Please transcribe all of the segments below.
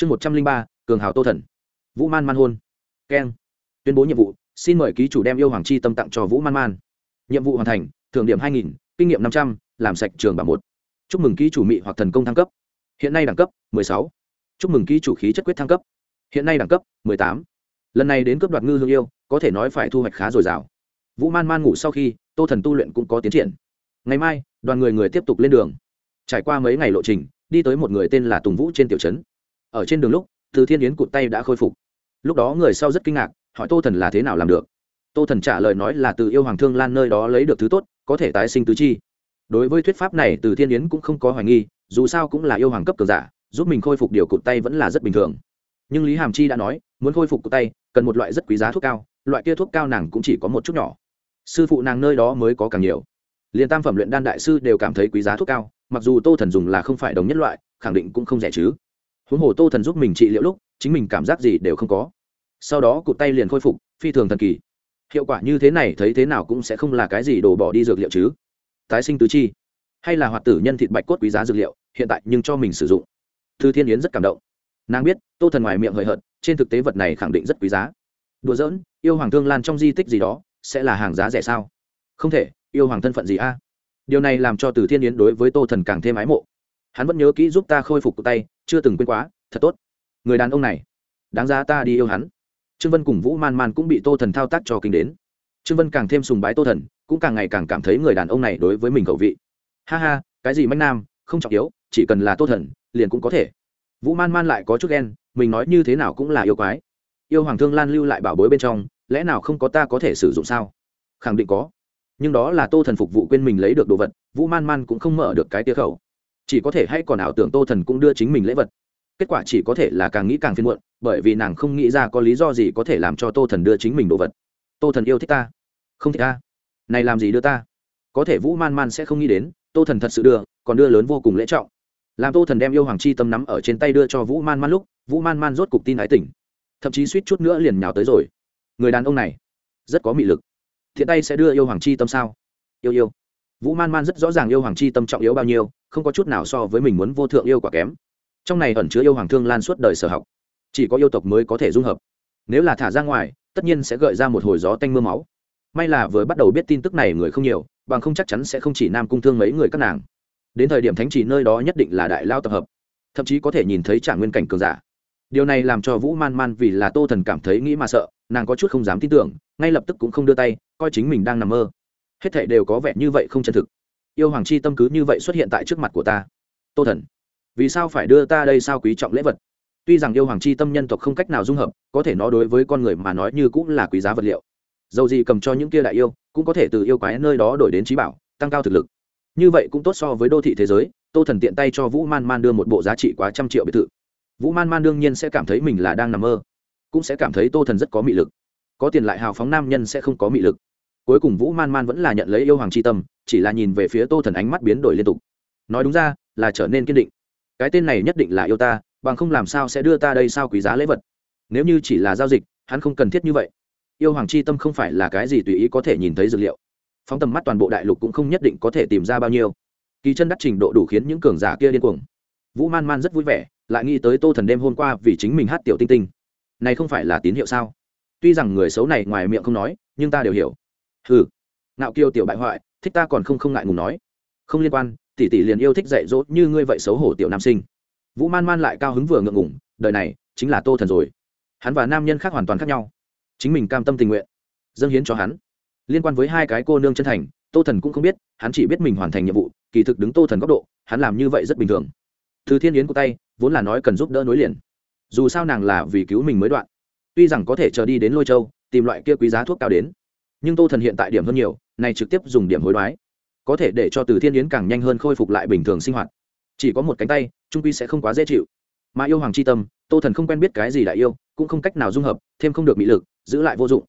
chương một trăm linh ba, cường hào tô thần. Vũ man man hôn. Keng. Tuyên bố nhiệm vụ, xin mời ký chủ đem yêu hoàng chi tâm tặng cho vũ man man. Nhiệm vụ hoàn thành, thưởng điểm hai nghìn, kinh nghiệm năm trăm l làm sạch trường bảo một. Chúc mừng ký chủ mị hoặc thần công thăng cấp. Hiện nay đẳng cấp sáu. Chúc mừng ký chủ khí chất quyết thăng cấp. Hiện nay đẳng cấp tám. Lần này đến cấp đoạt ngư hương yêu, có thể nói phải thu hoạch khá dồi dào. Vũ man man ngủ sau khi, tô thần tu luyện cũng có tiến triển. Ngày mai, đoàn người người tiếp tục lên đường. Trải qua mấy ngày lộ trình, đi tới một người tên là tùng vũ trên tiểu trấn ở trên đường lúc, từ thiên yến cụt tay đã khôi phục. Lúc đó người sau rất kinh ngạc, hỏi tô thần là thế nào làm được? Tô thần trả lời nói là từ yêu hoàng thương lan nơi đó lấy được thứ tốt, có thể tái sinh tứ chi. Đối với thuyết pháp này, từ thiên yến cũng không có hoài nghi, dù sao cũng là yêu hoàng cấp cường giả, giúp mình khôi phục điều cụt tay vẫn là rất bình thường. Nhưng lý hàm chi đã nói, muốn khôi phục cụt tay, cần một loại rất quý giá thuốc cao, loại kia thuốc cao nàng cũng chỉ có một chút nhỏ. Sư phụ nàng nơi đó mới có càng nhiều. Liền tam phẩm luyện đan đại sư đều cảm thấy quý giá thuốc cao, mặc dù tô thần dùng là không phải đồng nhất loại, khẳng định cũng không rẻ chứ huống hồ tô thần giúp mình trị liệu lúc, chính mình cảm giác gì đều không có. Sau đó cụt tay liền khôi phục, phi thường thần kỳ. Hiệu quả như thế này thấy thế nào cũng sẽ không là cái gì đổ bỏ đi dược liệu chứ. Tái sinh tứ chi. Hay là hoạt tử nhân thịt bạch cốt quý giá dược liệu, hiện tại nhưng cho mình sử dụng. Thư thiên yến rất cảm động. Nàng biết, tô thần ngoài miệng hời hợt, trên thực tế vật này khẳng định rất quý giá. Đùa giỡn, yêu hoàng thương lan trong di tích gì đó, sẽ là hàng giá rẻ sao? Không thể, yêu hoàng thân phận gì a? Điều này làm cho từ thiên yến đối với tô thần càng thêm ái mộ. Hắn vẫn nhớ kỹ giúp ta khôi phục tay chưa từng quên quá, thật tốt. Người đàn ông này, đáng giá ta đi yêu hắn. Trương vân cùng vũ man man cũng bị tô thần thao tác cho kinh đến. Trương vân càng thêm sùng bái tô thần, cũng càng ngày càng cảm thấy người đàn ông này đối với mình cầu vị. Ha ha, cái gì manh nam, không trọng yếu, chỉ cần là tô thần, liền cũng có thể. Vũ man man lại có chút ghen, mình nói như thế nào cũng là yêu quái. Yêu hoàng thương lan lưu lại bảo bối bên trong, lẽ nào không có ta có thể sử dụng sao? Khẳng định có. Nhưng đó là tô thần phục vụ quên mình lấy được đồ vật, vũ man man cũng không mở được cái tia khẩu chỉ có thể hay còn ảo tưởng tô thần cũng đưa chính mình lễ vật. Kết quả chỉ có thể là càng nghĩ càng phiên muộn, bởi vì nàng không nghĩ ra có lý do gì có thể làm cho tô thần đưa chính mình đồ vật. Tô thần yêu thích ta. Không thích ta. Này làm gì đưa ta? Có thể vũ man man sẽ không nghĩ đến, tô thần thật sự đưa, còn đưa lớn vô cùng lễ trọng. Làm tô thần đem yêu hoàng chi tâm nắm ở trên tay đưa cho vũ man man lúc, vũ man man rốt cục tin ái tỉnh. Thậm chí suýt chút nữa liền nhào tới rồi. Người đàn ông này, rất có mị lực. Thiện tay sẽ đưa yêu hoàng chi tâm sao? Yêu yêu vũ man man rất rõ ràng yêu hoàng chi tâm trọng yếu bao nhiêu, không có chút nào so với mình muốn vô thượng yêu quả kém. Trong này ẩn chứa yêu hoàng thương lan suốt đời sở học. Chỉ có yêu tộc mới có thể dung hợp. Nếu là thả ra ngoài, tất nhiên sẽ gợi ra một hồi gió tanh m ư a máu. May là vừa bắt đầu biết tin tức này người không nhiều, bằng không chắc chắn sẽ không chỉ nam cung thương mấy người các nàng. Đến thời điểm thánh chỉ nơi đó nhất định là đại lao tập hợp. Thậm chí có thể nhìn thấy trả nguyên cảnh cường giả. Điều này làm cho vũ man man vì là tô thần cảm thấy nghĩ mà sợ, nàng có chút không dám tin tưởng, ngay lập tức cũng không đưa tay, coi chính mình đang nằm mơ hết thảy đều có vẻ như vậy không chân thực. Yêu hoàng chi tâm cứ như vậy xuất hiện tại trước mặt của ta. Tô thần, vì sao phải đưa ta đây sao quý trọng lễ vật? Tuy rằng yêu hoàng chi tâm nhân tộc không cách nào dung hợp, có thể nó đối với con người mà nói như cũng là quý giá vật liệu. Dầu gì cầm cho những kia đại yêu, cũng có thể từ yêu quái nơi đó đổi đến trí bảo, tăng cao thực lực. Như vậy cũng tốt so với đô thị thế giới, tô thần tiện tay cho vũ man man đưa một bộ giá trị quá trăm triệu biệt thự. Vũ man man đương nhiên sẽ cảm thấy mình là đang nằm mơ, cũng sẽ cảm thấy tô thần rất có mị lực. Có tiền lại hào phóng nam nhân sẽ không có mị lực cuối cùng vũ man man vẫn là nhận lấy yêu hoàng c h i tâm, chỉ là nhìn về phía tô thần ánh mắt biến đổi liên tục. Nói đúng ra, là trở nên kiên định. Cái tên này nhất định là yêu ta, bằng không làm sao sẽ đưa ta đây sao quý giá lễ vật? Nếu như chỉ là giao dịch, hắn không cần thiết như vậy. Yêu hoàng c h i tâm không phải là cái gì tùy ý có thể nhìn thấy dược liệu. Phóng tầm mắt toàn bộ đại lục cũng không nhất định có thể tìm ra bao nhiêu. Kỳ chân đắt trình độ đủ khiến những cường giả kia điên cuồng. Vũ man man rất vui vẻ, lại nghĩ tới tô thần đêm hôm qua vì chính mình hát tiểu tinh tinh. Này không phải là tín hiệu sao? Tuy rằng người xấu này ngoài miệng không nói, nhưng ta đều hiểu hừ. Ngạo kiêu tiểu bại hoại, thích ta còn không không ngại ngùng nói. Không liên quan, tỷ tỷ liền yêu thích dạy dỗ như ngươi vậy xấu hổ tiểu nam sinh. Vũ man man lại cao hứng vừa ngượng ngủng đời này, chính là tô thần rồi. Hắn và nam nhân khác hoàn toàn khác nhau. Chính mình cam tâm tình nguyện, dâng hiến cho hắn. Liên quan với hai cái cô nương chân thành, tô thần cũng không biết, hắn chỉ biết mình hoàn thành nhiệm vụ, kỳ thực đứng tô thần góc độ, hắn làm như vậy rất bình thường. Thư thiên yến của tay, vốn là nói cần giúp đỡ nối liền. Dù sao nàng là vì cứu mình mới đoạn. Tuy rằng có thể chờ đi đến lôi châu, tìm loại kia quý giá thuốc cao đến nhưng tô thần hiện tại điểm hơn nhiều này trực tiếp dùng điểm hối đoái. Có thể để cho từ thiên yến càng nhanh hơn khôi phục lại bình thường sinh hoạt. Chỉ có một cánh tay, trung quy sẽ không quá dễ chịu. Mà yêu hoàng c h i tâm, tô thần không quen biết cái gì đại yêu, cũng không cách nào dung hợp, thêm không được mỹ lực, giữ lại vô dụng.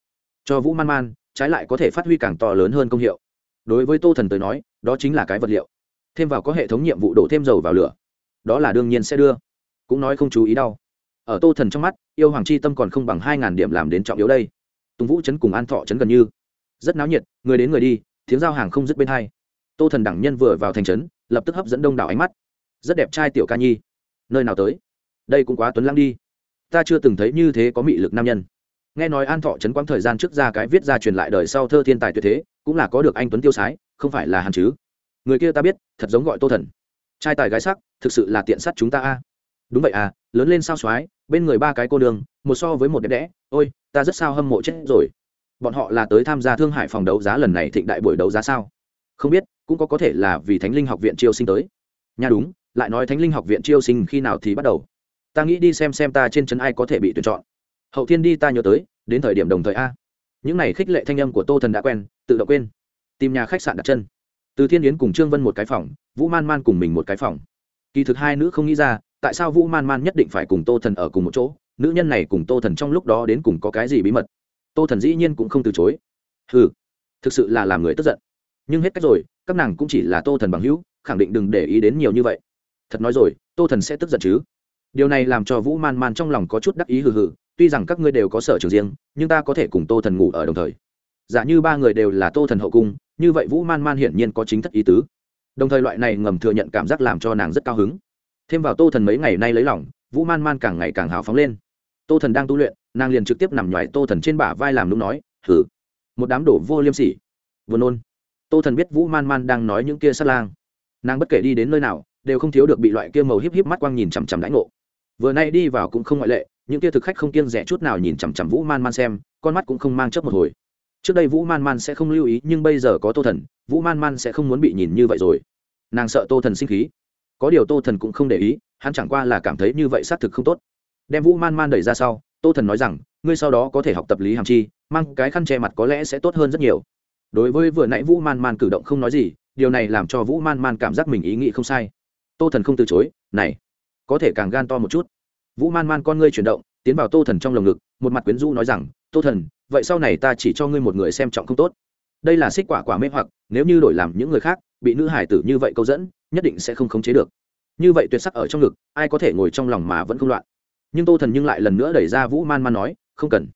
Cho vũ man man, trái lại có thể phát huy càng to lớn hơn công hiệu. Đối với tô thần tới nói, đó chính là cái vật liệu. Thêm vào có hệ thống nhiệm vụ đổ thêm dầu vào lửa. Đó là đương nhiên sẽ đưa. Cũng nói không chú ý đâu ở tô thần trong mắt, yêu hoàng chi tâm còn không bằng hai ngàn điểm làm đến trọng yếu đây. Tùng vũ chấn cùng an thọ chấn gần như rất náo nhiệt, người đến người đi, tiếng giao hàng không dứt bên hai. Tô thần đẳng nhân vừa vào thành trấn, lập tức hấp dẫn đông đảo ánh mắt. Rất đẹp trai tiểu ca nhi. Nơi nào tới? Đây cũng quá tuấn lãng đi. Ta chưa từng thấy như thế có mị lực nam nhân. Nghe nói an thọ trấn quang thời gian trước ra cái viết ra truyền lại đời sau thơ thiên tài tuyệt thế, cũng là có được anh tuấn tiêu sái, không phải là hàn chứ? Người kia ta biết, thật giống gọi tô thần. Trai tài gái sắc, thực sự là tiện sắt chúng ta a. Đúng vậy à lớn lên sao soái, bên người ba cái cô đường một so với một đẹp đẽ. Ôi, ta rất sao hâm mộ chết rồi bọn họ là tới tham gia thương hải phòng đấu giá lần này thịnh đại buổi đấu giá sao? Không biết, cũng có có thể là vì thánh linh học viện chiêu sinh tới. Nha đúng, lại nói thánh linh học viện chiêu sinh khi nào thì bắt đầu? Ta nghĩ đi xem xem ta trên chân ai có thể bị tuyển chọn. Hậu thiên đi ta nhớ tới, đến thời điểm đồng thời a. Những này khích lệ thanh âm của tô thần đã quen, tự động quên. Tìm nhà khách sạn đặt chân. Từ thiên yến cùng trương vân một cái phòng, vũ man man cùng mình một cái phòng. Kỳ thực hai nữ không nghĩ ra, tại sao vũ man man nhất định phải cùng tô thần ở cùng một chỗ? Nữ nhân này cùng tô thần trong lúc đó đến cùng có cái gì bí mật? Tô thần dĩ nhiên cũng không từ chối. Ừ thực sự là làm người tức giận. Nhưng hết cách rồi, các nàng cũng chỉ là tô thần bằng hữu, khẳng định đừng để ý đến nhiều như vậy. Thật nói rồi, tô thần sẽ tức giận chứ? Điều này làm cho vũ man man trong lòng có chút đắc ý hừ hừ, tuy rằng các ngươi đều có sở trường riêng, nhưng ta có thể cùng tô thần ngủ ở đồng thời. Giả như ba người đều là tô thần hậu cung, như vậy vũ man man hiển nhiên có chính thất ý tứ. Đồng thời loại này ngầm thừa nhận cảm giác làm cho nàng rất cao hứng. Thêm vào tô thần mấy ngày nay lấy lỏng vũ man man càng ngày càng hào phóng lên. Tô thần đang tu luyện nàng liền trực tiếp nằm nhoài tô thần trên bả vai làm lúc nói thử một đám đổ vô liêm sỉ. Vừa nôn, tô thần biết vũ man man đang nói những kia sát lang. Nàng bất kể đi đến nơi nào, đều không thiếu được bị loại kia màu híp híp mắt quang nhìn chằm chằm đãi ngộ. Vừa nay đi vào cũng không ngoại lệ, những kia thực khách không kiêng rẻ chút nào nhìn chằm chằm vũ man man xem, con mắt cũng không mang chớp một hồi. Trước đây vũ man man sẽ không lưu ý, nhưng bây giờ có tô thần, vũ man man sẽ không muốn bị nhìn như vậy rồi. Nàng sợ tô thần sinh khí. Có điều tô thần cũng không để ý, hắn chẳng qua là cảm thấy như vậy xác thực không tốt. Đem vũ man man đẩy ra sau tô thần nói rằng, ngươi sau đó có thể học tập lý hàm chi, mang cái khăn che mặt có lẽ sẽ tốt hơn rất nhiều. Đối với vừa nãy vũ man man cử động không nói gì, điều này làm cho vũ man man cảm giác mình ý nghĩ không sai. Tô thần không từ chối, này, có thể càng gan to một chút. Vũ man man con ngươi chuyển động, tiến vào tô thần trong lồng ngực, một mặt quyến Du nói rằng, tô thần, vậy sau này ta chỉ cho ngươi một người xem trọng không tốt. Đây là xích quả quả mê hoặc, nếu như đổi làm những người khác, bị nữ hải tử như vậy câu dẫn, nhất định sẽ không khống chế được. Như vậy tuyệt sắc ở trong ngực, ai có thể ngồi trong lòng mà vẫn không loạn? Nhưng tô thần nhưng lại lần nữa đẩy ra vũ man man nói, không cần.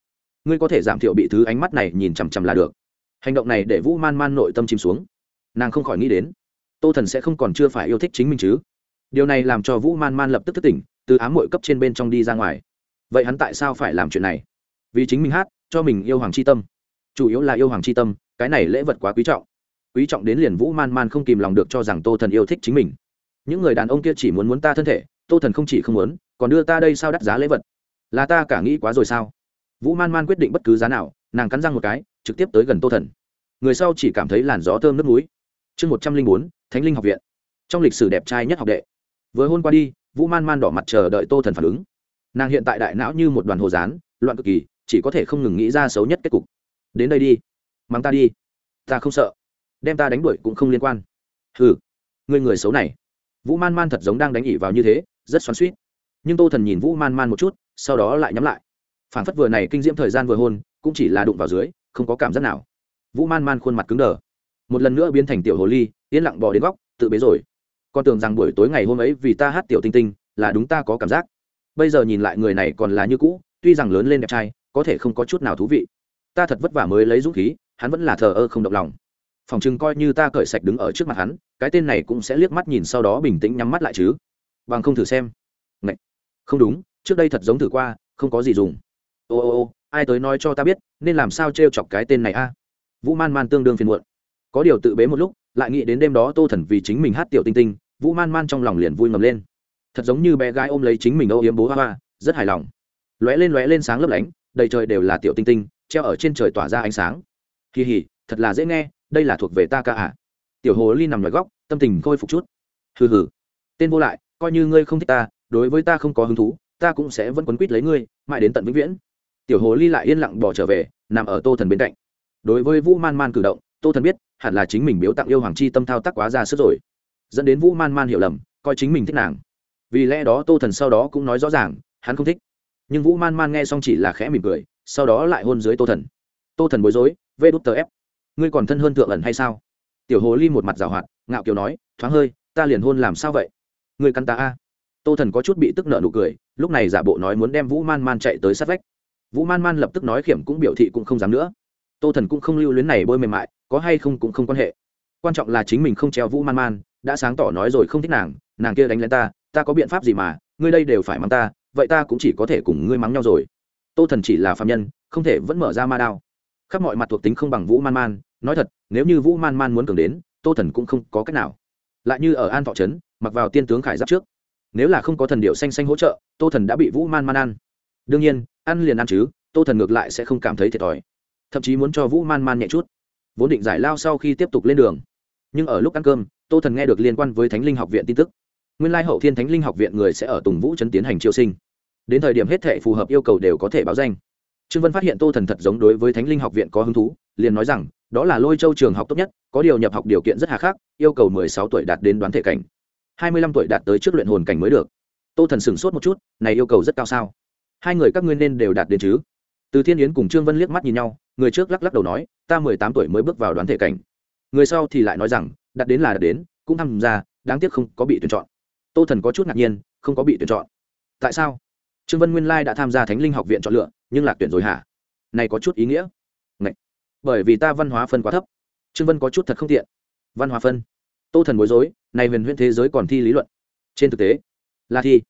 Ngươi có thể giảm thiểu bị thứ ánh mắt này nhìn chằm chằm là được. Hành động này để vũ man man nội tâm chìm xuống. Nàng không khỏi nghĩ đến, tô thần sẽ không còn chưa phải yêu thích chính mình chứ. Điều này làm cho vũ man man lập tức thức tỉnh, từ ám mội cấp trên bên trong đi ra ngoài. Vậy hắn tại sao phải làm chuyện này? Vì chính mình hát, cho mình yêu hoàng c h i tâm. Chủ yếu là yêu hoàng c h i tâm, cái này lễ vật quá quý trọng. Quý trọng đến liền vũ man man không kìm lòng được cho rằng tô thần yêu thích chính mình. Những người đàn ông kia chỉ muốn muốn ta thân thể, tô thần không chỉ không muốn còn đưa ta đây sao đắt giá lễ vật? Là ta cả nghĩ quá rồi sao? Vũ man man quyết định bất cứ giá nào, nàng cắn răng một cái, trực tiếp tới gần tô thần. Người sau chỉ cảm thấy làn gió thơm nước núi. Chương một trăm linh bốn, thánh linh học viện. Trong lịch sử đẹp trai nhất học đệ. Vừa hôn qua đi, vũ man man đỏ mặt chờ đợi tô thần phản ứng. Nàng hiện tại đại não như một đoàn hồ dán loạn cực kỳ, chỉ có thể không ngừng nghĩ ra xấu nhất kết cục. Đến đây đi. Mắng ta đi. Ta không sợ. Đem ta đánh đuổi cũng không liên quan. Ừ người người xấu này. Vũ man man thật giống đang đánh ỉ vào như thế, rất xoắn suýt nhưng tô thần nhìn vũ man man một chút, sau đó lại nhắm lại. Phản phất vừa này kinh diễm thời gian vừa hôn, cũng chỉ là đụng vào dưới, không có cảm giác nào. Vũ man man khuôn mặt cứng đờ. Một lần nữa biến thành tiểu hồ ly, yên lặng bò đến góc, tự bế rồi. Con tưởng rằng buổi tối ngày hôm ấy vì ta hát tiểu tinh tinh, là đúng ta có cảm giác. Bây giờ nhìn lại người này còn là như cũ, tuy rằng lớn lên đẹp trai, có thể không có chút nào thú vị. Ta thật vất vả mới lấy dũng khí, hắn vẫn là thờ ơ không động lòng. Phòng chừng coi như ta cởi sạch đứng ở trước mặt hắn, cái tên này cũng sẽ liếc mắt nhìn sau đó bình tĩnh nhắm mắt lại chứ. Bằng không thử xem không đúng, trước đây thật giống thử qua, không có gì dùng. Ô ô ô, ai tới nói cho ta biết, nên làm sao t r e o chọc cái tên này a? Vũ man man tương đương phiền muộn. Có điều tự bế một lúc, lại nghĩ đến đêm đó tô thần vì chính mình hát tiểu tinh tinh, vũ man man trong lòng liền vui ngầm lên. Thật giống như bé gái ôm lấy chính mình âu yếm bố hoa hoa, rất hài lòng. Lóe lên lóe lên sáng lấp lánh, đầy trời đều là tiểu tinh tinh, treo ở trên trời tỏa ra ánh sáng. Kỳ hỉ, thật là dễ nghe, đây là thuộc về ta ca ạ à. tiểu hồ ly nằm ngoài góc, tâm tình khôi phục chút. Hừ hừ. Tên vô lại, coi như ngươi không thích ta đối với ta không có hứng thú, ta cũng sẽ vẫn quấn quýt lấy ngươi, mãi đến tận vĩnh viễn. Tiểu hồ ly lại yên lặng bỏ trở về, nằm ở tô thần bên cạnh. Đối với vũ man man cử động, tô thần biết, hẳn là chính mình biếu tặng yêu hoàng chi tâm thao tác quá ra sức rồi. Dẫn đến vũ man man hiểu lầm, coi chính mình thích nàng. Vì lẽ đó tô thần sau đó cũng nói rõ ràng, hắn không thích. Nhưng vũ man man nghe xong chỉ là khẽ mỉm cười, sau đó lại hôn dưới tô thần. Tô thần bối rối, vê đút tờ ép. Ngươi còn thân hơn thượng ẩn hay sao? Tiểu hồ ly một mặt rào hoạt, ngạo kiều nói, thoáng hơi, ta liền hôn làm sao vậy? Ngươi căn ta a tô thần có chút bị tức nợ nụ cười, lúc này giả bộ nói muốn đem vũ man man chạy tới sát vách. Vũ man man lập tức nói khiểm cũng biểu thị cũng không dám nữa. Tô thần cũng không lưu luyến này bôi mềm mại, có hay không cũng không quan hệ. Quan trọng là chính mình không treo vũ man man, đã sáng tỏ nói rồi không thích nàng nàng kia đánh lên ta ta có biện pháp gì mà, ngươi đây đều phải mắng ta, vậy ta cũng chỉ có thể cùng ngươi mắng nhau rồi. Tô thần chỉ là phạm nhân, không thể vẫn mở ra ma đao. Khắp mọi mặt thuộc tính không bằng vũ man man, nói thật, nếu như vũ man man muốn cường đến, tô thần cũng không có cách nào. Lại như ở an thọ trấn, mặc vào tiên tướng khải giáp trước nếu là không có thần điệu xanh xanh hỗ trợ, tô thần đã bị vũ man man ăn. Đương nhiên, ăn liền ăn chứ, tô thần ngược lại sẽ không cảm thấy thiệt thòi. Thậm chí muốn cho vũ man man nhẹ chút. Vốn định giải lao sau khi tiếp tục lên đường. Nhưng ở lúc ăn cơm, tô thần nghe được liên quan với thánh linh học viện tin tức. Nguyên lai hậu thiên thánh linh học viện người sẽ ở tùng vũ trấn tiến hành chiêu sinh. Đến thời điểm hết thệ phù hợp yêu cầu đều có thể báo danh. Trương vân phát hiện tô thần thật giống đối với thánh linh học viện có hứng thú, liền nói rằng, đó là lôi châu trường học tốt nhất, có điều nhập học điều kiện rất hà khắc, yêu cầu mười sáu tuổi đạt đến đoán thể cảnh hai mươi lăm tuổi đạt tới trước luyện hồn cảnh mới được. Tô thần sửng sốt một chút, này yêu cầu rất cao sao? Hai người các ngươi nên đều đạt đến chứ? Từ thiên yến cùng trương vân liếc mắt nhìn nhau, người trước lắc lắc đầu nói, ta mười tám tuổi mới bước vào đoán thể cảnh. Người sau thì lại nói rằng, đạt đến là đạt đến, cũng tham gia, đáng tiếc không có bị tuyển chọn. Tô thần có chút ngạc nhiên, không có bị tuyển chọn. Tại sao? Trương vân nguyên lai đã tham gia thánh linh học viện chọn lựa, nhưng lạc tuyển rồi hả? Này có chút ý nghĩa. Ngậy. bởi vì ta văn hóa phân quá thấp. Trương vân có chút thật không tiện. Văn hóa phân tô thần bối rối, này huyền huyễn thế giới còn thi lý luận. Trên thực tế, là thi.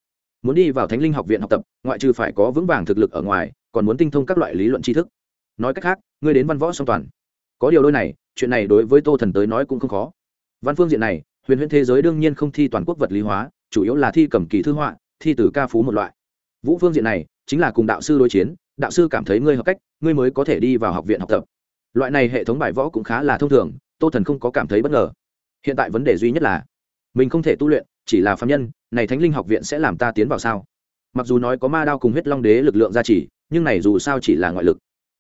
Muốn đi vào thánh linh học viện học tập, ngoại trừ phải có vững vàng thực lực ở ngoài, còn muốn tinh thông các loại lý luận tri thức. Nói cách khác, ngươi đến văn võ song toàn. Có điều đôi này, chuyện này đối với tô thần tới nói cũng không khó. Văn phương diện này, huyền huyễn thế giới đương nhiên không thi toàn quốc vật lý hóa, chủ yếu là thi cầm kỳ thư họa, thi từ ca phú một loại. Vũ phương diện này, chính là cùng đạo sư đối chiến, đạo sư cảm thấy ngươi hợp cách, ngươi mới có thể đi vào học viện học tập. Loại này hệ thống bài võ cũng khá là thông thường, tô thần không có cảm thấy bất ngờ hiện tại vấn đề duy nhất là, mình không thể tu luyện, chỉ là phạm nhân, này thánh linh học viện sẽ làm ta tiến vào sao? Mặc dù nói có ma đao cùng huyết long đế lực lượng gia trì, nhưng này dù sao chỉ là ngoại lực,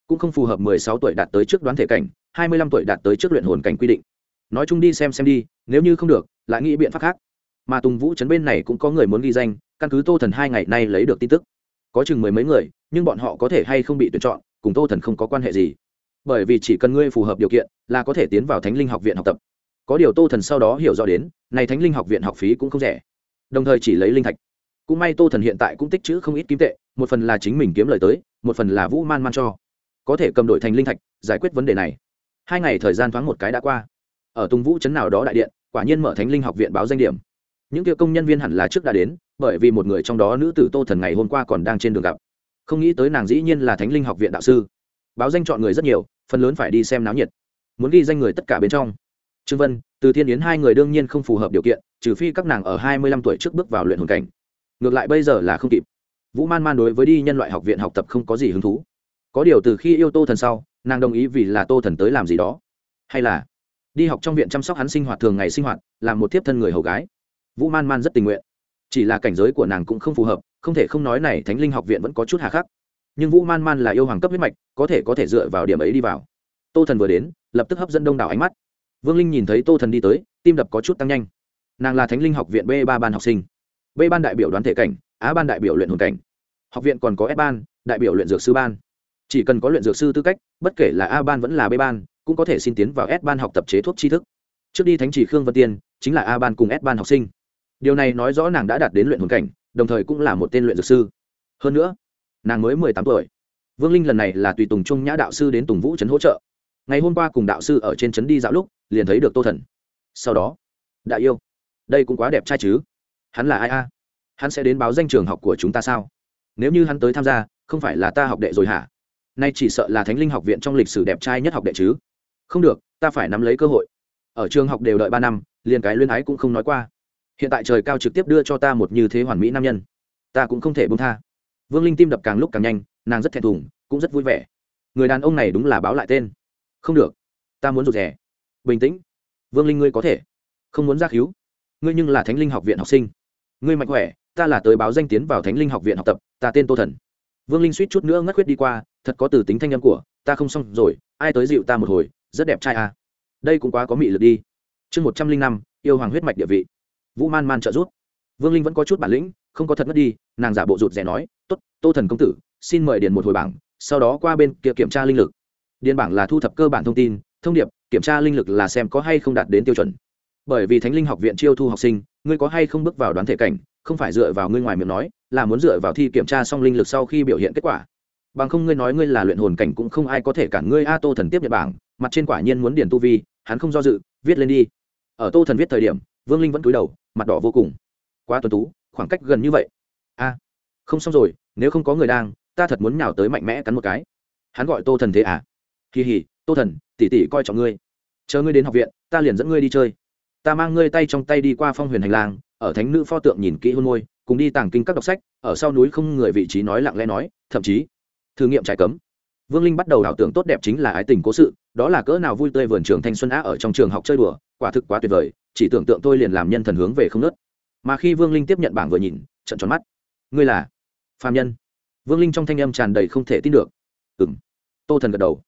cũng không phù hợp mười sáu tuổi đạt tới trước đoán thể cảnh, hai mươi lăm tuổi đạt tới trước luyện hồn cảnh quy định. Nói chung đi xem xem đi, nếu như không được, lại nghĩ biện pháp khác. Mà tùng vũ trấn bên này cũng có người muốn ghi danh, căn cứ tô thần hai ngày nay lấy được tin tức. Có chừng mười mấy người, nhưng bọn họ có thể hay không bị tuyển chọn, cùng tô thần không có quan hệ gì. Bởi vì chỉ cần ngươi phù hợp điều kiện, là có thể tiến vào thánh linh học viện học tập có điều tô thần sau đó hiểu rõ đến, này thánh linh học viện học phí cũng không rẻ. Đồng thời chỉ lấy linh thạch. Cũng may tô thần hiện tại cũng tích chữ không ít kim tệ, một phần là chính mình kiếm lời tới, một phần là vũ man man cho. Có thể cầm đổi thành linh thạch, giải quyết vấn đề này. Hai ngày thời gian thoáng một cái đã qua. Ở tùng vũ trấn nào đó đại điện, quả nhiên mở thánh linh học viện báo danh điểm. Những kia công nhân viên hẳn là trước đã đến, bởi vì một người trong đó nữ tử tô thần ngày hôm qua còn đang trên đường gặp. Không nghĩ tới nàng dĩ nhiên là thánh linh học viện đạo sư. Báo danh chọn người rất nhiều, phần lớn phải đi xem náo nhiệt. Muốn ghi danh người tất cả bên trong trương vân, từ thiên yến hai người đương nhiên không phù hợp điều kiện, trừ phi các nàng ở hai mươi lăm tuổi trước bước vào luyện hồn cảnh. Ngược lại bây giờ là không kịp. Vũ man man đối với đi nhân loại học viện học tập không có gì hứng thú. Có điều từ khi yêu tô thần sau, nàng đồng ý vì là tô thần tới làm gì đó. Hay là đi học trong viện chăm sóc hắn sinh hoạt thường ngày sinh hoạt, làm một tiếp thân người hầu gái. Vũ man man rất tình nguyện. Chỉ là cảnh giới của nàng cũng không phù hợp, không thể không nói này thánh linh học viện vẫn có chút hà khắc. Nhưng vũ man man là yêu hoàng cấp huyết mạch, có thể có thể dựa vào điểm ấy đi vào. Tô thần vừa đến, lập tức hấp dẫn đông đảo ánh mắt vương linh nhìn thấy tô thần đi tới, tim đập có chút tăng nhanh. Nàng là thánh linh học viện b ba ban học sinh. B ban đại biểu đoán thể cảnh á ban đại biểu luyện hồn cảnh. Học viện còn có s ban, đại biểu luyện dược sư ban. Chỉ cần có luyện dược sư tư cách, bất kể là a ban vẫn là b ban, cũng có thể xin tiến vào s ban học tập chế thuốc tri thức. Trước đi thánh chỉ khương vân tiên, chính là a ban cùng s ban học sinh. Điều này nói rõ nàng đã đạt đến luyện hồn cảnh, đồng thời cũng là một tên luyện dược sư. Hơn nữa, nàng mới mười tám tuổi. Vương linh lần này là tùy tùng trung nhã đạo sư đến tùng vũ trấn hỗ trợ. Ngày hôm qua cùng đạo sư ở trên trấn đi dạo lúc liền thấy được tô thần. Sau đó đã yêu, đây cũng quá đẹp trai chứ. Hắn là ai a? Hắn sẽ đến báo danh trường học của chúng ta sao? Nếu như hắn tới tham gia, không phải là ta học đệ rồi hả? Nay chỉ sợ là thánh linh học viện trong lịch sử đẹp trai nhất học đệ chứ. Không được, ta phải nắm lấy cơ hội. Ở trường học đều đợi ba năm, liền cái luyên ái cũng không nói qua. Hiện tại trời cao trực tiếp đưa cho ta một như thế hoàn mỹ nam nhân. Ta cũng không thể bông tha. Vương linh tim đập càng lúc càng nhanh, nàng rất thẹn thùng, cũng rất vui vẻ. Người đàn ông này đúng là báo lại tên. Không được, ta muốn rụt rè bình tĩnh. Vương linh ngươi có thể. Không muốn ra cứu ngươi nhưng là thánh linh học viện học sinh. Ngươi mạnh khỏe, ta là tới báo danh tiến vào thánh linh học viện học tập, ta tên tô thần. Vương linh suýt chút nữa ngất khuyết đi qua, thật có từ tính thanh âm của, ta không xong rồi, ai tới dịu ta một hồi, rất đẹp trai à. đây cũng quá có mị lực đi. Chương một trăm linh năm, yêu hoàng huyết mạch địa vị. Vũ man man trợ giúp. Vương linh vẫn có chút bản lĩnh, không có thật mất đi, nàng giả bộ rụt rè nói t ố t tô thần công tử, xin mời điền một hồi bảng, sau đó qua bên kia kiểm tra linh lực. Điền bảng là thu thập cơ bản thông tin thông điệp, kiểm tra linh lực là xem có hay không đạt đến tiêu chuẩn. Bởi vì thánh linh học viện chiêu thu học sinh, ngươi có hay không bước vào đoán thể cảnh, không phải dựa vào ngươi ngoài miệng nói, là muốn dựa vào thi kiểm tra xong linh lực sau khi biểu hiện kết quả. Bằng không ngươi nói ngươi là luyện hồn cảnh cũng không ai có thể cản ngươi. A tô thần tiếp nhật bảng, mặt trên quả nhiên muốn điền tu vi, hắn không do dự, viết lên đi. Ở tô thần viết thời điểm, vương linh vẫn cúi đầu, mặt đỏ vô cùng. Quá tuần tú, khoảng cách gần như vậy. A, không xong rồi, nếu không có người đang, ta thật muốn nhào tới mạnh mẽ cắn một cái. Hắn gọi tô thần thế à? Kỳ hỉ tô thần tỉ tỉ coi trọng ngươi. Chờ ngươi đến học viện, ta liền dẫn ngươi đi chơi. Ta mang ngươi tay trong tay đi qua phong huyền hành lang, ở thánh nữ pho tượng nhìn kỹ hôn môi, cùng đi tàng kinh các đọc sách, ở sau núi không người vị trí nói lặng lẽ nói, thậm chí, thử nghiệm trái cấm. Vương linh bắt đầu ảo tưởng tốt đẹp chính là ái tình cố sự, đó là cỡ nào vui tươi vườn trường thanh xuân á ở trong trường học chơi đùa, quả thực quá tuyệt vời, chỉ tưởng tượng tôi liền làm nhân thần hướng về không nớt. Mà khi vương linh tiếp nhận bảng vừa nhìn trận tròn mắt. Ngươi là phạm nhân. Vương linh trong thanh âm tràn đầy không thể tin được. Ừ m tô thần gật đầu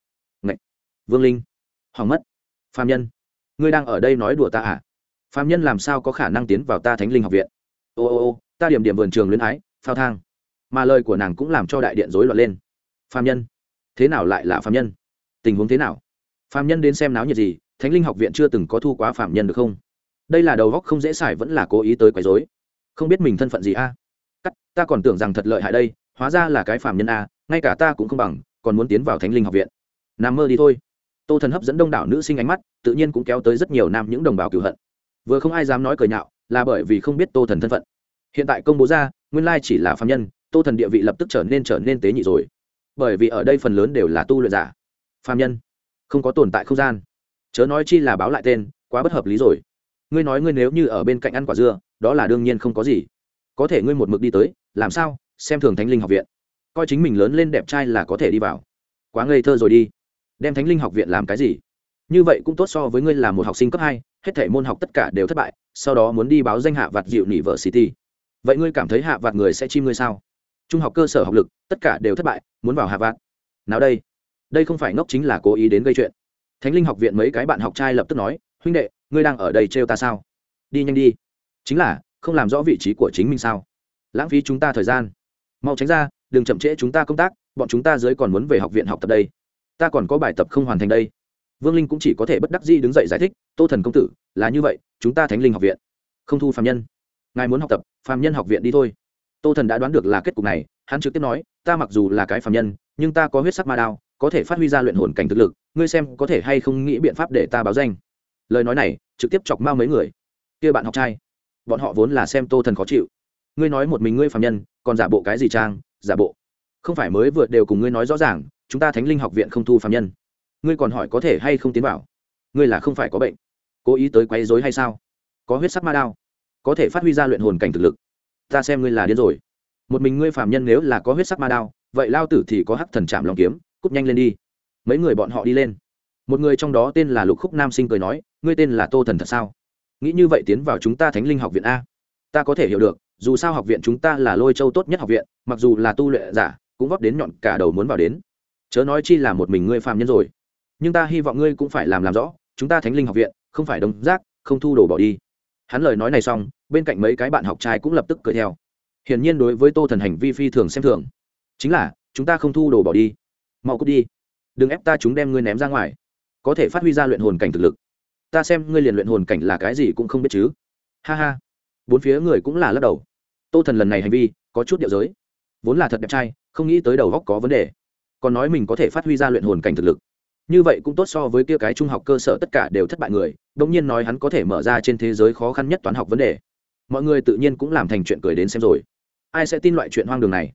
vương linh. Hoàng mất. Phạm nhân. Ngươi đang ở đây nói đùa ta à? Phạm nhân làm sao có khả năng tiến vào ta thánh linh học viện? Ô ô ô, ta điểm điểm vườn trường luyến ái, phao thang. Mà lời của nàng cũng làm cho đại điện rối loạn lên. Phạm nhân. Thế nào lại là phạm nhân? Tình huống thế nào? Phạm nhân đến xem náo nhiệt gì? Thánh linh học viện chưa từng có thu quá phạm nhân được không? Đây là đầu góc không dễ xài vẫn là cố ý tới quấy dối không biết mình thân phận gì a? Cắt, ta còn tưởng rằng thật lợi hại đây, hóa ra là cái phạm nhân a, ngay cả ta cũng không bằng, còn muốn tiến vào thánh linh học viện. Nằm mơ đi thôi tô thần hấp dẫn đông đảo nữ sinh ánh mắt, tự nhiên cũng kéo tới rất nhiều nam những đồng bào cửu hận. Vừa không ai dám nói cười nhạo, là bởi vì không biết tô thần thân phận. Hiện tại công bố ra, nguyên lai chỉ là phạm nhân, tô thần địa vị lập tức trở nên trở nên tế nhị rồi. Bởi vì ở đây phần lớn đều là tu luyện giả. Phạm nhân, không có tồn tại không gian. Chớ nói chi là báo lại tên, quá bất hợp lý rồi. Ngươi nói ngươi nếu như ở bên cạnh ăn quả dưa, đó là đương nhiên không có gì. Có thể ngươi một mực đi tới, làm sao? Xem thường thánh linh học viện. Coi chính mình lớn lên đẹp trai là có thể đi vào. Quá ngây thơ rồi đi đem thánh linh học viện làm cái gì? Như vậy cũng tốt so với ngươi là một học sinh cấp hai, hết thể môn học tất cả đều thất bại, sau đó muốn đi báo danh hạ vặt dịu nỉ vợ city vậy ngươi cảm thấy hạ vặt người sẽ chim ngươi sao? Trung học cơ sở học lực, tất cả đều thất bại, muốn vào hạ vặt nào đây? Đây không phải ngốc chính là cố ý đến gây chuyện. Thánh linh học viện mấy cái bạn học trai lập tức nói, huynh đệ, ngươi đang ở đây trêu ta sao? Đi nhanh đi. Chính là, không làm rõ vị trí của chính mình sao? Lãng phí chúng ta thời gian. Mau tránh ra, đừng chậm trễ chúng ta công tác, bọn chúng ta dưới còn muốn về học viện học tập đây ta còn có bài tập không hoàn thành đây. Vương linh cũng chỉ có thể bất đắc dĩ đứng dậy giải thích, tô thần công tử, là như vậy, chúng ta thánh linh học viện. Không thu phạm nhân. Ngài muốn học tập phạm nhân học viện đi thôi. Tô thần đã đoán được là kết cục này, hắn trực tiếp nói, ta mặc dù là cái phạm nhân, nhưng ta có huyết sắc ma đao, có thể phát huy ra luyện hồn cảnh thực lực, ngươi xem có thể hay không nghĩ biện pháp để ta báo danh. Lời nói này, trực tiếp chọc Mao mấy người. Kia bạn học trai, bọn họ vốn là xem tô thần khó chịu. Ngươi nói một mình ngươi phạm nhân, còn giả bộ cái gì trang, giả bộ? Không phải mới vượt đều cùng ngươi nói rõ ràng chúng ta thánh linh học viện không thu phạm nhân. Ngươi còn hỏi có thể hay không tiến vào? Ngươi là không phải có bệnh. Cố ý tới quấy dối hay sao? Có huyết sắc ma đao. Có thể phát huy ra luyện hồn cảnh thực lực. Ta xem ngươi là điên rồi. Một mình ngươi phạm nhân nếu là có huyết sắc ma đao, vậy lao tử thì có hắc thần chạm lòng kiếm cúp nhanh lên đi. Mấy người bọn họ đi lên. Một người trong đó tên là lục khúc nam sinh cười nói, ngươi tên là tô thần thật sao? Nghĩ như vậy tiến vào chúng ta thánh linh học viện a? Ta có thể hiểu được, dù sao học viện chúng ta là lôi châu tốt nhất học viện, mặc dù là tu luyện giả, cũng góp đến nhọn cả đầu muốn vào đến chớ nói chi là một mình ngươi phạm nhân rồi. Nhưng ta hy vọng ngươi cũng phải làm làm rõ, chúng ta thánh linh học viện, không phải đồng rác, không thu đồ bỏ đi. Hắn lời nói này xong, bên cạnh mấy cái bạn học trai cũng lập tức cười theo. Hiển nhiên đối với tô thần hành vi phi thường xem thường. Chính là, chúng ta không thu đồ bỏ đi. Mau cút đi. Đừng ép ta chúng đem ngươi ném ra ngoài. Có thể phát huy ra luyện hồn cảnh thực lực. Ta xem ngươi liền luyện hồn cảnh là cái gì cũng không biết chứ. Ha ha. Bốn phía người cũng là lắc đầu. Tô thần lần này hành vi có chút điệu giới. Vốn là thật đẹp trai, không nghĩ tới đầu góc có vấn đề còn nói mình có thể phát huy ra luyện hồn cảnh thực lực. Như vậy cũng tốt so với kia cái trung học cơ sở tất cả đều thất bại người đông nhiên nói hắn có thể mở ra trên thế giới khó khăn nhất toán học vấn đề. Mọi người tự nhiên cũng làm thành chuyện cười đến xem rồi. Ai sẽ tin loại chuyện hoang đường này?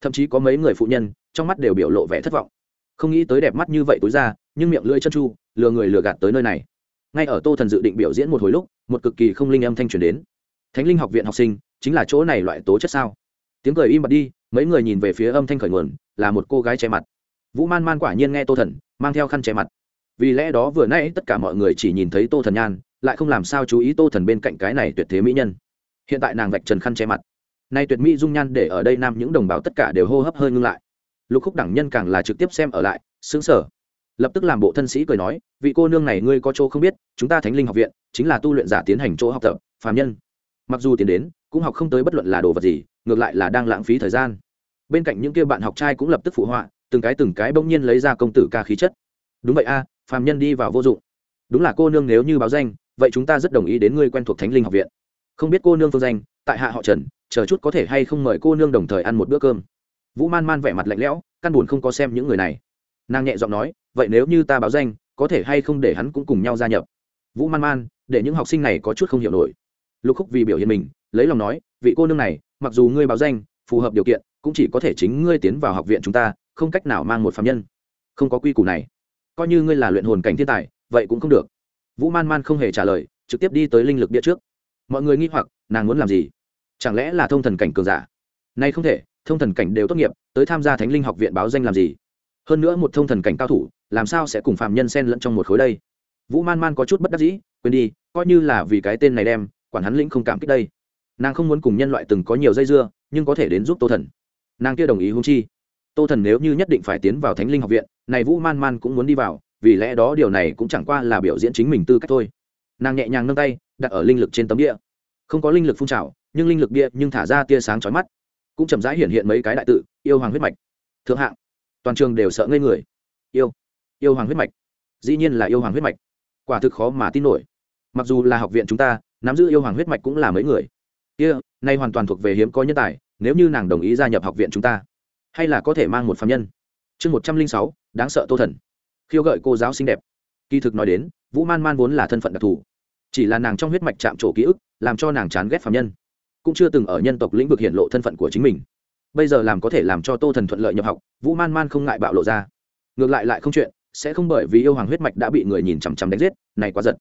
Thậm chí có mấy người phụ nhân, trong mắt đều biểu lộ vẻ thất vọng. Không nghĩ tới đẹp mắt như vậy tối ra, nhưng miệng lưỡi chân chu, lừa người lừa gạt tới nơi này. Ngay ở tô thần dự định biểu diễn một hồi lúc, một cực kỳ không linh âm thanh truyền đến. Thánh linh học viện học sinh, chính là chỗ này loại tố chất sao? Tiếng cười im bặt đi, mấy người nhìn về phía âm thanh khởi nguồn, là một cô gái che mặt vũ man man quả nhiên nghe tô thần, mang theo khăn che mặt. Vì lẽ đó vừa nãy tất cả mọi người chỉ nhìn thấy tô thần nhan, lại không làm sao chú ý tô thần bên cạnh cái này tuyệt thế mỹ nhân. Hiện tại nàng vạch trần khăn che mặt. Nay tuyệt mỹ dung nhan để ở đây nam những đồng bào tất cả đều hô hấp hơi ngưng lại. Lục khúc đẳng nhân càng là trực tiếp xem ở lại xứng sở lập tức làm bộ thân sĩ cười nói, vị cô nương này ngươi có chỗ không biết, chúng ta thánh linh học viện chính là tu luyện giả tiến hành chỗ học tập, phàm nhân. Mặc dù tiến đến, cũng học không tới bất luận là đồ vật gì, ngược lại là đang lãng phí thời gian. Bên cạnh những kia bạn học trai cũng lập tức phụ họa từng cái từng cái bỗng nhiên lấy ra công tử ca khí chất. Đúng vậy a, phàm nhân đi vào vô dụng. Đúng là cô nương nếu như báo danh, vậy chúng ta rất đồng ý đến ngươi quen thuộc thánh linh học viện. Không biết cô nương phương danh, tại hạ họ trần, chờ chút có thể hay không mời cô nương đồng thời ăn một bữa cơm. Vũ man man vẻ mặt lạnh lẽo, căn buồn không có xem những người này. Nàng nhẹ giọng nói, vậy nếu như ta báo danh, có thể hay không để hắn cũng cùng nhau gia nhập? Vũ man man, để những học sinh này có chút không hiểu nổi. Lục khúc vì biểu hiện mình, lấy lòng nói, vị cô nương này, mặc dù ngươi báo danh, phù hợp điều kiện, cũng chỉ có thể chính ngươi tiến vào học viện chúng ta không cách nào mang một phạm nhân. Không có quy củ này. Coi như ngươi là luyện hồn cảnh thiên tài, vậy cũng không được. Vũ man man không hề trả lời, trực tiếp đi tới linh lực bia trước. Mọi người nghi hoặc, nàng muốn làm gì? Chẳng lẽ là thông thần cảnh cường giả? Nay không thể, thông thần cảnh đều tốt nghiệp, tới tham gia thánh linh học viện báo danh làm gì? Hơn nữa một thông thần cảnh cao thủ, làm sao sẽ cùng phạm nhân xen lẫn trong một khối đây? Vũ man man có chút bất đắc dĩ, quên đi, coi như là vì cái tên này đem, quản hắn lĩnh không cảm kích đây. Nàng không muốn cùng nhân loại từng có nhiều dây dưa, nhưng có thể đến giúp tô thần. Nàng kia đồng ý hung chi tô thần nếu như nhất định phải tiến vào thánh linh học viện này vũ man man cũng muốn đi vào vì lẽ đó điều này cũng chẳng qua là biểu diễn chính mình tư cách thôi. Nàng nhẹ nhàng nâng tay đặt ở linh lực trên tấm địa không có linh lực phun trào nhưng linh lực bia nhưng thả ra tia sáng chói mắt. Cũng chậm rãi hiện hiện mấy cái đại tự yêu hoàng huyết mạch. Thượng hạng toàn trường đều sợ ngây người. Yêu yêu hoàng huyết mạch. Dĩ nhiên là yêu hoàng huyết mạch. Quả thực khó mà tin nổi. Mặc dù là học viện chúng ta nắm giữ yêu hoàng huyết mạch cũng là mấy người. Kia、yeah, nay hoàn toàn thuộc về hiếm có nhân tài nếu như nàng đồng ý gia nhập học viện chúng ta hay là có thể mang một phạm nhân? Chương một trăm linh sáu, đáng sợ tô thần. Khiêu gợi cô giáo xinh đẹp. Kỳ thực nói đến, vũ man man vốn là thân phận đặc thù. Chỉ là nàng trong huyết mạch chạm trổ ký ức, làm cho nàng chán ghét phạm nhân. Cũng chưa từng ở nhân tộc lĩnh vực hiện lộ thân phận của chính mình. Bây giờ làm có thể làm cho tô thần thuận lợi nhập học, vũ man man không ngại bạo lộ ra. Ngược lại lại không chuyện, sẽ không bởi vì yêu hoàng huyết mạch đã bị người nhìn chằm chằm đánh giết, này quá giật.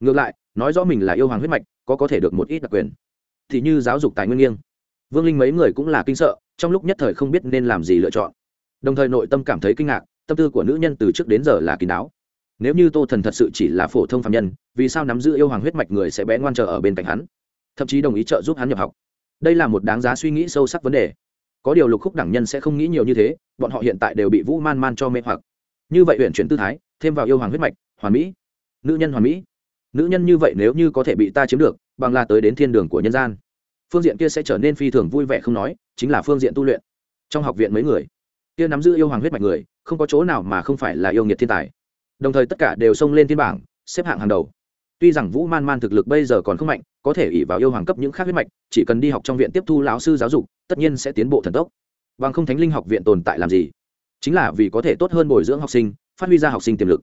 Ngược lại, nói rõ mình là yêu hoàng huyết mạch, có có thể được một ít đặc quyền. Thì như giáo dục tài nguyên nghiêng. Vương linh mấy người cũng là kinh sợ trong lúc nhất thời không biết nên làm gì lựa chọn. Đồng thời nội tâm cảm thấy kinh ngạc, tâm tư của nữ nhân từ trước đến giờ là kín đáo. Nếu như tô thần thật sự chỉ là phổ thông phạm nhân, vì sao nắm giữ yêu hoàng huyết mạch người sẽ bé ngoan chờ ở bên cạnh hắn? Thậm chí đồng ý trợ giúp hắn nhập học. Đây là một đáng giá suy nghĩ sâu sắc vấn đề. Có điều lục khúc đẳng nhân sẽ không nghĩ nhiều như thế, bọn họ hiện tại đều bị vũ man man cho mê hoặc. Như vậy huyện chuyển tư thái, thêm vào yêu hoàng huyết mạch, hoàn mỹ. Nữ nhân hoàn mỹ. Nữ nhân như vậy nếu như có thể bị ta chiếm được, bằng là tới đến thiên đường của nhân gian phương diện kia sẽ trở nên phi thường vui vẻ không nói, chính là phương diện tu luyện. Trong học viện mấy người, kia nắm giữ yêu hoàng huyết mạch người, không có chỗ nào mà không phải là yêu nghiệt thiên tài. Đồng thời tất cả đều xông lên thiên bảng, xếp hạng hàng đầu. Tuy rằng vũ man man thực lực bây giờ còn không mạnh, có thể ỉ vào yêu hoàng cấp những khác huyết mạch, chỉ cần đi học trong viện tiếp thu lão sư giáo dục, tất nhiên sẽ tiến bộ thần tốc. Bằng không thánh linh học viện tồn tại làm gì? Chính là vì có thể tốt hơn bồi dưỡng học sinh, phát huy ra học sinh tiềm lực.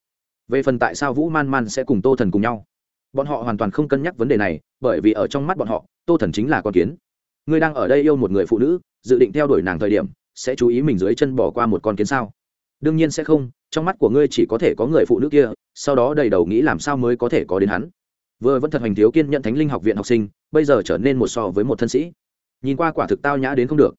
Về phần tại sao vũ man man sẽ cùng tô thần cùng nhau? Bọn họ hoàn toàn không cân nhắc vấn đề này, bởi vì ở trong mắt bọn họ tô thần chính là con kiến. Ngươi đang ở đây yêu một người phụ nữ, dự định theo đuổi nàng thời điểm, sẽ chú ý mình dưới chân bỏ qua một con kiến sao? Đương nhiên sẽ không, trong mắt của ngươi chỉ có thể có người phụ nữ kia, sau đó đầy đầu nghĩ làm sao mới có thể có đến hắn. Vừa vẫn thật hành thiếu kiên nhận thánh linh học viện học sinh, bây giờ trở nên một so với một thân sĩ. Nhìn qua quả thực tao nhã đến không được.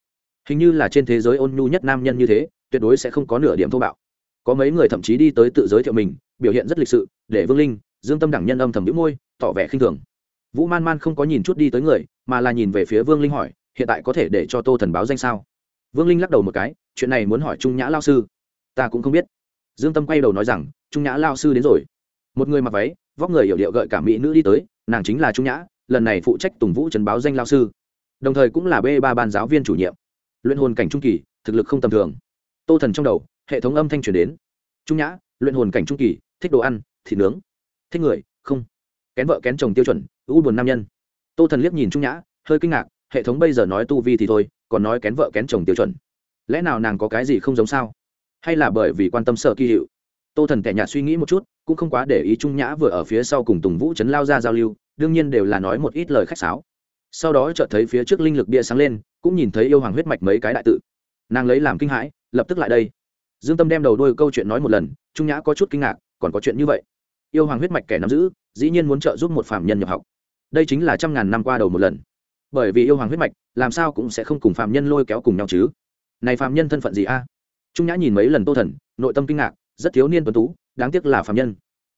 Hình như là trên thế giới ôn nhu nhất nam nhân như thế, tuyệt đối sẽ không có nửa điểm thô bạo. Có mấy người thậm chí đi tới tự giới thiệu mình, biểu hiện rất lịch sự, để vương linh, dương tâm đẳng nhân âm thầm đĩu môi, tỏ vẻ khinh thường vũ man man không có nhìn chút đi tới người, mà là nhìn về phía vương linh hỏi, hiện tại có thể để cho tô thần báo danh sao? Vương linh lắc đầu một cái, chuyện này muốn hỏi trung nhã lao sư. Ta cũng không biết. Dương tâm quay đầu nói rằng, trung nhã lao sư đến rồi. Một người mặc váy, vóc người hiểu điệu gợi cả mỹ nữ đi tới, nàng chính là trung nhã, lần này phụ trách tùng vũ trần báo danh lao sư. Đồng thời cũng là b ba ban giáo viên chủ nhiệm. Luyện hồn cảnh trung kỳ, thực lực không tầm thường. Tô thần trong đầu, hệ thống âm thanh truyền đến. Trung nhã, luyện hồn cảnh trung kỳ, thích đồ ăn, thịt nướng. Thích người, không. Kén vợ kén chồng tiêu chuẩn u buồn nam nhân. Tô thần liếc nhìn trung nhã, hơi kinh ngạc, hệ thống bây giờ nói tu vi thì thôi, còn nói kén vợ kén chồng tiêu chuẩn. Lẽ nào nàng có cái gì không giống sao? Hay là bởi vì quan tâm sợ kỳ hiệu? Tô thần kẻ nhạt suy nghĩ một chút, cũng không quá để ý trung nhã vừa ở phía sau cùng tùng vũ chấn lao ra giao lưu, đương nhiên đều là nói một ít lời khách sáo. Sau đó chợt thấy phía trước linh lực bia sáng lên, cũng nhìn thấy yêu hoàng huyết mạch mấy cái đại tự. Nàng lấy làm kinh hãi, lập tức lại đây. Dương tâm đem đầu đôi câu chuyện nói một lần, trung nhã có chút kinh ngạc, còn có chuyện như vậy. Yêu hoàng huyết mạch kẻ nắm giữ, dĩ nhiên muốn trợ giúp một phạm nhân nhập học đây chính là trăm ngàn năm qua đầu một lần. Bởi vì yêu hoàng huyết mạch, làm sao cũng sẽ không cùng phạm nhân lôi kéo cùng nhau chứ? Này phạm nhân thân phận gì a? Trung nhã nhìn mấy lần tô thần, nội tâm kinh ngạc, rất thiếu niên tuấn tú, đáng tiếc là phạm nhân.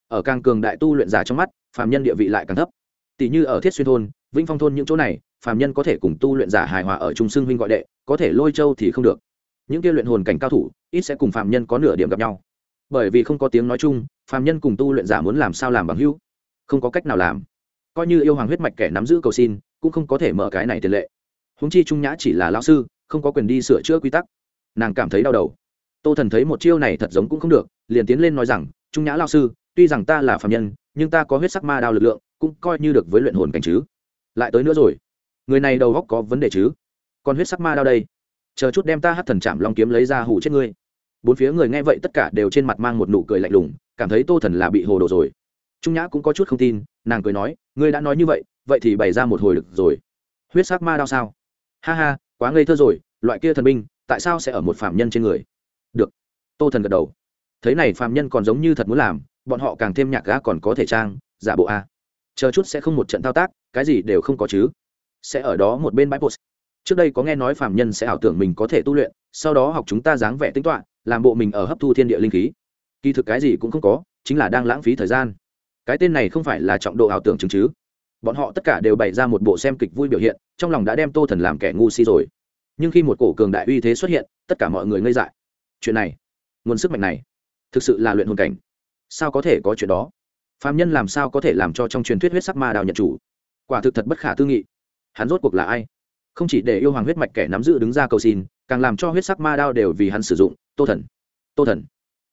Ở càng cường đại tu luyện giả trong mắt, phạm nhân địa vị lại càng thấp. Tỷ như ở thiết xuyên thôn, vĩnh phong thôn những chỗ này, phạm nhân có thể cùng tu luyện giả hài hòa ở trung xương huynh gọi đệ, có thể lôi châu thì không được. Những kia luyện hồn cảnh cao thủ, ít sẽ cùng phạm nhân có nửa điểm gặp nhau. Bởi vì không có tiếng nói chung, phạm nhân cùng tu luyện giả muốn làm sao làm bằng hữu? Không có cách nào làm coi như yêu hoàng huyết mạch kẻ nắm giữ cầu xin, cũng không có thể mở cái này tiền lệ. Húng chi trung nhã chỉ là lao sư, không có quyền đi sửa chữa quy tắc. Nàng cảm thấy đau đầu. Tô thần thấy một chiêu này thật giống cũng không được, liền tiến lên nói rằng, trung nhã lao sư, tuy rằng ta là phạm nhân, nhưng ta có huyết sắc ma đao lực lượng, cũng coi như được với luyện hồn cảnh chứ. Lại tới nữa rồi. Người này đầu góc có vấn đề chứ? Còn huyết sắc ma đao đây? Chờ chút đem ta hát thần chạm long kiếm lấy ra hủ chết ngươi. Bốn phía người nghe vậy tất cả đều trên mặt mang một nụ cười lạnh lùng, cảm thấy tô thần là bị hồ đồ rồi trung nhã cũng có chút không tin, nàng cười nói, ngươi đã nói như vậy vậy thì bày ra một hồi được rồi. Huyết sắc ma đao sao? Ha ha, quá ngây thơ rồi, loại kia thần binh, tại sao sẽ ở một phạm nhân trên người? Được. Tô thần gật đầu. Thấy này phạm nhân còn giống như thật muốn làm, bọn họ càng thêm nhạc gã còn có thể trang, giả bộ a. Chờ chút sẽ không một trận thao tác, cái gì đều không có chứ. Sẽ ở đó một bên bãi post trước đây có nghe nói phạm nhân sẽ ảo tưởng mình có thể tu luyện, sau đó học chúng ta dáng vẻ tính toạ làm bộ mình ở hấp thu thiên địa linh khí. Kỳ thực cái gì cũng không có, chính là đang lãng phí thời gian cái tên này không phải là trọng độ ảo tưởng chứng chứ. Bọn họ tất cả đều bày ra một bộ xem kịch vui biểu hiện, trong lòng đã đem tô thần làm kẻ ngu si rồi. Nhưng khi một cổ cường đại uy thế xuất hiện, tất cả mọi người ngây dại. Chuyện này, nguồn sức mạnh này, thực sự là luyện hồn cảnh. Sao có thể có chuyện đó? Phạm nhân làm sao có thể làm cho trong truyền thuyết huyết sắc ma đào nhận chủ? Quả thực thật bất khả tư nghị. Hắn rốt cuộc là ai? Không chỉ để yêu hoàng huyết mạch kẻ nắm giữ đứng ra cầu xin, càng làm cho huyết sắc ma đao đều vì hắn sử dụng. Tô thần tô thần.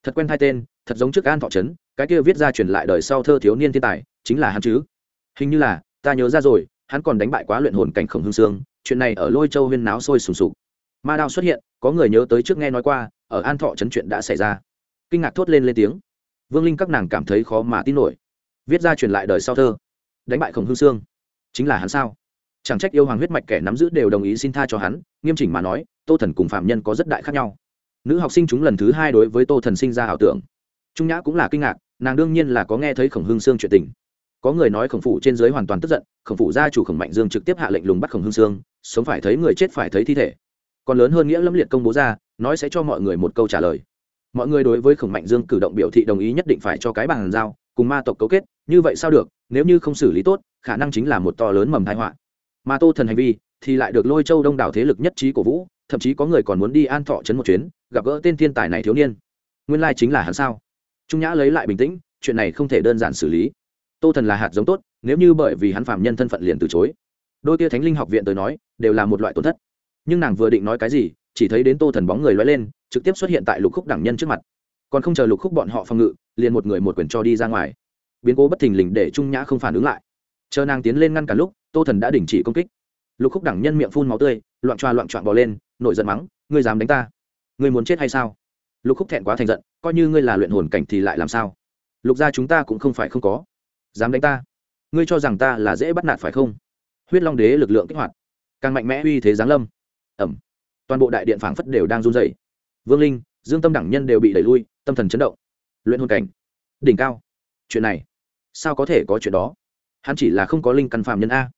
Thật quen hai tên thật giống trước an thọ trấn, cái kia viết ra truyền lại đời sau thơ thiếu niên thiên tài, chính là hắn chứ. Hình như là, ta nhớ ra rồi, hắn còn đánh bại quá luyện hồn cảnh khổng hương sương, chuyện này ở lôi châu huyên náo sôi sùng sục. Ma đao xuất hiện, có người nhớ tới trước nghe nói qua, ở an thọ trấn chuyện đã xảy ra. Kinh ngạc thốt lên lên tiếng. Vương linh các nàng cảm thấy khó mà tin nổi. Viết ra truyền lại đời sau thơ. Đánh bại khổng hương sương. Chính là hắn sao? Chẳng trách yêu hoàng huyết mạch kẻ nắm giữ đều đồng ý xin tha cho hắn, nghiêm chỉnh mà nói, tô thần cùng phạm nhân có rất đại khác nhau. Nữ học sinh chúng lần thứ hai đối với tô thần sinh ra ảo tưởng trung nhã cũng là kinh ngạc, nàng đương nhiên là có nghe thấy khổng hương sương chuyện tình. Có người nói khổng phủ trên giới hoàn toàn tức giận, khổng phủ gia chủ khổng mạnh dương trực tiếp hạ lệnh lùng bắt khổng hương sương, sống phải thấy người chết phải thấy thi thể. Còn lớn hơn nghĩa lâm liệt công bố ra, nói sẽ cho mọi người một câu trả lời. Mọi người đối với khổng mạnh dương cử động biểu thị đồng ý nhất định phải cho cái bàn giao, cùng ma tộc cấu kết, như vậy sao được, nếu như không xử lý tốt, khả năng chính là một to lớn mầm thái họa. Mà tô thần hành vi, thì lại được lôi châu đông đảo thế lực nhất trí cổ vũ, thậm chí có người còn muốn đi an thọ trấn một chuyến, gặp gỡ tên thiên tài này thiếu niên. Nguyên lai chính là hắn sao? Trung nhã lấy lại bình tĩnh, chuyện này không thể đơn giản xử lý. Tô thần là hạt giống tốt, nếu như bởi vì hắn phạm nhân thân phận liền từ chối. Đôi kia thánh linh học viện tới nói, đều là một loại tổn thất. Nhưng nàng vừa định nói cái gì, chỉ thấy đến tô thần bóng người loay lên, trực tiếp xuất hiện tại lục khúc đẳng nhân trước mặt. Còn không chờ lục khúc bọn họ phòng ngự, liền một người một quyền cho đi ra ngoài. Biến cố bất thình lình để trung nhã không phản ứng lại. Chờ nàng tiến lên ngăn cả lúc, tô thần đã đình chỉ công kích. Lục khúc đẳng nhân miệng phun máu tươi, loạn choa loạn choạng bò lên, nổi giận mắng, ngươi dám đánh ta? Ngươi muốn chết hay sao? Lục khúc thẹn quá thành giận coi như ngươi là luyện hồn cảnh thì lại làm sao? Lục gia chúng ta cũng không phải không có. Dám đánh ta? Ngươi cho rằng ta là dễ bắt nạt phải không? Huyết long đế lực lượng kích hoạt, càng mạnh mẽ uy thế giáng lâm. Ẩm toàn bộ đại điện phảng phất đều đang run dày vương linh, dương tâm đẳng nhân đều bị đẩy lui, tâm thần chấn động. Luyện hồn cảnh. Đỉnh cao. Chuyện này, sao có thể có chuyện đó? Hắn chỉ là không có linh căn phạm nhân a.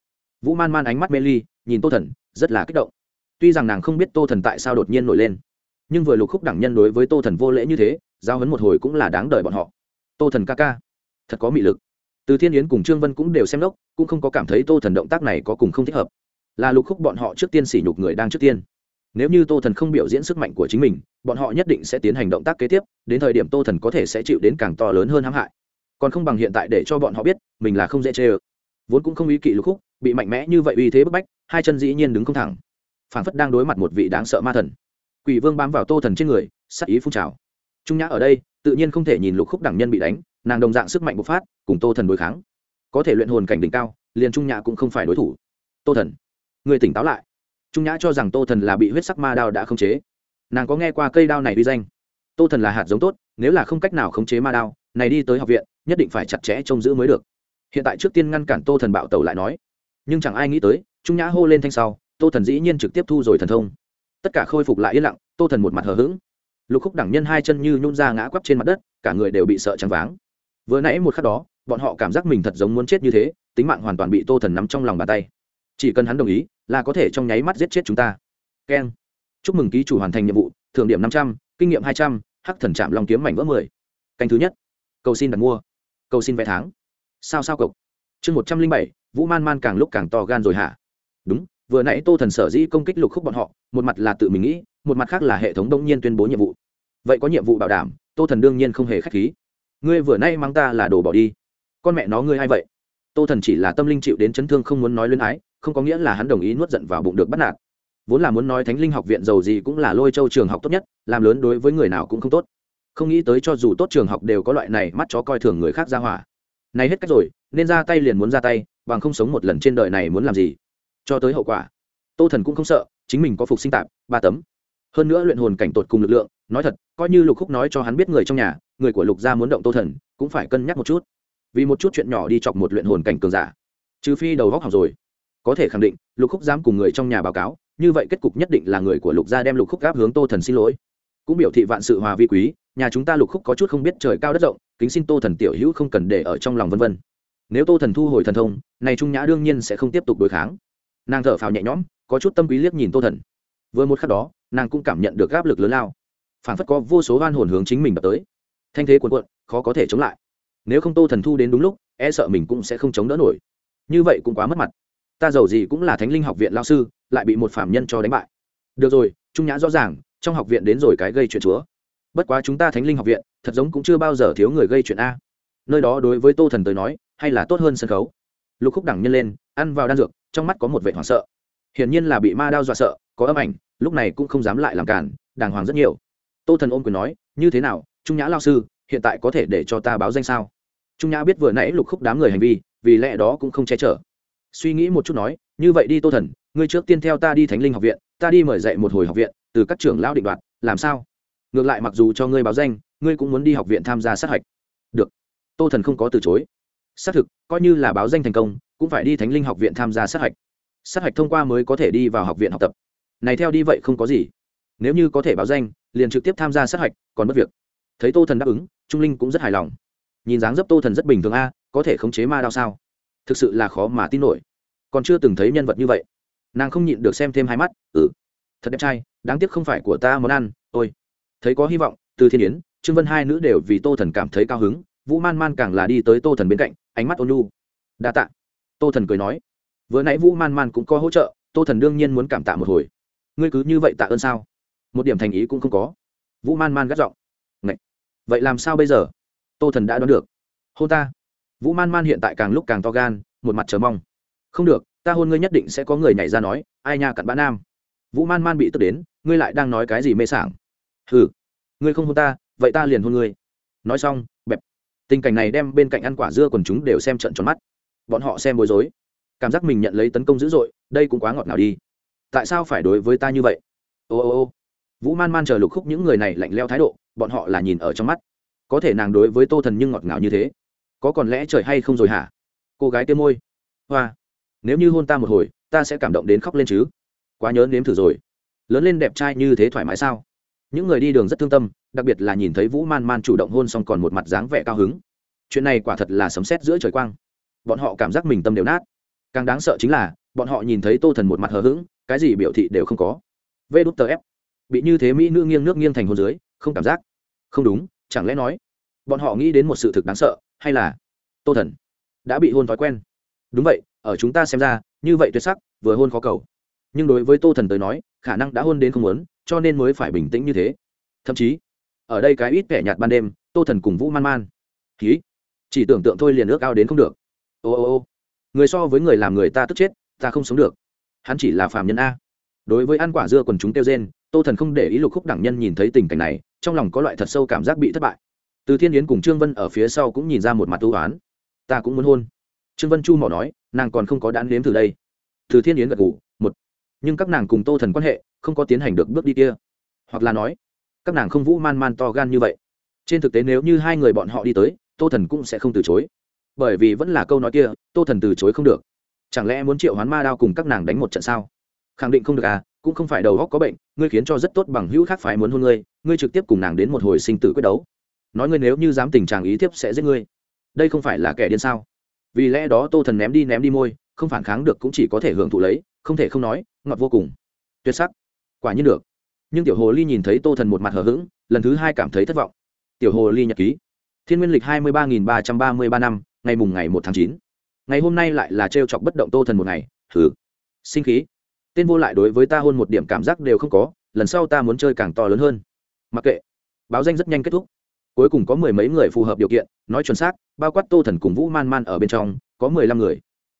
Vũ man man ánh mắt mê ly, nhìn tô thần, rất là kích động. Tuy rằng nàng không biết tô thần tại sao đột nhiên nổi lên, nhưng vừa lục khúc đẳng nhân đối với tô thần vô lễ như thế giao hấn một hồi cũng là đáng đợi bọn họ. Tô thần ca ca, thật có mị lực. Từ thiên yến cùng trương vân cũng đều xem đốc, cũng không có cảm thấy tô thần động tác này có cùng không thích hợp. Là lục khúc bọn họ trước tiên sỉ nhục người đang trước tiên. Nếu như tô thần không biểu diễn sức mạnh của chính mình, bọn họ nhất định sẽ tiến hành động tác kế tiếp, đến thời điểm tô thần có thể sẽ chịu đến càng to lớn hơn hãm hại. Còn không bằng hiện tại để cho bọn họ biết, mình là không dễ chê ơ. Vốn cũng không ý kỵ lục khúc, bị mạnh mẽ như vậy uy thế bức bách, hai chân dĩ nhiên đứng không thẳng. Phản phất đang đối mặt một vị đáng sợ ma thần. Quỷ vương bám vào tô thần trên người, sắc ý phun trào trung nhã ở đây, tự nhiên không thể nhìn lục khúc đẳng nhân bị đánh, nàng đồng dạng sức mạnh bộc phát, cùng tô thần đối kháng. Có thể luyện hồn cảnh đỉnh cao, liền trung nhã cũng không phải đối thủ. Tô thần, người tỉnh táo lại. Trung nhã cho rằng tô thần là bị huyết sắc ma đao đã khống chế. Nàng có nghe qua cây đao này uy danh. Tô thần là hạt giống tốt, nếu là không cách nào khống chế ma đao, này đi tới học viện, nhất định phải chặt chẽ trông giữ mới được. Hiện tại trước tiên ngăn cản tô thần bạo tẩu lại nói. Nhưng chẳng ai nghĩ tới, trung nhã hô lên thanh sau, tô thần dĩ nhiên trực tiếp thu rồi thần thông. Tất cả khôi phục lại yên lặng, tô thần một mặt hờ hững lục khúc đẳng nhân hai chân như nhún ra ngã quắp trên mặt đất, cả người đều bị sợ trắng váng. Vừa nãy một khắc đó, bọn họ cảm giác mình thật giống muốn chết như thế, tính mạng hoàn toàn bị tô thần nắm trong lòng bàn tay. Chỉ cần hắn đồng ý, là có thể trong nháy mắt giết chết chúng ta. Keng. Chúc mừng ký chủ hoàn thành nhiệm vụ, thưởng điểm năm trăm, kinh nghiệm hai trăm, hắc thần chạm lòng kiếm mảnh vỡ mười. Canh thứ nhất. Cầu xin đặt mua. Cầu xin vé tháng. Sao sao cộc chương một trăm linh bảy, vũ man man càng lúc càng to gan rồi hả? Đúng vừa nãy tô thần sở dĩ công kích lục khúc bọn họ, một mặt là tự mình nghĩ, một mặt khác là hệ thống đông nhiên tuyên bố nhiệm vụ. Vậy có nhiệm vụ bảo đảm, tô thần đương nhiên không hề k h á c h khí. Ngươi vừa nay mang ta là đồ bỏ đi. Con mẹ nó ngươi hay vậy? Tô thần chỉ là tâm linh chịu đến chấn thương không muốn nói luyến ái, không có nghĩa là hắn đồng ý nuốt giận vào bụng được bắt nạt. Vốn là muốn nói thánh linh học viện giàu gì cũng là lôi châu trường học tốt nhất, làm lớn đối với người nào cũng không tốt. Không nghĩ tới cho dù tốt trường học đều có loại này mắt chó coi thường người khác ra hỏa. Này hết cách rồi, nên ra tay liền muốn ra tay, bằng không sống một lần trên đời này muốn làm gì? Cho tới hậu quả. Tô thần cũng không sợ, chính mình có phục sinh tạp, ba tấm. Hơn nữa luyện hồn cảnh tột cùng lực lượng, nói thật, coi như lục khúc nói cho hắn biết người trong nhà, người của lục gia muốn động tô thần, cũng phải cân nhắc một chút. Vì một chút chuyện nhỏ đi chọc một luyện hồn cảnh cường giả. Trừ phi đầu góc học rồi. Có thể khẳng định, lục khúc dám cùng người trong nhà báo cáo, như vậy kết cục nhất định là người của lục gia đem lục khúc gáp hướng tô thần xin lỗi. Cũng biểu thị vạn sự hòa vi quý, nhà chúng ta lục khúc có chút không biết trời cao đất rộng, kính xin tô thần tiểu hữu không cần để ở trong lòng vân vân. Nếu tô thần thu hồi thần thông, này trung nhã đương nhiên sẽ không tiếp tục đối kháng nàng thở phào nhẹ nhõm, có chút tâm quý liếc nhìn tô thần. Vừa một khắc đó, nàng cũng cảm nhận được áp lực lớn lao. Phản phất có vô số van hồn hướng chính mình đập tới. Thanh thế cuồn cuộn, khó có thể chống lại. Nếu không tô thần thu đến đúng lúc e sợ mình cũng sẽ không chống đỡ nổi. Như vậy cũng quá mất mặt. Ta giàu gì cũng là thánh linh học viện lao sư, lại bị một phạm nhân cho đánh bại. Được rồi, trung nhã rõ ràng, trong học viện đến rồi cái gây chuyện chúa. Bất quá chúng ta thánh linh học viện, thật giống cũng chưa bao giờ thiếu người gây chuyện a. Nơi đó đối với tô thần tới nói, hay là tốt hơn sân khấu. Lục khúc đẳng nhân lên, ăn vào đan dược trong mắt có một vẻ hoảng sợ. Hiển nhiên là bị ma đao dọa sợ, có âm ảnh, lúc này cũng không dám lại làm cản, đàng hoàng rất nhiều. Tô thần ôm quyền nói, như thế nào, trung nhã lao sư, hiện tại có thể để cho ta báo danh sao? Trung nhã biết vừa nãy lục khúc đám người hành vi, vì lẽ đó cũng không che chở. Suy nghĩ một chút nói, như vậy đi tô thần, ngươi trước tiên theo ta đi thánh linh học viện, ta đi mời dạy một hồi học viện, từ các trưởng lão định đoạt, làm sao? Ngược lại mặc dù cho ngươi báo danh, ngươi cũng muốn đi học viện tham gia sát hạch. Được. Tô thần không có từ chối. Xác thực, coi như là báo danh thành công cũng phải đi thánh linh học viện tham gia sát hạch. Sát hạch thông qua mới có thể đi vào học viện học tập. Này theo đi vậy không có gì. Nếu như có thể báo danh, liền trực tiếp tham gia sát hạch, còn mất việc. Thấy tô thần đáp ứng, trung linh cũng rất hài lòng. Nhìn dáng dấp tô thần rất bình thường a, có thể khống chế ma đao sao? Thực sự là khó mà tin nổi. Còn chưa từng thấy nhân vật như vậy. Nàng không nhịn được xem thêm hai mắt ừ. Thật đẹp trai, đáng tiếc không phải của ta món ăn, ôi. Thấy có hy vọng, từ thiên yến, trương vân hai nữ đều vì tô thần cảm thấy cao hứng, vũ man man càng là đi tới tô thần bên cạnh, ánh mắt ôn lu đa tạ tô thần cười nói, vừa nãy vũ man man cũng có hỗ trợ, tô thần đương nhiên muốn cảm tạ một hồi. Ngươi cứ như vậy tạ ơn sao? Một điểm thành ý cũng không có. Vũ man man gắt giọng Ngậy! vậy làm sao bây giờ? Tô thần đã đoán được. Hôn ta. Vũ man man hiện tại càng lúc càng to gan, một mặt chờ mong. Không được, ta hôn ngươi nhất định sẽ có người nhảy ra nói, ai nha cặn bã nam. Vũ man man bị tức đến, ngươi lại đang nói cái gì mê sảng? Hừ, ngươi không hôn ta, vậy ta liền hôn ngươi. Nói xong, bẹp. Tình cảnh này đem bên cạnh ăn quả dưa còn chúng đều xem trận tròn mắt bọn họ xem bối rối. Cảm giác mình nhận lấy tấn công dữ dội, đây cũng quá ngọt ngào đi. Tại sao phải đối với ta như vậy? Ô ô ô. Vũ man man chờ lục khúc những người này lạnh leo thái độ, bọn họ là nhìn ở trong mắt. Có thể nàng đối với tô thần nhưng ngọt ngào như thế, có còn lẽ trời hay không rồi hả? Cô gái tiêm môi. Hoa. Nếu như hôn ta một hồi, ta sẽ cảm động đến khóc lên chứ. Quá nhớ nếm thử rồi. Lớn lên đẹp trai như thế thoải mái sao? Những người đi đường rất thương tâm, đặc biệt là nhìn thấy vũ man man chủ động hôn xong còn một mặt dáng vẻ cao hứng. Chuyện này quả thật là sấm sét giữa trời quang bọn họ cảm giác mình tâm đều nát. Càng đáng sợ chính là, bọn họ nhìn thấy tô thần một mặt hờ hững, cái gì biểu thị đều không có. Vê đút tờ ép. Bị như thế mỹ nữ nghiêng nước nghiêng thành hôn dưới, không cảm giác. Không đúng, chẳng lẽ nói, bọn họ nghĩ đến một sự thực đáng sợ, hay là tô thần đã bị hôn thói quen? Đúng vậy, ở chúng ta xem ra, như vậy tuyệt sắc, vừa hôn khó cầu. Nhưng đối với tô thần tới nói, khả năng đã hôn đến không muốn, cho nên mới phải bình tĩnh như thế. Thậm chí, ở đây cái ít kẻ nhạt ban đêm, tô thần cùng vũ man man. Ký chỉ tưởng tượng thôi liền ước ao đến không được ô ô ô. Người so với người làm người ta tức chết, ta không sống được. Hắn chỉ là phàm nhân a. Đối với ăn quả dưa quần chúng kêu gen tô thần không để ý lục khúc đẳng nhân nhìn thấy tình cảnh này, trong lòng có loại thật sâu cảm giác bị thất bại. Từ thiên yến cùng trương vân ở phía sau cũng nhìn ra một mặt ưu oán. Ta cũng muốn hôn. Trương vân chu mỏ nói, nàng còn không có đán nếm từ đây. Từ thiên yến gật ngủ một. Nhưng các nàng cùng tô thần quan hệ, không có tiến hành được bước đi kia. Hoặc là nói, các nàng không vũ man man to gan như vậy. Trên thực tế nếu như hai người bọn họ đi tới, tô thần cũng sẽ không từ chối bởi vì vẫn là câu nói kia, tô thần từ chối không được. Chẳng lẽ muốn triệu hoán ma đao cùng các nàng đánh một trận sao? Khẳng định không được à cũng không phải đầu góc có bệnh, ngươi khiến cho rất tốt bằng hữu khác phái muốn hôn ngươi ngươi trực tiếp cùng nàng đến một hồi sinh tử quyết đấu. Nói ngươi nếu như dám tình trạng ý thiếp sẽ giết ngươi. Đây không phải là kẻ điên sao? Vì lẽ đó tô thần ném đi ném đi môi, không phản kháng được cũng chỉ có thể hưởng thụ lấy, không thể không nói, ngọt vô cùng. Tuyệt sắc. Quả nhiên được. Nhưng tiểu hồ ly nhìn thấy tô thần một mặt hờ hững, lần thứ hai cảm thấy thất vọng. Tiểu hồ ly nhật ký. Thiên nguyên lịch hai mươi ba nghìn ba trăm ba mươi ba năm ngày mùng ngày một tháng chín. Ngày hôm nay lại là trêu chọc bất động tô thần một ngày thử sinh khí. Tên vô lại đối với ta hôn một điểm cảm giác đều không có, lần sau ta muốn chơi càng to lớn hơn. Mặc kệ. Báo danh rất nhanh kết thúc. Cuối cùng có mười mấy người phù hợp điều kiện, nói chuẩn xác, bao quát tô thần cùng vũ man man ở bên trong, có mười lăm người.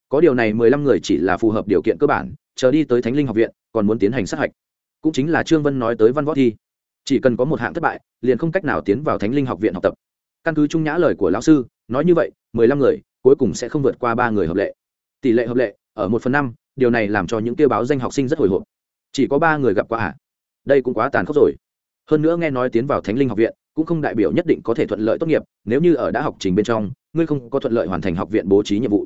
Có điều này mười lăm người chỉ là phù hợp điều kiện cơ bản, chờ đi tới thánh linh học viện, còn muốn tiến hành sát hạch. Cũng chính là trương vân nói tới văn võ thi. Chỉ cần có một hạng thất bại, liền không cách nào tiến vào thánh linh học viện học tập căn cứ trung nhã lời của lão sư, nói như vậy, mười lăm người, cuối cùng sẽ không vượt qua ba người hợp lệ. Tỷ lệ hợp lệ, ở một phần năm, điều này làm cho những tiêu báo danh học sinh rất hồi hộp. Chỉ có ba người gặp qua à? Đây cũng quá tàn khốc rồi. Hơn nữa nghe nói tiến vào thánh linh học viện, cũng không đại biểu nhất định có thể thuận lợi tốt nghiệp, nếu như ở đã học trình bên trong, ngươi không có thuận lợi hoàn thành học viện bố trí nhiệm vụ.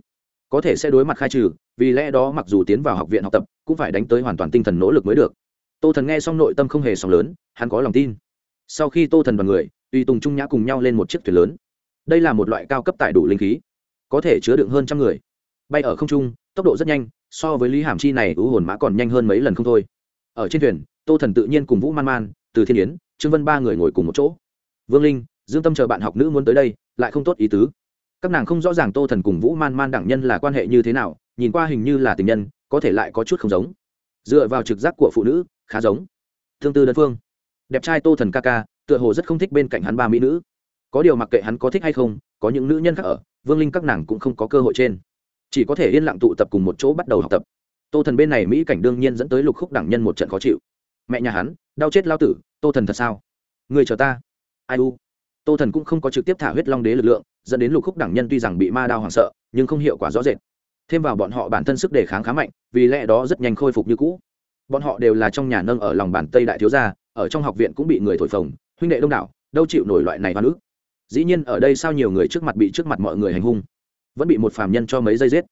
Có thể sẽ đối mặt khai trừ, vì lẽ đó mặc dù tiến vào học viện học tập, cũng phải đánh tới hoàn toàn tinh thần nỗ lực mới được. Tô thần nghe xong nội tâm không hề sóng lớn, hắn có lòng tin. Sau khi tô thần và người tùy tùng trung nhã cùng nhau lên một chiếc thuyền lớn. Đây là một loại cao cấp tải đủ linh khí, có thể chứa đựng hơn trăm người. Bay ở không trung, tốc độ rất nhanh, so với lý hàm chi này, ưu hồn mã còn nhanh hơn mấy lần không thôi. Ở trên thuyền, tô thần tự nhiên cùng vũ man man, từ thiên yến, trương vân ba người ngồi cùng một chỗ. Vương linh, dương tâm chờ bạn học nữ muốn tới đây, lại không tốt ý tứ. Các nàng không rõ ràng tô thần cùng vũ man man đẳng nhân là quan hệ như thế nào, nhìn qua hình như là tình nhân, có thể lại có chút không giống. Dựa vào trực giác của phụ nữ, khá giống. Thương tư đơn phương. Đẹp trai tô thần ca ca tựa hồ rất không thích bên cạnh hắn ba mỹ nữ. Có điều mặc kệ hắn có thích hay không, có những nữ nhân khác ở, vương linh các nàng cũng không có cơ hội trên. Chỉ có thể yên lặng tụ tập cùng một chỗ bắt đầu học tập. Tô thần bên này mỹ cảnh đương nhiên dẫn tới lục khúc đẳng nhân một trận khó chịu. Mẹ nhà hắn, đau chết lao tử, tô thần thật sao? Người chờ ta. Ai u? Tô thần cũng không có trực tiếp thả huyết long đế lực lượng, dẫn đến lục khúc đẳng nhân tuy rằng bị ma đao hoảng sợ, nhưng không hiệu quả rõ rệt. Thêm vào bọn họ bản thân sức đề kháng khá mạnh, vì lẽ đó rất nhanh khôi phục như cũ. Bọn họ đều là trong nhà nâng ở lòng bàn tây đại thiếu gia, ở trong học viện cũng bị người thổi phồng huynh đệ đông đảo, đâu chịu nổi loại này hoa nước dĩ nhiên ở đây sao nhiều người trước mặt bị trước mặt mọi người hành hung, vẫn bị một phàm nhân cho mấy giây giết.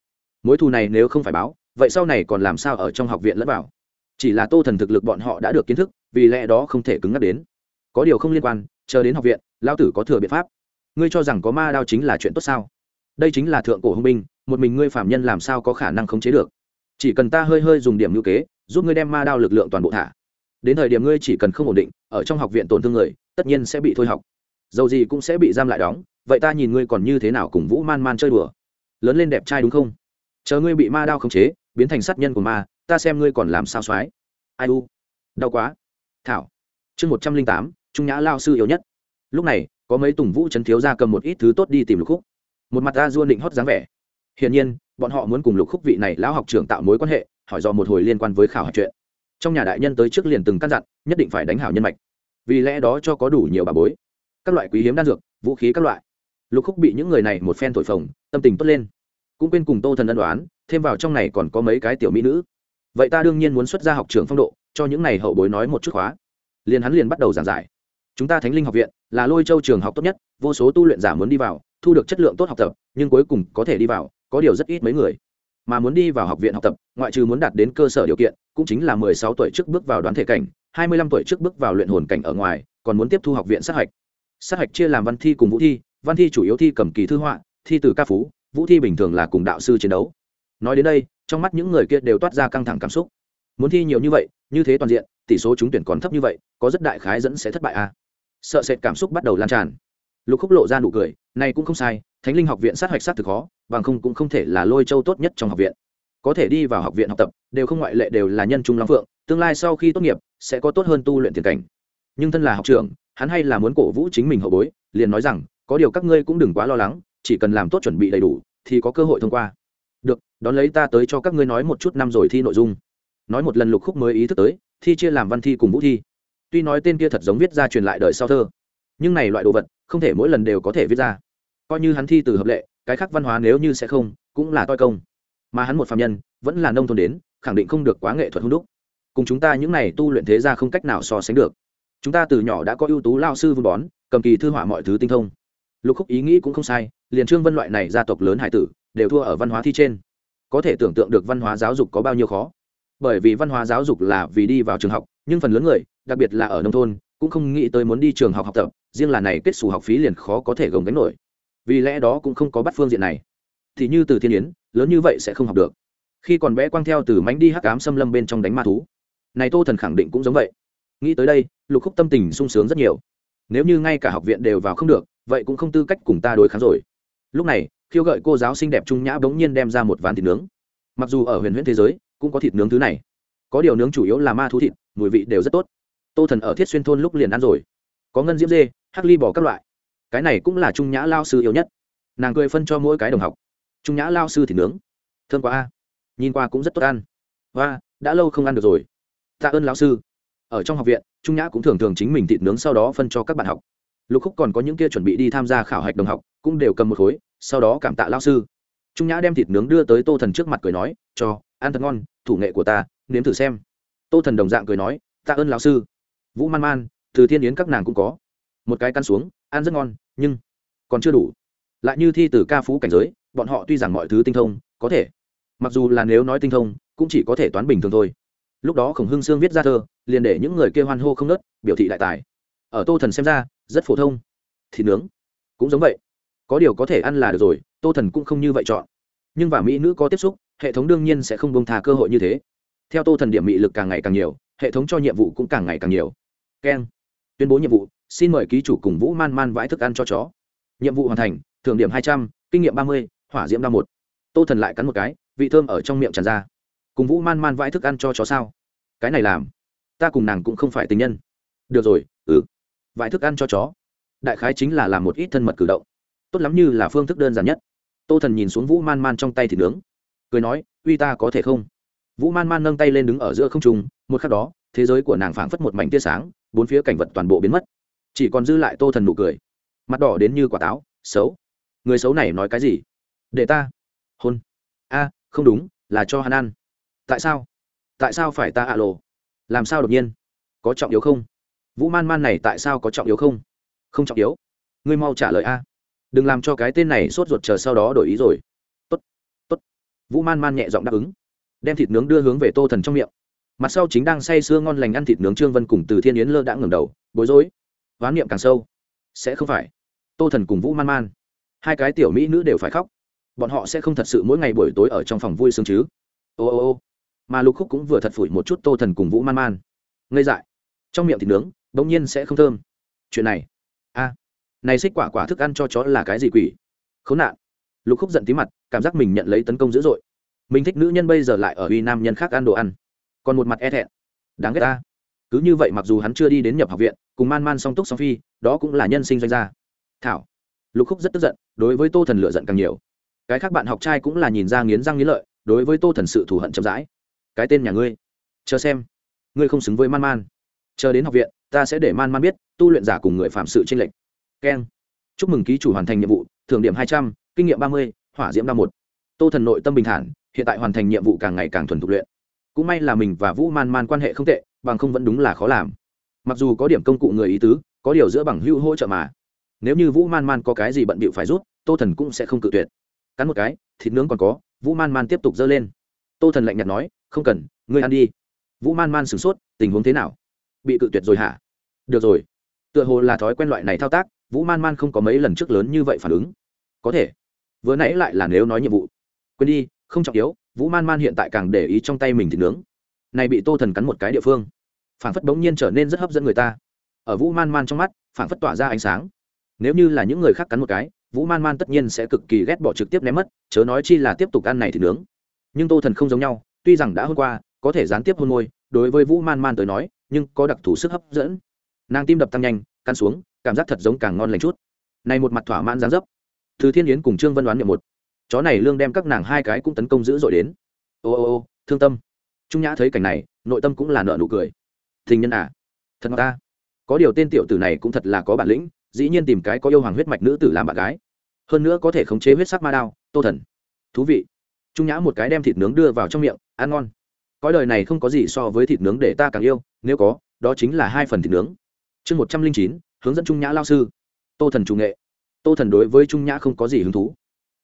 Mối thù này nếu không phải báo, vậy sau này còn làm sao ở trong học viện lẫn vào? Chỉ là tô thần thực lực bọn họ đã được kiến thức, vì lẽ đó không thể cứng ngắc đến. Có điều không liên quan, chờ đến học viện lao tử có thừa biện pháp. Ngươi cho rằng có ma đao chính là chuyện tốt sao? Đây chính là thượng cổ hung binh, một mình ngươi phạm nhân làm sao có khả năng khống chế được? Chỉ cần ta hơi hơi dùng điểm ngữ kế, giúp ngươi đem ma đao lực lượng toàn bộ thả đến thời điểm ngươi chỉ cần không ổn định, ở trong học viện tổn thương người, tất nhiên sẽ bị thôi học. Dầu gì cũng sẽ bị giam lại đóng, vậy ta nhìn ngươi còn như thế nào cùng vũ man man chơi đùa. Lớn lên đẹp trai đúng không? Chờ ngươi bị ma đao khống chế, biến thành sát nhân của ma, ta xem ngươi còn làm sao soái. Ai u? Đau quá. Thảo. Chương một trăm linh tám, trung nhã lao sư yếu nhất. Lúc này, có mấy tùng vũ chấn thiếu ra cầm một ít thứ tốt đi tìm lục khúc. Một mặt ta dua định hót dáng vẻ. Hiển nhiên, bọn họ muốn cùng lục khúc vị này lão học trưởng tạo mối quan hệ, hỏi do một hồi liên quan với khảo hạch chuyện trong nhà đại nhân tới trước liền từng căn dặn, nhất định phải đánh hảo nhân mạch. Vì lẽ đó cho có đủ nhiều bà bối. Các loại quý hiếm đan dược, vũ khí các loại. Lục khúc bị những người này một phen thổi phồng, tâm tình tốt lên. Cũng quên cùng tô thần ân đoán thêm vào trong này còn có mấy cái tiểu mỹ nữ. Vậy ta đương nhiên muốn xuất ra học trường phong độ, cho những này hậu bối nói một chút khóa. Liền hắn liền bắt đầu giảng giải. Chúng ta thánh linh học viện là lôi châu trường học tốt nhất, vô số tu luyện giả muốn đi vào, thu được chất lượng tốt học tập, nhưng cuối cùng có thể đi vào, có điều rất ít mấy người mà muốn đi vào học viện học tập, ngoại trừ muốn đạt đến cơ sở điều kiện, cũng chính là mười sáu tuổi trước bước vào đoán thể cảnh, hai mươi lăm tuổi trước bước vào luyện hồn cảnh ở ngoài, còn muốn tiếp thu học viện sát hạch. Sát hạch chia làm văn thi cùng vũ thi, văn thi chủ yếu thi cầm kỳ thư họa, thi từ ca phú, vũ thi bình thường là cùng đạo sư chiến đấu. Nói đến đây, trong mắt những người kia đều toát ra căng thẳng cảm xúc. Muốn thi nhiều như vậy, như thế toàn diện, tỷ số trúng tuyển còn thấp như vậy, có rất đại khái dẫn sẽ thất bại à? Sợ sệt cảm xúc bắt đầu lan tràn. Lục khúc lộ ra nụ cười, này cũng không sai thánh linh học viện sát hạch sát thực khó, bằng không cũng không thể là lôi châu tốt nhất trong học viện. Có thể đi vào học viện học tập, đều không ngoại lệ đều là nhân trung long phượng, tương lai sau khi tốt nghiệp, sẽ có tốt hơn tu luyện tiền cảnh. Nhưng thân là học trưởng, hắn hay là muốn cổ vũ chính mình hậu bối, liền nói rằng, có điều các ngươi cũng đừng quá lo lắng, chỉ cần làm tốt chuẩn bị đầy đủ, thì có cơ hội thông qua. Được, đón lấy ta tới cho các ngươi nói một chút năm rồi thi nội dung. Nói một lần lục khúc mới ý thức tới, thi chia làm văn thi cùng vũ thi. Tuy nói tên kia thật giống viết ra truyền lại đời sau thơ, nhưng này loại đồ vật, không thể mỗi lần đều có thể viết ra coi như hắn thi từ hợp lệ, cái khác văn hóa nếu như sẽ không, cũng là toi công. Mà hắn một phạm nhân, vẫn là nông thôn đến, khẳng định không được quá nghệ thuật hung đúc. Cùng chúng ta những này tu luyện thế ra không cách nào so sánh được. Chúng ta từ nhỏ đã có ưu tú lao sư vun bón, cầm kỳ thư họa mọi thứ tinh thông. Lục khúc ý nghĩ cũng không sai, liền trương vân loại này gia tộc lớn hải tử, đều thua ở văn hóa thi trên. Có thể tưởng tượng được văn hóa giáo dục có bao nhiêu khó. Bởi vì văn hóa giáo dục là vì đi vào trường học, nhưng phần lớn người, đặc biệt là ở nông thôn, cũng không nghĩ tới muốn đi trường học học tập, riêng là này kết xù học phí liền khó có thể gồng gánh nổi vì lẽ đó cũng không có bắt phương diện này. Thì như từ thiên yến, lớn như vậy sẽ không học được. Khi còn bé quang theo từ mánh đi hắc cám xâm lâm bên trong đánh ma thú. Này tô thần khẳng định cũng giống vậy. Nghĩ tới đây, lục khúc tâm tình sung sướng rất nhiều. Nếu như ngay cả học viện đều vào không được, vậy cũng không tư cách cùng ta đối kháng rồi. Lúc này, khiêu gợi cô giáo xinh đẹp trung nhã bỗng nhiên đem ra một ván thịt nướng. Mặc dù ở huyền huyễn thế giới, cũng có thịt nướng thứ này. Có điều nướng chủ yếu là ma thú thịt, mùi vị đều rất tốt. Tô thần ở thiết xuyên thôn lúc liền ăn rồi. Có ngân diễm dê, hắc ly bỏ các loại cái này cũng là trung nhã lao sư yêu nhất. Nàng cười phân cho mỗi cái đồng học. Trung nhã lao sư thì nướng. Thương quá a. Nhìn qua cũng rất tốt ăn. Và, đã lâu không ăn được rồi. Tạ ơn lao sư. Ở trong học viện, trung nhã cũng thường thường chính mình thịt nướng sau đó phân cho các bạn học. Lục khúc còn có những kia chuẩn bị đi tham gia khảo hạch đồng học, cũng đều cầm một khối, sau đó cảm tạ lao sư. Trung nhã đem thịt nướng đưa tới tô thần trước mặt cười nói, cho, ăn thật ngon, thủ nghệ của ta, nếm thử xem. Tô thần đồng dạng cười nói, tạ ơn lão sư. Vũ man man, từ thiên yến các nàng cũng có. Một cái căn xuống ăn rất ngon, nhưng còn chưa đủ. Lại như thi từ ca phú cảnh giới, bọn họ tuy rằng mọi thứ tinh thông, có thể, mặc dù là nếu nói tinh thông, cũng chỉ có thể toán bình thường thôi. Lúc đó khổng hưng sương viết ra thơ, liền để những người kêu hoan hô không nớt, biểu thị đại tài. Ở tô thần xem ra, rất phổ thông. Thịt nướng, cũng giống vậy. Có điều có thể ăn là được rồi, tô thần cũng không như vậy chọn. Nhưng và mỹ nữ có tiếp xúc, hệ thống đương nhiên sẽ không bông thà cơ hội như thế. Theo tô thần điểm mị lực càng ngày càng nhiều, hệ thống cho nhiệm vụ cũng càng ngày càng nhiều. Keng tuyên bố nhiệm vụ, xin mời ký chủ cùng vũ man man vãi thức ăn cho chó. Nhiệm vụ hoàn thành thường điểm hai trăm, kinh nghiệm ba mươi, hỏa diễm đa một. Tô thần lại cắn một cái, vị thơm ở trong miệng tràn ra. Cùng vũ man man vãi thức ăn cho chó sao? Cái này làm, ta cùng nàng cũng không phải tình nhân. Được rồi ừ. Vãi thức ăn cho chó. Đại khái chính là làm một ít thân mật cử động. Tốt lắm như là phương thức đơn giản nhất. Tô thần nhìn xuống vũ man man trong tay thịt nướng. Cười nói, uy ta có thể không? Vũ man man nâng tay lên đứng ở giữa không trung, một khắc đó, thế giới của nàng phảng phất một mảnh tia sáng bốn phía cảnh vật toàn bộ biến mất. Chỉ còn dư lại tô thần nụ cười. Mặt đỏ đến như quả táo, xấu. Người xấu này nói cái gì? Để ta. Hôn. A, không đúng, là cho hắn ăn. Tại sao? Tại sao phải ta ạ lộ làm sao đột nhiên? Có trọng yếu không? Vũ man man này tại sao có trọng yếu không? Không trọng yếu. Ngươi mau trả lời a. Đừng làm cho cái tên này sốt ruột chờ sau đó đổi ý rồi. Tốt tốt. Vũ man man nhẹ giọng đáp ứng. Đem thịt nướng đưa hướng về tô thần trong miệng mặt sau chính đang say sưa ngon lành ăn thịt nướng trương vân cùng từ thiên yến lơ đã ngẩng đầu, bối rối. Hoán niệm càng sâu. Sẽ không phải. Tô thần cùng vũ man man. Hai cái tiểu mỹ nữ đều phải khóc. Bọn họ sẽ không thật sự mỗi ngày buổi tối ở trong phòng vui sướng chứ. Ô ô ô. Mà lục khúc cũng vừa thật phủi một chút tô thần cùng vũ man man. Ngây dại. Trong miệng thịt nướng đ ỗ n g nhiên sẽ không thơm. Chuyện này. A. Này xích quả quả thức ăn cho chó là cái gì quỷ? Khốn nạn. Lục khúc giận tí mặt, cảm giác mình nhận lấy tấn công dữ dội. Mình thích nữ nhân bây giờ lại ở uy nam nhân khác ăn đồ ăn còn một mặt e thẹn. Đáng ghét ta. Cứ như vậy mặc dù hắn chưa đi đến nhập học viện, cùng man man song túc song phi, đó cũng là nhân sinh doanh gia. Thảo. Lục khúc rất tức giận, đối với tô thần lựa giận càng nhiều. Cái khác bạn học trai cũng là nhìn ra nghiến răng nghiến lợi, đối với tô thần sự thù hận chậm rãi. Cái tên nhà ngươi. Chờ xem. Ngươi không xứng với man man. Chờ đến học viện, ta sẽ để man man biết, tu luyện giả cùng người phạm sự tranh lệch. Keng. Chúc mừng ký chủ hoàn thành nhiệm vụ, thưởng điểm hai trăm, kinh nghiệm ba mươi, hỏa diễm năm một. Tô thần nội tâm bình thản, hiện tại hoàn thành nhiệm vụ càng ngày càng thuần thục luyện cũng may là mình và vũ man man quan hệ không tệ, bằng không vẫn đúng là khó làm. Mặc dù có điểm công cụ người ý tứ, có điều giữa bằng hữu hỗ trợ mà. Nếu như vũ man man có cái gì bận bịu phải rút, tô thần cũng sẽ không cự tuyệt. Cắn một cái, thịt nướng còn có, vũ man man tiếp tục dơ lên. Tô thần lạnh nhạt nói, không cần, ngươi ăn đi. Vũ man man sửng sốt, tình huống thế nào? Bị cự tuyệt rồi hả? Được rồi. Tựa hồ là thói quen loại này thao tác, vũ man man không có mấy lần trước lớn như vậy phản ứng. Có thể. Vừa nãy lại là nếu nói nhiệm vụ. Quên đi, không trọng yếu vũ man man hiện tại càng để ý trong tay mình thịt nướng. Này bị tô thần cắn một cái địa phương phản phất bỗng nhiên trở nên rất hấp dẫn người ta. Ở vũ man man trong mắt phản phất tỏa ra ánh sáng. Nếu như là những người khác cắn một cái, vũ man man tất nhiên sẽ cực kỳ ghét bỏ trực tiếp ném mất, chớ nói chi là tiếp tục ăn này thì nướng. Nhưng tô thần không giống nhau, tuy rằng đã hôn qua, có thể gián tiếp hôn môi, đối với vũ man man tới nói, nhưng có đặc thù sức hấp dẫn. Nàng tim đập tăng nhanh căn xuống, cảm giác thật giống càng ngon lành chút. Này một mặt thỏa mãn dán dấp. Thứ thiên yến cùng trương vân đoán miệng một chó này lương đem các nàng hai cái cũng tấn công dữ dội đến. Ô ô ô, thương tâm. Trung nhã thấy cảnh này, nội tâm cũng là nợ nụ cười. Thình nhân à? Thật ta. Có điều tên tiểu tử này cũng thật là có bản lĩnh, dĩ nhiên tìm cái có yêu hoàng huyết mạch nữ tử làm bạn gái. Hơn nữa có thể khống chế huyết sắc ma đao, tô thần. Thú vị. Trung nhã một cái đem thịt nướng đưa vào trong miệng, ăn ngon. Cõi đời này không có gì so với thịt nướng để ta càng yêu, nếu có, đó chính là hai phần thịt nướng. Chương một trăm linh chín, hướng dẫn trung nhã lao sư. Tô thần chủ nghệ. Tô thần đối với trung nhã không có gì hứng thú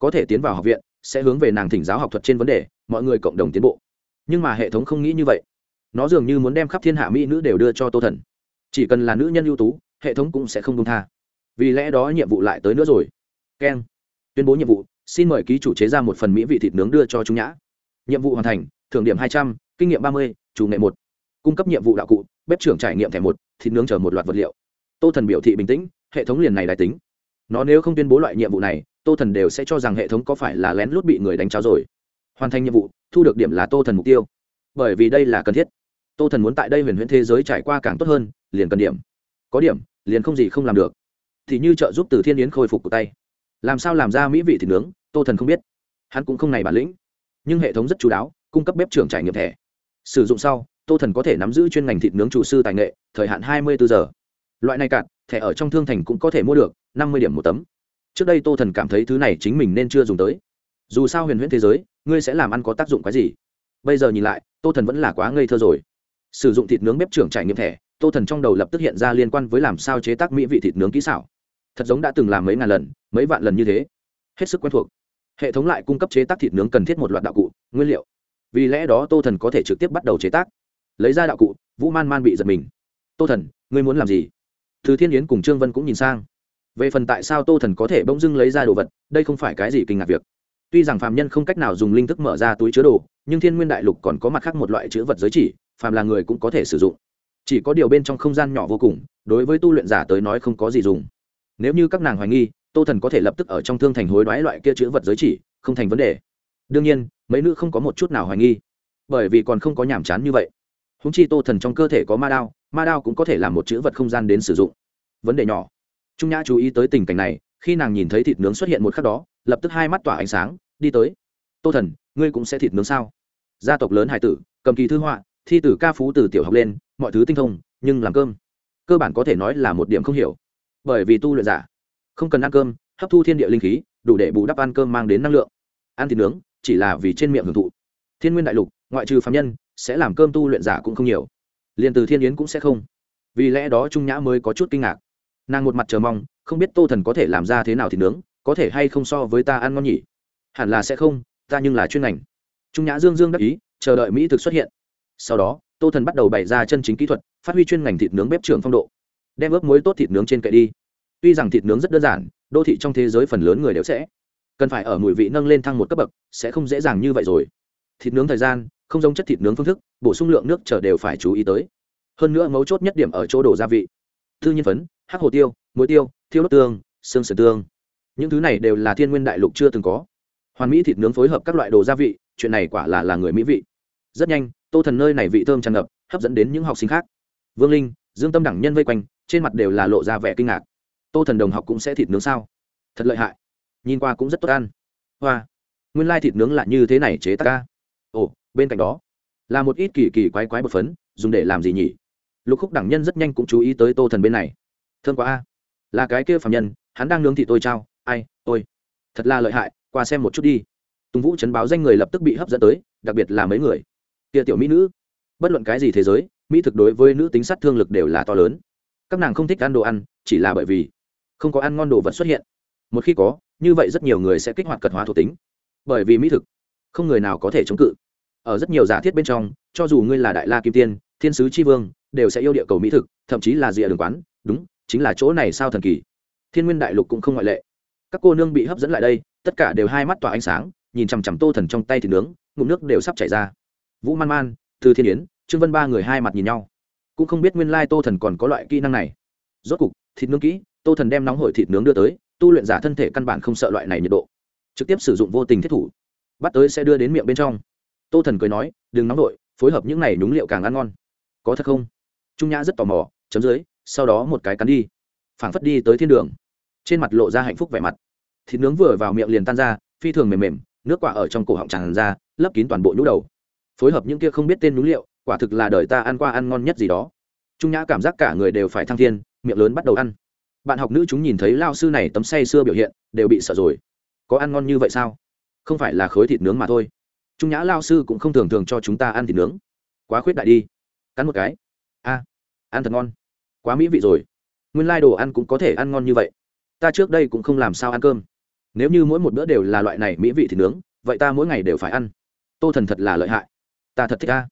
có thể tiến vào học viện, sẽ hướng về nàng thỉnh giáo học thuật trên vấn đề, mọi người cộng đồng tiến bộ. Nhưng mà hệ thống không nghĩ như vậy. Nó dường như muốn đem khắp thiên hạ mỹ nữ đều đưa cho tô thần. Chỉ cần là nữ nhân ưu tú, hệ thống cũng sẽ không công tha. Vì lẽ đó nhiệm vụ lại tới nữa rồi. Keng. Tuyên bố nhiệm vụ, xin mời ký chủ chế ra một phần mỹ vị thịt nướng đưa cho trung nhã. Nhiệm vụ hoàn thành, thưởng điểm hai trăm, kinh nghiệm ba mươi, chủ nghệ một. Cung cấp nhiệm vụ đạo cụ, bếp trưởng trải nghiệm thẻ một, thịt nướng chờ một loạt vật liệu. Tô thần biểu thị bình tĩnh, hệ thống liền này đại tính. Nó nếu không tuyên bố loại nhiệm vụ này tô thần đều sẽ cho rằng hệ thống có phải là lén lút bị người đánh cháo rồi. Hoàn thành nhiệm vụ, thu được điểm là tô thần mục tiêu. Bởi vì đây là cần thiết. Tô thần muốn tại đây huyền huyễn thế giới trải qua càng tốt hơn, liền cần điểm. Có điểm, liền không gì không làm được. Thì như trợ giúp từ thiên yến khôi phục của tay. Làm sao làm ra mỹ vị thịt nướng, tô thần không biết. Hắn cũng không này bản lĩnh. Nhưng hệ thống rất chú đáo, cung cấp bếp trưởng trải nghiệm thẻ. Sử dụng sau, tô thần có thể nắm giữ chuyên ngành thịt nướng chủ sư tài nghệ, thời hạn hai mươi bốn giờ. Loại này cạn, thẻ ở trong thương thành cũng có thể mua được, năm mươi điểm một tấm trước đây tô thần cảm thấy thứ này chính mình nên chưa dùng tới. Dù sao huyền huyễn thế giới, ngươi sẽ làm ăn có tác dụng cái gì? Bây giờ nhìn lại, tô thần vẫn là quá ngây thơ rồi. Sử dụng thịt nướng bếp trưởng trải nghiệm thẻ, tô thần trong đầu lập tức hiện ra liên quan với làm sao chế tác mỹ vị thịt nướng kỹ xảo. Thật giống đã từng làm mấy ngàn lần, mấy vạn lần như thế. Hết sức quen thuộc. Hệ thống lại cung cấp chế tác thịt nướng cần thiết một loạt đạo cụ, nguyên liệu. Vì lẽ đó tô thần có thể trực tiếp bắt đầu chế tác. Lấy ra đạo cụ, vũ man man bị giật mình. Tô thần, ngươi muốn làm gì? Thứ thiên yến cùng trương vân cũng nhìn sang về phần tại sao tô thần có thể bỗng dưng lấy ra đồ vật, đây không phải cái gì kinh ngạc việc. Tuy rằng phàm nhân không cách nào dùng linh thức mở ra túi chứa đồ, nhưng thiên nguyên đại lục còn có mặt khác một loại chữ vật giới chỉ, phàm là người cũng có thể sử dụng. Chỉ có điều bên trong không gian nhỏ vô cùng, đối với tu luyện giả tới nói không có gì dùng. Nếu như các nàng hoài nghi, tô thần có thể lập tức ở trong thương thành hối đoái loại kia chữ vật giới chỉ, không thành vấn đề. Đương nhiên, mấy nữ không có một chút nào hoài nghi. Bởi vì còn không có nhàm chán như vậy. Húng chi tô thần trong cơ thể có ma đao ma đao cũng có thể làm một chữ vật không gian đến sử dụng. Vấn đề nhỏ trung nhã chú ý tới tình cảnh này, khi nàng nhìn thấy thịt nướng xuất hiện một khắc đó, lập tức hai mắt tỏa ánh sáng, đi tới. Tô thần, ngươi cũng sẽ thịt nướng sao? Gia tộc lớn hải tử, cầm kỳ thư họa, thi tử ca phú từ tiểu học lên, mọi thứ tinh thông, nhưng làm cơm. Cơ bản có thể nói là một điểm không hiểu. Bởi vì tu luyện giả, không cần ăn cơm, hấp thu thiên địa linh khí, đủ để bù đắp ăn cơm mang đến năng lượng. Ăn thịt nướng, chỉ là vì trên miệng hưởng thụ. Thiên nguyên đại lục, ngoại trừ phạm nhân, sẽ làm cơm tu luyện giả cũng không nhiều. Liền từ thiên yến cũng sẽ không. Vì lẽ đó trung nhã mới có chút kinh ngạc nàng một mặt chờ mong, không biết tô thần có thể làm ra thế nào thịt nướng, có thể hay không so với ta ăn ngon nhỉ? Hẳn là sẽ không, ta nhưng là chuyên ngành. Trung nhã dương dương đắc ý, chờ đợi mỹ thực xuất hiện. Sau đó, tô thần bắt đầu bày ra chân chính kỹ thuật, phát huy chuyên ngành thịt nướng bếp trưởng phong độ. Đem ướp muối tốt thịt nướng trên kệ đi. Tuy rằng thịt nướng rất đơn giản, đô thị trong thế giới phần lớn người đều sẽ. Cần phải ở mùi vị nâng lên thăng một cấp bậc, sẽ không dễ dàng như vậy rồi. Thịt nướng thời gian, không giống chất thịt nướng phương thức, bổ sung lượng nước chờ đều phải chú ý tới. Hơn nữa mấu chốt nhất điểm ở chỗ đổ gia vị thư nhiên phấn, hắc hồ tiêu, muối tiêu, thiêu đốt tương, xương sườn tương. Những thứ này đều là thiên nguyên đại lục chưa từng có. Hoàn mỹ thịt nướng phối hợp các loại đồ gia vị, chuyện này quả là là người mỹ vị. Rất nhanh, tô thần nơi này vị thơm tràn ngập, hấp dẫn đến những học sinh khác. Vương linh, dương tâm đẳng nhân vây quanh, trên mặt đều là lộ ra vẻ kinh ngạc. Tô thần đồng học cũng sẽ thịt nướng sao? Thật lợi hại. Nhìn qua cũng rất tốt ăn. Hoa. Nguyên lai thịt nướng lại như thế này chế tác ca. Ồ, bên cạnh đó, là một ít kỳ kỳ quái quái bột phấn, dùng để làm gì nhỉ? Lục khúc đẳng nhân rất nhanh cũng chú ý tới tô thần bên này. Thương quá a. Là cái kia phạm nhân, hắn đang nướng thị tôi trao. Ai, tôi. Thật là lợi hại, qua xem một chút đi. Tùng vũ chấn báo danh người lập tức bị hấp dẫn tới, đặc biệt là mấy người. Kia tiểu mỹ nữ. Bất luận cái gì thế giới, mỹ thực đối với nữ tính sát thương lực đều là to lớn. Các nàng không thích ăn đồ ăn, chỉ là bởi vì không có ăn ngon đồ vật xuất hiện. Một khi có, như vậy rất nhiều người sẽ kích hoạt cật hóa thuộc tính. Bởi vì mỹ thực, không người nào có thể chống cự. Ở rất nhiều giả thiết bên trong, cho dù ngươi là đại la kim tiên, thiên sứ tri vương đều sẽ yêu địa cầu mỹ thực, thậm chí là rìa đường quán. Đúng, chính là chỗ này sao thần kỳ. Thiên nguyên đại lục cũng không ngoại lệ. Các cô nương bị hấp dẫn lại đây, tất cả đều hai mắt tỏa ánh sáng, nhìn chằm chằm tô thần trong tay thì nướng, ngụm nước đều sắp chảy ra. Vũ man man, từ thiên yến, trương vân ba người hai mặt nhìn nhau. Cũng không biết nguyên lai tô thần còn có loại kỹ năng này. Rốt cục, thịt nướng kỹ, tô thần đem nóng hổi thịt nướng đưa tới, tu luyện giả thân thể căn bản không sợ loại này nhiệt độ. Trực tiếp sử dụng vô tình thiết thủ, bắt tới sẽ đưa đến miệng bên trong. Tô thần cười nói, đừng nóng đội phối hợp những này nhúng liệu càng ăn ngon. Có thật không? Trung nhã rất tò mò, chấm dưới, sau đó một cái cắn đi. Phảng phất đi tới thiên đường. Trên mặt lộ ra hạnh phúc vẻ mặt. Thịt nướng vừa vào miệng liền tan ra, phi thường mềm mềm, nước quả ở trong cổ họng tràn ra, lấp kín toàn bộ nhũ đầu. Phối hợp những kia không biết tên nhúng liệu, quả thực là đời ta ăn qua ăn ngon nhất gì đó. Trung nhã cảm giác cả người đều phải thăng thiên, miệng lớn bắt đầu ăn. Bạn học nữ chúng nhìn thấy lao sư này tấm say xưa biểu hiện, đều bị sợ rồi. Có ăn ngon như vậy sao? Không phải là khối thịt nướng mà thôi. Trung nhã lao sư cũng không thường thường cho chúng ta ăn thịt nướng. Quá khuyết đại đi. Cắn một cái a ăn thật ngon. Quá mỹ vị rồi. Nguyên lai đồ ăn cũng có thể ăn ngon như vậy. Ta trước đây cũng không làm sao ăn cơm. Nếu như mỗi một bữa đều là loại này mỹ vị thì nướng, vậy ta mỗi ngày đều phải ăn. Tô thần thật là lợi hại. Ta thật thích ta.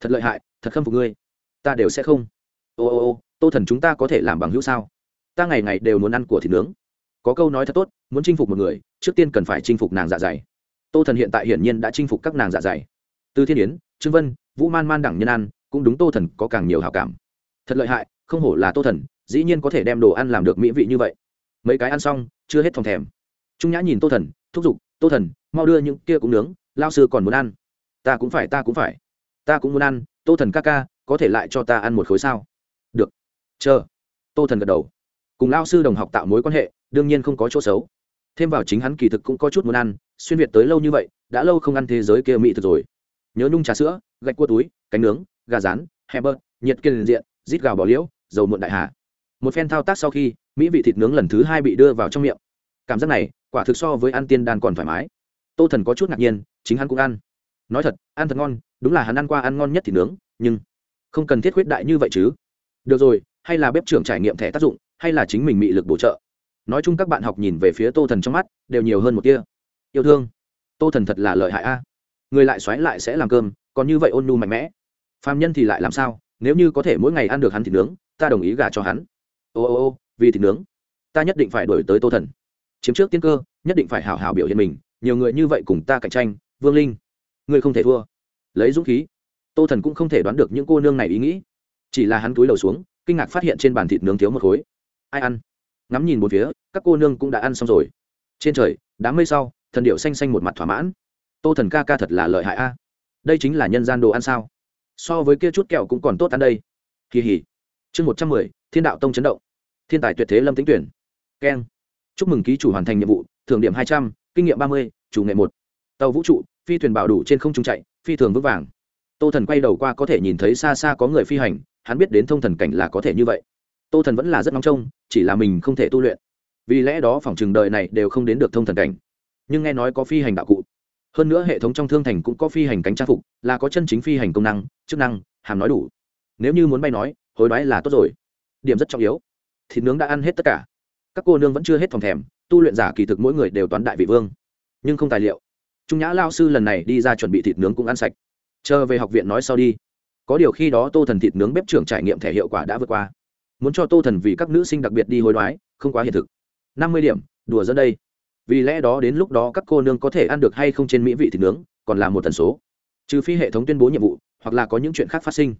Thật lợi hại, thật khâm phục ngươi. Ta đều sẽ không. Ô ô ô, tô thần chúng ta có thể làm bằng hữu sao? Ta ngày ngày đều muốn ăn của thịt nướng. Có câu nói thật tốt, muốn chinh phục một người, trước tiên cần phải chinh phục nàng dạ dày. Tô thần hiện tại hiển nhiên đã chinh phục các nàng dạ dày. Từ thiên yến, trương vân, vũ man man đẳng nhân ăn cũng đúng tô thần có càng nhiều hào cảm. Thật lợi hại, không hổ là tô thần, dĩ nhiên có thể đem đồ ăn làm được mỹ vị như vậy. Mấy cái ăn xong, chưa hết phòng thèm. Trung nhã nhìn tô thần, thúc giục, tô thần, mau đưa những kia cũng nướng, lao sư còn muốn ăn. Ta cũng phải, ta cũng phải. Ta cũng muốn ăn, tô thần ca ca, có thể lại cho ta ăn một khối sao? Được. Chờ. Tô thần gật đầu. Cùng lao sư đồng học tạo mối quan hệ, đương nhiên không có chỗ xấu. Thêm vào chính hắn kỳ thực cũng có chút muốn ăn, xuyên việt tới lâu như vậy, đã lâu không ăn thế giới kia mỹ thực rồi. Nhớ nhung trà sữa, gạch cua túi, cánh nướng gà rán, hẹ bơ nhiệt kiên diện, rít gào bỏ liễu, dầu muộn đại hà. Một phen thao tác sau khi, mỹ vị thịt nướng lần thứ hai bị đưa vào trong miệng. Cảm giác này, quả thực so với ăn tiên đan còn thoải mái. Tô thần có chút ngạc nhiên, chính hắn cũng ăn. Nói thật, ăn thật ngon, đúng là hắn ăn qua ăn ngon nhất thịt nướng, nhưng không cần thiết khuyết đại như vậy chứ. Được rồi, hay là bếp trưởng trải nghiệm thẻ tác dụng, hay là chính mình bị lực bổ trợ. Nói chung các bạn học nhìn về phía tô thần trong mắt, đều nhiều hơn một tia. Yêu thương. Tô thần thật là lợi hại a. Người lại xoáy lại sẽ làm cơm, còn như vậy ôn nhu mạnh mẽ phàm nhân thì lại làm sao? Nếu như có thể mỗi ngày ăn được hắn thịt nướng, ta đồng ý gả cho hắn. Ô ô ô, vì thịt nướng, ta nhất định phải đổi tới tô thần. Chiếm trước tiên cơ, nhất định phải hào hào biểu hiện mình, nhiều người như vậy cùng ta cạnh tranh, vương linh, ngươi không thể thua. Lấy dũng khí. Tô thần cũng không thể đoán được những cô nương này ý nghĩ. Chỉ là hắn túi đầu xuống, kinh ngạc phát hiện trên bàn thịt nướng thiếu một khối. Ai ăn? Ngắm nhìn một phía, các cô nương cũng đã ăn xong rồi. Trên trời, đám mây sau, thần điệu xanh xanh một mặt thỏa mãn. Tô thần ca ca thật là lợi hại a. Đây chính là nhân gian đồ ăn sao? So với kia chút kẹo cũng còn tốt ăn đây. Kỳ hỉ. Chương một trăm mười, thiên đạo tông chấn động. Thiên tài tuyệt thế lâm tính tuyển. Keng. Chúc mừng ký chủ hoàn thành nhiệm vụ, thưởng điểm hai trăm, kinh nghiệm ba mươi, chủ nghệ một. Tàu vũ trụ, phi thuyền bảo đủ trên không trung chạy, phi thường vững vàng. Tô thần quay đầu qua có thể nhìn thấy xa xa có người phi hành, hắn biết đến thông thần cảnh là có thể như vậy. Tô thần vẫn là rất nóng trông, chỉ là mình không thể tu luyện. Vì lẽ đó phòng trường đời này đều không đến được thông thần cảnh. Nhưng nghe nói có phi hành đạo cụ hơn nữa hệ thống trong thương thành cũng có phi hành cánh trang phục, là có chân chính phi hành công năng, chức năng, hàm nói đủ. Nếu như muốn bay nói, hối đoái là tốt rồi. Điểm rất trọng yếu. Thịt nướng đã ăn hết tất cả. Các cô nương vẫn chưa hết phòng thèm, tu luyện giả kỳ thực mỗi người đều toán đại vị vương. Nhưng không tài liệu. Trung nhã lao sư lần này đi ra chuẩn bị thịt nướng cũng ăn sạch. Chờ về học viện nói sau đi. Có điều khi đó tô thần thịt nướng bếp trưởng trải nghiệm thẻ hiệu quả đã vượt qua. Muốn cho tô thần vì các nữ sinh đặc biệt đi hối đoái, không quá hiện thực. Năm mươi điểm, đùa dẫn đây vì lẽ đó đến lúc đó các cô nương có thể ăn được hay không trên mỹ vị thịt nướng còn là một tần số. Trừ phi hệ thống tuyên bố nhiệm vụ, hoặc là có những chuyện khác phát sinh.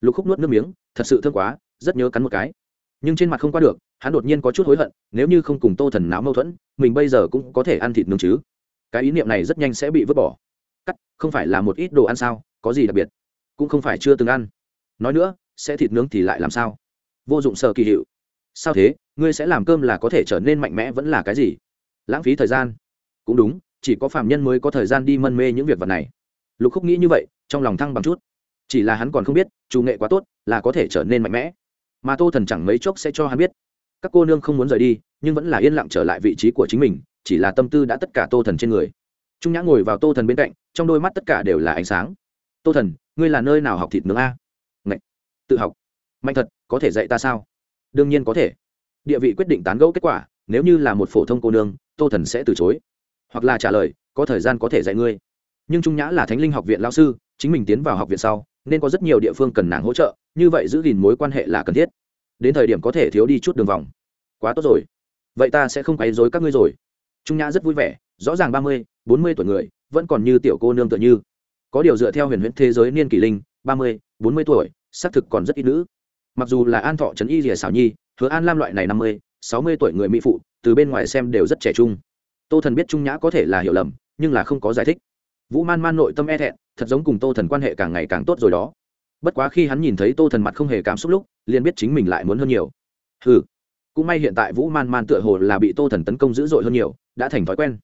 Lục khúc nuốt nước miếng, thật sự thương quá, rất nhớ cắn một cái. Nhưng trên mặt không qua được, hắn đột nhiên có chút hối hận, nếu như không cùng tô thần não mâu thuẫn, mình bây giờ cũng có thể ăn thịt nướng chứ. Cái ý niệm này rất nhanh sẽ bị vứt bỏ. Cắt, không phải là một ít đồ ăn sao, có gì đặc biệt? Cũng không phải chưa từng ăn. Nói nữa, sẽ thịt nướng thì lại làm sao? Vô dụng sợ kỳ hiệu. Sao thế? Ngươi sẽ làm cơm là có thể trở nên mạnh mẽ vẫn là cái gì? Lãng phí thời gian. Cũng đúng, chỉ có phạm nhân mới có thời gian đi mân mê những việc vật này. Lục khúc nghĩ như vậy, trong lòng thăng bằng chút. Chỉ là hắn còn không biết, chủ nghệ quá tốt, là có thể trở nên mạnh mẽ. Mà tô thần chẳng mấy chốc sẽ cho hắn biết. Các cô nương không muốn rời đi, nhưng vẫn là yên lặng trở lại vị trí của chính mình, chỉ là tâm tư đã tất cả tô thần trên người. Trung nhã ngồi vào tô thần bên cạnh, trong đôi mắt tất cả đều là ánh sáng. Tô thần, ngươi là nơi nào học thịt nướng a? Ngậy. tự học. Mạnh thật, có thể dạy ta sao? Đương nhiên có thể. Địa vị quyết định tán gẫu kết quả, nếu như là một phổ thông cô nương tô thần sẽ từ chối. Hoặc là trả lời, có thời gian có thể dạy ngươi. Nhưng trung nhã là thánh linh học viện lao sư, chính mình tiến vào học viện sau, nên có rất nhiều địa phương cần nàng hỗ trợ, như vậy giữ gìn mối quan hệ là cần thiết. Đến thời điểm có thể thiếu đi chút đường vòng. Quá tốt rồi. Vậy ta sẽ không quấy dối các ngươi rồi. Trung nhã rất vui vẻ, rõ ràng ba mươi, bốn mươi tuổi người, vẫn còn như tiểu cô nương tựa như. Có điều dựa theo huyền huyễn thế giới niên kỷ linh, ba mươi, bốn mươi tuổi, xác thực còn rất ít nữ. Mặc dù là an thọ trấn y rìa xảo nhi, hứa an lam loại này năm mươi sáu mươi tuổi người mỹ phụ, từ bên ngoài xem đều rất trẻ trung. Tô thần biết trung nhã có thể là hiểu lầm, nhưng là không có giải thích. Vũ man man nội tâm e thẹn, thật giống cùng tô thần quan hệ càng ngày càng tốt rồi đó. Bất quá khi hắn nhìn thấy tô thần mặt không hề cảm xúc lúc, liền biết chính mình lại muốn hơn nhiều. Ừ cũng may hiện tại vũ man man tựa hồ là bị tô thần tấn công dữ dội hơn nhiều, đã thành thói quen.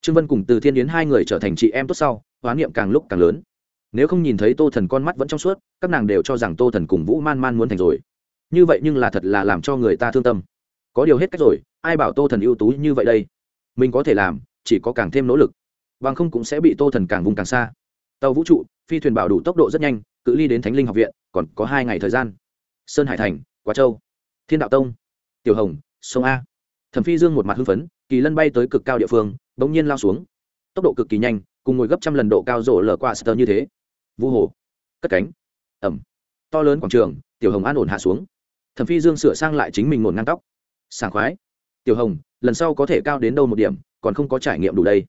Trương vân cùng từ thiên yến hai người trở thành chị em tốt sau, hoán niệm càng lúc càng lớn. Nếu không nhìn thấy tô thần con mắt vẫn trong suốt, các nàng đều cho rằng tô thần cùng vũ man man muốn thành rồi. Như vậy nhưng là thật là làm cho người ta thương tâm có điều hết cách rồi, ai bảo tô thần ưu tú như vậy đây? Mình có thể làm, chỉ có càng thêm nỗ lực. Bằng không cũng sẽ bị tô thần càng vùng càng xa. Tàu vũ trụ, phi thuyền bảo đủ tốc độ rất nhanh, cự ly đến thánh linh học viện, còn có hai ngày thời gian. Sơn hải thành, quá châu. Thiên đạo tông. Tiểu hồng, sông a. Thẩm phi dương một mặt hưng phấn, kỳ lân bay tới cực cao địa phương, bỗng nhiên lao xuống. Tốc độ cực kỳ nhanh, cùng ngồi gấp trăm lần độ cao rổ lở qua sơ như thế. Vu hồ. Cất cánh. Ẩm. To lớn quảng trường, tiểu hồng an ổn hạ xuống. Thẩm phi dương sửa sang lại chính mình ngổn ngang tóc sảng khoái. Tiểu hồng, lần sau có thể cao đến đâu một điểm, còn không có trải nghiệm đủ đây.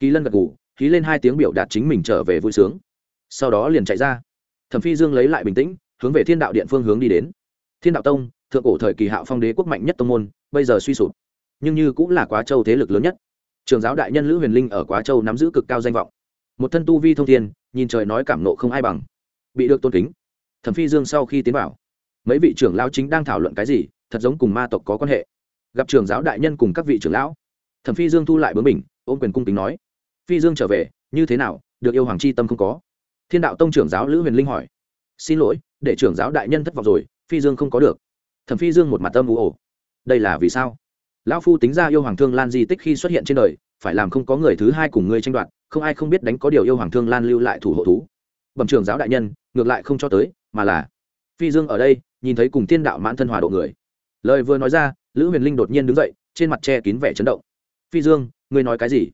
Kỳ lân gật ngủ khí lên hai tiếng biểu đạt chính mình trở về vui sướng. Sau đó liền chạy ra. Thẩm phi dương lấy lại bình tĩnh, hướng về thiên đạo điện phương hướng đi đến. Thiên đạo tông, thượng cổ thời kỳ hạo phong đế quốc mạnh nhất tông môn, bây giờ suy sụp. Nhưng như cũng là quá châu thế lực lớn nhất. Trường giáo đại nhân lữ huyền linh ở quá châu nắm giữ cực cao danh vọng. Một thân tu vi thông thiên, nhìn trời nói cảm nộ không ai bằng. Bị được tôn kính. Thẩm phi dương sau khi tiến vào, mấy vị trưởng lão chính đang thảo luận cái gì? Thật giống cùng ma tộc có quan hệ. Gặp trường giáo đại nhân cùng các vị trưởng lão, thẩm phi dương thu lại bướng mình ôm quyền cung kính nói, phi dương trở về, như thế nào, được yêu hoàng c h i tâm không có? Thiên đạo tông trưởng giáo lữ huyền linh hỏi, xin lỗi, để trưởng giáo đại nhân thất vọng rồi, phi dương không có được. Thẩm phi dương một mặt tâm ủ ổ đây là vì sao? Lão phu tính ra yêu hoàng thương lan di tích khi xuất hiện trên đời, phải làm không có người thứ hai cùng ngươi tranh đoạt, không ai không biết đánh có điều yêu hoàng thương lan lưu lại thủ hộ thú. Bẩm trưởng giáo đại nhân, ngược lại không cho tới, mà là phi dương ở đây, nhìn thấy cùng thiên đạo mãn thân hòa độ người lời vừa nói ra, lữ huyền linh đột nhiên đứng dậy, trên mặt che kín vẻ chấn động. Phi dương, ngươi nói cái gì?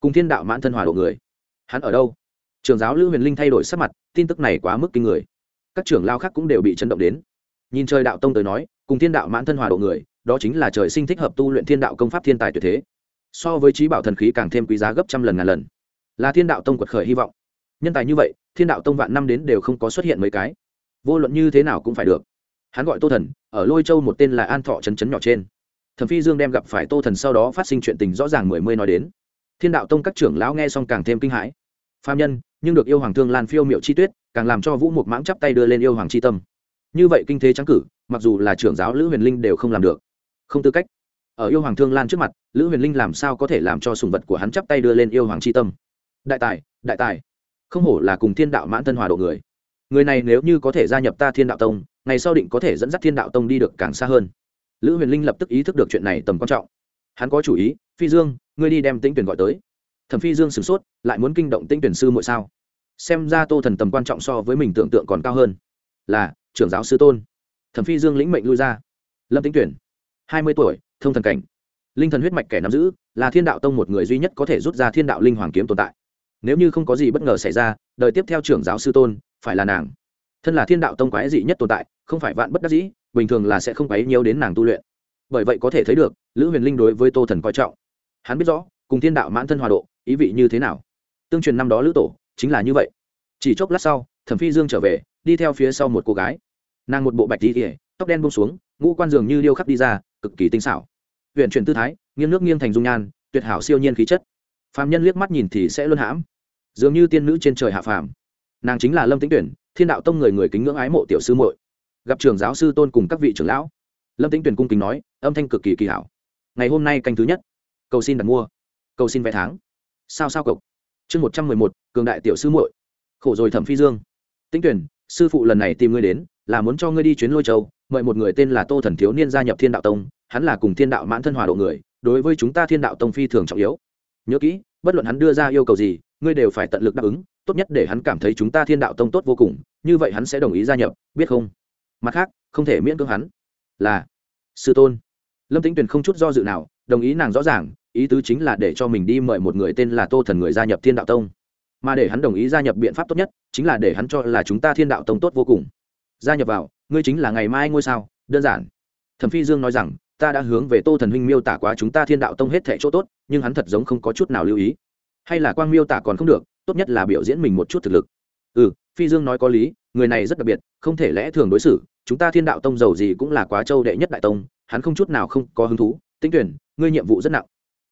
Cùng thiên đạo mãn thân hòa độ người. Hắn ở đâu? Trường giáo lữ huyền linh thay đổi sắc mặt, tin tức này quá mức kinh người. Các trưởng lao khác cũng đều bị chấn động đến. Nhìn trời đạo tông tới nói, cùng thiên đạo mãn thân hòa độ người, đó chính là trời sinh thích hợp tu luyện thiên đạo công pháp thiên tài tuyệt thế. So với trí bảo thần khí càng thêm quý giá gấp trăm lần ngàn lần. Là thiên đạo tông quật khởi hy vọng. Nhân tài như vậy, thiên đạo tông vạn năm đến đều không có xuất hiện mấy cái. Vô luận như thế nào cũng phải được hắn gọi tô thần, ở lôi châu một tên là an thọ chấn chấn nhỏ trên. Thẩm phi dương đem gặp phải tô thần sau đó phát sinh chuyện tình rõ ràng mười mươi nói đến. Thiên đạo tông các trưởng lão nghe xong càng thêm kinh hãi. Phạm nhân, nhưng được yêu hoàng thương lan phiêu miệu chi tuyết, càng làm cho vũ một mãng chắp tay đưa lên yêu hoàng chi tâm. Như vậy kinh thế trắng cử, mặc dù là trưởng giáo lữ huyền linh đều không làm được. Không tư cách. Ở yêu hoàng thương lan trước mặt, lữ huyền linh làm sao có thể làm cho sùng vật của hắn chắp tay đưa lên yêu hoàng chi tâm? Đại tài đại tài. Không hổ là cùng thiên đạo mãn thân hòa độ người. Người này nếu như có thể gia nhập ta thiên đạo tông ngày sau định có thể dẫn dắt thiên đạo tông đi được càng xa hơn. Lữ huyền linh lập tức ý thức được chuyện này tầm quan trọng. Hắn có chủ ý, phi dương, ngươi đi đem tĩnh tuyển gọi tới. Thẩm phi dương sửng sốt, lại muốn kinh động tĩnh tuyển sư muội sao? Xem ra tô thần tầm quan trọng so với mình tưởng tượng còn cao hơn. Là, trưởng giáo sư tôn. Thẩm phi dương lĩnh mệnh lui ra. Lâm tĩnh tuyển hai mươi tuổi, thông thần cảnh. Linh thần huyết mạch kẻ nắm giữ, là thiên đạo tông một người duy nhất có thể rút ra thiên đạo linh hoàng kiếm tồn tại. Nếu như không có gì bất ngờ xảy ra, đời tiếp theo trưởng giáo sư tôn phải là nàng. Thân là thiên đạo tông quái dị nhất tồn tại không phải vạn bất đắc dĩ, bình thường là sẽ không quấy nhiều đến nàng tu luyện. Bởi vậy có thể thấy được, lữ huyền linh đối với tô thần coi trọng. Hắn biết rõ, cùng thiên đạo mãn thân hòa độ, ý vị như thế nào. Tương truyền năm đó lữ tổ, chính là như vậy. Chỉ chốc lát sau, thẩm phi dương trở về, đi theo phía sau một cô gái. Nàng một bộ bạch đi ỉa tóc đen bông xuống, ngũ quan dường như điêu khắc đi ra, cực kỳ tinh xảo. Huyện chuyển tư thái, nghiêng nước nghiêng thành dung nhan, tuyệt hảo siêu nhiên khí chất. Phàm nhân liếc mắt nhìn thì sẽ luôn hãm. Dường như tiên nữ trên trời hạ phàm. Nàng chính là lâm tĩnh tuyển, thiên đạo tông người người kính ngưỡng ái mộ tiểu sư muội gặp trường giáo sư tôn cùng các vị trưởng lão. Lâm tĩnh tuyển cung kính nói, âm thanh cực kỳ kỳ hảo. Ngày hôm nay canh thứ nhất, cầu xin đặt mua, cầu xin vé tháng. Sao sao cộc chương một trăm mười một, cường đại tiểu sư muội. Khổ rồi thẩm phi dương. Tĩnh tuyển sư phụ lần này tìm ngươi đến, là muốn cho ngươi đi chuyến lôi châu, mời một người tên là tô thần thiếu niên gia nhập thiên đạo tông, hắn là cùng thiên đạo mãn thân hòa độ người, đối với chúng ta thiên đạo tông phi thường trọng yếu. Nhớ kỹ, bất luận hắn đưa ra yêu cầu gì, ngươi đều phải tận lực đáp ứng, tốt nhất để hắn cảm thấy chúng ta thiên đạo tông tốt vô cùng, như vậy hắn sẽ đồng ý gia nhập, biết không? Mặt khác, không thể miễn cưỡng hắn. Là, sư tôn. Lâm tĩnh tuyền không chút do dự nào, đồng ý nàng rõ ràng, ý tứ chính là để cho mình đi mời một người tên là tô thần người gia nhập thiên đạo tông. Mà để hắn đồng ý gia nhập biện pháp tốt nhất, chính là để hắn cho là chúng ta thiên đạo tông tốt vô cùng. Gia nhập vào, ngươi chính là ngày mai ngôi sao, đơn giản. Thẩm phi dương nói rằng, ta đã hướng về tô thần huynh miêu tả quá chúng ta thiên đạo tông hết thẻ chỗ tốt, nhưng hắn thật giống không có chút nào lưu ý. Hay là quang miêu tả còn không được, tốt nhất là biểu diễn mình một chút thực lực. Ừ phi dương nói có lý người này rất đặc biệt, không thể lẽ thường đối xử, chúng ta thiên đạo tông giàu gì cũng là quá châu đệ nhất đại tông, hắn không chút nào không có hứng thú, Tĩnh tuyển ngươi nhiệm vụ rất nặng,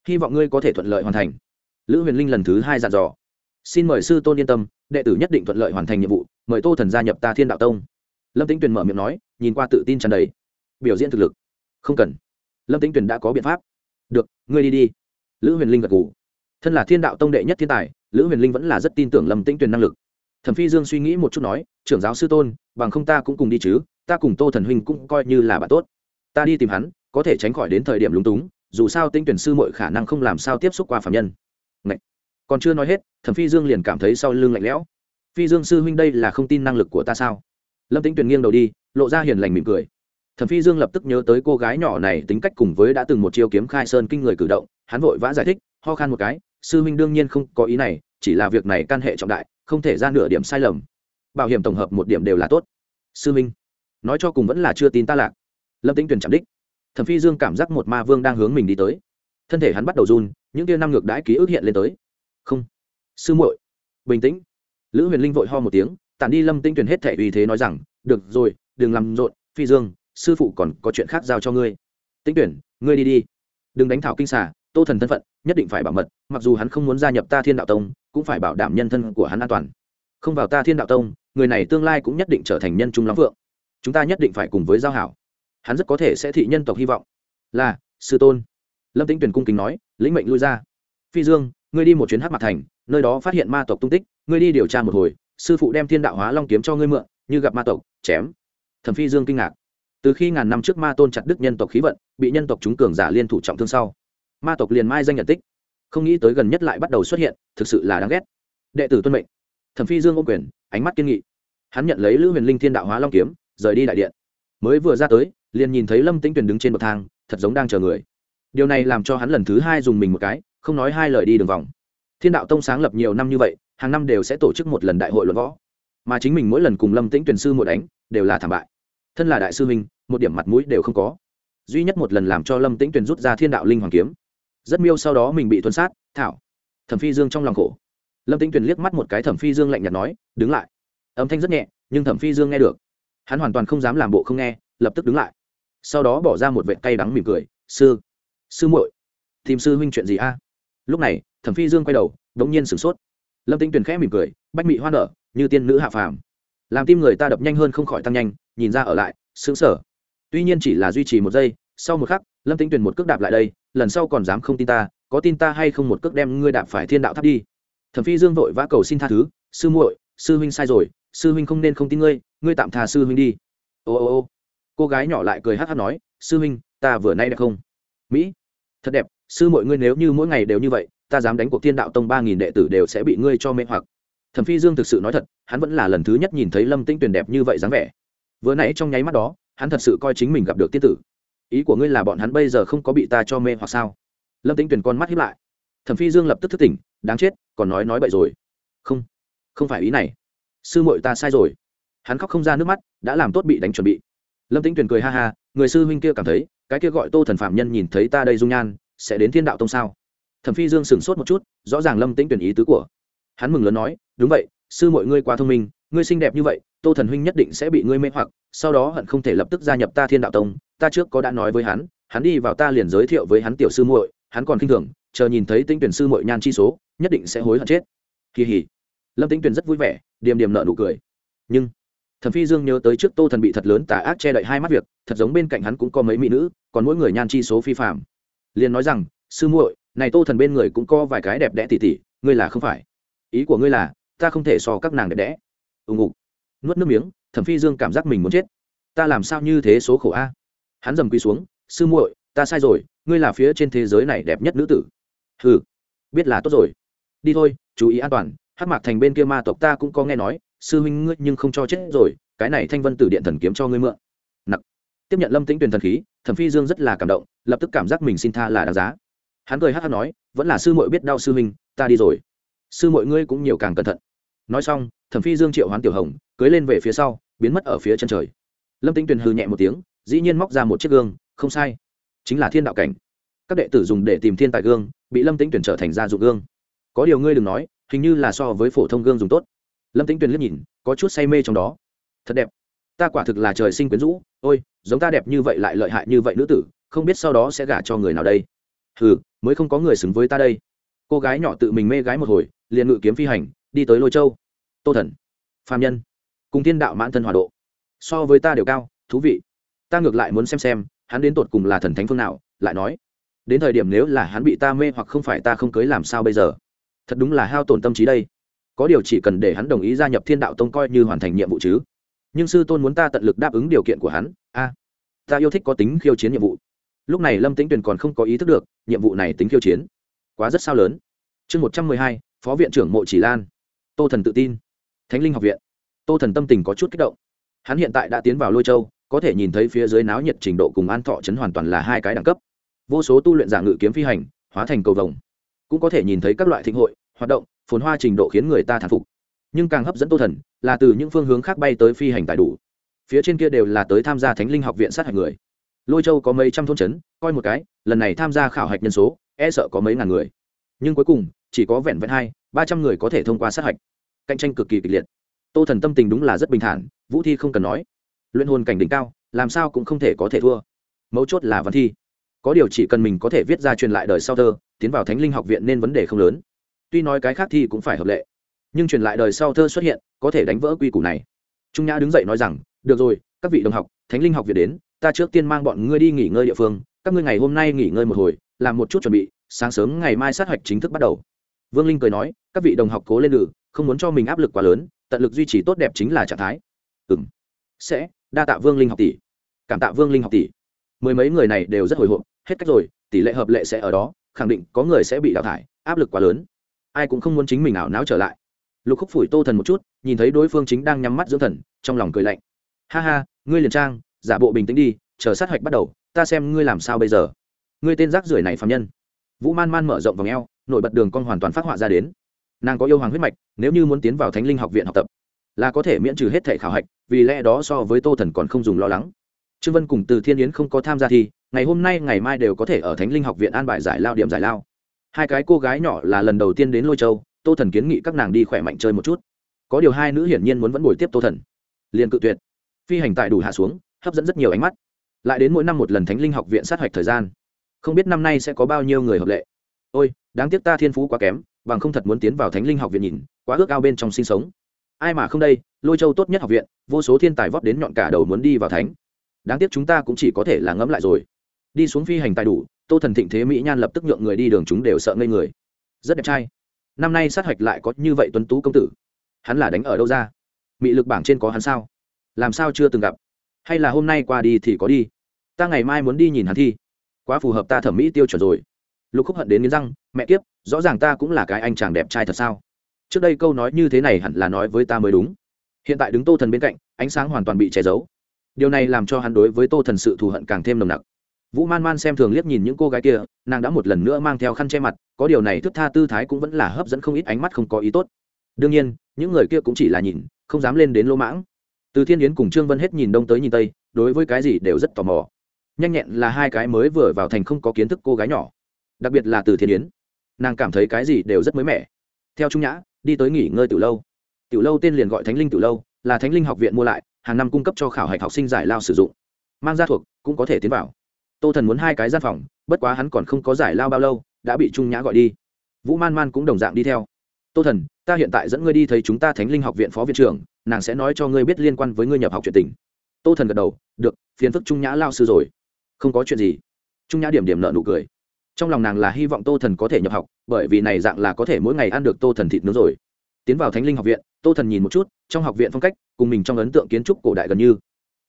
hy vọng ngươi có thể thuận lợi hoàn thành. Lữ huyền linh lần thứ hai dặn dò. Xin mời sư tôn yên tâm, đệ tử nhất định thuận lợi hoàn thành nhiệm vụ, mời tô thần gia nhập ta thiên đạo tông. Lâm tính tuyền mở miệng nói, nhìn qua tự tin tràn đầy. Biểu diễn thực lực. Không cần. Lâm tính tuyền đã có biện pháp. Được, ngươi đi đi. Lữ huyền linh gật g ủ thân là thiên đạo tông đệ nhất thiên tài, lữ huyền linh vẫn là rất tin tưởng lâm tĩnh tuyền năng lực thẩm phi dương suy nghĩ một chút nói, trưởng giáo sư tôn, bằng không ta cũng cùng đi chứ, ta cùng tô thần huynh cũng coi như là bạn tốt. Ta đi tìm hắn, có thể tránh khỏi đến thời điểm lúng túng, dù sao tinh tuyển sư mọi khả năng không làm sao tiếp xúc qua phạm nhân. Ngậy. còn chưa nói hết, thẩm phi dương liền cảm thấy sau lưng lạnh lẽo. Phi dương sư huynh đây là không tin năng lực của ta sao? Lâm tĩnh tuyển nghiêng đầu đi, lộ ra hiền lành mỉm cười. Thẩm phi dương lập tức nhớ tới cô gái nhỏ này tính cách cùng với đã từng một chiêu kiếm khai sơn kinh người cử động, hắn vội vã giải thích, ho khan một cái, sư huynh đương nhiên không có ý này, chỉ là việc này can hệ trọng đại không thể ra nửa điểm sai lầm. Bảo hiểm tổng hợp một điểm đều là tốt. Sư minh, nói cho cùng vẫn là chưa tin ta lạc. Lâm tính tuyển chạm đích. Thẩm phi dương cảm giác một ma vương đang hướng mình đi tới. Thân thể hắn bắt đầu run, những tia năm ngược đãi ký ức hiện lên tới. Không. Sư muội. Bình tĩnh. Lữ huyền linh vội ho một tiếng, tản đi lâm tinh tuyển hết thể uy thế nói rằng, được rồi, đừng làm rộn, phi dương, sư phụ còn có chuyện khác giao cho ngươi. Tinh tuyển ngươi đi đi. Đừng đánh thảo kinh xà, tô thần thân phận, nhất định phải bảo mật, mặc dù hắn không muốn gia nhập ta thiên đạo tông cũng phải bảo đảm nhân thân của hắn an toàn. Không vào ta thiên đạo tông, người này tương lai cũng nhất định trở thành nhân trung lắm vượng chúng ta nhất định phải cùng với giao hảo. Hắn rất có thể sẽ thị nhân tộc hy vọng. Là, sư tôn. Lâm tĩnh tuyển cung kính nói, lĩnh mệnh lui ra. Phi dương, ngươi đi một chuyến hát mặt thành, nơi đó phát hiện ma tộc tung tích, ngươi đi điều tra một hồi, sư phụ đem thiên đạo hóa long kiếm cho ngươi mượn, như gặp ma tộc, chém. Thẩm phi dương kinh ngạc. Từ khi ngàn năm trước ma tôn chặt đức nhân tộc khí vận, bị nhân tộc chúng cường giả liên thủ trọng thương sau, ma tộc liền mai danh nhận tích không nghĩ tới gần nhất lại bắt đầu xuất hiện, thực sự là đáng ghét. Đệ tử tuân mệnh. Thẩm phi dương ô quyền, ánh mắt kiên nghị. Hắn nhận lấy lữ huyền linh thiên đạo hóa long kiếm, rời đi đại điện. Mới vừa ra tới, liền nhìn thấy lâm tĩnh tuyền đứng trên bậc thang, thật giống đang chờ người. Điều này làm cho hắn lần thứ hai dùng mình một cái, không nói hai lời đi đường vòng. Thiên đạo tông sáng lập nhiều năm như vậy, hàng năm đều sẽ tổ chức một lần đại hội luận võ. Mà chính mình mỗi lần cùng lâm tĩnh tuyển sư một đánh, đều là thảm bại. Thân là đại sư huynh, một điểm mặt mũi đều không có. Duy nhất một lần làm cho lâm tĩnh tuyển rút ra thiên đạo linh hoàng kiếm rất miêu sau đó mình bị tuân sát, thảo. Thẩm phi dương trong lòng khổ. Lâm tinh tuyển liếc mắt một cái, thẩm phi dương lạnh nhạt nói, đứng lại. Âm thanh rất nhẹ, nhưng thẩm phi dương nghe được. Hắn hoàn toàn không dám làm bộ không nghe, lập tức đứng lại. Sau đó bỏ ra một vệt cay đắng mỉm cười, sư sư muội, tìm sư huynh chuyện gì a? Lúc này, thẩm phi dương quay đầu, đống nhiên sửng sốt. Lâm tinh tuyển khẽ mỉm cười, bách mị hoa nở, như tiên nữ hạ phàm. Làm tim người ta đập nhanh hơn không khỏi tăng nhanh, nhìn ra ở lại, sững sở tuy nhiên chỉ là duy trì một giây, sau một khắc, lâm tinh tuyển một cước đạp lại đây lần sau còn dám không tin ta, có tin ta hay không một cước đem ngươi đạp phải thiên đạo tháp đi. Thẩm phi dương vội vã cầu xin tha thứ, sư muội, sư huynh sai rồi, sư huynh không nên không tin ngươi ngươi tạm thà sư huynh đi. Ô ô ô. Cô gái nhỏ lại cười hát hát nói, sư huynh, ta vừa nay đẹp không? Mỹ. Thật đẹp, sư mọi ngươi nếu như mỗi ngày đều như vậy, ta dám đánh cuộc thiên đạo tông ba nghìn đệ tử đều sẽ bị ngươi cho mê hoặc. Thẩm phi dương thực sự nói thật, hắn vẫn là lần thứ nhất nhìn thấy lâm tĩnh tuyền đẹp như vậy dáng vẻ. Vừa nãy trong nháy mắt đó, hắn thật sự coi chính mình gặp được tiên tử ý của ngươi là bọn hắn bây giờ không có bị ta cho mê hoặc sao? Lâm tĩnh tuyền con mắt hiếp lại. Thẩm phi dương lập tức thức tỉnh, đáng chết, còn nói nói bậy rồi. Không không phải ý này. Sư muội ta sai rồi. Hắn khóc không ra nước mắt, đã làm tốt bị đánh chuẩn bị. Lâm tĩnh tuyền cười ha ha, người sư huynh kia cảm thấy, cái kia gọi tô thần phạm nhân nhìn thấy ta đây dung nhan, sẽ đến thiên đạo tông sao? Thẩm phi dương sửng sốt một chút, rõ ràng lâm tĩnh tuyển ý tứ của. Hắn mừng lớn nói, đúng vậy, sư mọi ngươi quá thông minh, ngươi xinh đẹp như vậy, tô thần huynh nhất định sẽ bị ngươi mê hoặc, sau đó hận không thể lập tức gia nhập ta thiên đạo tông ta trước có đã nói với hắn hắn đi vào ta liền giới thiệu với hắn tiểu sư muội, hắn còn khinh thường, chờ nhìn thấy tinh tuyển sư muội nhan chi số, nhất định sẽ hối hận chết. Kỳ hỉ. Lâm tĩnh tuyển rất vui vẻ, điềm điềm nợ nụ cười. Nhưng thẩm phi dương nhớ tới trước tô thần bị thật lớn tà ác che đậy hai mắt việc, thật giống bên cạnh hắn cũng có mấy mỹ nữ, còn mỗi người nhan chi số phi phạm liền nói rằng, sư muội, này tô thần bên người cũng có vài cái đẹp đẽ tỉ tỉ, ngươi là không phải. Ý của ngươi là, ta không thể so các nàng đẹp đẽ. Ùng ục nuốt nước miếng thẩm phi dương cảm giác mình muốn chết. Ta làm sao như thế số khổ a? Hắn dầm quy xuống, sư muội, ta sai rồi, ngươi là phía trên thế giới này đẹp nhất nữ tử. Ừ biết là tốt rồi. Đi thôi, chú ý an toàn. Hắc mạc thành bên kia ma tộc ta cũng có nghe nói, sư huynh ngươi nhưng không cho chết rồi, cái này thanh vân tử điện thần kiếm cho ngươi mượn. Nặc. Tiếp nhận lâm tĩnh tuyển thần khí, thẩm phi dương rất là cảm động, lập tức cảm giác mình xin tha là đáng giá. Hắn cười hát hát nói, vẫn là sư muội biết đau sư huynh, ta đi rồi. Sư muội ngươi cũng nhiều càng cẩn thận. Nói xong, thẩm phi dương triệu hoán tiểu hồng, cưới lên về phía sau, biến mất ở phía chân trời. Lâm tĩnh tuyền hư nhẹ một tiếng dĩ nhiên móc ra một chiếc gương, không sai, chính là thiên đạo cảnh. Các đệ tử dùng để tìm thiên tài gương, bị lâm tĩnh tuyển trở thành gia dụng gương. Có điều ngươi đừng nói, hình như là so với phổ thông gương dùng tốt. Lâm tĩnh tuyển liếc nhìn, có chút say mê trong đó. Thật đẹp. Ta quả thực là trời sinh quyến rũ, ôi, giống ta đẹp như vậy lại lợi hại như vậy nữ tử, không biết sau đó sẽ gả cho người nào đây. Hừ, mới không có người xứng với ta đây. Cô gái nhỏ tự mình mê gái một hồi, liền ngự kiếm phi hành, đi tới lôi châu. Tô thần phạm nhân, cùng thiên đạo mãn thân hòa độ. So với ta đều cao, thú vị ta ngược lại muốn xem xem, hắn đến tột cùng là thần thánh phương nào, lại nói, đến thời điểm nếu là hắn bị ta mê hoặc không phải ta không cưới làm sao bây giờ? Thật đúng là hao tổn tâm trí đây. Có điều chỉ cần để hắn đồng ý gia nhập thiên đạo tông coi như hoàn thành nhiệm vụ chứ. Nhưng sư tôn muốn ta tận lực đáp ứng điều kiện của hắn. A, ta yêu thích có tính khiêu chiến nhiệm vụ. Lúc này lâm tĩnh tuyền còn không có ý thức được, nhiệm vụ này tính khiêu chiến. Quá rất sao lớn. Chương một trăm mười hai, phó viện trưởng mộ chỉ lan. Tô thần tự tin. Thánh linh học viện. Tô thần tâm tình có chút kích động. Hắn hiện tại đã tiến vào lôi châu có thể nhìn thấy phía dưới náo nhiệt trình độ cùng an thọ chấn hoàn toàn là hai cái đẳng cấp. Vô số tu luyện giả ngự kiếm phi hành, hóa thành cầu vồng. Cũng có thể nhìn thấy các loại thịnh hội, hoạt động, phồn hoa trình độ khiến người ta thán phục. Nhưng càng hấp dẫn tô thần là từ những phương hướng khác bay tới phi hành tài đủ. Phía trên kia đều là tới tham gia thánh linh học viện sát hạch người. Lôi châu có mấy trăm thôn trấn coi một cái, lần này tham gia khảo hạch nhân số e sợ có mấy ngàn người. Nhưng cuối cùng, chỉ có vẹn vẹn hai, ba trăm người có thể thông qua sát hạch. Cạnh tranh cực kỳ kịch liệt. Tô thần tâm tình đúng là rất bình thản, vũ thi không cần nói luyện hồn cảnh đỉnh cao, làm sao cũng không thể có thể thua. Mấu chốt là văn thi. Có điều chỉ cần mình có thể viết ra truyền lại đời sau thơ, tiến vào thánh linh học viện nên vấn đề không lớn. Tuy nói cái khác thi cũng phải hợp lệ, nhưng truyền lại đời sau thơ xuất hiện, có thể đánh vỡ quy củ này. Trung nhã đứng dậy nói rằng, được rồi, các vị đồng học, thánh linh học viện đến, ta trước tiên mang bọn ngươi đi nghỉ ngơi địa phương, các ngươi ngày hôm nay nghỉ ngơi một hồi, làm một chút chuẩn bị, sáng sớm ngày mai sát hạch chính thức bắt đầu. Vương linh cười nói, các vị đồng học cố lên lử không muốn cho mình áp lực quá lớn, tận lực duy trì tốt đẹp chính là trạng thái. Ừ m sẽ đa tạ vương linh học tỷ. Cảm tạ vương linh học tỷ. Mười mấy người này đều rất hồi hộp, hết cách rồi, tỷ lệ hợp lệ sẽ ở đó, khẳng định có người sẽ bị đào thải, áp lực quá lớn. Ai cũng không muốn chính mình ảo não trở lại. Lục khúc phủi tô thần một chút, nhìn thấy đối phương chính đang nhắm mắt dưỡng thần, trong lòng cười lạnh. Ha ha, ngươi liền trang, giả bộ bình tĩnh đi, chờ sát hạch bắt đầu, ta xem ngươi làm sao bây giờ. Ngươi tên rác rưởi này phạm nhân. Vũ man man mở rộng vòng eo, nổi bật đường con hoàn toàn phát họa ra đến. Nàng có yêu hoàng huyết mạch, nếu như muốn tiến vào thánh linh học viện học tập là có thể miễn trừ hết thể khảo hạch, vì lẽ đó so với tô thần còn không dùng lo lắng. Trương vân cùng từ thiên yến không có tham gia thi ngày hôm nay, ngày mai đều có thể ở thánh linh học viện an bài giải lao điểm giải lao. Hai cái cô gái nhỏ là lần đầu tiên đến lôi châu, tô thần kiến nghị các nàng đi khỏe mạnh chơi một chút. Có điều hai nữ hiển nhiên muốn vẫn ngồi tiếp tô thần. Liền cự tuyệt. Phi hành tại đủ hạ xuống, hấp dẫn rất nhiều ánh mắt. Lại đến mỗi năm một lần thánh linh học viện sát hạch thời gian. Không biết năm nay sẽ có bao nhiêu người hợp lệ. Ôi, đáng tiếc ta thiên phú quá kém, bằng không thật muốn tiến vào thánh linh học viện nhìn, quá ước ao bên trong sinh sống ai mà không đây, lôi châu tốt nhất học viện, vô số thiên tài vót đến nhọn cả đầu muốn đi vào thánh. Đáng tiếc chúng ta cũng chỉ có thể là ngẫm lại rồi. Đi xuống phi hành tài đủ, tô thần thịnh thế mỹ nhan lập tức nhượng người đi đường chúng đều sợ ngây người. Rất đẹp trai. Năm nay sát hạch lại có như vậy tuấn tú công tử. Hắn là đánh ở đâu ra? Mị lực bảng trên có hắn sao? Làm sao chưa từng gặp? Hay là hôm nay qua đi thì có đi? Ta ngày mai muốn đi nhìn hắn thi. Quá phù hợp ta thẩm mỹ tiêu chuẩn rồi. Lục khúc hận đến nghiến răng, mẹ kiếp, rõ ràng ta cũng là cái anh chàng đẹp trai thật sao? Trước đây câu nói như thế này hẳn là nói với ta mới đúng. Hiện tại đứng tô thần bên cạnh, ánh sáng hoàn toàn bị che giấu. Điều này làm cho hắn đối với tô thần sự thù hận càng thêm nồng nặc. Vũ man man xem thường liếc nhìn những cô gái kia, nàng đã một lần nữa mang theo khăn che mặt, có điều này thức tha tư thái cũng vẫn là hấp dẫn không ít ánh mắt không có ý tốt. Đương nhiên, những người kia cũng chỉ là nhìn, không dám lên đến lỗ mãng. Từ thiên yến cùng trương vân hết nhìn đông tới nhìn tây, đối với cái gì đều rất tò mò. Nhanh nhẹn là hai cái mới vừa vào thành không có kiến thức cô gái nhỏ. Đặc biệt là từ thiên yến, nàng cảm thấy cái gì đều rất mới mẻ. Theo trung nhã đi tới nghỉ ngơi từ lâu. Tiểu lâu tên liền gọi thánh linh tiểu lâu, là thánh linh học viện mua lại, hàng năm cung cấp cho khảo hạch học sinh giải lao sử dụng. Mang ra thuộc, cũng có thể tiến vào. Tô thần muốn hai cái gian phòng, bất quá hắn còn không có giải lao bao lâu, đã bị trung nhã gọi đi. Vũ man man cũng đồng dạng đi theo. Tô thần, ta hiện tại dẫn ngươi đi thấy chúng ta thánh linh học viện phó viện trưởng, nàng sẽ nói cho ngươi biết liên quan với ngươi nhập học chuyện tình. Tô thần gật đầu, được, phiền phức trung nhã lao sư rồi. Không có chuyện gì. Trung nhã điểm điểm nợ nụ cười trong lòng nàng là hy vọng tô thần có thể nhập học, bởi vì này dạng là có thể mỗi ngày ăn được tô thần thịt nướng rồi. Tiến vào thánh linh học viện, tô thần nhìn một chút, trong học viện phong cách, cùng mình trong ấn tượng kiến trúc cổ đại gần như.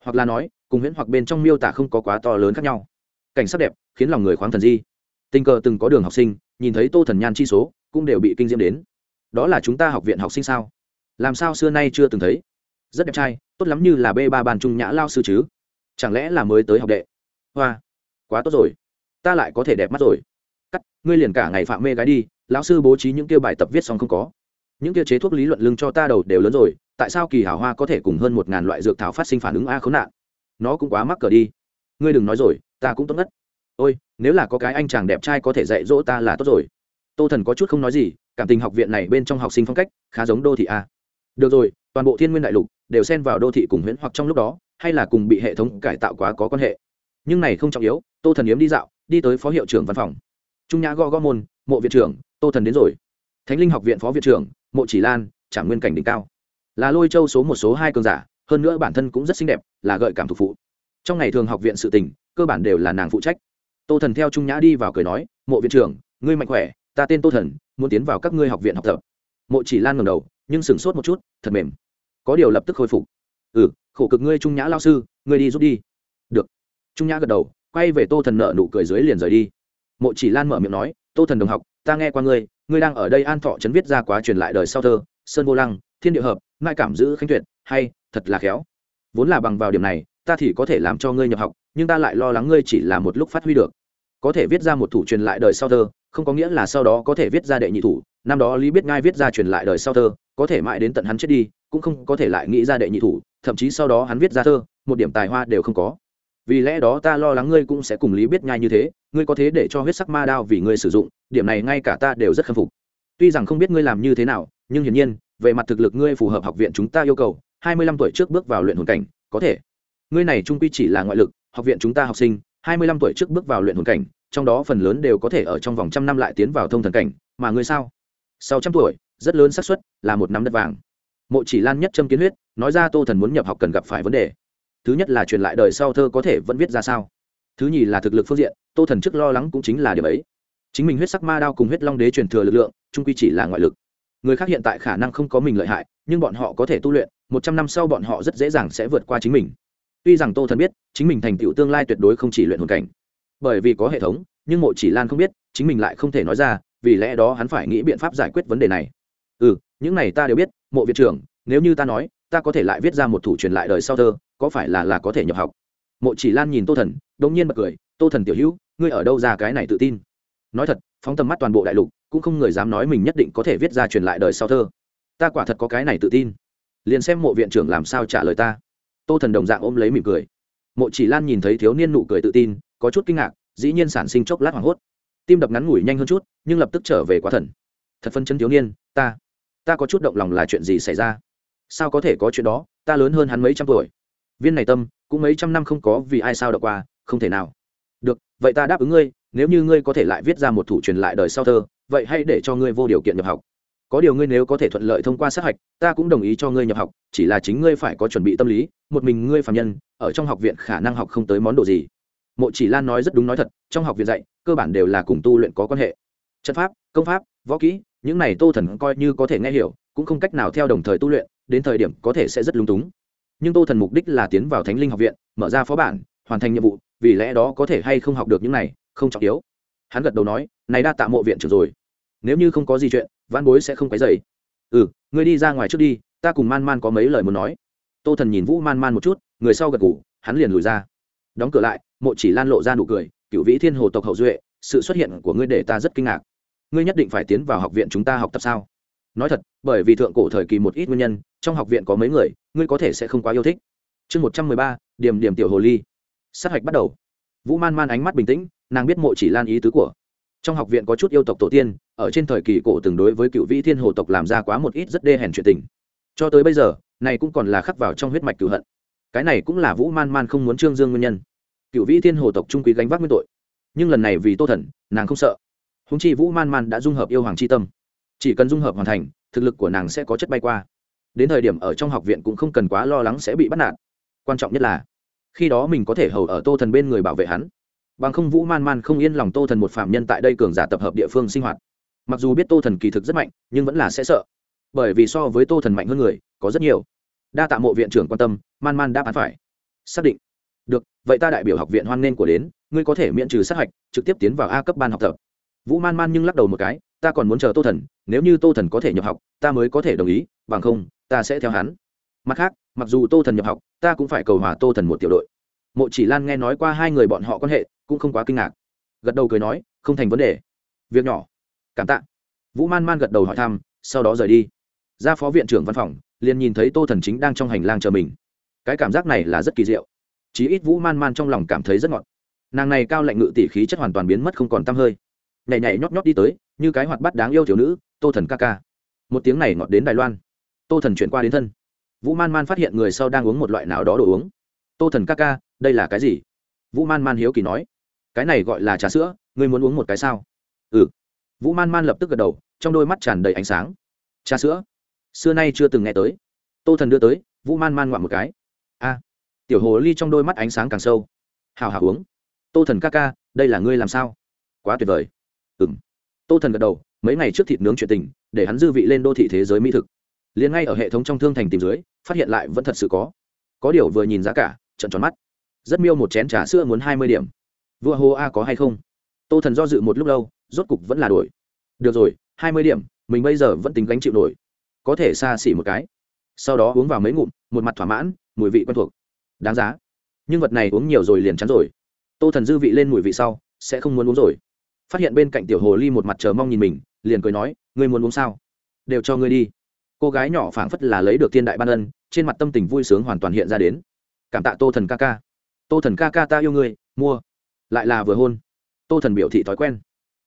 Hoặc là nói, cùng huyễn hoặc bên trong miêu tả không có quá to lớn khác nhau. Cảnh sắc đẹp, khiến lòng người khoáng thần di. Tình cờ từng có đường học sinh, nhìn thấy tô thần nhan chi số, cũng đều bị kinh diễm đến. Đó là chúng ta học viện học sinh sao? Làm sao xưa nay chưa từng thấy? Rất đẹp trai, tốt lắm như là b ba bàn trung nhã lao sư chứ. Chẳng lẽ là mới tới học đệ? Hoa, quá tốt rồi ta lại có thể đẹp mắt rồi. Cắt, ngươi liền cả ngày phạm mê gái đi, lão sư bố trí những kia bài tập viết xong không có. Những kia chế thuốc lý luận lưng cho ta đầu đều lớn rồi, tại sao kỳ hảo hoa có thể cùng hơn một ngàn loại dược thảo phát sinh phản ứng a khốn nạn? Nó cũng quá mắc cờ đi. Ngươi đừng nói rồi, ta cũng tốt ngất. Ôi, nếu là có cái anh chàng đẹp trai có thể dạy dỗ ta là tốt rồi. Tô thần có chút không nói gì, cảm tình học viện này bên trong học sinh phong cách khá giống đô thị a. Được rồi, toàn bộ thiên nguyên đại lục đều xen vào đô thị cùng huyễn hoặc trong lúc đó, hay là cùng bị hệ thống cải tạo quá có quan hệ. Nhưng này không trọng yếu, tô thần yếm đi dạo đi tới phó hiệu trưởng văn phòng. Trung nhã gõ gõ môn, mộ viện trưởng, tô thần đến rồi. Thánh linh học viện phó viện trưởng, mộ chỉ lan, trả nguyên cảnh đỉnh cao. Là lôi châu số một số hai cường giả, hơn nữa bản thân cũng rất xinh đẹp, là gợi cảm thuộc phụ. Trong ngày thường học viện sự tình, cơ bản đều là nàng phụ trách. Tô thần theo trung nhã đi vào cười nói, mộ viện trưởng, ngươi mạnh khỏe, ta tên tô thần, muốn tiến vào các ngươi học viện học tập. Mộ chỉ lan ngầm đầu, nhưng sửng sốt một chút, thật mềm. Có điều lập tức khôi phục. Ừ khổ cực ngươi trung nhã lao sư, ngươi đi giúp đi. Được. Trung nhã gật đầu quay về tô thần nợ nụ cười dưới liền rời đi. Mộ chỉ lan mở miệng nói, tô thần đồng học, ta nghe qua ngươi ngươi đang ở đây an thọ chấn viết ra quá truyền lại đời sau thơ, sơn vô lăng, thiên địa hợp mai cảm giữ khánh tuyệt, hay, thật là khéo. Vốn là bằng vào điểm này, ta thì có thể làm cho ngươi nhập học, nhưng ta lại lo lắng ngươi chỉ là một lúc phát huy được. Có thể viết ra một thủ truyền lại đời sau thơ, không có nghĩa là sau đó có thể viết ra đệ nhị thủ, năm đó lý biết ngai viết ra truyền lại đời sau thơ, có thể mãi đến tận hắn chết đi, cũng không có thể lại nghĩ ra đệ nhị thủ, thậm chí sau đó hắn viết ra thơ, một điểm tài hoa đều không có vì lẽ đó ta lo lắng ngươi cũng sẽ cùng lý biết nhai như thế, ngươi có thế để cho huyết sắc ma đao vì ngươi sử dụng, điểm này ngay cả ta đều rất khâm phục. Tuy rằng không biết ngươi làm như thế nào, nhưng hiển nhiên, về mặt thực lực ngươi phù hợp học viện chúng ta yêu cầu, hai mươi lăm tuổi trước bước vào luyện hồn cảnh, có thể. Ngươi này trung quy chỉ là ngoại lực, học viện chúng ta học sinh, hai mươi lăm tuổi trước bước vào luyện hồn cảnh, trong đó phần lớn đều có thể ở trong vòng trăm năm lại tiến vào thông thần cảnh, mà ngươi sao? Sau trăm tuổi, rất lớn xác suất, là một năm đất vàng. Mộ chỉ lan nhất châm kiến huyết, nói ra tô thần muốn nhập học cần gặp phải vấn đề thứ nhất là truyền lại đời sau thơ có thể vẫn viết ra sao. Thứ nhì là thực lực phương diện, tô thần trước lo lắng cũng chính là điều ấy. Chính mình huyết sắc ma đao cùng huyết long đế truyền thừa lực lượng trung quy chỉ là ngoại lực. Người khác hiện tại khả năng không có mình lợi hại, nhưng bọn họ có thể tu luyện, một trăm năm sau bọn họ rất dễ dàng sẽ vượt qua chính mình. Tuy rằng tô thần biết, chính mình thành tựu tương lai tuyệt đối không chỉ luyện hồn cảnh. Bởi vì có hệ thống, nhưng mộ chỉ lan không biết, chính mình lại không thể nói ra, vì lẽ đó hắn phải nghĩ biện pháp giải quyết vấn đề này. Ừ những này ta đều biết, mộ viện trưởng, nếu như ta nói ta có thể lại viết ra một thủ truyền lại đời sau thơ, có phải là là có thể nhập học? Mộ chỉ lan nhìn tô thần đ nhiên bật cười, tô thần tiểu hữu, ngươi ở đâu ra cái này tự tin? Nói thật, phóng tầm mắt toàn bộ đại lục, cũng không người dám nói mình nhất định có thể viết ra truyền lại đời sau thơ. Ta quả thật có cái này tự tin. Liền xem mộ viện trưởng làm sao trả lời ta. Tô thần đồng dạng ôm lấy mỉm cười. Mộ chỉ lan nhìn thấy thiếu niên nụ cười tự tin, có chút kinh ngạc, dĩ nhiên sản sinh chốc lát hoảng hốt. Tim đập ngắn ngủi nhanh hơn chút, nhưng lập tức trở về quá thần. Thật phân chân thiếu niên, ta ta có chút động lòng là chuyện gì xảy ra? Sao có thể có chuyện đó, ta lớn hơn hắn mấy trăm tuổi. Viên này tâm, cũng mấy trăm năm không có vì ai sao đọc qua, không thể nào. Được, vậy ta đáp ứng ngươi, nếu như ngươi có thể lại viết ra một thủ truyền lại đời sau thơ, vậy hãy để cho ngươi vô điều kiện nhập học. Có điều ngươi nếu có thể thuận lợi thông qua sát hạch, ta cũng đồng ý cho ngươi nhập học, chỉ là chính ngươi phải có chuẩn bị tâm lý, một mình ngươi phạm nhân, ở trong học viện khả năng học không tới món đồ gì. Mộ chỉ lan nói rất đúng nói thật, trong học viện dạy, cơ bản đều là cùng tu luyện có quan hệ. Trận pháp, công pháp, võ kỹ, những này tô thần coi như có thể nghe hiểu, cũng không cách nào theo đồng thời tu luyện đến thời điểm có thể sẽ rất lung túng. Nhưng tô thần mục đích là tiến vào thánh linh học viện, mở ra phó bản, hoàn thành nhiệm vụ, vì lẽ đó có thể hay không học được những này, không trọng yếu. Hắn gật đầu nói, này đa tạ mộ viện trưởng rồi. Nếu như không có gì chuyện, văn bối sẽ không quấy dày ừ ngươi đi ra ngoài trước đi, ta cùng man man có mấy lời muốn nói. Tô thần nhìn vũ man man một chút, người sau gật ngủ hắn liền lùi ra. Đóng cửa lại, mộ chỉ lan lộ ra nụ cười, cựu vĩ thiên hồ tộc hậu duệ, sự xuất hiện của ngươi để ta rất kinh ngạc. Ngươi nhất định phải tiến vào học viện chúng ta học tập sao? Nói thật, bởi vì thượng cổ thời kỳ một ít nguyên nhân trong học viện có mấy người, ngươi có thể sẽ không quá yêu thích. Chương một trăm mười ba, điểm điểm tiểu hồ ly. Sát hạch bắt đầu. Vũ man man ánh mắt bình tĩnh, nàng biết mộ chỉ lan ý tứ của. Trong học viện có chút yêu tộc tổ tiên, ở trên thời kỳ cổ từng đối với cựu vĩ thiên hồ tộc làm ra quá một ít rất đê hèn chuyện tình. Cho tới bây giờ, này cũng còn là khắc vào trong huyết mạch cựu hận. Cái này cũng là vũ man man không muốn trương dương nguyên nhân. Cựu vĩ thiên hồ tộc trung quý gánh vác nguyên tội. Nhưng lần này vì tô thần, nàng không sợ. Húng chi vũ man man đã dung hợp yêu hoàng c h i tâm. Chỉ cần dung hợp hoàn thành, thực lực của nàng sẽ có chất bay qua đến thời điểm ở trong học viện cũng không cần quá lo lắng sẽ bị bắt nạt. Quan trọng nhất là, khi đó mình có thể hầu ở tô thần bên người bảo vệ hắn. Bằng không vũ man man không yên lòng tô thần một phạm nhân tại đây cường giả tập hợp địa phương sinh hoạt. Mặc dù biết tô thần kỳ thực rất mạnh, nhưng vẫn là sẽ sợ. Bởi vì so với tô thần mạnh hơn người, có rất nhiều. Đa tạ mộ viện trưởng quan tâm, man man đáp án phải. Xác định. Được, vậy ta đại biểu học viện hoan nghênh của đến, ngươi có thể miễn trừ sát hạch, trực tiếp tiến vào a cấp ban học tập. Vũ man man nhưng lắc đầu một cái, ta còn muốn chờ tô thần, nếu như tô thần có thể nhập học, ta mới có thể đồng ý, bằng không ta sẽ theo hắn. Mặt khác, mặc dù tô thần nhập học, ta cũng phải cầu hòa tô thần một tiểu đội. Mộ chỉ lan nghe nói qua hai người bọn họ quan hệ, cũng không quá kinh ngạc. Gật đầu cười nói, không thành vấn đề. Việc nhỏ. Cảm tạ. Vũ man man gật đầu hỏi thăm, sau đó rời đi. Ra phó viện trưởng văn phòng, liền nhìn thấy tô thần chính đang trong hành lang chờ mình. Cái cảm giác này là rất kỳ diệu. Chí ít vũ man man trong lòng cảm thấy rất ngọt. Nàng này cao lạnh ngự tỉ khí chất hoàn toàn biến mất không còn t hơi. Nhảy nhảy nhót nhót đi tới, như cái hoạt bắt đáng yêu thiếu nữ, tô thần ca ca. Một tiếng này ngọt đến đài loan tô thần chuyển qua đến thân. Vũ man man phát hiện người sau đang uống một loại nào đó đồ uống. Tô thần ca ca, đây là cái gì? Vũ man man hiếu kỳ nói. Cái này gọi là trà sữa, ngươi muốn uống một cái sao? Ừ. Vũ man man lập tức gật đầu, trong đôi mắt tràn đầy ánh sáng. Trà sữa. Xưa nay chưa từng nghe tới. Tô thần đưa tới, vũ man man ngoạm một cái. A. Tiểu hồ ly trong đôi mắt ánh sáng càng sâu. Hào hào uống. Tô thần ca ca, đây là ngươi làm sao? Quá tuyệt vời. Ừ m tô thần gật đầu, mấy ngày trước thịt nướng chuyện tình, để hắn dư vị lên đô thị thế giới mỹ thực liền ngay ở hệ thống trong thương thành tìm dưới, phát hiện lại vẫn thật sự có. Có điều vừa nhìn giá cả trận tròn mắt. Rất miêu một chén trà sữa muốn hai mươi điểm. Vua hô a có hay không? Tô thần do dự một lúc lâu, rốt cục vẫn là đổi. Được rồi, hai mươi điểm, mình bây giờ vẫn tính gánh chịu nổi. Có thể xa xỉ một cái. Sau đó uống vào mấy ngụm, một mặt thỏa mãn, mùi vị quen thuộc. Đáng giá. Nhưng vật này uống nhiều rồi liền chắn rồi. Tô thần dư vị lên mùi vị sau, sẽ không muốn uống rồi. Phát hiện bên cạnh tiểu hồ ly một mặt chờ mong nhìn mình, liền cười nói, ngươi muốn uống sao? Đều cho ngươi đi cô gái nhỏ phảng phất là lấy được thiên đại ban ân, trên mặt tâm tình vui sướng hoàn toàn hiện ra đến. Cảm tạ tô thần ca ca. Tô thần ca ca ta yêu ngươi, mua. Lại là vừa hôn. Tô thần biểu thị thói quen.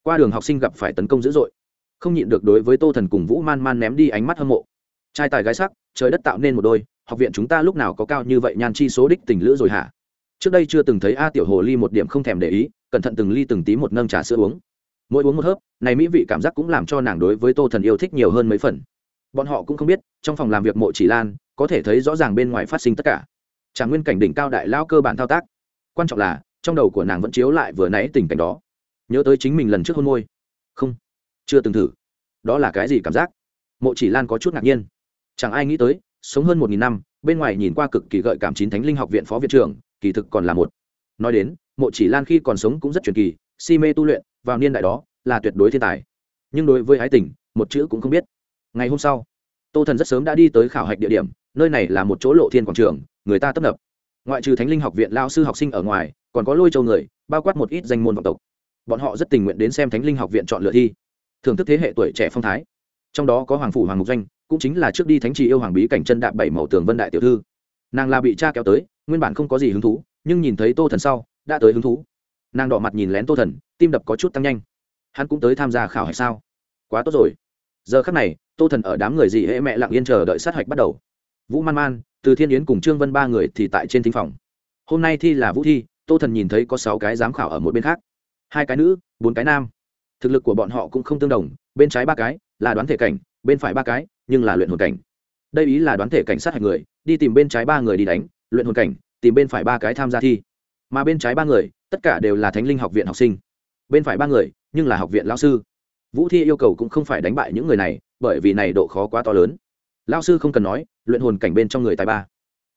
Qua đường học sinh gặp phải tấn công dữ dội. Không nhịn được đối với tô thần cùng vũ man man ném đi ánh mắt hâm mộ. Trai tài gái sắc, trời đất tạo nên một đôi, học viện chúng ta lúc nào có cao như vậy nhan chi số đích tình lữ rồi hả? Trước đây chưa từng thấy a tiểu hồ ly một điểm không thèm để ý, cẩn thận từng ly từng tí một nâng trà sữa uống. Mỗi uống một hớp, này mỹ vị cảm giác cũng làm cho nàng đối với tô thần yêu thích nhiều hơn mấy phần bọn họ cũng không biết, trong phòng làm việc mộ chỉ lan, có thể thấy rõ ràng bên ngoài phát sinh tất cả. Trả nguyên cảnh đỉnh cao đại lao cơ bản thao tác. Quan trọng là, trong đầu của nàng vẫn chiếu lại vừa nãy tình cảnh đó. Nhớ tới chính mình lần trước hôn môi. Không, chưa từng thử. Đó là cái gì cảm giác? Mộ chỉ lan có chút ngạc nhiên. Chẳng ai nghĩ tới, sống hơn một nghìn năm, bên ngoài nhìn qua cực kỳ gợi cảm chín thánh linh học viện phó viện trưởng, kỳ thực còn là một. Nói đến, mộ chỉ lan khi còn sống cũng rất truyền kỳ, si mê tu luyện, vào niên đại đó, là tuyệt đối thiên tài. Nhưng đối với ái tình, một chữ cũng không biết ngày hôm sau, tô thần rất sớm đã đi tới khảo hạch địa điểm, nơi này là một chỗ lộ thiên quảng trường, người ta tấp nập. Ngoại trừ thánh linh học viện lao sư học sinh ở ngoài, còn có lôi châu người, bao quát một ít danh môn vọng tộc. Bọn họ rất tình nguyện đến xem thánh linh học viện chọn lựa thi. Thưởng thức thế hệ tuổi trẻ phong thái. Trong đó có hoàng phủ hoàng mục doanh, cũng chính là trước đi thánh trì yêu hoàng bí cảnh chân đạp bảy màu tường vân đại tiểu thư. Nàng là bị cha kéo tới, nguyên bản không có gì hứng thú, nhưng nhìn thấy tô thần sau, đã tới hứng thú. Nàng đỏ mặt nhìn lén tô thần, tim đập có chút tăng nhanh. Hắn cũng tới tham gia khảo hạch sao? Quá tốt rồi giờ khắc này, tô thần ở đám người dị hễ mẹ lặng yên chờ đợi sát hạch bắt đầu. Vũ man man, từ thiên yến cùng trương vân ba người thì tại trên thính phòng. Hôm nay thi là vũ thi, tô thần nhìn thấy có sáu cái giám khảo ở một bên khác. Hai cái nữ, bốn cái nam. Thực lực của bọn họ cũng không tương đồng, bên trái ba cái là đoán thể cảnh, bên phải ba cái nhưng là luyện hồn cảnh. Đây ý là đoán thể cảnh sát hạch người, đi tìm bên trái ba người đi đánh, luyện hồn cảnh, tìm bên phải ba cái tham gia thi. Mà bên trái ba người, tất cả đều là thánh linh học viện học sinh. Bên phải ba người nhưng là học viện lao sư vũ thi yêu cầu cũng không phải đánh bại những người này, bởi vì này độ khó quá to lớn. Lao sư không cần nói, luyện hồn cảnh bên trong người tài ba.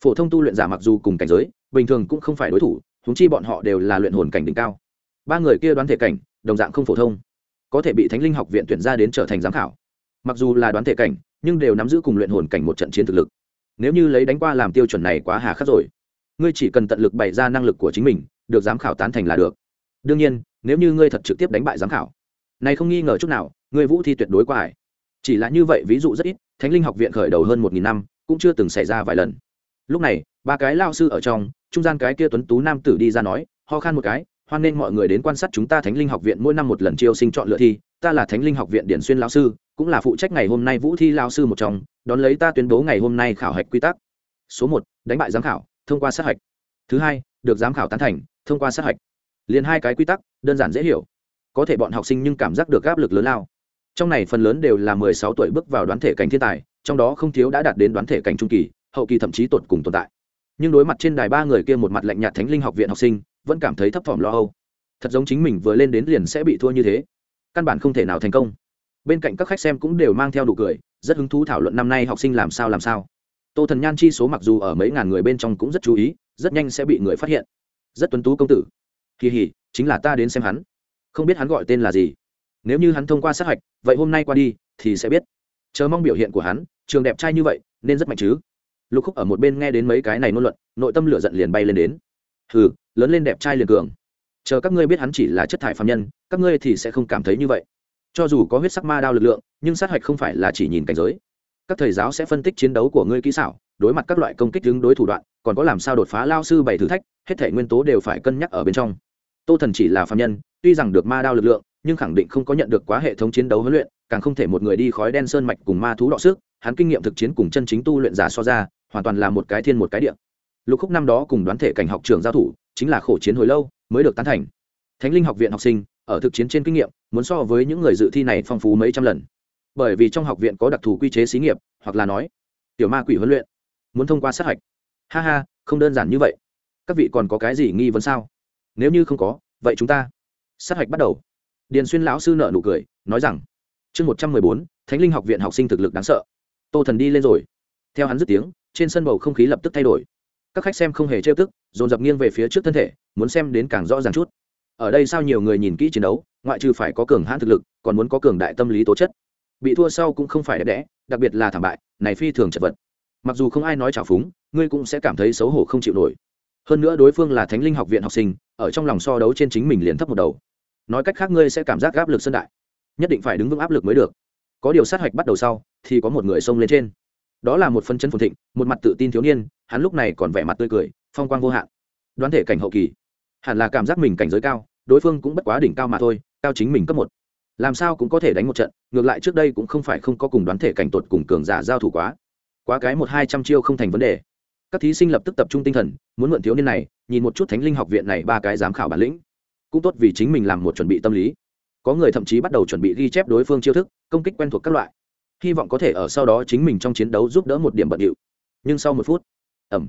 Phổ thông tu luyện giả mặc dù cùng cảnh giới, bình thường cũng không phải đối thủ húng chi bọn họ đều là luyện hồn cảnh đỉnh cao. Ba người kia đoán thể cảnh, đồng dạng không phổ thông. Có thể bị thánh linh học viện tuyển ra đến trở thành giám khảo. Mặc dù là đoán thể cảnh, nhưng đều nắm giữ cùng luyện hồn cảnh một trận chiến thực lực. Nếu như lấy đánh qua làm tiêu chuẩn này quá hà khắc rồi. Ngươi chỉ cần tận lực bày ra năng lực của chính mình, được giám khảo tán thành là được. Đương nhiên, nếu như ngươi thật trực tiếp đánh bại giám khảo này không nghi ngờ chút nào, người vũ thi tuyệt đối qua hải chỉ là như vậy ví dụ rất ít, thánh linh học viện khởi đầu hơn một nghìn năm, cũng chưa từng xảy ra vài lần. Lúc này, ba cái lao sư ở trong, trung gian cái kia tuấn tú nam tử đi ra nói, ho khan một cái, hoan nghênh mọi người đến quan sát chúng ta thánh linh học viện mỗi năm một lần chiêu sinh chọn lựa thi, ta là thánh linh học viện điển xuyên lao sư, cũng là phụ trách ngày hôm nay vũ thi lao sư một trong, đón lấy ta tuyên bố ngày hôm nay khảo hạch quy tắc. Số một, đánh bại giám khảo, thông qua sát hạch. Thứ hai, được giám khảo tán thành, thông qua sát hạch. Liền hai cái quy tắc, đơn giản dễ hiểu có thể bọn học sinh nhưng cảm giác được áp lực lớn lao. Trong này phần lớn đều là mười sáu tuổi bước vào đoán thể cảnh thiên tài, trong đó không thiếu đã đạt đến đoán thể cảnh trung kỳ, hậu kỳ thậm chí tột cùng tồn tại. Nhưng đối mặt trên đài ba người kia một mặt lạnh nhạt thánh linh học viện học sinh, vẫn cảm thấy thấp thỏm lo âu. Thật giống chính mình vừa lên đến liền sẽ bị thua như thế. Căn bản không thể nào thành công. Bên cạnh các khách xem cũng đều mang theo đủ cười, rất hứng thú thảo luận năm nay học sinh làm sao làm sao. Tô thần nhan chi số mặc dù ở mấy ngàn người bên trong cũng rất chú ý, rất nhanh sẽ bị người phát hiện. Rất tuấn tú công tử. Kỳ hỉ, chính là ta đến xem hắn không biết hắn gọi tên là gì. Nếu như hắn thông qua sát hạch, vậy hôm nay qua đi, thì sẽ biết. Chờ mong biểu hiện của hắn, trường đẹp trai như vậy, nên rất mạnh chứ. Lục khúc ở một bên nghe đến mấy cái này ngôn luận, nội tâm lửa giận liền bay lên đến. Hừ, lớn lên đẹp trai liền cường. Chờ các ngươi biết hắn chỉ là chất thải phạm nhân, các ngươi thì sẽ không cảm thấy như vậy. Cho dù có huyết sắc ma đao lực lượng, nhưng sát hạch không phải là chỉ nhìn cảnh giới. Các thầy giáo sẽ phân tích chiến đấu của ngươi kỹ xảo, đối mặt các loại công kích đứng đối thủ đoạn, còn có làm sao đột phá lao sư bảy thử thách, hết thể nguyên tố đều phải cân nhắc ở bên trong tô thần chỉ là phạm nhân, tuy rằng được ma đao lực lượng, nhưng khẳng định không có nhận được quá hệ thống chiến đấu huấn luyện, càng không thể một người đi khói đen sơn mạch cùng ma thú đọ sức, hắn kinh nghiệm thực chiến cùng chân chính tu luyện giả so ra, hoàn toàn là một cái thiên một cái địa. Lục khúc năm đó cùng đoán thể cảnh học trường giao thủ, chính là khổ chiến hồi lâu, mới được tán thành. Thánh linh học viện học sinh, ở thực chiến trên kinh nghiệm, muốn so với những người dự thi này phong phú mấy trăm lần. Bởi vì trong học viện có đặc thù quy chế xí nghiệp, hoặc là nói, tiểu ma quỷ huấn luyện, muốn thông qua sát hạch. Ha ha, không đơn giản như vậy. Các vị còn có cái gì nghi vấn sao? Nếu như không có, vậy chúng ta. Sát hạch bắt đầu. Điền xuyên lão sư nợ nụ cười, nói rằng, chương một trăm mười bốn, thánh linh học viện học sinh thực lực đáng sợ. Tô thần đi lên rồi. Theo hắn dứt tiếng, trên sân bầu không khí lập tức thay đổi. Các khách xem không hề trêu tức, dồn dập nghiêng về phía trước thân thể, muốn xem đến càng rõ ràng chút. Ở đây sao nhiều người nhìn kỹ chiến đấu, ngoại trừ phải có cường hãn thực lực, còn muốn có cường đại tâm lý tố chất. Bị thua sau cũng không phải đẹp đẽ, đặc biệt là thảm bại, này phi thường chật vật. Mặc dù không ai nói trào phúng, ngươi cũng sẽ cảm thấy xấu hổ không chịu nổi hơn nữa đối phương là thánh linh học viện học sinh, ở trong lòng so đấu trên chính mình liền thấp một đầu. Nói cách khác ngươi sẽ cảm giác áp lực sân đại. Nhất định phải đứng vững áp lực mới được. Có điều sát hạch bắt đầu sau, thì có một người xông lên trên. Đó là một phân chân phồn thịnh, một mặt tự tin thiếu niên, hắn lúc này còn vẻ mặt tươi cười, phong quang vô hạn. Đoán thể cảnh hậu kỳ. Hẳn là cảm giác mình cảnh giới cao, đối phương cũng bất quá đỉnh cao mà thôi, cao chính mình cấp một. Làm sao cũng có thể đánh một trận, ngược lại trước đây cũng không phải không có cùng đoán thể cảnh tột cùng cường giả giao thủ quá. Quá cái một hai trăm chiêu không thành vấn đề các thí sinh lập tức tập trung tinh thần, muốn mượn thiếu niên này, nhìn một chút thánh linh học viện này ba cái giám khảo bản lĩnh. Cũng tốt vì chính mình làm một chuẩn bị tâm lý. Có người thậm chí bắt đầu chuẩn bị ghi chép đối phương chiêu thức, công kích quen thuộc các loại. Hy vọng có thể ở sau đó chính mình trong chiến đấu giúp đỡ một điểm bận điệu. Nhưng sau một phút ẩm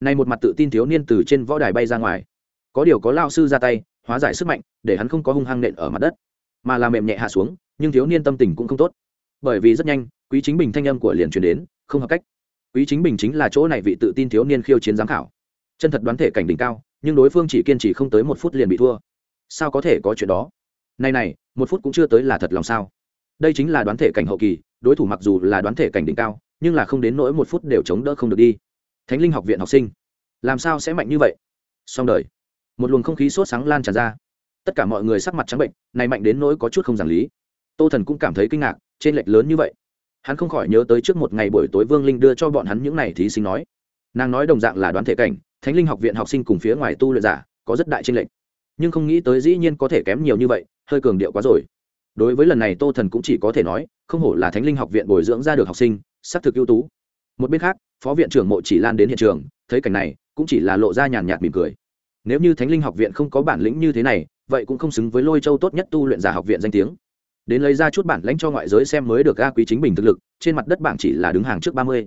này một mặt tự tin thiếu niên từ trên võ đài bay ra ngoài. Có điều có lao sư ra tay, hóa giải sức mạnh, để hắn không có hung hăng nện ở mặt đất. Mà làm mềm nhẹ hạ xuống, nhưng thiếu niên tâm tình cũng không tốt. Bởi vì rất nhanh, quý chính bình thanh âm của liền truyền đến, không hợp cách quý chính bình chính là chỗ này vị tự tin thiếu niên khiêu chiến giám khảo. Chân thật đoán thể cảnh đỉnh cao, nhưng đối phương chỉ kiên trì không tới một phút liền bị thua. Sao có thể có chuyện đó? Này này, một phút cũng chưa tới là thật lòng sao? Đây chính là đoán thể cảnh hậu kỳ, đối thủ mặc dù là đoán thể cảnh đỉnh cao, nhưng là không đến nỗi một phút đều chống đỡ không được đi. Thánh linh học viện học sinh, làm sao sẽ mạnh như vậy? Xong đời. Một luồng không khí sốt sáng lan tràn ra. Tất cả mọi người sắc mặt trắng bệnh, này mạnh đến nỗi có chút không giảng lý. Tô thần cũng cảm thấy kinh ngạc, trên lệch lớn như vậy hắn không khỏi nhớ tới trước một ngày buổi tối vương linh đưa cho bọn hắn những n à y thí sinh nói. Nàng nói đồng dạng là đoán thể cảnh, thánh linh học viện học sinh cùng phía ngoài tu luyện giả, có rất đại tranh lệch. Nhưng không nghĩ tới dĩ nhiên có thể kém nhiều như vậy, hơi cường điệu quá rồi. Đối với lần này tô thần cũng chỉ có thể nói, không hổ là thánh linh học viện bồi dưỡng ra được học sinh xác thực ưu tú. Một bên khác, phó viện trưởng mộ chỉ lan đến hiện trường, thấy cảnh này, cũng chỉ là lộ ra nhàn nhạt mỉm cười. Nếu như thánh linh học viện không có bản lĩnh như thế này, vậy cũng không xứng với lôi châu tốt nhất tu luyện giả học viện danh tiếng đến lấy ra chút bản lãnh cho ngoại giới xem mới được ga quý chính bình thực lực, trên mặt đất bảng chỉ là đứng hàng trước ba mươi.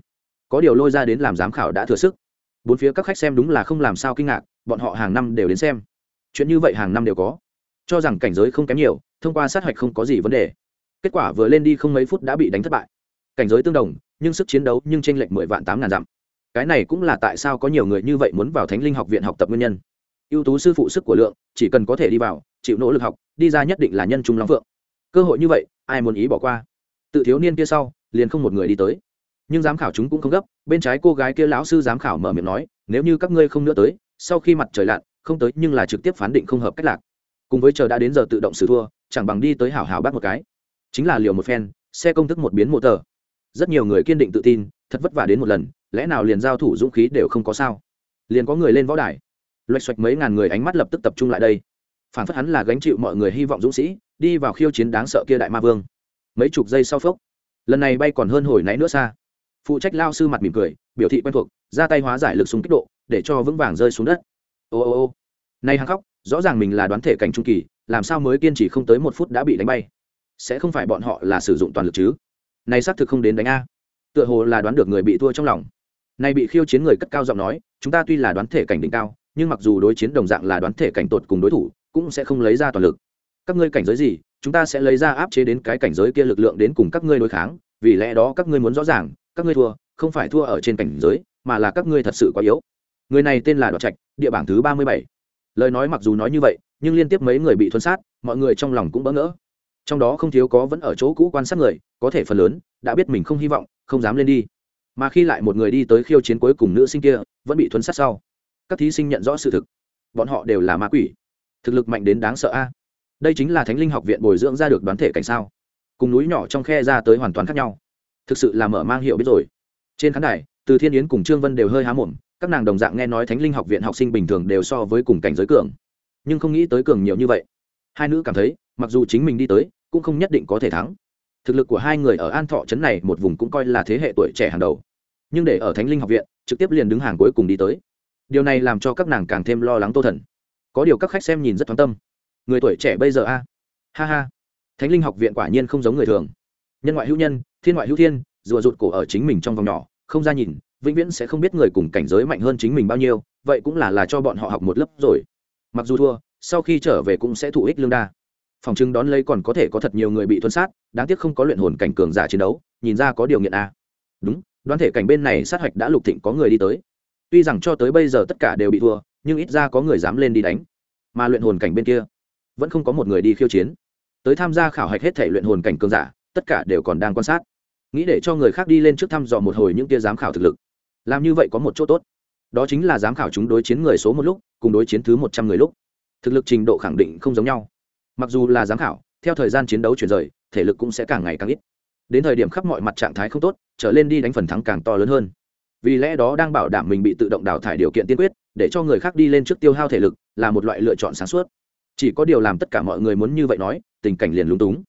Có điều lôi ra đến làm giám khảo đã thừa sức. Bốn phía các khách xem đúng là không làm sao kinh ngạc, bọn họ hàng năm đều đến xem. Chuyện như vậy hàng năm đều có. Cho rằng cảnh giới không kém nhiều, thông qua sát hạch không có gì vấn đề. Kết quả vừa lên đi không mấy phút đã bị đánh thất bại. Cảnh giới tương đồng, nhưng sức chiến đấu nhưng tranh lệch mười vạn tám ngàn dặm. Cái này cũng là tại sao có nhiều người như vậy muốn vào thánh linh học viện học tập nguyên nhân. Ưu tú sư phụ sức của lượng, chỉ cần có thể đi vào, chịu nỗ lực học, đi ra nhất định là nhân trung long vượng cơ hội như vậy, ai muốn ý bỏ qua? Tự thiếu niên kia sau, liền không một người đi tới. Nhưng giám khảo chúng cũng không gấp, bên trái cô gái kia lão sư giám khảo mở miệng nói, nếu như các ngươi không nữa tới, sau khi mặt trời lặn, không tới nhưng là trực tiếp phán định không hợp cách lạc. Cùng với chờ đã đến giờ tự động xử thua, chẳng bằng đi tới hảo hảo bắt một cái. Chính là liều một phen, xe công thức một biến mô tờ. Rất nhiều người kiên định tự tin, thật vất vả đến một lần, lẽ nào liền giao thủ dũng khí đều không có sao? Liền có người lên võ đài. Loạch xoạch mấy ngàn người ánh mắt lập tức tập trung lại đây. Phản phất hắn là gánh chịu mọi người hy vọng dũng sĩ đi vào khiêu chiến đáng sợ kia đại ma vương. Mấy chục giây sau phốc, lần này bay còn hơn hồi nãy nữa xa. Phụ trách lao sư mặt mỉm cười, biểu thị quen thuộc, ra tay hóa giải lực súng kích độ, để cho vững vàng rơi xuống đất. Ô ô ô, nay hắn khóc, rõ ràng mình là đoán thể cảnh trung kỳ, làm sao mới kiên trì không tới một phút đã bị đánh bay? Sẽ không phải bọn họ là sử dụng toàn lực chứ? Này xác thực không đến đánh a. Tựa hồ là đoán được người bị thua trong lòng. Này bị khiêu chiến người cất cao giọng nói, chúng ta tuy là đoán thể cảnh đỉnh cao, nhưng mặc dù đối chiến đồng dạng là đoán thể cảnh tột cùng đối thủ, cũng sẽ không lấy ra toàn lực các ngươi cảnh giới gì, chúng ta sẽ lấy ra áp chế đến cái cảnh giới kia lực lượng đến cùng các ngươi đối kháng, vì lẽ đó các ngươi muốn rõ ràng, các ngươi thua, không phải thua ở trên cảnh giới, mà là các ngươi thật sự quá yếu. Người này tên là đoạt trạch, địa bảng thứ ba mươi bảy. Lời nói mặc dù nói như vậy, nhưng liên tiếp mấy người bị thuân sát, mọi người trong lòng cũng bỡ ngỡ. Trong đó không thiếu có vẫn ở chỗ cũ quan sát người, có thể phần lớn đã biết mình không hy vọng, không dám lên đi. Mà khi lại một người đi tới khiêu chiến cuối cùng nữ sinh kia, vẫn bị thuấn sát sau. Các thí sinh nhận rõ sự thực. Bọn họ đều là ma quỷ. Thực lực mạnh đến đáng sợ a đây chính là thánh linh học viện bồi dưỡng ra được đoán thể cảnh sao? Cùng núi nhỏ trong khe ra tới hoàn toàn khác nhau. Thực sự là mở mang hiệu biết rồi. Trên khán đài, từ thiên yến cùng trương vân đều hơi há mồm, các nàng đồng dạng nghe nói thánh linh học viện học sinh bình thường đều so với cùng cảnh giới cường. Nhưng không nghĩ tới cường nhiều như vậy. Hai nữ cảm thấy, mặc dù chính mình đi tới, cũng không nhất định có thể thắng. Thực lực của hai người ở an thọ trấn này một vùng cũng coi là thế hệ tuổi trẻ hàng đầu. Nhưng để ở thánh linh học viện, trực tiếp liền đứng hàng cuối cùng đi tới. Điều này làm cho các nàng càng thêm lo lắng tô thần. Có điều các khách xem nhìn rất thoáng tâm người tuổi trẻ bây giờ a. Ha ha. Thánh linh học viện quả nhiên không giống người thường. Nhân ngoại hữu nhân, thiên ngoại hữu thiên, rùa rụt cổ ở chính mình trong vòng nhỏ, không ra nhìn, vĩnh viễn sẽ không biết người cùng cảnh giới mạnh hơn chính mình bao nhiêu, vậy cũng là là cho bọn họ học một lớp rồi. Mặc dù thua, sau khi trở về cũng sẽ thụ ích lương đa. Phòng chứng đón lấy còn có thể có thật nhiều người bị thuân sát, đáng tiếc không có luyện hồn cảnh cường giả chiến đấu, nhìn ra có điều nghiện a. Đúng, đoán thể cảnh bên này sát hạch đã lục thịnh có người đi tới. Tuy rằng cho tới bây giờ tất cả đều bị thua, nhưng ít ra có người dám lên đi đánh. Mà luyện hồn cảnh bên kia vẫn không có một người đi khiêu chiến. Tới tham gia khảo hạch hết thể luyện hồn cảnh cường giả, tất cả đều còn đang quan sát. Nghĩ để cho người khác đi lên trước thăm dò một hồi những tia giám khảo thực lực. Làm như vậy có một chỗ tốt. Đó chính là giám khảo chúng đối chiến người số một lúc, cùng đối chiến thứ một trăm người lúc. Thực lực trình độ khẳng định không giống nhau. Mặc dù là giám khảo, theo thời gian chiến đấu chuyển rời, thể lực cũng sẽ càng ngày càng ít. Đến thời điểm khắp mọi mặt trạng thái không tốt, trở lên đi đánh phần thắng càng to lớn hơn. Vì lẽ đó đang bảo đảm mình bị tự động đào thải điều kiện tiên quyết, để cho người khác đi lên trước tiêu hao thể lực, là một loại lựa chọn sáng suốt chỉ có điều làm tất cả mọi người muốn như vậy nói, tình cảnh liền lúng túng.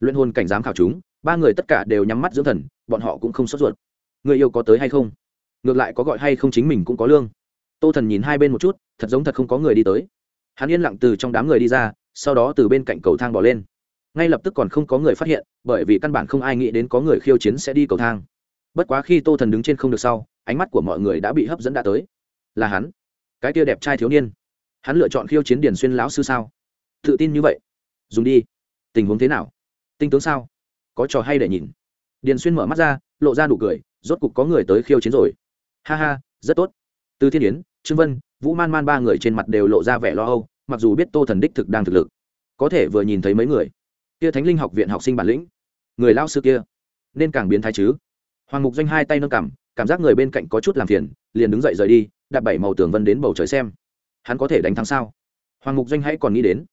Luyện hôn cảnh giám khảo chúng, ba người tất cả đều nhắm mắt dưỡng thần, bọn họ cũng không sốt ruột. Người yêu có tới hay không? Ngược lại có gọi hay không chính mình cũng có lương. Tô thần nhìn hai bên một chút, thật giống thật không có người đi tới. Hắn yên lặng từ trong đám người đi ra, sau đó từ bên cạnh cầu thang bỏ lên. Ngay lập tức còn không có người phát hiện, bởi vì căn bản không ai nghĩ đến có người khiêu chiến sẽ đi cầu thang. Bất quá khi tô thần đứng trên không được sau, ánh mắt của mọi người đã bị hấp dẫn đã tới. Là hắn. Cái kia đẹp trai thiếu niên hắn lựa chọn khiêu chiến điển xuyên lão sư sao? Tự tin như vậy. Dùng đi. Tình huống thế nào? Tinh tướng sao? Có trò hay để nhìn. Điền xuyên mở mắt ra, lộ ra nụ cười, rốt cục có người tới khiêu chiến rồi. Ha ha, rất tốt. Từ thiên yến, trương vân, vũ man man ba người trên mặt đều lộ ra vẻ lo âu, mặc dù biết tô thần đích thực đang thực lực, có thể vừa nhìn thấy mấy người. Kia thánh linh học viện học sinh bản lĩnh. Người lao sư kia, nên càng biến thái chứ. Hoàng mục doanh hai tay nâng cảm cảm giác người bên cạnh có chút làm phiền, liền đứng dậy rời đi, đặt bảy màu tường vân đến bầu trời xem hắn có thể đánh thắng sao? Hoàng mục doanh hãy còn nghĩ đến.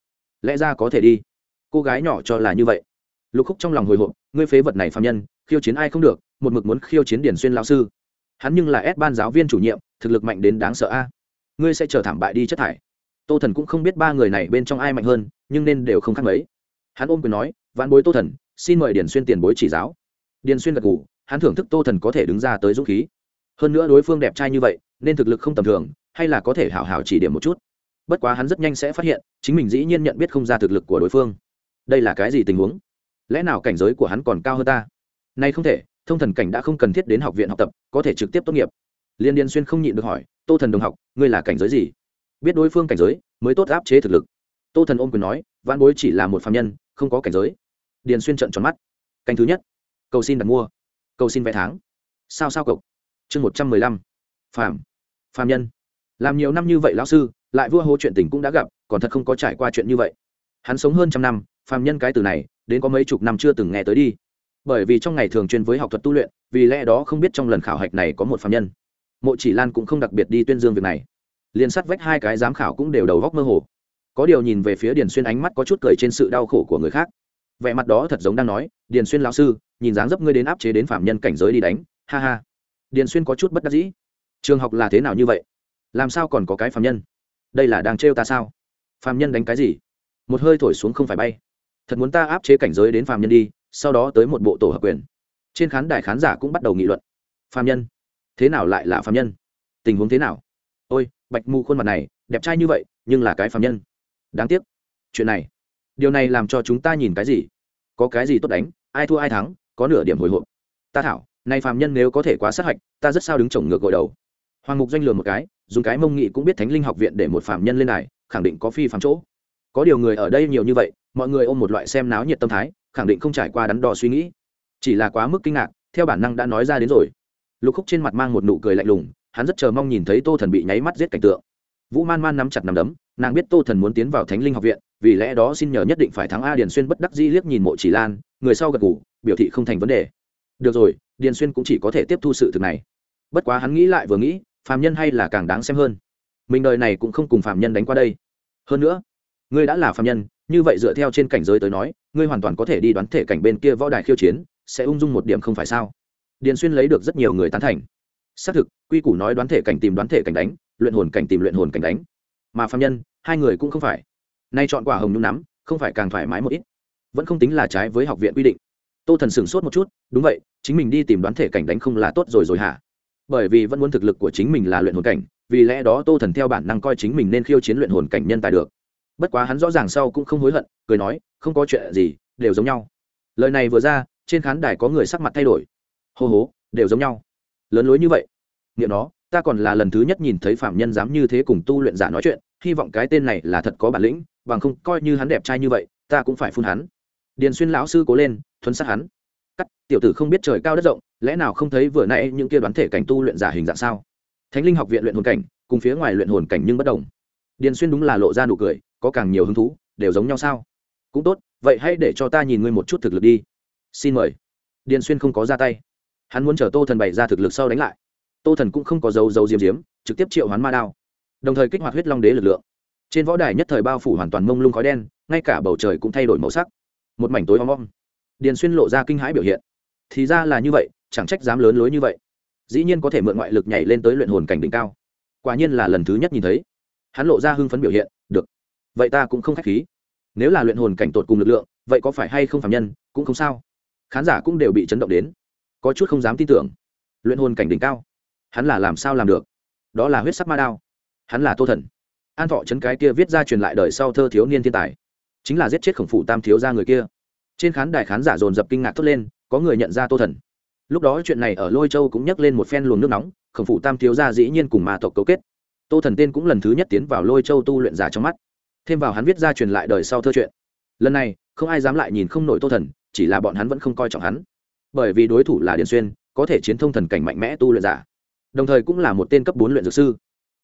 Lẽ ra có thể đi. Cô gái nhỏ cho là như vậy. Lục khúc trong lòng hồi hộp, ngươi phế vật này phạm nhân, khiêu chiến ai không được, một mực muốn khiêu chiến điển xuyên lão sư. Hắn nhưng là ép ban giáo viên chủ nhiệm, thực lực mạnh đến đáng sợ a. Ngươi sẽ chờ thảm bại đi chất thải. Tô thần cũng không biết ba người này bên trong ai mạnh hơn, nhưng nên đều không khác mấy. Hắn ôm quyền nói vạn bối tô thần, xin mời điển xuyên tiền bối chỉ giáo. Điển xuyên gật ngủ hắn thưởng thức tô thần có thể đứng ra tới dũng khí. Hơn nữa đối phương đẹp trai như vậy, nên thực lực không tầm thường hay là có thể hảo hảo chỉ điểm một chút? Bất quá hắn rất nhanh sẽ phát hiện, chính mình dĩ nhiên nhận biết không ra thực lực của đối phương. Đây là cái gì tình huống? Lẽ nào cảnh giới của hắn còn cao hơn ta? Nay không thể, thông thần cảnh đã không cần thiết đến học viện học tập, có thể trực tiếp tốt nghiệp. Liên điên xuyên không nhịn được hỏi, tô thần đồng học, ngươi là cảnh giới gì? Biết đối phương cảnh giới, mới tốt áp chế thực lực. Tô thần ôm quyền nói văn bối chỉ là một phạm nhân, không có cảnh giới. Điền xuyên trận tròn mắt. Canh thứ nhất, cầu xin đặt mua, cầu xin vé tháng. Sao sao cậu? Chương một trăm mười lăm phạm phạm nhân làm nhiều năm như vậy lão sư, lại vua hô chuyện tình cũng đã gặp, còn thật không có trải qua chuyện như vậy. Hắn sống hơn trăm năm, phàm nhân cái từ này, đến có mấy chục năm chưa từng nghe tới đi. Bởi vì trong ngày thường chuyên với học thuật tu luyện, vì lẽ đó không biết trong lần khảo hạch này có một phàm nhân. Mộ chỉ lan cũng không đặc biệt đi tuyên dương việc này. Liền sắt vách hai cái giám khảo cũng đều đầu góc mơ hồ. Có điều nhìn về phía điền xuyên ánh mắt có chút cười trên sự đau khổ của người khác. Vẻ mặt đó thật giống đang nói, điền xuyên lão sư, nhìn dáng dấp ngươi đến áp chế đến phạm nhân cảnh giới đi đánh, ha ha. Điền xuyên có chút bất đắc dĩ. Trường học là thế nào như vậy? Làm sao còn có cái phạm nhân? Đây là đang trêu ta sao? Phạm nhân đánh cái gì? Một hơi thổi xuống không phải bay. Thật muốn ta áp chế cảnh giới đến phạm nhân đi, sau đó tới một bộ tổ hợp quyền. Trên khán đài khán giả cũng bắt đầu nghị luận. Phạm nhân? Thế nào lại là phạm nhân? Tình huống thế nào? Ôi, bạch mù khuôn mặt này, đẹp trai như vậy, nhưng là cái phạm nhân. Đáng tiếc. Chuyện này. Điều này làm cho chúng ta nhìn cái gì? Có cái gì tốt đánh? Ai thua ai thắng, có nửa điểm hồi hộp. Ta thảo, nay phạm nhân nếu có thể quá sát hạch, ta rất sao đứng chồng ngược gội đầu. Hoàng mục doanh lừa một cái dùng cái mông nghị cũng biết thánh linh học viện để một phạm nhân lên này khẳng định có phi phạm chỗ. Có điều người ở đây nhiều như vậy, mọi người ôm một loại xem náo nhiệt tâm thái, khẳng định không trải qua đắn đo suy nghĩ. Chỉ là quá mức kinh ngạc, theo bản năng đã nói ra đến rồi. Lục khúc trên mặt mang một nụ cười lạnh lùng, hắn rất chờ mong nhìn thấy tô thần bị nháy mắt giết cảnh tượng. Vũ man man nắm chặt nằm đấm, nàng biết tô thần muốn tiến vào thánh linh học viện, vì lẽ đó xin nhờ nhất định phải thắng a điền xuyên bất đắc dĩ liếc nhìn mộ chỉ lan, người sau gật ngủ biểu thị không thành vấn đề. Được rồi, điền xuyên cũng chỉ có thể tiếp thu sự thực này. Bất quá hắn nghĩ lại vừa nghĩ phàm nhân hay là càng đáng xem hơn. Mình đời này cũng không cùng phàm nhân đánh qua đây. Hơn nữa, ngươi đã là phàm nhân, như vậy dựa theo trên cảnh giới tới nói, ngươi hoàn toàn có thể đi đoán thể cảnh bên kia võ đài khiêu chiến, sẽ ung dung một điểm không phải sao? Điền xuyên lấy được rất nhiều người tán thành. Xác thực, quy củ nói đoán thể cảnh tìm đoán thể cảnh đánh, luyện hồn cảnh tìm luyện hồn cảnh đánh. Mà phàm nhân, hai người cũng không phải. Nay chọn quả hồng nhung nắm, không phải càng thoải mái một ít. Vẫn không tính là trái với học viện quy định. Tô thần sửng sốt một chút, đúng vậy, chính mình đi tìm đoán thể cảnh đánh không là tốt rồi rồi hả? Bởi vì vẫn muốn thực lực của chính mình là luyện hồn cảnh, vì lẽ đó tô thần theo bản năng coi chính mình nên khiêu chiến luyện hồn cảnh nhân tài được. Bất quá hắn rõ ràng sau cũng không hối hận, cười nói, không có chuyện gì, đều giống nhau. Lời này vừa ra, trên khán đài có người sắc mặt thay đổi. Hô hố đều giống nhau. Lớn lối như vậy. Nghiệm nó, ta còn là lần thứ nhất nhìn thấy phạm nhân dám như thế cùng tu luyện giả nói chuyện, hy vọng cái tên này là thật có bản lĩnh, bằng không coi như hắn đẹp trai như vậy, ta cũng phải phun hắn. Điền xuyên lão sư cố lên, thuấn sát hắn tiểu tử không biết trời cao đất rộng, lẽ nào không thấy vừa nãy những kia đoán thể cảnh tu luyện giả hình dạng sao? Thánh linh học viện luyện hồn cảnh, cùng phía ngoài luyện hồn cảnh nhưng bất đồng. Điền xuyên đúng là lộ ra nụ cười, có càng nhiều hứng thú, đều giống nhau sao? Cũng tốt, vậy hãy để cho ta nhìn ngươi một chút thực lực đi. Xin mời. Điền xuyên không có ra tay. Hắn muốn chờ tô thần bày ra thực lực sau đánh lại. Tô thần cũng không có dấu dấu diếm diếm, trực tiếp triệu hoán ma đao. Đồng thời kích hoạt huyết long đế lực lượng. Trên võ đài nhất thời bao phủ hoàn toàn mông lung khói đen, ngay cả bầu trời cũng thay đổi màu sắc. Một mảnh tối om om. Điền xuyên lộ ra kinh hãi biểu hiện thì ra là như vậy, chẳng trách dám lớn lối như vậy. Dĩ nhiên có thể mượn ngoại lực nhảy lên tới luyện hồn cảnh đỉnh cao. Quả nhiên là lần thứ nhất nhìn thấy. Hắn lộ ra hưng phấn biểu hiện, được. Vậy ta cũng không k h á c h khí. Nếu là luyện hồn cảnh tột cùng lực lượng, vậy có phải hay không phạm nhân, cũng không sao. Khán giả cũng đều bị chấn động đến. Có chút không dám tin tưởng. Luyện hồn cảnh đỉnh cao? Hắn là làm sao làm được? Đó là huyết sắc ma đao. Hắn là tô thần. An thọ chấn cái kia viết ra truyền lại đời sau thơ thiếu niên thiên tài. Chính là giết chết khổng phủ tam thiếu ra người kia. Trên khán đài khán giả dồn dập kinh ngạc thốt lên có người nhận ra tô thần. Lúc đó chuyện này ở lôi châu cũng nhắc lên một phen luồng nước nóng, khổng phủ tam thiếu gia dĩ nhiên cùng ma tộc cấu kết. Tô thần tên cũng lần thứ nhất tiến vào lôi châu tu luyện giả trong mắt. Thêm vào hắn viết ra truyền lại đời sau thơ chuyện lần này, không ai dám lại nhìn không nổi tô thần, chỉ là bọn hắn vẫn không coi trọng hắn. Bởi vì đối thủ là điền xuyên, có thể chiến thông thần cảnh mạnh mẽ tu luyện giả. Đồng thời cũng là một tên cấp bốn luyện dược sư.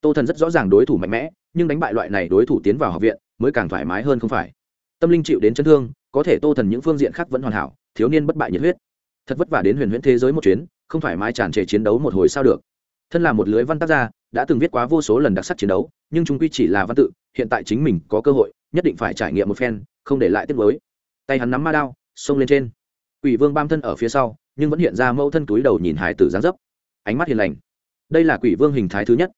Tô thần rất rõ ràng đối thủ mạnh mẽ, nhưng đánh bại loại này đối thủ tiến vào học viện, mới càng thoải mái hơn không phải. Tâm linh chịu đến chấn thương, có thể tô thần những phương diện khác vẫn hoàn hảo thiếu niên bất bại nhiệt huyết. Thật vất vả đến huyền huyễn thế giới một chuyến, không thoải mái tràn trề chiến đấu một hồi sao được. Thân là một lưới văn tác gia, đã từng viết quá vô số lần đặc sắc chiến đấu, nhưng chúng quy chỉ là văn tự, hiện tại chính mình có cơ hội, nhất định phải trải nghiệm một phen, không để lại tiết mới tay hắn nắm ma đao, xông lên trên. Quỷ vương bam thân ở phía sau, nhưng vẫn hiện ra mẫu thân túi đầu nhìn hải tử giáng dấp. Ánh mắt hiền lành. Đây là quỷ vương hình thái thứ nhất.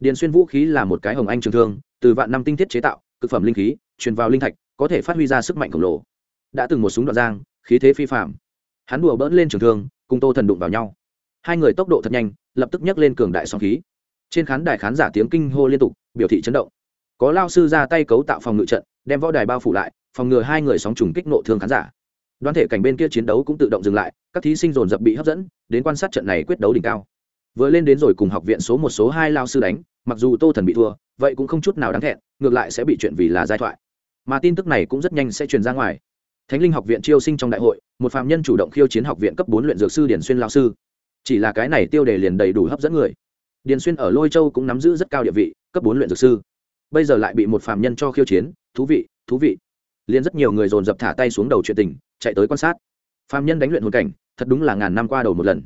Điền xuyên vũ khí là một cái hồng anh trường thương, từ vạn năm tinh thiết chế tạo, cực phẩm linh khí, truyền vào linh thạch, có thể phát huy ra sức mạnh khổng lồ. Đã từng một súng đoạn giang khí thế phi phạm. Hắn đùa bỡn lên trường thương, cùng tô thần đụng vào nhau. Hai người tốc độ thật nhanh, lập tức nhấc lên cường đại song khí. Trên khán đài khán giả tiếng kinh hô liên tục, biểu thị chấn động. Có lao sư ra tay cấu tạo phòng ngự trận, đem võ đài bao phủ lại, phòng ngừa hai người sóng trùng kích nộ thương khán giả. Đoàn thể cảnh bên kia chiến đấu cũng tự động dừng lại, các thí sinh dồn dập bị hấp dẫn, đến quan sát trận này quyết đấu đỉnh cao. Vừa lên đến rồi cùng học viện số một, số hai lao sư đánh, mặc dù tô thần bị thua, vậy cũng không chút nào đáng thẹn, ngược lại sẽ bị chuyện vì là giai thoại. Mà tin tức này cũng rất nhanh sẽ truyền ra ngoài thánh linh học viện chiêu sinh trong đại hội, một phạm nhân chủ động khiêu chiến học viện cấp bốn luyện dược sư điển xuyên lao sư. Chỉ là cái này tiêu đề liền đầy đủ hấp dẫn người. Điền xuyên ở lôi châu cũng nắm giữ rất cao địa vị, cấp bốn luyện dược sư. Bây giờ lại bị một phạm nhân cho khiêu chiến, thú vị thú vị. Liền rất nhiều người dồn dập thả tay xuống đầu chuyện tình, chạy tới quan sát. Phạm nhân đánh luyện hồn cảnh, thật đúng là ngàn năm qua đầu một lần.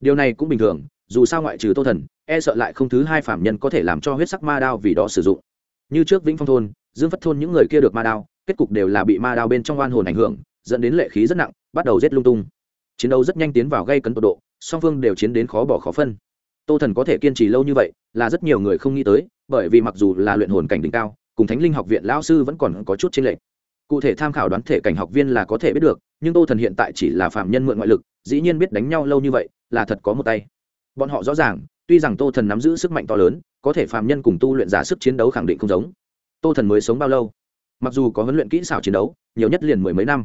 Điều này cũng bình thường, dù sao ngoại trừ tô thần e sợ lại không thứ hai phạm nhân có thể làm cho huyết sắc ma đao vì đó sử dụng. Như trước vĩnh phong thôn, dương phất thôn những người kia được ma đao kết cục đều là bị ma đao bên trong oan hồn ảnh hưởng, dẫn đến lệ khí rất nặng, bắt đầu rét lung tung. Chiến đấu rất nhanh tiến vào gây cấn tột độ, song phương đều chiến đến khó bỏ khó phân. Tô thần có thể kiên trì lâu như vậy, là rất nhiều người không nghĩ tới, bởi vì mặc dù là luyện hồn cảnh đỉnh cao, cùng thánh linh học viện lão sư vẫn còn có chút chênh lệch. Cụ thể tham khảo đoán thể cảnh học viên là có thể biết được, nhưng tô thần hiện tại chỉ là phạm nhân mượn ngoại lực, dĩ nhiên biết đánh nhau lâu như vậy, là thật có một tay. Bọn họ rõ ràng, tuy rằng tô thần nắm giữ sức mạnh to lớn, có thể phạm nhân cùng tu luyện giả sức chiến đấu khẳng định không giống. Tô thần mới sống bao lâu? Mặc dù có huấn luyện kỹ xảo chiến đấu, nhiều nhất liền mười mấy năm.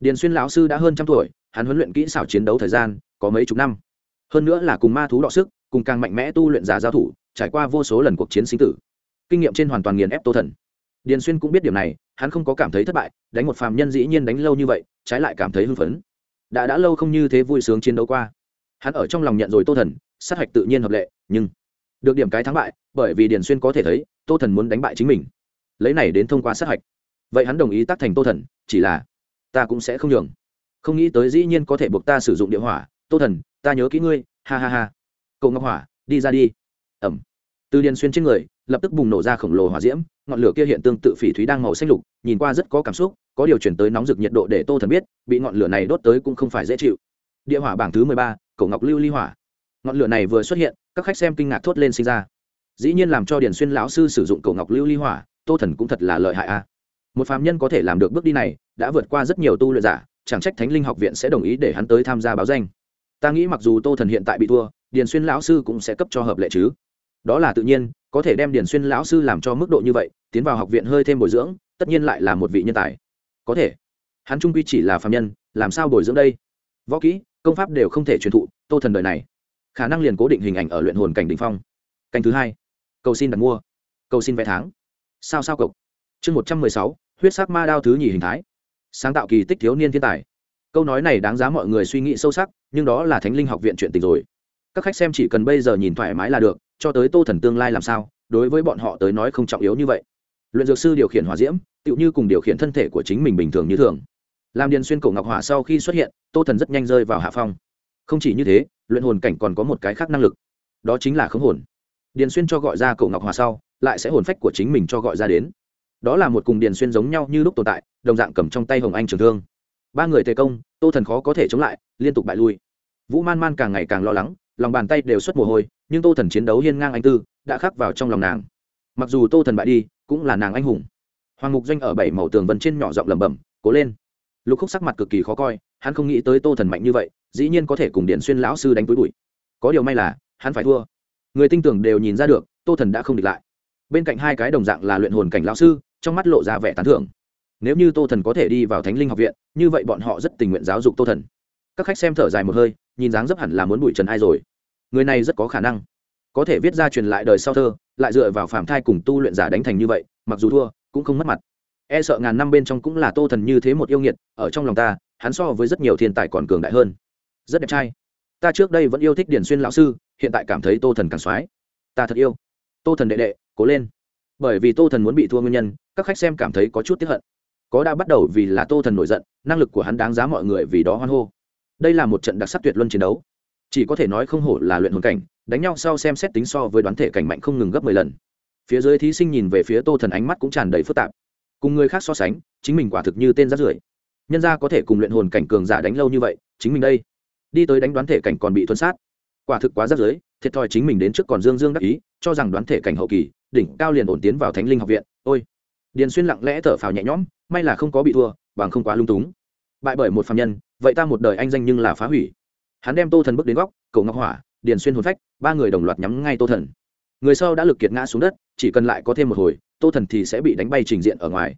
Điền xuyên lão sư đã hơn trăm tuổi, hắn huấn luyện kỹ xảo chiến đấu thời gian có mấy chục năm. Hơn nữa là cùng ma thú đọ sức, cùng càng mạnh mẽ tu luyện giả giao thủ, trải qua vô số lần cuộc chiến sinh tử. Kinh nghiệm trên hoàn toàn nghiền ép tô thần. Điền xuyên cũng biết điểm này, hắn không có cảm thấy thất bại, đánh một phàm nhân dĩ nhiên đánh lâu như vậy, trái lại cảm thấy hưng phấn. Đã đã lâu không như thế vui sướng chiến đấu qua. Hắn ở trong lòng nhận rồi tô thần, sát hạch tự nhiên hợp lệ, nhưng được điểm cái thắng bại, bởi vì điền xuyên có thể thấy, tô thần muốn đánh bại chính mình. Lấy này đến thông qua sát hạch vậy hắn đồng ý tác thành tô thần, chỉ là ta cũng sẽ không nhường. Không nghĩ tới dĩ nhiên có thể buộc ta sử dụng địa hỏa. Tô thần, ta nhớ kỹ ngươi. Ha ha ha. Cậu ngọc hỏa, đi ra đi. Ẩm. Từ điền xuyên trên người, lập tức bùng nổ ra khổng lồ hỏa diễm. Ngọn lửa kia hiện tương tự phỉ thúy đang màu xanh lục, nhìn qua rất có cảm xúc, có điều chuyển tới nóng rực nhiệt độ để tô thần biết, bị ngọn lửa này đốt tới cũng không phải dễ chịu. Địa hỏa bảng thứ mười ba cổ ngọc lưu ly hỏa. Ngọn lửa này vừa xuất hiện, các khách xem kinh ngạc thốt lên sinh ra. Dĩ nhiên làm cho điền xuyên lão sư sử dụng cổ ngọc lưu ly hỏa, tô thần cũng thật là lợi hại a một phàm nhân có thể làm được bước đi này, đã vượt qua rất nhiều tu luyện giả, chẳng trách thánh linh học viện sẽ đồng ý để hắn tới tham gia báo danh. Ta nghĩ mặc dù tô thần hiện tại bị thua, điền xuyên lão sư cũng sẽ cấp cho hợp lệ chứ. Đó là tự nhiên, có thể đem điền xuyên lão sư làm cho mức độ như vậy, tiến vào học viện hơi thêm bồi dưỡng, tất nhiên lại là một vị nhân tài. Có thể. Hắn trung quy chỉ là phạm nhân, làm sao bồi dưỡng đây? Võ kỹ, công pháp đều không thể truyền thụ, tô thần đời này, khả năng liền cố định hình ảnh ở luyện hồn cảnh đ ỉ n h phong. Canh thứ hai, cầu xin đặt mua, cầu xin vé tháng. Sao sao cộc chương một trăm mười sáu, huyết sắc ma đao thứ nhì hình thái. Sáng tạo kỳ tích thiếu niên thiên tài. Câu nói này đáng giá mọi người suy nghĩ sâu sắc, nhưng đó là thánh linh học viện chuyện tình rồi. Các khách xem chỉ cần bây giờ nhìn thoải mái là được, cho tới tô thần tương lai làm sao, đối với bọn họ tới nói không trọng yếu như vậy. Luyện dược sư điều khiển hỏa diễm, tựu như cùng điều khiển thân thể của chính mình bình thường như thường. Làm điền xuyên cổ ngọc hỏa sau khi xuất hiện, tô thần rất nhanh rơi vào hạ phong. Không chỉ như thế, luyện hồn cảnh còn có một cái khác năng lực. Đó chính là khống hồn. Điền xuyên cho gọi ra cổ ngọc hỏa sau, lại sẽ hồn phách của chính mình cho gọi ra đến đó là một cùng điền xuyên giống nhau như lúc tồn tại, đồng dạng cầm trong tay hồng anh trường thương. Ba người tề công, tô thần khó có thể chống lại, liên tục bại lui. Vũ man man càng ngày càng lo lắng, lòng bàn tay đều xuất mồ hôi, nhưng tô thần chiến đấu hiên ngang anh tư, đã khắc vào trong lòng nàng. Mặc dù tô thần bại đi, cũng là nàng anh hùng. Hoàng mục doanh ở bảy màu tường vân trên nhỏ giọng lẩm bẩm, cố lên. Lục khúc sắc mặt cực kỳ khó coi, hắn không nghĩ tới tô thần mạnh như vậy, dĩ nhiên có thể cùng điện xuyên lão sư đánh túi bụi. Có điều may là, hắn phải thua. Người tinh tưởng đều nhìn ra được, tô thần đã không địch lại. Bên cạnh hai cái đồng dạng là luyện hồn cảnh lão sư trong mắt lộ ra vẻ tán thưởng. Nếu như tô thần có thể đi vào thánh linh học viện, như vậy bọn họ rất tình nguyện giáo dục tô thần. Các khách xem thở dài một hơi, nhìn dáng dấp hẳn là muốn bụi trần ai rồi. Người này rất có khả năng. Có thể viết ra truyền lại đời sau thơ, lại dựa vào phạm thai cùng tu luyện giả đánh thành như vậy, mặc dù thua, cũng không mất mặt. E sợ ngàn năm bên trong cũng là tô thần như thế một yêu nghiệt, ở trong lòng ta, hắn so với rất nhiều thiên tài còn cường đại hơn. Rất đẹp trai. Ta trước đây vẫn yêu thích điển xuyên lão sư, hiện tại cảm thấy tô thần càng soái ta thật yêu. Tô thần đệ đệ, cố lên bởi vì tô thần muốn bị thua nguyên nhân, các khách xem cảm thấy có chút tiếp hận. Có đã bắt đầu vì là tô thần nổi giận, năng lực của hắn đáng giá mọi người vì đó hoan hô. Đây là một trận đặc sắc tuyệt luân chiến đấu. Chỉ có thể nói không hổ là luyện hồn cảnh, đánh nhau sau xem xét tính so với đoán thể cảnh mạnh không ngừng gấp mười lần. Phía dưới thí sinh nhìn về phía tô thần ánh mắt cũng tràn đầy phức tạp. Cùng người khác so sánh, chính mình quả thực như tên rát rưởi. Nhân ra có thể cùng luyện hồn cảnh cường giả đánh lâu như vậy, chính mình đây. Đi tới đánh đoán thể cảnh còn bị tuân sát. Quả thực quá rát rưởi, thiệt thòi chính mình đến trước còn dương dương đắc ý cho rằng đoán thể cảnh hậu kỳ, đỉnh cao liền ổn tiến vào thánh linh học viện. Ôi! Điền xuyên lặng lẽ thở phào nhẹ nhõm, may là không có bị thua, bằng không quá lung túng. Bại bởi một phạm nhân, vậy ta một đời anh danh nhưng là phá hủy. Hắn đem tô thần bước đến góc, cầu ngọc hỏa, điền xuyên hồn phách, ba người đồng loạt nhắm ngay tô thần. Người sau đã lực kiệt ngã xuống đất, chỉ cần lại có thêm một hồi, tô thần thì sẽ bị đánh bay trình diện ở ngoài.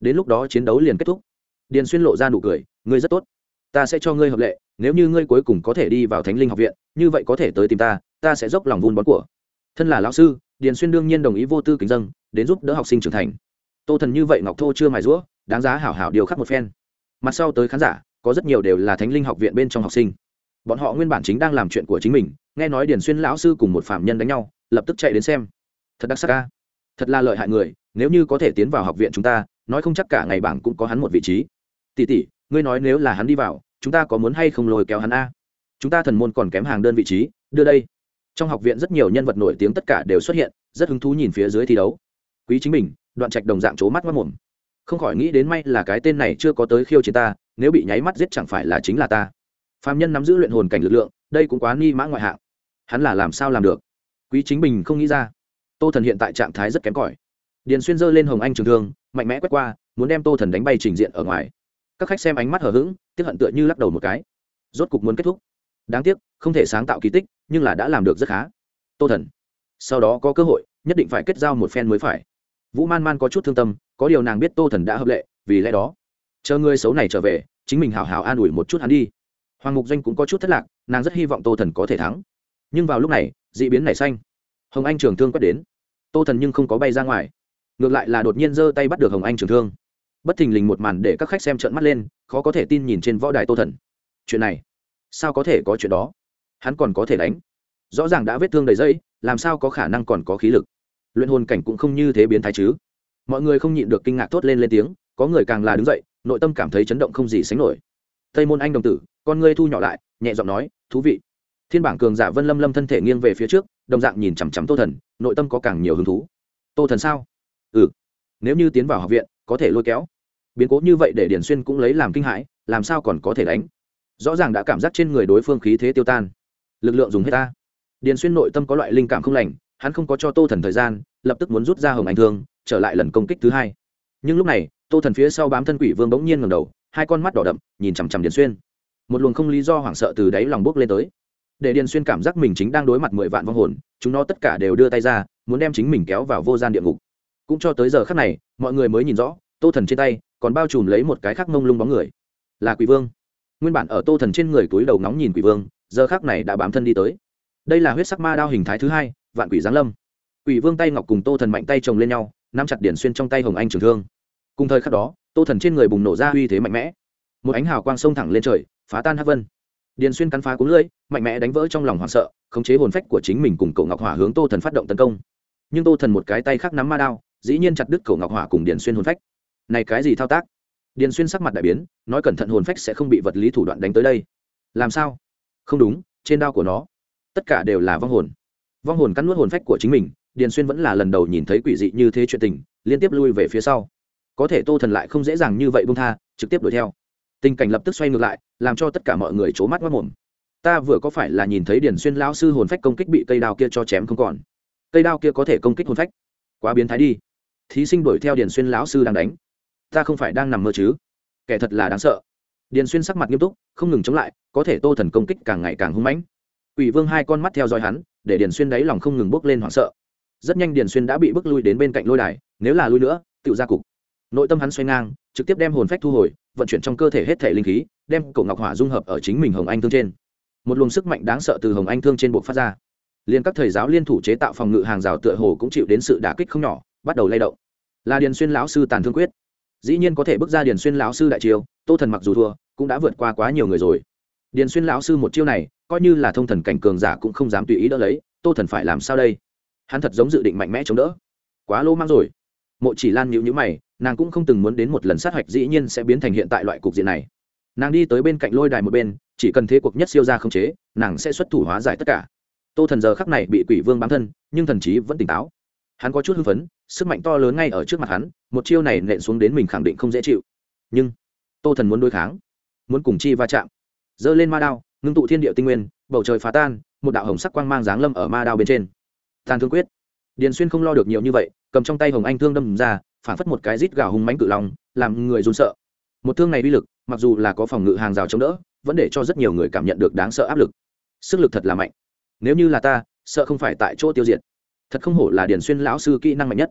Đến lúc đó chiến đấu liền kết thúc. Điền xuyên lộ ra nụ cười, ngươi rất tốt. Ta sẽ cho ngươi hợp lệ, nếu như ngươi cuối cùng có thể đi vào thánh linh học viện, như vậy có thể tới tìm ta ta sẽ dốc lòng vun bón của thân là lão sư, điền xuyên đương nhiên đồng ý vô tư kính dân, đến giúp đỡ học sinh trưởng thành. Tô thần như vậy ngọc thô chưa mài rũa, đáng giá hảo hảo điều khắc một phen. Mặt sau tới khán giả, có rất nhiều đều là thánh linh học viện bên trong học sinh. Bọn họ nguyên bản chính đang làm chuyện của chính mình, nghe nói điền xuyên lão sư cùng một phạm nhân đánh nhau, lập tức chạy đến xem. Thật đặc sắc ca thật là lợi hại người, nếu như có thể tiến vào học viện chúng ta, nói không chắc cả ngày bảng cũng có hắn một vị trí. Tỷ tỷ, ngươi nói nếu là hắn đi vào, chúng ta có muốn hay không lôi kéo hắn a? Chúng ta thần môn còn kém hàng đơn vị trí, đưa đây trong học viện rất nhiều nhân vật nổi tiếng tất cả đều xuất hiện, rất hứng thú nhìn phía dưới thi đấu. Quý chính mình đoạn trạch đồng dạng c mắt mất mồm. Không khỏi nghĩ đến may là cái tên này chưa có tới khiêu chiến ta, nếu bị nháy mắt giết chẳng phải là chính là ta. Phạm nhân nắm giữ luyện hồn cảnh lực lượng, đây cũng quá nghi mã ngoại hạng. Hắn là làm sao làm được? Quý chính bình không nghĩ ra. Tô thần hiện tại trạng thái rất kém cỏi. Điền xuyên dơ lên hồng anh trường thương, mạnh mẽ quét qua, muốn đem tô thần đánh bay trình diện ở ngoài. Các khách xem ánh mắt hờ hững tiếp hận tựa như lắc đầu một cái. Rốt cục muốn kết thúc đáng tiếc, không thể sáng tạo kỳ tích, nhưng là đã làm được rất khá. Tô thần, sau đó có cơ hội, nhất định phải kết giao một phen mới phải. Vũ man man có chút thương tâm, có điều nàng biết tô thần đã hợp lệ, vì lẽ đó, chờ người xấu này trở về, chính mình hào hào an ủi một chút hắn đi. Hoàng mục doanh cũng có chút thất lạc, nàng rất hy vọng tô thần có thể thắng. Nhưng vào lúc này d ị biến nảy xanh. Hồng anh trường thương quét đến. Tô thần nhưng không có bay ra ngoài. Ngược lại là đột nhiên giơ tay bắt được hồng anh trường thương. Bất thình lình một màn để các khách xem trợn mắt lên, khó có thể tin nhìn trên võ đài tô thần. Chuyện này sao có thể có chuyện đó? Hắn còn có thể đánh. Rõ ràng đã vết thương đầy dây làm sao có khả năng còn có khí lực? Luyện hồn cảnh cũng không như thế biến thái chứ. Mọi người không nhịn được kinh ngạc thốt lên lên tiếng, có người càng là đứng dậy, nội tâm cảm thấy chấn động không gì sánh nổi. Tây môn anh đồng tử, con ngươi thu nhỏ lại, nhẹ giọng nói, thú vị. Thiên bảng cường giả vân lâm lâm thân thể nghiêng về phía trước, đồng dạng nhìn chằm chằm tô thần, nội tâm có càng nhiều hứng thú. Tô thần sao? Ừ nếu như tiến vào học viện, có thể lôi kéo. Biến cố như vậy để điển xuyên cũng lấy làm kinh hãi, làm sao còn có thể đánh? Rõ ràng đã cảm giác trên người đối phương khí thế tiêu tan. Lực lượng dùng hết ta. Điền xuyên nội tâm có loại linh cảm không lành, hắn không có cho tô thần thời gian, lập tức muốn rút ra hồng anh thương, trở lại lần công kích thứ hai. Nhưng lúc này, tô thần phía sau bám thân quỷ vương bỗng nhiên ngầm đầu, hai con mắt đỏ đậm, nhìn chằm chằm điền xuyên. Một luồng không lý do hoảng sợ từ đáy lòng bốc lên tới. Để điền xuyên cảm giác mình chính đang đối mặt mười vạn vong hồn, chúng nó tất cả đều đưa tay ra, muốn đem chính mình kéo vào vô gian địa ngục. Cũng cho tới giờ khắc này, mọi người mới nhìn rõ, tô thần trên tay còn bao trùm lấy một cái khắc mông lung bóng người. Là quỷ vương nguyên bản ở tô thần trên người túi đầu nóng nhìn quỷ vương, giờ khắc này đã bám thân đi tới. Đây là huyết sắc ma đao hình thái thứ hai, vạn quỷ giáng lâm. Quỷ vương tay ngọc cùng tô thần mạnh tay chồng lên nhau, nắm chặt điển xuyên trong tay hồng anh trường thương. Cùng thời khắc đó, tô thần trên người bùng nổ ra uy thế mạnh mẽ. Một ánh hào quang sông thẳng lên trời, phá tan hát vân. Điền xuyên cắn phá cúng lưỡi, mạnh mẽ đánh vỡ trong lòng hoảng sợ, khống chế hồn phách của chính mình cùng cậu ngọc hỏa hướng tô thần phát động tấn công. Nhưng tô thần một cái tay khác nắm ma đao, dĩ nhiên chặt đứt cậu ngọc hỏa cùng điền xuyên hồn phách. Này cái gì thao tác? Điền xuyên sắc mặt đại biến, nói cẩn thận hồn phách sẽ không bị vật lý thủ đoạn đánh tới đây. Làm sao? Không đúng, trên đao của nó. Tất cả đều là vong hồn. Vong hồn cắn nuốt hồn phách của chính mình, điền xuyên vẫn là lần đầu nhìn thấy quỷ dị như thế chuyện tình, liên tiếp lui về phía sau. Có thể tô thần lại không dễ dàng như vậy bông tha, trực tiếp đuổi theo. Tình cảnh lập tức xoay ngược lại, làm cho tất cả mọi người c h ố mắt mất mồm. Ta vừa có phải là nhìn thấy điền xuyên lão sư hồn phách công kích bị cây đao kia cho chém không còn? Cây đao kia có thể công kích hồn phách? Quá biến thái đi. Thí sinh đuổi theo điền xuyên lão sư đang đánh ta không phải đang nằm mơ chứ kẻ thật là đáng sợ điền xuyên sắc mặt nghiêm túc không ngừng chống lại có thể tô thần công kích càng ngày càng hung mãnh Quỷ Vương hai con mắt theo dõi hắn, để Điền Xuyên đáy lòng không ngừng bốc lên hoảng sợ. Rất nhanh Điền Xuyên đã bị bức lui đến bên cạnh lôi đài, nếu là lui nữa, tự ra cục. Nội tâm hắn xoay ngang, trực tiếp đem hồn phách thu hồi, vận chuyển trong cơ thể hết thể linh khí, đem cổ ngọc hỏa dung hợp ở chính mình hồng anh thương trên. Một luồng sức mạnh đáng sợ từ hồng anh thương trên buộc phát ra. liền các thầy giáo liên thủ chế tạo phòng ngự hàng rào tựa hồ cũng chịu đến sự đả kích không nhỏ, bắt đầu lay động. Là Điền Xuyên lão sư tàn thương quyết dĩ nhiên có thể bước ra điền xuyên lão sư đại chiêu, tô thần mặc dù thua, cũng đã vượt qua quá nhiều người rồi. Điền xuyên lão sư một chiêu này, coi như là thông thần cảnh cường giả cũng không dám tùy ý đỡ lấy, tô thần phải làm sao đây? Hắn thật giống dự định mạnh mẽ chống đỡ. Quá lô mang rồi. Mộ chỉ lan nhịu nhữ mày, nàng cũng không từng muốn đến một lần sát hạch dĩ nhiên sẽ biến thành hiện tại loại cục diện này. Nàng đi tới bên cạnh lôi đài một bên, chỉ cần thế cuộc nhất siêu ra không chế, nàng sẽ xuất thủ hóa giải tất cả. Tô thần giờ khắc này bị quỷ vương bám thân, nhưng thần trí vẫn tỉnh táo. Hắn có chút hưng phấn sức mạnh to lớn ngay ở trước mặt hắn, một chiêu này nện xuống đến mình khẳng định không dễ chịu. Nhưng, tô thần muốn đối kháng, muốn cùng chi va chạm. Giơ lên ma đao, ngưng tụ thiên địa tinh nguyên, bầu trời phá tan, một đạo hồng sắc quang mang giáng lâm ở ma đao bên trên. Tàn thương quyết. Điền xuyên không lo được nhiều như vậy, cầm trong tay hồng anh thương đâm ra phản phất một cái rít gào hùng mánh cự lòng làm người run sợ. Một thương này uy lực, mặc dù là có phòng ngự hàng rào chống đỡ, vẫn để cho rất nhiều người cảm nhận được đáng sợ áp lực. Sức lực thật là mạnh. Nếu như là ta, sợ không phải tại chỗ tiêu diệt thật không hổ là điền xuyên lão sư kỹ năng mạnh nhất.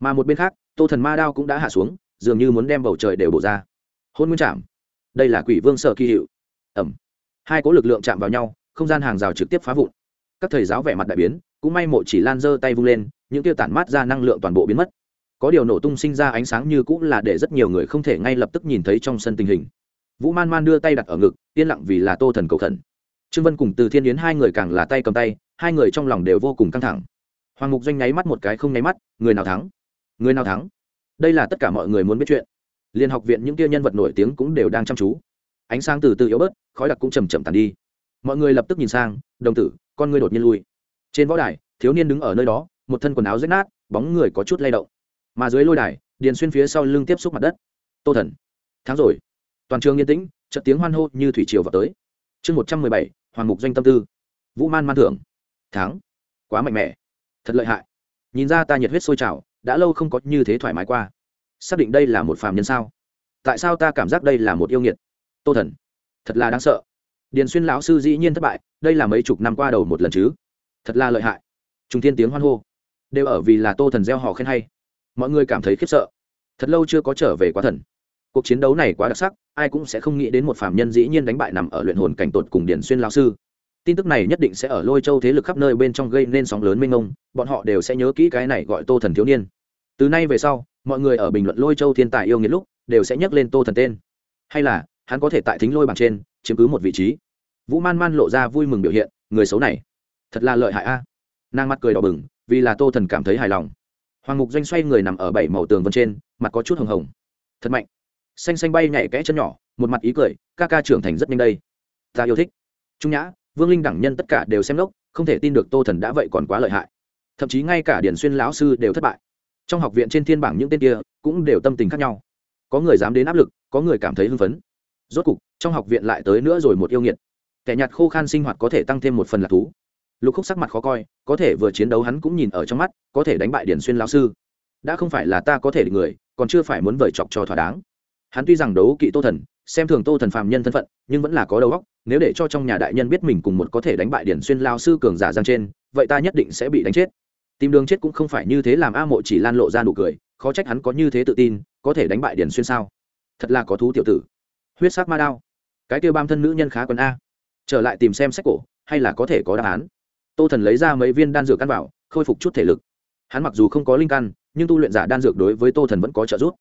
Mà một bên khác, tô thần ma đao cũng đã hạ xuống, dường như muốn đem bầu trời đều bổ ra. Hôn nguyên chạm đây là quỷ vương sợ kỳ hiệu. Ẩm. Hai cố lực lượng chạm vào nhau, không gian hàng rào trực tiếp phá vụn. Các thầy giáo vẻ mặt đại biến, cũng may mộ chỉ lan giơ tay vung lên, những tiêu tản mát ra năng lượng toàn bộ biến mất. Có điều nổ tung sinh ra ánh sáng như cũng là để rất nhiều người không thể ngay lập tức nhìn thấy trong sân tình hình. Vũ man man đưa tay đặt ở ngực, yên lặng vì là tô thần cầu thần trương vân cùng từ thiên yến hai người càng là tay cầm tay, hai người trong lòng đều vô cùng căng thẳng hoàng mục doanh nháy mắt một cái không nháy mắt, người nào thắng? Người nào thắng? Đây là tất cả mọi người muốn biết chuyện. Liên học viện những kia nhân vật nổi tiếng cũng đều đang chăm chú. Ánh sáng từ từ yếu bớt, khói đặc cũng chầm chậm tàn đi. Mọi người lập tức nhìn sang, đồng tử, con ngươi đột nhiên lui. Trên võ đài, thiếu niên đứng ở nơi đó, một thân quần áo rách nát, bóng người có chút lay động. Mà dưới lôi đài, điền xuyên phía sau lưng tiếp xúc mặt đất. Tô thần, thắng rồi. Toàn trường yên tĩnh trận tiếng hoan hô như thủy triều vào tới. Chương một trăm mười bảy, hoàng mục doanh tâm tư. Vũ man man thưởng. Thắng. Quá mạnh mẽ thật lợi hại. Nhìn ra ta nhiệt huyết sôi trào, đã lâu không có như thế thoải mái qua. Xác định đây là một phàm nhân sao? Tại sao ta cảm giác đây là một yêu nghiệt? Tô thần, thật là đáng sợ. Điền xuyên lão sư dĩ nhiên thất bại, đây là mấy chục năm qua đầu một lần chứ? Thật là lợi hại. Trung thiên tiếng hoan hô. Đều ở vì là tô thần gieo họ khen hay. Mọi người cảm thấy khiếp sợ. Thật lâu chưa có trở về quá thần. Cuộc chiến đấu này quá đặc sắc, ai cũng sẽ không nghĩ đến một phạm nhân dĩ nhiên đánh bại nằm ở luyện hồn cảnh tột cùng điển xuyên lao sư tin tức này nhất định sẽ ở lôi châu thế lực khắp nơi bên trong gây nên sóng lớn mênh mông, bọn họ đều sẽ nhớ kỹ cái này gọi tô thần thiếu niên. Từ nay về sau, mọi người ở bình luận lôi châu thiên tài yêu nghiệt lúc, đều sẽ nhắc lên tô thần tên. Hay là, hắn có thể tại thính lôi bảng trên, chiếm cứ một vị trí. Vũ man man lộ ra vui mừng biểu hiện, người xấu này, thật là lợi hại a. Nàng mắt cười đỏ bừng, vì là tô thần cảm thấy hài lòng. Hoàng mục doanh xoay người nằm ở bảy màu tường vân trên, mặt có chút hồng hồng. Thật mạnh. Xanh xanh bay nhảy kẽ chân nhỏ, một mặt ý cười, ca ca trưởng thành rất nhanh đây. Ta yêu thích. Trung nhã vương linh đẳng nhân tất cả đều xem lốc không thể tin được tô thần đã vậy còn quá lợi hại. Thậm chí ngay cả điển xuyên lão sư đều thất bại. Trong học viện trên thiên bảng những tên kia cũng đều tâm tình khác nhau. Có người dám đến áp lực, có người cảm thấy hưng phấn. Rốt cục, trong học viện lại tới nữa rồi một yêu nghiệt. Kẻ nhạt khô khan sinh hoạt có thể tăng thêm một phần lạc thú. Lục khúc sắc mặt khó coi, có thể vừa chiến đấu hắn cũng nhìn ở trong mắt, có thể đánh bại điển xuyên lão sư. Đã không phải là ta có thể địch người, còn chưa phải muốn vời chọc cho thỏa đáng. Hắn tuy rằng đấu kỵ tô thần, xem thường tô thần phàm nhân thân phận, nhưng vẫn là có đầu óc nếu để cho trong nhà đại nhân biết mình cùng một có thể đánh bại điển xuyên lao sư cường giả giang trên, vậy ta nhất định sẽ bị đánh chết. Tìm đường chết cũng không phải như thế làm a mộ chỉ lan lộ ra nụ cười, khó trách hắn có như thế tự tin, có thể đánh bại điển xuyên sao? Thật là có thú tiểu tử. Huyết sắc ma đao. Cái kêu bam thân nữ nhân khá quần a. Trở lại tìm xem sách cổ, hay là có thể có đáp án. Tô thần lấy ra mấy viên đan dược căn vào, khôi phục chút thể lực. Hắn mặc dù không có linh căn, nhưng tu luyện giả đan dược đối với tô thần vẫn có trợ giúp.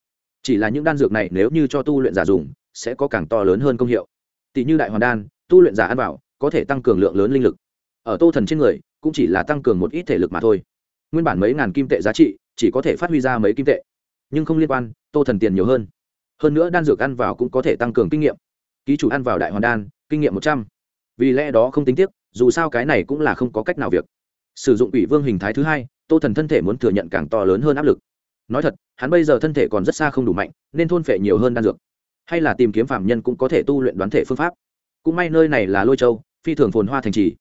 Chỉ là những đan dược này nếu như cho tu luyện giả dùng, sẽ có càng to lớn hơn công hiệu. Tỷ như đại hoàn đan tu luyện giả ăn vào, có thể tăng cường lượng lớn linh lực. Ở tô thần trên người, cũng chỉ là tăng cường một ít thể lực mà thôi. Nguyên bản mấy ngàn kim tệ giá trị, chỉ có thể phát huy ra mấy kim tệ. Nhưng không liên quan, tô thần tiền nhiều hơn. Hơn nữa đan dược ăn vào cũng có thể tăng cường kinh nghiệm. Ký chủ ăn vào đại hoàn đan, kinh nghiệm một trăm. Vì lẽ đó không tính tiếc, dù sao cái này cũng là không có cách nào việc. Sử dụng ủy vương hình thái thứ hai, tô thần thân thể muốn thừa nhận càng to lớn hơn áp lực. Nói thật, hắn bây giờ thân thể còn rất xa không đủ mạnh, nên thôn phệ nhiều hơn đan dược. Hay là tìm kiếm phạm nhân cũng có thể tu luyện đoán thể phương pháp cũng may nơi này là lôi châu, phi thường phồn hoa thành trì.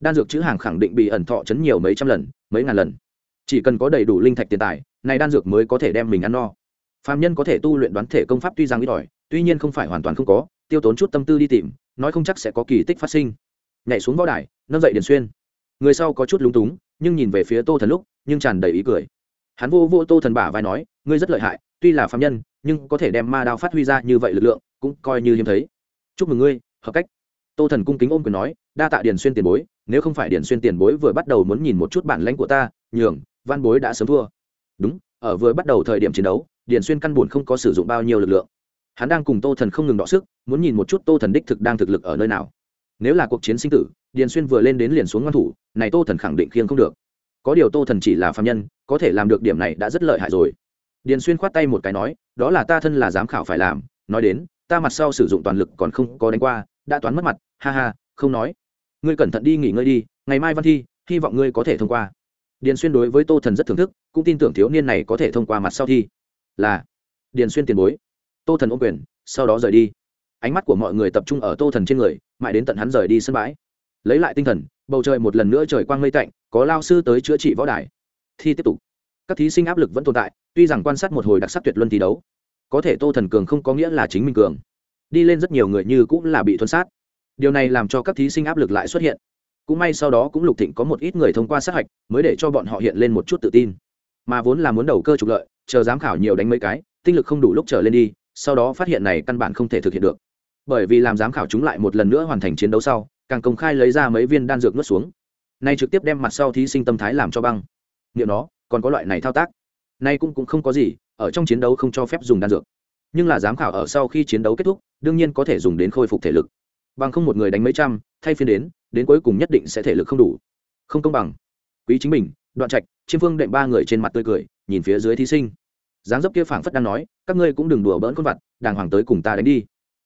Đan dược chữ hàng khẳng định bị ẩn thọ chấn nhiều mấy trăm lần, mấy ngàn lần. Chỉ cần có đầy đủ linh thạch tiền tài, này đan dược mới có thể đem mình ăn no. Phạm nhân có thể tu luyện đoán thể công pháp tuy rằng ít ỏi, tuy nhiên không phải hoàn toàn không có, tiêu tốn chút tâm tư đi tìm, nói không chắc sẽ có kỳ tích phát sinh. Nhảy xuống võ đài, nâng dậy điền xuyên. Người sau có chút lúng túng, nhưng nhìn về phía tô thần lúc, nhưng tràn đầy ý cười. Hắn vô vô tô thần bả vai nói, ngươi rất lợi hại, tuy là phạm nhân, nhưng có thể đem ma đao phát huy ra như vậy lực lượng, cũng coi như hiếm thấy. Chúc mừng ngươi hợp cách. Tô thần cung kính ôm quyền nói, đa tạ điền xuyên tiền bối, nếu không phải điền xuyên tiền bối vừa bắt đầu muốn nhìn một chút bản lãnh của ta, nhường, văn bối đã sớm thua. Đúng, ở vừa bắt đầu thời điểm chiến đấu, điền xuyên căn buồn không có sử dụng bao nhiêu lực lượng. Hắn đang cùng tô thần không ngừng đọ sức, muốn nhìn một chút tô thần đích thực đang thực lực ở nơi nào. Nếu là cuộc chiến sinh tử, điền xuyên vừa lên đến liền xuống ngăn thủ, này tô thần khẳng định khiêng không được. Có điều tô thần chỉ là phạm nhân, có thể làm được điểm này đã rất lợi hại rồi. Điền xuyên khoát tay một cái nói, đó là ta thân là giám khảo phải làm, nói đến, ta mặt sau sử dụng toàn lực còn không có đánh qua đã toán mất mặt, ha ha, không nói. Ngươi cẩn thận đi nghỉ ngơi đi, ngày mai văn thi, hy vọng ngươi có thể thông qua. Điền xuyên đối với tô thần rất thưởng thức, cũng tin tưởng thiếu niên này có thể thông qua mặt sau thi. Là, điền xuyên tiền bối. Tô thần ôm quyền, sau đó rời đi. Ánh mắt của mọi người tập trung ở tô thần trên người, mãi đến tận hắn rời đi sân bãi. Lấy lại tinh thần, bầu trời một lần nữa trời quang mây tạnh, có lao sư tới chữa trị võ đài. Thi tiếp tục. Các thí sinh áp lực vẫn tồn tại, tuy rằng quan sát một hồi đặc sắc tuyệt luân thi đấu, có thể tô thần cường không có nghĩa là chính mình cường đi lên rất nhiều người như cũng là bị thuần sát. Điều này làm cho các thí sinh áp lực lại xuất hiện. Cũng may sau đó cũng lục thịnh có một ít người thông qua sát hạch mới để cho bọn họ hiện lên một chút tự tin. Mà vốn là muốn đầu cơ trục lợi, chờ giám khảo nhiều đánh mấy cái, tinh lực không đủ lúc trở lên đi, sau đó phát hiện này căn bản không thể thực hiện được. Bởi vì làm giám khảo chúng lại một lần nữa hoàn thành chiến đấu sau, càng công khai lấy ra mấy viên đan dược nuốt xuống. Nay trực tiếp đem mặt sau thí sinh tâm thái làm cho băng. Nghiệm nó, còn có loại này thao tác. Nay cũng cũng không có gì, ở trong chiến đấu không cho phép dùng đan dược nhưng là giám khảo ở sau khi chiến đấu kết thúc, đương nhiên có thể dùng đến khôi phục thể lực. Bằng không một người đánh mấy trăm, thay phiên đến đến cuối cùng nhất định sẽ thể lực không đủ. Không công bằng. Quý chính mình, đoạn trạch, chiêm phương đệm ba người trên mặt tươi cười, nhìn phía dưới thí sinh. Dáng dấp kia phảng phất đang nói, các ngươi cũng đừng đùa bỡn con vặt, đàng hoàng tới cùng ta đánh đi.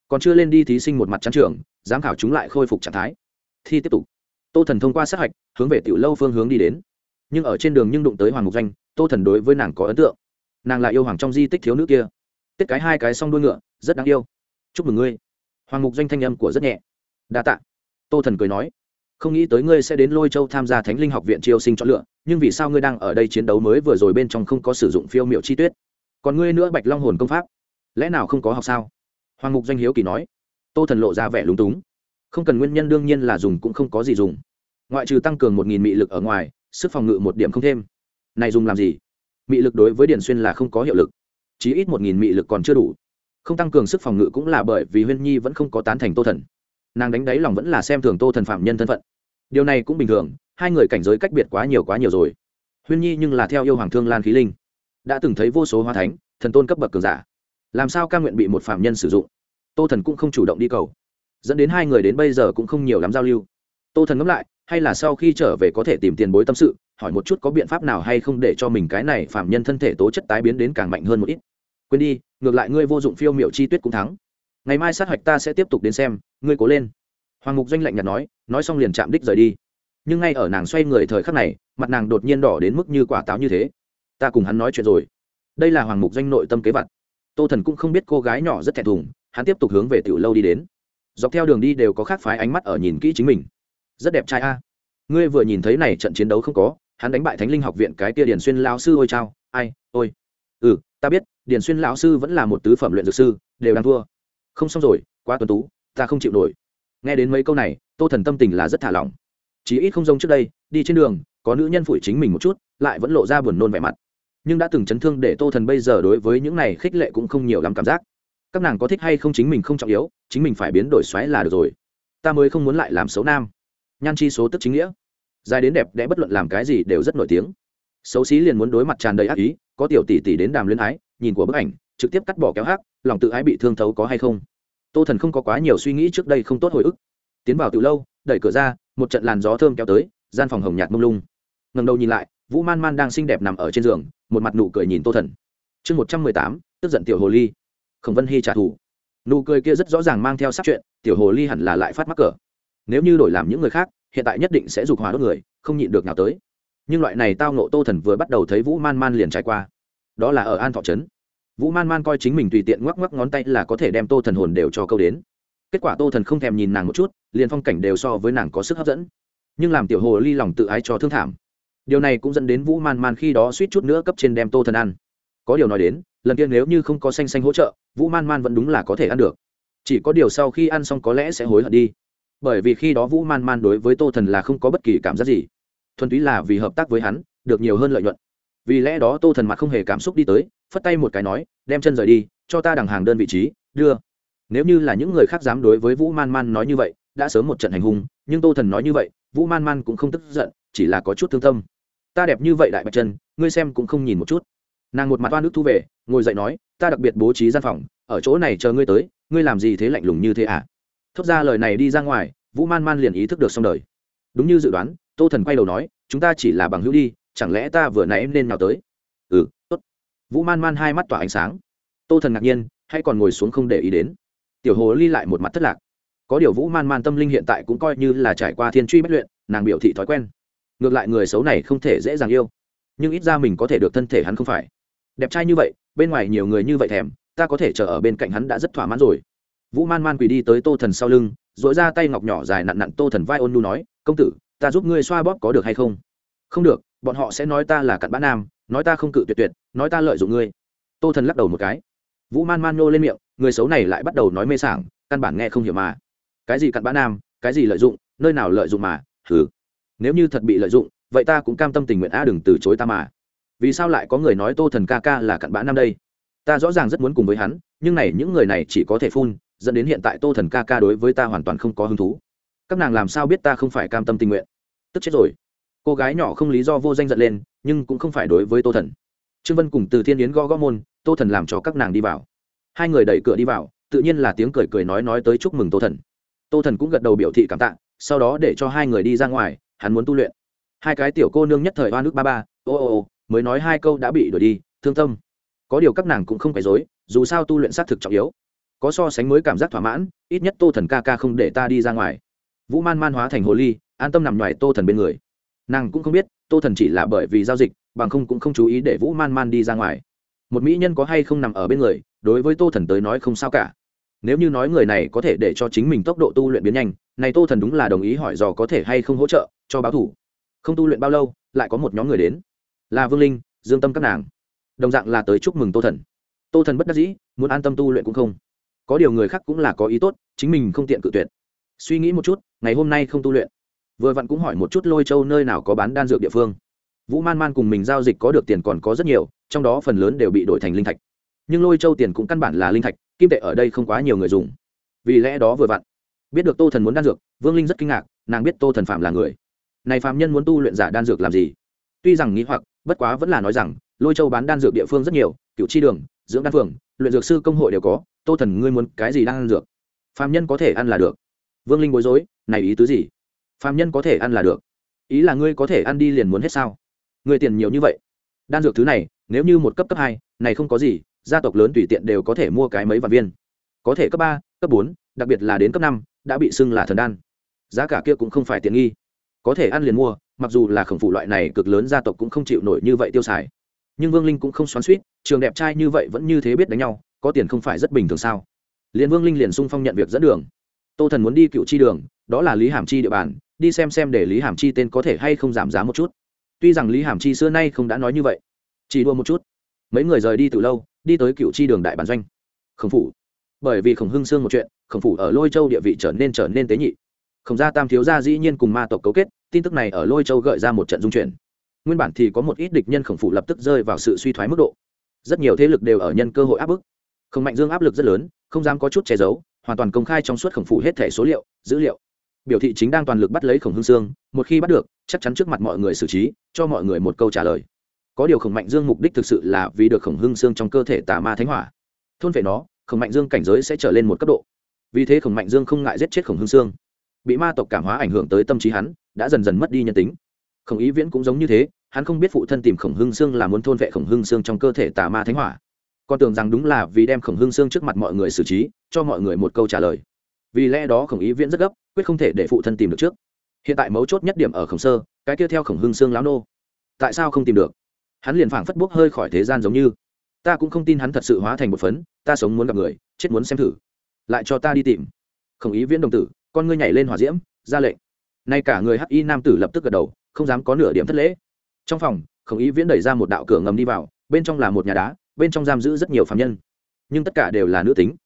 Còn chưa lên đi thí sinh một mặt trắng trưởng giám khảo chúng lại khôi phục trạng thái. Thi tiếp tục. Tô thần thông qua sát hạch, hướng về tiểu lâu phương hướng đi đến. Nhưng ở trên đường nhưng đụng tới hoàng mục danh tô thần đối với nàng có ấn tượng. Nàng là yêu hoàng trong di tích thiếu nữ kia tiết cái hai cái s o n g đuôi ngựa, rất đáng yêu. Chúc mừng ngươi. Hoàng mục Doanh thanh âm của rất nhẹ. Đa t ạ tô thần cười nói, không nghĩ tới ngươi sẽ đến lôi châu tham gia thánh linh học viện triều sinh chọn lựa, nhưng vì sao ngươi đang ở đây chiến đấu mới vừa rồi bên trong không có sử dụng phiêu m i ệ u chi tuyết? Còn ngươi nữa bạch long hồn công pháp, lẽ nào không có học sao? Hoàng mục danh hiếu kỳ nói. Tô thần lộ ra vẻ lúng túng. Không cần nguyên nhân đương nhiên là dùng cũng không có gì dùng. Ngoại trừ tăng cường một nghìn mị lực ở ngoài, sức phòng ngự một điểm không thêm. Này dùng làm gì? Mị lực đối với điển xuyên là không có hiệu lực chí ít một nghìn mị lực còn chưa đủ. Không tăng cường sức phòng ngự cũng là bởi vì huyên nhi vẫn không có tán thành tô thần. Nàng đánh đáy lòng vẫn là xem thường tô thần phạm nhân thân phận. Điều này cũng bình thường, hai người cảnh giới cách biệt quá nhiều quá nhiều rồi. Huyên nhi nhưng là theo yêu hoàng thương lan khí linh. Đã từng thấy vô số hoa thánh, thần tôn cấp bậc cường giả. Làm sao ca nguyện bị một phạm nhân sử dụng? Tô thần cũng không chủ động đi cầu. Dẫn đến hai người đến bây giờ cũng không nhiều lắm giao lưu. Tô thần ngẫm lại, hay là sau khi trở về có thể tìm tiền bối tâm sự hỏi một chút có biện pháp nào hay không để cho mình cái này phạm nhân thân thể tố chất tái biến đến càng mạnh hơn một ít. Quên đi, ngược lại ngươi vô dụng phiêu m i ệ u chi tuyết cũng thắng. Ngày mai sát hạch ta sẽ tiếp tục đến xem, ngươi cố lên. Hoàng mục doanh lạnh nhạt nói nói xong liền chạm đích rời đi. Nhưng ngay ở nàng xoay người thời khắc này, mặt nàng đột nhiên đỏ đến mức như quả táo như thế. Ta cùng hắn nói chuyện rồi. Đây là hoàng mục doanh nội tâm kế vật tô thần cũng không biết cô gái nhỏ rất thẹn thùng, hắn tiếp tục hướng về tiểu lâu đi đến. Dọc theo đường đi đều có khác phái ánh mắt ở nhìn kỹ chính mình. Rất đẹp trai a. Ngươi vừa nhìn thấy này trận chiến đấu không có hắn đánh bại thánh linh học viện cái kia điển xuyên lão sư ôi chao, ai, ôi. Ừ ta biết điển xuyên lão sư vẫn là một tứ phẩm luyện dược sư, đều đang thua. Không xong rồi, quá tuần tú, ta không chịu nổi. Nghe đến mấy câu này, tô thần tâm tình là rất thả lỏng. Chí ít không giống trước đây, đi trên đường, có nữ nhân phủi chính mình một chút, lại vẫn lộ ra buồn nôn vẻ mặt. Nhưng đã từng chấn thương để tô thần bây giờ đối với những này khích lệ cũng không nhiều lắm cảm giác. Các nàng có thích hay không chính mình không trọng yếu, chính mình phải biến đổi xoáy là được rồi. Ta mới không muốn lại làm xấu nam. Nhan chi số tức chính nghĩa dài đến đẹp đẽ bất luận làm cái gì đều rất nổi tiếng. Xấu xí liền muốn đối mặt tràn đầy ác ý, có tiểu tỷ tỷ đến đàm luyến ái, nhìn của bức ảnh, trực tiếp cắt bỏ kéo hát lòng tự ái bị thương thấu có hay không? Tô thần không có quá nhiều suy nghĩ trước đây không tốt hồi ức. Tiến vào từ lâu, đẩy cửa ra, một trận làn gió thơm kéo tới, gian phòng hồng nhạt mông lung. Ngầm đầu nhìn lại, vũ man man đang xinh đẹp nằm ở trên giường, một mặt nụ cười nhìn tô thần. Chương một trăm mười tám, tức giận tiểu hồ ly. Khổng vân hy trả thù. Nụ cười kia rất rõ ràng mang theo sát chuyện, tiểu hồ ly hẳn là lại phát mắc cỡ. Nếu như đổi làm những người khác hiện tại nhất định sẽ dục hỏa đốt người, không nhịn được nào tới. Nhưng loại này tao nộ tô thần vừa bắt đầu thấy vũ man man liền trải qua. Đó là ở an thọ trấn. Vũ man man coi chính mình tùy tiện ngoắc ngoắc ngón tay là có thể đem tô thần hồn đều cho câu đến. Kết quả tô thần không thèm nhìn nàng một chút, liền phong cảnh đều so với nàng có sức hấp dẫn. Nhưng làm tiểu hồ ly lòng tự ái cho thương thảm. Điều này cũng dẫn đến vũ man man khi đó suýt chút nữa cấp trên đem tô thần ăn. Có điều nói đến, lần kia nếu như không có xanh xanh hỗ trợ, vũ man man vẫn đúng là có thể ăn được. Chỉ có điều sau khi ăn xong có lẽ sẽ hối hận đi bởi vì khi đó vũ man man đối với tô thần là không có bất kỳ cảm giác gì. Thuần túy là vì hợp tác với hắn, được nhiều hơn lợi nhuận. Vì lẽ đó tô thần mặt không hề cảm xúc đi tới, phất tay một cái nói, đem chân rời đi, cho ta đằng hàng đơn vị trí, đưa. Nếu như là những người khác dám đối với vũ man man nói như vậy, đã sớm một trận hành hung, nhưng tô thần nói như vậy, vũ man man cũng không tức giận, chỉ là có chút thương tâm. Ta đẹp như vậy đại bạch chân ngươi xem cũng không nhìn một chút. Nàng một mặt oan nước thu về, ngồi dậy nói, ta đặc biệt bố trí gian phòng, ở chỗ này chờ ngươi tới, ngươi làm gì thế lạnh lùng như thế à? Thốt ra lời này đi ra ngoài, vũ man man liền ý thức được xong đời. Đúng như dự đoán, tô thần quay đầu nói, chúng ta chỉ là bằng hữu đi, chẳng lẽ ta vừa nãy nên nào tới? Ừ tốt. Vũ man man hai mắt tỏa ánh sáng. Tô thần ngạc nhiên hay còn ngồi xuống không để ý đến. Tiểu hồ ly lại một mặt thất lạc. Có điều vũ man man tâm linh hiện tại cũng coi như là trải qua thiên truy bất luyện, nàng biểu thị thói quen. Ngược lại người xấu này không thể dễ dàng yêu. Nhưng ít ra mình có thể được thân thể hắn không phải. Đẹp trai như vậy, bên ngoài nhiều người như vậy thèm, ta có thể chờ ở bên cạnh hắn đã rất thỏa mãn rồi vũ man man quỳ đi tới tô thần sau lưng dội ra tay ngọc nhỏ dài nặn nặn tô thần vai ôn nu nói, công tử, ta giúp ngươi xoa bóp có được hay không? Không được, bọn họ sẽ nói ta là cặn bã nam, nói ta không cự tuyệt tuyệt, nói ta lợi dụng ngươi. Tô thần lắc đầu một cái. Vũ man man nô lên miệng, người xấu này lại bắt đầu nói mê sảng, căn bản nghe không hiểu mà. Cái gì cặn bã nam, cái gì lợi dụng, nơi nào lợi dụng mà thử nếu như thật bị lợi dụng, vậy ta cũng cam tâm tình nguyện a đừng từ chối ta mà. Vì sao lại có người nói tô thần ca ca là cặn bã nam đây? Ta rõ ràng rất muốn cùng với hắn, nhưng này, những người này chỉ có thể phun dẫn đến hiện tại tô thần ca ca đối với ta hoàn toàn không có hứng thú. Các nàng làm sao biết ta không phải cam tâm tình nguyện? Tức chết rồi. Cô gái nhỏ không lý do vô danh giận lên, nhưng cũng không phải đối với tô thần. Trương vân cùng từ thiên yến gõ gõ môn, tô thần làm cho các nàng đi vào. Hai người đẩy cửa đi vào, tự nhiên là tiếng cười cười nói nói tới chúc mừng tô thần. Tô thần cũng gật đầu biểu thị cảm tạ, sau đó để cho hai người đi ra ngoài, hắn muốn tu luyện. Hai cái tiểu cô nương nhất thời oan nước ba ba, ô ô ô, mới nói hai câu đã bị đuổi đi, thương tâm. Có điều các nàng cũng không phải dối, dù sao tu luyện xác thực trọng yếu có so sánh mới cảm giác thỏa mãn, ít nhất tô thần ca ca không để ta đi ra ngoài. Vũ man man hóa thành hồ ly, an tâm nằm ngoài tô thần bên người. Nàng cũng không biết, tô thần chỉ là bởi vì giao dịch, bằng không cũng không chú ý để vũ man man đi ra ngoài. Một mỹ nhân có hay không nằm ở bên người, đối với tô thần tới nói không sao cả. Nếu như nói người này có thể để cho chính mình tốc độ tu luyện biến nhanh, này tô thần đúng là đồng ý hỏi dò có thể hay không hỗ trợ, cho báo thủ. Không tu luyện bao lâu, lại có một nhóm người đến. Là vương linh, dương tâm các nàng. Đồng dạng là tới chúc mừng tô thần. Tô thần bất đắc dĩ, muốn an tâm tu luyện cũng không có điều người khác cũng là có ý tốt, chính mình không tiện cự tuyệt. Suy nghĩ một chút, ngày hôm nay không tu luyện. Vừa vặn cũng hỏi một chút lôi châu nơi nào có bán đan dược địa phương. Vũ man man cùng mình giao dịch có được tiền còn có rất nhiều, trong đó phần lớn đều bị đổi thành linh thạch. Nhưng lôi châu tiền cũng căn bản là linh thạch, kim tệ ở đây không quá nhiều người dùng. Vì lẽ đó vừa vặn, biết được tô thần muốn đan dược, vương linh rất kinh ngạc, nàng biết tô thần phạm là người. Này phạm nhân muốn tu luyện giả đan dược làm gì? Tuy rằng nghĩ hoặc, bất quá vẫn là nói rằng, lôi châu bán đan dược địa phương rất nhiều cựu chi đường dưỡng đan phường luyện dược sư công hội đều có, tô thần ngươi muốn cái gì đang ăn dược? Phạm nhân có thể ăn là được. Vương linh bối rối, này ý tứ gì? Phạm nhân có thể ăn là được. Ý là ngươi có thể ăn đi liền muốn hết sao? Người tiền nhiều như vậy. Đan dược thứ này, nếu như một cấp cấp hai, này không có gì, gia tộc lớn tùy tiện đều có thể mua cái mấy vạn viên. Có thể cấp ba, cấp bốn, đặc biệt là đến cấp năm, đã bị xưng là thần đan. Giá cả kia cũng không phải tiện nghi. Có thể ăn liền mua, mặc dù là khổng phụ loại này cực lớn gia tộc cũng không chịu nổi như vậy tiêu xài nhưng vương linh cũng không xoắn suýt, trường đẹp trai như vậy vẫn như thế biết đánh nhau, có tiền không phải rất bình thường sao? Liền vương linh liền sung phong nhận việc dẫn đường. Tô thần muốn đi cựu chi đường, đó là lý hàm chi địa bàn, đi xem xem để lý hàm chi tên có thể hay không giảm giá một chút. Tuy rằng lý hàm chi xưa nay không đã nói như vậy, chỉ đua một chút. Mấy người rời đi từ lâu, đi tới cựu chi đường đại bản doanh. Khổng phủ. Bởi vì khổng hưng Sương một chuyện, khổng phủ ở lôi châu địa vị trở nên trở nên tế nhị. Khổng gia tam thiếu gia dĩ nhiên cùng ma tộc cấu kết, tin tức này ở lôi châu gợi ra một trận dung chuyển nguyên bản thì có một ít địch nhân khổng phủ lập tức rơi vào sự suy thoái mức độ. Rất nhiều thế lực đều ở nhân cơ hội áp bức. Khổng mạnh dương áp lực rất lớn, không dám có chút che giấu, hoàn toàn công khai trong suốt khổng phủ hết thẻ số liệu, dữ liệu. Biểu thị chính đang toàn lực bắt lấy khổng hương sương một khi bắt được, chắc chắn trước mặt mọi người xử trí, cho mọi người một câu trả lời. Có điều khổng mạnh dương mục đích thực sự là vì được khổng hương sương trong cơ thể tà ma thánh hỏa. Thôn về nó, khổng mạnh dương cảnh giới sẽ trở lên một cấp độ. Vì thế khổng mạnh dương không ngại giết chết khổng hương sương bị ma tộc cảm hóa ảnh hưởng tới tâm trí hắn, đã dần dần mất đi nhân tính. Khổng ý viễn cũng giống như thế hắn không biết phụ thân tìm khổng hưng xương là muốn thôn vệ khổng hưng xương trong cơ thể tà ma thánh hỏa. Con tưởng rằng đúng là vì đem khổng hưng xương trước mặt mọi người xử trí, cho mọi người một câu trả lời. Vì lẽ đó khổng ý viễn rất gấp, quyết không thể để phụ thân tìm được trước. Hiện tại mấu chốt nhất điểm ở khổng sơ, cái kia theo khổng hưng xương lão nô. Tại sao không tìm được? Hắn liền phảng phất bốc hơi khỏi thế gian giống như. Ta cũng không tin hắn thật sự hóa thành một phấn, ta sống muốn gặp người, chết muốn xem thử. Lại cho ta đi tìm. Khổng ý viễn đồng tử, con ngươi nhảy lên hỏa diễm, ra lệnh. Nay cả người hắc y nam tử lập tức gật đầu, không dám có nửa điểm thất lễ trong phòng, khổng ý viễn đẩy ra một đạo cửa ngầm đi vào, bên trong là một nhà đá, bên trong giam giữ rất nhiều phạm nhân. Nhưng tất cả đều là nữ tính.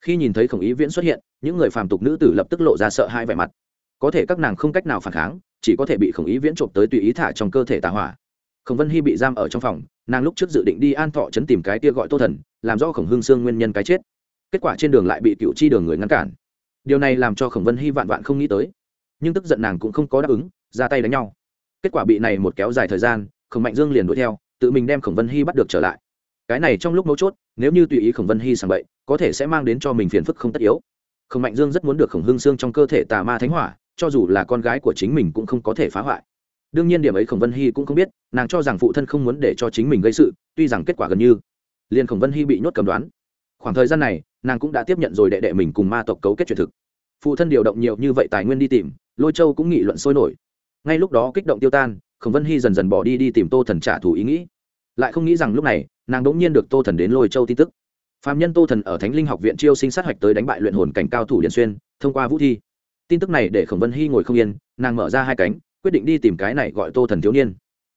Khi nhìn thấy khổng ý viễn xuất hiện, những người phàm tục nữ tử lập tức lộ ra sợ hai vẻ mặt. Có thể các nàng không cách nào phản kháng, chỉ có thể bị khổng ý viễn trộm tới tùy ý thả trong cơ thể tà hỏa. Khổng vân hy bị giam ở trong phòng, nàng lúc trước dự định đi an thọ chấn tìm cái tia gọi tô thần, làm rõ khổng hương sương nguyên nhân cái chết. Kết quả trên đường lại bị cựu chi đường người ngăn cản. Điều này làm cho khổng vân hy vạn vạn không nghĩ tới. Nhưng tức giận nàng cũng không có đáp ứng, ra tay đánh nhau kết quả bị này một kéo dài thời gian, khổng mạnh dương liền đuổi theo, tự mình đem khổng vân hy bắt được trở lại. Cái này trong lúc mấu chốt, nếu như tùy ý khổng vân hy sàng bậy, có thể sẽ mang đến cho mình phiền phức không tất yếu. Khổng mạnh dương rất muốn được khổng hương xương trong cơ thể tà ma thánh hỏa, cho dù là con gái của chính mình cũng không có thể phá hoại. Đương nhiên điểm ấy khổng vân hy cũng không biết, nàng cho rằng phụ thân không muốn để cho chính mình gây sự, tuy rằng kết quả gần như liền khổng vân hy bị nhốt cầm đoán. Khoảng thời gian này, nàng cũng đã tiếp nhận rồi đệ đệ mình cùng ma tộc cấu kết truyền thực. Phụ thân điều động nhiều như vậy tài nguyên đi tìm, lôi châu cũng nghị luận sôi nổi ngay lúc đó kích động tiêu tan, khổng vân hy dần dần bỏ đi đi tìm tô thần trả thù ý nghĩ. Lại không nghĩ rằng lúc này, nàng đ ỗ n g nhiên được tô thần đến lôi châu tin tức. Phạm nhân tô thần ở thánh linh học viện chiêu sinh sát hạch tới đánh bại luyện hồn cảnh cao thủ điện xuyên, thông qua vũ thi. Tin tức này để khổng vân hy ngồi không yên, nàng mở ra hai cánh, quyết định đi tìm cái này gọi tô thần thiếu niên.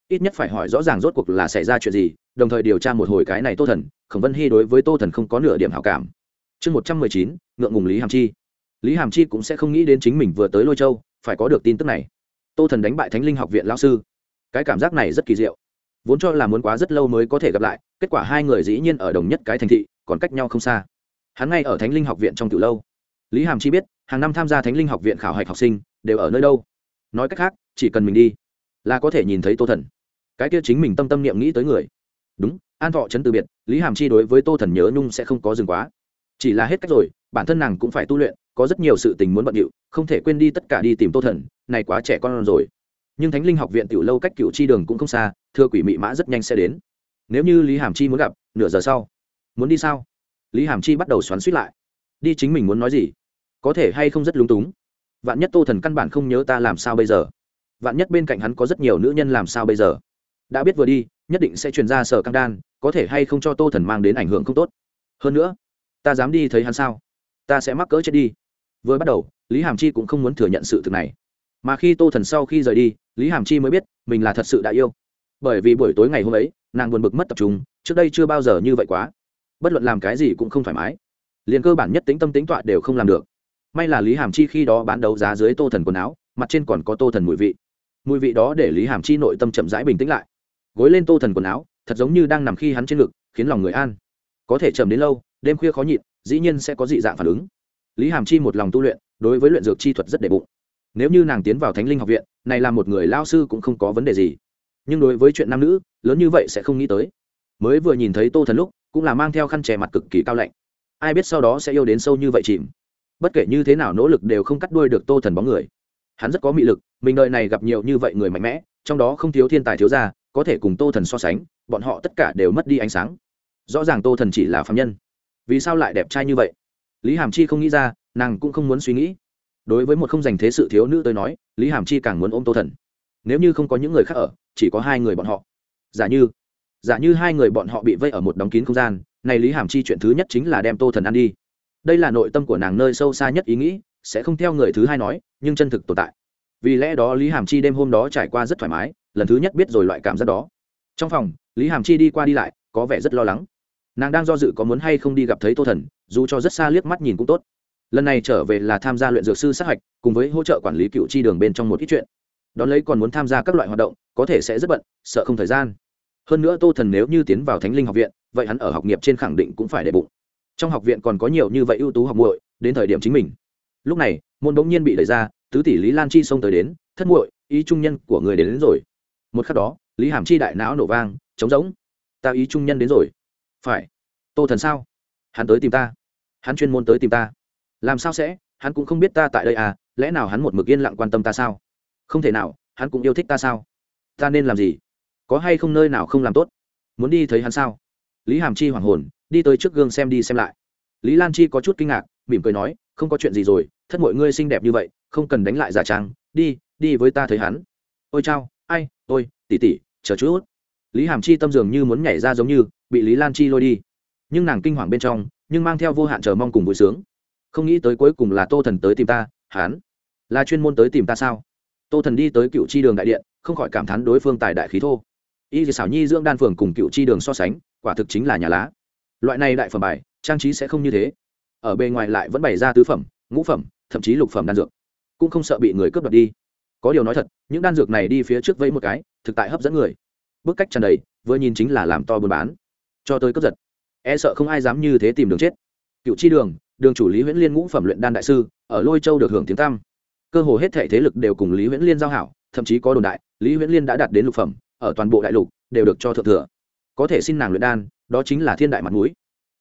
Ít nhất phải hỏi rõ ràng rốt cuộc là xảy ra chuyện gì, đồng thời điều tra một hồi cái này tô thần, khổng vân hy đối với tô thần không có nửa điểm hảo cảm. Chương một trăm mười chín, ngượng ngùng lý hàm chi. Lý hàm chi cũng sẽ không nghĩ đến chính mình vừa tới lôi châu, phải có được tin tức này tô thần đánh bại thánh linh học viện lao sư. Cái cảm giác này rất kỳ diệu. Vốn cho là muốn quá rất lâu mới có thể gặp lại, kết quả hai người dĩ nhiên ở đồng nhất cái thành thị, còn cách nhau không xa. Hắn ngay ở thánh linh học viện trong từ lâu. Lý hàm chi biết, hàng năm tham gia thánh linh học viện khảo hạch học sinh, đều ở nơi đâu. Nói cách khác, chỉ cần mình đi, là có thể nhìn thấy tô thần. Cái kia chính mình tâm tâm niệm nghĩ tới người. Đúng, an thọ chấn từ biệt, lý hàm chi đối với tô thần nhớ nhung sẽ không có dừng quá. Chỉ là hết cách rồi, bản thân nàng cũng phải tu luyện có rất nhiều sự tình muốn bận điệu, không thể quên đi tất cả đi tìm tô thần, này quá trẻ con rồi. Nhưng thánh linh học viện tiểu lâu cách cựu chi đường cũng không xa, thưa quỷ mị mã rất nhanh sẽ đến. Nếu như lý hàm chi muốn gặp, nửa giờ sau. Muốn đi sao? Lý hàm chi bắt đầu xoắn suýt lại. Đi chính mình muốn nói gì? Có thể hay không rất lúng túng? Vạn nhất tô thần căn bản không nhớ ta làm sao bây giờ? Vạn nhất bên cạnh hắn có rất nhiều nữ nhân làm sao bây giờ? Đã biết vừa đi, nhất định sẽ truyền ra sở căng đan, có thể hay không cho tô thần mang đến ảnh hưởng không tốt? Hơn nữa, ta dám đi thấy hắn sao? Ta sẽ mắc cỡ chết đi vừa bắt đầu, lý hàm chi cũng không muốn thừa nhận sự thực này. Mà khi tô thần sau khi rời đi, lý hàm chi mới biết mình là thật sự đã yêu. Bởi vì buổi tối ngày hôm ấy, nàng buồn bực mất tập trung, trước đây chưa bao giờ như vậy quá. Bất luận làm cái gì cũng không thoải mái. Liền cơ bản nhất tính tâm tính tọa đều không làm được. May là lý hàm chi khi đó bán đấu giá dưới tô thần quần áo, mặt trên còn có tô thần mùi vị. Mùi vị đó để lý hàm chi nội tâm chậm rãi bình tĩnh lại. Gối lên tô thần quần áo, thật giống như đang nằm khi hắn trên ngực, khiến lòng người an. Có thể chậm đến lâu, đêm khuya khó nhịn, dĩ nhiên sẽ có dị dạng phản ứng lý hàm chi một lòng tu luyện, đối với luyện dược chi thuật rất đệ bụng. Nếu như nàng tiến vào thánh linh học viện, này là một người lao sư cũng không có vấn đề gì. Nhưng đối với chuyện nam nữ, lớn như vậy sẽ không nghĩ tới. Mới vừa nhìn thấy tô thần lúc, cũng là mang theo khăn chè mặt cực kỳ cao lạnh. Ai biết sau đó sẽ yêu đến sâu như vậy chìm. Bất kể như thế nào nỗ lực đều không cắt đuôi được tô thần bóng người. Hắn rất có mị lực, mình đợi này gặp nhiều như vậy người mạnh mẽ, trong đó không thiếu thiên tài thiếu gia, có thể cùng tô thần so sánh, bọn họ tất cả đều mất đi ánh sáng. Rõ ràng tô thần chỉ là phạm nhân. Vì sao lại đẹp trai như vậy? Lý hàm chi không nghĩ ra, nàng cũng không muốn suy nghĩ. Đối với một không dành thế sự thiếu nữ tôi nói, lý hàm chi càng muốn ôm tô thần. Nếu như không có những người khác ở, chỉ có hai người bọn họ. Giả như giả như hai người bọn họ bị vây ở một đóng kín không gian, này lý hàm chi chuyện thứ nhất chính là đem tô thần ăn đi. Đây là nội tâm của nàng nơi sâu xa nhất ý nghĩ, sẽ không theo người thứ hai nói, nhưng chân thực tồn tại. Vì lẽ đó lý hàm chi đêm hôm đó trải qua rất thoải mái, lần thứ nhất biết rồi loại cảm giác đó. Trong phòng, lý hàm chi đi qua đi lại, có vẻ rất lo lắng nàng đang do dự có muốn hay không đi gặp thấy tô thần dù cho rất xa liếc mắt nhìn cũng tốt. Lần này trở về là tham gia luyện dược sư sát hạch cùng với hỗ trợ quản lý cựu chi đường bên trong một ít chuyện. Đón lấy còn muốn tham gia các loại hoạt động có thể sẽ rất bận sợ không thời gian. Hơn nữa tô thần nếu như tiến vào thánh linh học viện vậy hắn ở học nghiệp trên khẳng định cũng phải để bụng. Trong học viện còn có nhiều như vậy ưu tú học muội đến thời điểm chính mình. Lúc này môn bỗng nhiên bị đẩy ra tứ tỷ lý lan chi xông tới đến thất muội ý trung nhân của người đến, đến rồi. Một khắc đó lý hàm chi đại não nổ vang trống rỗng ta ý trung nhân đến rồi phải. Tô thần sao? Hắn tới tìm ta. Hắn chuyên môn tới tìm ta. Làm sao sẽ? Hắn cũng không biết ta tại đây à lẽ nào hắn một mực yên lặng quan tâm ta sao? Không thể nào, hắn cũng yêu thích ta sao? Ta nên làm gì? Có hay không nơi nào không làm tốt? Muốn đi thấy hắn sao? Lý hàm chi hoảng hồn, đi tới trước gương xem đi xem lại. Lý lan chi có chút kinh ngạc, mỉm cười nói, không có chuyện gì rồi, thất mọi ngươi xinh đẹp như vậy, không cần đánh lại giả trang, đi đi với ta thấy hắn. Ôi chao, ai ôi tỉ tỉ chờ chút. Lý hàm chi tâm dường như muốn nhảy ra giống như bị lý lan chi lôi đi. Nhưng nàng kinh hoàng bên trong, nhưng mang theo vô hạn chờ mong cùng vui sướng. Không nghĩ tới cuối cùng là tô thần tới tìm ta hán là chuyên môn tới tìm ta sao? Tô thần đi tới cựu chi đường đại điện, không khỏi cảm thán đối phương tài đại khí thô. Y thì xảo nhi dưỡng đan phường cùng cựu chi đường so sánh, quả thực chính là nhà lá. Loại này đại phẩm bài, trang trí sẽ không như thế. Ở bề ngoài lại vẫn bày ra tứ phẩm, ngũ phẩm, thậm chí lục phẩm đan dược. Cũng không sợ bị người cướp đoạt đi. Có điều nói thật, những đan dược này đi phía trước vẫy một cái, thực tại hấp dẫn người. Bức cách tràn đầy, vừa nhìn chính là làm to buôn bán cho tới cướp giật. E sợ không ai dám như thế tìm đường chết. Cựu chi đường đường chủ lý huyễn liên ngũ phẩm luyện đan đại sư, ở lôi châu được hưởng tiếng tam cơ hồ hết thể thế lực đều cùng lý huyễn liên giao hảo, thậm chí có đồn đại, lý huyễn liên đã đạt đến lục phẩm, ở toàn bộ đại lục đều được cho thượng thừa. Có thể xin nàng luyện đan, đó chính là thiên đại mặt mũi.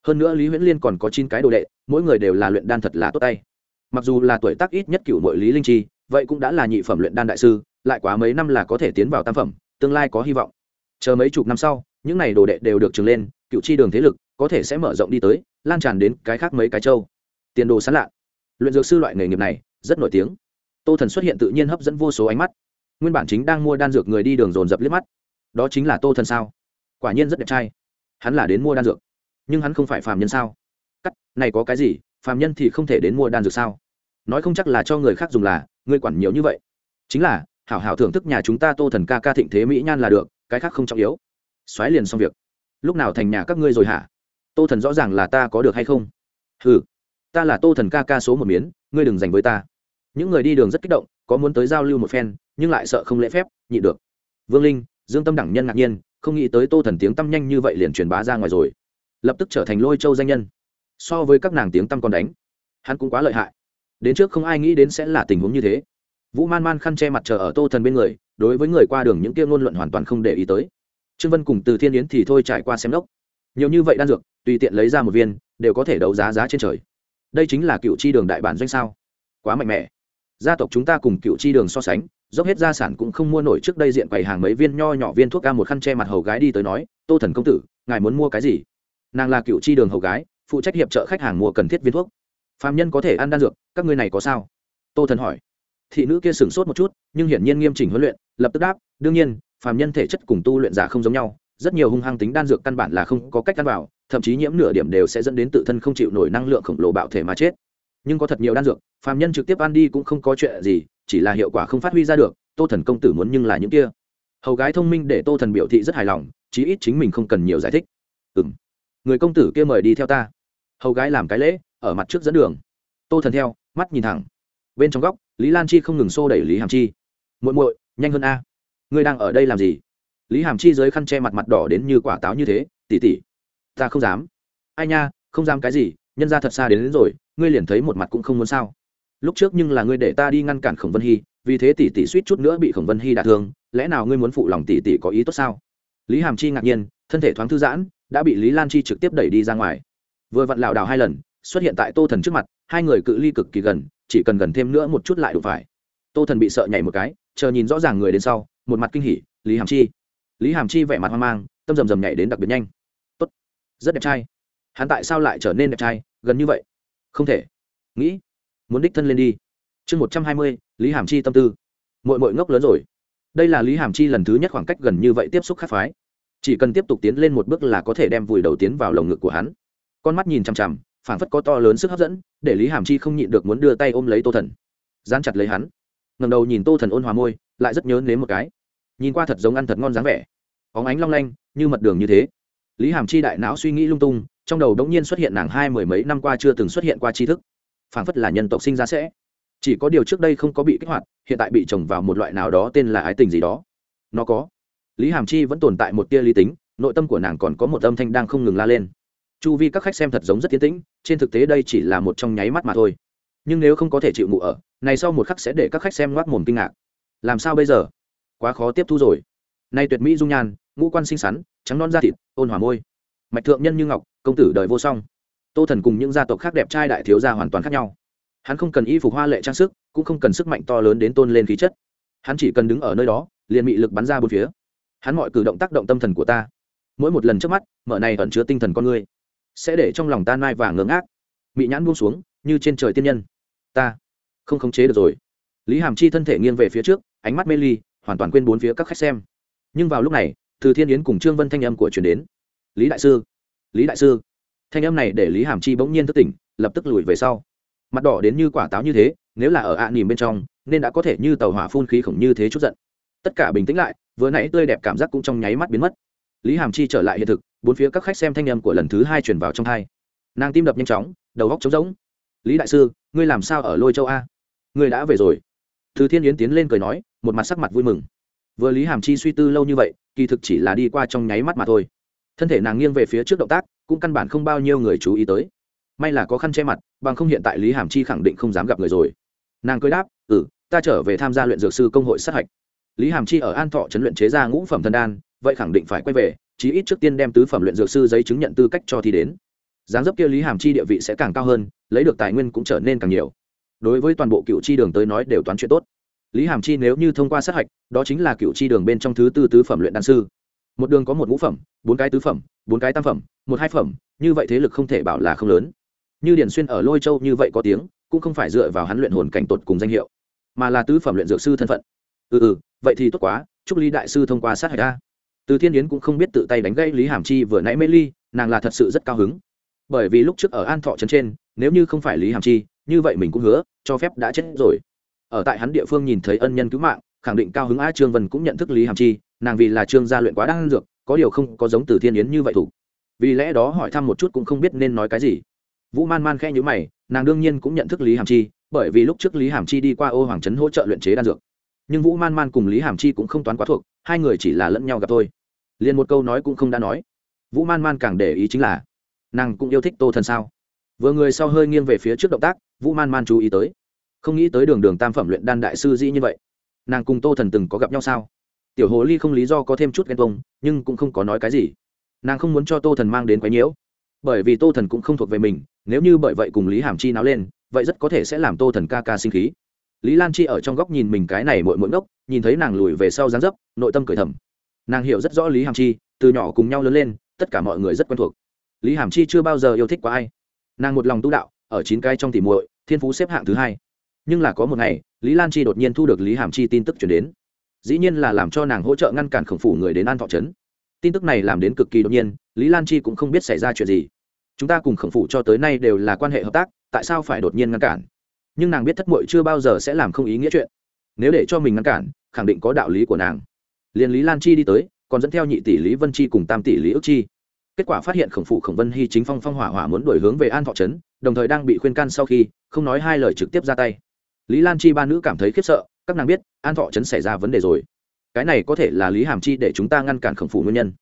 Hơn nữa lý huyễn liên còn có chín cái đồ đệ, mỗi người đều là luyện đan thật là tốt tay. Mặc dù là tuổi tác ít nhất cựu nội lý linh chi, vậy cũng đã là nhị phẩm luyện đan đại sư, lại quá mấy năm là có thể tiến vào tam phẩm, tương lai có hy vọng. Chờ mấy chục năm sau những này đồ đệ đều được trừng lên, cựu chi đường thế lực có thể sẽ mở rộng đi tới, lan tràn đến cái khác mấy cái châu. Tiền đồ sán lạ. Luyện dược sư loại nghề nghiệp này rất nổi tiếng. Tô thần xuất hiện tự nhiên hấp dẫn vô số ánh mắt. Nguyên bản chính đang mua đan dược người đi đường dồn dập liếc mắt. Đó chính là tô thần sao? Quả nhiên rất đẹp trai. Hắn là đến mua đan dược. Nhưng hắn không phải phàm nhân sao? Cắt, này có cái gì? Phàm nhân thì không thể đến mua đan dược sao? Nói không chắc là cho người khác dùng là, ngươi quản nhiều như vậy. Chính là, hảo hảo thưởng thức nhà chúng ta tô thần ca ca thịnh thế mỹ nhan là được, cái khác không trọng yếu xoáy liền xong việc. Lúc nào thành nhà các ngươi rồi hả? Tô thần rõ ràng là ta có được hay không? Ừ ta là tô thần ca ca số một miến, ngươi đừng dành với ta. Những người đi đường rất kích động, có muốn tới giao lưu một phen, nhưng lại sợ không lễ phép, nhị được. Vương linh, dương tâm đẳng nhân ngạc nhiên, không nghĩ tới tô thần tiếng tăm nhanh như vậy liền truyền bá ra ngoài rồi. Lập tức trở thành lôi châu danh nhân. So với các nàng tiếng tăm còn đánh. Hắn cũng quá lợi hại. Đến trước không ai nghĩ đến sẽ là tình huống như thế. Vũ man man khăn che mặt chờ ở tô thần bên người, đối với người qua đường những kia ngôn luận hoàn toàn không để ý tới trương vân cùng từ thiên yến thì thôi trải qua xem lốc. Nhiều như vậy đan dược, tùy tiện lấy ra một viên, đều có thể đấu giá giá trên trời. Đây chính là cựu chi đường đại bản doanh sao? Quá mạnh mẽ. Gia tộc chúng ta cùng cựu chi đường so sánh, dốc hết gia sản cũng không mua nổi trước đây diện quầy hàng mấy viên nho nhỏ viên thuốc ca một khăn che mặt hầu gái đi tới nói, tô thần công tử, ngài muốn mua cái gì? Nàng là cựu chi đường hầu gái, phụ trách hiệp trợ khách hàng mua cần thiết viên thuốc. Phạm nhân có thể ăn đan dược, các ngươi này có sao? Tô thần hỏi. Thị nữ kia sửng sốt một chút, nhưng hiển nhiên nghiêm chỉnh huấn luyện, lập tức đáp, đương nhiên phàm nhân thể chất cùng tu luyện giả không giống nhau, rất nhiều hung hăng tính đan dược căn bản là không có cách ăn vào, thậm chí nhiễm nửa điểm đều sẽ dẫn đến tự thân không chịu nổi năng lượng khổng lồ bạo thể mà chết. Nhưng có thật nhiều đan dược, phàm nhân trực tiếp ăn đi cũng không có chuyện gì, chỉ là hiệu quả không phát huy ra được, tô thần công tử muốn nhưng là những kia. Hầu gái thông minh để tô thần biểu thị rất hài lòng, chí ít chính mình không cần nhiều giải thích. Ừ m người công tử kia mời đi theo ta. Hầu gái làm cái lễ, ở mặt trước dẫn đường. Tô thần theo, mắt nhìn thẳng. Bên trong góc, lý lan chi không ngừng xô đẩy lý hàm chi. Muội muội, nhanh hơn a ngươi đang ở đây làm gì? Lý hàm chi dưới khăn che mặt mặt đỏ đến như quả táo như thế tỉ tỉ ta không dám. Ai nha không dám cái gì nhân ra thật xa đến, đến rồi ngươi liền thấy một mặt cũng không muốn sao. Lúc trước nhưng là ngươi để ta đi ngăn cản khổng vân hy vì thế tỷ tỷ suýt chút nữa bị khổng vân hy đả thương lẽ nào ngươi muốn phụ lòng tỷ tỷ có ý tốt sao? Lý hàm chi ngạc nhiên thân thể thoáng thư giãn đã bị lý lan chi trực tiếp đẩy đi ra ngoài. Vừa vặn lảo đảo hai lần xuất hiện tại tô thần trước mặt hai người cự ly cực kỳ gần chỉ cần gần thêm nữa một chút lại đụng phải. Tô thần bị sợ nhảy một cái chờ nhìn rõ ràng người đến sau một mặt kinh hỉ, lý hàm chi. Lý hàm chi vẻ mặt hoang mang, tâm rầm rầm nhảy đến đặc biệt nhanh. Tốt, rất đẹp trai. Hắn tại sao lại trở nên đẹp trai, gần như vậy? Không thể. Nghĩ, muốn đích thân lên đi. Chương một trăm hai mươi, lý hàm chi tâm tư. Mội mội ngốc lớn rồi. Đây là lý hàm chi lần thứ nhất khoảng cách gần như vậy tiếp xúc khắc phái. Chỉ cần tiếp tục tiến lên một bước là có thể đem vùi đầu tiến vào lồng ngực của hắn. Con mắt nhìn chằm chằm, phảng phất có to lớn sức hấp dẫn, để lý hàm chi không nhịn được muốn đưa tay ôm lấy tô thần. Dán chặt lấy hắn. Ngầm đầu nhìn tô thần ôn hòa môi, lại rất nhớ nếm một cái nhìn qua thật giống ăn thật ngon dáng vẻ. Óng ánh long lanh, như mật đường như thế. Lý hàm chi đại não suy nghĩ lung tung, trong đầu đống nhiên xuất hiện nàng hai mười mấy năm qua chưa từng xuất hiện qua tri thức. Phảng phất là nhân tộc sinh ra sẽ. Chỉ có điều trước đây không có bị kích hoạt, hiện tại bị trồng vào một loại nào đó tên là ái tình gì đó. Nó có. Lý hàm chi vẫn tồn tại một tia lý tính, nội tâm của nàng còn có một âm thanh đang không ngừng la lên. Chu vi các khách xem thật giống rất tiến tĩnh, trên thực tế đây chỉ là một trong nháy mắt mà thôi. Nhưng nếu không có thể chịu ngủ ở, này sau một khắc sẽ để các khách xem ngoác mồm kinh ngạc. Làm sao bây giờ? Quá khó tiếp thu rồi. Nay tuyệt mỹ dung nhan, ngũ quan xinh xắn, trắng non da thịt, ôn hòa môi. Mạch thượng nhân như ngọc, công tử đời vô song. Tô thần cùng những gia tộc khác đẹp trai đại thiếu gia hoàn toàn khác nhau. Hắn không cần y phục hoa lệ trang sức, cũng không cần sức mạnh to lớn đến tôn lên khí chất. Hắn chỉ cần đứng ở nơi đó, liền bị lực bắn ra bốn phía. Hắn mọi cử động tác động tâm thần của ta. Mỗi một lần trước mắt, mở này ẩn chứa tinh thần con người, sẽ để trong lòng ta nai và ngưỡng ác bị nhãn buông xuống, như trên trời tiên nhân. Ta không khống chế được rồi. Lý hàm chi thân thể nghiêng về phía trước, ánh mắt mê ly hoàn toàn quên bốn phía các khách xem. Nhưng vào lúc này, từ thiên yến cùng trương vân thanh âm của truyền đến. Lý đại sư, lý đại sư. Thanh âm này để lý hàm chi bỗng nhiên thức tỉnh, lập tức lùi về sau. Mặt đỏ đến như quả táo như thế, nếu là ở ạ à nỉm bên trong, nên đã có thể như tàu hỏa phun khí khổng như thế chút giận. Tất cả bình tĩnh lại, vừa nãy tươi đẹp cảm giác cũng trong nháy mắt biến mất. Lý hàm chi trở lại hiện thực, bốn phía các khách xem thanh âm của lần thứ hai chuyển vào trong hai nàng tim đập nhanh chóng, đầu góc trống rỗng. Lý đại sư, ngươi làm sao ở lôi châu a? Ngươi đã về rồi. Từ thiên yến tiến lên cười nói một mặt sắc mặt vui mừng. Vừa lý hàm chi suy tư lâu như vậy, kỳ thực chỉ là đi qua trong nháy mắt mà thôi. Thân thể nàng nghiêng về phía trước động tác, cũng căn bản không bao nhiêu người chú ý tới. May là có khăn che mặt, bằng không hiện tại lý hàm chi khẳng định không dám gặp người rồi. Nàng cười đáp ừ ta trở về tham gia luyện dược sư công hội sát hạch. Lý hàm chi ở an thọ chấn luyện chế ra ngũ phẩm thần đan, vậy khẳng định phải quay về, chí ít trước tiên đem tứ phẩm luyện dược sư giấy chứng nhận tư cách cho thi đến. Giáng dấp kia lý hàm chi địa vị sẽ càng cao hơn, lấy được tài nguyên cũng trở nên càng nhiều. Đối với toàn bộ cựu chi đường tới nói đều toán chuyện tốt lý hàm chi nếu như thông qua sát hạch, đó chính là cựu chi đường bên trong thứ tư tứ phẩm luyện đan sư. Một đường có một ngũ phẩm, bốn cái tứ phẩm, bốn cái tam phẩm, một hai phẩm, như vậy thế lực không thể bảo là không lớn. Như điển xuyên ở lôi châu như vậy có tiếng, cũng không phải dựa vào hắn luyện hồn cảnh tột cùng danh hiệu, mà là tứ phẩm luyện dược sư thân phận. Ừ ừ vậy thì tốt quá, chúc lý đại sư thông qua sát hạch a. Từ thiên yến cũng không biết tự tay đánh gây lý hàm chi vừa nãy mê ly, nàng là thật sự rất cao hứng. Bởi vì lúc trước ở an thọ trấn trên, nếu như không phải lý hàm chi, như vậy mình cũng hứa, cho phép đã chết rồi ở tại hắn địa phương nhìn thấy ân nhân cứu mạng, khẳng định cao hứng a trương vân cũng nhận thức lý hàm chi, nàng vì là trương gia luyện quá đang dược, có điều không có giống từ thiên yến như vậy thủ. Vì lẽ đó hỏi thăm một chút cũng không biết nên nói cái gì. Vũ man man khẽ nhữ mày, nàng đương nhiên cũng nhận thức lý hàm chi, bởi vì lúc trước lý hàm chi đi qua ô hoàng trấn hỗ trợ luyện chế đan dược. Nhưng vũ man man cùng lý hàm chi cũng không toán quá thuộc, hai người chỉ là lẫn nhau gặp thôi. Liền một câu nói cũng không đã nói. Vũ man man càng để ý chính là, nàng cũng yêu thích tô thần sao? Vừa người sau hơi nghiêng về phía trước động tác, vũ man man chú ý tới không nghĩ tới đường đường tam phẩm luyện đan đại sư dĩ như vậy. Nàng cùng tô thần từng có gặp nhau sao? Tiểu hồ ly không lý do có thêm chút ghen tuông, nhưng cũng không có nói cái gì. Nàng không muốn cho tô thần mang đến quái nhiễu. Bởi vì tô thần cũng không thuộc về mình, nếu như bởi vậy cùng lý hàm chi náo lên, vậy rất có thể sẽ làm tô thần ca ca sinh khí. Lý lan chi ở trong góc nhìn mình cái này mội mội ngốc, nhìn thấy nàng lùi về sau dáng dấp, nội tâm cười thầm. Nàng hiểu rất rõ lý hàm chi, từ nhỏ cùng nhau lớn lên, tất cả mọi người rất quen thuộc. Lý hàm chi chưa bao giờ yêu thích qua ai. Nàng một lòng tu đạo, ở chín cái trong tỉ muội, thiên phú xếp hạng thứ hai nhưng là có một ngày, lý lan chi đột nhiên thu được lý hàm chi tin tức chuyển đến. Dĩ nhiên là làm cho nàng hỗ trợ ngăn cản khổng phủ người đến an thọ trấn. Tin tức này làm đến cực kỳ đột nhiên, lý lan chi cũng không biết xảy ra chuyện gì. Chúng ta cùng khổng phủ cho tới nay đều là quan hệ hợp tác, tại sao phải đột nhiên ngăn cản? Nhưng nàng biết thất mội chưa bao giờ sẽ làm không ý nghĩa chuyện. Nếu để cho mình ngăn cản, khẳng định có đạo lý của nàng. Liền lý lan chi đi tới, còn dẫn theo nhị tỷ lý vân chi cùng tam tỷ lý ước chi. Kết quả phát hiện khổng phụ khổng vân hy chính phong phong hỏa hỏa muốn đổi hướng về an thọ trấn, đồng thời đang bị khuyên can sau khi, không nói hai lời trực tiếp ra tay lý lan chi ba nữ cảm thấy khiếp sợ, các nàng biết, an thọ trấn xảy ra vấn đề rồi. Cái này có thể là lý hàm chi để chúng ta ngăn cản khổng phủ nguyên nhân.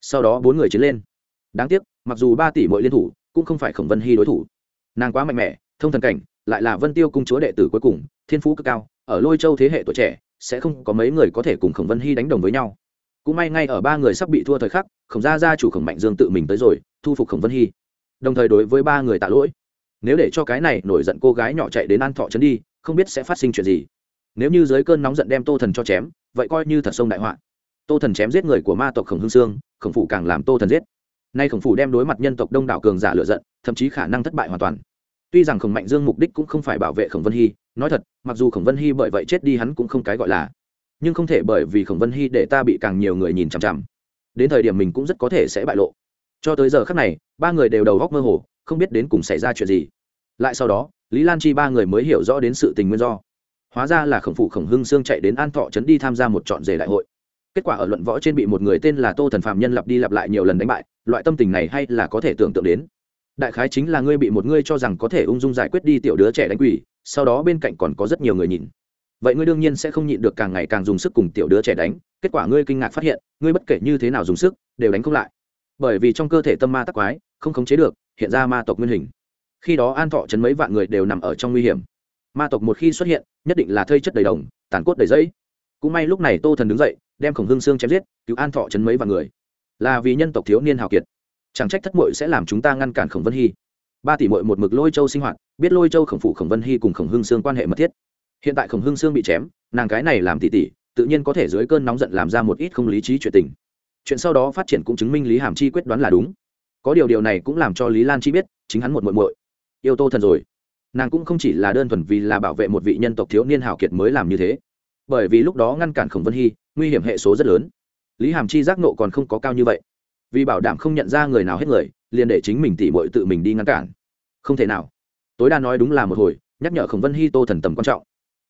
Sau đó bốn người chiến lên. Đáng tiếc, mặc dù ba tỷ mỗi liên thủ, cũng không phải khổng vân hy đối thủ. Nàng quá mạnh mẽ, thông thần cảnh, lại là vân tiêu cung chúa đệ tử cuối cùng, thiên phú cực cao, ở lôi châu thế hệ tuổi trẻ, sẽ không có mấy người có thể cùng khổng vân hy đánh đồng với nhau. Cũng may ngay ở ba người sắp bị thua thời khắc, khổng gia gia chủ khổng mạnh dương tự mình tới rồi, thu phục khổng vân hy. Đồng thời đối với ba người tạ lỗi. Nếu để cho cái này nổi giận cô gái nhỏ chạy đến an thọ trấn đi không biết sẽ phát sinh chuyện gì. Nếu như dưới cơn nóng giận đem tô thần cho chém, vậy coi như thật sông đại họa. Tô thần chém giết người của ma tộc khổng hương sương, khổng phủ càng làm tô thần giết. Nay khổng phủ đem đối mặt nhân tộc đông đảo cường giả lựa giận, thậm chí khả năng thất bại hoàn toàn. Tuy rằng khổng mạnh dương mục đích cũng không phải bảo vệ khổng vân hy, nói thật, mặc dù khổng vân hy bởi vậy chết đi hắn cũng không cái gọi là. Nhưng không thể bởi vì khổng vân hy để ta bị càng nhiều người nhìn chằm chằm. Đến thời điểm mình cũng rất có thể sẽ bại lộ. Cho tới giờ khác này, ba người đều đầu góc mơ hồ, không biết đến cùng xảy ra chuyện gì. Lại sau đó lý lan chi ba người mới hiểu rõ đến sự tình nguyên do. Hóa ra là khổng phủ khổng hưng sương chạy đến an thọ trấn đi tham gia một trọn rể đại hội. Kết quả ở luận võ trên bị một người tên là tô thần phạm nhân lặp đi lặp lại nhiều lần đánh bại, loại tâm tình này hay là có thể tưởng tượng đến. Đại khái chính là ngươi bị một ngươi cho rằng có thể ung dung giải quyết đi tiểu đứa trẻ đánh quỷ, sau đó bên cạnh còn có rất nhiều người nhìn. Vậy ngươi đương nhiên sẽ không nhịn được càng ngày càng dùng sức cùng tiểu đứa trẻ đánh, kết quả ngươi kinh ngạc phát hiện, ngươi bất kể như thế nào dùng sức, đều đánh không lại. Bởi vì trong cơ thể tâm ma tắc quái, không khống chế được, hiện ra ma tộc nguyên hình khi đó an thọ chấn mấy vạn người đều nằm ở trong nguy hiểm. Ma tộc một khi xuất hiện, nhất định là thây chất đầy đồng, tàn cốt đầy dẫy. Cũng may lúc này tô thần đứng dậy, đem khổng hương xương chém giết, cứu an thọ chấn mấy vạn người. Là vì nhân tộc thiếu niên hào kiệt. Chẳng trách thất mội sẽ làm chúng ta ngăn cản khổng vân hy. Ba tỷ mội một mực lôi châu sinh hoạt, biết lôi châu khổng phủ khổng vân hy cùng khổng hương xương quan hệ mật thiết. Hiện tại khổng hương xương bị chém, nàng cái này làm tỷ tỷ tự nhiên có thể dưới cơn nóng giận làm ra một ít không lý trí chuyện tình. Chuyện sau đó phát triển cũng chứng minh lý hàm chi quyết đoán là đúng. Có điều điều này cũng làm cho lý lan chi biết, chính hắn một muội muội yêu tô thần rồi. Nàng cũng không chỉ là đơn thuần vì là bảo vệ một vị nhân tộc thiếu niên hào kiệt mới làm như thế, bởi vì lúc đó ngăn cản khổng vân hy, nguy hiểm hệ số rất lớn. Lý hàm chi giác nộ còn không có cao như vậy. Vì bảo đảm không nhận ra người nào hết người, liền để chính mình tỉ bội tự mình đi ngăn cản. Không thể nào. Tối đa nói đúng là một hồi, nhắc nhở khổng vân hy tô thần tầm quan trọng.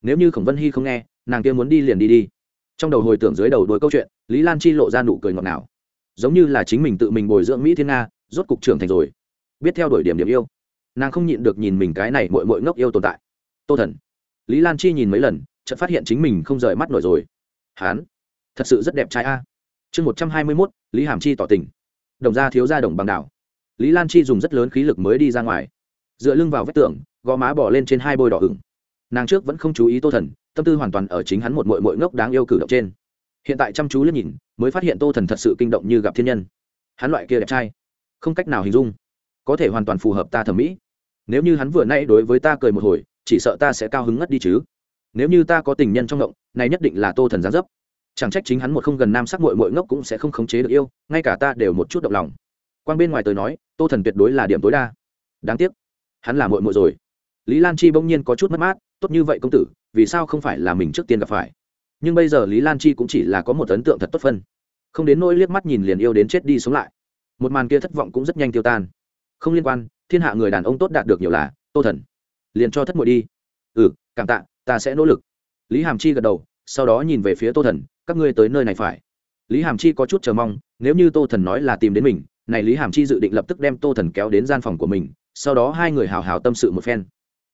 Nếu như khổng vân hy không nghe, nàng kia muốn đi liền đi đi. Trong đầu hồi tưởng dưới đầu đuôi câu chuyện, lý lan chi lộ ra nụ cười ngọt ngào. Giống như là chính mình tự mình bồi dưỡng mỹ thiên nga, rốt cục trưởng thành rồi. Biết theo đuổi điểm điểm yêu nàng không nhịn được nhìn mình cái này mội mội ngốc yêu tồn tại. Tô thần. Lý lan chi nhìn mấy lần, chợt phát hiện chính mình không rời mắt nổi rồi. Hán. Thật sự rất đẹp trai a. Chương một trăm hai mươi mốt, lý hàm chi tỏ tình. Đồng gia thiếu gia đồng bằng đảo. Lý lan chi dùng rất lớn khí lực mới đi ra ngoài. Dựa lưng vào vách tường, gò má bỏ lên trên hai bôi đỏ ửng. Nàng trước vẫn không chú ý tô thần, tâm tư hoàn toàn ở chính hắn một mội mội ngốc đáng yêu cử động trên. Hiện tại chăm chú lên nhìn, mới phát hiện tô thần thật sự kinh động như gặp thiên nhân. Hắn loại kia đẹp trai. Không cách nào hình dung. Có thể hoàn toàn phù hợp ta thẩm mỹ nếu như hắn vừa nay đối với ta cười một hồi, chỉ sợ ta sẽ cao hứng ngất đi chứ. Nếu như ta có tình nhân trong động này nhất định là tô thần gián dấp. Chẳng trách chính hắn một không gần nam sắc mội mội ngốc cũng sẽ không khống chế được yêu, ngay cả ta đều một chút động lòng. Quan bên ngoài tới nói, tô thần tuyệt đối là điểm tối đa. Đáng tiếc, hắn là mội mội rồi. Lý lan chi bỗng nhiên có chút mất mát, tốt như vậy công tử, vì sao không phải là mình trước tiên gặp phải? Nhưng bây giờ lý lan chi cũng chỉ là có một ấn tượng thật tốt phân. Không đến nỗi liếc mắt nhìn liền yêu đến chết đi sống lại. Một màn kia thất vọng cũng rất nhanh tiêu tan. Không liên quan thiên hạ người đàn ông tốt đạt được nhiều là, tô thần. Liền cho thất muội đi. Ừ cảm tạ, ta sẽ nỗ lực. Lý hàm chi gật đầu, sau đó nhìn về phía tô thần, các ngươi tới nơi này phải. Lý hàm chi có chút chờ mong, nếu như tô thần nói là tìm đến mình, này lý hàm chi dự định lập tức đem tô thần kéo đến gian phòng của mình, sau đó hai người hào hào tâm sự một phen.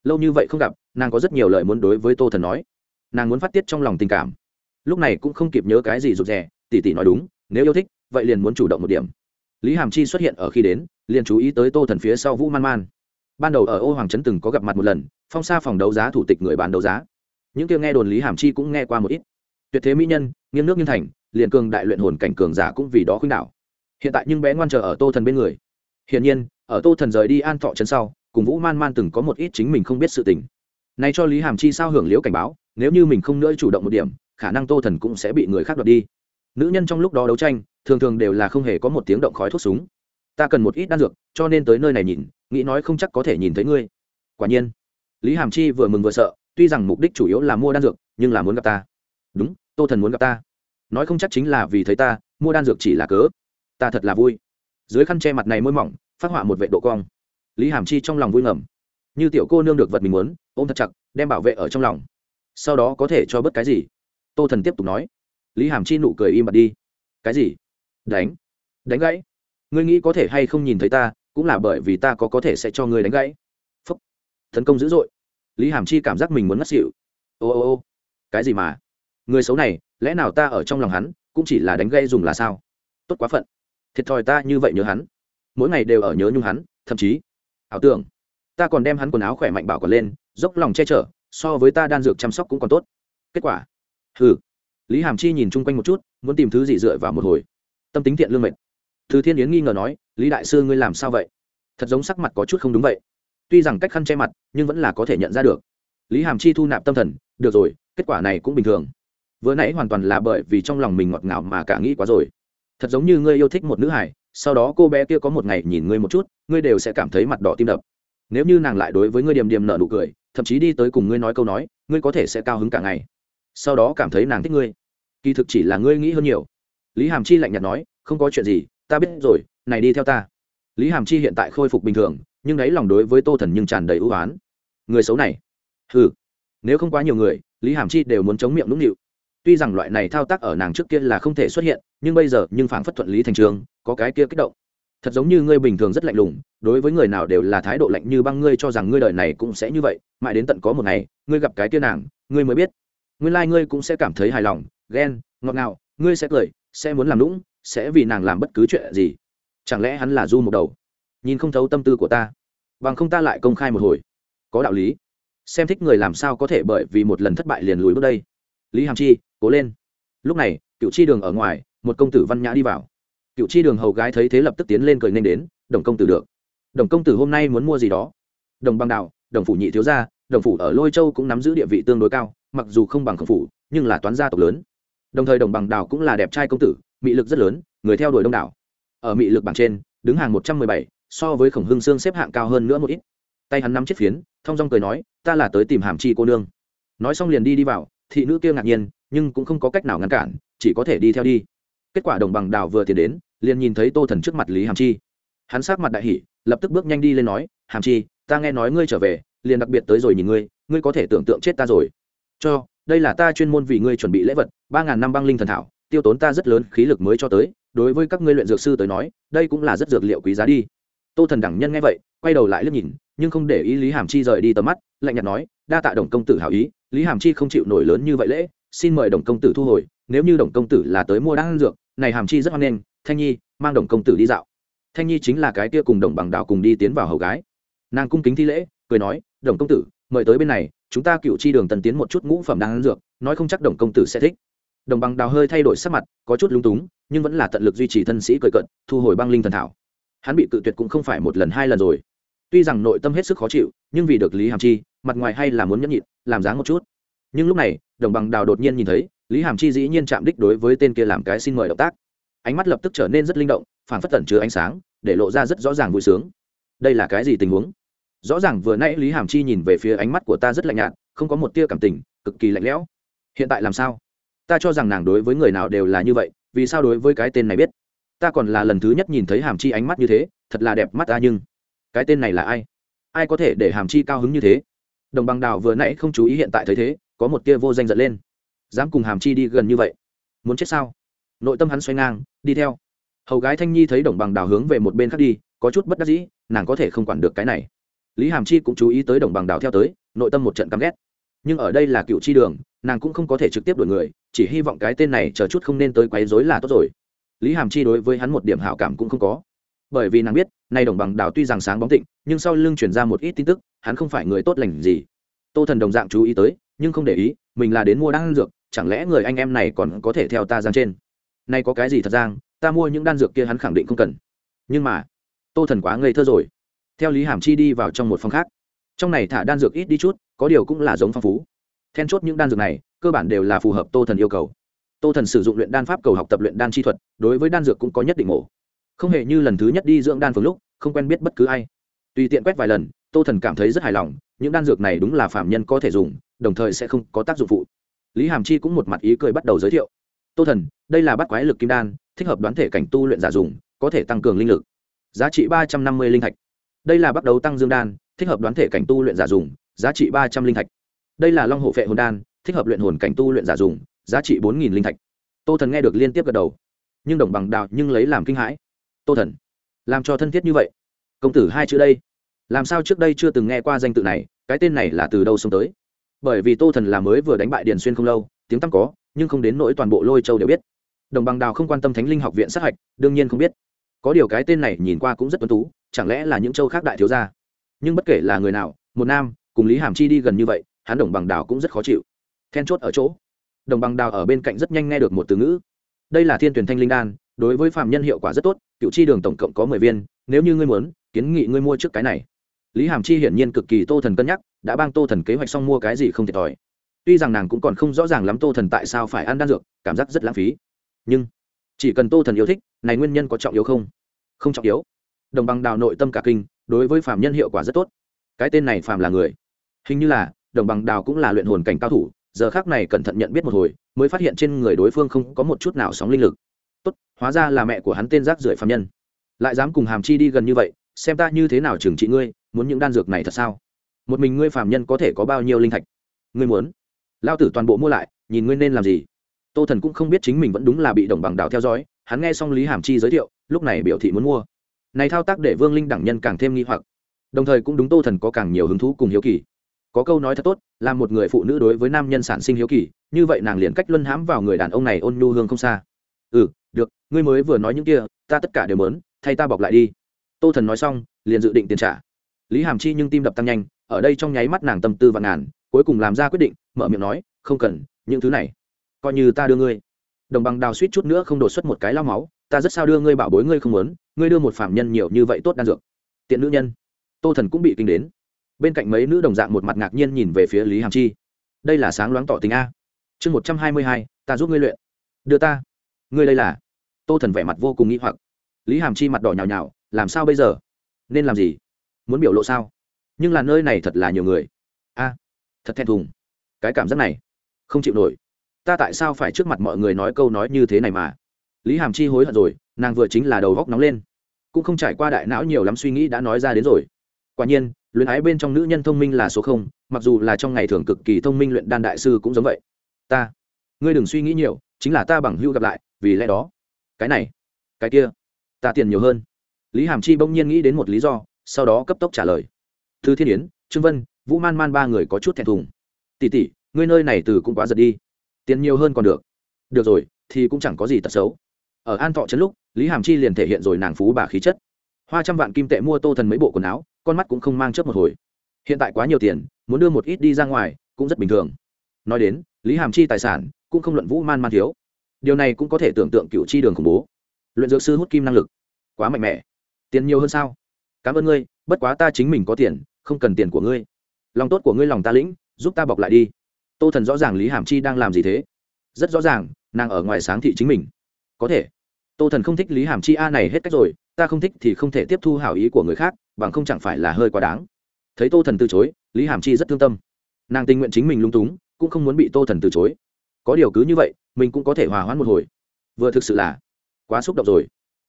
Lâu như vậy không gặp, nàng có rất nhiều lời muốn đối với tô thần nói. Nàng muốn phát tiết trong lòng tình cảm. Lúc này cũng không kịp nhớ cái gì rụt rè tỉ tỉ nói đúng, nếu yêu thích, vậy liền muốn chủ động một điểm lý hàm chi xuất hiện ở khi đến, liền chú ý tới tô thần phía sau vũ man man. Ban đầu ở ô hoàng trấn từng có gặp mặt một lần, phong xa phòng đấu giá thủ tịch người bán đấu giá. Những kia nghe đồn lý hàm chi cũng nghe qua một ít. Tuyệt thế mỹ nhân, nghiêng nước nghiêng thành, liền cường đại luyện hồn cảnh cường giả cũng vì đó khuynh đảo. Hiện tại nhưng bé ngoan chờ ở tô thần bên người. Hiển nhiên, ở tô thần rời đi an thọ trấn sau, cùng vũ man man từng có một ít chính mình không biết sự tình. Nay cho lý hàm chi sao hưởng liễu cảnh báo, nếu như mình không nữa chủ động một điểm, khả năng tô thần cũng sẽ bị người khác đoạt đi. Nữ nhân trong lúc đó đấu tranh thường thường đều là không hề có một tiếng động khói thuốc súng. Ta cần một ít đan dược, cho nên tới nơi này nhìn, nghĩ nói không chắc có thể nhìn thấy ngươi. Quả nhiên, lý hàm chi vừa mừng vừa sợ, tuy rằng mục đích chủ yếu là mua đan dược, nhưng là muốn gặp ta. Đúng, tô thần muốn gặp ta. Nói không chắc chính là vì thấy ta, mua đan dược chỉ là cớ. Ta thật là vui. Dưới khăn che mặt này môi mỏng, phát họa một vệ độ cong. Lý hàm chi trong lòng vui ngầm. Như tiểu cô nương được vật mình muốn, ôm thật chặt, đem bảo vệ ở trong lòng. Sau đó có thể cho bất cái gì? Tô thần tiếp tục nói. Lý hàm chi nụ cười im bặt đi. Cái gì? Đánh. Đánh gãy. Ngươi nghĩ có thể hay không nhìn thấy ta, cũng là bởi vì ta có có thể sẽ cho ngươi đánh gãy. Phúc. Tấn công dữ dội. Lý hàm chi cảm giác mình muốn ngất xỉu. Ô ô ô. Cái gì mà? Người xấu này, lẽ nào ta ở trong lòng hắn, cũng chỉ là đánh gãy dùng là sao? Tốt quá phận. Thiệt thòi ta như vậy nhớ hắn. Mỗi ngày đều ở nhớ nhung hắn, thậm chí, ảo tưởng. Ta còn đem hắn quần áo khỏe mạnh bảo còn lên, dốc lòng che chở, so với ta đan dược chăm sóc cũng còn tốt. Kết quả. Hừ. Lý hàm chi nhìn chung quanh một chút, muốn tìm thứ gì dựa vào một hồi tâm tính thiện lương mệt. Thứ thiên yến nghi ngờ nói, lý đại sư ngươi làm sao vậy? Thật giống sắc mặt có chút không đúng vậy. Tuy rằng cách khăn che mặt, nhưng vẫn là có thể nhận ra được. Lý hàm chi thu nạp tâm thần, được rồi, kết quả này cũng bình thường. Vừa nãy hoàn toàn là bởi vì trong lòng mình ngọt ngào mà cả nghĩ quá rồi. Thật giống như ngươi yêu thích một nữ hải sau đó cô bé kia có một ngày nhìn ngươi một chút, ngươi đều sẽ cảm thấy mặt đỏ tim đập. Nếu như nàng lại đối với ngươi điềm điềm nở nụ cười, thậm chí đi tới cùng ngươi nói câu nói, ngươi có thể sẽ cao hứng cả ngày. Sau đó cảm thấy nàng thích ngươi. Kỳ thực chỉ là ngươi nghĩ hơn nhiều lý hàm chi lạnh nhạt nói, không có chuyện gì, ta biết rồi, này đi theo ta. Lý hàm chi hiện tại khôi phục bình thường, nhưng đấy lòng đối với tô thần nhưng tràn đầy ưu oán người xấu này. Ừ nếu không quá nhiều người, lý hàm chi đều muốn chống miệng nũng nịu. Tuy rằng loại này thao tác ở nàng trước kia là không thể xuất hiện, nhưng bây giờ nhưng phảng phất thuận lý thành trường, có cái kia kích động. Thật giống như ngươi bình thường rất lạnh lùng, đối với người nào đều là thái độ lạnh như băng ngươi cho rằng ngươi đời này cũng sẽ như vậy, mãi đến tận có một ngày, ngươi gặp cái kia nàng, ngươi mới biết. Nguyên lai、like、ngươi cũng sẽ cảm thấy hài lòng, ghen, ngọt ngào, ngươi sẽ cười sẽ muốn làm lũng, sẽ vì nàng làm bất cứ chuyện gì. Chẳng lẽ hắn là du một đầu? Nhìn không thấu tâm tư của ta. Bằng không ta lại công khai một hồi. Có đạo lý. Xem thích người làm sao có thể bởi vì một lần thất bại liền lùi bước đây. Lý hàm chi, cố lên. Lúc này cựu chi đường ở ngoài, một công tử văn nhã đi vào. Cựu chi đường hầu gái thấy thế lập tức tiến lên cười nên đến, đồng công tử được. Đồng công tử hôm nay muốn mua gì đó? Đồng bằng đạo đồng phủ nhị thiếu gia, đồng phủ ở lôi châu cũng nắm giữ địa vị tương đối cao, mặc dù không bằng khổng phủ, nhưng là toán gia tộc lớn đồng thời đồng bằng đào cũng là đẹp trai công tử, mị lực rất lớn, người theo đuổi đông đảo. Ở mị lực bảng trên, đứng hàng một trăm mười bảy, so với khổng hưng sương xếp hạng cao hơn nữa một ít. Tay hắn nắm chiếc phiến thong dong cười nói, ta là tới tìm hàm chi cô nương. Nói xong liền đi đi vào, thị nữ kia ngạc nhiên, nhưng cũng không có cách nào ngăn cản, chỉ có thể đi theo đi. Kết quả đồng bằng đào vừa tiến đến, liền nhìn thấy tô thần trước mặt lý hàm chi. Hắn sát mặt đại hỷ lập tức bước nhanh đi lên nói, hàm chi, ta nghe nói ngươi trở về, liền đặc biệt tới rồi nhìn ngươi ngươi có thể tưởng tượng chết ta rồi. Cho đây là ta chuyên môn vì ngươi chuẩn bị lễ vật, ba ngàn năm băng linh thần thảo, tiêu tốn ta rất lớn khí lực mới cho tới, đối với các ngươi luyện dược sư tới nói, đây cũng là rất dược liệu quý giá đi. Tô thần đẳng nhân nghe vậy, quay đầu lại liếc nhìn, nhưng không để ý lý hàm chi rời đi tầm mắt, lạnh nhạt nói, đa tạ đồng công tử hảo ý, lý hàm chi không chịu nổi lớn như vậy lễ, xin mời đồng công tử thu hồi, nếu như đồng công tử là tới mua đan dược, này hàm chi rất hoan nghênh, thanh nhi, mang đồng công tử đi dạo. Thanh nhi chính là cái kia cùng đồng bằng đào cùng đi tiến vào hầu gái. Nàng cung kính thi lễ, cười nói, đồng công tử, mời tới bên này chúng ta cựu chi đường tần tiến một chút ngũ phẩm đan dược, nói không chắc đồng công tử sẽ thích. Đồng bằng đào hơi thay đổi sắc mặt, có chút lung túng, nhưng vẫn là tận lực duy trì thân sĩ cười cận thu hồi băng linh thần thảo. Hắn bị cự tuyệt cũng không phải một lần hai lần rồi. Tuy rằng nội tâm hết sức khó chịu, nhưng vì được lý hàm chi, mặt ngoài hay là muốn nhẫn nhịn, làm dáng một chút. Nhưng lúc này, đồng bằng đào đột nhiên nhìn thấy, lý hàm chi dĩ nhiên chạm đích đối với tên kia làm cái xin mời động tác. Ánh mắt lập tức trở nên rất linh động phản phất tẩn chứa ánh sáng, để lộ ra rất rõ ràng vui sướng. Đây là cái gì tình huống? Rõ ràng vừa nãy lý hàm chi nhìn về phía ánh mắt của ta rất lạnh nhạt, không có một tia cảm tình, cực kỳ lạnh lẽo. Hiện tại làm sao? Ta cho rằng nàng đối với người nào đều là như vậy, vì sao đối với cái tên này biết? Ta còn là lần thứ nhất nhìn thấy hàm chi ánh mắt như thế, thật là đẹp mắt ta nhưng cái tên này là ai? Ai có thể để hàm chi cao hứng như thế? Đồng bằng đào vừa nãy không chú ý hiện tại thấy thế, có một tia vô danh giận lên. Dám cùng hàm chi đi gần như vậy, muốn chết sao? Nội tâm hắn xoay ngang, đi theo. Hầu gái thanh nhi thấy đồng bằng đào hướng về một bên khác đi, có chút bất đắc dĩ, nàng có thể không quản được cái này lý hàm chi cũng chú ý tới đồng bằng đào theo tới, nội tâm một trận căm ghét. Nhưng ở đây là cựu chi đường, nàng cũng không có thể trực tiếp đuổi người, chỉ hy vọng cái tên này chờ chút không nên tới quấy rối là tốt rồi. Lý hàm chi đối với hắn một điểm hảo cảm cũng không có. Bởi vì nàng biết, nay đồng bằng đào tuy rằng sáng bóng tịnh, nhưng sau lưng chuyển ra một ít tin tức, hắn không phải người tốt lành gì. Tô thần đồng dạng chú ý tới, nhưng không để ý, mình là đến mua đan dược, chẳng lẽ người anh em này còn có thể theo ta giang trên? Nay có cái gì thật giang, ta mua những đan dược kia hắn khẳng định không cần. Nhưng mà, tô thần quá ngây thơ rồi theo lý hàm chi đi vào trong một phòng khác. Trong này thả đan dược ít đi chút, có điều cũng là giống phong phú. Then chốt những đan dược này, cơ bản đều là phù hợp tô thần yêu cầu. Tô thần sử dụng luyện đan pháp cầu học tập luyện đan chi thuật, đối với đan dược cũng có nhất định mổ. Không hề như lần thứ nhất đi dưỡng đan phường lúc, không quen biết bất cứ ai. Tùy tiện quét vài lần, tô thần cảm thấy rất hài lòng, những đan dược này đúng là phạm nhân có thể dùng, đồng thời sẽ không có tác dụng phụ. Lý hàm chi cũng một mặt ý cười bắt đầu giới thiệu. Tô thần, đây là bắt quái lực kim đan, thích hợp đoán thể cảnh tu luyện giả dùng, có thể tăng cường linh lực. Giá trị ba trăm năm mươi linh thạch đây là bắt đầu tăng dương đan, thích hợp đoán thể cảnh tu luyện giả dùng, giá trị ba trăm linh thạch. Đây là long hộ phệ hồn đan, thích hợp luyện hồn cảnh tu luyện giả dùng, giá trị bốn nghìn linh thạch. Tô thần nghe được liên tiếp gật đầu. Nhưng đồng bằng đạo nhưng lấy làm kinh hãi. Tô thần, làm cho thân thiết như vậy. Công tử hai chữ đây. Làm sao trước đây chưa từng nghe qua danh tự này, cái tên này là từ đâu xông tới? Bởi vì tô thần là mới vừa đánh bại điền xuyên không lâu, tiếng tăm có, nhưng không đến nỗi toàn bộ lôi châu đều biết. Đồng bằng đào không quan tâm thánh linh học viện sát hạch, đương nhiên không biết. Có điều cái tên này nhìn qua cũng rất tuân tú chẳng lẽ là những châu khác đại thiếu gia? Nhưng bất kể là người nào, một nam, cùng lý hàm chi đi gần như vậy, hắn đồng bằng đào cũng rất khó chịu. Then chốt ở chỗ, đồng bằng đào ở bên cạnh rất nhanh nghe được một từ ngữ. Đây là thiên tuyển thanh linh đan, đối với phạm nhân hiệu quả rất tốt, cựu chi đường tổng cộng có mười viên, nếu như ngươi muốn, kiến nghị ngươi mua trước cái này. Lý hàm chi hiển nhiên cực kỳ tô thần cân nhắc, đã bang tô thần kế hoạch xong mua cái gì không thiệt thòi. Tuy rằng nàng cũng còn không rõ ràng lắm tô thần tại sao phải ăn đan dược, cảm giác rất lãng phí. Nhưng, chỉ cần tô thần yêu thích, này nguyên nhân có trọng yếu không? Không trọng yếu đồng bằng đào nội tâm cả kinh, đối với phạm nhân hiệu quả rất tốt. Cái tên này phạm là người. Hình như là, đồng bằng đào cũng là luyện hồn cảnh cao thủ, giờ khác này cẩn thận nhận biết một hồi, mới phát hiện trên người đối phương không có một chút nào sóng linh lực. Tốt, hóa ra là mẹ của hắn tên rác rưởi phạm nhân. Lại dám cùng hàm chi đi gần như vậy, xem ta như thế nào trừng trị ngươi, muốn những đan dược này thật sao? Một mình ngươi phạm nhân có thể có bao nhiêu linh thạch? Ngươi muốn? Lao tử toàn bộ mua lại, nhìn ngươi nên làm gì? Tô thần cũng không biết chính mình vẫn đúng là bị đồng bằng đào theo dõi, hắn nghe xong lý hàm chi giới thiệu, lúc này biểu thị muốn mua này thao tác để vương linh đẳng nhân càng thêm nghi hoặc. Đồng thời cũng đúng tô thần có càng nhiều hứng thú cùng hiếu kỳ. Có câu nói thật tốt, là một người phụ nữ đối với nam nhân sản sinh hiếu kỳ, như vậy nàng liền cách luân hãm vào người đàn ông này ôn nhu hương không xa. Ừ được, ngươi mới vừa nói những kia, ta tất cả đều mớn thay ta bọc lại đi. Tô thần nói xong, liền dự định tiền trả. Lý hàm chi nhưng tim đập tăng nhanh, ở đây trong nháy mắt nàng tâm tư và ngàn, cuối cùng làm ra quyết định, mở miệng nói, không cần, những thứ này, coi như ta đưa ngươi. Đồng bằng đào suýt chút nữa không đột xuất một cái lao máu, ta rất sao đưa ngươi bảo bối ngươi không muốn ngươi đưa một phạm nhân nhiều như vậy tốt đan dược. Tiện nữ nhân. Tô thần cũng bị kinh đến. Bên cạnh mấy nữ đồng dạng một mặt ngạc nhiên nhìn về phía lý hàm chi. Đây là sáng loáng tỏ tình a. Chương một trăm hai mươi hai, ta giúp ngươi luyện. Đưa ta. Ngươi đây là? Tô thần vẻ mặt vô cùng nghĩ hoặc. Lý hàm chi mặt đỏ nhào nhào, làm sao bây giờ? Nên làm gì? Muốn biểu lộ sao? Nhưng là nơi này thật là nhiều người. A, thật thẹn thùng. Cái cảm giác này, không chịu nổi. Ta tại sao phải trước mặt mọi người nói câu nói như thế này mà? Lý hàm chi hối hận rồi nàng vừa chính là đầu góc nóng lên. Cũng không trải qua đại não nhiều lắm suy nghĩ đã nói ra đến rồi. Quả nhiên, luyện ái bên trong nữ nhân thông minh là số không, mặc dù là trong ngày thường cực kỳ thông minh luyện đan đại sư cũng giống vậy. Ta, ngươi đừng suy nghĩ nhiều, chính là ta bằng hưu gặp lại, vì lẽ đó. Cái này, cái kia, ta tiền nhiều hơn. Lý hàm chi bỗng nhiên nghĩ đến một lý do, sau đó cấp tốc trả lời. Thư thiên yến, trương vân, vũ man man ba người có chút thẹn thùng. Tỉ tỉ ngươi nơi này từ cũng quá giật đi. Tiền nhiều hơn còn được. Được rồi, thì cũng chẳng có gì tật xấu ở an thọ trấn lúc, lý hàm chi liền thể hiện rồi nàng phú bà khí chất. Hoa trăm vạn kim tệ mua tô thần mấy bộ quần áo, con mắt cũng không mang chớp một hồi. Hiện tại quá nhiều tiền, muốn đưa một ít đi ra ngoài, cũng rất bình thường. Nói đến, lý hàm chi tài sản, cũng không luận vũ man man thiếu. Điều này cũng có thể tưởng tượng cựu chi đường khủng bố. Luyện dược sư hút kim năng lực, quá mạnh mẽ. Tiền nhiều hơn sao? Cảm ơn ngươi, bất quá ta chính mình có tiền, không cần tiền của ngươi. Lòng tốt của ngươi lòng ta lĩnh, giúp ta bọc lại đi. Tô thần rõ ràng lý hàm chi đang làm gì thế? Rất rõ ràng, nàng ở ngoài sáng thị chính mình có thể. Tô thần không thích lý hàm chi a này hết cách rồi, ta không thích thì không thể tiếp thu hảo ý của người khác, bằng không chẳng phải là hơi quá đáng. Thấy tô thần từ chối, lý hàm chi rất thương tâm. Nàng tình nguyện chính mình lung túng, cũng không muốn bị tô thần từ chối. Có điều cứ như vậy, mình cũng có thể hòa hoãn một hồi. Vừa thực sự là quá xúc động rồi.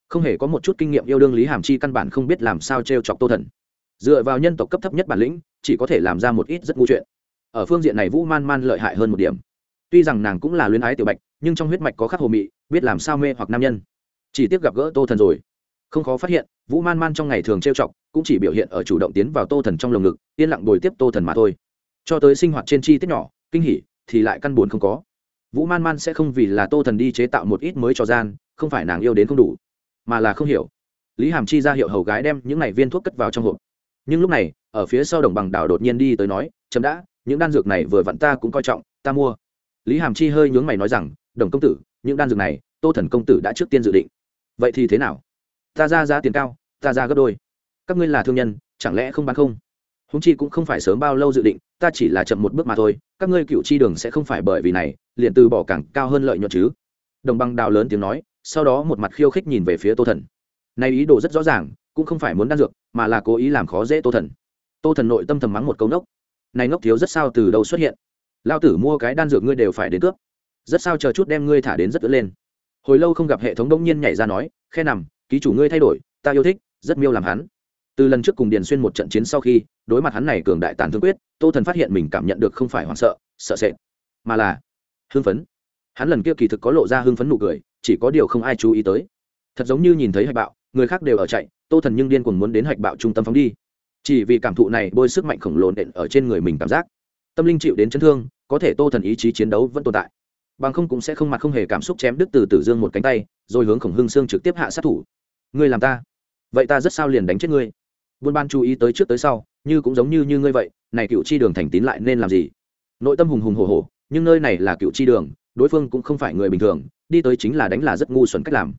Không hề có một chút kinh nghiệm yêu đương lý hàm chi căn bản không biết làm sao t r e o chọc tô thần. Dựa vào nhân tộc cấp thấp nhất bản lĩnh, chỉ có thể làm ra một ít rất ngu chuyện. Ở phương diện này vũ man man lợi hại hơn một điểm. Tuy rằng nàng cũng là luyến ái tiểu bạch nhưng trong huyết mạch có khắc hồ mị, biết làm sao mê hoặc nam nhân. Chỉ tiếc gặp gỡ tô thần rồi. Không khó phát hiện, vũ man man trong ngày thường trêu chọc, cũng chỉ biểu hiện ở chủ động tiến vào tô thần trong lồng ngực, yên lặng bồi tiếp tô thần mà thôi. Cho tới sinh hoạt trên chi tiết nhỏ, kinh hỉ, thì lại căn buồn không có. Vũ man man sẽ không vì là tô thần đi chế tạo một ít mới cho gian, không phải nàng yêu đến không đủ, mà là không hiểu. Lý hàm chi ra hiệu hầu gái đem những n viên thuốc cất vào trong hộp. Nhưng lúc này, ở phía sau đồng bằng đảo đột nhiên đi tới nói, chấm đã, những đan dược này vừa vặn ta cũng coi trọng, ta mua. Lý hàm chi hơi nhướng mày nói rằng đồng công tử, những đan dược này, tô thần công tử đã trước tiên dự định. Vậy thì thế nào? Ta ra giá tiền cao, ta ra gấp đôi. Các ngươi là thương nhân, chẳng lẽ không bán không? Húng chi cũng không phải sớm bao lâu dự định, ta chỉ là chậm một bước mà thôi, các ngươi cựu chi đường sẽ không phải bởi vì này, liền từ bỏ càng cao hơn lợi nhuận chứ. Đồng băng đào lớn tiếng nói, sau đó một mặt khiêu khích nhìn về phía tô thần. Nay ý đồ rất rõ ràng, cũng không phải muốn đan dược, mà là cố ý làm khó dễ tô thần. Tô thần nội tâm thầm mắng một câu nốc này ngốc thiếu rất sao từ đâu xuất hiện? Lao tử mua cái đan dược ngươi đều phải đến cướp rất sao chờ chút đem ngươi thả đến rất ớt lên. Hồi lâu không gặp hệ thống đông nhiên nhảy ra nói, khe nằm, ký chủ ngươi thay đổi, ta yêu thích, rất miêu làm hắn. Từ lần trước cùng điền xuyên một trận chiến sau khi, đối mặt hắn này cường đại tàn thương quyết, tô thần phát hiện mình cảm nhận được không phải hoảng sợ sợ sệt, mà là hưng phấn. Hắn lần kia kỳ thực có lộ ra hưng phấn nụ cười, chỉ có điều không ai chú ý tới. Thật giống như nhìn thấy hạch bạo, người khác đều ở chạy, tô thần nhưng điên cuồng muốn đến hạch bạo trung tâm phóng đi. Chỉ vì cảm thụ này bôi sức mạnh khổng lồ nện ở trên người mình cảm giác. Tâm linh chịu đến chấn thương, có thể tô thần ý chí chiến đấu vẫn tồn tại bằng không cũng sẽ không mặt không hề cảm xúc chém đứt từ tử dương một cánh tay, rồi hướng khổng hưng sương trực tiếp hạ sát thủ. Ngươi làm ta. Vậy ta rất sao liền đánh chết ngươi. Buôn ban chú ý tới trước tới sau, như cũng giống như như ngươi vậy, này cựu chi đường thành tín lại nên làm gì? Nội tâm hùng hùng hồ hồ nhưng nơi này là cựu chi đường, đối phương cũng không phải người bình thường, đi tới chính là đánh là rất ngu xuẩn cách làm.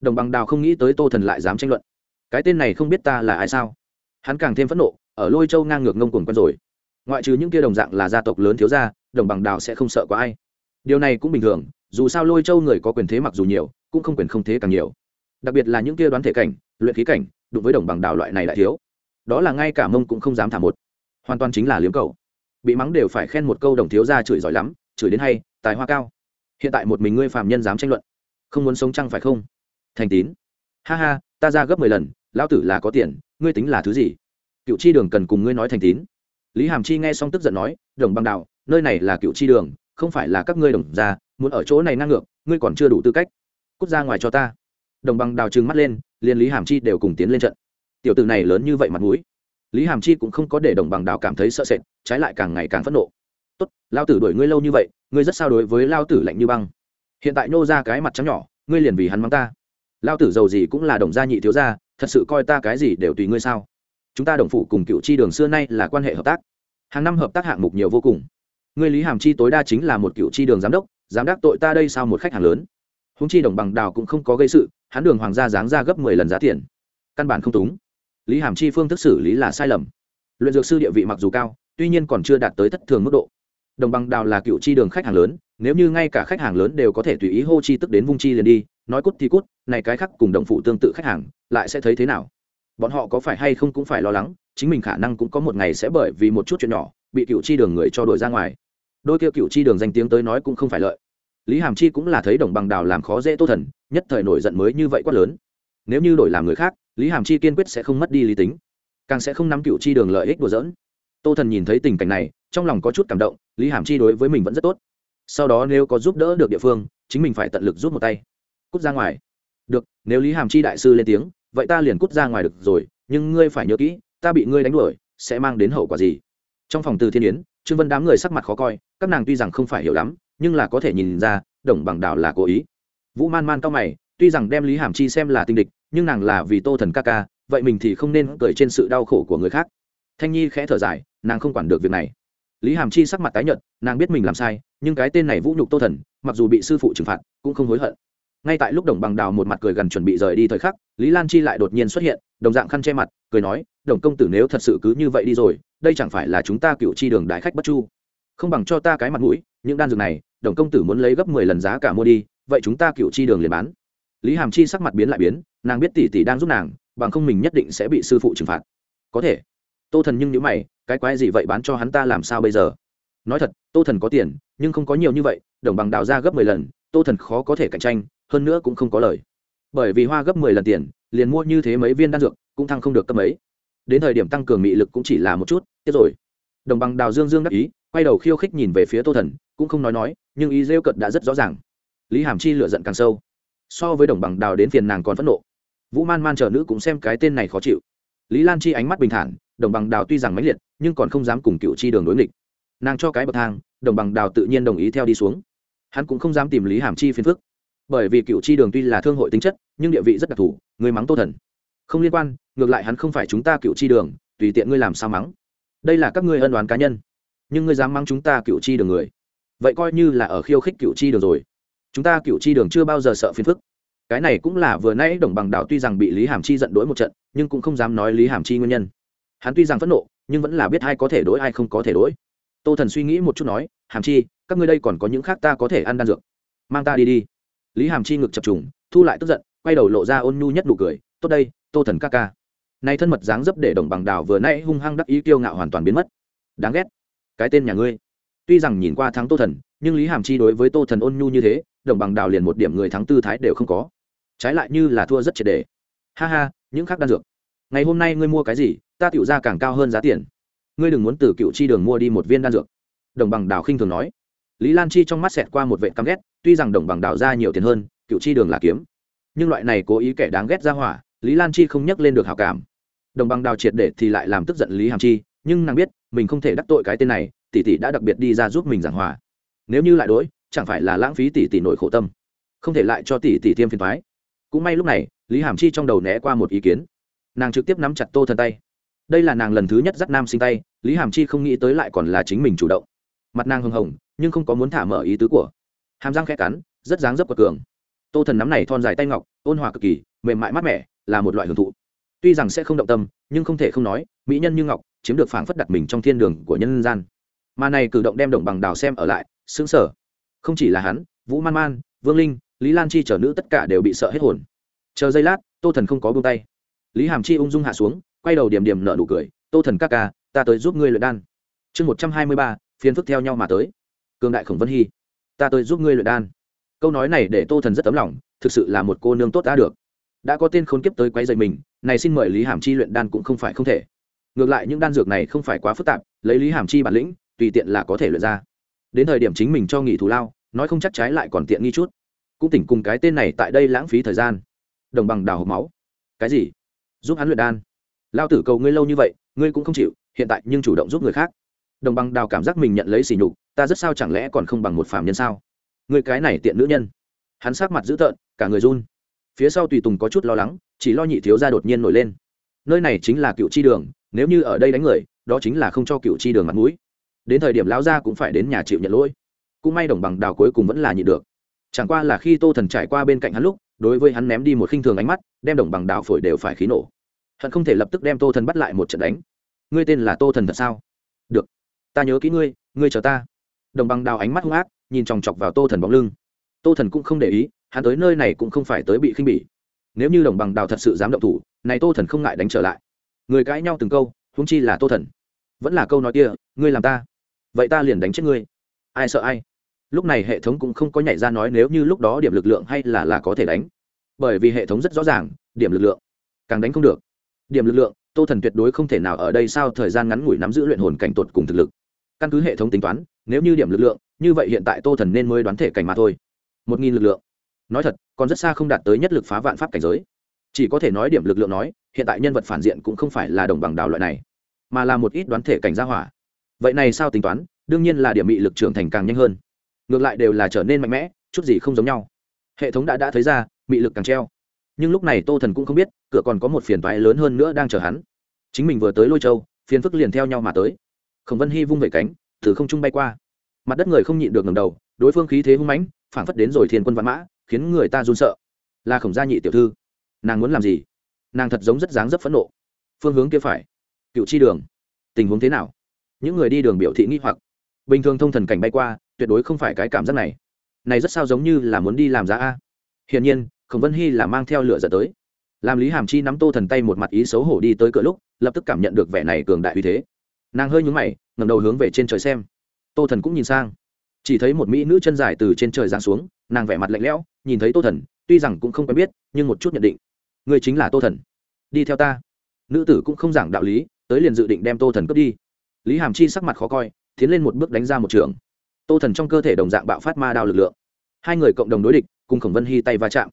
Đồng bằng đào không nghĩ tới tô thần lại dám tranh luận. Cái tên này không biết ta là ai sao? Hắn càng thêm phẫn nộ, ở lôi châu ngang ngược ngông cuồng quen rồi. Ngoại trừ những kia đồng dạng là gia tộc lớn thiếu gia, đồng bằng đào sẽ không sợ có ai điều này cũng bình thường, dù sao lôi châu người có quyền thế mặc dù nhiều, cũng không quyền không thế càng nhiều. Đặc biệt là những kia đoán thể cảnh, luyện khí cảnh, đụng với đồng bằng đào loại này lại thiếu. Đó là ngay cả mông cũng không dám thả một. Hoàn toàn chính là liếm cầu. Bị mắng đều phải khen một câu đồng thiếu ra chửi giỏi lắm, chửi đến hay, tài hoa cao. Hiện tại một mình ngươi phạm nhân dám tranh luận, không muốn sống chăng phải không? Thành tín. Ha ha, ta ra gấp mười lần, lão tử là có tiền, ngươi tính là thứ gì? Cựu chi đường cần cùng ngươi nói thành tín. Lý hàm chi nghe xong tức giận nói, đồng bằng đạo nơi này là cựu chi đường không phải là các ngươi đồng ra, muốn ở chỗ này năng ngược, ngươi còn chưa đủ tư cách. Cút ra ngoài cho ta. Đồng bằng đào trừng mắt lên, liền lý hàm chi đều cùng tiến lên trận. Tiểu tử này lớn như vậy mặt mũi. Lý hàm chi cũng không có để đồng bằng đào cảm thấy sợ sệt, trái lại càng ngày càng phẫn nộ. Tốt, lao tử đuổi ngươi lâu như vậy, ngươi rất sao đối với lao tử lạnh như băng. Hiện tại nô ra cái mặt trắng nhỏ, ngươi liền vì hắn mắng ta. Lao tử giàu gì cũng là đồng gia nhị thiếu gia, thật sự coi ta cái gì đều tùy ngươi sao. Chúng ta đồng phụ cùng cựu chi đường xưa nay là quan hệ hợp tác. Hàng năm hợp tác hạng mục nhiều vô cùng ngươi lý hàm chi tối đa chính là một cựu chi đường giám đốc, giám đắc tội ta đây sao một khách hàng lớn? Húng chi đồng bằng đào cũng không có gây sự, hắn đường hoàng gia giáng ra gấp mười lần giá tiền. Căn bản không túng. Lý hàm chi phương thức xử lý là sai lầm. Luyện dược sư địa vị mặc dù cao, tuy nhiên còn chưa đạt tới thất thường mức độ. Đồng bằng đào là cựu chi đường khách hàng lớn, nếu như ngay cả khách hàng lớn đều có thể tùy ý hô chi tức đến vung chi liền đi, nói cút thì cút, này cái khác cùng đồng phụ tương tự khách hàng, lại sẽ thấy thế nào? Bọn họ có phải hay không cũng phải lo lắng, chính mình khả năng cũng có một ngày sẽ bởi vì một chút chuyện nhỏ, bị cựu chi đường người cho đổi ra ngoài đôi kia cựu chi đường danh tiếng tới nói cũng không phải lợi. Lý hàm chi cũng là thấy đồng bằng đào làm khó dễ tô thần, nhất thời nổi giận mới như vậy quát lớn. Nếu như đổi làm người khác, lý hàm chi kiên quyết sẽ không mất đi lý tính, càng sẽ không nắm cựu chi đường lợi ích đùa dỡn tô thần nhìn thấy tình cảnh này, trong lòng có chút cảm động, lý hàm chi đối với mình vẫn rất tốt. Sau đó nếu có giúp đỡ được địa phương, chính mình phải tận lực giúp một tay. Cút ra ngoài. Được, nếu lý hàm chi đại sư lên tiếng, vậy ta liền cút ra ngoài được rồi, nhưng ngươi phải nhớ kỹ, ta bị ngươi đánh đuổi, sẽ mang đến hậu quả gì? Trong phòng từ thiên yến trương vân đám người sắc mặt khó coi, các nàng tuy rằng không phải hiểu lắm, nhưng là có thể nhìn ra, đồng bằng đảo là cố ý. Vũ man man cao mày, tuy rằng đem lý hàm chi xem là tinh địch, nhưng nàng là vì tô thần ca ca, vậy mình thì không nên cười trên sự đau khổ của người khác. Thanh nhi khẽ thở dài, nàng không quản được việc này. Lý hàm chi sắc mặt tái nhợt, nàng biết mình làm sai, nhưng cái tên này vũ nhục tô thần, mặc dù bị sư phụ trừng phạt, cũng không hối hận. Ngay tại lúc đồng bằng đào một mặt cười gần chuẩn bị rời đi thời khắc, lý lan chi lại đột nhiên xuất hiện, đồng dạng khăn che mặt, cười nói, đồng công tử nếu thật sự cứ như vậy đi rồi đây chẳng phải là chúng ta cựu chi đường đại khách bất chu. Không bằng cho ta cái mặt mũi, những đan dược này, đồng công tử muốn lấy gấp mười lần giá cả mua đi, vậy chúng ta cựu chi đường liền bán. Lý hàm chi sắc mặt biến lại biến, nàng biết tỷ tỷ đang giúp nàng, bằng không mình nhất định sẽ bị sư phụ trừng phạt. Có thể. Tô thần nhưng nếu mày, cái quái gì vậy bán cho hắn ta làm sao bây giờ? Nói thật, tô thần có tiền, nhưng không có nhiều như vậy, đồng bằng đào ra gấp mười lần, tô thần khó có thể cạnh tranh, hơn nữa cũng không có lời. Bởi vì hoa gấp mười lần tiền, liền mua như thế mấy viên đan dược, cũng thăng không được cấp mấy đến thời điểm tăng cường mị lực cũng chỉ là một chút, tiếp rồi. Đồng bằng đào dương dương đắc ý, quay đầu khiêu khích nhìn về phía tô thần, cũng không nói nói, nhưng ý rêu cận đã rất rõ ràng. Lý hàm chi lựa giận càng sâu. So với đồng bằng đào đến phiền nàng còn phẫn nộ. Vũ man man chờ nữ cũng xem cái tên này khó chịu. Lý lan chi ánh mắt bình thản, đồng bằng đào tuy rằng mãnh liệt, nhưng còn không dám cùng cựu chi đường đối nghịch. Nàng cho cái bậc thang, đồng bằng đào tự nhiên đồng ý theo đi xuống. Hắn cũng không dám tìm lý hàm chi phiền phức. Bởi vì cựu chi đường tuy là thương hội tính chất, nhưng địa vị rất đặc thù, người mắng tô thần. Không liên quan ngược lại hắn không phải chúng ta cựu chi đường, tùy tiện ngươi làm sao mắng. Đây là các ngươi ân đoán cá nhân, nhưng ngươi dám mắng chúng ta cựu chi đường người. Vậy coi như là ở khiêu khích cựu chi đường rồi. Chúng ta cựu chi đường chưa bao giờ sợ phiền phức. Cái này cũng là vừa nãy đồng bằng đảo tuy rằng bị lý hàm chi giận đ ố i một trận, nhưng cũng không dám nói lý hàm chi nguyên nhân. Hắn tuy rằng phẫn nộ, nhưng vẫn là biết ai có thể đối, ai không có thể đối. Tô thần suy nghĩ một chút nói, hàm chi, các ngươi đây còn có những khác ta có thể ăn đan dược. Mang ta đi đi. Lý hàm chi ngực chập trùng, thu lại tức giận, quay đầu lộ ra ôn nhu nhất nụ cười, tốt đây, tô thần ca ca nay thân mật dáng dấp để đồng bằng đảo vừa nãy hung hăng đắc ý kiêu ngạo hoàn toàn biến mất. Đáng ghét. Cái tên nhà ngươi. Tuy rằng nhìn qua thắng tô thần, nhưng lý hàm chi đối với tô thần ôn nhu như thế, đồng bằng đào liền một điểm người thắng tư thái đều không có. Trái lại như là thua rất triệt đề. Ha ha, những khác đan dược. Ngày hôm nay ngươi mua cái gì, ta tiểu ra càng cao hơn giá tiền. Ngươi đừng muốn từ cựu chi đường mua đi một viên đan dược. Đồng bằng đào khinh thường nói. Lý lan chi trong mắt xẹt qua một vệ căm ghét, tuy rằng đồng bằng đào ra nhiều tiền hơn, cựu chi đường là kiếm. Nhưng loại này cố ý kẻ đáng ghét ra hỏa lý lan chi không nhắc lên được hào cảm. Đồng bằng đào triệt để thì lại làm tức giận lý hàm chi, nhưng nàng biết, mình không thể đắc tội cái tên này, tỷ tỷ đã đặc biệt đi ra giúp mình giảng hòa. Nếu như lại đối, chẳng phải là lãng phí tỷ tỷ nổi khổ tâm. Không thể lại cho tỷ tỷ tiêm phiền thoái cũng may lúc này, lý hàm chi trong đầu né qua một ý kiến. Nàng trực tiếp nắm chặt tô thần tay. Đây là nàng lần thứ nhất dắt nam sinh tay, lý hàm chi không nghĩ tới lại còn là chính mình chủ động. Mặt nàng hưng hồng, nhưng không có muốn thả mở ý tứ của. Hàm răng khẽ cắn, rất dáng dấp của cường. Tô thần nắm này thon dài tay ngọc, ôn hòa cực kỳ, mềm mại mát mẻ là một loại hưởng thụ. Tuy rằng sẽ không động tâm, nhưng không thể không nói, mỹ nhân như ngọc chiếm được phảng phất đặt mình trong thiên đường của nhân gian. Mà này cử động đem đồng bằng đào xem ở lại xứng sở không chỉ là hắn, vũ man man, vương linh, lý lan chi chở nữ tất cả đều bị sợ hết hồn. Chờ giây lát, tô thần không có buông tay. Lý hàm chi ung dung hạ xuống, quay đầu điểm điểm nở nụ cười, tô thần các ca, ta tới giúp ngươi luyện đan. Chương một trăm hai mươi ba phiên phức theo nhau mà tới. Cường đại khổng vân hy, ta tới giúp ngươi luyện đan. Câu nói này để tô thần rất tấm lòng, thực sự là một cô nương tốt đã được đã có tên khốn kiếp tới quấy dày mình, này xin mời lý hàm chi luyện đan cũng không phải không thể. Ngược lại những đan dược này không phải quá phức tạp, lấy lý hàm chi bản lĩnh, tùy tiện là có thể luyện ra. Đến thời điểm chính mình cho nghỉ thù lao, nói không chắc trái lại còn tiện nghi chút. Cũng tỉnh cùng cái tên này tại đây lãng phí thời gian. Đồng bằng đào hộp máu. Cái gì? Giúp hắn luyện đan. Lao tử cầu ngươi lâu như vậy, ngươi cũng không chịu, hiện tại nhưng chủ động giúp người khác. Đồng bằng đào cảm giác mình nhận lấy sỉ nhục, ta rất sao chẳng lẽ còn không bằng một phàm nhân sao? Người cái này tiện nữ nhân. Hắn sát mặt dữ tợn, cả người run phía sau tùy tùng có chút lo lắng, chỉ lo nhị thiếu ra đột nhiên nổi lên. Nơi này chính là cựu chi đường, nếu như ở đây đánh người, đó chính là không cho cựu chi đường mặt mũi. Đến thời điểm lão gia cũng phải đến nhà chịu nhận lỗi. Cũng may đồng bằng đào cuối cùng vẫn là nhịn được. Chẳng qua là khi tô thần trải qua bên cạnh hắn lúc, đối với hắn ném đi một khinh thường ánh mắt, đem đồng bằng đào phổi đều phải khí nổ. Hận không thể lập tức đem tô thần bắt lại một trận đánh. Ngươi tên là tô thần thật sao? Được. Ta nhớ kỹ ngươi ngươi chờ ta. Đồng bằng đào ánh mắt hung ác, nhìn chòng chọc vào tô thần bóng lưng. Tô thần cũng không để ý hắn tới nơi này cũng không phải tới bị khinh bỉ. Nếu như đồng bằng đào thật sự dám động thủ, này tô thần không ngại đánh trở lại. Người cãi nhau từng câu húng chi là tô thần. Vẫn là câu nói kia, ngươi làm ta, vậy ta liền đánh chết ngươi. Ai sợ ai? Lúc này hệ thống cũng không có nhảy ra nói nếu như lúc đó điểm lực lượng hay là là có thể đánh. Bởi vì hệ thống rất rõ ràng, điểm lực lượng càng đánh không được. Điểm lực lượng, tô thần tuyệt đối không thể nào ở đây sao thời gian ngắn ngủi nắm giữ luyện hồn cảnh tột cùng thực lực. Căn cứ hệ thống tính toán, nếu như điểm lực lượng, như vậy hiện tại tô thần nên mới đoán thể cảnh mà thôi. Một nghìn lực lượng nói thật, còn rất xa không đạt tới nhất lực phá vạn pháp cảnh giới. Chỉ có thể nói điểm lực lượng nói, hiện tại nhân vật phản diện cũng không phải là đồng bằng đào loại này, mà là một ít đoán thể cảnh gia hỏa. Vậy này sao tính toán, đương nhiên là điểm bị lực trưởng thành càng nhanh hơn. Ngược lại đều là trở nên mạnh mẽ, chút gì không giống nhau. Hệ thống đã đã thấy ra bị lực càng treo. Nhưng lúc này tô thần cũng không biết, cửa còn có một phiền toái lớn hơn nữa đang chờ hắn. Chính mình vừa tới lôi châu, phiền phức liền theo nhau mà tới. Khổng vân hy vung vẩy cánh thử không trung bay qua. Mặt đất người không nhịn được ngầm đầu, đối phương khí thế hung mãnh, phảng phất đến rồi thiên quân văn mã khiến người ta run sợ. Là khổng gia nhị tiểu thư. Nàng muốn làm gì? Nàng thật giống rất dáng rất phẫn nộ. Phương hướng kia phải. Cựu chi đường. Tình huống thế nào? Những người đi đường biểu thị nghi hoặc. Bình thường thông thần cảnh bay qua, tuyệt đối không phải cái cảm giác này. Này rất sao giống như là muốn đi làm giá a. Hiển nhiên, khổng vân hy là mang theo lửa dẫn tới. Làm lý hàm chi nắm tô thần tay một mặt ý xấu hổ đi tới cửa lúc, lập tức cảm nhận được vẻ này cường đại uy thế. Nàng hơi nhúng mày ngầm đầu hướng về trên trời xem. Tô thần cũng nhìn sang chỉ thấy một mỹ nữ chân dài từ trên trời giáng xuống, nàng vẻ mặt lạnh lẽo, nhìn thấy tô thần, tuy rằng cũng không quen biết, nhưng một chút nhận định. Người chính là tô thần. Đi theo ta. Nữ tử cũng không giảng đạo lý, tới liền dự định đem tô thần cướp đi. Lý hàm chi sắc mặt khó coi, tiến lên một bước đánh ra một trường. Tô thần trong cơ thể đồng dạng bạo phát ma đao lực lượng. Hai người cộng đồng đối địch, cùng khổng vân hy tay va chạm.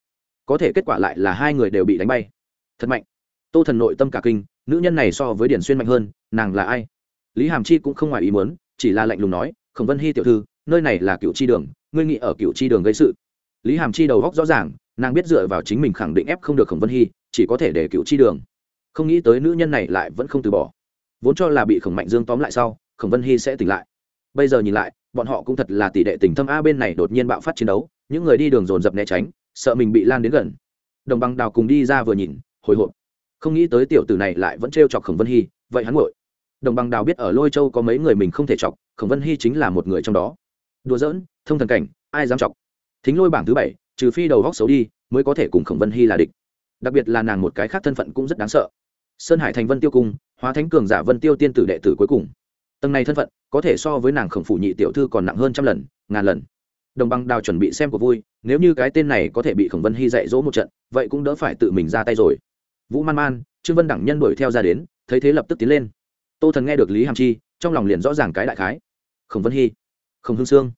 Có thể kết quả lại là hai người đều bị đánh bay. Thật mạnh. Tô thần nội tâm cả kinh, nữ nhân này so với điển xuyên mạnh hơn, nàng là ai? Lý hàm chi cũng không ngoài ý muốn, chỉ là lạnh lùng nói, khổng vân hy tiểu thư nơi này là cựu chi đường, ngươi nghĩ ở cựu chi đường gây sự? Lý hàm chi đầu góc rõ ràng, nàng biết dựa vào chính mình khẳng định ép không được khổng vân hy, chỉ có thể để cựu chi đường. Không nghĩ tới nữ nhân này lại vẫn không từ bỏ. Vốn cho là bị khổng mạnh dương tóm lại sau, khổng vân hy sẽ tỉnh lại. Bây giờ nhìn lại, bọn họ cũng thật là tỷ đệ tình thâm a bên này đột nhiên bạo phát chiến đấu, những người đi đường dồn dập né tránh, sợ mình bị lan đến gần. Đồng bằng đào cùng đi ra vừa nhìn, hồi hộp. Không nghĩ tới tiểu tử này lại vẫn trêu chọc khổng vân hy, vậy hắn ngội đồng bằng đào biết ở lôi châu có mấy người mình không thể chọc, khổng vân hy chính là một người trong đó đùa giỡn, thông thần cảnh, ai dám chọc. Thính lôi bảng thứ bảy, trừ phi đầu góc xấu đi, mới có thể cùng khổng vân hy là địch. Đặc biệt là nàng một cái khác thân phận cũng rất đáng sợ. Sơn hải thành vân tiêu cung, hóa thánh cường giả vân tiêu tiên tử đệ tử cuối cùng. Tầng này thân phận, có thể so với nàng khổng phủ nhị tiểu thư còn nặng hơn trăm lần, ngàn lần. Đồng bằng đào chuẩn bị xem của vui, nếu như cái tên này có thể bị khổng vân hy dạy dỗ một trận, vậy cũng đỡ phải tự mình ra tay rồi. Vũ man man, trương vân đẳng nhân đuổi theo ra đến, thấy thế lập tức tiến lên. Tô thần nghe được lý hàm chi, trong lòng liền rõ ràng cái đại khái. Khổng vân hy khổng hương sương.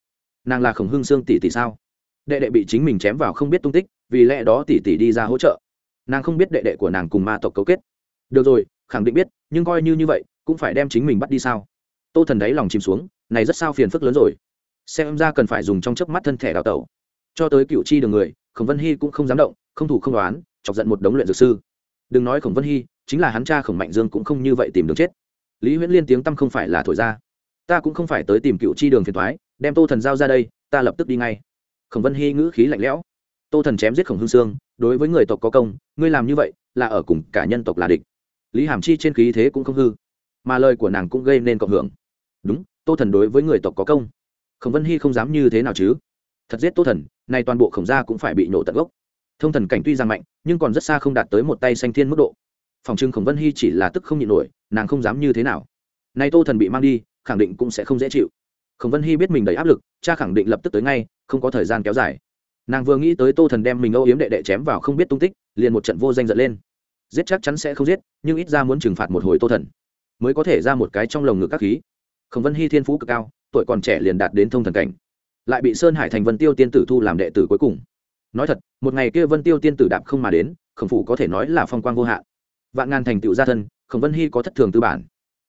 Nàng là khổng hương sương tỷ tỷ sao? Đệ đệ bị chính mình chém vào không biết tung tích, vì lẽ đó tỷ tỷ đi ra hỗ trợ. Nàng không biết đệ đệ của nàng cùng ma tộc cấu kết. Được rồi, khẳng định biết, nhưng coi như như vậy, cũng phải đem chính mình bắt đi sao? Tô thần đáy lòng chìm xuống, này rất sao phiền phức lớn rồi. Xem ra cần phải dùng trong chớp mắt thân thể đào tẩu. Cho tới cựu chi đường người, khổng vân hy cũng không dám động, không thủ không đoán, chọc giận một đống luyện dược sư. Đừng nói khổng vân hy, chính là hắn cha khổng mạnh dương cũng không như vậy tìm được chết. Lý huyễn liên tiếng tâm không phải là thổi ra ta cũng không phải tới tìm cựu chi đường phiền thoái, đem tô thần giao ra đây, ta lập tức đi ngay. Khổng vân hy ngữ khí lạnh lẽo. Tô thần chém giết khổng hương sương, đối với người tộc có công, ngươi làm như vậy là ở cùng cả nhân tộc là địch. Lý hàm chi trên khí thế cũng không hư, mà lời của nàng cũng gây nên cộng hưởng. Đúng, tô thần đối với người tộc có công. Khổng vân hy không dám như thế nào chứ? Thật giết tô thần, nay toàn bộ khổng gia cũng phải bị nổ tận gốc. Thông thần cảnh tuy rằng mạnh, nhưng còn rất xa không đạt tới một tay xanh thiên mức độ. Phòng trưng khổng vân hy chỉ là tức không nhịn nổi, nàng không dám như thế nào. Nay tô thần bị mang đi khẳng định cũng sẽ không dễ chịu. Khổng vân hy biết mình đầy áp lực, cha khẳng định lập tức tới ngay, không có thời gian kéo dài. Nàng vừa nghĩ tới tô thần đem mình âu yếm đệ đệ chém vào không biết tung tích, liền một trận vô danh giận lên. Giết chắc chắn sẽ không giết, nhưng ít ra muốn trừng phạt một hồi tô thần, mới có thể ra một cái trong lồng ngực các khí. Khổng vân hy thiên phú cực cao, tuổi còn trẻ liền đạt đến thông thần cảnh. Lại bị sơn hải thành vân tiêu tiên tử thu làm đệ tử cuối cùng. Nói thật, một ngày kia vân tiêu tiên tử đạp không mà đến, khổng phủ có thể nói là phong quang vô hạn. Vạn ngàn thành tựu gia thân, khổng vân hy có thất thường tư bản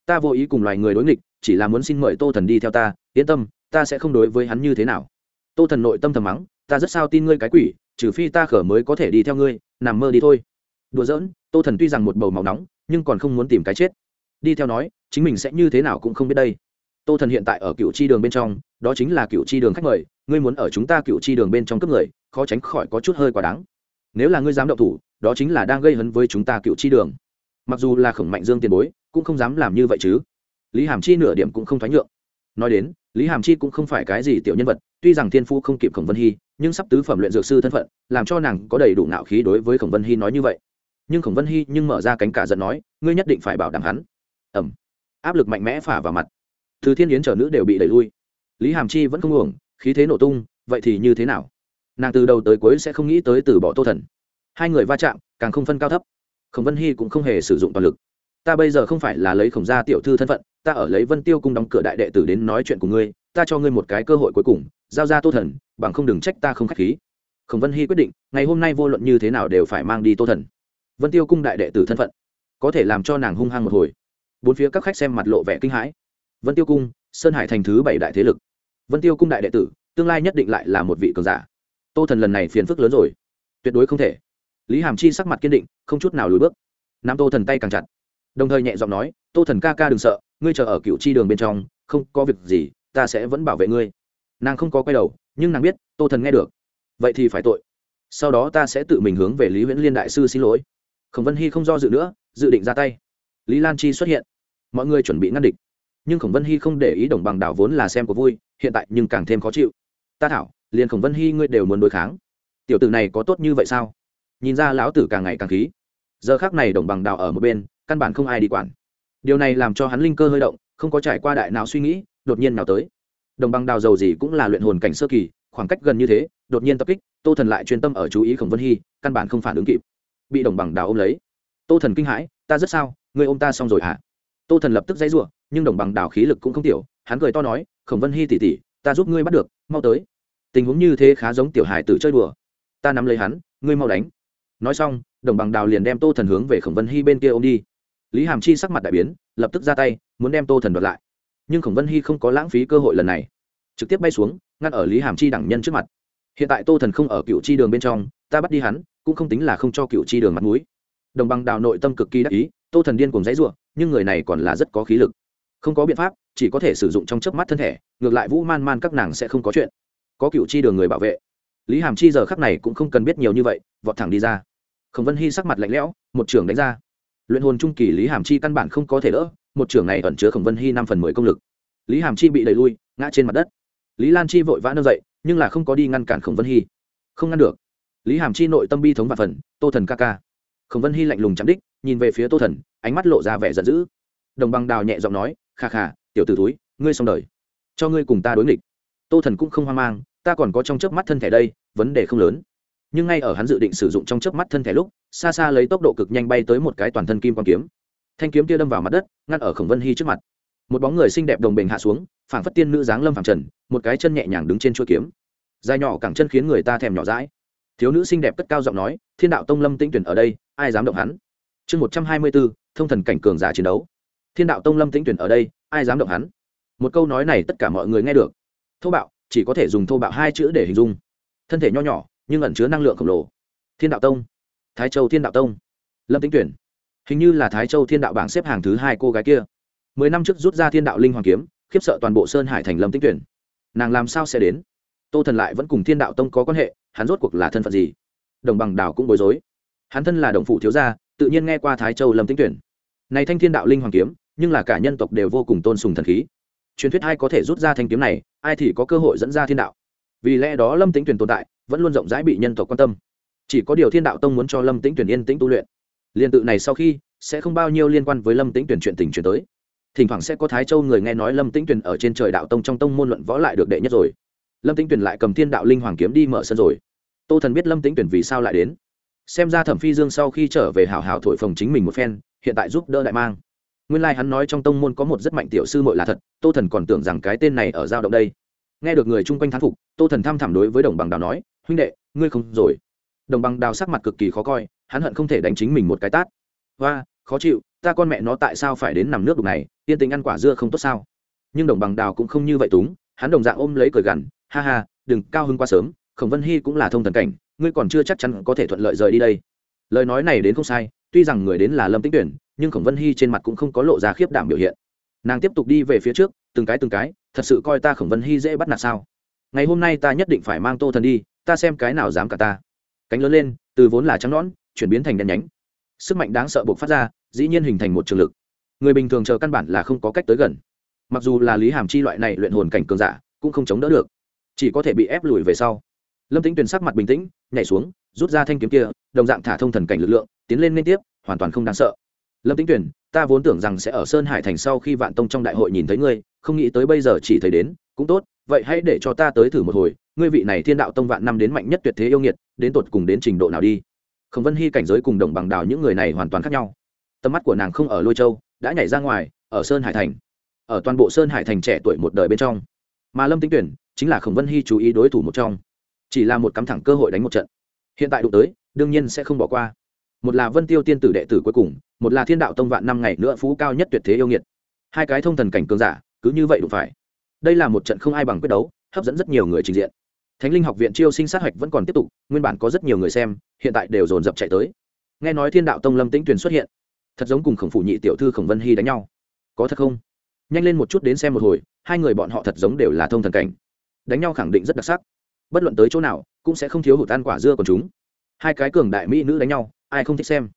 ta vô ý cùng loài người đối nghịch, chỉ là muốn xin mời tô thần đi theo ta, yên tâm, ta sẽ không đối với hắn như thế nào. Tô thần nội tâm thầm mắng, ta rất sao tin ngươi cái quỷ, trừ phi ta khở mới có thể đi theo ngươi, nằm mơ đi thôi. Đùa giỡn, tô thần tuy rằng một bầu máu nóng, nhưng còn không muốn tìm cái chết. Đi theo nói, chính mình sẽ như thế nào cũng không biết đây. Tô thần hiện tại ở cựu chi đường bên trong, đó chính là cựu chi đường khách mời, ngươi muốn ở chúng ta cựu chi đường bên trong cấp người, khó tránh khỏi có chút hơi quá đáng. Nếu là ngươi dám động thủ, đó chính là đang gây hấn với chúng ta cựu chi đường mặc dù là khổng mạnh dương tiền bối, cũng không dám làm như vậy chứ. Lý hàm chi nửa điểm cũng không thoái nhượng. Nói đến, lý hàm chi cũng không phải cái gì tiểu nhân vật, tuy rằng thiên phu không kịp khổng vân hy, nhưng sắp tứ phẩm luyện dược sư thân phận, làm cho nàng có đầy đủ nạo khí đối với khổng vân hy nói như vậy. Nhưng khổng vân hy nhưng mở ra cánh cả giận nói, ngươi nhất định phải bảo đảm hắn. Ẩm áp lực mạnh mẽ phả vào mặt. Thứ thiên yến trở nữ đều bị đẩy lui. Lý hàm chi vẫn không uổng, khí thế nổ tung, vậy thì như thế nào? Nàng từ đầu tới cuối sẽ không nghĩ tới từ bỏ tô thần. Hai người va chạm, càng không phân cao thấp khổng vân hy cũng không hề sử dụng toàn lực. Ta bây giờ không phải là lấy khổng gia tiểu thư thân phận, ta ở lấy vân tiêu cung đóng cửa đại đệ tử đến nói chuyện của ngươi, ta cho ngươi một cái cơ hội cuối cùng, giao ra tô thần, bằng không đừng trách ta không k h á c h khí. Khổng vân hy quyết định, ngày hôm nay vô luận như thế nào đều phải mang đi tô thần. Vân tiêu cung đại đệ tử thân phận, có thể làm cho nàng hung hăng một hồi. Bốn phía các khách xem mặt lộ vẻ kinh hãi. Vân tiêu cung, sơn hải thành thứ bảy đại thế lực. Vân tiêu cung đại đệ tử, tương lai nhất định lại là một vị cường giả. Tô thần lần này phiền phức lớn rồi. Tuyệt đối không thể. Lý hàm chi sắc mặt kiên định không chút nào lùi bước. Nam tô thần tay càng chặt. Đồng thời nhẹ giọng nói, tô thần ca ca đừng sợ, ngươi chờ ở cựu chi đường bên trong, không có việc gì, ta sẽ vẫn bảo vệ ngươi. Nàng không có quay đầu, nhưng nàng biết, tô thần nghe được. Vậy thì phải tội. Sau đó ta sẽ tự mình hướng về lý huyễn liên đại sư xin lỗi. Khổng vân hy không do dự nữa, dự định ra tay. Lý lan chi xuất hiện. Mọi người chuẩn bị ngăn địch. Nhưng khổng vân hy không để ý đồng bằng đảo vốn là xem có vui, hiện tại nhưng càng thêm khó chịu. Ta thảo, liền khổng vân hy ngươi đều muốn đối kháng. Tiểu tử này có tốt như vậy sao? Nhìn ra lão tử càng ngày càng khí giờ khác này đồng bằng đào ở một bên, căn bản không ai đi quản. Điều này làm cho hắn linh cơ hơi động, không có trải qua đại nào suy nghĩ, đột nhiên nào tới. Đồng bằng đào dầu gì cũng là luyện hồn cảnh sơ kỳ, khoảng cách gần như thế, đột nhiên tập kích, tô thần lại chuyên tâm ở chú ý khổng vân hy, căn bản không phản ứng kịp. Bị đồng bằng đào ôm lấy. Tô thần kinh hãi, ta rất sao người ôm ta xong rồi hả? Tô thần lập tức dãy r u ộ nhưng đồng bằng đào khí lực cũng không tiểu, hắn cười to nói, khổng vân hy tỉ tỉ ta giúp ngươi bắt được, mau tới. Tình huống như thế khá giống tiểu hải tử chơi đùa. Ta nắm lấy hắn, ngươi mau đánh nói xong, đồng bằng đào liền đem tô thần hướng về khổng vân hy bên kia ôm đi. Lý hàm chi sắc mặt đại biến, lập tức ra tay, muốn đem tô thần đoạt lại. Nhưng khổng vân hy không có lãng phí cơ hội lần này. Trực tiếp bay xuống, ngăn ở lý hàm chi đẳng nhân trước mặt. Hiện tại tô thần không ở cựu chi đường bên trong, ta bắt đi hắn, cũng không tính là không cho cựu chi đường mặt mũi. Đồng bằng đào nội tâm cực kỳ đắc ý, tô thần điên cùng dãy ruộng nhưng người này còn là rất có khí lực. Không có biện pháp, chỉ có thể sử dụng trong chớp mắt thân thể, ngược lại vũ man man các nàng sẽ không có chuyện. Có cựu chi đường người bảo vệ. Lý hàm chi giờ khắc này cũng không cần biết nhiều như vậy, vọt thẳng đi ra khổng vân hy sắc mặt lạnh lẽo, một trưởng đánh ra. Luyện hồn trung kỳ lý hàm chi căn bản không có thể đỡ, một trưởng này ẩn chứa khổng vân hy năm phần mười công lực. Lý hàm chi bị đẩy lui, ngã trên mặt đất. Lý lan chi vội vã nâng dậy, nhưng là không có đi ngăn cản khổng vân hy. Không ngăn được. Lý hàm chi nội tâm bi thống và phần, tô thần ca ca. Khổng vân hy lạnh lùng chạm đích, nhìn về phía tô thần, ánh mắt lộ ra vẻ giận dữ. Đồng bằng đào nhẹ giọng nói, kha kha, tiểu t ử túi ngươi xong đời. Cho ngươi cùng ta đối nghịch. Tô thần cũng không hoang mang, ta còn có trong chớp mắt thân thể đây, vấn đề không lớn nhưng ngay ở hắn dự định sử dụng trong chớp mắt thân thể lúc, xa xa lấy tốc độ cực nhanh bay tới một cái toàn thân kim quang kiếm. Thanh kiếm kia đâm vào mặt đất, ngăn ở khổng vân hy trước mặt. Một bóng người xinh đẹp đồng bình hạ xuống, phảng phất tiên nữ dáng lâm phảng trần, một cái chân nhẹ nhàng đứng trên chuôi kiếm. Dài nhỏ cẳng chân khiến người ta thèm nhỏ dãi. thiếu nữ xinh đẹp cất cao giọng nói, thiên đạo tông lâm tĩnh tuyển ở đây, ai dám động hắn? Chương một trăm hai mươi bốn, thông thần cảnh cường giả chiến đấu. Thiên đạo tông lâm tĩnh tuyển ở đây, ai dám động hắn? Một câu nói này tất cả mọi người nghe được. Thô bạo, chỉ có thể dùng thô bạo hai chữ để hình dung. Thân thể nho nhỏ nhưng ẩn chứa năng lượng khổng lồ. Thiên đạo tông. Thái châu thiên đạo tông. Lâm tĩnh tuyển. Hình như là thái châu thiên đạo bảng xếp hàng thứ hai cô gái kia. Mười năm trước rút ra thiên đạo linh hoàng kiếm, khiếp sợ toàn bộ sơn hải thành lâm tĩnh tuyển. Nàng làm sao sẽ đến? Tô thần lại vẫn cùng thiên đạo tông có quan hệ, hắn rốt cuộc là thân phận gì? Đồng bằng đảo cũng bối rối. Hắn thân là đồng phụ thiếu gia, tự nhiên nghe qua thái châu lâm tĩnh tuyển. Này thanh thiên đạo linh hoàng kiếm, nhưng là cả nhân tộc đều vô cùng tôn sùng thần khí. Truyền thuyết ai có thể rút ra thanh kiếm này, ai thì có cơ hội dẫn ra thiên đạo. Vì lẽ đó lâm tĩnh tuyển tồn tại vẫn luôn rộng rãi bị nhân tộc quan tâm. Chỉ có điều thiên đạo tông muốn cho lâm tĩnh tuyển yên tĩnh tu luyện. Liên tự này sau khi, sẽ không bao nhiêu liên quan với lâm tĩnh tuyển chuyện tình chuyển tới. Thỉnh thoảng sẽ có thái châu người nghe nói lâm tĩnh tuyển ở trên trời đạo tông trong tông môn luận võ lại được đệ nhất rồi. Lâm tĩnh tuyển lại cầm thiên đạo linh hoàng kiếm đi mở sân rồi. Tô thần biết lâm tĩnh tuyển vì sao lại đến. Xem ra thẩm phi dương sau khi trở về hảo hảo thổi phồng chính mình một phen, hiện tại giúp đỡ đại mang. Nguyên lai、like、hắn nói trong tông môn có một rất mạnh tiểu sư mội là thật, tô thần còn tưởng rằng cái tên này ở giao động đây. Nghe được người chung quanh thán phục, tô thần thăm thẳm đối với đồng bằng đào nói huynh đệ, ngươi không rồi. Đồng bằng đào sắc mặt cực kỳ khó coi, hắn hận không thể đánh chính mình một cái tát. Và khó chịu, ta con mẹ nó tại sao phải đến nằm nước đục này yên tình ăn quả dưa không tốt sao? Nhưng đồng bằng đào cũng không như vậy túng, hắn đồng dạng ôm lấy cười gằn, ha ha, đừng, cao hưng quá sớm, khổng vân hy cũng là thông thần cảnh, ngươi còn chưa chắc chắn có thể thuận lợi rời đi đây. Lời nói này đến không sai, tuy rằng người đến là lâm tĩnh tuyển, nhưng khổng vân hy trên mặt cũng không có lộ ra khiếp đảm biểu hiện. Nàng tiếp tục đi về phía trước, từng cái từng cái, thật sự coi ta khổng vân hy dễ bắt nạt sao? Ngày hôm nay ta nhất định phải mang tô thần đi, ta xem cái nào dám cả ta. Cánh lớn lên, từ vốn là trắng nõn, chuyển biến thành đen nhánh. Sức mạnh đáng sợ buộc phát ra, dĩ nhiên hình thành một trường lực. Người bình thường chờ căn bản là không có cách tới gần. Mặc dù là lý hàm chi loại này luyện hồn cảnh cường giả, cũng không chống đỡ được. Chỉ có thể bị ép lùi về sau. Lâm tính tuyền sắc mặt bình tĩnh, nhảy xuống, rút ra thanh kiếm kia, đồng dạng thả thông thần cảnh lực lượng, tiến lên liên tiếp, hoàn toàn không đáng sợ. Lâm tính tuyền, ta vốn tưởng rằng sẽ ở sơn hải thành sau khi vạn tông trong đại hội nhìn thấy ngươi, không nghĩ tới bây giờ chỉ thấy đến, cũng tốt vậy hãy để cho ta tới thử một hồi, ngươi vị này thiên đạo tông vạn năm đến mạnh nhất tuyệt thế yêu nghiệt, đến tột cùng đến trình độ nào đi? Khổng vân hy cảnh giới cùng đồng bằng đào những người này hoàn toàn khác nhau. Tầm mắt của nàng không ở lôi châu, đã nhảy ra ngoài, ở sơn hải thành, ở toàn bộ sơn hải thành trẻ tuổi một đời bên trong. Mà lâm tính tuyển chính là khổng vân hy chú ý đối thủ một trong, chỉ là một cắm thẳng cơ hội đánh một trận. Hiện tại đụng tới, đương nhiên sẽ không bỏ qua. Một là vân tiêu tiên tử đệ tử cuối cùng, một là thiên đạo tông vạn năm ngày nữa phú cao nhất tuyệt thế yêu nghiệt. Hai cái thông thần cảnh cường giả, cứ như vậy đụng phải đây là một trận không ai bằng quyết đấu, hấp dẫn rất nhiều người trình diện. Thánh linh học viện chiêu sinh sát hạch vẫn còn tiếp tục, nguyên bản có rất nhiều người xem, hiện tại đều dồn dập chạy tới. Nghe nói thiên đạo tông lâm tĩnh tuyền xuất hiện, thật giống cùng khổng phủ nhị tiểu thư khổng vân hy đánh nhau. Có thật không? Nhanh lên một chút đến xem một hồi, hai người bọn họ thật giống đều là thông thần cảnh. Đánh nhau khẳng định rất đặc sắc. Bất luận tới chỗ nào, cũng sẽ không thiếu hụt ăn quả dưa của chúng. Hai cái cường đại mỹ nữ đánh nhau, ai không thích xem?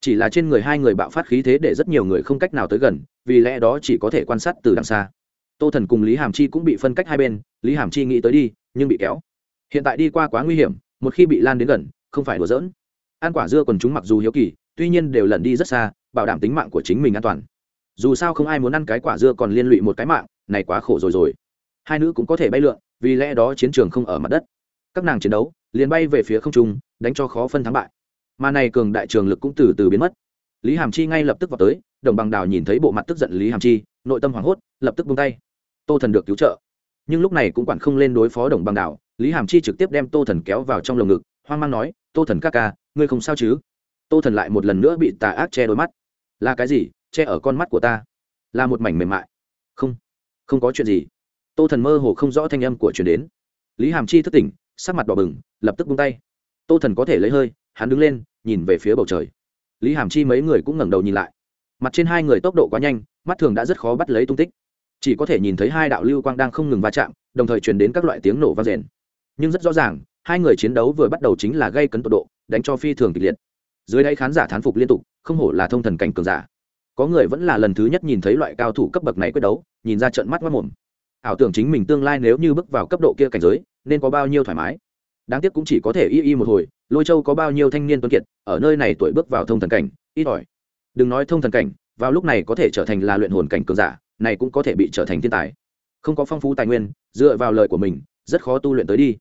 Chỉ là trên người hai người bạo phát khí thế để rất nhiều người không cách nào tới gần, vì lẽ đó chỉ có thể quan sát từ đằng xa tô thần cùng lý hàm chi cũng bị phân cách hai bên, lý hàm chi nghĩ tới đi, nhưng bị kéo. Hiện tại đi qua quá nguy hiểm, một khi bị lan đến gần, không phải đùa giỡn. Ăn quả dưa còn chúng mặc dù hiếu kỳ, tuy nhiên đều lẩn đi rất xa, bảo đảm tính mạng của chính mình an toàn. Dù sao không ai muốn ăn cái quả dưa còn liên lụy một cái mạng, này quá khổ rồi rồi. Hai nữ cũng có thể bay lượn, vì lẽ đó chiến trường không ở mặt đất. Các nàng chiến đấu, liền bay về phía không trung, đánh cho khó phân thắng bại. Mà này cường đại trường lực cũng từ từ biến mất. Lý hàm chi ngay lập tức vào tới, đồng bằng đào nhìn thấy bộ mặt tức giận lý hàm chi, nội tâm hoảng hốt, lập tức buông tay tô thần được cứu trợ. Nhưng lúc này cũng quản không lên đối phó đồng bằng đảo, lý hàm chi trực tiếp đem tô thần kéo vào trong lồng ngực, hoang mang nói, tô thần ca ca, ngươi không sao chứ? Tô thần lại một lần nữa bị tà ác che đôi mắt. Là cái gì? Che ở con mắt của ta. Là một mảnh mềm mại. Không không có chuyện gì. Tô thần mơ hồ không rõ thanh âm của chuyển đến. Lý hàm chi thức tỉnh, sắc mặt đỏ bừng, lập tức bung tay. Tô thần có thể lấy hơi, hắn đứng lên, nhìn về phía bầu trời. Lý hàm chi mấy người cũng ngẩng đầu nhìn lại. Mặt trên hai người tốc độ quá nhanh, mắt thường đã rất khó bắt lấy tung tích chỉ có thể nhìn thấy hai đạo lưu quang đang không ngừng va chạm, đồng thời truyền đến các loại tiếng nổ vang rền. Nhưng rất rõ ràng, hai người chiến đấu vừa bắt đầu chính là gây cấn tột độ, đánh cho phi thường kịch liệt. Dưới đây khán giả thán phục liên tục, không hổ là thông thần cảnh cường giả. Có người vẫn là lần thứ nhất nhìn thấy loại cao thủ cấp bậc này quyết đấu, nhìn ra trận mắt mất mồm. Ảo tưởng chính mình tương lai nếu như bước vào cấp độ kia cảnh giới, nên có bao nhiêu thoải mái. Đáng tiếc cũng chỉ có thể y y một hồi, lôi châu có bao nhiêu thanh niên tuấn kiệt, ở nơi này tuổi bước vào thông thần cảnh, ít ỏi. Đừng nói thông thần cảnh, vào lúc này có thể trở thành là luyện hồn cảnh cường giả này cũng có thể bị trở thành thiên tài. Không có phong phú tài nguyên, dựa vào lời của mình, rất khó tu luyện tới đi.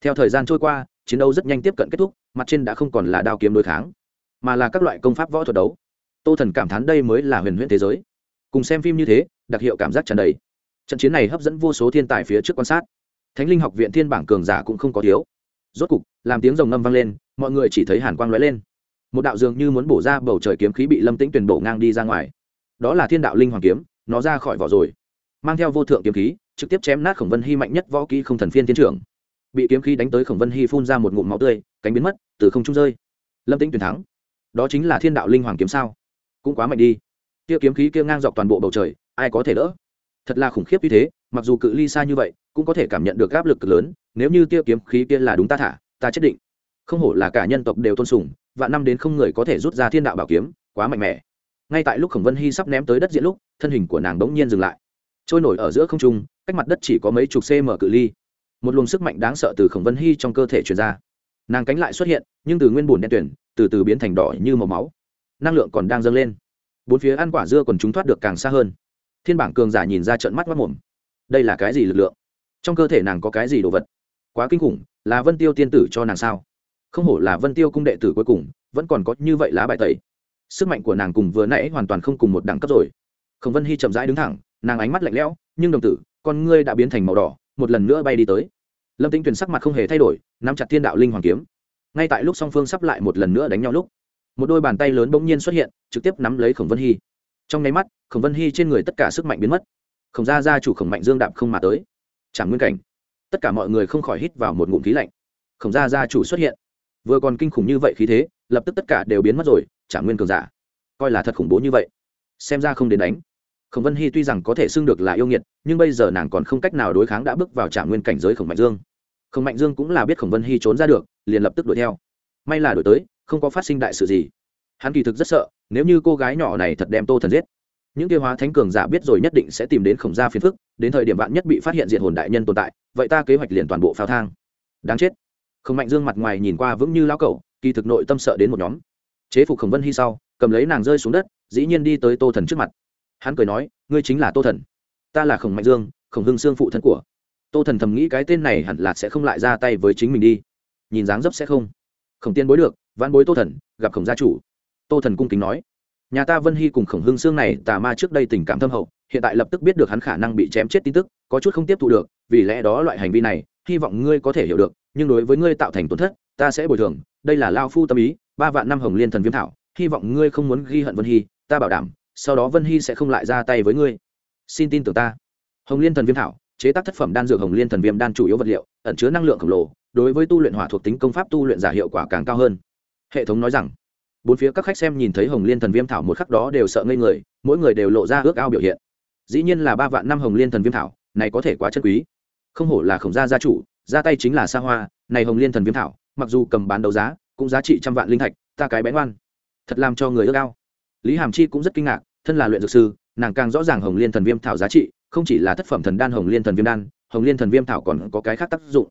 Theo thời gian trôi qua, chiến đấu rất nhanh tiếp cận kết thúc, mặt trên đã không còn là đao kiếm đối kháng, mà là các loại công pháp võ thuật đấu. Tô thần cảm thán đây mới là huyền huyễn thế giới. Cùng xem phim như thế, đặc hiệu cảm giác tràn đầy. Trận chiến này hấp dẫn vô số thiên tài phía trước quan sát. Thánh linh học viện thiên bảng cường giả cũng không có thiếu. Rốt cục, làm tiếng rồng ngâm vang lên, mọi người chỉ thấy hàn quang lóe lên. Một đạo dường như muốn bổ ra bầu trời kiếm khí bị lâm tĩnh tuyển bổ ngang đi ra ngoài. Đó là thiên đạo linh hoàng kiếm nó ra khỏi vỏ rồi. Mang theo vô thượng kiếm khí, trực tiếp chém nát khổng vân hy mạnh nhất võ kỹ không thần phiên tiến trưởng. Bị kiếm khí đánh tới khổng vân hy phun ra một ngụm máu tươi, cánh biến mất, từ không trung rơi. Lâm tĩnh tuyển thắng. Đó chính là thiên đạo linh hoàng kiếm sao? Cũng quá mạnh đi. Kia kiếm khí kia ngang dọc toàn bộ bầu trời, ai có thể đỡ? Thật là khủng khiếp như thế, mặc dù cự ly xa như vậy, cũng có thể cảm nhận được áp lực cực lớn, nếu như tia kiếm khí kia là đúng ta thả, ta chết định. Không hổ là cả nhân tộc đều tôn sùng và năm đến không người có thể rút ra thiên đạo bảo kiếm, quá mạnh mẽ ngay tại lúc khổng vân hy sắp ném tới đất diện lúc, thân hình của nàng bỗng nhiên dừng lại. Trôi nổi ở giữa không trung, cách mặt đất chỉ có mấy chục cm cự ly. Một luồng sức mạnh đáng sợ từ khổng vân hy trong cơ thể truyền ra. Nàng cánh lại xuất hiện, nhưng từ nguyên bùn đen tuyển, từ từ biến thành đỏ như màu máu. Năng lượng còn đang dâng lên. Bốn phía ăn quả dưa còn chúng thoát được càng xa hơn. Thiên bảng cường giả nhìn ra trận mắt mất mồm. Đây là cái gì lực lượng? Trong cơ thể nàng có cái gì đồ vật? Quá kinh khủng, là vân tiêu tiên tử cho nàng sao? Không hổ là vân tiêu cung đệ tử cuối cùng, vẫn còn có như vậy lá bài tẩy sức mạnh của nàng cùng vừa nãy hoàn toàn không cùng một đẳng cấp rồi. Khổng vân hy chậm rãi đứng thẳng, nàng ánh mắt lạnh lẽo, nhưng đồng tử, con ngươi đã biến thành màu đỏ, một lần nữa bay đi tới. Lâm tính tuyền sắc mặt không hề thay đổi, nắm chặt thiên đạo linh hoàng kiếm. Ngay tại lúc song phương sắp lại một lần nữa đánh nhau lúc, một đôi bàn tay lớn bỗng nhiên xuất hiện, trực tiếp nắm lấy khổng vân hy. Trong nháy mắt, khổng vân hy trên người tất cả sức mạnh biến mất. Khổng gia gia chủ khổng mạnh dương đạp không mà tới. Chẳng nguyên cảnh. Tất cả mọi người không khỏi hít vào một ngụm khí lạnh. Khổng gia gia chủ xuất hiện. Vừa còn kinh khủng như vậy khí thế, lập tức tất cả đều biến mất rồi trả nguyên cường giả. Coi là thật khủng bố như vậy. Xem ra không đến đánh. Khổng vân hy tuy rằng có thể xưng được là yêu nghiệt, nhưng bây giờ nàng còn không cách nào đối kháng đã bước vào trả nguyên cảnh giới khổng mạnh dương. Khổng mạnh dương cũng là biết khổng vân hy trốn ra được, liền lập tức đuổi theo. May là đuổi tới, không có phát sinh đại sự gì. Hắn kỳ thực rất sợ, nếu như cô gái nhỏ này thật đem tô thần giết, những tiêu hóa thánh cường giả biết rồi nhất định sẽ tìm đến khổng gia phiền phức, đến thời điểm vạn nhất bị phát hiện diện hồn đại nhân tồn tại, vậy ta kế hoạch liền toàn bộ phao thang. Đáng chết. Khổng mạnh dương mặt ngoài nhìn qua vững như lao cẩu, kỳ thực nội tâm sợ đến một nhóm chế phục khổng vân hy sau, cầm lấy nàng rơi xuống đất, dĩ nhiên đi tới tô thần trước mặt. Hắn cười nói, ngươi chính là tô thần. Ta là khổng mạnh dương, khổng hưng xương phụ thân của. Tô thần thầm nghĩ cái tên này hẳn là sẽ không lại ra tay với chính mình đi. Nhìn dáng dấp sẽ không. Khổng tiên bối được văn bối tô thần, gặp khổng gia chủ. Tô thần cung kính nói. Nhà ta vân hy cùng khổng hưng xương này, tà ma trước đây tình cảm thâm hậu, hiện tại lập tức biết được hắn khả năng bị chém chết tin tức, có chút không tiếp thu được, vì lẽ đó loại hành vi này, hy vọng ngươi có thể hiểu được, nhưng đối với ngươi tạo thành tổn thất, ta sẽ bồi thường, đây là lao phu tâm ý ba vạn năm hồng liên thần viêm thảo, hy vọng ngươi không muốn ghi hận vân hy, ta bảo đảm, sau đó vân hy sẽ không lại ra tay với ngươi. Xin tin tưởng ta. Hồng liên thần viêm thảo, chế tác thất phẩm đan dược hồng liên thần viêm đan chủ yếu vật liệu, ẩn chứa năng lượng khổng lồ, đối với tu luyện hỏa thuộc tính công pháp tu luyện giả hiệu quả càng cao hơn. Hệ thống nói rằng, bốn phía các khách xem nhìn thấy hồng liên thần viêm thảo một khắc đó đều sợ ngây người, mỗi người đều lộ ra ước ao biểu hiện. Dĩ nhiên là ba vạn năm hồng liên thần viêm thảo, này có thể quá chân quý. Không hổ là khổng gia gia chủ, ra tay chính là xa hoa, này hồng liên thần viêm thảo, mặc dù cầm bán đấu giá cũng giá trị trăm vạn linh thạch, ta cái bén ngoan. Thật làm cho người ước ao. Lý hàm chi cũng rất kinh ngạc, thân là luyện dược sư, nàng càng rõ ràng hồng liên thần viêm thảo giá trị, không chỉ là thất phẩm thần đan, hồng liên thần viêm đan, hồng liên thần viêm thảo còn có cái khác tác dụng.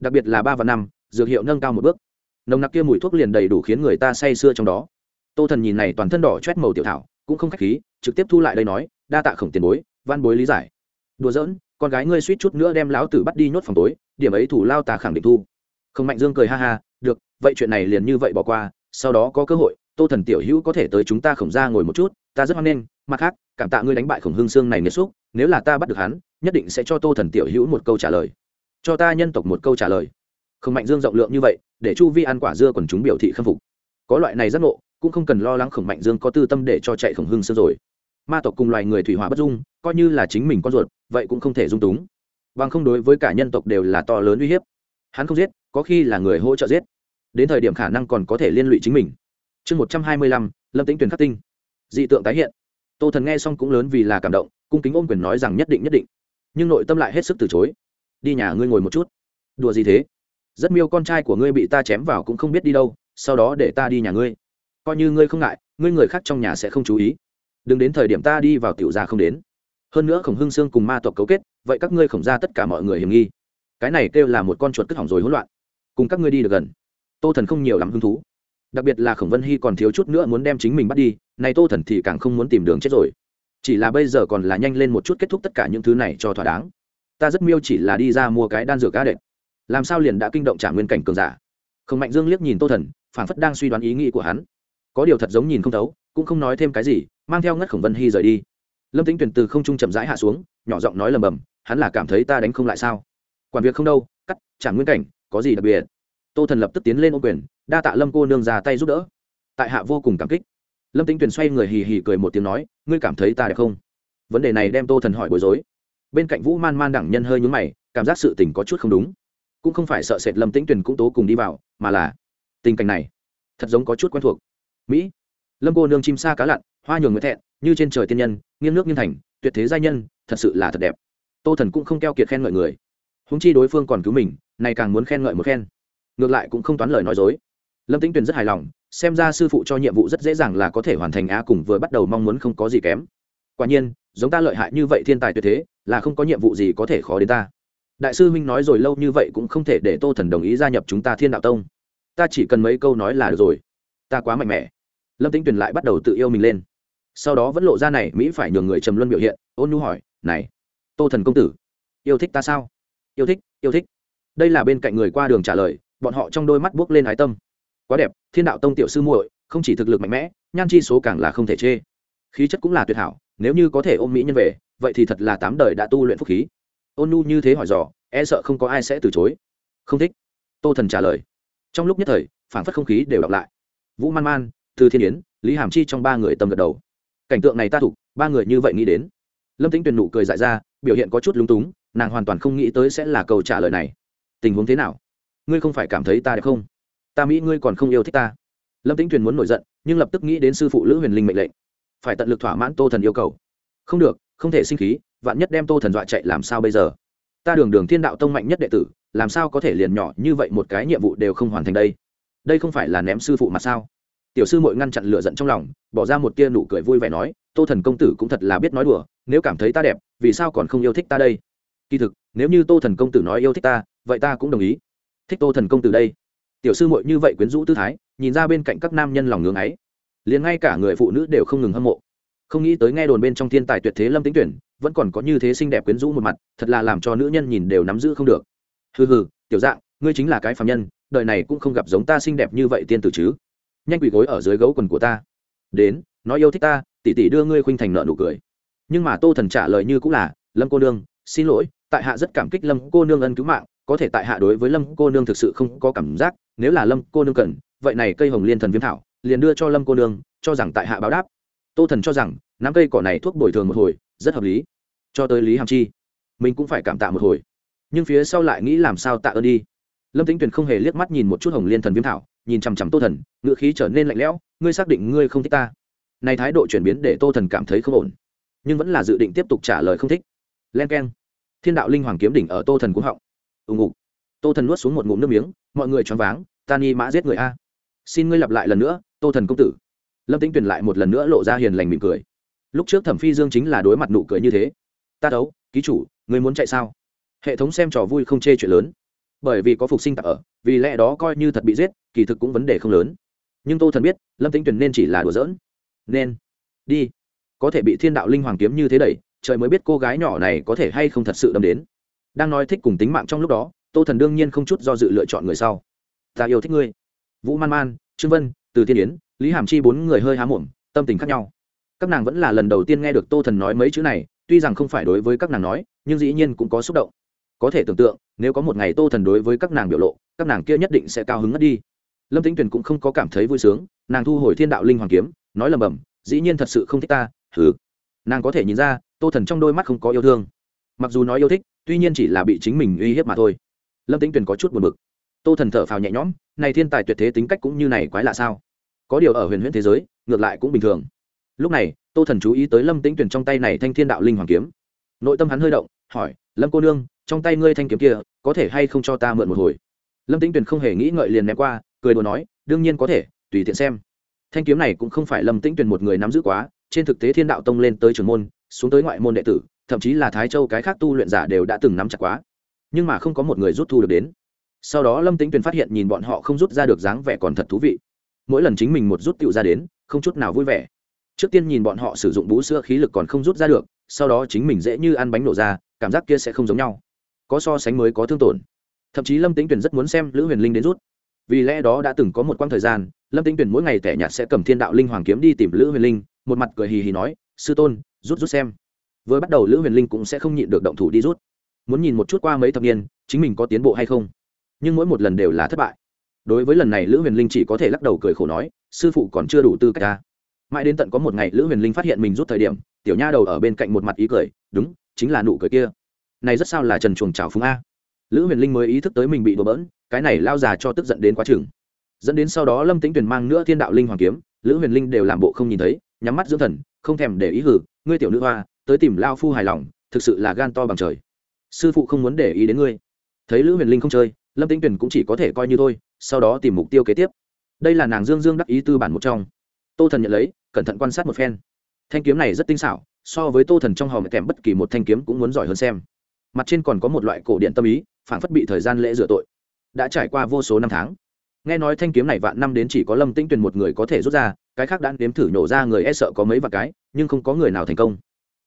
Đặc biệt là ba và năm, dược hiệu nâng cao một bước. Nồng nặc kia mùi thuốc liền đầy đủ khiến người ta say sưa trong đó. Tô thần nhìn này toàn thân đỏ chét màu tiểu thảo, cũng không khách khí, trực tiếp thu lại đây nói, đa tạ khổng tiền bối, văn bối lý giải. Đùa giỡn, con gái ngươi suýt chút nữa đem lão tử bắt đi nhốt phòng tối, điểm ấy thủ lao tà khẳng định thu. Không mạnh dương cười ha ha, được vậy chuyện này liền như vậy bỏ qua, sau đó có cơ hội, tô thần tiểu hữu có thể tới chúng ta khổng ra ngồi một chút, ta rất hoan nghênh, mặt khác, cảm tạ ngươi đánh bại khổng hương sương này nghiệt xúc, nếu là ta bắt được hắn, nhất định sẽ cho tô thần tiểu hữu một câu trả lời. Cho ta nhân tộc một câu trả lời. Không mạnh dương rộng lượng như vậy, để chu vi ăn quả dưa còn chúng biểu thị khâm phục. Có loại này rất ngộ, cũng không cần lo lắng khổng mạnh dương có tư tâm để cho chạy khổng hương sương rồi. Ma tộc cùng loài người thủy hỏa bất dung, coi như là chính mình con ruột, vậy cũng không thể dung túng. Bằng không đối với cả nhân tộc đều là to lớn uy hiếp. Hắn không giết, có khi là người hỗ trợ giết đến thời điểm khả năng còn có thể liên lụy chính mình. Chương một trăm hai mươi lăm, lâm tính tuyển khắc tinh. Dị tượng tái hiện. Tô thần nghe xong cũng lớn vì là cảm động, cung kính ôm quyền nói rằng nhất định nhất định. Nhưng nội tâm lại hết sức từ chối. Đi nhà ngươi ngồi một chút. Đùa gì thế? Rất miêu con trai của ngươi bị ta chém vào cũng không biết đi đâu, sau đó để ta đi nhà ngươi. Coi như ngươi không ngại, ngươi người khác trong nhà sẽ không chú ý. Đừng đến thời điểm ta đi vào tiểu gia không đến. Hơn nữa khổng hưng sương cùng ma tộc cấu kết, vậy các ngươi khổng ra tất cả mọi người hiểm nghi. Cái này kêu là một con chuột cất hỏng rồi hỗn loạn. Cùng các ngươi đi được gần tô thần không nhiều lắm hứng thú. Đặc biệt là khổng vân hy còn thiếu chút nữa muốn đem chính mình bắt đi, này tô thần thì càng không muốn tìm đường chết rồi. Chỉ là bây giờ còn là nhanh lên một chút kết thúc tất cả những thứ này cho thỏa đáng. Ta rất miêu chỉ là đi ra mua cái đan dược cá đệm làm sao liền đã kinh động trả nguyên cảnh cường giả? Khổng mạnh dương liếc nhìn tô thần phản phất đang suy đoán ý nghĩ của hắn. Có điều thật giống nhìn không thấu, cũng không nói thêm cái gì, mang theo ngất khổng vân hy rời đi. Lâm tính tuyển từ không trung chậm rãi hạ xuống, nhỏ giọng nói lầm bầm, hắn là cảm thấy ta đánh không lại sao? Quản việc không đâu, cắt, trả nguyên cảnh, có gì đặc biệt? Tô thần lập tức tiến lên ô quyền, đa tạ lâm cô nương ra tay giúp đỡ. Tại hạ vô cùng cảm kích. Lâm tính tuyền xoay người hì hì cười một tiếng nói, ngươi cảm thấy ta đẹp không? Vấn đề này đem tô thần hỏi bối rối. Bên cạnh vũ man man đẳng nhân hơi nhúng mày, cảm giác sự tình có chút không đúng. Cũng không phải sợ sệt lâm tĩnh tuyền cũng tố cùng đi vào, mà là tình cảnh này thật giống có chút quen thuộc. Mỹ, lâm cô nương chim sa cá lặn, hoa nhường người thẹn, như trên trời tiên nhân, nghiêng nước nghiêng thành, tuyệt thế giai nhân, thật sự là thật đẹp. Tô thần cũng không keo kiệt khen ngợi người. Húng chi đối phương còn cứu mình này càng muốn khen ngợi một khen ngược lại cũng không toán lời nói dối. Lâm tĩnh tuyền rất hài lòng, xem ra sư phụ cho nhiệm vụ rất dễ dàng là có thể hoàn thành á cùng vừa bắt đầu mong muốn không có gì kém. Quả nhiên, giống ta lợi hại như vậy thiên tài tuyệt thế, là không có nhiệm vụ gì có thể khó đến ta. Đại sư huynh nói rồi lâu như vậy cũng không thể để tô thần đồng ý gia nhập chúng ta thiên đạo tông. Ta chỉ cần mấy câu nói là được rồi. Ta quá mạnh mẽ. Lâm tĩnh tuyền lại bắt đầu tự yêu mình lên. Sau đó vẫn lộ ra này, mỹ phải nhường người trầm luân biểu hiện, ôn nhu hỏi, này, tô thần công tử, yêu thích ta sao? Yêu thích yêu thích. Đây là bên cạnh người qua đường trả lời bọn họ trong đôi mắt buốc lên ái tâm. Quá đẹp, thiên đạo tông tiểu sư muội, không chỉ thực lực mạnh mẽ, nhan chi số càng là không thể chê. Khí chất cũng là tuyệt hảo, nếu như có thể ôm mỹ nhân về, vậy thì thật là tám đời đã tu luyện phúc khí. Ôn nhu như thế hỏi dò e sợ không có ai sẽ từ chối. Không thích. Tô thần trả lời. Trong lúc nhất thời phản phất không khí đều đọc lại. Vũ man man thư thiên yến, lý hàm chi trong ba người tâm gật đầu. Cảnh tượng này ta thục ba người như vậy nghĩ đến. Lâm tính tuyền nụ cười dại ra, biểu hiện có chút lúng túng, nàng hoàn toàn không nghĩ tới sẽ là câu trả lời này. Tình huống thế nào? Ngươi không phải cảm thấy ta đẹp không? Ta mỹ ngươi còn không yêu thích ta. Lâm tính tuyền muốn nổi giận, nhưng lập tức nghĩ đến sư phụ lữ huyền linh mệnh lệnh. Phải tận lực thỏa mãn tô thần yêu cầu. Không được, không thể sinh khí, vạn nhất đem tô thần dọa chạy làm sao bây giờ? Ta đường đường thiên đạo tông mạnh nhất đệ tử, làm sao có thể liền nhỏ như vậy một cái nhiệm vụ đều không hoàn thành đây? Đây không phải là ném sư phụ mà sao? Tiểu sư mội ngăn chặn lửa giận trong lòng, bỏ ra một tia nụ cười vui vẻ nói, tô thần công tử cũng thật là biết nói đùa, nếu cảm thấy ta đẹp, vì sao còn không yêu thích ta đây? Kỳ thực, nếu như tô thần công tử nói yêu thích ta, vậy ta cũng đồng ý thích tô thần công từ đây. Tiểu sư mội như vậy quyến rũ tư thái, nhìn ra bên cạnh các nam nhân lòng ngưỡng ấy, liền ngay cả người phụ nữ đều không ngừng hâm mộ. Không nghĩ tới nghe đồn bên trong thiên tài tuyệt thế lâm tính tuyển, vẫn còn có như thế xinh đẹp quyến rũ một mặt, thật là làm cho nữ nhân nhìn đều nắm giữ không được. Hừ hừ, tiểu dạng, ngươi chính là cái phạm nhân, đời này cũng không gặp giống ta xinh đẹp như vậy tiên tử chứ. Nhanh quỳ gối ở dưới gấu quần của ta. Đến, nói yêu thích ta, tỷ tỷ đưa ngươi khuynh thành nợ nụ cười. Nhưng mà tô thần trả lời như cũng là, lâm cô nương, xin lỗi, tại hạ rất cảm kích lâm cô nương ân cứu mạng có thể tại hạ đối với lâm cô nương thực sự không có cảm giác, nếu là lâm cô nương cần, vậy này cây hồng liên thần viêm thảo, liền đưa cho lâm cô nương, cho rằng tại hạ báo đáp. Tô thần cho rằng, nắm cây cỏ này thuốc bồi thường một hồi, rất hợp lý. Cho tới lý hàm chi, mình cũng phải cảm tạ một hồi. Nhưng phía sau lại nghĩ làm sao tạ ơn đi. Lâm tính tuyền không hề liếc mắt nhìn một chút hồng liên thần viêm thảo, nhìn chằm chằm tô thần ngự khí trở nên lạnh lẽo, ngươi xác định ngươi không thích ta? Này thái độ chuyển biến để tô thần cảm thấy không ổn, nhưng vẫn là dự định tiếp tục trả lời không thích. Len k e n thiên đạo linh hoàng kiếm đỉnh ở tô thần cũng họng ùng ục tô thần nuốt xuống một ngụm nước miếng, mọi người choáng váng, ta ni mã giết người a. Xin ngươi lặp lại lần nữa, tô thần công tử. Lâm tính tuyển lại một lần nữa lộ ra hiền lành mỉm cười. Lúc trước thẩm phi dương chính là đối mặt nụ cười như thế. Ta đấu ký chủ người muốn chạy sao? Hệ thống xem trò vui không chê chuyện lớn. Bởi vì có phục sinh tạp ở, vì lẽ đó coi như thật bị giết, kỳ thực cũng vấn đề không lớn. Nhưng tô thần biết, lâm tính tuyển nên chỉ là đùa giỡn. Nên, đi. Có thể bị thiên đạo linh hoàng kiếm như thế đẩy, trời mới biết cô gái nhỏ này có thể hay không thật sự đâm đến đang nói thích cùng tính mạng trong lúc đó, tô thần đương nhiên không chút do dự lựa chọn người sau. Ta yêu thích ngươi. Vũ man man, trương vân, từ thiên yến, lý hàm chi bốn người hơi há muộm tâm tình khác nhau. Các nàng vẫn là lần đầu tiên nghe được tô thần nói mấy chữ này, tuy rằng không phải đối với các nàng nói, nhưng dĩ nhiên cũng có xúc động. Có thể tưởng tượng, nếu có một ngày tô thần đối với các nàng biểu lộ, các nàng kia nhất định sẽ cao hứng ngất đi. Lâm tính tuyền cũng không có cảm thấy vui sướng, nàng thu hồi thiên đạo linh hoàng kiếm, nói lầm bầm dĩ nhiên thật sự không thích ta thứ. nàng có thể nhìn ra, tô thần trong đôi mắt không có yêu thương. Mặc dù nói yêu thích tuy nhiên chỉ là bị chính mình uy hiếp mà thôi. Lâm tính tuyền có chút buồn b ự c tô thần thở phào nhẹ nhõm, này thiên tài tuyệt thế tính cách cũng như này quái lạ sao? Có điều ở huyền huyễn thế giới, ngược lại cũng bình thường. Lúc này, tô thần chú ý tới lâm tĩnh tuyển trong tay này thanh thiên đạo linh hoàng kiếm. Nội tâm hắn hơi động, hỏi, lâm cô nương, trong tay ngươi thanh kiếm kia, có thể hay không cho ta mượn một hồi? Lâm tĩnh tuyển không hề nghĩ ngợi liền ném qua, cười đùa nói, đương nhiên có thể, tùy tiện xem. Thanh kiếm này cũng không phải lâm tĩnh tuyển một người nắm giữ quá, trên thực tế thiên đạo tông lên tới trường môn, xuống tới ngoại môn đệ tử thậm chí là thái châu cái khác tu luyện giả đều đã từng nắm chặt quá, nhưng mà không có một người rút thu được đến. Sau đó lâm tĩnh Tuyền phát hiện nhìn bọn họ không rút ra được dáng vẻ còn thật thú vị. Mỗi lần chính mình một rút tựu ra đến, không chút nào vui vẻ. Trước tiên nhìn bọn họ sử dụng bú sữa khí lực còn không rút ra được, sau đó chính mình dễ như ăn bánh nổ ra, cảm giác kia sẽ không giống nhau. Có so sánh mới có thương tổn. Thậm chí lâm tính tuyển rất muốn xem lữ huyền linh đến rút. Vì lẽ đó đã từng có một quãng thời gian, lâm tính tuyển mỗi ngày tẻ nhạt sẽ cầm thiên đạo linh hoàng kiếm đi tìm lữ huyền linh, một mặt cười hì hì nói, sư tôn, rút rút xem vừa bắt đầu, lữ huyền linh cũng sẽ không nhịn được động thủ đi rút. Muốn nhìn một chút qua mấy thập niên, chính mình có tiến bộ hay không. Nhưng mỗi một lần đều là thất bại. Đối với lần này, lữ huyền linh chỉ có thể lắc đầu cười khổ nói, sư phụ còn chưa đủ tư cách ta. Mãi đến tận có một ngày, lữ huyền linh phát hiện mình rút thời điểm, tiểu nha đầu ở bên cạnh một mặt ý cười, đúng, chính là nụ cười kia. Này rất sao là trần chuồng trào phúng a. Lữ huyền linh mới ý thức tới mình bị đổ bỡn, cái này lao già cho tức giận đến quá chừng. Dẫn đến sau đó lâm tính tuyền mang nữa thiên đạo linh hoàng kiếm, lữ huyền linh đều làm bộ không nhìn thấy, nhắm mắt dưỡng thần, không thèm để ý hử, ngươi tiểu nữ hoa tới tìm lao phu hài lòng, thực sự là gan to bằng trời. Sư phụ không muốn để ý đến ngươi. Thấy lữ huyền linh không chơi, lâm Tĩnh tuyền cũng chỉ có thể coi như thôi, sau đó tìm mục tiêu kế tiếp. Đây là nàng dương dương đắc ý tư bản một trong. Tô thần nhận lấy, cẩn thận quan sát một phen. Thanh kiếm này rất tinh xảo, so với tô thần trong hòm kèm bất kỳ một thanh kiếm cũng muốn giỏi hơn xem. Mặt trên còn có một loại cổ điện tâm ý phản phất bị thời gian lễ rửa tội. Đã trải qua vô số năm tháng. Nghe nói thanh kiếm này vạn năm đến chỉ có lâm tĩnh tuyền một người có thể rút ra, cái khác đã nếm thử nổ ra người e sợ có mấy vạn cái, nhưng không có người nào thành công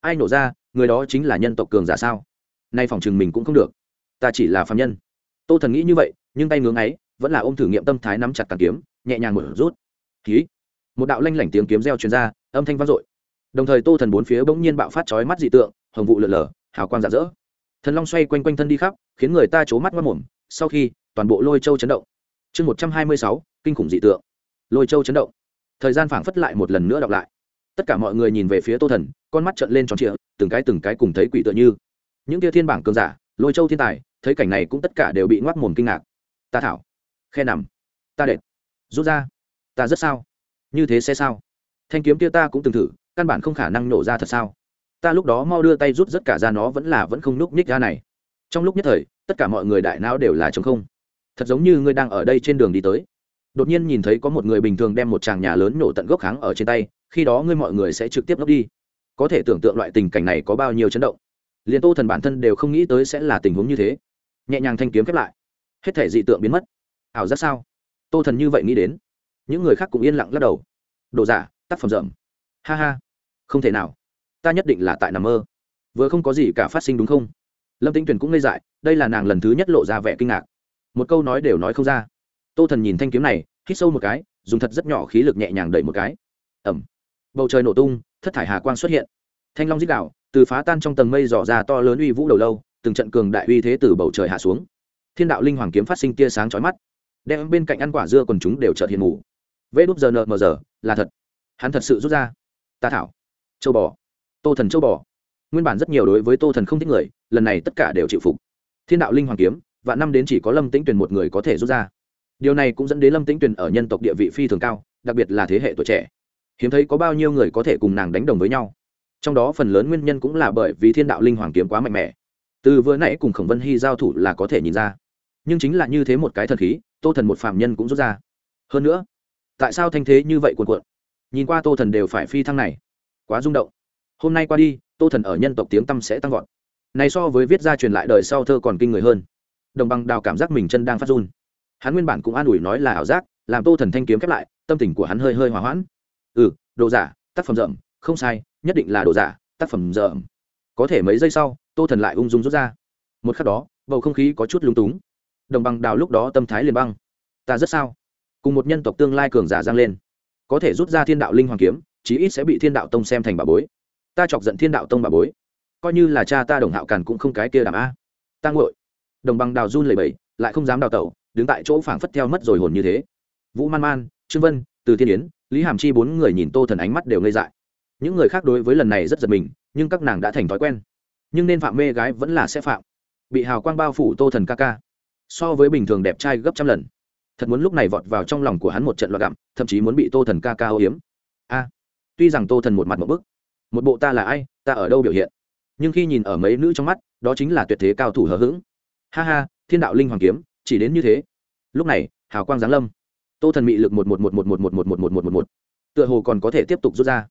ai nổ ra, người đó chính là nhân tộc cường giả sao? Nay phòng chừng mình cũng không được. Ta chỉ là phạm nhân. Tô thần nghĩ như vậy, nhưng tay ngưỡng ấy, vẫn là ôm thử nghiệm tâm thái nắm chặt càng kiếm, nhẹ nhàng một rút. Ký một đạo lanh lảnh tiếng kiếm reo truyền ra, âm thanh vang dội. Đồng thời tô thần bốn phía bỗng nhiên bạo phát chói mắt dị tượng, hồng vụ lượn lở, hào quang rạng rỡ. Thần long xoay quanh quanh thân đi khắp, khiến người ta c mắt mất mồm, sau khi, toàn bộ lôi châu chấn động. Chương một trăm hai mươi sáu, kinh khủng dị tượng. Lôi châu chấn động. Thời gian phảng phất lại một lần nữa đọc lại tất cả mọi người nhìn về phía tô thần, con mắt trận lên tròn trịa, từng cái từng cái cùng thấy quỷ tựa như. Những tia thiên bảng cường giả, lôi châu thiên tài, thấy cảnh này cũng tất cả đều bị ngoác mồm kinh ngạc. Ta thảo, khe nằm, ta đệt, rút ra, ta rất sao, như thế sẽ sao? Thanh kiếm kia ta cũng từng thử, căn bản không khả năng nổ ra thật sao? Ta lúc đó mau đưa tay rút rất cả ra nó vẫn là vẫn không núp nhích ra này. Trong lúc nhất thời, tất cả mọi người đại não đều là t không. Thật giống như ngươi đang ở đây trên đường đi tới. Đột nhiên nhìn thấy có một người bình thường đem một tràng nhà lớn nổ tận gốc kháng ở trên tay khi đó ngươi mọi người sẽ trực tiếp lấp đi. Có thể tưởng tượng loại tình cảnh này có bao nhiêu chấn động. Liền tô thần bản thân đều không nghĩ tới sẽ là tình huống như thế. Nhẹ nhàng thanh kiếm khép lại. Hết thể dị tượng biến mất. Ảo giác sao? Tô thần như vậy nghĩ đến. Những người khác cũng yên lặng lắc đầu. Đồ giả, tác phẩm rậm. Ha ha. Không thể nào. Ta nhất định là tại nằm mơ. Vừa không có gì cả phát sinh đúng không? Lâm tĩnh tuyền cũng ngây dại, đây là nàng lần thứ nhất lộ ra vẻ kinh ngạc. Một câu nói đều nói không ra. Tô thần nhìn thanh kiếm này, hít sâu một cái, dùng thật rất nhỏ khí lực nhẹ nhàng đẩy một cái. Ẩm bầu trời nổ tung, thất thải hà quang xuất hiện. Thanh long dích đạo từ phá tan trong tầng mây dò ra to lớn uy vũ đầu lâu, từng trận cường đại uy thế từ bầu trời hạ xuống. Thiên đạo linh hoàng kiếm phát sinh tia sáng chói mắt. Đem bên cạnh ăn quả dưa còn chúng đều chợt hiện mù. Vê đúp giờ nợ mờ giờ, là thật. Hắn thật sự rút ra. Ta thảo. Châu bò. Tô thần châu bò. Nguyên bản rất nhiều đối với tô thần không thích người, lần này tất cả đều chịu phục. Thiên đạo linh hoàng kiếm và năm đến chỉ có lâm tĩnh tuyền một người có thể rút ra. Điều này cũng dẫn đến lâm tĩnh tuyền ở nhân tộc địa vị phi thường cao, đặc biệt là thế hệ tuổi trẻ hiếm thấy có bao nhiêu người có thể cùng nàng đánh đồng với nhau. Trong đó phần lớn nguyên nhân cũng là bởi vì thiên đạo linh hoàng kiếm quá mạnh mẽ. Từ vừa nãy cùng khổng vân hy giao thủ là có thể nhìn ra. Nhưng chính là như thế một cái thần khí, tô thần một phạm nhân cũng rút ra. Hơn nữa, tại sao thanh thế như vậy cuộn cuộn? Nhìn qua tô thần đều phải phi thăng này. Quá rung động. Hôm nay qua đi, tô thần ở nhân tộc tiếng tâm sẽ tăng vọt. Này so với viết ra truyền lại đời sau thơ còn kinh người hơn. Đồng bằng đào cảm giác mình chân đang phát run. Hắn nguyên bản cũng an ủi nói là ảo giác, làm tô thần thanh kiếm khép lại, tâm tình của hắn hơi hơi hòa hoãn ừ đồ giả tác phẩm rợm không sai nhất định là đồ giả tác phẩm rợm có thể mấy giây sau tô thần lại ung dung rút ra. Một khắc đó bầu không khí có chút lúng túng. Đồng bằng đào lúc đó tâm thái liền băng. Ta rất sao? Cùng một nhân tộc tương lai cường giả giang lên. Có thể rút ra thiên đạo linh hoàng kiếm chí ít sẽ bị thiên đạo tông xem thành bà bối. Ta chọc giận thiên đạo tông bà bối. Coi như là cha ta đồng hạo càn cũng không cái kia đảm a. Ta ngội đồng bằng đào run lầy bẩy, lại không dám đào tẩu đứng tại chỗ phảng phất theo mất rồi hồn như thế. Vũ man man trương vân từ thiên yến lý hàm chi bốn người nhìn tô thần ánh mắt đều ngây dại. Những người khác đối với lần này rất giật mình, nhưng các nàng đã thành thói quen. Nhưng nên phạm mê gái vẫn là sẽ phạm. Bị hào quang bao phủ tô thần ca ca. So với bình thường đẹp trai gấp trăm lần. Thật muốn lúc này vọt vào trong lòng của hắn một trận loạt gặm, thậm chí muốn bị tô thần ca ca ô hiếm. A, tuy rằng tô thần một mặt một bức. Một bộ ta là ai, ta ở đâu biểu hiện. Nhưng khi nhìn ở mấy nữ trong mắt, đó chính là tuyệt thế cao thủ hờ hững. Ha ha, thiên đạo linh hoàng kiếm, chỉ đến như thế. Lúc này, hào quang giáng lâm tô thần mị lực một một một một một một một một một một một một tựa hồ còn có thể tiếp tục rút ra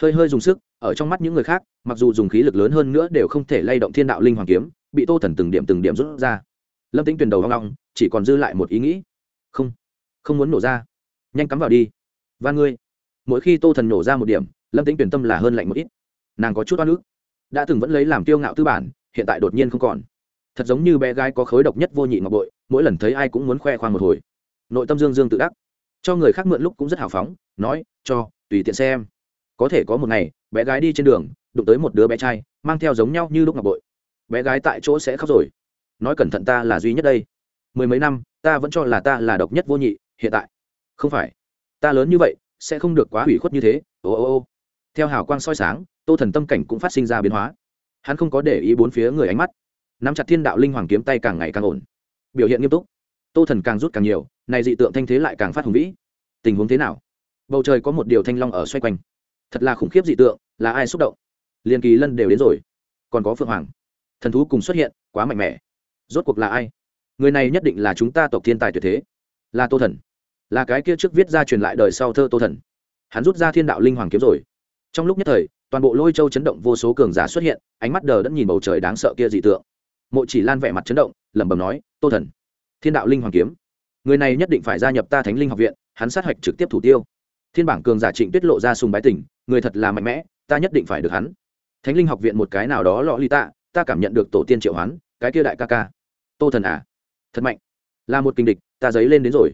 hơi hơi dùng sức ở trong mắt những người khác mặc dù dùng khí lực lớn hơn nữa đều không thể lay động thiên đạo linh hoàng kiếm bị tô thần từng điểm từng điểm rút ra lâm tính tuyển đầu hoang long chỉ còn dư lại một ý nghĩ không không muốn nổ ra nhanh cắm vào đi và ngươi mỗi khi tô thần nổ ra một điểm lâm tính tuyển tâm là hơn lạnh một ít nàng có chút oan ức đã từng vẫn lấy làm kiêu ngạo tư bản hiện tại đột nhiên không còn thật giống như bé gái có khối độc nhất vô nhị ngọc bội mỗi lần thấy ai cũng muốn khoe khoang một hồi nội tâm dương dương tự đắc. Cho người khác mượn lúc cũng rất hào phóng, nói, cho, tùy tiện xem. Có thể có một ngày, bé gái đi trên đường, đụng tới một đứa bé trai, mang theo giống nhau như lúc ngọc bội. Bé gái tại chỗ sẽ khóc rồi. Nói cẩn thận ta là duy nhất đây. Mười mấy năm, ta vẫn cho là ta là độc nhất vô nhị, hiện tại. Không phải. Ta lớn như vậy, sẽ không được quá hủy khuất như thế. Ô ô ô. Theo hào quang soi sáng, tô thần tâm cảnh cũng phát sinh ra biến hóa. Hắn không có để ý bốn phía người ánh mắt. Nắm chặt thiên đạo linh hoàng kiếm tay càng ngày càng ổn. Biểu hiện nghiêm túc. Tô thần càng rút càng nhiều này dị tượng thanh thế lại càng phát hùng vĩ. Tình huống thế nào? Bầu trời có một điều thanh long ở xoay quanh. Thật là khủng khiếp dị tượng, là ai xúc động? Liền kỳ lân đều đến rồi. Còn có phượng hoàng. Thần thú cùng xuất hiện, quá mạnh mẽ. Rốt cuộc là ai? Người này nhất định là chúng ta tộc thiên tài tuyệt thế. Là tô thần. Là cái kia trước viết ra truyền lại đời sau thơ tô thần. Hắn rút ra thiên đạo linh hoàng kiếm rồi. Trong lúc nhất thời, toàn bộ lôi châu chấn động vô số cường giả xuất hiện, ánh mắt đờ đẫn nhìn bầu trời đáng sợ kia dị tượng. Mộ chỉ lan vẻ mặt chấn động, lẩm bẩm nói, tô thần, thiên đạo linh hoàng kiếm người này nhất định phải gia nhập ta thánh linh học viện, hắn sát hạch trực tiếp thủ tiêu. Thiên bảng cường giả trịnh tuyết lộ ra sùng bái tỉnh người thật là mạnh mẽ, ta nhất định phải được hắn. Thánh linh học viện một cái nào đó lọ ly tạ, ta cảm nhận được tổ tiên triệu hoán, cái kia đại ca ca. Tô thần à thật mạnh. Là một kinh địch, ta giấy lên đến rồi.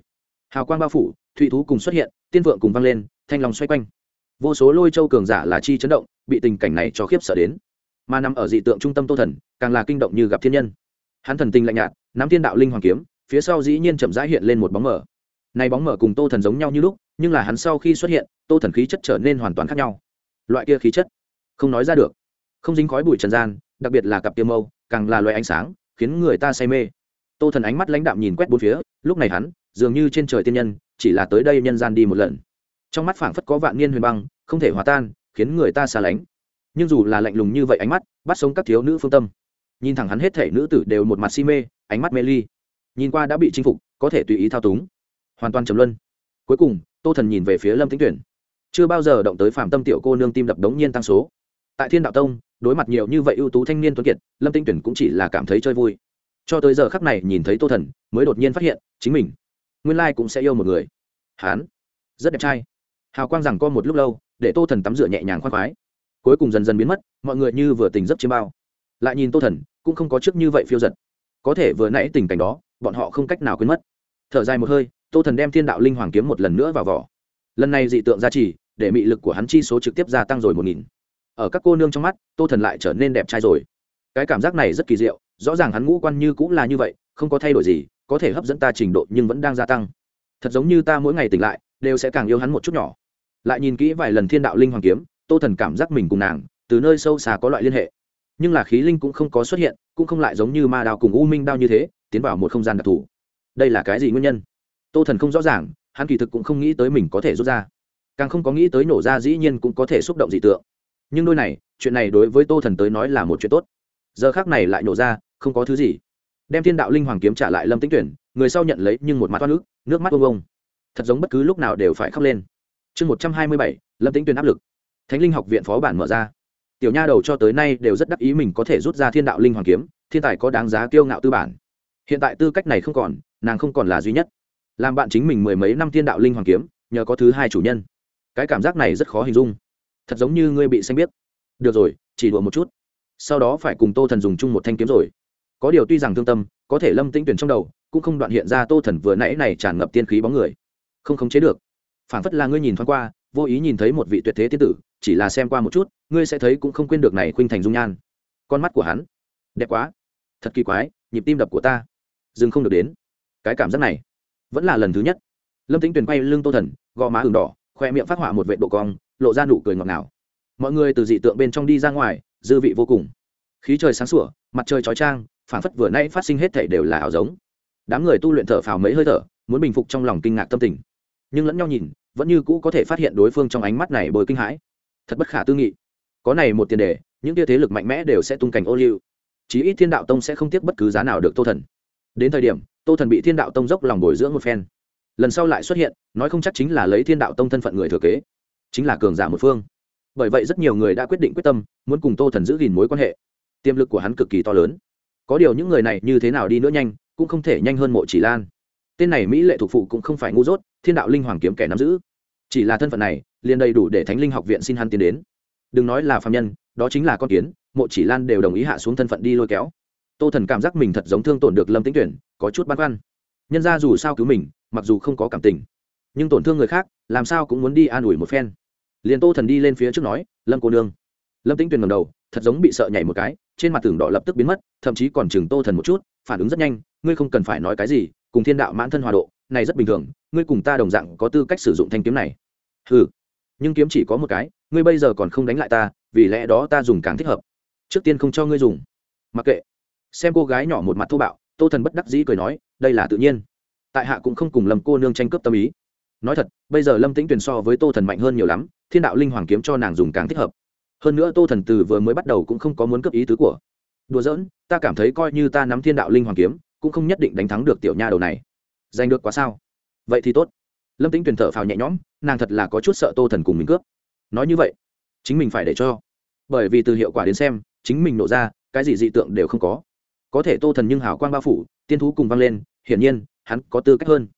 Hào quang bao phủ thụy thú cùng xuất hiện, tiên vượng cùng vang lên, thanh lòng xoay quanh. Vô số lôi châu cường giả là chi chấn động, bị tình cảnh này cho khiếp sợ đến. Mà nằm ở dị tượng trung tâm tô thần, càng là kinh động như gặp thiên nhân. Hắn thần tình lạnh nhạt, nắm thiên đạo linh hoàng kiếm phía sau dĩ nhiên chậm rãi hiện lên một bóng mờ. này bóng mờ cùng tô thần giống nhau như lúc, nhưng là hắn sau khi xuất hiện, tô thần khí chất trở nên hoàn toàn khác nhau. Loại kia khí chất, không nói ra được. Không dính khói bụi trần gian, đặc biệt là cặp kia mâu, càng là loại ánh sáng, khiến người ta say mê. Tô thần ánh mắt lãnh đạm nhìn quét bốn phía, lúc này hắn, dường như trên trời tiên nhân, chỉ là tới đây nhân gian đi một lần. Trong mắt phảng phất có vạn niên huyền băng, không thể hòa tan, khiến người ta xa lánh. Nhưng dù là lạnh lùng như vậy ánh mắt, bắt sống các thiếu nữ phương tâm. Nhìn thẳng hắn hết thể nữ tử đều một mặt si mê, ánh mắt mê ly nhìn qua đã bị chinh phục, có thể tùy ý thao túng. Hoàn toàn trầm luân. Cuối cùng, tô thần nhìn về phía lâm tính tuyển. Chưa bao giờ động tới phạm tâm tiểu cô nương tim đập đống nhiên tăng số. Tại thiên đạo tông, đối mặt nhiều như vậy ưu tú thanh niên tuấn kiệt, lâm tinh tuyển cũng chỉ là cảm thấy chơi vui. Cho tới giờ khắc này nhìn thấy tô thần, mới đột nhiên phát hiện, chính mình, nguyên lai cũng sẽ yêu một người. Hán, rất đẹp trai. Hào quang rằng co một lúc lâu, để tô thần tắm rửa nhẹ nhàng khoan khoái. Cuối cùng dần dần biến mất, mọi người như vừa tỉnh giấc chiêm bao. Lại nhìn tô thần, cũng không có trước như vậy phiêu giật. Có thể vừa nãy tình cảnh đó bọn họ không cách nào quên mất. Thở dài một hơi, tô thần đem thiên đạo linh hoàng kiếm một lần nữa vào vỏ. Lần này dị tượng gia trì, để mị lực của hắn chi số trực tiếp gia tăng rồi một nghìn. Ở các cô nương trong mắt, tô thần lại trở nên đẹp trai rồi. Cái cảm giác này rất kỳ diệu, rõ ràng hắn ngũ quan như cũng là như vậy, không có thay đổi gì, có thể hấp dẫn ta trình độ nhưng vẫn đang gia tăng. Thật giống như ta mỗi ngày tỉnh lại, đều sẽ càng yêu hắn một chút nhỏ. Lại nhìn kỹ vài lần thiên đạo linh hoàng kiếm, tô thần cảm giác mình cùng nàng, từ nơi sâu xa có loại liên hệ nhưng là khí linh cũng không có xuất hiện, cũng không lại giống như ma đao cùng u minh đao như thế, tiến vào một không gian đặc thù. Đây là cái gì nguyên nhân? Tô thần không rõ ràng, hắn kỳ thực cũng không nghĩ tới mình có thể rút ra. Càng không có nghĩ tới nổ ra dĩ nhiên cũng có thể xúc động dị tượng. Nhưng đôi này, chuyện này đối với tô thần tới nói là một chuyện tốt. Giờ khác này lại nổ ra, không có thứ gì. Đem thiên đạo linh hoàng kiếm trả lại lâm tính tuyển, người sau nhận lấy nhưng một mặt toát nước nước mắt bông bông thật giống bất cứ lúc nào đều phải khóc lên. Chương một trăm hai mươi bảy, lâm tính tuyển áp lực. Thánh linh học viện phó bản mở ra tiểu nha đầu cho tới nay đều rất đắc ý mình có thể rút ra thiên đạo linh hoàng kiếm, thiên tài có đáng giá kiêu ngạo tư bản. Hiện tại tư cách này không còn, nàng không còn là duy nhất. Làm bạn chính mình mười mấy năm thiên đạo linh hoàng kiếm, nhờ có thứ hai chủ nhân. Cái cảm giác này rất khó hình dung. Thật giống như ngươi bị xanh biết. Được rồi, chỉ đùa một chút. Sau đó phải cùng tô thần dùng chung một thanh kiếm rồi. Có điều tuy rằng thương tâm, có thể lâm tĩnh tuyển trong đầu, cũng không đoạn hiện ra tô thần vừa nãy này tràn ngập tiên khí bóng người. Không khống chế được. Phản phất là ngươi nhìn thoáng qua vô ý nhìn thấy một vị tuyệt thế tiên tử, chỉ là xem qua một chút, ngươi sẽ thấy cũng không quên được này khuynh thành dung nhan. Con mắt của hắn, đẹp quá, thật kỳ quái, nhịp tim đập của ta, dừng không được đến. Cái cảm giác này, vẫn là lần thứ nhất. Lâm tính tuyền quay lưng tô thần, gò má ừng đỏ, khoe miệng phát họa một vệ độ cong, lộ ra nụ cười ngọt ngào. Mọi người từ dị tượng bên trong đi ra ngoài, dư vị vô cùng. Khí trời sáng sủa, mặt trời chói trang phản phất vừa nay phát sinh hết thể đều là ảo giống. Đám người tu luyện thở phào mấy hơi thở, muốn bình phục trong lòng kinh ngạc tâm tình. Nhưng lẫn nhau nhìn vẫn như cũ có thể phát hiện đối phương trong ánh mắt này bồi kinh hãi. Thật bất khả tư nghị. Có này một tiền đề, những tia thế lực mạnh mẽ đều sẽ tung cảnh ô liu. Chí ít thiên đạo tông sẽ không tiếc bất cứ giá nào được tô thần. Đến thời điểm, tô thần bị thiên đạo tông dốc lòng bồi dưỡng một phen. Lần sau lại xuất hiện, nói không chắc chính là lấy thiên đạo tông thân phận người thừa kế, chính là cường giả một phương. Bởi vậy rất nhiều người đã quyết định quyết tâm, muốn cùng tô thần giữ gìn mối quan hệ. Tiềm lực của hắn cực kỳ to lớn. Có điều những người này như thế nào đi nữa nhanh, cũng không thể nhanh hơn mộ chỉ lan. Tên này mỹ lệ thuộc phụ cũng không phải ngu dốt thiên đạo linh hoàng kiếm kẻ nắm giữ. Chỉ là thân phận này, liền đầy đủ để thánh linh học viện xin hắn tiến đến. Đừng nói là phạm nhân, đó chính là con kiến, mộ chỉ lan đều đồng ý hạ xuống thân phận đi lôi kéo. Tô thần cảm giác mình thật giống thương tổn được lâm tính tuyển, có chút băn khoăn. Nhân ra dù sao cứu mình, mặc dù không có cảm tình, nhưng tổn thương người khác, làm sao cũng muốn đi an ủi một phen. Liền tô thần đi lên phía trước nói, lâm cô nương. Lâm tính tuyền ngầm đầu, thật giống bị sợ nhảy một cái, trên mặt tường đỏ lập tức biến mất, thậm chí còn chừng tô thần một chút, phản ứng rất nhanh, ngươi không cần phải nói cái gì cùng thiên đạo mãn thân hòa độ, này rất bình thường, ngươi cùng ta đồng dạng có tư cách sử dụng thanh kiếm này. Ừ nhưng kiếm chỉ có một cái, ngươi bây giờ còn không đánh lại ta, vì lẽ đó ta dùng càng thích hợp. Trước tiên không cho ngươi dùng. Mặc kệ. Xem cô gái nhỏ một mặt thô bạo, tô thần bất đắc dĩ cười nói, đây là tự nhiên. Tại hạ cũng không cùng lầm cô nương tranh cướp tâm ý. Nói thật, bây giờ lâm tĩnh tuyền so với tô thần mạnh hơn nhiều lắm, thiên đạo linh hoàng kiếm cho nàng dùng càng thích hợp. Hơn nữa tô thần từ vừa mới bắt đầu cũng không có muốn cướp ý tứ của. Đùa giỡn, ta cảm thấy coi như ta nắm thiên đạo linh hoàng kiếm cũng không nhất định đánh thắng được tiểu nha đầu này. Giành được quá sao? Vậy thì tốt. Lâm tĩnh tuyển thở phào nhẹ nhõm, nàng thật là có chút sợ tô thần cùng mình cướp. Nói như vậy, chính mình phải để cho. Bởi vì từ hiệu quả đến xem, chính mình nổ ra, cái gì dị tượng đều không có. Có thể tô thần nhưng hào quang bao phủ, tiên thú cùng vang lên, hiển nhiên, hắn có tư cách hơn.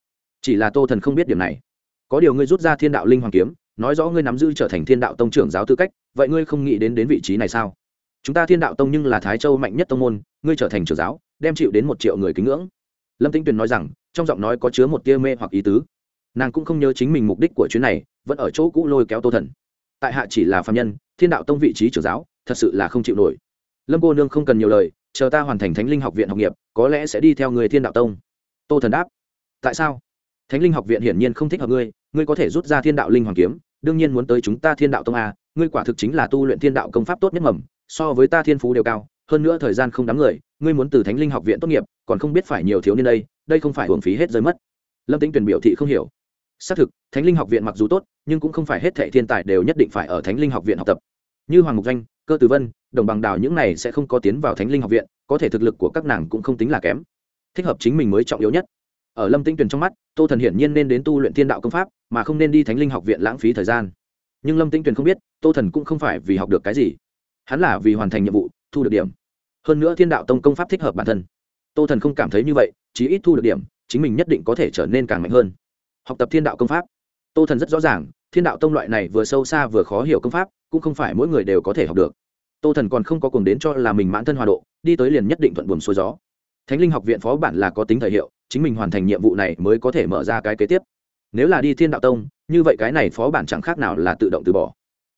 Chỉ là tô thần không biết điểm này. Có điều ngươi rút ra thiên đạo linh hoàng kiếm, nói rõ ngươi nắm giữ trở thành thiên đạo tông trưởng giáo tư cách, vậy ngươi không nghĩ đến đến vị trí này sao? Chúng ta thiên đạo tông nhưng là thái châu mạnh nhất tông môn, ngươi trở thành trưởng giáo đem chịu đến một triệu người kính ngưỡng. Lâm tĩnh tuyền nói rằng, trong giọng nói có chứa một tia mê hoặc ý tứ. Nàng cũng không nhớ chính mình mục đích của chuyến này, vẫn ở chỗ cũ lôi kéo tô thần. Tại hạ chỉ là phạm nhân, thiên đạo tông vị trí trưởng giáo, thật sự là không chịu nổi. Lâm cô nương không cần nhiều lời, chờ ta hoàn thành thánh linh học viện học nghiệp, có lẽ sẽ đi theo người thiên đạo tông. Tô thần đáp, tại sao? Thánh linh học viện hiển nhiên không thích hợp ngươi ngươi có thể rút ra thiên đạo linh hoàng kiếm, đương nhiên muốn tới chúng ta thiên đạo tông a ngươi quả thực chính là tu luyện thiên đạo công pháp tốt nhất mầm, so với ta thiên phú đều cao hơn nữa thời gian không đáng người, ngươi muốn từ thánh linh học viện tốt nghiệp, còn không biết phải nhiều thiếu niên đây đây không phải hưởng phí hết rơi mất. Lâm tính tuyển biểu thị không hiểu. Xác thực, thánh linh học viện mặc dù tốt, nhưng cũng không phải hết thệ thiên tài đều nhất định phải ở thánh linh học viện học tập. Như hoàng mục danh cơ tử vân, đồng bằng đào những này sẽ không có tiến vào thánh linh học viện, có thể thực lực của các nàng cũng không tính là kém. Thích hợp chính mình mới trọng yếu nhất. Ở lâm tinh tuyền trong mắt, tô thần hiển nhiên nên đến tu luyện thiên đạo công pháp, mà không nên đi thánh linh học viện lãng phí thời gian. Nhưng lâm tinh tuyền không biết, tô thần cũng không phải vì học được cái gì. Hắn là vì hoàn thành nhiệm vụ thu được điểm. Hơn nữa thiên đạo tông công pháp thích hợp bản thân. Tô thần không cảm thấy như vậy, chí ít thu được điểm, chính mình nhất định có thể trở nên càng mạnh hơn. Học tập thiên đạo công pháp. Tô thần rất rõ ràng, thiên đạo tông loại này vừa sâu xa vừa khó hiểu công pháp, cũng không phải mỗi người đều có thể học được. Tô thần còn không có cùng đến cho là mình mãn thân hòa độ, đi tới liền nhất định thuận buồm xuôi gió. Thánh linh học viện phó bản là có tính thời hiệu, chính mình hoàn thành nhiệm vụ này mới có thể mở ra cái kế tiếp. Nếu là đi thiên đạo tông, như vậy cái này phó bản chẳng khác nào là tự động từ bỏ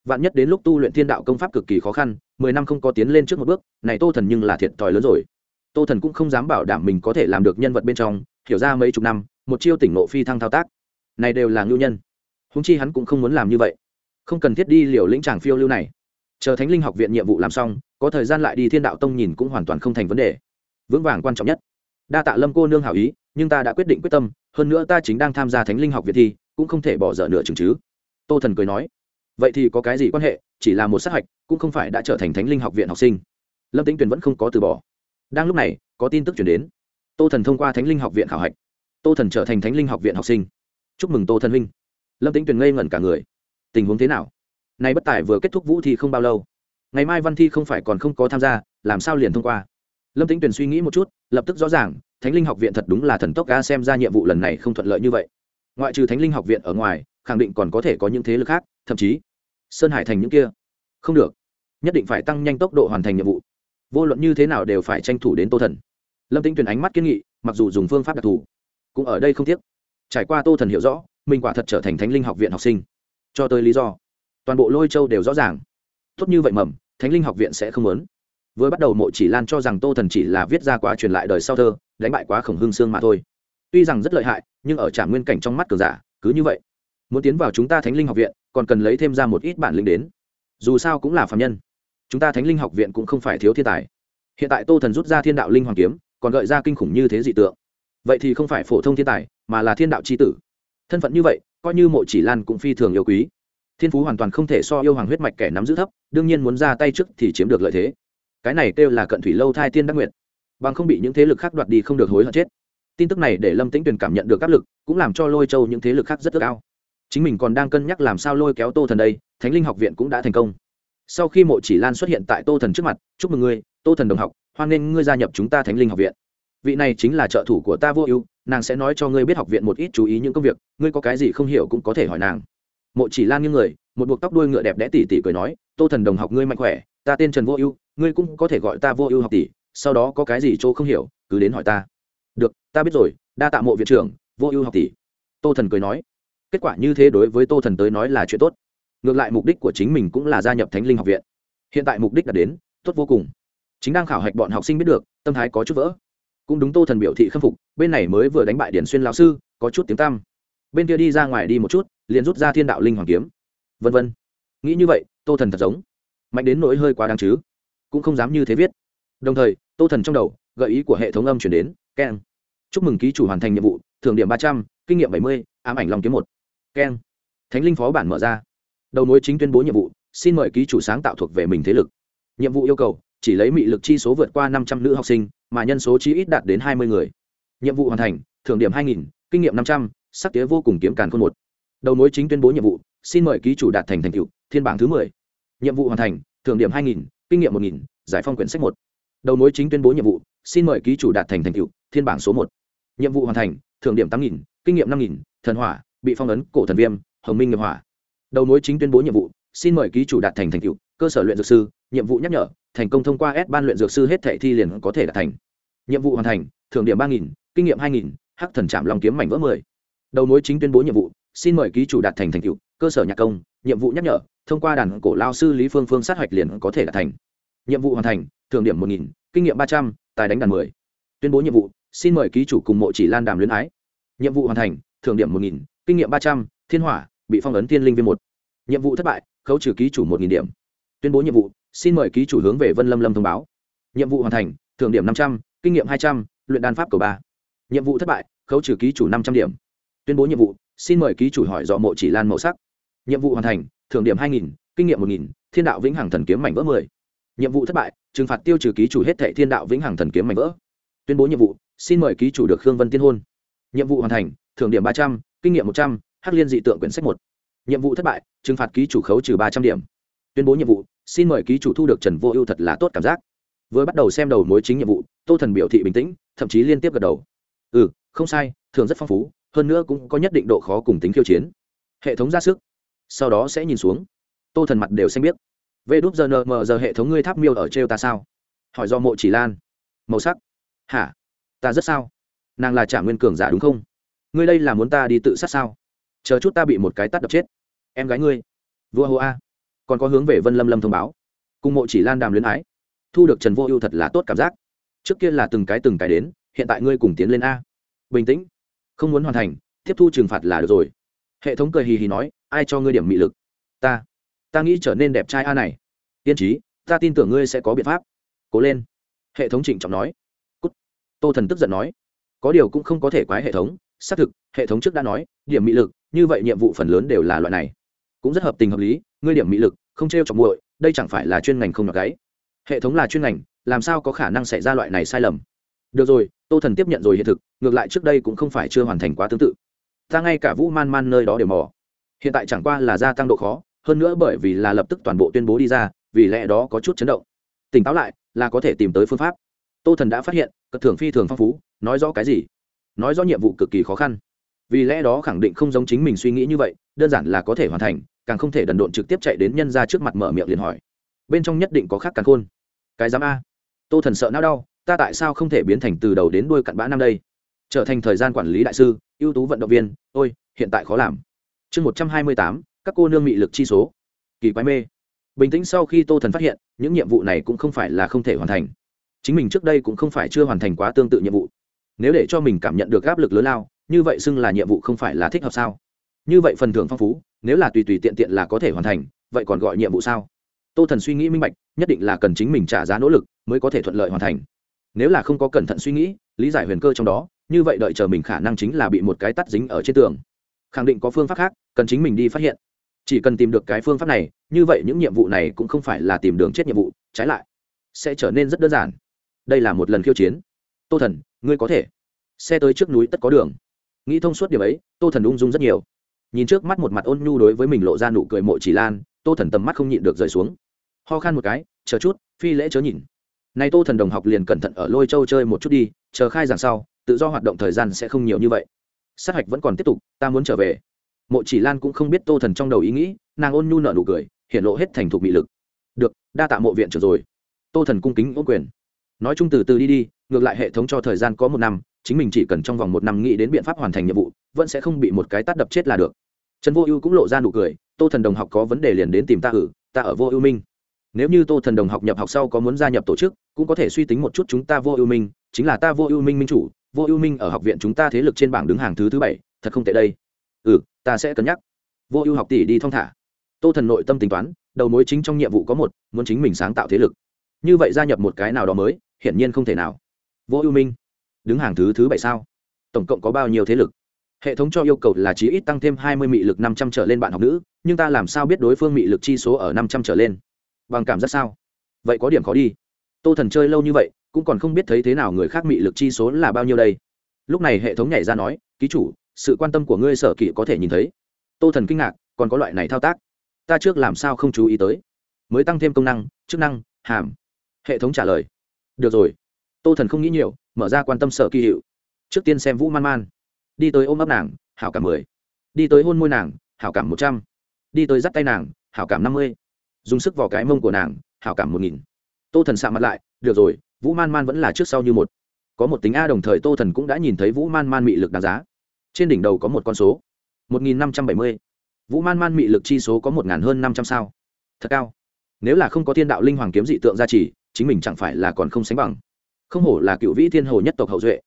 vạn nhất đến lúc tu luyện thiên đạo công pháp cực kỳ khó khăn, mười năm không có tiến lên trước một bước, này tô thần nhưng là thiệt thòi lớn rồi. Tô thần cũng không dám bảo đảm mình có thể làm được nhân vật bên trong, hiểu ra mấy chục năm, một chiêu tỉnh nộ phi thăng thao tác. Này đều là ngưu nhân. Húng chi hắn cũng không muốn làm như vậy. Không cần thiết đi liều lĩnh tràng phiêu lưu này. Chờ thánh linh học viện nhiệm vụ làm xong, có thời gian lại đi thiên đạo tông nhìn cũng hoàn toàn không thành vấn đề. Vững vàng quan trọng nhất. Đa tạ lâm cô nương hảo ý, nhưng ta đã quyết định quyết tâm, hơn nữa ta chính đang tham gia thánh linh học viện thi, cũng không thể bỏ dở nửa chừng chứ. Tô thần cười nói vậy thì có cái gì quan hệ? Chỉ là một sát hạch, cũng không phải đã trở thành thánh linh học viện học sinh. Lâm tĩnh tuyền vẫn không có từ bỏ. Đang lúc này, có tin tức chuyển đến. Tô thần thông qua thánh linh học viện khảo hạch. Tô thần trở thành thánh linh học viện học sinh. Chúc mừng tô thần huynh. Lâm tĩnh tuyền ngây ngẩn cả người. Tình huống thế nào? Nay bất tài vừa kết thúc vũ thi không bao lâu. Ngày mai văn thi không phải còn không có tham gia, làm sao liền thông qua? Lâm tĩnh tuyền suy nghĩ một chút, lập tức rõ ràng, thánh linh học viện thật đúng là thần tốc ga xem ra nhiệm vụ lần này không thuận lợi như vậy. Ngoại trừ thánh linh học viện ở ngoài, khẳng định còn có thể có những thế lực khác, thậm chí sơn hải thành những kia. Không được. Nhất định phải tăng nhanh tốc độ hoàn thành nhiệm vụ. Vô luận như thế nào đều phải tranh thủ đến tô thần. Lâm tinh tuyển ánh mắt kiến nghị, mặc dù dùng phương pháp đặc thù, cũng ở đây không tiếc. Trải qua tô thần hiểu rõ, mình quả thật trở thành thánh linh học viện học sinh. Cho tới lý do, toàn bộ lôi châu đều rõ ràng. Tốt như vậy mầm, thánh linh học viện sẽ không lớn vừa bắt đầu mộ chỉ lan cho rằng tô thần chỉ là viết ra quá truyền lại đời sau thơ, đánh bại quá khổng hương xương mà thôi. Tuy rằng rất lợi hại, nhưng ở trả nguyên cảnh trong mắt cường giả, cứ như vậy muốn tiến vào chúng ta thánh linh học viện, còn cần lấy thêm ra một ít bản lĩnh đến. Dù sao cũng là phạm nhân. Chúng ta thánh linh học viện cũng không phải thiếu thiên tài. Hiện tại tô thần rút ra thiên đạo linh hoàng kiếm, còn gợi ra kinh khủng như thế dị tượng. Vậy thì không phải phổ thông thiên tài, mà là thiên đạo c h i tử. Thân phận như vậy, coi như mộ chỉ lan cũng phi thường yêu quý. Thiên phú hoàn toàn không thể so yêu hoàng huyết mạch kẻ nắm giữ thấp, đương nhiên muốn ra tay trước thì chiếm được lợi thế. Cái này kêu là cận thủy lâu thai tiên đắc nguyện bằng không bị những thế lực khác đoạt đi không được hối hận chết. Tin tức này để lâm tĩnh tuyền cảm nhận được áp lực, cũng làm cho lôi châu những thế lực khác rất ước ao chính mình còn đang cân nhắc làm sao lôi kéo tô thần đây, thánh linh học viện cũng đã thành công. Sau khi mộ chỉ lan xuất hiện tại tô thần trước mặt, chúc mừng ngươi, tô thần đồng học, hoan nghênh ngươi gia nhập chúng ta thánh linh học viện. Vị này chính là trợ thủ của ta vô ưu, nàng sẽ nói cho ngươi biết học viện một ít chú ý những công việc, ngươi có cái gì không hiểu cũng có thể hỏi nàng. Mộ chỉ lan như người, một buộc tóc đuôi ngựa đẹp đẽ tỉ tỉ cười nói, tô thần đồng học ngươi mạnh khỏe, ta tên trần vô ưu, ngươi cũng có thể gọi ta vô ưu học tỷ, sau đó có cái gì chỗ không hiểu, cứ đến hỏi ta. Được, ta biết rồi, đa tạ mộ viện trưởng, vô ưu học tỷ. Tô thần cười nói kết quả như thế đối với tô thần tới nói là chuyện tốt. Ngược lại mục đích của chính mình cũng là gia nhập thánh linh học viện. Hiện tại mục đích đã đến, tốt vô cùng. Chính đang khảo hạch bọn học sinh biết được, tâm thái có chút vỡ. Cũng đúng tô thần biểu thị khâm phục, bên này mới vừa đánh bại điển xuyên lão sư, có chút tiếng tăm. Bên kia đi ra ngoài đi một chút, liền rút ra thiên đạo linh hoàng kiếm. Vân vân. Nghĩ như vậy, tô thần thật giống. Mạnh đến nỗi hơi quá đáng chứ. Cũng không dám như thế viết. Đồng thời, tô thần trong đầu, gợi ý của hệ thống âm chuyển đến, keng. Chúc mừng ký chủ hoàn thành nhiệm vụ, thưởng điểm ba trăm, kinh nghiệm bảy mươi, ám ảnh lòng kiếm một keng. Thánh linh phó bản mở ra. Đầu mối chính tuyên bố nhiệm vụ, xin mời ký chủ sáng tạo thuộc về mình thế lực. Nhiệm vụ yêu cầu, chỉ lấy mị lực chi số vượt qua năm trăm nữ học sinh, mà nhân số chi ít đạt đến hai mươi người. Nhiệm vụ hoàn thành, thưởng điểm hai nghìn, kinh nghiệm năm trăm, sắc tía vô cùng kiếm càn khôn một. Đầu mối chính tuyên bố nhiệm vụ, xin mời ký chủ đạt thành thành tựu, thiên bảng thứ mười. Nhiệm vụ hoàn thành, thưởng điểm hai nghìn, kinh nghiệm một nghìn, giải phong quyển sách một. Đầu mối chính tuyên bố nhiệm vụ, xin mời ký chủ đạt thành thành tựu, thiên bảng số một. Nhiệm vụ hoàn thành, thưởng điểm tám nghìn, kinh nghiệm năm nghìn, thần hỏa bị phong ấn cổ thần viêm, hồng minh nghiệp hỏa. Đầu mối chính tuyên bố nhiệm vụ, xin mời ký chủ đạt thành thành tựu, cơ sở luyện dược sư, nhiệm vụ nhắc nhở, thành công thông qua s ban luyện dược sư hết thệ thi liền có thể đạt thành. Nhiệm vụ hoàn thành, thưởng điểm ba nghìn, kinh nghiệm hai nghìn, hắc thần trạm lòng kiếm mảnh vỡ mười. Đầu mối chính tuyên bố nhiệm vụ, xin mời ký chủ đạt thành thành tựu, cơ sở nhạc công, nhiệm vụ nhắc nhở, thông qua đàn cổ lao sư lý phương phương sát hạch liền có thể đạt thành. Nhiệm vụ hoàn thành, thưởng điểm một nghìn, kinh nghiệm ba trăm, tài đánh đàn mười. Tuyên bố nhiệm vụ, xin mời ký chủ cùng mộ chỉ lan đàm luyến ái. Nhiệm vụ hoàn thành, thưởng điểm một nghìn kinh nghiệm ba trăm, thiên hỏa, bị phong ấn thiên linh viên một. Nhiệm vụ thất bại, khấu trừ ký chủ một nghìn điểm. Tuyên bố nhiệm vụ, xin mời ký chủ hướng về vân lâm lâm thông báo. Nhiệm vụ hoàn thành, thưởng điểm năm trăm, kinh nghiệm hai trăm, luyện đan pháp cầu ba. Nhiệm vụ thất bại, khấu trừ ký chủ năm trăm điểm. Tuyên bố nhiệm vụ, xin mời ký chủ hỏi dọ mộ chỉ lan màu sắc. Nhiệm vụ hoàn thành, thưởng điểm hai nghìn, kinh nghiệm một nghìn, thiên đạo vĩnh hằng thần kiếm mảnh vỡ mười. Nhiệm vụ thất bại, trừng phạt tiêu trừ ký chủ hết thệ thiên đạo vĩnh hằng thần kiếm mảnh vỡ. Tuyên bố nhiệm vụ, xin mời ký chủ được khương vân tiên hôn. Nhiệm vụ hoàn thành, thưởng điểm ba trăm kinh nghiệm một trăm h liên dị tượng quyển sách một. Nhiệm vụ thất bại, trừng phạt ký chủ khấu trừ ba trăm điểm. Tuyên bố nhiệm vụ, xin mời ký chủ thu được trần vô ưu thật là tốt cảm giác. Vừa bắt đầu xem đầu mối chính nhiệm vụ, tô thần biểu thị bình tĩnh, thậm chí liên tiếp gật đầu. Ừ không sai thường rất phong phú, hơn nữa cũng có nhất định độ khó cùng tính khiêu chiến. Hệ thống ra sức. Sau đó sẽ nhìn xuống. Tô thần mặt đều xanh biết vê đúp giờ nờ mờ giờ hệ thống ngươi tháp miêu ở trêu ta sao? Hỏi do mộ chỉ lan. Màu sắc. Hả? Ta rất sao? Nàng là trả nguyên cường giả đúng không? Ngươi đây là muốn ta đi tự sát sao? Chờ chút ta bị một cái tắt đập chết. Em gái ngươi. Vua hô a. Còn có hướng về vân lâm lâm thông báo. Cùng mộ chỉ lan đàm luyến ái. Thu được trần vô ưu thật là tốt cảm giác. Trước kia là từng cái từng cái đến, hiện tại ngươi cùng tiến lên a. Bình tĩnh. Không muốn hoàn thành, tiếp thu trừng phạt là được rồi. Hệ thống cười hì hì nói, ai cho ngươi điểm mị lực? Ta. Ta nghĩ trở nên đẹp trai a này. Tiên trí, ta tin tưởng ngươi sẽ có biện pháp. Cố lên. Hệ thống trịnh trọng nói. Cút. tô thần tức giận nói. Có điều cũng không có thể quái hệ thống xác thực, hệ thống trước đã nói, điểm mị lực, như vậy nhiệm vụ phần lớn đều là loại này. Cũng rất hợp tình hợp lý, ngươi điểm mị lực, không t r e o chọc muội, đây chẳng phải là chuyên ngành không nhọc gáy. Hệ thống là chuyên ngành, làm sao có khả năng xảy ra loại này sai lầm? Được rồi, tô thần tiếp nhận rồi hiện thực, ngược lại trước đây cũng không phải chưa hoàn thành quá tương tự. Ta ngay cả vũ man man nơi đó đều mò. Hiện tại chẳng qua là gia tăng độ khó, hơn nữa bởi vì là lập tức toàn bộ tuyên bố đi ra, vì lẽ đó có chút chấn động. Tỉnh táo lại, là có thể tìm tới phương pháp. Tô thần đã phát hiện cất thưởng phi thường phong phú, nói rõ cái gì? Nói rõ nhiệm vụ cực kỳ khó khăn. Vì lẽ đó khẳng định không giống chính mình suy nghĩ như vậy, đơn giản là có thể hoàn thành, càng không thể đần độn trực tiếp chạy đến nhân ra trước mặt mở miệng liền hỏi. Bên trong nhất định có khác càng khôn. Cái dám a. Tô thần sợ não đau, ta tại sao không thể biến thành từ đầu đến đuôi cặn bã năm đây? Trở thành thời gian quản lý đại sư, ưu tú vận động viên, ôi, hiện tại khó làm. Chương một trăm hai mươi tám, các cô nương mị lực chi số. Kỳ quái mê. Bình tĩnh sau khi tô thần phát hiện, những nhiệm vụ này cũng không phải là không thể hoàn thành. Chính mình trước đây cũng không phải chưa hoàn thành quá tương tự nhiệm vụ nếu để cho mình cảm nhận được áp lực lớn lao, như vậy xưng là nhiệm vụ không phải là thích hợp sao? Như vậy phần thưởng phong phú, nếu là tùy tùy tiện tiện là có thể hoàn thành, vậy còn gọi nhiệm vụ sao? Tô thần suy nghĩ minh bạch, nhất định là cần chính mình trả giá nỗ lực mới có thể thuận lợi hoàn thành. Nếu là không có cẩn thận suy nghĩ, lý giải huyền cơ trong đó, như vậy đợi chờ mình khả năng chính là bị một cái tắt dính ở trên tường. Khẳng định có phương pháp khác, cần chính mình đi phát hiện. Chỉ cần tìm được cái phương pháp này, như vậy những nhiệm vụ này cũng không phải là tìm đường chết nhiệm vụ, trái lại sẽ trở nên rất đơn giản. Đây là một lần khiêu chiến tô thần, ngươi có thể. Xe tới trước núi tất có đường. Nghĩ thông suốt điểm ấy, tô thần ung dung rất nhiều. Nhìn trước mắt một mặt ôn nhu đối với mình lộ ra nụ cười mộ chỉ lan, tô thần tầm mắt không nhịn được rời xuống. Ho khan một cái, chờ chút, phi lễ chớ nhìn. Nay tô thần đồng học liền cẩn thận ở lôi châu chơi một chút đi, chờ khai giảng sau, tự do hoạt động thời gian sẽ không nhiều như vậy. Sát hạch vẫn còn tiếp tục, ta muốn trở về. Mộ chỉ lan cũng không biết tô thần trong đầu ý nghĩ, nàng ôn nhu nợ nụ cười hiện lộ hết thành thục bị lực. Được, đa tạ mộ viện trưởng rồi. Tô thần cung kính ô quyền. Nói chung từ từ đi đi ngược lại hệ thống cho thời gian có một năm, chính mình chỉ cần trong vòng một năm nghĩ đến biện pháp hoàn thành nhiệm vụ, vẫn sẽ không bị một cái tát đập chết là được. Trần vô ưu cũng lộ ra nụ cười, tô thần đồng học có vấn đề liền đến tìm ta ử ta ở vô ưu minh. Nếu như tô thần đồng học nhập học sau có muốn gia nhập tổ chức, cũng có thể suy tính một chút chúng ta vô ưu minh, chính là ta vô ưu minh minh chủ, vô ưu minh ở học viện chúng ta thế lực trên bảng đứng hàng thứ thứ bảy, thật không tệ đây. Ừ ta sẽ cân nhắc. Vô ưu học tỷ đi thong thả. Tô thần nội tâm tính toán, đầu mối chính trong nhiệm vụ có một, muốn chính mình sáng tạo thế lực. Như vậy gia nhập một cái nào đó mới, hiển nhiên không thể nào vô ưu minh. Đứng hàng thứ thứ bảy sao? Tổng cộng có bao nhiêu thế lực? Hệ thống cho yêu cầu là chí ít tăng thêm hai mươi mị lực năm trăm trở lên bạn học nữ, nhưng ta làm sao biết đối phương mị lực chi số ở năm trăm trở lên? Bằng cảm giác sao? Vậy có điểm khó đi. Tô thần chơi lâu như vậy, cũng còn không biết thấy thế nào người khác mị lực chi số là bao nhiêu đây. Lúc này hệ thống nhảy ra nói, ký chủ, sự quan tâm của ngươi sở kỵ có thể nhìn thấy. Tô thần kinh ngạc, còn có loại này thao tác? Ta trước làm sao không chú ý tới? Mới tăng thêm công năng, chức năng, hàm. Hệ thống trả lời, được rồi tô thần không nghĩ nhiều, mở ra quan tâm sở kỳ hiệu. Trước tiên xem vũ man man. Đi tới ôm ấp nàng, hảo cảm mười. Đi tới hôn môi nàng, hảo cảm một trăm. Đi tới dắt tay nàng, hảo cảm năm mươi. Dùng sức vào cái mông của nàng, hảo cảm một nghìn. Tô thần sạ mặt lại, được rồi, vũ man man vẫn là trước sau như một. Có một tính a đồng thời tô thần cũng đã nhìn thấy vũ man man mị lực đáng giá. Trên đỉnh đầu có một con số, một nghìn năm trăm bảy mươi. Vũ man man mị lực chi số có một ngàn hơn năm trăm sao. Thật cao. Nếu là không có thiên đạo linh hoàng kiếm dị tượng gia trì, chính mình chẳng phải là còn không sánh bằng không hổ là cựu vĩ thiên hồ nhất tộc hậu duệ.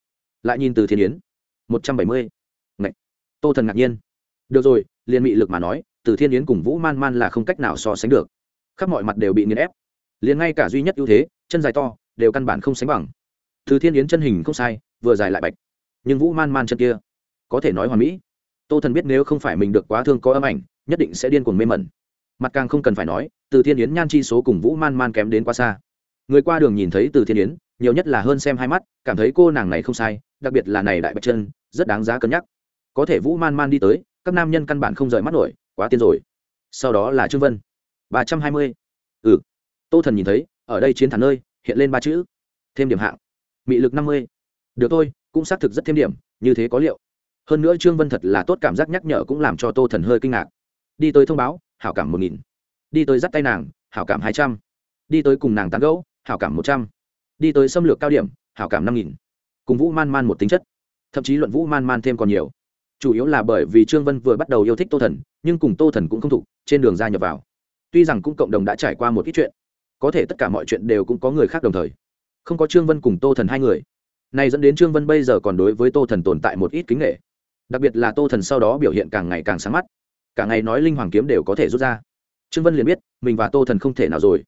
Lại nhìn từ thiên yến, một trăm bảy mươi. Ngậy. tô thần ngạc nhiên. Được rồi liên mị lực mà nói, từ thiên yến cùng vũ man man là không cách nào so sánh được. Khắp mọi mặt đều bị nghiền ép. Liền ngay cả duy nhất ưu thế, chân dài to, đều căn bản không sánh bằng. Từ thiên yến chân hình không sai, vừa dài lại bạch. Nhưng vũ man man chân kia, có thể nói hoàn mỹ. Tô thần biết nếu không phải mình được quá thương có âm ảnh, nhất định sẽ điên cuồng mê mẩn. Mặt càng không cần phải nói, từ thiên yến nhan chi số cùng vũ man man kém đến quá xa người qua đường nhìn thấy từ thiên yến, nhiều nhất là hơn xem hai mắt, cảm thấy cô nàng này không sai, đặc biệt là này đại bạch chân, rất đáng giá cân nhắc. Có thể vũ man man đi tới, các nam nhân căn bản không rời mắt nổi, quá tiên rồi. Sau đó là trương vân. ba trăm hai mươi. Ừ. Tô thần nhìn thấy, ở đây chiến thắng nơi, hiện lên ba chữ. Thêm điểm hạng. Mị lực năm mươi. Được thôi, cũng xác thực rất thêm điểm, như thế có liệu. Hơn nữa trương vân thật là tốt cảm giác nhắc nhở cũng làm cho tô thần hơi kinh ngạc. Đi tới thông báo, hảo cảm một nghìn. Đi tới dắt tay nàng, hảo cảm hai trăm. Đi tới cùng nàng tán gẫu hảo cảm một trăm. Đi tới xâm lược cao điểm, hảo cảm năm nghìn. Cùng vũ man man một tính chất. Thậm chí luận vũ man man thêm còn nhiều. Chủ yếu là bởi vì trương vân vừa bắt đầu yêu thích tô thần, nhưng cùng tô thần cũng không thục trên đường ra nhập vào. Tuy rằng cũng cộng đồng đã trải qua một ít chuyện, có thể tất cả mọi chuyện đều cũng có người khác đồng thời. Không có trương vân cùng tô thần hai người. Này dẫn đến trương vân bây giờ còn đối với tô thần tồn tại một ít kính nghệ đặc biệt là tô thần sau đó biểu hiện càng ngày càng sáng mắt. Cả ngày nói linh hoàng kiếm đều có thể rút ra. Trương vân liền biết, mình và tô thần không thể nào rồi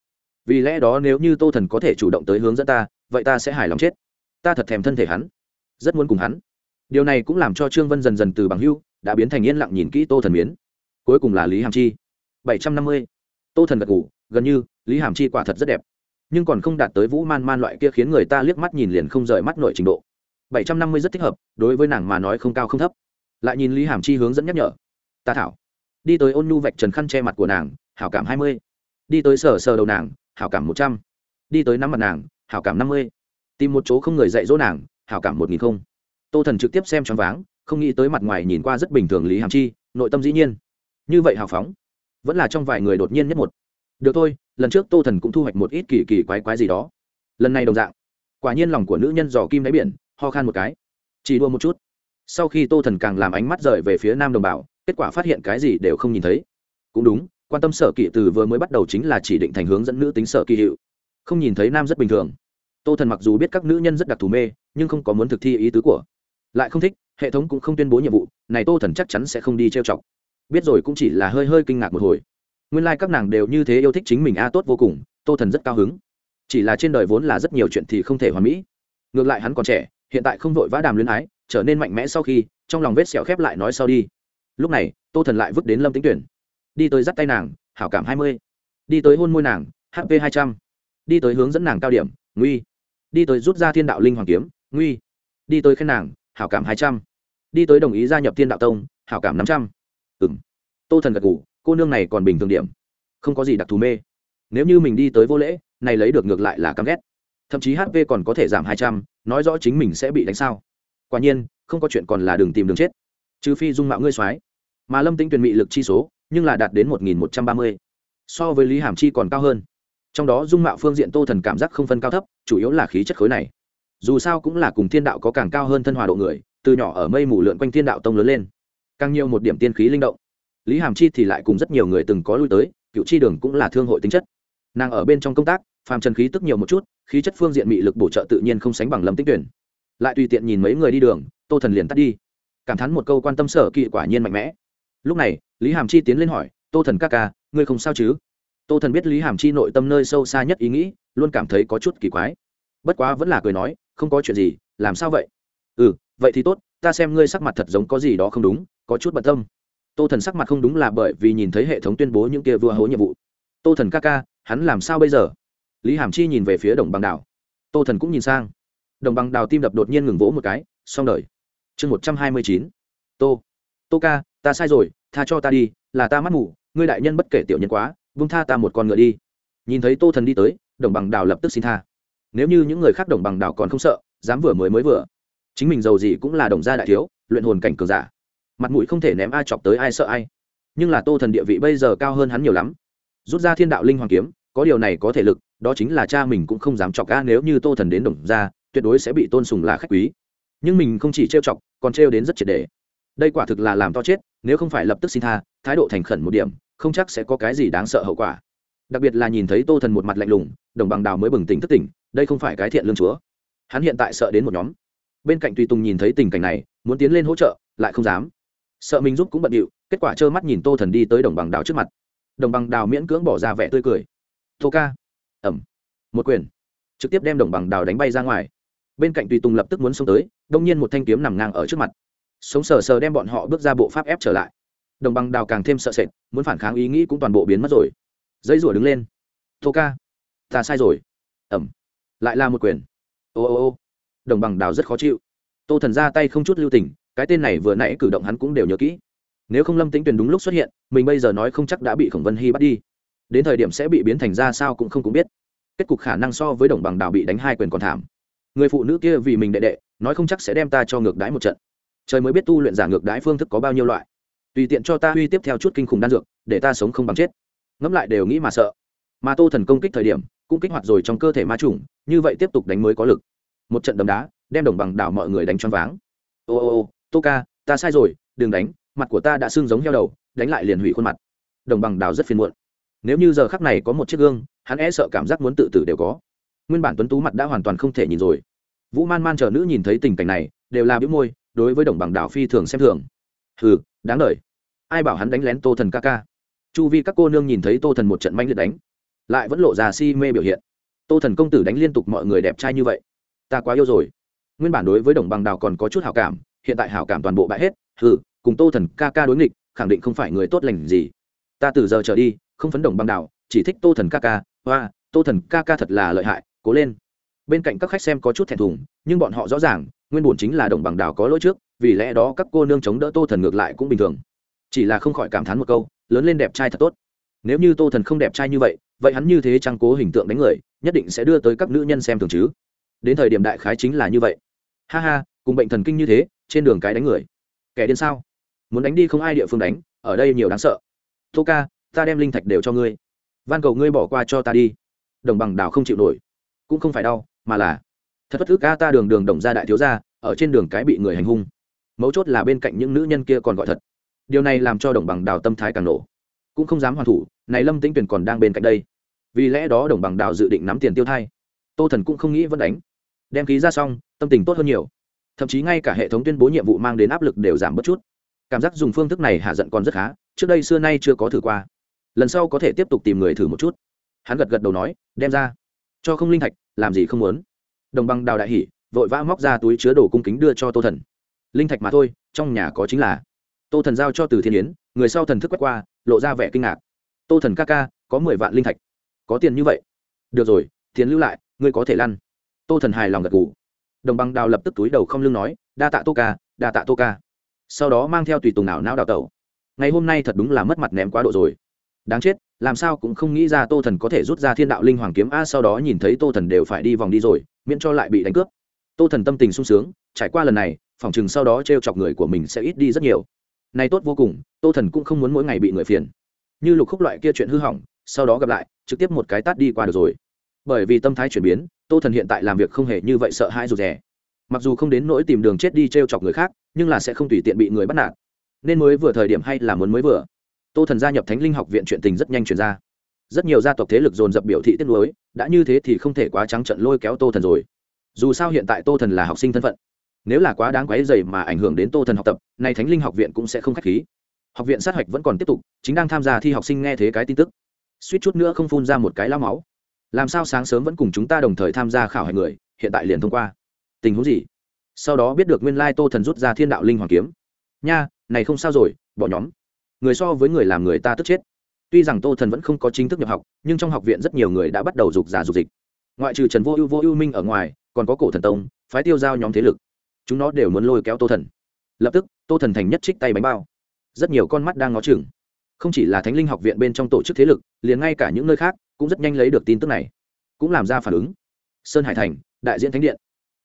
vì lẽ đó nếu như tô thần có thể chủ động tới hướng dẫn ta, vậy ta sẽ hài lòng chết. Ta thật thèm thân thể hắn. Rất muốn cùng hắn. Điều này cũng làm cho trương vân dần dần từ bằng hưu, đã biến thành yên lặng nhìn kỹ tô thần miến. Cuối cùng là lý hàm chi. Bảy trăm năm mươi. Tô thần gật ngủ gần như, lý hàm chi quả thật rất đẹp. Nhưng còn không đạt tới vũ man man loại kia khiến người ta liếc mắt nhìn liền không rời mắt nội trình độ. Bảy trăm năm mươi rất thích hợp, đối với nàng mà nói không cao không thấp. Lại nhìn lý hàm chi hướng dẫn nhắc nhở. Ta thảo. Đi tới ôn nhu vạch trần khăn che mặt của nàng, hảo cảm hai mươi. Đi tới sờ sờ đầu nàng hảo cảm một trăm. Đi tới nắm mặt nàng, hảo cảm năm mươi. Tìm một chỗ không người dạy dỗ nàng, hảo cảm một nghìn không. Tô thần trực tiếp xem choáng váng, không nghĩ tới mặt ngoài nhìn qua rất bình thường lý hàm chi, nội tâm dĩ nhiên. Như vậy hào phóng, vẫn là trong vài người đột nhiên nhất một. Được thôi, lần trước tô thần cũng thu hoạch một ít kỳ kỳ quái quái gì đó. Lần này đồng dạng, quả nhiên lòng của nữ nhân dò kim đáy biển, ho khan một cái. Chỉ đua một chút. Sau khi tô thần càng làm ánh mắt rời về phía nam đồng bào, kết quả phát hiện cái gì đều không nhìn thấy. Cũng đúng quan tâm sở kỵ từ vừa mới bắt đầu chính là chỉ định thành hướng dẫn nữ tính sở kỳ hiệu. Không nhìn thấy nam rất bình thường. Tô thần mặc dù biết các nữ nhân rất đặc thù mê, nhưng không có muốn thực thi ý tứ của. Lại không thích, hệ thống cũng không tuyên bố nhiệm vụ, này tô thần chắc chắn sẽ không đi trêu chọc. Biết rồi cũng chỉ là hơi hơi kinh ngạc một hồi. Nguyên lai、like、các nàng đều như thế yêu thích chính mình a, tốt vô cùng, tô thần rất cao hứng. Chỉ là trên đời vốn là rất nhiều chuyện thì không thể hoàn mỹ. Ngược lại hắn còn trẻ, hiện tại không vội vã đàm luyến ái, trở nên mạnh mẽ sau khi, trong lòng vết sẹo khép lại nói sau đi. Lúc này, tô thần lại vứt đến lâm tính tuyển đi tới dắt tay nàng, hảo cảm hai mươi. Đi tới hôn môi nàng hp hai trăm. Đi tới hướng dẫn nàng cao điểm, nguy. Đi tới rút ra thiên đạo linh hoàng kiếm, nguy. Đi tới khen nàng, hảo cảm hai trăm. Đi tới đồng ý gia nhập thiên đạo tông, hảo cảm năm trăm. Ừng tô thần gật ngủ cô nương này còn bình thường điểm. Không có gì đặc thù mê. Nếu như mình đi tới vô lễ, này lấy được ngược lại là căm ghét. Thậm chí hp còn có thể giảm hai trăm, nói rõ chính mình sẽ bị đánh sao. Quả nhiên, không có chuyện còn là đường tìm đường chết. Trừ phi dung mạo ngươi soái. Mà lâm tính tuyển mị lực chi số nhưng là đạt đến một nghìn một trăm ba mươi. So với lý hàm chi còn cao hơn. Trong đó dung mạo phương diện tô thần cảm giác không phân cao thấp, chủ yếu là khí chất khối này. Dù sao cũng là cùng thiên đạo có càng cao hơn thân hòa độ người, từ nhỏ ở mây mù lượn quanh thiên đạo tông lớn lên. Càng nhiều một điểm tiên khí linh động. Lý hàm chi thì lại cùng rất nhiều người từng có lui tới, cựu chi đường cũng là thương hội tính chất. Nàng ở bên trong công tác, phàm trần khí tức nhiều một chút, khí chất phương diện mị lực bổ trợ tự nhiên không sánh bằng lâm tích tuyển. Lại tùy tiện nhìn mấy người đi đường, tô thần liền tắt đi. Cảm thán một câu quan tâm sở kỵ quả nhiên mạnh mẽ. Lúc này lý hàm chi tiến lên hỏi, tô thần ca ca, ngươi không sao chứ? Tô thần biết lý hàm chi nội tâm nơi sâu xa nhất ý nghĩ, luôn cảm thấy có chút kỳ quái. Bất quá vẫn là cười nói, không có chuyện gì, làm sao vậy? Ừ vậy thì tốt, ta xem ngươi sắc mặt thật giống có gì đó không đúng, có chút bận tâm. Tô thần sắc mặt không đúng là bởi vì nhìn thấy hệ thống tuyên bố những kia vua hố nhiệm vụ. Tô thần ca ca, hắn làm sao bây giờ? Lý hàm chi nhìn về phía đồng bằng đảo tô thần cũng nhìn sang. Đồng bằng đào tim đập đột nhiên ngừng vỗ một cái, xong đời. Chương một trăm hai mươi chín. Tô. Tô ca ta sai rồi, tha cho ta đi, là ta mắt ngủ ngươi đại nhân bất kể tiểu nhân quá vung tha ta một con ngựa đi. Nhìn thấy tô thần đi tới, đồng bằng đào lập tức xin tha. Nếu như những người khác đồng bằng đào còn không sợ, dám vừa mới mới vừa. Chính mình giàu gì cũng là đồng gia đại thiếu, luyện hồn cảnh cường giả. Mặt mũi không thể ném ai chọc tới ai sợ ai. Nhưng là tô thần địa vị bây giờ cao hơn hắn nhiều lắm. Rút ra thiên đạo linh hoàng kiếm, có điều này có thể lực, đó chính là cha mình cũng không dám chọc ca nếu như tô thần đến đồng gia, tuyệt đối sẽ bị tôn sùng là khách quý. Nhưng mình không chỉ trêu chọc, còn trêu đến rất triệt đề đây quả thực là làm to chết, nếu không phải lập tức xin tha, thái độ thành khẩn một điểm, không chắc sẽ có cái gì đáng sợ hậu quả. Đặc biệt là nhìn thấy tô thần một mặt lạnh lùng, đồng bằng đào mới bừng tỉnh thức tỉnh, đây không phải cái thiện lương chúa. Hắn hiện tại sợ đến một nhóm. Bên cạnh tùy tùng nhìn thấy tình cảnh này, muốn tiến lên hỗ trợ, lại không dám. Sợ mình giúp cũng bận điệu, kết quả trơ mắt nhìn tô thần đi tới đồng bằng đào trước mặt. Đồng bằng đào miễn cưỡng bỏ ra vẻ tươi cười. Tô ca. Ẩm một quyền. Trực tiếp đem đồng bằng đào đánh bay ra ngoài. Bên cạnh tùy tùng lập tức muốn xông tới, đông nhiên một thanh kiếm nằm ngang ở trước mặt sống sờ sờ đem bọn họ bước ra bộ pháp ép trở lại. Đồng bằng đào càng thêm sợ sệt, muốn phản kháng ý nghĩ cũng toàn bộ biến mất rồi. Dây rủa đứng lên. Tô ca, ta sai rồi. Ẩm. Lại là một quyền. Ô ô ô. Đồng bằng đào rất khó chịu. Tô thần ra tay không chút lưu tình, cái tên này vừa nãy cử động hắn cũng đều nhớ kỹ. Nếu không lâm tính tuyền đúng lúc xuất hiện, mình bây giờ nói không chắc đã bị khổng vân hy bắt đi. Đến thời điểm sẽ bị biến thành ra sao cũng không cũng biết. Kết cục khả năng so với đồng bằng đào bị đánh hai quyền còn thảm. Người phụ nữ kia vì mình đệ đệ, nói không chắc sẽ đem ta cho ngược đái một trận trời mới biết tu luyện giả ngược đái phương thức có bao nhiêu loại. Tùy tiện cho ta uy tiếp theo chút kinh khủng đan dược, để ta sống không bằng chết. Ngẫm lại đều nghĩ mà sợ. Mà tô thần công kích thời điểm, cũng kích hoạt rồi trong cơ thể ma trùng như vậy tiếp tục đánh mới có lực. Một trận đấm đá, đem đồng bằng đảo mọi người đánh choáng váng. Ô ô ô, tô ca, ta sai rồi, đừng đánh, mặt của ta đã sưng giống heo đầu, đánh lại liền hủy khuôn mặt. Đồng bằng đảo rất phiền muộn. Nếu như giờ khắc này có một chiếc gương, hắn e sợ cảm giác muốn tự tử đều có. Nguyên bản tuấn tú mặt đã hoàn toàn không thể nhìn rồi. Vũ man man chờ nữ nhìn thấy tình cảnh này, đều là bĩu môi đối với đồng bằng đảo phi thường xem thường. Hừ, đáng đ ai bảo hắn đánh lén tô thần ca ca? Chu vi các cô nương nhìn thấy tô thần một trận manh liệt đánh, lại vẫn lộ ra si mê biểu hiện. Tô thần công tử đánh liên tục mọi người đẹp trai như vậy, ta quá yêu rồi. Nguyên bản đối với đồng bằng đào còn có chút hảo cảm, hiện tại hảo cảm toàn bộ bại hết. Hừ, cùng tô thần ca ca đối nghịch, khẳng định không phải người tốt lành gì. Ta từ giờ trở đi, không phấn đồng bằng đào chỉ thích tô thần ca ca. Hoa tô thần ca ca thật là lợi hại, cố lên bên cạnh các khách xem có chút thẹn thùng, nhưng bọn họ rõ ràng, nguyên bổn chính là đồng bằng đào có lỗi trước, vì lẽ đó các cô nương chống đỡ tô thần ngược lại cũng bình thường. Chỉ là không khỏi cảm thán một câu, lớn lên đẹp trai thật tốt. Nếu như tô thần không đẹp trai như vậy vậy hắn như thế trang cố hình tượng đánh người, nhất định sẽ đưa tới các nữ nhân xem thường chứ. Đến thời điểm đại khái chính là như vậy. Ha ha, cùng bệnh thần kinh như thế, trên đường cái đánh người. Kẻ điên sao? Muốn đánh đi không ai địa phương đánh, ở đây nhiều đáng sợ. Tô ca, ta đem linh thạch đều cho ngươi. Van cầu ngươi bỏ qua cho ta đi. Đồng bằng đảo không chịu nổi. Cũng không phải đau mà là thật bất ức ca ta đường đường đồng ra đại thiếu gia, ở trên đường cái bị người hành hung. Mấu chốt là bên cạnh những nữ nhân kia còn gọi thật. Điều này làm cho đồng bằng đào tâm thái càng nổ. Cũng không dám hoàn thủ, này lâm tĩnh tuyền còn đang bên cạnh đây. Vì lẽ đó đồng bằng đào dự định nắm tiền tiêu thai. Tô thần cũng không nghĩ vẫn đánh. Đem khí ra xong, tâm tình tốt hơn nhiều. Thậm chí ngay cả hệ thống tuyên bố nhiệm vụ mang đến áp lực đều giảm bớt chút. Cảm giác dùng phương thức này hạ giận còn rất khá, trước đây xưa nay chưa có thử qua. Lần sau có thể tiếp tục tìm người thử một chút. Hắn gật gật đầu nói, đem ra. Cho không linh thạch làm gì không muốn. Đồng bằng đào đại hỉ, vội vã móc ra túi chứa đồ cung kính đưa cho tô thần. Linh thạch mà thôi, trong nhà có chính là. Tô thần giao cho từ thiên yến, người sau thần thức quét qua, lộ ra vẻ kinh ngạc. Tô thần ca ca, có mười vạn linh thạch. Có tiền như vậy. Được rồi, tiền lưu lại, ngươi có thể lăn. Tô thần hài lòng gật g ủ đồng bằng đào lập tức túi đầu không lưng nói, đa tạ tô ca, đa tạ tô ca. Sau đó mang theo tùy tùng nào não đào tẩu. Ngày hôm nay thật đúng là mất mặt ném quá độ rồi đáng chết, làm sao cũng không nghĩ ra tô thần có thể rút ra thiên đạo linh hoàng kiếm a, sau đó nhìn thấy tô thần đều phải đi vòng đi rồi, miễn cho lại bị đánh cướp. Tô thần tâm tình sung sướng, trải qua lần này, phòng chừng sau đó t r e o chọc người của mình sẽ ít đi rất nhiều. Này tốt vô cùng, tô thần cũng không muốn mỗi ngày bị người phiền. Như lục khúc loại kia chuyện hư hỏng, sau đó gặp lại, trực tiếp một cái tát đi qua được rồi. Bởi vì tâm thái chuyển biến, tô thần hiện tại làm việc không hề như vậy sợ hãi rụt rè. Mặc dù không đến nỗi tìm đường chết đi t r e o chọc người khác, nhưng là sẽ không tùy tiện bị người bắt nạt. Nên mới vừa thời điểm hay là muốn mới vừa tô thần gia nhập thánh linh học viện chuyện tình rất nhanh chuyển ra. Rất nhiều gia tộc thế lực dồn dập biểu thị tiết lối đã như thế thì không thể quá trắng trận lôi kéo tô thần rồi. Dù sao hiện tại tô thần là học sinh thân phận. Nếu là quá đáng quáy dày mà ảnh hưởng đến tô thần học tập, nay thánh linh học viện cũng sẽ không k h á c h khí. Học viện sát hạch vẫn còn tiếp tục, chính đang tham gia thi học sinh nghe thế cái tin tức. Suýt chút nữa không phun ra một cái lao máu. Làm sao sáng sớm vẫn cùng chúng ta đồng thời tham gia khảo hạch người, hiện tại liền thông qua. Tình huống gì? Sau đó biết được nguyên lai tô thần rút ra thiên đạo linh hoàng kiếm. Nha, này không sao rồi bỏ nhóm người so với người làm người ta tức chết. Tuy rằng tô thần vẫn không có chính thức nhập học, nhưng trong học viện rất nhiều người đã bắt đầu dục giả dục dịch. Ngoại trừ trần vô ưu vô ưu minh ở ngoài, còn có cổ thần tông, phái tiêu giao nhóm thế lực. Chúng nó đều muốn lôi kéo tô thần. Lập tức, tô thần thành nhất trích tay bánh bao. Rất nhiều con mắt đang ngó chừng. Không chỉ là thánh linh học viện bên trong tổ chức thế lực, liền ngay cả những nơi khác cũng rất nhanh lấy được tin tức này. Cũng làm ra phản ứng. Sơn hải thành, đại diện thánh điện.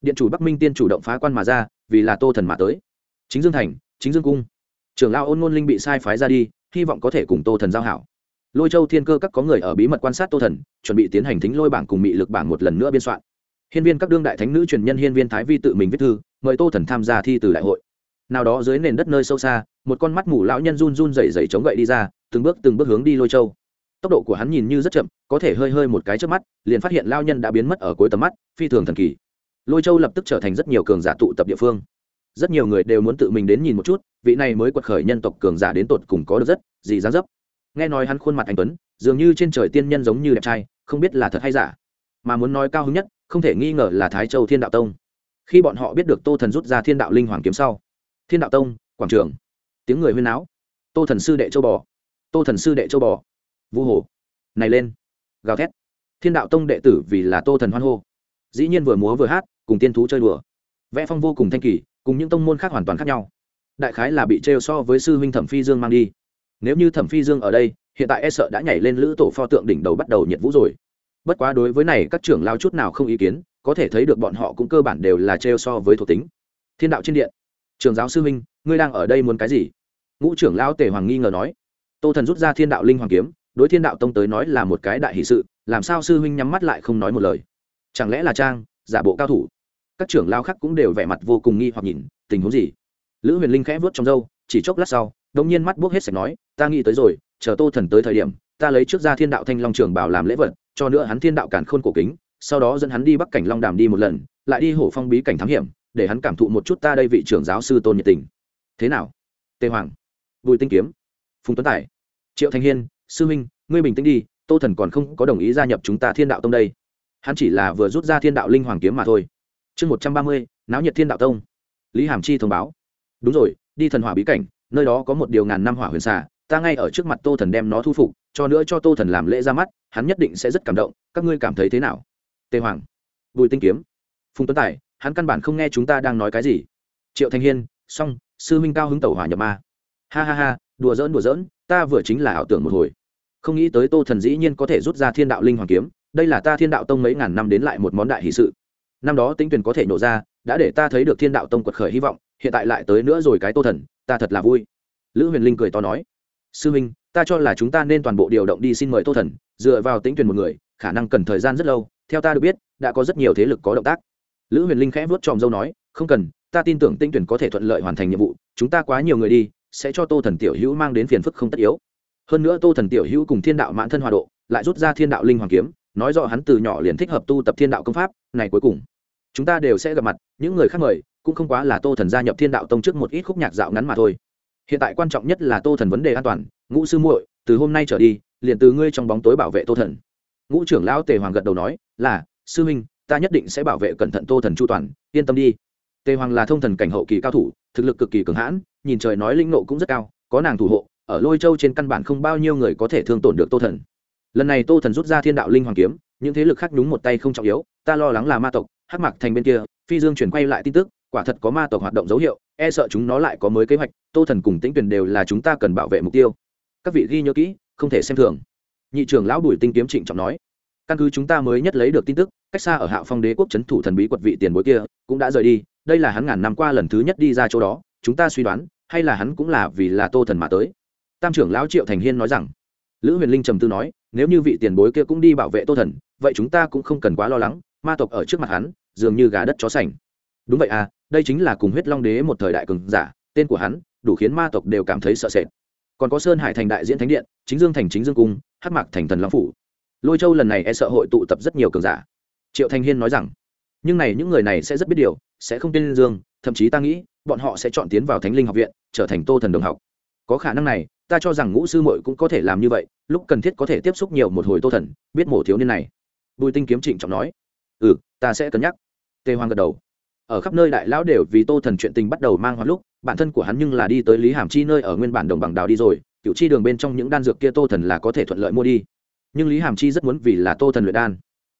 Điện chủ bắc minh tiên chủ động phá quan mà ra, vì là tô thần mà tới. Chính dương thành, chính dương cung trưởng lao ôn ngôn linh bị sai phái ra đi, hy vọng có thể cùng tô thần giao hảo. Lôi châu thiên cơ các có người ở bí mật quan sát tô thần, chuẩn bị tiến hành thính lôi bảng cùng mị lực bảng một lần nữa biên soạn. Hiên viên các đương đại thánh nữ truyền nhân hiên viên thái vi tự mình viết thư, mời tô thần tham gia thi từ đại hội. Nào đó dưới nền đất nơi sâu xa, một con mắt mù lão nhân run run rẩy rẩy chống gậy đi ra, từng bước từng bước hướng đi lôi châu. Tốc độ của hắn nhìn như rất chậm, có thể hơi hơi một cái trước mắt, liền phát hiện lao nhân đã biến mất ở cuối tầm mắt, phi thường thần kỳ. Lôi châu lập tức trở thành rất nhiều cường giả tụ tập địa phương rất nhiều người đều muốn tự mình đến nhìn một chút, vị này mới quật khởi nhân tộc cường giả đến tột cùng có được rất gì dáng dấp. Nghe nói hắn khuôn mặt anh tuấn, dường như trên trời tiên nhân giống như đẹp trai, không biết là thật hay giả, mà muốn nói cao hứng nhất, không thể nghi ngờ là thái châu thiên đạo tông. Khi bọn họ biết được tô thần rút ra thiên đạo linh hoàng kiếm sau, thiên đạo tông, quảng trường, tiếng người huyên náo, tô thần sư đệ châu bò, tô thần sư đệ châu bò, vu hồ, này lên, gào thét. Thiên đạo tông đệ tử vì là tô thần hoan hô, dĩ nhiên vừa múa vừa hát, cùng tiên thú chơi đùa. Vẽ phong vô cùng thanh kỳ cùng những tông môn khác hoàn toàn khác nhau. Đại khái là bị trêu so với sư huynh thẩm phi dương mang đi. Nếu như thẩm phi dương ở đây, hiện tại e sợ đã nhảy lên lữ tổ pho tượng đỉnh đầu bắt đầu nhiệt vũ rồi. Bất quá đối với này, các trưởng lao chút nào không ý kiến, có thể thấy được bọn họ cũng cơ bản đều là trêu so với thuộc tính. Thiên đạo trên điện. Trường giáo sư huynh, ngươi đang ở đây muốn cái gì? Ngũ trưởng lao tề hoàng nghi ngờ nói. Tô thần rút ra thiên đạo linh hoàng kiếm, đối thiên đạo tông tới nói là một cái đại hỷ sự, làm sao sư huynh nhắm mắt lại không nói một lời? Chẳng lẽ là trang, giả bộ cao thủ? Các trưởng lao khác cũng đều vẻ mặt vô cùng nghi hoặc nhìn, tình huống gì? Lữ huyền linh khẽ vớt trong râu, chỉ chốc lát sau đống nhiên mắt buốc hết sạch nói, ta nghĩ tới rồi, chờ tô thần tới thời điểm, ta lấy trước ra thiên đạo thanh long trường bảo làm lễ vật, cho nữa hắn thiên đạo cản khôn cổ kính, sau đó dẫn hắn đi bắc cảnh long đàm đi một lần, lại đi hổ phong bí cảnh thám hiểm, để hắn cảm thụ một chút ta đây vị trưởng giáo sư tôn nhiệt tình. Thế nào? Tề hoàng. Bùi tinh kiếm. Phùng tuấn tài. Triệu thanh hiên, sư minh ngươi bình tĩnh đi, tô thần còn không có đồng ý gia nhập chúng ta thiên đạo tông đây. Hắn chỉ là vừa rút ra thiên đạo linh hoàng kiếm mà thôi chương một trăm ba mươi, náo nhiệt thiên đạo tông. Lý hàm chi thông báo. Đúng rồi, đi thần hỏa bí cảnh, nơi đó có một điều ngàn năm hỏa huyền xà, ta ngay ở trước mặt tô thần đem nó thu phục, cho nữa cho tô thần làm lễ ra mắt, hắn nhất định sẽ rất cảm động, các ngươi cảm thấy thế nào? Tề hoàng. Bùi tinh kiếm. Phùng tuấn tài, hắn căn bản không nghe chúng ta đang nói cái gì. Triệu thanh hiên song sư minh cao hứng tẩu hỏa nhập ma. Ha ha ha, đùa giỡn đùa giỡn, ta vừa chính là ảo tưởng một hồi. Không nghĩ tới tô thần dĩ nhiên có thể rút ra thiên đạo linh hoàng kiếm, đây là ta thiên đạo tông mấy ngàn năm đến lại một món đại hỷ sự năm đó tính tuyển có thể nổ ra, đã để ta thấy được thiên đạo tông quật khởi hy vọng, hiện tại lại tới nữa rồi cái tô thần, ta thật là vui. Lữ huyền linh cười to nói, sư huynh ta cho là chúng ta nên toàn bộ điều động đi xin mời tô thần, dựa vào tính tuyển một người, khả năng cần thời gian rất lâu, theo ta được biết, đã có rất nhiều thế lực có động tác. Lữ huyền linh khẽ vuốt tròm dâu nói, không cần, ta tin tưởng tinh tuyển có thể thuận lợi hoàn thành nhiệm vụ, chúng ta quá nhiều người đi, sẽ cho tô thần tiểu hữu mang đến phiền phức không tất yếu. Hơn nữa tô thần tiểu hữu cùng thiên đạo mãn thân hòa độ, lại rút ra thiên đạo linh hoàng kiếm, nói rõ hắn từ nhỏ liền thích hợp tu tập thiên đạo công pháp này cuối cùng. Chúng ta đều sẽ gặp mặt, những người khác mời, cũng không quá là tô thần gia nhập thiên đạo tông trước một ít khúc nhạc dạo ngắn mà thôi. Hiện tại quan trọng nhất là tô thần vấn đề an toàn, ngũ sư muội, từ hôm nay trở đi, liền từ ngươi trong bóng tối bảo vệ tô thần. Ngũ trưởng lão tề hoàng gật đầu nói, là, sư huynh, ta nhất định sẽ bảo vệ cẩn thận tô thần chu toàn, yên tâm đi. Tề hoàng là thông thần cảnh hậu kỳ cao thủ, thực lực cực kỳ cường hãn, nhìn trời nói linh nộ cũng rất cao, có nàng thủ hộ, ở lôi châu trên căn bản không bao nhiêu người có thể thương tổn được tô thần. Lần này tô thần rút ra thiên đạo linh hoàng kiếm những thế lực khác nhúng một tay không trọng yếu, ta lo lắng là ma tộc, hắc mạc thành bên kia, phi dương chuyển quay lại tin tức, quả thật có ma tộc hoạt động dấu hiệu e sợ chúng nó lại có mới kế hoạch, tô thần cùng tĩnh tuyển đều là chúng ta cần bảo vệ mục tiêu. Các vị ghi nhớ kỹ, không thể xem thường. Nhị trưởng lão bùi tinh kiếm trịnh trọng nói. Căn cứ chúng ta mới nhất lấy được tin tức, cách xa ở hạo phong đế quốc c h ấ n thủ thần bí quật vị tiền bối kia, cũng đã rời đi, đây là hắn ngàn năm qua lần thứ nhất đi ra chỗ đó, chúng ta suy đoán, hay là hắn cũng là vì là tô thần mà tới. Tam trưởng lão triệu thành hiên nói rằng lữ huyền linh trầm tư nói, nếu như vị tiền bối kia cũng đi bảo vệ tô thần, vậy chúng ta cũng không cần quá lo lắng, ma tộc ở trước mặt hắn, dường như gà đất chó sành. Đúng vậy à đây chính là cùng huyết long đế một thời đại cường giả, tên của hắn, đủ khiến ma tộc đều cảm thấy sợ sệt. Còn có sơn hải thành đại diễn thánh điện, chính dương thành chính dương cung Hát mạc thành thần long phủ. Lôi châu lần này e sợ hội tụ tập rất nhiều cường giả. Triệu thanh hiên nói rằng, nhưng này những người này sẽ rất biết điều, sẽ không tên dương, thậm chí ta nghĩ, bọn họ sẽ chọn tiến vào thánh linh học viện, trở thành tô thần đồng học. Có khả năng này ta cho rằng ngũ sư muội cũng có thể làm như vậy, lúc cần thiết có thể tiếp xúc nhiều một hồi tô thần, biết mổ thiếu niên này. Bùi tinh kiếm trịnh trọng nói. Ừ ta sẽ cân nhắc. Tề hoàng gật đầu. Ở khắp nơi đại lão đều vì tô thần chuyện tình bắt đầu mang hoạt lúc, bản thân của hắn nhưng là đi tới lý hàm chi nơi ở nguyên bản đồng bằng đào đi rồi, cựu chi đường bên trong những đan dược kia tô thần là có thể thuận lợi mua đi. Nhưng lý hàm chi rất muốn vì là tô thần luyện đan.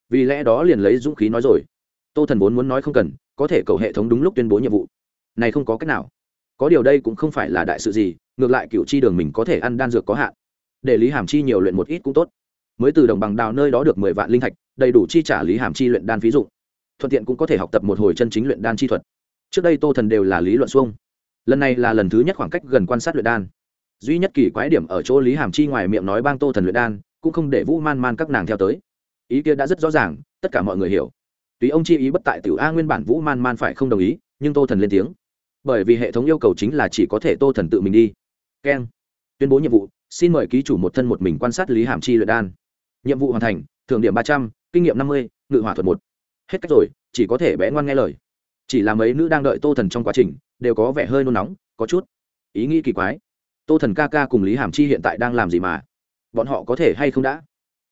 Vì lẽ đó liền lấy dũng khí nói rồi. Tô thần vốn muốn nói không cần, có thể cầu hệ thống đúng lúc tuyên bố nhiệm vụ. Này không có cách nào. Có điều đây cũng không phải là đại sự gì ngược lại cựu chi đường mình có thể ăn đan dược có hạn. Để lý hàm chi nhiều luyện một ít cũng tốt. Mới từ đồng bằng đào nơi đó được mười vạn linh thạch, đầy đủ chi trả lý hàm chi luyện đan ví dụ thuận tiện cũng có thể học tập một hồi chân chính luyện đan chi thuật. Trước đây tô thần đều là lý luận xuông. Lần này là lần thứ nhất khoảng cách gần quan sát luyện đan. Duy nhất kỳ quái điểm ở chỗ lý hàm chi ngoài miệng nói bang tô thần luyện đan, cũng không để vũ man man các nàng theo tới. Ý kia đã rất rõ ràng, tất cả mọi người hiểu. Tuy ông chi ý bất tại tiểu a nguyên bản vũ man man phải không đồng ý, nhưng tô thần lên tiếng. Bởi vì hệ thống yêu cầu chính là chỉ có thể tô thần tự mình đi keng. Tuyên bố nhiệm vụ, xin mời ký chủ một thân một mình quan sát lý hàm chi luyện đan. Nhiệm vụ hoàn thành, thưởng điểm ba trăm, kinh nghiệm năm mươi, ngự hỏa thuật một. Hết cách rồi, chỉ có thể bé ngoan nghe lời. Chỉ là mấy nữ đang đợi tô thần trong quá trình, đều có vẻ hơi nôn nóng, có chút ý nghĩ kỳ quái. Tô thần ca ca cùng lý hàm chi hiện tại đang làm gì mà? Bọn họ có thể hay không đã?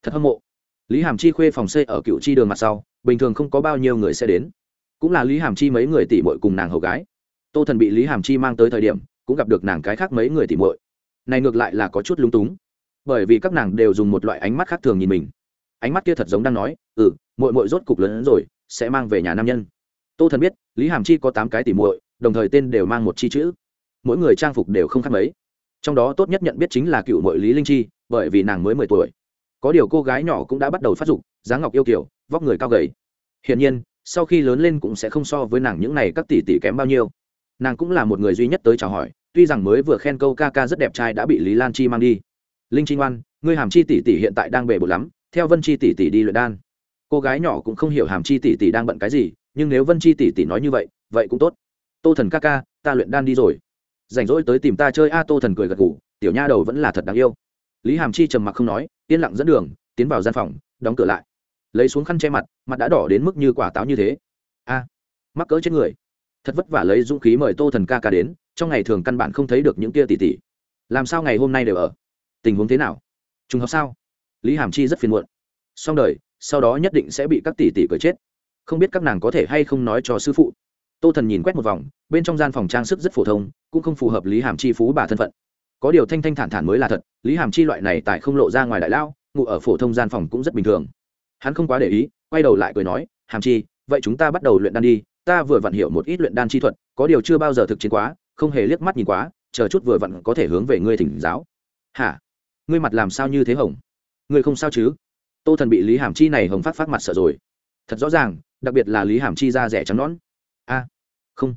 Thật hâm mộ. Lý hàm chi khuê phòng xây ở cựu chi đường mặt sau, bình thường không có bao nhiêu người sẽ đến. Cũng là lý hàm chi mấy người tỉ bội cùng nàng hầu gái. Tô thần bị lý hàm chi mang tới thời điểm cũng gặp được nàng cái khác mấy người tỉ muội, này ngược lại là có chút lung túng bởi vì các nàng đều dùng một loại ánh mắt khác thường nhìn mình. Ánh mắt kia thật giống đang nói ừ muội muội rốt cục lớn hơn rồi sẽ mang về nhà nam nhân. Tô thần biết lý hàm chi có tám cái tỉ muội đồng thời tên đều mang một chi chữ. Mỗi người trang phục đều không khác mấy. Trong đó tốt nhất nhận biết chính là cựu mội lý linh chi bởi vì nàng mới mười tuổi. Có điều cô gái nhỏ cũng đã bắt đầu phát dục dáng ngọc yêu kiểu vóc người cao gầy. Hiển nhiên sau khi lớn lên cũng sẽ không so với nàng những này các tỷ tỷ kém bao nhiêu nàng cũng là một người duy nhất tới chào hỏi, tuy rằng mới vừa khen câu ca ca rất đẹp trai đã bị lý lan chi mang đi. Linh chi ngoan ngươi hàm chi tỷ tỷ hiện tại đang bể bột lắm, theo vân chi tỷ tỷ đi luyện đan. Cô gái nhỏ cũng không hiểu hàm chi tỷ tỷ đang bận cái gì, nhưng nếu vân chi tỷ tỷ nói như vậy vậy cũng tốt. Tô thần ca ca, ta luyện đan đi rồi. Rảnh rỗi tới tìm ta chơi a, tô thần cười gật ngủ tiểu nha đầu vẫn là thật đáng yêu. Lý hàm chi trầm mặc không nói, yên lặng dẫn đường, tiến vào gian phòng, đóng cửa lại. Lấy xuống khăn che mặt mặt đã đỏ đến mức như quả táo như thế. A, mắc cỡ chết người thật vất vả lấy dũng khí mời tô thần ca ca đến, trong ngày thường căn bản không thấy được những kia tỷ tỷ. Làm sao ngày hôm nay đều ở? Tình huống thế nào? Trùng hợp sao? Lý hàm chi rất phiền muộn. Xong đời, sau đó nhất định sẽ bị các tỷ tỷ cười chết. Không biết các nàng có thể hay không nói cho sư phụ. Tô thần nhìn quét một vòng, bên trong gian phòng trang sức rất phổ thông, cũng không phù hợp lý hàm chi phú bà thân phận. Có điều thanh thanh thản thản mới là thật, lý hàm chi loại này tại không lộ ra ngoài đại lao ngụ ở phổ thông gian phòng cũng rất bình thường. Hắn không quá để ý, quay đầu lại cười nói, hàm chi, vậy chúng ta bắt đầu luyện đan đi ta vừa vặn hiểu một ít luyện đan chi thuật có điều chưa bao giờ thực chiến quá không hề liếc mắt nhìn quá chờ chút vừa vặn có thể hướng về ngươi thỉnh giáo. Hả? Ngươi mặt làm sao như thế hồng? Ngươi không sao chứ? Tô thần bị lý hàm chi này hồng phát phát mặt sợ rồi. Thật rõ ràng đặc biệt là lý hàm chi da rẻ trắng nón a không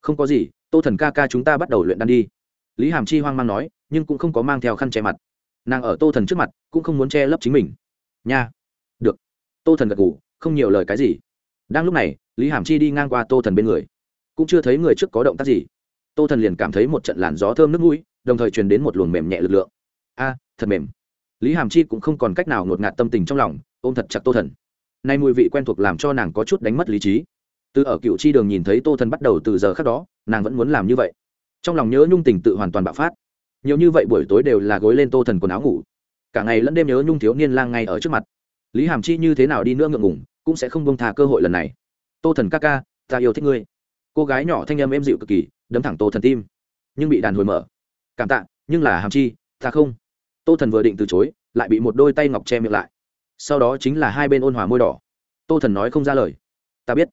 không có gì tô thần ca ca chúng ta bắt đầu luyện đan đi. Lý hàm chi hoang mang nói nhưng cũng không có mang theo khăn che mặt. Nàng ở tô thần trước mặt cũng không muốn che lấp chính mình. Nha được. Tô thần gật gù, không nhiều lời cái gì. Đang lúc này lý hàm chi đi ngang qua tô thần bên người, cũng chưa thấy người trước có động tác gì. Tô thần liền cảm thấy một trận làn gió thơm nước mũi, đồng thời truyền đến một luồng mềm nhẹ lực lượng. A, thật mềm. Lý hàm chi cũng không còn cách nào ngột ngạt tâm tình trong lòng, ôm thật chặt tô thần. Nay mùi vị quen thuộc làm cho nàng có chút đánh mất lý trí. Từ ở cựu chi đường nhìn thấy tô thần bắt đầu từ giờ khác đó, nàng vẫn muốn làm như vậy. Trong lòng nhớ nhung tình tự hoàn toàn bạo phát. Nhiều như vậy buổi tối đều là gối lên tô thần quần áo ngủ. Cả ngày lẫn đêm nhớ nhung thiếu niên lang ngay ở trước mặt. Lý hàm chi như thế nào đi nữa ngượng ngủng cũng sẽ không bông tha cơ hội lần này tô thần ca ca, ta yêu thích ngươi. Cô gái nhỏ thanh âm êm dịu cực kỳ, đấm thẳng tô thần tim. Nhưng bị đàn hồi mở. Cảm tạ, nhưng là hàm chi, ta không. Tô thần vừa định từ chối, lại bị một đôi tay ngọc che miệng lại. Sau đó chính là hai bên ôn hòa môi đỏ. Tô thần nói không ra lời. Ta biết.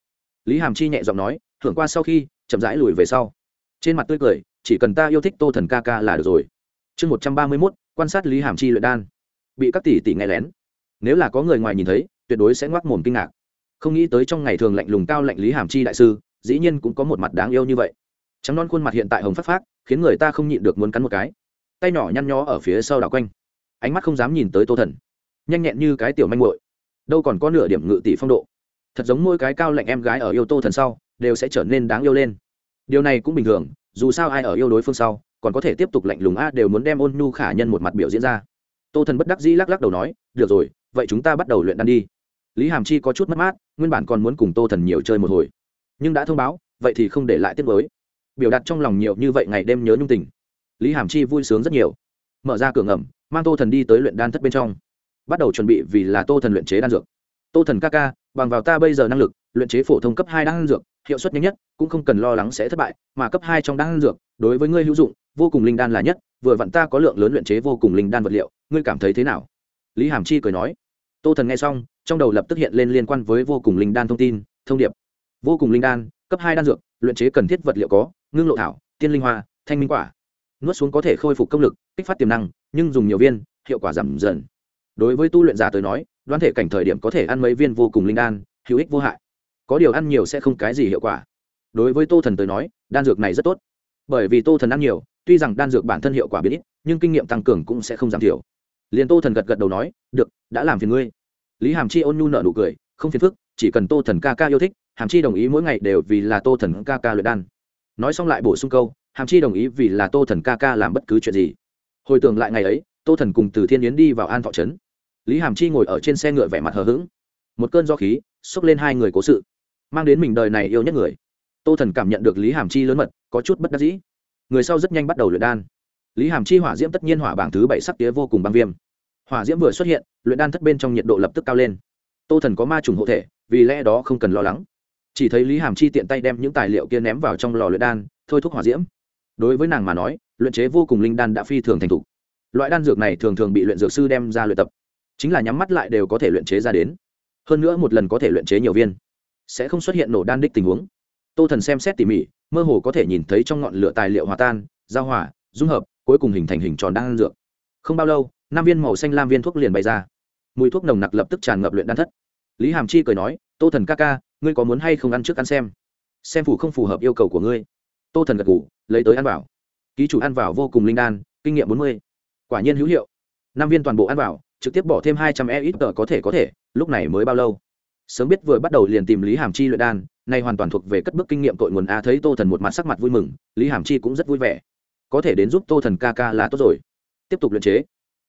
Lý hàm chi nhẹ giọng nói, thưởng qua sau khi, chậm rãi lùi về sau. Trên mặt tươi cười, chỉ cần ta yêu thích tô thần ca ca là được rồi. Chương một trăm ba mươi mốt, quan sát lý hàm chi luyện đan. Bị các tỷ tỷ nghe lén. Nếu là có người ngoài nhìn thấy, tuyệt đối sẽ ngoác mồm kinh ngạc không nghĩ tới trong ngày thường lạnh lùng cao lạnh lý hàm chi đại sư, dĩ nhiên cũng có một mặt đáng yêu như vậy. Trắng non khuôn mặt hiện tại hồng phát phát khiến người ta không nhịn được muốn cắn một cái. Tay nhỏ nhăn nhó ở phía sau đảo quanh. Ánh mắt không dám nhìn tới tô thần. Nhanh nhẹn như cái tiểu manh muội. Đâu còn có nửa điểm ngự tỷ phong độ. Thật giống mỗi cái cao lạnh em gái ở yêu tô thần sau, đều sẽ trở nên đáng yêu lên. Điều này cũng bình thường, dù sao ai ở yêu đối phương sau, còn có thể tiếp tục lạnh lùng a đều muốn đem ôn nhu khả nhân một mặt biểu diễn ra. Tô thần bất đắc dĩ lắc lắc đầu nói, được rồi, vậy chúng ta bắt đầu luyện đan đi lý hàm chi có chút mất mát, nguyên bản còn muốn cùng tô thần nhiều chơi một hồi, nhưng đã thông báo, vậy thì không để lại tiết mới. Biểu đạt trong lòng nhiều như vậy ngày đêm nhớ nhung tình, lý hàm chi vui sướng rất nhiều. Mở ra cửa ngầm, mang tô thần đi tới luyện đan thất bên trong. Bắt đầu chuẩn bị vì là tô thần luyện chế đan dược. Tô thần ca ca, bằng vào ta bây giờ năng lực, luyện chế phổ thông cấp hai đan dược, hiệu suất nhanh nhất, cũng không cần lo lắng sẽ thất bại, mà cấp hai trong đan dược, đối với ngươi hữu dụng, vô cùng linh đan là nhất, vừa vặn ta có lượng lớn luyện chế vô cùng linh đan vật liệu, ngươi cảm thấy thế nào? Lý hàm chi cười nói tô thần nghe xong, trong đầu lập tức hiện lên liên quan với vô cùng linh đan thông tin, thông điệp. Vô cùng linh đan, cấp hai đan dược, luyện chế cần thiết vật liệu có, ngưng lộ thảo, tiên linh hoa, thanh minh quả. Nuốt xuống có thể khôi phục công lực, kích phát tiềm năng, nhưng dùng nhiều viên, hiệu quả giảm dần. Đối với tu luyện giả tới nói, đoán thể cảnh thời điểm có thể ăn mấy viên vô cùng linh đan, hữu ích vô hại. Có điều ăn nhiều sẽ không cái gì hiệu quả. Đối với tô thần tới nói, đan dược này rất tốt. Bởi vì tô thần ăn nhiều, tuy rằng đan dược bản thân hiệu quả biết ít, nhưng kinh nghiệm tăng cường cũng sẽ không giảm thiểu liền tô thần gật gật đầu nói, được, đã làm phiền ngươi. Lý hàm chi ôn nhu nợ nụ cười, không phiền phức, chỉ cần tô thần ca ca yêu thích, hàm chi đồng ý mỗi ngày đều vì là tô thần ca ca luyện đan. Nói xong lại bổ sung câu, hàm chi đồng ý vì là tô thần ca ca làm bất cứ chuyện gì. Hồi tưởng lại ngày ấy, tô thần cùng từ thiên yến đi vào an thọ trấn. Lý hàm chi ngồi ở trên xe ngựa vẻ mặt hờ hững. Một cơn do khí, xốc lên hai người cố sự, mang đến mình đời này yêu nhất người. Tô thần cảm nhận được lý hàm chi lớn mật, có chút bất đắc dĩ. Người sau rất nhanh bắt đầu luyện đan lý hàm chi hỏa diễm tất nhiên hỏa bảng thứ bảy sắc tía vô cùng băng viêm. Hỏa diễm vừa xuất hiện, luyện đan thất bên trong nhiệt độ lập tức cao lên. Tô thần có ma trùng hộ thể, vì lẽ đó không cần lo lắng. Chỉ thấy lý hàm chi tiện tay đem những tài liệu kia ném vào trong lò luyện đan, thôi thúc hỏa diễm. Đối với nàng mà nói, luyện chế vô cùng linh đan đã phi thường thành thục. Loại đan dược này thường thường bị luyện dược sư đem ra luyện tập. Chính là nhắm mắt lại đều có thể luyện chế ra đến. Hơn nữa một lần có thể luyện chế nhiều viên, sẽ không xuất hiện nổ đan đích tình huống. Tô thần xem xét tỉ mỉ, mơ hồ có thể nhìn thấy trong ngọn lửa tài liệu hòa tan, giao hỏa dung hợp cuối cùng hình thành hình tròn đan dược. Không bao lâu, năm viên màu xanh lam viên thuốc liền bay ra. Mùi thuốc nồng nặc lập tức tràn ngập luyện đan thất. Lý hàm chi cười nói, tô thần ca ca, ngươi có muốn hay không ăn trước ăn xem? Xem phù không phù hợp yêu cầu của ngươi. Tô thần gật g ủ lấy tới ăn vào. Ký chủ ăn vào vô cùng linh đan, kinh nghiệm bốn mươi. Quả nhiên hữu hiệu. Năm viên toàn bộ ăn vào, trực tiếp bỏ thêm hai trăm e ít tờ có thể có thể, lúc này mới bao lâu? Sớm biết vừa bắt đầu liền tìm lý hàm chi luyện đan, nay hoàn toàn thuộc về cất bước kinh nghiệm tội nguồn a, thấy tô thần một mặt sắc mặt vui mừng, lý hàm chi cũng rất vui vẻ có thể đến giúp tô thần ca ca là tốt rồi. Tiếp tục luyện chế.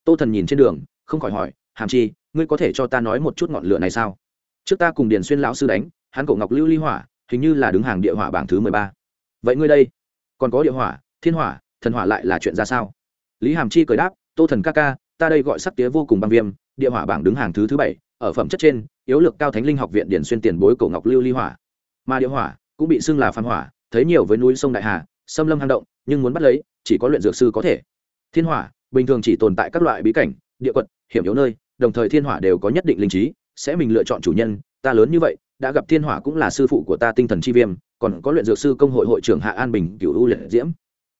Tô thần nhìn trên đường, không khỏi hỏi, hàm chi, ngươi có thể cho ta nói một chút ngọn lửa này sao? Trước ta cùng điền xuyên lão sư đánh, hắn Cổ ngọc lưu ly hỏa, hình như là đứng hàng địa hỏa bảng thứ mười ba. Vậy ngươi đây, còn có địa hỏa, thiên hỏa, thần hỏa lại là chuyện ra sao? Lý hàm chi cười đáp, tô thần ca ca, ta đây gọi sắc tía vô cùng băng viêm, địa hỏa bảng đứng hàng thứ thứ bảy, ở phẩm chất trên, yếu lực cao thánh linh học viện điển xuyên tiền bối cổ ngọc lưu ly hỏa. Mà địa hỏa cũng bị xưng là phan hỏa, thấy nhiều với núi sông đại hà, xâm lâm hang động, nhưng muốn bắt lấy chỉ có luyện dược sư có thể. Thiên hỏa, bình thường chỉ tồn tại các loại bí cảnh, địa quận hiểm yếu nơi, đồng thời thiên hỏa đều có nhất định linh trí, sẽ mình lựa chọn chủ nhân, ta lớn như vậy, đã gặp thiên hỏa cũng là sư phụ của ta tinh thần chi viêm, còn có luyện dược sư công hội hội trưởng hạ an bình cựu u liệt diễm.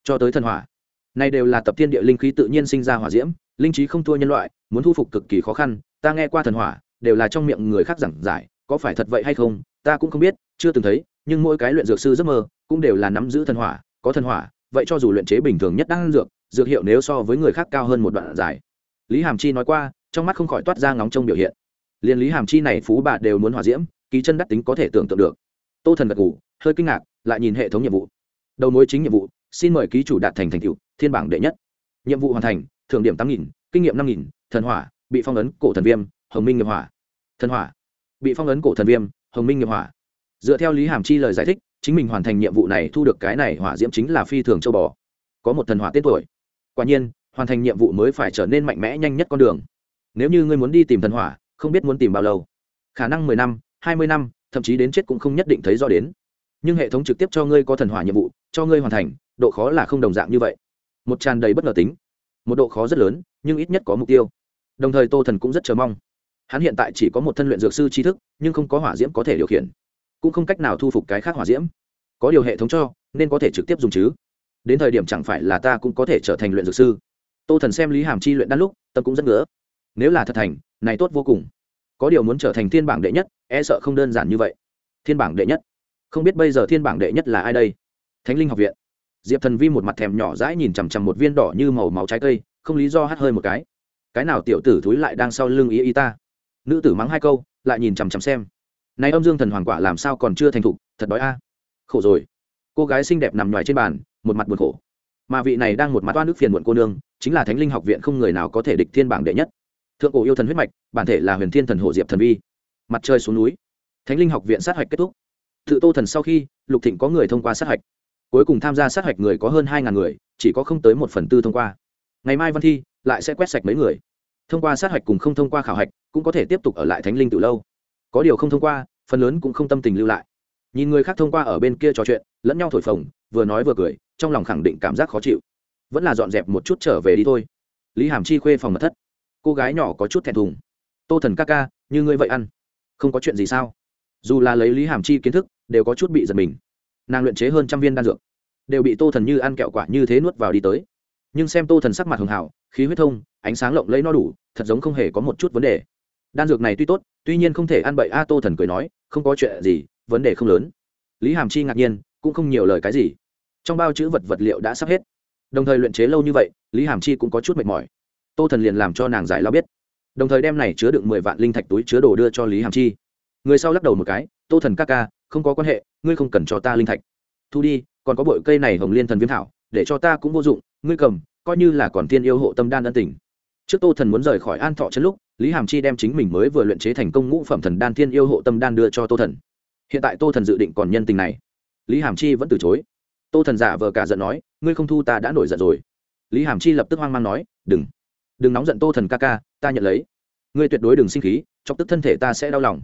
Cho tới thần hỏa, này đều là tập thiên địa linh khí tự nhiên sinh ra hỏa diễm, linh trí không thua nhân loại, muốn thu phục cực kỳ khó khăn, ta nghe qua thần hỏa, đều là trong miệng người khác giảng giải, có phải thật vậy hay không, ta cũng không biết, chưa từng thấy, nhưng mỗi cái luyện dược sư giấc mơ, cũng đều là nắm giữ thần hỏa, có thần hỏa vậy cho dù luyện chế bình thường nhất đang dược dược hiệu nếu so với người khác cao hơn một đoạn dài. Lý hàm chi nói qua, trong mắt không khỏi toát ra ngóng trông biểu hiện. Liên lý hàm chi này phú bà đều muốn hòa diễm, ký chân đắc tính có thể tưởng tượng được. Tô thần gật ngủ hơi kinh ngạc, lại nhìn hệ thống nhiệm vụ. Đầu mối chính nhiệm vụ, xin mời ký chủ đạt thành thành tựu, thiên bảng đệ nhất. Nhiệm vụ hoàn thành, thưởng điểm tám nghìn, kinh nghiệm năm nghìn, thần hỏa, bị phong ấn cổ thần viêm, hồng minh nghiệp hỏa. Thần hỏa, bị phong ấn cổ thần viêm, hồng minh nghiệp hỏa. Dựa theo lý hàm chi lời giải thích chính mình hoàn thành nhiệm vụ này thu được cái này hỏa diễm chính là phi thường châu bò. Có một thần hỏa tên tuổi. Quả nhiên, hoàn thành nhiệm vụ mới phải trở nên mạnh mẽ nhanh nhất con đường. Nếu như ngươi muốn đi tìm thần hỏa, không biết muốn tìm bao lâu. Khả năng mười năm, hai mươi năm, thậm chí đến chết cũng không nhất định thấy do đến. Nhưng hệ thống trực tiếp cho ngươi có thần hỏa nhiệm vụ, cho ngươi hoàn thành, độ khó là không đồng dạng như vậy. Một tràn đầy bất ngờ tính. Một độ khó rất lớn, nhưng ít nhất có mục tiêu. Đồng thời tô thần cũng rất chờ mong. Hắn hiện tại chỉ có một thân luyện dược sư tri thức, nhưng không có hỏa diễm có thể điều khiển cũng không cách nào thu phục cái khác hỏa diễm. Có điều hệ thống cho nên có thể trực tiếp dùng chứ. Đến thời điểm chẳng phải là ta cũng có thể trở thành luyện dược sư. Tô thần xem lý hàm chi luyện đan lúc tâm cũng rất ngỡ, nếu là thật thành này tốt vô cùng. Có điều muốn trở thành thiên bảng đệ nhất e sợ không đơn giản như vậy. Thiên bảng đệ nhất. Không biết bây giờ thiên bảng đệ nhất là ai đây? Thánh linh học viện. Diệp thần vi một mặt thèm nhỏ rãi nhìn chằm chằm một viên đỏ như màu máu trái cây không lý do hắt hơi một cái. Cái nào tiểu tử thúi lại đang sau lưng ý y ta? Nữ tử mắng hai câu lại nhìn chằm chằm xem này âm dương thần hoàng quả làm sao còn chưa thành thục, thật đói a. Khổ rồi. Cô gái xinh đẹp nằm ngoài trên bàn, một mặt buồn khổ. Mà vị này đang một mặt oan nước phiền muộn cô nương, chính là thánh linh học viện không người nào có thể địch thiên bảng đệ nhất. Thượng cổ yêu thần huyết mạch, bản thể là huyền thiên thần hộ diệp thần vi. Mặt trời xuống núi. Thánh linh học viện sát hạch kết thúc. Tự tô thần sau khi, lục thịnh có người thông qua sát hạch. Cuối cùng tham gia sát hạch người có hơn hai ngàn người, chỉ có không tới một phần tư thông qua. Ngày mai văn thi, lại sẽ quét sạch mấy người. Thông qua sát hạch cùng không thông qua khảo hạch, cũng có thể tiếp tục ở lại thánh linh từ lâu. Có điều không thông qua phần lớn cũng không tâm tình lưu lại. Nhìn người khác thông qua ở bên kia trò chuyện, lẫn nhau thổi phồng, vừa nói vừa cười, trong lòng khẳng định cảm giác khó chịu. Vẫn là dọn dẹp một chút trở về đi thôi. Lý hàm chi khuê phòng mật thất. Cô gái nhỏ có chút thẹn thùng. Tô thần ca ca, như ngươi vậy ăn. Không có chuyện gì sao? Dù là lấy lý hàm chi kiến thức, đều có chút bị giật mình. Nàng luyện chế hơn trăm viên đan dược. Đều bị tô thần như ăn kẹo quả như thế nuốt vào đi tới. Nhưng xem tô thần sắc mặt hường hảo, khí huyết thông, ánh sáng lộng lấy no đủ, thật giống không hề có một chút vấn đề. Đan dược này tuy tốt, tuy nhiên không thể ăn bậy a, tô thần cười nói không có chuyện gì, vấn đề không lớn. Lý hàm chi ngạc nhiên, cũng không nhiều lời cái gì. Trong bao chữ vật vật liệu đã sắp hết. Đồng thời luyện chế lâu như vậy, lý hàm chi cũng có chút mệt mỏi. Tô thần liền làm cho nàng giải lao biết. Đồng thời đem này chứa đựng mười vạn linh thạch túi chứa đồ đưa cho lý hàm chi. Người sau lắc đầu một cái, tô thần ca ca, không có quan hệ, ngươi không cần cho ta linh thạch. Thu đi, còn có bội cây này hồng liên thần viêm thảo, để cho ta cũng vô dụng, ngươi cầm, coi như là còn tiên yêu hộ tâm đan ân tình trước tô thần muốn rời khỏi an thọ chân lúc, lý hàm chi đem chính mình mới vừa luyện chế thành công ngũ phẩm thần đan thiên yêu hộ tâm đan đưa cho tô thần. Hiện tại tô thần dự định còn nhân tình này. Lý hàm chi vẫn từ chối. Tô thần giả vờ cả giận nói, ngươi không thu ta đã nổi giận rồi. Lý hàm chi lập tức hoang mang nói, đừng đừng nóng giận tô thần ca ca, ta nhận lấy. Ngươi tuyệt đối đừng sinh khí, chọc tức thân thể ta sẽ đau lòng.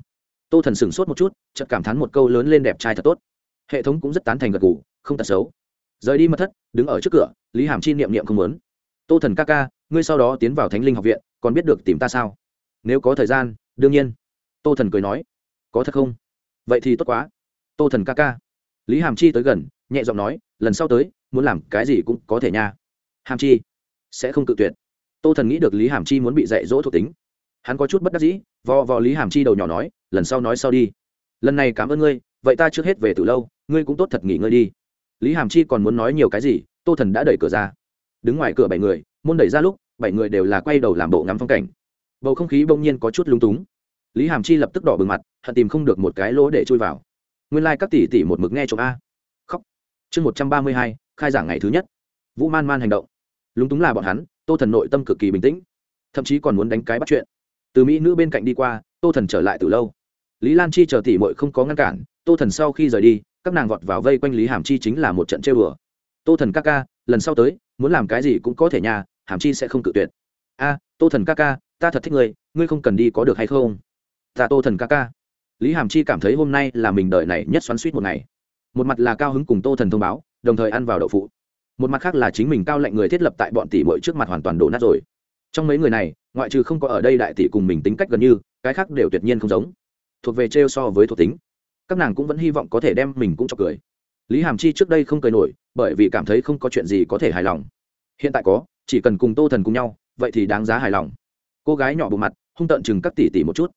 Tô thần sửng sốt một chút, chợt cảm thán một câu lớn lên đẹp trai thật tốt. Hệ thống cũng rất tán thành gật gù, không tật xấu. Rời đi mất thất, đứng ở trước cửa, lý hàm chi niệm niệm không muốn tô thần ca ca, ngươi sau đó tiến vào thánh linh học viện, còn biết được tìm ta sao? Nếu có thời gian, đương nhiên. Tô thần cười nói. Có thật không? Vậy thì tốt quá. Tô thần ca ca. Lý hàm chi tới gần, nhẹ giọng nói, lần sau tới, muốn làm cái gì cũng có thể nha. Hàm chi. Sẽ không cự tuyệt. Tô thần nghĩ được lý hàm chi muốn bị dạy dỗ thuộc tính. Hắn có chút bất đắc dĩ, vò vò lý hàm chi đầu nhỏ nói, lần sau nói sau đi. Lần này cảm ơn ngươi, vậy ta trước hết về từ lâu, ngươi cũng tốt thật nghỉ ngơi đi. Lý hàm chi còn muốn nói nhiều cái gì, tô thần đã đẩy cửa ra đứng ngoài cửa bảy người, môn đẩy ra lúc, bảy người đều là quay đầu làm bộ ngắm phong cảnh. Bầu không khí bỗng nhiên có chút lung túng. Lý hàm chi lập tức đỏ bừng mặt, hận tìm không được một cái lỗ để chui vào. Nguyên lai、like、các tỷ tỷ một mực nghe chồng a. Khóc. Chương một trăm ba mươi hai, khai giảng ngày thứ nhất. Vũ man man hành động. Lúng túng là bọn hắn, tô thần nội tâm cực kỳ bình tĩnh. Thậm chí còn muốn đánh cái bắt chuyện. Từ mỹ nữ bên cạnh đi qua, tô thần trở lại từ lâu. Lý lan chi chờ tỷ mội không có ngăn cản, tô thần sau khi rời đi, các nàng vọt vào vây quanh lý hàm chi chính là một trận chơi bừa tô thần ca ca, lần sau tới muốn làm cái gì cũng có thể nhà hàm chi sẽ không cự tuyệt. A, tô thần ca ca, ta thật thích ngươi ngươi không cần đi có được hay không? Ta tô thần ca ca. Lý hàm chi cảm thấy hôm nay là mình đợi này nhất xoắn suýt một ngày. Một mặt là cao hứng cùng tô thần thông báo, đồng thời ăn vào đậu phụ. Một mặt khác là chính mình cao lệnh người thiết lập tại bọn tỷ mội trước mặt hoàn toàn đổ nát rồi. Trong mấy người này, ngoại trừ không có ở đây đại tỷ cùng mình tính cách gần như, cái khác đều tuyệt nhiên không giống. Thuộc về trêu so với thuộc tính. Các nàng cũng vẫn hy vọng có thể đem mình cũng cho cười lý hàm chi trước đây không cười nổi, bởi vì cảm thấy không có chuyện gì có thể hài lòng. Hiện tại có, chỉ cần cùng tô thần cùng nhau, vậy thì đáng giá hài lòng. Cô gái nhỏ bộ mặt, hung tợn chừng các tỷ tỷ một chút.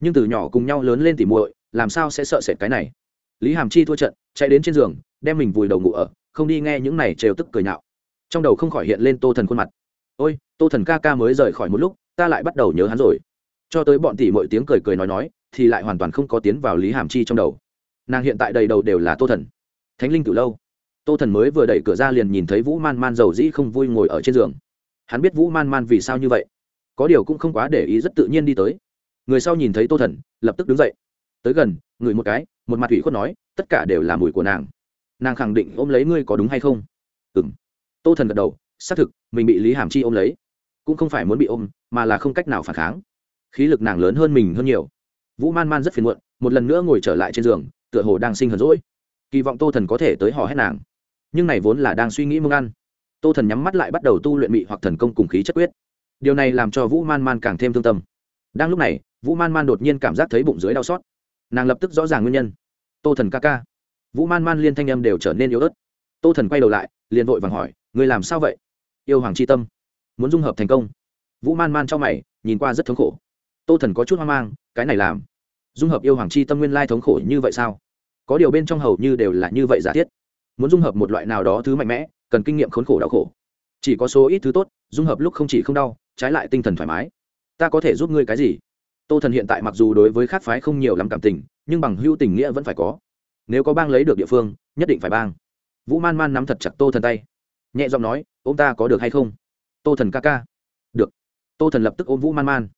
Nhưng từ nhỏ cùng nhau lớn lên tỉ muội, làm sao sẽ sợ sệt cái này? Lý hàm chi thua trận, chạy đến trên giường, đem mình vùi đầu ngủ ở, không đi nghe những này trêu tức cười nhạo. Trong đầu không khỏi hiện lên tô thần khuôn mặt. Ôi, tô thần ca ca mới rời khỏi một lúc, ta lại bắt đầu nhớ hắn rồi. Cho tới bọn tỷ mọi tiếng cười cười nói nói, thì lại hoàn toàn không có tiến vào lý hàm chi trong đầu. Nàng hiện tại đầy đầu đều là tô thần thánh linh từ lâu. Tô thần mới vừa đẩy cửa ra liền nhìn thấy vũ man man giàu dĩ không vui ngồi ở trên giường. Hắn biết vũ man man vì sao như vậy. Có điều cũng không quá để ý rất tự nhiên đi tới. Người sau nhìn thấy tô thần, lập tức đứng dậy. Tới gần, ngửi một cái, một mặt ủy khuất nói, tất cả đều là mùi của nàng. Nàng khẳng định ôm lấy ngươi có đúng hay không? Ừ m tô thần gật đầu, xác thực, mình bị lý hàm chi ôm lấy. Cũng không phải muốn bị ôm, mà là không cách nào phản kháng. Khí lực nàng lớn hơn mình hơn nhiều. Vũ man man rất phiền muộn, một lần nữa ngồi trở lại trên giường, tựa hồ đang sinh hờn rỗi kỳ vọng tô thần có thể tới hò hét nàng. Nhưng này vốn là đang suy nghĩ mông ăn. Tô thần nhắm mắt lại bắt đầu tu luyện mị hoặc thần công cùng khí chất quyết. Điều này làm cho vũ man man càng thêm thương tâm. Đang lúc này, vũ man man đột nhiên cảm giác thấy bụng dưới đau xót. Nàng lập tức rõ ràng nguyên nhân. Tô thần ca ca. Vũ man man liên thanh âm đều trở nên yếu ớt. Tô thần quay đầu lại, liền vội vàng hỏi người làm sao vậy? Yêu hoàng c h i tâm, muốn dung hợp thành công. Vũ man man trong mày, nhìn qua rất thống khổ. Tô thần có chút hoang mang, cái này làm, dung hợp yêu hoàng c h i tâm nguyên lai thống khổ như vậy sao? Có điều bên trong hầu như đều là như vậy giả thiết. Muốn dung hợp một loại nào đó thứ mạnh mẽ, cần kinh nghiệm khốn khổ đau khổ. Chỉ có số ít thứ tốt, dung hợp lúc không chỉ không đau, trái lại tinh thần thoải mái. Ta có thể giúp ngươi cái gì? Tô thần hiện tại mặc dù đối với khác phái không nhiều lắm cảm tình, nhưng bằng hữu tình nghĩa vẫn phải có. Nếu có bang lấy được địa phương, nhất định phải bang. Vũ man man nắm thật chặt tô thần tay. Nhẹ giọng nói ô m ta có được hay không? Tô thần ca ca. Được. Tô thần lập tức ôm vũ man man.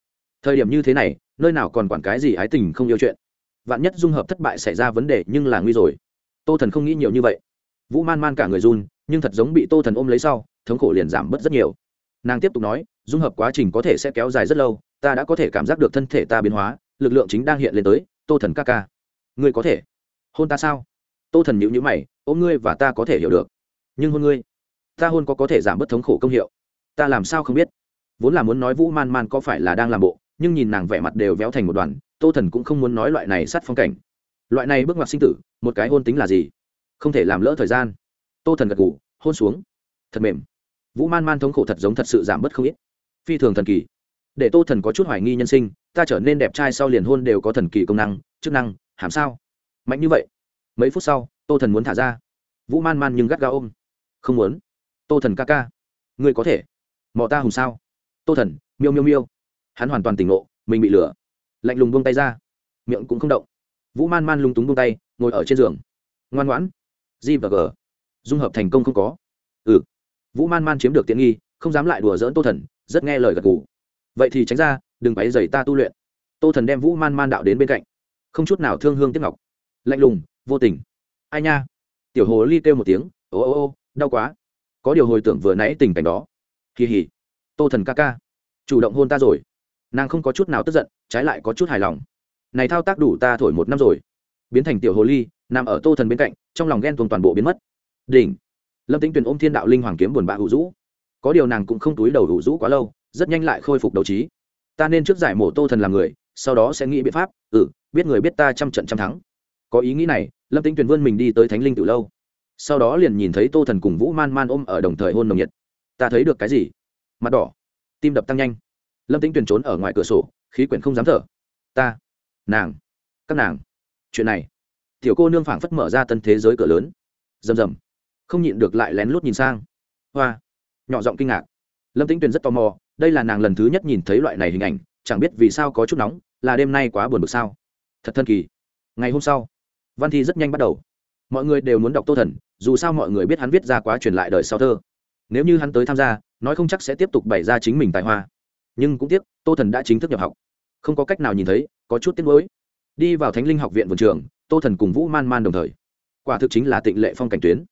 Thời điểm như thế này, nơi nào còn quản cái gì ái tình không yêu chuyện vạn nhất dung hợp thất bại xảy ra vấn đề nhưng là nguy rồi. Tô thần không nghĩ nhiều như vậy. Vũ man man cả người run, nhưng thật giống bị tô thần ôm lấy sau, thống khổ liền giảm bớt rất nhiều. Nàng tiếp tục nói, dung hợp quá trình có thể sẽ kéo dài rất lâu, ta đã có thể cảm giác được thân thể ta biến hóa, lực lượng chính đang hiện lên tới, tô thần ca ca. Ngươi có thể. Hôn ta sao? Tô thần nhịu nhữ mày, ôm ngươi và ta có thể hiểu được. Nhưng hôn ngươi? Ta hôn có có thể giảm bớt thống khổ công hiệu. Ta làm sao không biết? Vốn là muốn nói vũ man man có phải là đang làm bộ nhưng nhìn nàng vẻ mặt đều véo thành một đoàn, tô thần cũng không muốn nói loại này sát phong cảnh. Loại này bước ngoặt sinh tử, một cái hôn tính là gì? Không thể làm lỡ thời gian. Tô thần gật ngủ hôn xuống. Thật mềm. Vũ man man thống khổ thật giống thật sự giảm bớt không ít. Phi thường thần kỳ. Để tô thần có chút hoài nghi nhân sinh, ta trở nên đẹp trai sau liền hôn đều có thần kỳ công năng, chức năng, hàm sao? Mạnh như vậy. Mấy phút sau, tô thần muốn thả ra. Vũ man man nhưng gắt gao ôm. Không muốn. Tô thần ca ca. Ngươi có thể. Mò ta hùng sao? Tô thần, miêu miêu miêu hắn hoàn toàn tỉnh ngộ, mình bị lửa. Lạnh lùng buông tay ra. Miệng cũng không động. Vũ man man lung túng buông tay, ngồi ở trên giường. Ngoan ngoãn. G và g. Dung hợp thành công không có. Ừ. Vũ man man chiếm được tiện nghi, không dám lại đùa dỡn tô thần, rất nghe lời gật gù. Vậy thì tránh ra, đừng váy dày ta tu luyện. Tô thần đem vũ man man đạo đến bên cạnh. Không chút nào thương hương tiếc ngọc. Lạnh lùng, vô tình. Ai nha? Tiểu hồ ly kêu một tiếng, ô ô ô, đau quá. Có điều hồi tưởng vừa nãy tình cảnh đó. Kỳ hỉ. Tô thần ca ca. Chủ động hôn ta rồi nàng không có chút nào tức giận, trái lại có chút hài lòng. Này thao tác đủ ta thổi một năm rồi. Biến thành tiểu hồ ly, nằm ở tô thần bên cạnh, trong lòng ghen tuồng toàn bộ biến mất. Đỉnh. Lâm tính tuyền ôm thiên đạo linh hoàng kiếm buồn bã hữu rũ. Có điều nàng cũng không túi đầu hữu rũ quá lâu, rất nhanh lại khôi phục đầu trí. Ta nên trước giải mổ tô thần làm người, sau đó sẽ nghĩ biện pháp ừ biết người biết ta trăm trận trăm thắng. Có ý nghĩ này, lâm tính tuyền vươn mình đi tới thánh linh từ lâu. Sau đó liền nhìn thấy tô thần cùng vũ man man ôm ở đồng thời hôn nồng nhiệt. Ta thấy được cái gì? Mặt đỏ. Tim đập tăng nhanh lâm tính tuyền trốn ở ngoài cửa sổ, khí quyển không dám thở. Ta, nàng, các nàng, chuyện này. Tiểu cô nương phảng phất mở ra tân thế giới cửa lớn. Rầm rầm. Không nhịn được lại lén lút nhìn sang. Hoa. Nhỏ giọng kinh ngạc. Lâm tính tuyền rất tò mò, đây là nàng lần thứ nhất nhìn thấy loại này hình ảnh, chẳng biết vì sao có chút nóng, là đêm nay quá buồn bực sao. Thật thân kỳ. Ngày hôm sau, văn thi rất nhanh bắt đầu. Mọi người đều muốn đọc tô thần, dù sao mọi người biết hắn viết ra quá truyền lại đời sau thơ. Nếu như hắn tới tham gia, nói không chắc sẽ tiếp tục bày ra chính mình tài hoa nhưng cũng tiếc, tô thần đã chính thức nhập học. Không có cách nào nhìn thấy, có chút tiếc nuối. Đi vào thánh linh học viện vườn trường, tô thần cùng vũ man man đồng thời. Quả thực chính là tịnh lệ phong cảnh tuyến.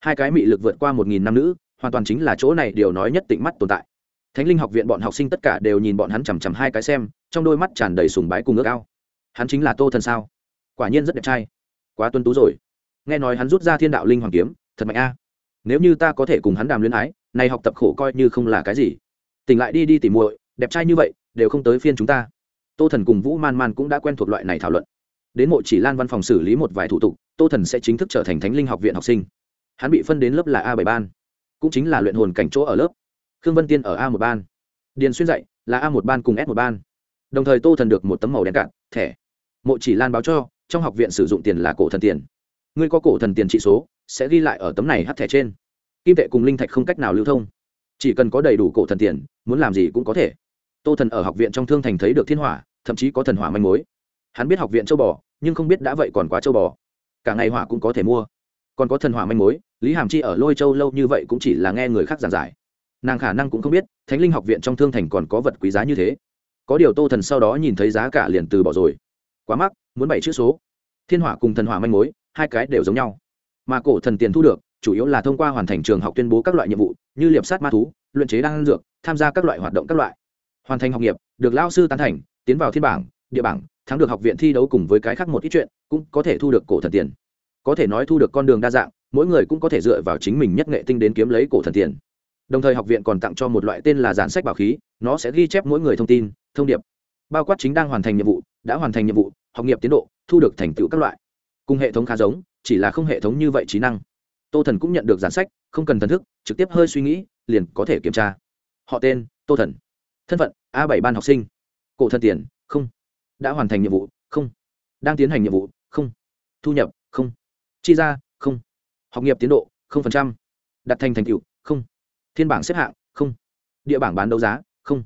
Hai cái mị lực vượt qua một nghìn năm nữ, hoàn toàn chính là chỗ này điều nói nhất tịnh mắt tồn tại. Thánh linh học viện bọn học sinh tất cả đều nhìn bọn hắn chằm chằm hai cái xem, trong đôi mắt tràn đầy sùng bái cùng ước ao. Hắn chính là tô thần sao? Quả nhiên rất đẹp trai. Quá tuân tú rồi. Nghe nói hắn rút ra thiên đạo linh hoàng kiếm, thật mạnh a. Nếu như ta có thể cùng hắn đàm luyến ái này học tập khổ coi như không là cái gì. Tỉnh lại đi đi tỉ muội đẹp trai như vậy, đều không tới phiên chúng ta. Tô thần cùng vũ man man cũng đã quen thuộc loại này thảo luận. Đến mộ chỉ lan văn phòng xử lý một vài thủ tục, tô thần sẽ chính thức trở thành thánh linh học viện học sinh. Hắn bị phân đến lớp là a bảy ban, cũng chính là luyện hồn cảnh chỗ ở lớp. Khương vân tiên ở a một ban, điền xuyên dạy là a một ban cùng s một ban. Đồng thời tô thần được một tấm màu đen cạn, thẻ. Mộ chỉ lan báo cho, trong học viện sử dụng tiền là cổ thần tiền. Ngươi có cổ thần tiền trị số, sẽ ghi lại ở tấm này hắt thẻ trên. Kim tệ cùng linh thạch không cách nào lưu thông. Chỉ cần có đầy đủ cổ thần tiền, muốn làm gì cũng có thể tô thần ở học viện trong thương thành thấy được thiên hỏa, thậm chí có thần hỏa manh mối. Hắn biết học viện châu bò, nhưng không biết đã vậy còn quá châu bò. Cả ngày hỏa cũng có thể mua. Còn có thần hỏa manh mối, lý hàm chi ở lôi châu lâu như vậy cũng chỉ là nghe người khác giảng giải. Nàng khả năng cũng không biết, thánh linh học viện trong thương thành còn có vật quý giá như thế. Có điều tô thần sau đó nhìn thấy giá cả liền từ bỏ rồi. Quá mắc, muốn bảy chữ số. Thiên hỏa cùng thần hỏa manh mối, hai cái đều giống nhau. Mà cổ thần tiền thu được, chủ yếu là thông qua hoàn thành trường học tuyên bố các loại nhiệm vụ, như liệp sát ma thú, luyện chế đan dược, tham gia các loại hoạt động các loại hoàn thành học nghiệp, được lao sư tán thành, tiến vào thiên bảng, địa bảng, thắng được học viện thi đấu cùng với cái khác một ít chuyện, cũng có thể thu được cổ thần tiền. Có thể nói thu được con đường đa dạng, mỗi người cũng có thể dựa vào chính mình nhất nghệ tinh đến kiếm lấy cổ thần tiền. Đồng thời học viện còn tặng cho một loại tên là giản sách bảo khí, nó sẽ ghi chép mỗi người thông tin, thông điệp. Bao quát chính đang hoàn thành nhiệm vụ, đã hoàn thành nhiệm vụ, học nghiệp tiến độ, thu được thành tựu các loại. Cùng hệ thống khá giống, chỉ là không hệ thống như vậy trí năng. Tô thần cũng nhận được giản sách, không cần thần thức, trực tiếp hơi suy nghĩ, liền có thể kiểm tra. Họ tên, tô thần thân phận, a bảy ban học sinh. Cổ thân tiền, không. Đã hoàn thành nhiệm vụ, không. Đang tiến hành nhiệm vụ, không. Thu nhập, không. Chi ra, không. Học nghiệp tiến độ, không phần trăm. Đặt thành thành tựu, không. Thiên bảng xếp hạng, không. Địa bảng bán đấu giá, không.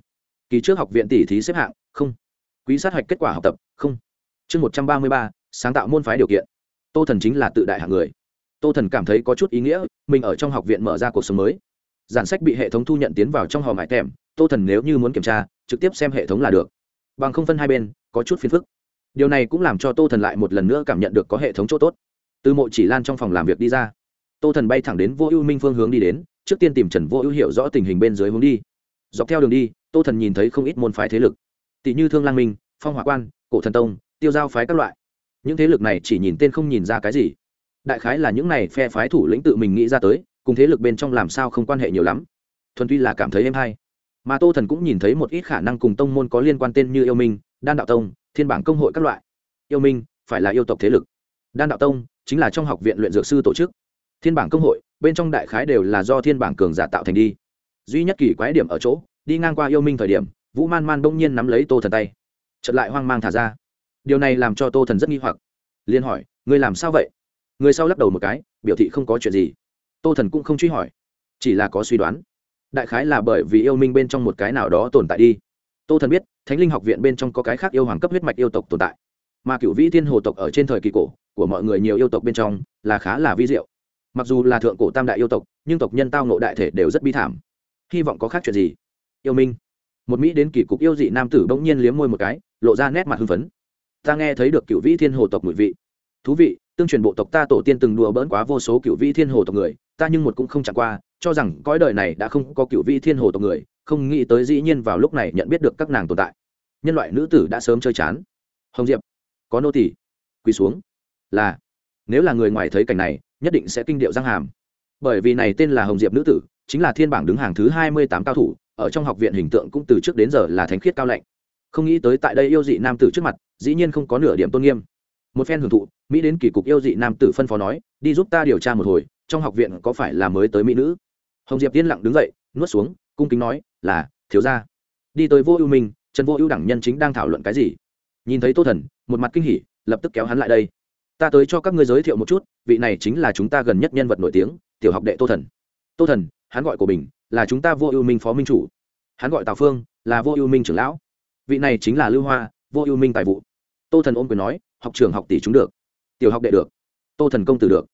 Kỳ trước học viện tỷ thí xếp hạng, không. Quý sát hạch kết quả học tập, không. Chương một trăm ba mươi ba, sáng tạo môn phái điều kiện. Tô thần chính là tự đại hạng người. Tô thần cảm thấy có chút ý nghĩa, mình ở trong học viện mở ra cuộc sống mới. Giản sách bị hệ thống thu nhận tiến vào trong hòm hải tèm tô thần nếu như muốn kiểm tra, trực tiếp xem hệ thống là được. Bằng không phân hai bên, có chút phiền phức. Điều này cũng làm cho tô thần lại một lần nữa cảm nhận được có hệ thống chỗ tốt. Từ mộ chỉ lan trong phòng làm việc đi ra. Tô thần bay thẳng đến vô ưu minh phương hướng đi đến, trước tiên tìm trần vô ưu hiểu rõ tình hình bên dưới hướng đi. Dọc theo đường đi, tô thần nhìn thấy không ít môn phái thế lực. Tỷ như thương lang minh, phong hỏa quan, cổ thần tông, tiêu giao phái các loại. Những thế lực này chỉ nhìn tên không nhìn ra cái gì. Đại khái là những này phe phái thủ lĩnh tự mình nghĩ ra tới, cùng thế lực bên trong làm sao không quan hệ nhiều lắm. Thuần tuy là cảm thấy êm hay mà tô thần cũng nhìn thấy một ít khả năng cùng tông môn có liên quan tên như yêu minh, đan đạo tông, thiên bảng công hội các loại. Yêu minh, phải là yêu tộc thế lực. Đan đạo tông chính là trong học viện luyện dược sư tổ chức. Thiên bảng công hội, bên trong đại khái đều là do thiên bảng cường giả tạo thành đi. Duy nhất kỳ quái điểm ở chỗ, đi ngang qua yêu minh thời điểm, vũ man man bỗng nhiên nắm lấy tô thần tay. Chật lại hoang mang thả ra. Điều này làm cho tô thần rất nghi hoặc. Liên hỏi người làm sao vậy? Người sau lắc đầu một cái, biểu thị không có chuyện gì. Tô thần cũng không truy hỏi, chỉ là có suy đoán đại khái là bởi vì yêu minh bên trong một cái nào đó tồn tại đi. Tô thần biết, thánh linh học viện bên trong có cái khác yêu hoàng cấp huyết mạch yêu tộc tồn tại. Mà cựu vĩ thiên hồ tộc ở trên thời kỳ cổ, của mọi người nhiều yêu tộc bên trong, là khá là vi diệu. Mặc dù là thượng cổ tam đại yêu tộc, nhưng tộc nhân tao nộ đại thể đều rất bi thảm. Hy vọng có khác chuyện gì? Yêu minh. Một mỹ đến kỳ cục yêu dị nam tử bỗng nhiên liếm môi một cái, lộ ra nét mặt hưng phấn. Ta nghe thấy được cựu vĩ thiên hồ tộc mùi vị. Thú vị, tương truyền bộ tộc ta tổ tiên từng đùa bỡn quá vô số cựu vĩ thiên hồ tộc người, ta nhưng một cũng không chẳng qua cho rằng cõi đời này đã không có cựu vị thiên hồ tộc người, không nghĩ tới dĩ nhiên vào lúc này nhận biết được các nàng tồn tại. Nhân loại nữ tử đã sớm chơi chán. Hồng diệp, có nô tỷ quỳ xuống. Là, nếu là người ngoài thấy cảnh này, nhất định sẽ kinh điệu giang hàm. Bởi vì này tên là hồng diệp nữ tử, chính là thiên bảng đứng hàng thứ hai mươi tám cao thủ, ở trong học viện hình tượng cũng từ trước đến giờ là thánh khiết cao lạnh. Không nghĩ tới tại đây yêu dị nam tử trước mặt, dĩ nhiên không có nửa điểm tôn nghiêm. Một phen hưởng thụ, mỹ đến kỳ cục yêu dị nam tử phân phó nói, đi giúp ta điều tra một hồi, trong học viện có phải là mới tới mỹ nữ? Hồng diệp yên lặng đứng dậy, nuốt xuống, cung kính nói, là, thiếu gia. Đi tới vô ưu minh, trần vô ưu đẳng nhân chính đang thảo luận cái gì? Nhìn thấy tô thần, một mặt kinh hỉ, lập tức kéo hắn lại đây. Ta tới cho các ngươi giới thiệu một chút, vị này chính là chúng ta gần nhất nhân vật nổi tiếng, tiểu học đệ tô thần. Tô thần, hắn gọi của mình là chúng ta vô ưu minh phó minh chủ. Hắn gọi tào phương, là vô ưu minh trưởng lão. Vị này chính là lưu hoa, vô ưu minh tài vụ. Tô thần ôm quyền nói, học trường học tỷ chúng được. Tiểu học đệ được. Tô thần công tử được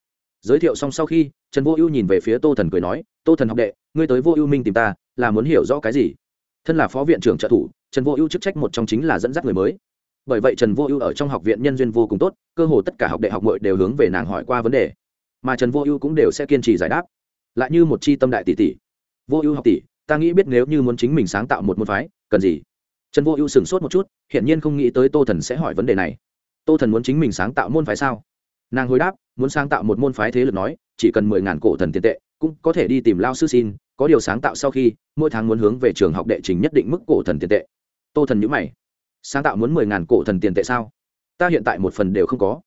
giới thiệu xong sau khi, trần vô ưu nhìn về phía tô thần cười nói, tô thần học đệ, ngươi tới vô ưu minh tìm ta, là muốn hiểu rõ cái gì? Thân là phó viện trưởng trợ thủ, trần vô ưu chức trách một trong chính là dẫn dắt người mới. Bởi vậy trần vô ưu ở trong học viện nhân duyên vô cùng tốt, cơ hồ tất cả học đệ học mội đều hướng về nàng hỏi qua vấn đề. Mà trần vô ưu cũng đều sẽ kiên trì giải đáp. Lại như một c h i tâm đại tỷ tỷ. Vô ưu học tỷ, ta nghĩ biết nếu như muốn chính mình sáng tạo một môn phái, cần gì? Trần vô ưu sửng sốt một chút, hiển nhiên không nghĩ tới tô thần sẽ hỏi vấn đề này. Tô thần muốn chính mình sáng tạo môn phái sao? Nàng hồi đáp, muốn sáng tạo một môn phái thế lực nói, chỉ cần mười ngàn cổ thần tiền tệ, cũng có thể đi tìm lao sư xin, có điều sáng tạo sau khi, mỗi tháng muốn hướng về trường học đệ trình nhất định mức cổ thần tiền tệ. Tô thần nhữ mày. Sáng tạo muốn mười ngàn cổ thần tiền tệ sao? Ta hiện tại một phần đều không có.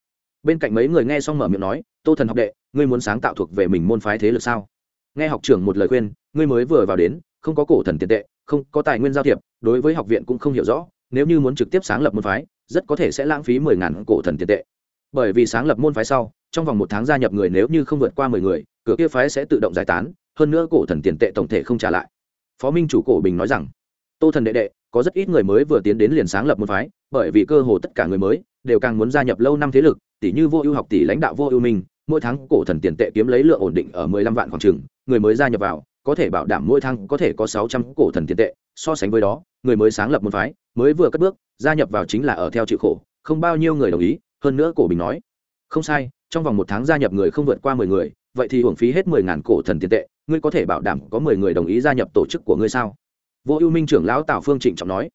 Bên cạnh mấy người nghe xong mở miệng nói, tô thần học đệ, ngươi muốn sáng tạo thuộc về mình môn phái thế lực sao? Nghe học trưởng một lời khuyên, ngươi mới vừa vào đến, không có cổ thần tiền tệ, không có tài nguyên giao thiệp, đối với học viện cũng không hiểu rõ, nếu như muốn trực tiếp sáng lập môn phái, rất có thể sẽ lãng phí mười ngàn cổ thần tiền tệ bởi vì sáng lập môn phái sau, trong vòng một tháng gia nhập người nếu như không vượt qua mười người, cửa kia phái sẽ tự động giải tán, hơn nữa cổ thần tiền tệ tổng thể không trả lại. Phó minh chủ cổ bình nói rằng, tô thần đệ đệ, có rất ít người mới vừa tiến đến liền sáng lập môn phái, bởi vì cơ hồ tất cả người mới đều càng muốn gia nhập lâu năm thế lực tỷ như vô ưu học tỷ lãnh đạo vô ưu minh, mỗi tháng cổ thần tiền tệ kiếm lấy lượng ổn định ở mười lăm vạn khoảng trừng người mới gia nhập vào, có thể bảo đảm mỗi tháng có thể có sáu trăm cổ thần tiền tệ, so sánh với đó, người mới sáng lập môn phái, mới vừa cất bước, gia nhập vào chính là ở theo chịu khổ, không bao nhiêu người đồng ý hơn nữa cổ bình nói, không sai, trong vòng một tháng gia nhập người không vượt qua mười người, vậy thì hưởng phí hết mười ngàn cổ thần tiền tệ, ngươi có thể bảo đảm có mười người đồng ý gia nhập tổ chức của ngươi sao? Vô ưu minh trưởng lão tào phương trịnh trọng nói,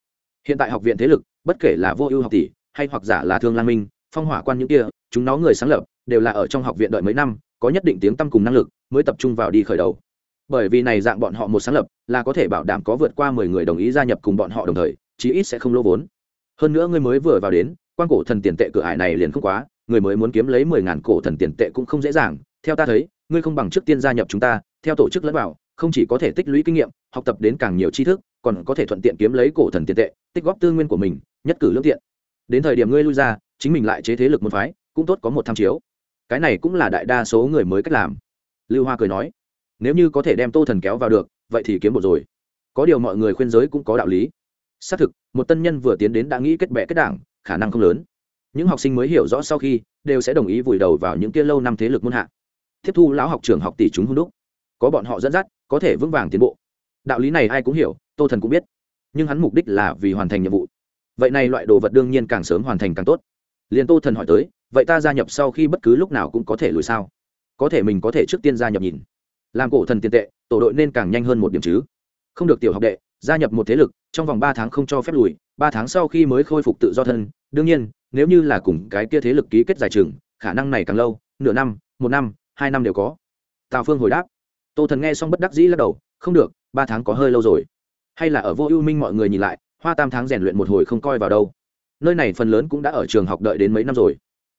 hiện tại học viện thế lực, bất kể là vô ưu học tỷ hay hoặc giả là thương lan minh, phong hỏa quan những kia, chúng nó người sáng lập, đều là ở trong học viện đợi mấy năm, có nhất định tiếng tăm cùng năng lực mới tập trung vào đi khởi đầu. Bởi vì này dạng bọn họ một sáng lập, là có thể bảo đảm có vượt qua mười người đồng ý gia nhập cùng bọn họ đồng thời, chí ít sẽ không lỗ vốn. Hơn nữa ngươi mới vừa vào đến quan cổ thần tiền tệ cửa ải này liền không quá, người mới muốn kiếm lấy mười ngàn cổ thần tiền tệ cũng không dễ dàng. Theo ta thấy, ngươi không bằng trước tiên gia nhập chúng ta, theo tổ chức lẫn vào, không chỉ có thể tích lũy kinh nghiệm, học tập đến càng nhiều tri thức, còn có thể thuận tiện kiếm lấy cổ thần tiền tệ, tích góp tư nguyên của mình, nhất cử lương tiện. Đến thời điểm ngươi lui ra, chính mình lại chế thế lực một phái, cũng tốt có một tham chiếu. Cái này cũng là đại đa số người mới cách làm. Lưu hoa cười nói, nếu như có thể đem tô thần kéo vào được, vậy thì kiếm một rồi. Có điều mọi người khuyên giới cũng có đạo lý. Xác thực, một tân nhân vừa tiến đến đã nghĩ kết bệ kết đảng khả năng không lớn. Những học sinh mới hiểu rõ sau khi, đều sẽ đồng ý vùi đầu vào những kia lâu năm thế lực muôn hạ. Tiếp thu lão học trường học tỷ chúng hung đúc. Có bọn họ dẫn dắt, có thể vững vàng tiến bộ. Đạo lý này ai cũng hiểu, tô thần cũng biết. Nhưng hắn mục đích là vì hoàn thành nhiệm vụ. Vậy này loại đồ vật đương nhiên càng sớm hoàn thành càng tốt. Liền tô thần hỏi tới, vậy ta gia nhập sau khi bất cứ lúc nào cũng có thể lùi sao? Có thể mình có thể trước tiên gia nhập nhìn. Làm cổ thần tiền tệ, tổ đội nên càng nhanh hơn một điểm chứ. Không được tiểu học đệ, gia nhập một thế lực, trong vòng ba tháng không cho phép lùi ba tháng sau khi mới khôi phục tự do thân, đương nhiên, nếu như là cùng cái kia thế lực ký kết dài trừng, khả năng này càng lâu, nửa năm, một năm, hai năm đều có. Tào phương hồi đáp. Tô thần nghe xong bất đắc dĩ lắc đầu, không được, ba tháng có hơi lâu rồi. Hay là ở vô ưu minh mọi người nhìn lại, hoa tam tháng rèn luyện một hồi không coi vào đâu. Nơi này phần lớn cũng đã ở trường học đợi đến mấy năm rồi.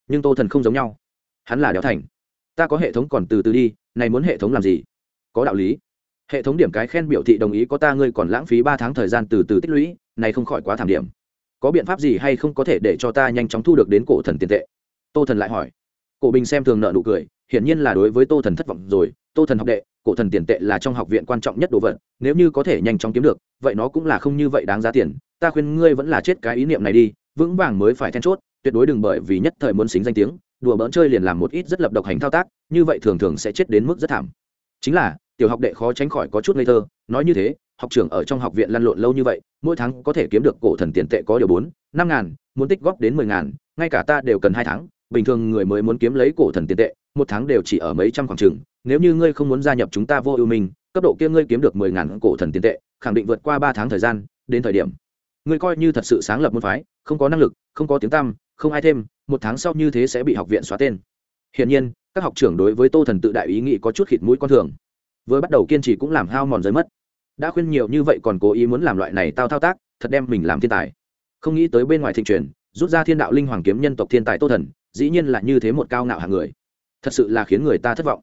Nhưng tô thần không giống nhau. Hắn là đéo thành. Ta có hệ thống còn từ từ đi, này muốn hệ thống làm gì? Có đạo lý hệ thống điểm cái khen biểu thị đồng ý có ta ngươi còn lãng phí ba tháng thời gian từ từ tích lũy, này không khỏi quá thảm điểm. Có biện pháp gì hay không có thể để cho ta nhanh chóng thu được đến cổ thần tiền tệ? Tô thần lại hỏi. Cổ bình xem thường nợ nụ cười, hiển nhiên là đối với tô thần thất vọng rồi. Tô thần học đệ, cổ thần tiền tệ là trong học viện quan trọng nhất đồ vật, nếu như có thể nhanh chóng kiếm được, vậy nó cũng là không như vậy đáng giá tiền. Ta khuyên ngươi vẫn là chết cái ý niệm này đi, vững vàng mới phải then chốt, tuyệt đối đừng bởi vì nhất thời muốn xính danh tiếng, đùa bỡn chơi liền làm một ít rất lập độc hành thao tác, như vậy thường thường sẽ chết đến mức rất thảm. Chính là tiểu học đệ khó tránh khỏi có chút ngây thơ, nói như thế, học trưởng ở trong học viện lăn lộn lâu như vậy, mỗi tháng có thể kiếm được cổ thần tiền tệ có điều bốn, năm ngàn, muốn tích góp đến mười ngàn, ngay cả ta đều cần hai tháng, bình thường người mới muốn kiếm lấy cổ thần tiền tệ, một tháng đều chỉ ở mấy trăm khoảng trường. nếu như ngươi không muốn gia nhập chúng ta vô ưu minh, cấp độ kia ngươi kiếm được mười ngàn cổ thần tiền tệ, khẳng định vượt qua ba tháng thời gian, đến thời điểm, ngươi coi như thật sự sáng lập môn phái, không có năng lực, không có tiếng tăm, không ai thêm, một tháng sau như thế sẽ bị học viện xóa tên hiển nhiên, các học trưởng đối với tô thần tự đại ý nghĩ có chút khịt mũi con thường vừa bắt đầu kiên trì cũng làm hao mòn rơi mất. Đã khuyên nhiều như vậy còn cố ý muốn làm loại này tao thao tác, thật đem mình làm thiên tài. Không nghĩ tới bên ngoài thịnh truyền, rút ra thiên đạo linh hoàng kiếm nhân tộc thiên tài tô thần, dĩ nhiên là như thế một cao ngạo hàng người. Thật sự là khiến người ta thất vọng.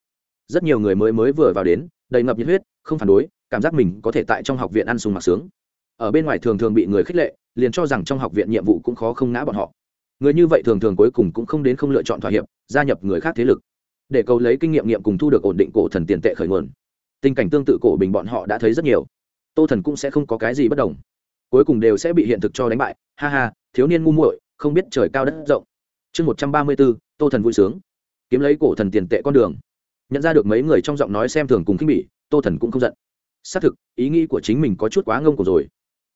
Rất nhiều người mới mới vừa vào đến, đầy ngập nhiệt huyết, không phản đối, cảm giác mình có thể tại trong học viện ăn sùng mặc sướng. Ở bên ngoài thường thường bị người khích lệ, liền cho rằng trong học viện nhiệm vụ cũng khó không ngã bọn họ. Người như vậy thường thường cuối cùng cũng không đến không lựa chọn thỏa hiệp, gia nhập người khác thế lực. Để cầu lấy kinh nghiệm nghiệm cùng thu được ổn định cổ thần tiền tệ khởi nguồn tình cảnh tương tự cổ bình bọn họ đã thấy rất nhiều. Tô thần cũng sẽ không có cái gì bất đồng. Cuối cùng đều sẽ bị hiện thực cho đánh bại. Ha ha, thiếu niên ngu muội, không biết trời cao đất rộng. Chương một trăm ba mươi bốn, tô thần vui sướng. Kiếm lấy cổ thần tiền tệ con đường. Nhận ra được mấy người trong giọng nói xem thường cùng khinh bỉ, tô thần cũng không giận. Xác thực, ý nghĩ của chính mình có chút quá ngông cổ rồi.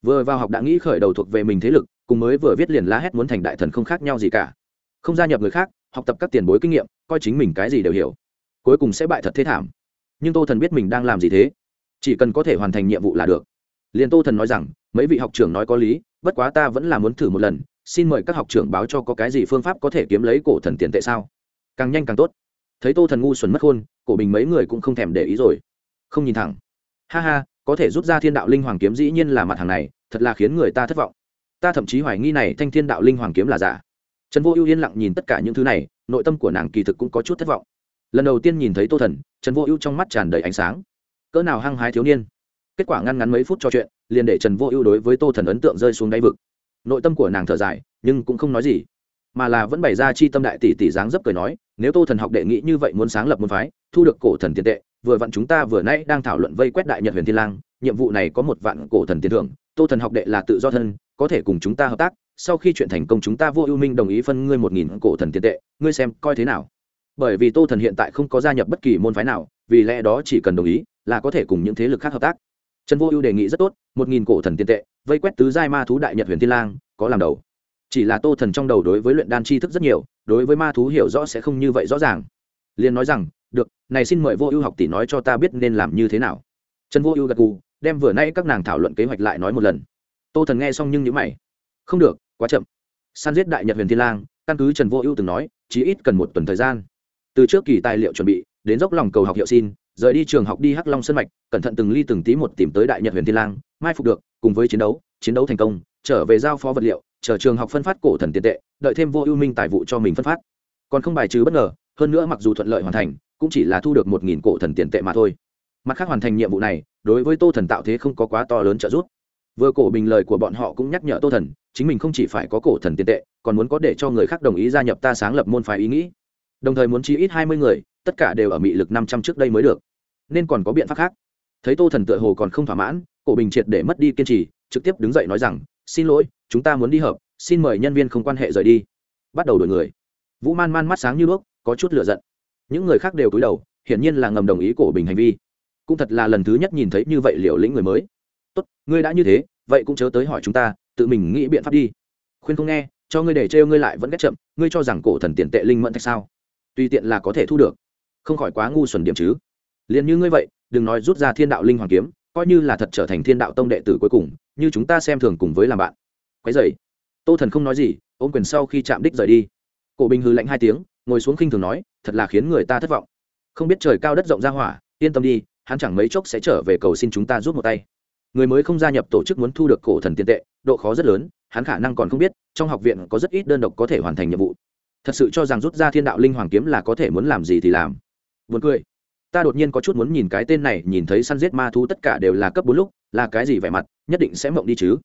Vừa vào học đã nghĩ khởi đầu thuộc về mình thế lực, cùng mới vừa viết liền la hét muốn thành đại thần không khác nhau gì cả. Không gia nhập người khác, học tập các tiền bối kinh nghiệm, coi chính mình cái gì đều hiểu. Cuối cùng sẽ bại thật thế thảm nhưng tô thần biết mình đang làm gì thế? Chỉ cần có thể hoàn thành nhiệm vụ là được. Liền tô thần nói rằng, mấy vị học trưởng nói có lý, bất quá ta vẫn là muốn thử một lần, xin mời các học trưởng báo cho có cái gì phương pháp có thể kiếm lấy cổ thần tiền tệ sao? Càng nhanh càng tốt. Thấy tô thần ngu xuẩn mất hôn cổ bình mấy người cũng không thèm để ý rồi. Không nhìn thẳng. Ha ha, có thể rút ra thiên đạo linh hoàng kiếm dĩ nhiên là mặt hàng này, thật là khiến người ta thất vọng. Ta thậm chí hoài nghi này thanh thiên đạo linh hoàng kiếm là giả. Trần vô ưu yên lặng nhìn tất cả những thứ này, nội tâm của nàng kỳ thực cũng có chút thất vọng lần đầu tiên nhìn thấy tô thần, trần vô ưu trong mắt tràn đầy ánh sáng. Cỡ nào hăng hái thiếu niên. Kết quả ngăn ngắn mấy phút cho chuyện, liền để trần vô ưu đối với tô thần ấn tượng rơi xuống đáy vực. Nội tâm của nàng thở dài, nhưng cũng không nói gì. Mà là vẫn bày ra chi tâm đại tỷ tỷ dáng dấp cười nói, nếu tô thần học đệ nghĩ như vậy muốn sáng lập môn phái, thu được cổ thần tiền tệ, vừa vặn chúng ta vừa nãy đang thảo luận vây quét đại nhật huyền thiên lang, nhiệm vụ này có một vạn cổ thần tiền thưởng, tô thần học đệ là tự do thân, có thể cùng chúng ta hợp tác, sau khi chuyện thành công chúng ta vô ưu minh đồng ý phân ngươi một nghìn cổ thần tiền tệ, ngươi xem coi thế nào? Bởi vì tô thần hiện tại không có gia nhập bất kỳ môn phái nào, vì lẽ đó chỉ cần đồng ý là có thể cùng những thế lực khác hợp tác. Trần vô ưu đề nghị rất tốt, một nghìn cổ thần tiền tệ, vây quét tứ giai ma thú đại nhật huyền thiên lang, có làm đầu. Chỉ là tô thần trong đầu đối với luyện đan tri thức rất nhiều, đối với ma thú hiểu rõ sẽ không như vậy rõ ràng. Liền nói rằng, được, này xin mời vô ưu học tỷ nói cho ta biết nên làm như thế nào. Trần vô ưu gật gù, đem vừa nay các nàng thảo luận kế hoạch lại nói một lần. Tô thần nghe xong nhưng nhữ mày. Không được, quá chậm. Săn giết đại nhật huyền thiên lang, căn cứ trần vô ưu từng nói chỉ ít cần một tuần thời gian từ trước kỳ tài liệu chuẩn bị, đến dốc lòng cầu học hiệu xin, rời đi trường học đi hắc long sân mạch, cẩn thận từng ly từng tí một tìm tới đại nhật huyền thiên lang, mai phục được, cùng với chiến đấu chiến đấu thành công, trở về giao phó vật liệu, chờ trường học phân phát cổ thần tiền tệ, đợi thêm vô ưu minh tài vụ cho mình phân phát. Còn không bài trừ bất ngờ, hơn nữa mặc dù thuận lợi hoàn thành, cũng chỉ là thu được một nghìn cổ thần tiền tệ mà thôi. Mặt khác hoàn thành nhiệm vụ này, đối với tô thần tạo thế không có quá to lớn trợ giúp. Vừa cổ bình lời của bọn họ cũng nhắc nhở tô thần, chính mình không chỉ phải có cổ thần tiền tệ, còn muốn có để cho người khác đồng ý gia nhập ta sáng lập môn phái ý nghĩ đồng thời muốn chi ít hai mươi người, tất cả đều ở mị lực năm trăm trước đây mới được. Nên còn có biện pháp khác. Thấy tô thần tựa hồ còn không thỏa mãn, cổ bình triệt để mất đi kiên trì, trực tiếp đứng dậy nói rằng, xin lỗi, chúng ta muốn đi hợp xin mời nhân viên không quan hệ rời đi. Bắt đầu đổi người. Vũ man man mắt sáng như đuốc, có chút lựa giận. Những người khác đều cúi đầu, hiển nhiên là ngầm đồng ý cổ bình hành vi. Cũng thật là lần thứ nhất nhìn thấy như vậy liều lĩnh người mới. Tốt, ngươi đã như thế, vậy cũng chớ tới hỏi chúng ta, tự mình nghĩ biện pháp đi. Khuyên không nghe, cho ngươi để trêu ngươi lại vẫn ghét chậm, ngươi cho rằng cổ thần tiền tệ linh mẫn thạch sao? Tùy tiện là có thể thu được. Không khỏi quá ngu xuẩn điểm chứ. Liền như ngươi vậy, đừng nói rút ra thiên đạo linh hoàng kiếm, coi như là thật trở thành thiên đạo tông đệ tử cuối cùng, như chúng ta xem thường cùng với làm bạn. Quái dày tô thần không nói gì, ôm quyền sau khi chạm đích rời đi. Cổ bình hư lạnh hai tiếng, ngồi xuống khinh thường nói, thật là khiến người ta thất vọng. Không biết trời cao đất rộng ra hỏa, yên tâm đi, hắn chẳng mấy chốc sẽ trở về cầu xin chúng ta rút một tay. Người mới không gia nhập tổ chức muốn thu được cổ thần tiền tệ, độ khó rất lớn, hắn khả năng còn không biết, trong học viện có rất ít đơn độc có thể hoàn thành nhiệm vụ thật sự cho rằng rút ra thiên đạo linh hoàng kiếm là có thể muốn làm gì thì làm vượt cười. Ta đột nhiên có chút muốn nhìn cái tên này, nhìn thấy săn giết ma thú tất cả đều là cấp bốn lúc, là cái gì vẻ mặt, nhất định sẽ mộng đi chứ.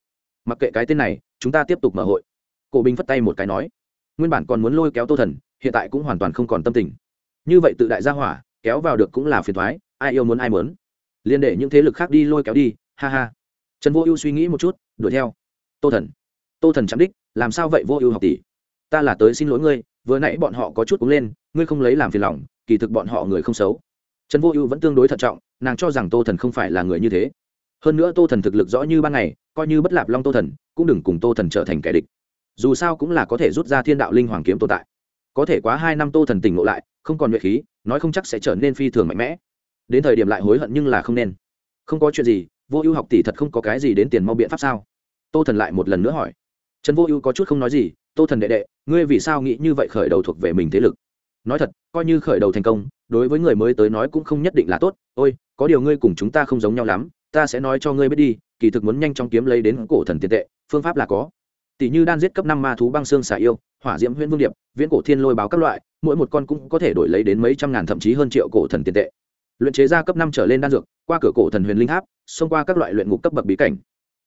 Mặc kệ cái tên này, chúng ta tiếp tục mở hội. Cổ Bình phất tay một cái nói, nguyên bản còn muốn lôi kéo Tô Thần, hiện tại cũng hoàn toàn không còn tâm tình. Như vậy tự đại gia hỏa, kéo vào được cũng là phiền toái, ai yêu muốn ai muốn. Liên để những thế lực khác đi lôi kéo đi, ha ha. Trần Vô Ưu suy nghĩ một chút, đuổi theo. Tô Thần. Tô Thần chạm đích, làm sao vậy Vô Ưu học tỷ? Ta là tới xin lỗi ngươi, vừa nãy bọn họ có chút cũng lên, ngươi không lấy làm phiền lòng, kỳ thực bọn họ người không xấu. Trần vô ưu vẫn tương đối thận trọng nàng cho rằng tô thần không phải là người như thế. Hơn nữa tô thần thực lực rõ như ban ngày coi như bất lạp long tô thần cũng đừng cùng tô thần trở thành kẻ địch. Dù sao cũng là có thể rút ra thiên đạo linh hoàng kiếm tồn tại. Có thể quá hai năm tô thần tỉnh ngộ lại không còn nhuệ khí nói không chắc sẽ trở nên phi thường mạnh mẽ. Đến thời điểm lại hối hận nhưng là không nên. Không có chuyện gì vô ưu học tỷ thật không có cái gì đến tiền mau biện pháp sao? Tô thần lại một lần nữa hỏi. Trần vô ưu có chút không nói gì tô thần đệ đệ, ngươi vì sao nghĩ như vậy khởi đầu thuộc về mình thế lực? Nói thật, coi như khởi đầu thành công, đối với người mới tới nói cũng không nhất định là tốt. Ôi, có điều ngươi cùng chúng ta không giống nhau lắm, ta sẽ nói cho ngươi biết đi, kỳ thực muốn nhanh chóng kiếm lấy đến cổ thần tiền tệ, phương pháp là có. Tỷ như đan giết cấp năm ma thú băng xương xả yêu, hỏa diễm huyễn vương điệp, viễn cổ thiên lôi báo các loại, mỗi một con cũng có thể đổi lấy đến mấy trăm ngàn thậm chí hơn triệu cổ thần tiền tệ. Luyện chế ra cấp năm trở lên đan dược, qua cửa cổ thần huyền linh tháp, xông qua các loại luyện ngục cấp bậc bí cảnh.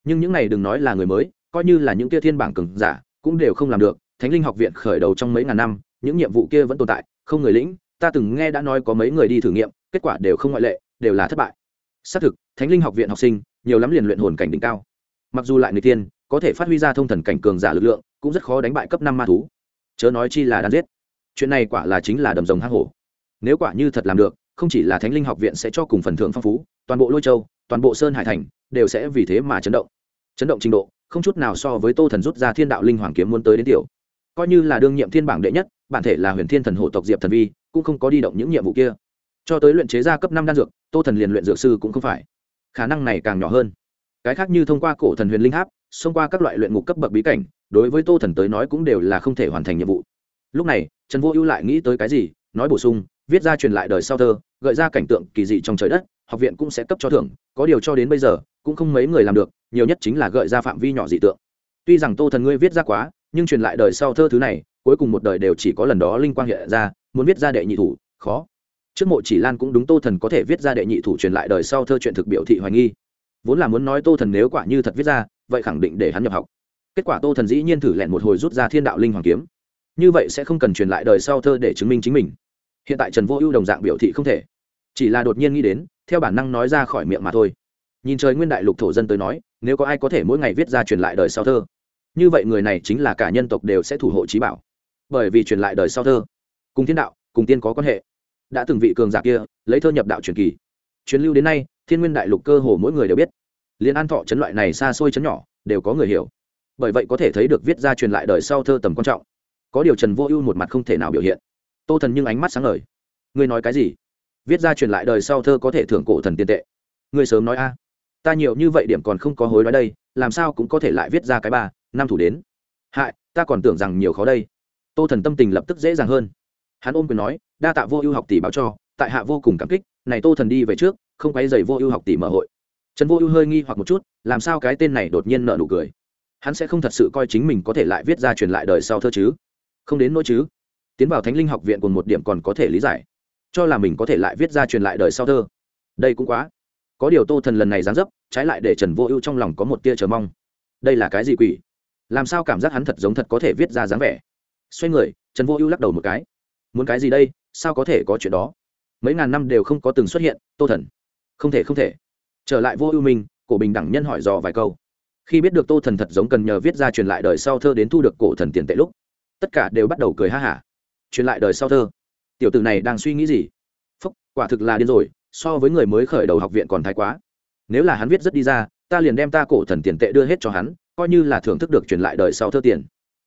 Nhưng những này đừng nói là người mới, coi như là những kia thiên bảng cường giả cũng đều không làm được, thánh linh học viện khởi đầu trong mấy ngàn năm, những nhiệm vụ kia vẫn tồn tại, không người lĩnh, ta từng nghe đã nói có mấy người đi thử nghiệm, kết quả đều không ngoại lệ, đều là thất bại. Xác thực, thánh linh học viện học sinh, nhiều lắm liền luyện hồn cảnh đỉnh cao. Mặc dù lại người tiên, có thể phát huy ra thông thần cảnh cường giả lực lượng, cũng rất khó đánh bại cấp năm ma thú. Chớ nói chi là đan giết. Chuyện này quả là chính là đầm rồng hang hổ. Nếu quả như thật làm được, không chỉ là thánh linh học viện sẽ cho cùng phần thưởng phong phú, toàn bộ lôi châu, toàn bộ sơn hải thành, đều sẽ vì thế mà chấn động chấn động trình độ, không chút nào so với tô thần rút ra thiên đạo linh hoàng kiếm muốn tới đến tiểu. Coi như là đương nhiệm thiên bảng đệ nhất, bản thể là huyền thiên thần hộ tộc diệp thần vi, cũng không có đi động những nhiệm vụ kia. Cho tới luyện chế ra cấp năm đan dược, tô thần liền luyện dược sư cũng không phải. Khả năng này càng nhỏ hơn. Cái khác như thông qua cổ thần huyền linh háp, xông qua các loại luyện ngục cấp bậc bí cảnh, đối với tô thần tới nói cũng đều là không thể hoàn thành nhiệm vụ. Lúc này, trần vô ưu lại nghĩ tới cái gì, nói bổ sung, viết ra truyền lại đời sau thơ, gợi ra cảnh tượng kỳ dị trong trời đất, học viện cũng sẽ cấp cho thưởng, có điều cho đến bây giờ cũng không mấy người làm được, nhiều nhất chính là gợi ra phạm vi nhỏ dị tượng. Tuy rằng tô thần ngươi viết ra quá, nhưng truyền lại đời sau thơ thứ này, cuối cùng một đời đều chỉ có lần đó linh quang hiện ra, muốn viết ra đệ nhị thủ, khó. Trước mộ chỉ lan cũng đúng tô thần có thể viết ra đệ nhị thủ truyền lại đời sau thơ chuyện thực biểu thị hoài nghi. Vốn là muốn nói tô thần nếu quả như thật viết ra, vậy khẳng định để hắn nhập học. Kết quả tô thần dĩ nhiên thử lẹn một hồi rút ra thiên đạo linh hoàng kiếm. Như vậy sẽ không cần truyền lại đời sau thơ để chứng minh chính mình. Hiện tại trần vô ưu đồng dạng biểu thị không thể. Chỉ là đột nhiên nghĩ đến, theo bản năng nói ra khỏi miệng mà thôi nhìn trời nguyên đại lục thổ dân tới nói, nếu có ai có thể mỗi ngày viết ra truyền lại đời sau thơ, như vậy người này chính là cả nhân tộc đều sẽ thủ hộ trí bảo. Bởi vì truyền lại đời sau thơ, cùng thiên đạo, cùng tiên có quan hệ. Đã từng vị cường giả kia, lấy thơ nhập đạo truyền kỳ. Truyền lưu đến nay, thiên nguyên đại lục cơ hồ mỗi người đều biết. Liên an thọ chấn loại này xa xôi chấn nhỏ, đều có người hiểu. Bởi vậy có thể thấy được viết ra truyền lại đời sau thơ tầm quan trọng. Có điều trần vô ưu một mặt không thể nào biểu hiện. Tô thần nhưng ánh mắt sáng ngời. Ngươi nói cái gì? Viết ra truyền lại đời sau thơ có thể thưởng cổ thần tiền tệ. Ngươi sớm nói a ta nhiều như vậy điểm còn không có hối đoái đây, làm sao cũng có thể lại viết ra cái ba, năm thủ đến. Hại, ta còn tưởng rằng nhiều khó đây. Tô thần tâm tình lập tức dễ dàng hơn. Hắn ôm quyền nói, đa tạ vô ưu học tỷ báo cho, tại hạ vô cùng cảm kích, này tô thần đi về trước, không quay dày vô ưu học tỷ mở hội. Trần vô ưu hơi nghi hoặc một chút, làm sao cái tên này đột nhiên nợ nụ cười. Hắn sẽ không thật sự coi chính mình có thể lại viết ra truyền lại đời sau thơ chứ. Không đến nỗi chứ. Tiến vào thánh linh học viện còn một điểm còn có thể lý giải. Cho là mình có thể lại viết ra truyền lại đời sau thơ. Đây cũng quá có điều tô thần lần này dán dấp, trái lại để trần vô ưu trong lòng có một tia chờ mong. Đây là cái gì quỷ? Làm sao cảm giác hắn thật giống thật có thể viết ra dáng vẻ? Xoay người, trần vô ưu lắc đầu một cái. Muốn cái gì đây? Sao có thể có chuyện đó? Mấy ngàn năm đều không có từng xuất hiện, tô thần. Không thể không thể. Trở lại vô ưu minh, cổ bình đẳng nhân hỏi dò vài câu. Khi biết được tô thần thật giống cần nhờ viết ra truyền lại đời sau thơ đến thu được cổ thần tiền tệ lúc, tất cả đều bắt đầu cười ha hả. Truyền lại đời sau thơ. Tiểu tử này đang suy nghĩ gì? Phúc, quả thực là điên rồi so với người mới khởi đầu học viện còn thái quá. Nếu là hắn viết rất đi ra, ta liền đem ta cổ thần tiền tệ đưa hết cho hắn, coi như là thưởng thức được truyền lại đời sau thơ tiền.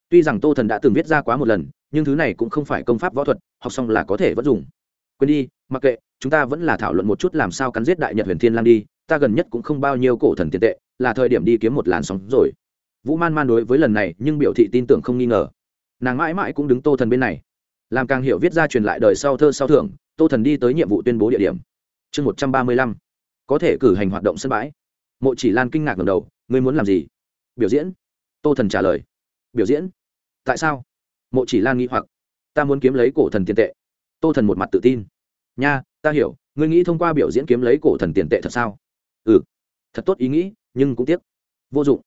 Tuy rằng tô thần đã từng viết ra quá một lần, nhưng thứ này cũng không phải công pháp võ thuật, học xong là có thể vẫn dùng. Quên đi, mặc kệ, chúng ta vẫn là thảo luận một chút làm sao cắn giết đại nhật huyền thiên lang đi, ta gần nhất cũng không bao nhiêu cổ thần tiền tệ, là thời điểm đi kiếm một làn sóng rồi. Vũ man man đối với lần này, nhưng biểu thị tin tưởng không nghi ngờ. Nàng mãi mãi cũng đứng tô thần bên này. Làm càng hiểu viết ra truyền lại đời sau thơ sau thưởng, tô thần đi tới nhiệm vụ tuyên bố địa điểm chương một trăm ba mươi lăm. Có thể cử hành hoạt động sân bãi. Mộ chỉ lan kinh ngạc ngầm đầu, ngươi muốn làm gì? Biểu diễn. Tô thần trả lời. Biểu diễn. Tại sao? Mộ chỉ lan nghĩ hoặc. Ta muốn kiếm lấy cổ thần tiền tệ. Tô thần một mặt tự tin. Nha, ta hiểu, ngươi nghĩ thông qua biểu diễn kiếm lấy cổ thần tiền tệ thật sao? Ừ. Thật tốt ý nghĩ, nhưng cũng tiếc. Vô dụng.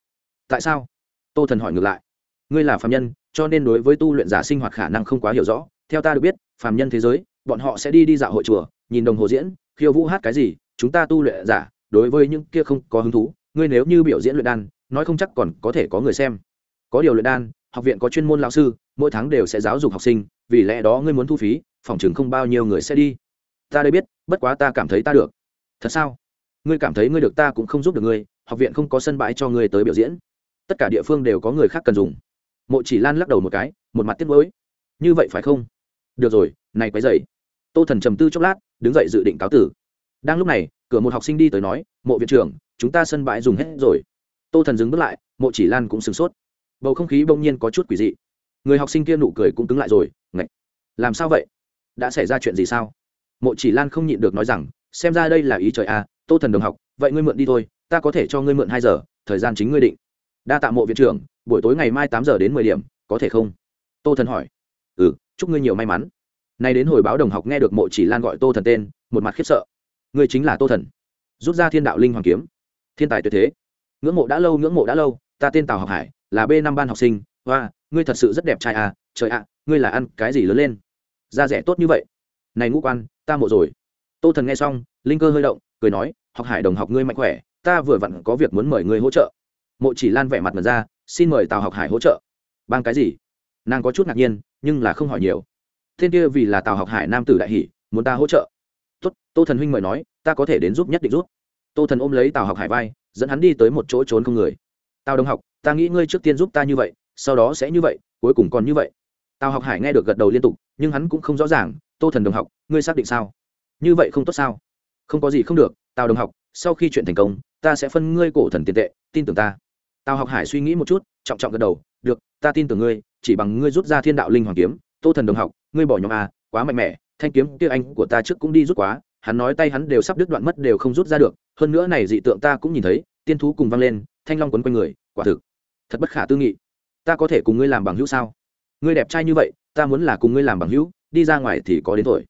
Tại sao? Tô thần hỏi ngược lại. Ngươi là phạm nhân, cho nên đối với tu luyện giả sinh hoạt khả năng không quá hiểu rõ. Theo ta được biết phạm nhân thế giới, bọn họ sẽ đi đi dạo hội chùa, nhìn đồng hồ diễn khiêu vũ hát cái gì, chúng ta tu luyện giả, đối với những kia không có hứng thú, ngươi nếu như biểu diễn luyện đan, nói không chắc còn có thể có người xem. Có điều luyện đan, học viện có chuyên môn lão sư, mỗi tháng đều sẽ giáo dục học sinh, vì lẽ đó ngươi muốn thu phí, phòng chừng không bao nhiêu người sẽ đi. Ta đây biết, bất quá ta cảm thấy ta được. Thật sao? Ngươi cảm thấy ngươi được ta cũng không giúp được ngươi, học viện không có sân bãi cho ngươi tới biểu diễn. Tất cả địa phương đều có người khác cần dùng. Mộ chỉ lan lắc đầu một cái, một mặt tiếc nuối. Như vậy phải không? Được rồi, này quấy dậy tô thần trầm tư chốc lát đứng dậy dự định cáo tử. Đang lúc này, cửa một học sinh đi tới nói, mộ viện trưởng, chúng ta sân bãi dùng hết rồi. Tô thần dừng bước lại, mộ chỉ lan cũng sửng sốt. Bầu không khí bỗng nhiên có chút quỷ dị. Người học sinh kia nụ cười cũng cứng lại rồi, ngạch, làm sao vậy? Đã xảy ra chuyện gì sao? Mộ chỉ lan không nhịn được nói rằng, xem ra đây là ý trời à tô thần đồng học, vậy ngươi mượn đi thôi, ta có thể cho ngươi mượn hai giờ, thời gian chính ngươi định. Đa tạ mộ viện trưởng, buổi tối ngày mai tám giờ đến mười điểm, có thể không? Tô thần hỏi. Ừ chúc ngươi nhiều may mắn nay đến hồi báo đồng học nghe được mộ chỉ lan gọi tô thần tên, một mặt khiếp sợ. Người chính là tô thần. Rút ra thiên đạo linh hoàng kiếm. Thiên tài tuyệt thế. Ngưỡng mộ đã lâu, ngưỡng mộ đã lâu, ta tên tào học hải, là b năm ban học sinh. Hoa, ngươi thật sự rất đẹp trai à trời ạ à, ngươi là ăn cái gì lớn lên? Da rẻ tốt như vậy. Này ngũ quan, ta mộ rồi. Tô thần nghe xong, linh cơ hơi động, cười nói, học hải đồng học ngươi mạnh khỏe, ta vừa vặn có việc muốn mời ngươi hỗ trợ. Mộ chỉ lan vẻ mặt mật ra, xin mời tào học hải hỗ trợ. Bang cái gì? Nàng có chút ngạc nhiên, nhưng là không hỏi nhiều thiên kia vì là tào học hải nam tử đại hỷ, muốn ta hỗ trợ. Tốt, tô thần huynh mời nói, ta có thể đến giúp nhất định giúp. Tô thần ôm lấy tào học hải vai, dẫn hắn đi tới một chỗ trốn không người. Tào đồng học, ta nghĩ ngươi trước tiên giúp ta như vậy, sau đó sẽ như vậy, cuối cùng còn như vậy. Tào học hải nghe được gật đầu liên tục, nhưng hắn cũng không rõ ràng, tô thần đồng học, ngươi xác định sao? Như vậy không tốt sao? Không có gì không được, tào đồng học, sau khi chuyện thành công, ta sẽ phân ngươi cổ thần tiền tệ, tin tưởng ta. Tào học hải suy nghĩ một chút, trọng trọng gật đầu, được, ta tin tưởng ngươi, chỉ bằng ngươi rút ra thiên đạo linh hoàng kiếm tô thần đồng học, ngươi bỏ nhóm a, quá mạnh mẽ, thanh kiếm kia anh của ta trước cũng đi rút quá, hắn nói tay hắn đều sắp đứt đoạn mất đều không rút ra được, hơn nữa này dị tượng ta cũng nhìn thấy, tiên thú cùng văng lên, thanh long quấn quanh người, quả thực, thật bất khả tư nghị. Ta có thể cùng ngươi làm bằng hữu sao? Ngươi đẹp trai như vậy, ta muốn là cùng ngươi làm bằng hữu, đi ra ngoài thì có đến tuổi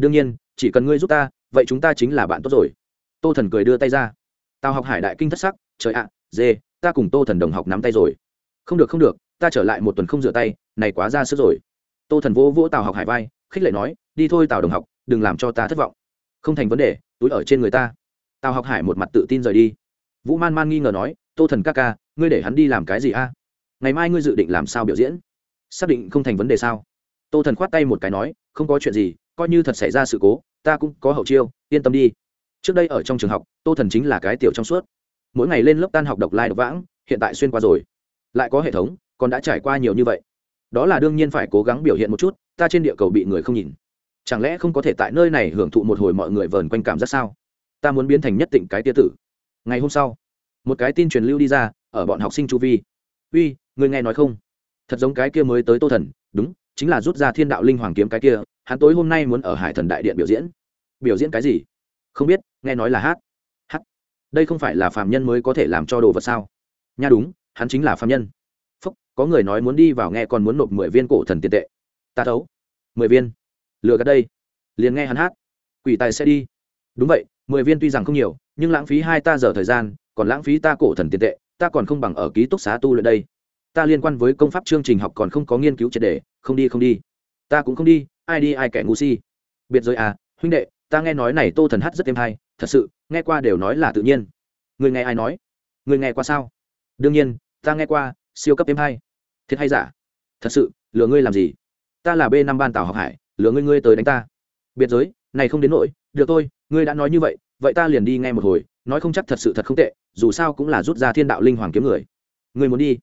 đương nhiên, chỉ cần ngươi giúp ta, vậy chúng ta chính là bạn tốt rồi. Tô thần cười đưa tay ra. Tao học hải đại kinh thất sắc, trời ạ, dê, ta cùng tô thần đồng học nắm tay rồi. Không được không được, ta trở lại một tuần không rửa tay, này quá ra sức rồi tô thần vỗ vỗ tào học hải vai, khích lệ nói, đi thôi tào đồng học, đừng làm cho ta thất vọng. Không thành vấn đề, túi ở trên người ta. Tào học hải một mặt tự tin rời đi. Vũ man man nghi ngờ nói, tô thần ca ca, ngươi để hắn đi làm cái gì a? Ngày mai ngươi dự định làm sao biểu diễn? Xác định không thành vấn đề sao? Tô thần khoát tay một cái nói, không có chuyện gì, coi như thật xảy ra sự cố, ta cũng có hậu chiêu, yên tâm đi. Trước đây ở trong trường học, tô thần chính là cái tiểu trong suốt. Mỗi ngày lên lớp tan học độc lai độc vãng, hiện tại xuyên qua rồi. Lại có hệ thống, còn đã trải qua nhiều như vậy đó là đương nhiên phải cố gắng biểu hiện một chút, ta trên địa cầu bị người không nhìn. Chẳng lẽ không có thể tại nơi này hưởng thụ một hồi mọi người vờn quanh cảm giác sao? Ta muốn biến thành nhất tịnh cái tia tử. Ngày hôm sau, một cái tin truyền lưu đi ra, ở bọn học sinh chu vi. Uy, người nghe nói không? Thật giống cái kia mới tới tô thần. Đúng, chính là rút ra thiên đạo linh hoàng kiếm cái kia, hắn tối hôm nay muốn ở hải thần đại điện biểu diễn. Biểu diễn cái gì? Không biết, nghe nói là hát. Hát đây không phải là phạm nhân mới có thể làm cho đồ vật sao? Nha đúng, hắn chính là phạm nhân có người nói muốn đi vào nghe còn muốn nộp mười viên cổ thần tiền tệ. Ta thấu. Mười viên. Lừa gạt đây. Liền nghe hắn hát. Quỷ tài sẽ đi. Đúng vậy, mười viên tuy rằng không nhiều, nhưng lãng phí hai ta giờ thời gian, còn lãng phí ta cổ thần tiền tệ, ta còn không bằng ở ký túc xá tu luyện đây. Ta liên quan với công pháp chương trình học còn không có nghiên cứu triệt đề không đi không đi. Ta cũng không đi, ai đi ai kẻ ngu si. Biệt rồi à huynh đệ, ta nghe nói này tô thần hát rất êm hay, thật sự, nghe qua đều nói là tự nhiên. Người nghe ai nói? Người nghe qua sao? Đương nhiên, ta nghe qua, siêu cấp êm hay thiệt hay giả? Thật sự, lừa ngươi làm gì? Ta là b năm ban tàu học hải, lừa ngươi ngươi tới đánh ta. Biệt giới, này không đến nỗi, được thôi, ngươi đã nói như vậy vậy ta liền đi nghe một hồi, nói không chắc thật sự thật không tệ, dù sao cũng là rút ra thiên đạo linh hoàng kiếm người. Ngươi muốn đi?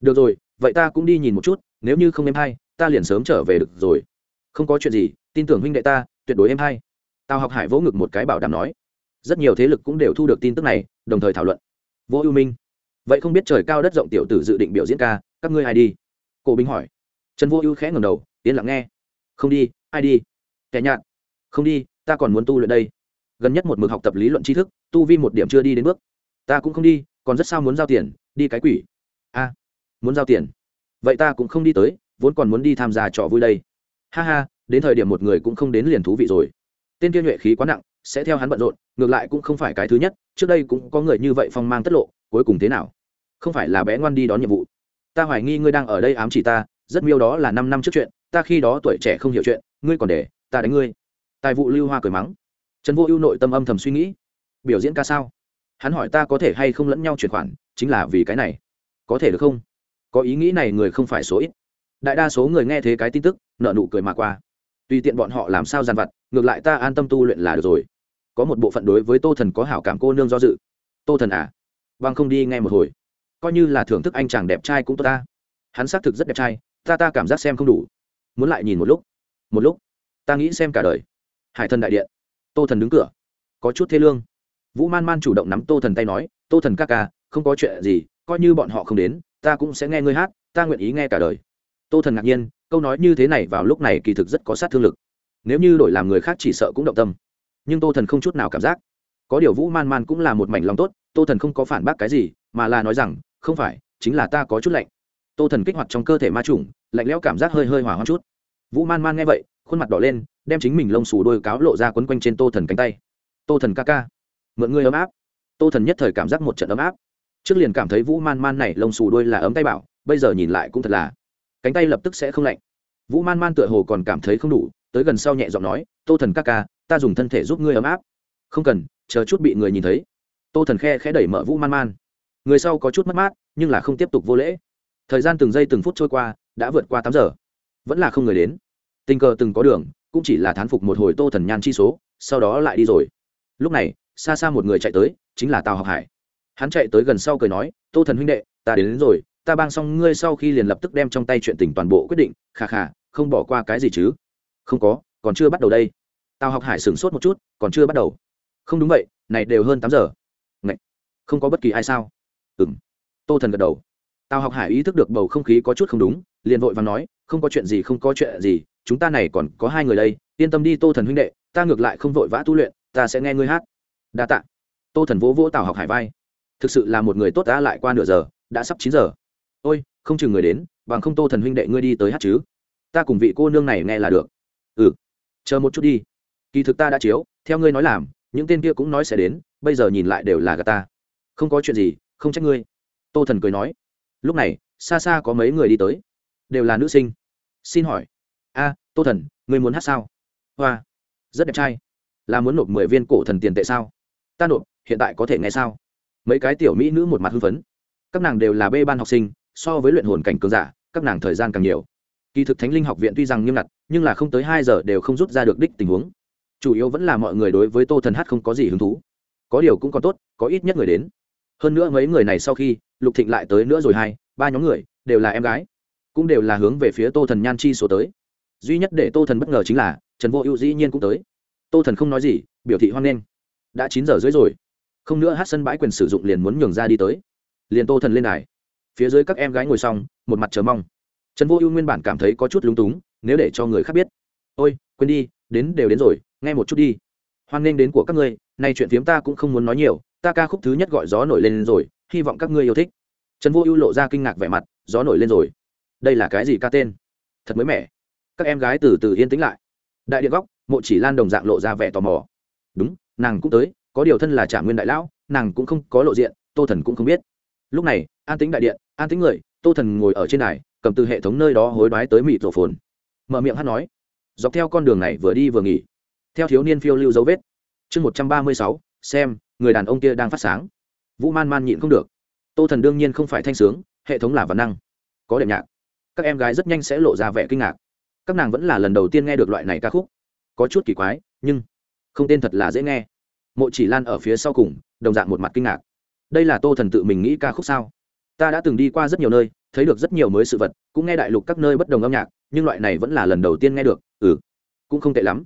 Được rồi, vậy ta cũng đi nhìn một chút, nếu như không em hay, ta liền sớm trở về được rồi. Không có chuyện gì, tin tưởng huynh đệ ta, tuyệt đối em hay. Tào học hải vỗ ngực một cái bảo đảm nói. Rất nhiều thế lực cũng đều thu được tin tức này, đồng thời thảo luận. Vô ưu minh, vậy không biết trời cao đất rộng tiểu tử dự định biểu diễn ca các ngươi ai đi? Cổ binh hỏi. Trần vô ưu khẽ ngầm đầu, yên lặng nghe. Không đi, ai đi? Kẻ nhạt. Không đi, ta còn muốn tu luyện đây. Gần nhất một mực học tập lý luận tri thức, tu vi một điểm chưa đi đến bước. Ta cũng không đi, còn rất sao muốn giao tiền, đi cái quỷ. A à, muốn giao tiền. Vậy ta cũng không đi tới, vốn còn muốn đi tham gia trò vui đây. Ha ha, đến thời điểm một người cũng không đến liền thú vị rồi. Tên kia nhuệ khí quá nặng, sẽ theo hắn bận rộn, ngược lại cũng không phải cái thứ nhất, trước đây cũng có người như vậy phong mang tất lộ, cuối cùng thế nào? Không phải là bé ngoan đi đón nhiệm vụ ta hoài nghi ngươi đang ở đây ám chỉ ta, rất miêu đó là năm năm trước chuyện, ta khi đó tuổi trẻ không hiểu chuyện, ngươi còn để, ta đánh ngươi. Tài vụ lưu hoa cười mắng. Trần vô ưu nội tâm âm thầm suy nghĩ. Biểu diễn ca sao? Hắn hỏi ta có thể hay không lẫn nhau chuyển khoản, chính là vì cái này. Có thể được không? Có ý nghĩ này người không phải số ít. Đại đa số người nghe thế cái tin tức nợ nụ cười mà qua. Tùy tiện bọn họ làm sao gian vặt, ngược lại ta an tâm tu luyện là được rồi. Có một bộ phận đối với tô thần có hảo cảm cô nương do dự. Tô thần à? Vâng không đi nghe một hồi coi như là thưởng thức anh chàng đẹp trai cũng tốt ta. Hắn xác thực rất đẹp trai, ta ta cảm giác xem không đủ. Muốn lại nhìn một lúc. Một lúc. Ta nghĩ xem cả đời. Hải thần đại điện. Tô thần đứng cửa. Có chút thê lương. Vũ man man chủ động nắm tô thần tay nói, tô thần ca ca, không có chuyện gì, coi như bọn họ không đến, ta cũng sẽ nghe ngươi hát, ta nguyện ý nghe cả đời. Tô thần ngạc nhiên, câu nói như thế này vào lúc này kỳ thực rất có sát thương lực. Nếu như đổi làm người khác chỉ sợ cũng động tâm. Nhưng tô thần không chút nào cảm giác. Có điều vũ man man cũng là một mảnh lòng tốt, tô thần không có phản bác cái gì, mà là nói rằng không phải, chính là ta có chút lạnh. Tô thần kích hoạt trong cơ thể ma trùng, lạnh lẽo cảm giác hơi hơi hỏa hoang chút. Vũ man man nghe vậy, khuôn mặt đỏ lên, đem chính mình lông xù đôi cáo lộ ra quấn quanh trên tô thần cánh tay. Tô thần ca ca, mượn ngươi ấm áp. Tô thần nhất thời cảm giác một trận ấm áp. Trước liền cảm thấy vũ man man này lông xù đôi là ấm tay bảo, bây giờ nhìn lại cũng thật là, cánh tay lập tức sẽ không lạnh. Vũ man man tựa hồ còn cảm thấy không đủ, tới gần sau nhẹ giọng nói, tô thần ca ca, ta dùng thân thể giúp ngươi ấm áp. Không cần, chờ chút bị người nhìn thấy. Tô thần khe khẽ đẩy mở vũ man man người sau có chút mất mát nhưng là không tiếp tục vô lễ. Thời gian từng giây từng phút trôi qua đã vượt qua tám giờ. Vẫn là không người đến. Tình cờ từng có đường cũng chỉ là thán phục một hồi tô thần nhan chi số sau đó lại đi rồi. Lúc này xa xa một người chạy tới chính là tào học hải. Hắn chạy tới gần sau cười nói tô thần huynh đệ ta đến, đến rồi ta bang xong ngươi sau khi liền lập tức đem trong tay chuyện tình toàn bộ quyết định khà khà không bỏ qua cái gì chứ? Không có còn chưa bắt đầu đây. Tào học hải sửng sốt một chút còn chưa bắt đầu. Không đúng vậy này đều hơn tám giờ. Ngậy! không có bất kỳ ai sao? Ừ m tô thần gật đầu. Tào học hải ý thức được bầu không khí có chút không đúng, liền vội và nói, không có chuyện gì, không có chuyện gì, chúng ta này còn có hai người đây, yên tâm đi tô thần huynh đệ, ta ngược lại không vội vã tu luyện, ta sẽ nghe ngươi hát. Đa t ạ tô thần vỗ vỗ tào học hải vai. Thực sự là một người tốt đã lại qua nửa giờ, đã sắp chín giờ. Ôi, không chừng người đến, bằng không tô thần huynh đệ ngươi đi tới hát chứ? Ta cùng vị cô nương này nghe là được. Ừ chờ một chút đi. Kỳ thực ta đã chiếu, theo ngươi nói làm, những tên kia cũng nói sẽ đến, bây giờ nhìn lại đều là gà ta. Không có chuyện gì không trách ngươi. Tô thần cười nói. Lúc này, xa xa có mấy người đi tới. Đều là nữ sinh. Xin hỏi. A, tô thần, ngươi muốn hát sao? Hoa. Rất đẹp trai. Là muốn nộp mười viên cổ thần tiền tệ sao? Ta nộp, hiện tại có thể nghe sao? Mấy cái tiểu mỹ nữ một mặt hưng phấn. Các nàng đều là bê ban học sinh, so với luyện hồn cảnh cường giả, các nàng thời gian càng nhiều. Kỳ thực thánh linh học viện tuy rằng nghiêm ngặt, nhưng là không tới hai giờ đều không rút ra được đích tình huống. Chủ yếu vẫn là mọi người đối với tô thần hát không có gì hứng thú. Có điều cũng còn tốt, có ít nhất người đến hơn nữa mấy người này sau khi, lục thịnh lại tới nữa rồi hai, ba nhóm người, đều là em gái. Cũng đều là hướng về phía tô thần nhan chi số tới. Duy nhất để tô thần bất ngờ chính là, trần vô ưu dĩ nhiên cũng tới. Tô thần không nói gì, biểu thị hoan nghênh. Đã chín giờ dưới rồi. Không nữa hát sân bãi quyền sử dụng liền muốn nhường ra đi tới. Liền tô thần lên đài. Phía dưới các em gái ngồi xong, một mặt chờ mong. Trần vô ưu nguyên bản cảm thấy có chút lúng túng, nếu để cho người khác biết. Ôi, quên đi, đến đều đến rồi, nghe một chút đi. Hoan nghênh đến của các ngươi, nay chuyện phiếm ta cũng không muốn nói nhiều ta ca khúc thứ nhất gọi gió nổi lên rồi, hy vọng các ngươi yêu thích. Trần vô ưu lộ ra kinh ngạc vẻ mặt, gió nổi lên rồi. Đây là cái gì ca tên? Thật mới mẻ. Các em gái từ từ yên tĩnh lại. Đại điện góc, mộ chỉ lan đồng dạng lộ ra vẻ tò mò. Đúng, nàng cũng tới, có điều thân là trả nguyên đại lão, nàng cũng không có lộ diện, tô thần cũng không biết. Lúc này, an tính đại điện, an tính người, tô thần ngồi ở trên này cầm từ hệ thống nơi đó hối đoái tới mịt rổ phồn mở miệng hát nói. Dọc theo con đường này vừa đi vừa nghỉ. Theo thiếu niên phiêu lưu dấu vết. Chương một trăm ba mươi sáu, xem người đàn ông kia đang phát sáng. Vũ man man nhịn không được. Tô thần đương nhiên không phải thanh sướng, hệ thống là văn năng. Có đệm nhạc. Các em gái rất nhanh sẽ lộ ra vẻ kinh ngạc. Các nàng vẫn là lần đầu tiên nghe được loại này ca khúc. Có chút kỳ quái, nhưng không tên thật là dễ nghe. Mộ chỉ lan ở phía sau cùng, đồng dạng một mặt kinh ngạc. Đây là tô thần tự mình nghĩ ca khúc sao? Ta đã từng đi qua rất nhiều nơi, thấy được rất nhiều mới sự vật, cũng nghe đại lục các nơi bất đồng âm nhạc, nhưng loại này vẫn là lần đầu tiên nghe được ừ cũng không tệ lắm.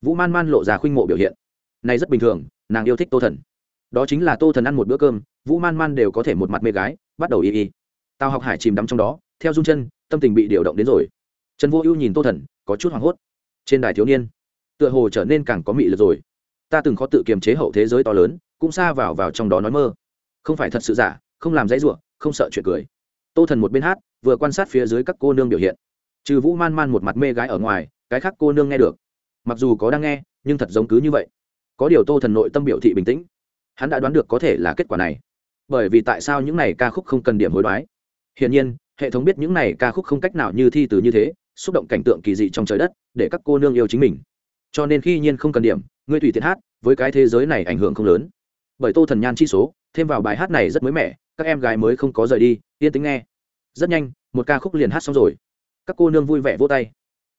Vũ man man lộ ra khuynh mộ biểu hiện. Này rất bình thường, nàng yêu thích tô thần đó chính là tô thần ăn một bữa cơm, vũ man man đều có thể một mặt mê gái, bắt đầu y y. Tao học hải chìm đắm trong đó, theo dung chân, tâm tình bị điều động đến rồi. Trần vô ưu nhìn tô thần, có chút hoảng hốt. Trên đài thiếu niên, tựa hồ trở nên càng có mị lực rồi. Ta từng khó tự kiềm chế hậu thế giới to lớn, cũng xa vào vào trong đó nói mơ. Không phải thật sự giả, không làm dãy ruộng không sợ chuyện cười. Tô thần một bên hát, vừa quan sát phía dưới các cô nương biểu hiện. Trừ vũ man man một mặt mê gái ở ngoài, cái khác cô nương nghe được. Mặc dù có đang nghe, nhưng thật giống cứ như vậy. Có điều tô thần nội tâm biểu thị bình tĩnh hắn đã đoán được có thể là kết quả này. Bởi vì tại sao những này ca khúc không cần điểm hối đoái? Hiển nhiên, hệ thống biết những này ca khúc không cách nào như thi từ như thế, xúc động cảnh tượng kỳ dị trong trời đất, để các cô nương yêu chính mình. Cho nên khi nhiên không cần điểm, ngươi tùy tiện hát, với cái thế giới này ảnh hưởng không lớn. Bởi tô thần nhan chi số, thêm vào bài hát này rất mới mẻ, các em gái mới không có rời đi, yên tính nghe. Rất nhanh, một ca khúc liền hát xong rồi. Các cô nương vui vẻ vô tay.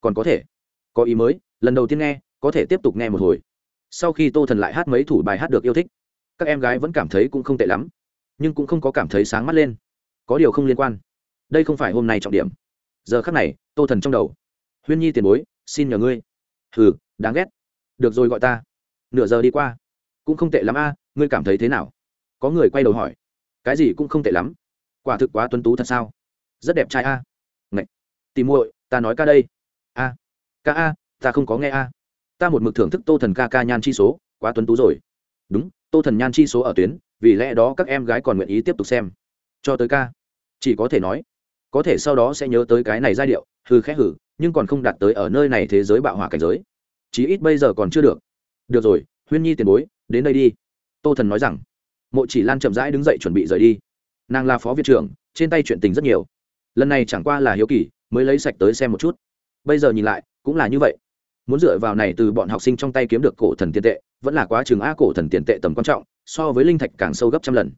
Còn có thể, có ý mới, lần đầu tiên nghe, có thể tiếp tục nghe một hồi. Sau khi tô thần lại hát mấy thủ bài hát được yêu thích các em gái vẫn cảm thấy cũng không tệ lắm, nhưng cũng không có cảm thấy sáng mắt lên. Có điều không liên quan. Đây không phải hôm nay trọng điểm. Giờ khắc này, tô thần trong đầu. Huyên nhi tiền bối, xin nhờ ngươi. Hừ, đáng ghét. Được rồi gọi ta. Nửa giờ đi qua. Cũng không tệ lắm a, ngươi cảm thấy thế nào? Có người quay đầu hỏi. Cái gì cũng không tệ lắm. Quả thực quá tuấn tú thật sao? Rất đẹp trai a. À? ngạch tìm muội, ta nói ca đây. A. Ca a, ta không có nghe a. Ta một mực thưởng thức tô thần ca ca nhan chi số, quá tuấn tú rồi. Đúng tô thần nhan chi số ở tuyến, vì lẽ đó các em gái còn nguyện ý tiếp tục xem. Cho tới ca. Chỉ có thể nói, có thể sau đó sẽ nhớ tới cái này giai điệu hư khẽ hử nhưng còn không đạt tới ở nơi này thế giới bạo hỏa cảnh giới. Chí ít bây giờ còn chưa được. Được rồi, huyên nhi tiền bối, đến đây đi. Tô thần nói rằng, mộ chỉ lan chậm rãi đứng dậy chuẩn bị rời đi. Nàng là phó viện trưởng, trên tay chuyện tình rất nhiều. Lần này chẳng qua là hiếu kỳ, mới lấy sạch tới xem một chút. Bây giờ nhìn lại, cũng là như vậy muốn dựa vào này từ bọn học sinh trong tay kiếm được cổ thần tiền tệ, vẫn là quá trường a cổ thần tiền tệ tầm quan trọng, so với linh thạch càng sâu gấp trăm lần.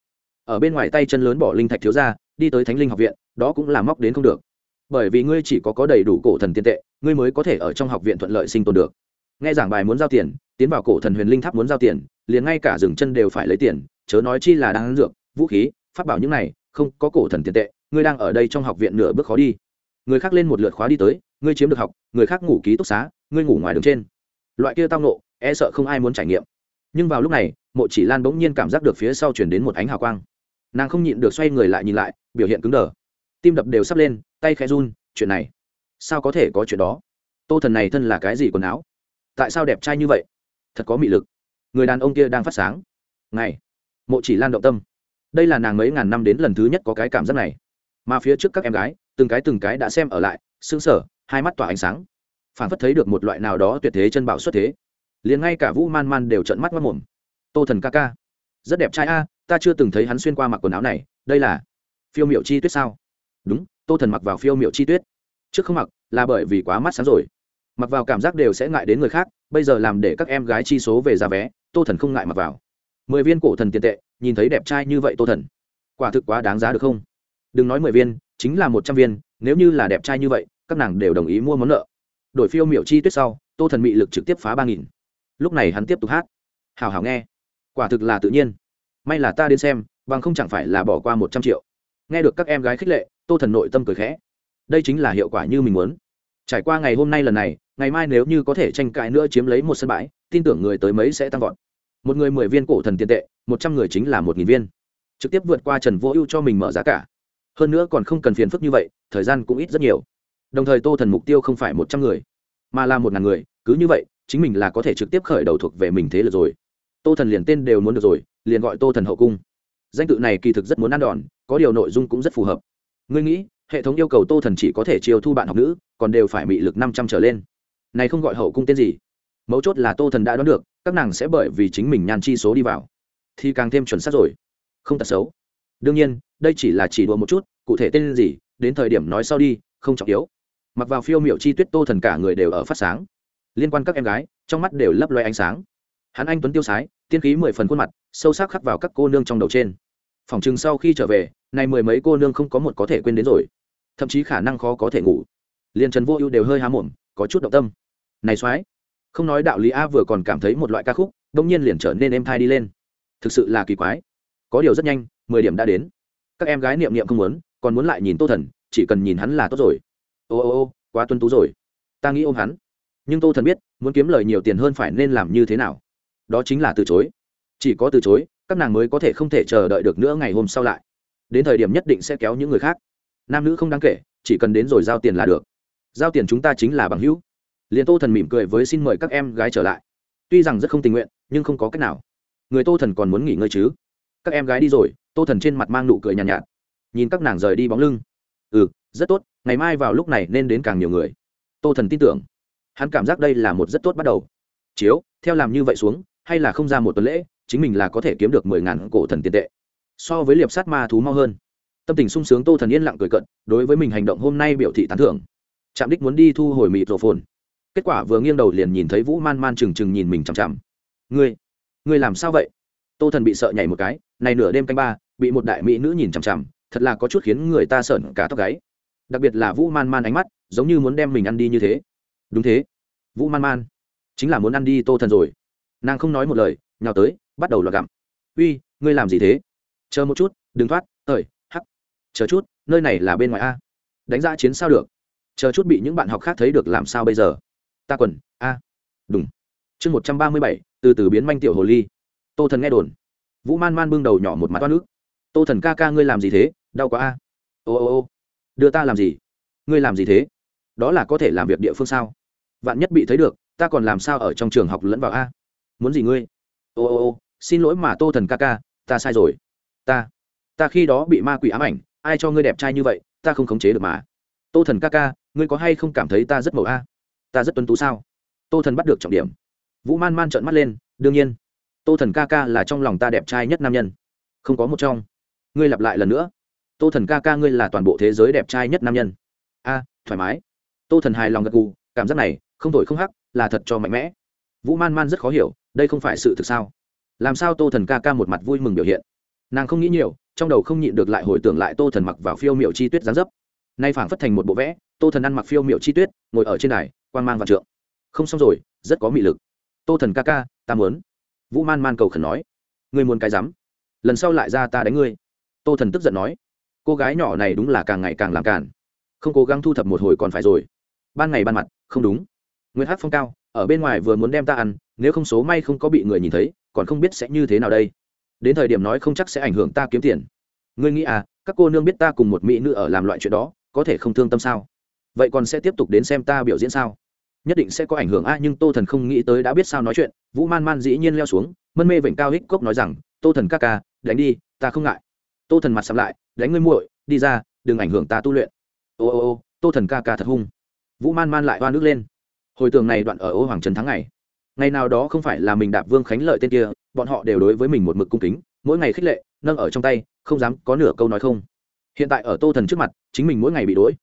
Ở bên ngoài tay chân lớn bỏ linh thạch thiếu ra, đi tới thánh linh học viện, đó cũng là móc đến không được. Bởi vì ngươi chỉ có có đầy đủ cổ thần tiền tệ, ngươi mới có thể ở trong học viện thuận lợi sinh tồn được. Nghe giảng bài muốn giao tiền, tiến vào cổ thần huyền linh tháp muốn giao tiền, liền ngay cả dừng chân đều phải lấy tiền, chớ nói chi là đang dược, vũ khí phát bảo những này, không có cổ thần tiền tệ, ngươi đang ở đây trong học viện nửa bước khó đi. Người khác lên một lượt khóa đi tới, ngươi chiếm được học, người khác ngủ ký túc xá ngươi ngủ ngoài đường trên. Loại kia tao nộ e sợ không ai muốn trải nghiệm. Nhưng vào lúc này, mộ chỉ lan bỗng nhiên cảm giác được phía sau chuyển đến một ánh hào quang. Nàng không nhịn được xoay người lại nhìn lại, biểu hiện cứng đờ. Tim đập đều sắp lên, tay khẽ run, chuyện này, sao có thể có chuyện đó? Tô thần này thân là cái gì quần áo? Tại sao đẹp trai như vậy? Thật có mị lực. Người đàn ông kia đang phát sáng. Ngày mộ chỉ lan động tâm. Đây là nàng mấy ngàn năm đến lần thứ nhất có cái cảm giác này. Mà phía trước các em gái, từng cái từng cái đã xem ở lại xứng sở hai mắt tỏa ánh sáng phản phất thấy được một loại nào đó tuyệt thế chân bảo xuất thế. Liền ngay cả vũ man man đều trận mắt mất mồm tô thần ca ca, rất đẹp trai a, ta chưa từng thấy hắn xuyên qua mặc quần áo này, đây là phiêu miệu chi tuyết sao? Đúng, tô thần mặc vào phiêu miệu chi tuyết. Trước không mặc là bởi vì quá mắt sáng rồi. Mặc vào cảm giác đều sẽ ngại đến người khác, bây giờ làm để các em gái chi số về giá vé tô thần không ngại mặc vào. Mười viên cổ thần tiền tệ, nhìn thấy đẹp trai như vậy tô thần. Quả thực quá đáng giá được không? Đừng nói mười viên, chính là một trăm viên, nếu như là đẹp trai như vậy, các nàng đều đồng ý mua món nợ đổi phiêu miểu chi tuyết sau, tô thần mị lực trực tiếp phá ba nghìn. Lúc này hắn tiếp tục hát. Hào hào nghe. Quả thực là tự nhiên. May là ta đến xem, bằng không chẳng phải là bỏ qua một trăm triệu. Nghe được các em gái khích lệ, tô thần nội tâm cười khẽ. Đây chính là hiệu quả như mình muốn. Trải qua ngày hôm nay lần này, ngày mai nếu như có thể tranh cãi nữa chiếm lấy một sân bãi, tin tưởng người tới mấy sẽ tăng vọt. Một người mười viên cổ thần tiền tệ, một trăm người chính là một nghìn viên. Trực tiếp vượt qua trần vô ưu cho mình mở giá cả. Hơn nữa còn không cần phiền phức như vậy, thời gian cũng ít rất nhiều đồng thời tô thần mục tiêu không phải một trăm người, mà là một ngàn người, cứ như vậy, chính mình là có thể trực tiếp khởi đầu thuộc về mình thế lực rồi. Tô thần liền tên đều muốn được rồi, liền gọi tô thần hậu cung. Danh tự này kỳ thực rất muốn ăn đòn, có điều nội dung cũng rất phù hợp. Ngươi nghĩ, hệ thống yêu cầu tô thần chỉ có thể chiêu thu bạn học nữ, còn đều phải bị lực năm trăm trở lên. Này không gọi hậu cung tên gì? Mấu chốt là tô thần đã đoán được, các nàng sẽ bởi vì chính mình nhàn chi số đi vào, thì càng thêm chuẩn xác rồi. Không tật xấu. Đương nhiên, đây chỉ là chỉ đùa một chút, cụ thể tên gì, đến thời điểm nói sau đi, không trọng yếu mặc vào phiêu miệu chi tuyết tô thần cả người đều ở phát sáng. Liên quan các em gái, trong mắt đều lấp loe ánh sáng. Hắn anh tuấn tiêu sái, tiên khí mười phần khuôn mặt, sâu sắc khắc vào các cô nương trong đầu trên. Phòng chừng sau khi trở về, nay mười mấy cô nương không có một có thể quên đến rồi. Thậm chí khả năng khó có thể ngủ. Liền trần vô ưu đều hơi há muộm có chút động tâm. Này soái, không nói đạo lý a vừa còn cảm thấy một loại ca khúc đông nhiên liền trở nên êm thai đi lên. Thực sự là kỳ quái. Có điều rất nhanh, mười điểm đã đến. Các em gái niệm niệm không muốn, còn muốn lại nhìn tô thần, chỉ cần nhìn hắn là tốt rồi ô ô ô quá tuân tú rồi. Ta nghĩ ôm hắn. Nhưng tô thần biết muốn kiếm lời nhiều tiền hơn phải nên làm như thế nào. Đó chính là từ chối. Chỉ có từ chối các nàng mới có thể không thể chờ đợi được nữa ngày hôm sau lại. Đến thời điểm nhất định sẽ kéo những người khác. Nam nữ không đáng kể chỉ cần đến rồi giao tiền là được. Giao tiền chúng ta chính là bằng hữu. Liền tô thần mỉm cười với xin mời các em gái trở lại. Tuy rằng rất không tình nguyện nhưng không có cách nào. Người tô thần còn muốn nghỉ ngơi chứ? Các em gái đi rồi tô thần trên mặt mang nụ cười nhàn nhạt, nhạt. Nhìn các nàng rời đi bóng lưng. Ừ rất tốt ngày mai vào lúc này nên đến càng nhiều người. Tô thần tin tưởng. Hắn cảm giác đây là một rất tốt bắt đầu. Chiếu, theo làm như vậy xuống, hay là không ra một tuần lễ, chính mình là có thể kiếm được mười ngàn cổ thần tiền tệ. So với liệp sát ma thú mau hơn. Tâm tình sung sướng tô thần yên lặng cười cận đối với mình hành động hôm nay biểu thị tán thưởng. Trạm đích muốn đi thu hồi mịt rổ phồn. Kết quả vừa nghiêng đầu liền nhìn thấy vũ man man trừng trừng nhìn mình chằm chằm. Ngươi ngươi làm sao vậy? Tô thần bị sợ nhảy một cái, này nửa đêm canh ba, bị một đại mỹ nữ nhìn chằm chằm, thật là có chút khiến người ta sợn cả tóc gáy đặc biệt là vũ man man ánh mắt, giống như muốn đem mình ăn đi như thế. Đúng thế. Vũ man man, chính là muốn ăn đi tô thần rồi. Nàng không nói một lời, nhào tới, bắt đầu lọt gặm. Uy, ngươi làm gì thế? Chờ một chút, đừng thoát ơi hắc. Chờ chút, nơi này là bên ngoài a. Đánh giá chiến sao được. Chờ chút bị những bạn học khác thấy được làm sao bây giờ? Ta quần, a. Đúng chương một trăm ba mươi bảy, từ từ biến manh tiểu hồ ly. Tô thần nghe đồn. Vũ man man bưng đầu nhỏ một mặt toát nước tô thần ca ca ngươi làm gì thế? Đau quá a. Ô ô ô đưa ta làm gì? Ngươi làm gì thế? Đó là có thể làm việc địa phương sao? Vạn nhất bị thấy được, ta còn làm sao ở trong trường học lẫn vào a? Muốn gì ngươi? Ô ô ô, xin lỗi mà tô thần ca ca, ta sai rồi. Ta ta khi đó bị ma quỷ ám ảnh, ai cho ngươi đẹp trai như vậy, ta không khống chế được mà. Tô thần ca ca, ngươi có hay không cảm thấy ta rất màu a? Ta rất tuân tú sao? Tô thần bắt được trọng điểm. Vũ man man trợn mắt lên, đương nhiên. Tô thần ca ca là trong lòng ta đẹp trai nhất nam nhân. Không có một trong. Ngươi lặp lại lần nữa tô thần ca ca ngươi là toàn bộ thế giới đẹp trai nhất nam nhân. A, thoải mái. Tô thần hài lòng gật gù, cảm giác này, không thổi không hắc, là thật cho mạnh mẽ. Vũ man man rất khó hiểu, đây không phải sự thực sao? Làm sao tô thần ca ca một mặt vui mừng biểu hiện? Nàng không nghĩ nhiều, trong đầu không nhịn được lại hồi tưởng lại tô thần mặc vào phiêu miệu chi tuyết gián dấp. Nay phảng phất thành một bộ vẽ, tô thần ăn mặc phiêu miệu chi tuyết, ngồi ở trên đài quan mang và trượng. Không xong rồi, rất có mị lực. Tô thần ca ca, ta muốn. Vũ man man cầu khẩn nói. Ngươi muốn cái rắm? Lần sau lại ra ta đánh ngươi. Tô thần tức giận nói cô gái nhỏ này đúng là càng ngày càng làm càn. Không cố gắng thu thập một hồi còn phải rồi. Ban ngày ban mặt, không đúng. Nguyễn hát phong cao, ở bên ngoài vừa muốn đem ta ăn, nếu không số may không có bị người nhìn thấy, còn không biết sẽ như thế nào đây. Đến thời điểm nói không chắc sẽ ảnh hưởng ta kiếm tiền. Ngươi nghĩ à các cô nương biết ta cùng một mỹ nữ ở làm loại chuyện đó, có thể không thương tâm sao? Vậy còn sẽ tiếp tục đến xem ta biểu diễn sao? Nhất định sẽ có ảnh hưởng a, nhưng tô thần không nghĩ tới đã biết sao nói chuyện. Vũ man man dĩ nhiên leo xuống, mân mê vịnh cao hích cốc nói rằng, tô thần ca ca, đánh đi, ta không ngại tô thần mặt sắm lại, đánh ngươi muội, đi ra, đừng ảnh hưởng ta tu luyện. Ô ô ô, tô thần ca ca thật hung. Vũ man man lại hoa nước lên. Hồi tường này đoạn ở ô hoàng trần tháng ngày. Ngày nào đó không phải là mình đạp vương khánh lợi tên kia, bọn họ đều đối với mình một mực cung kính, mỗi ngày khích lệ, nâng ở trong tay, không dám có nửa câu nói không. Hiện tại ở tô thần trước mặt, chính mình mỗi ngày bị đuổi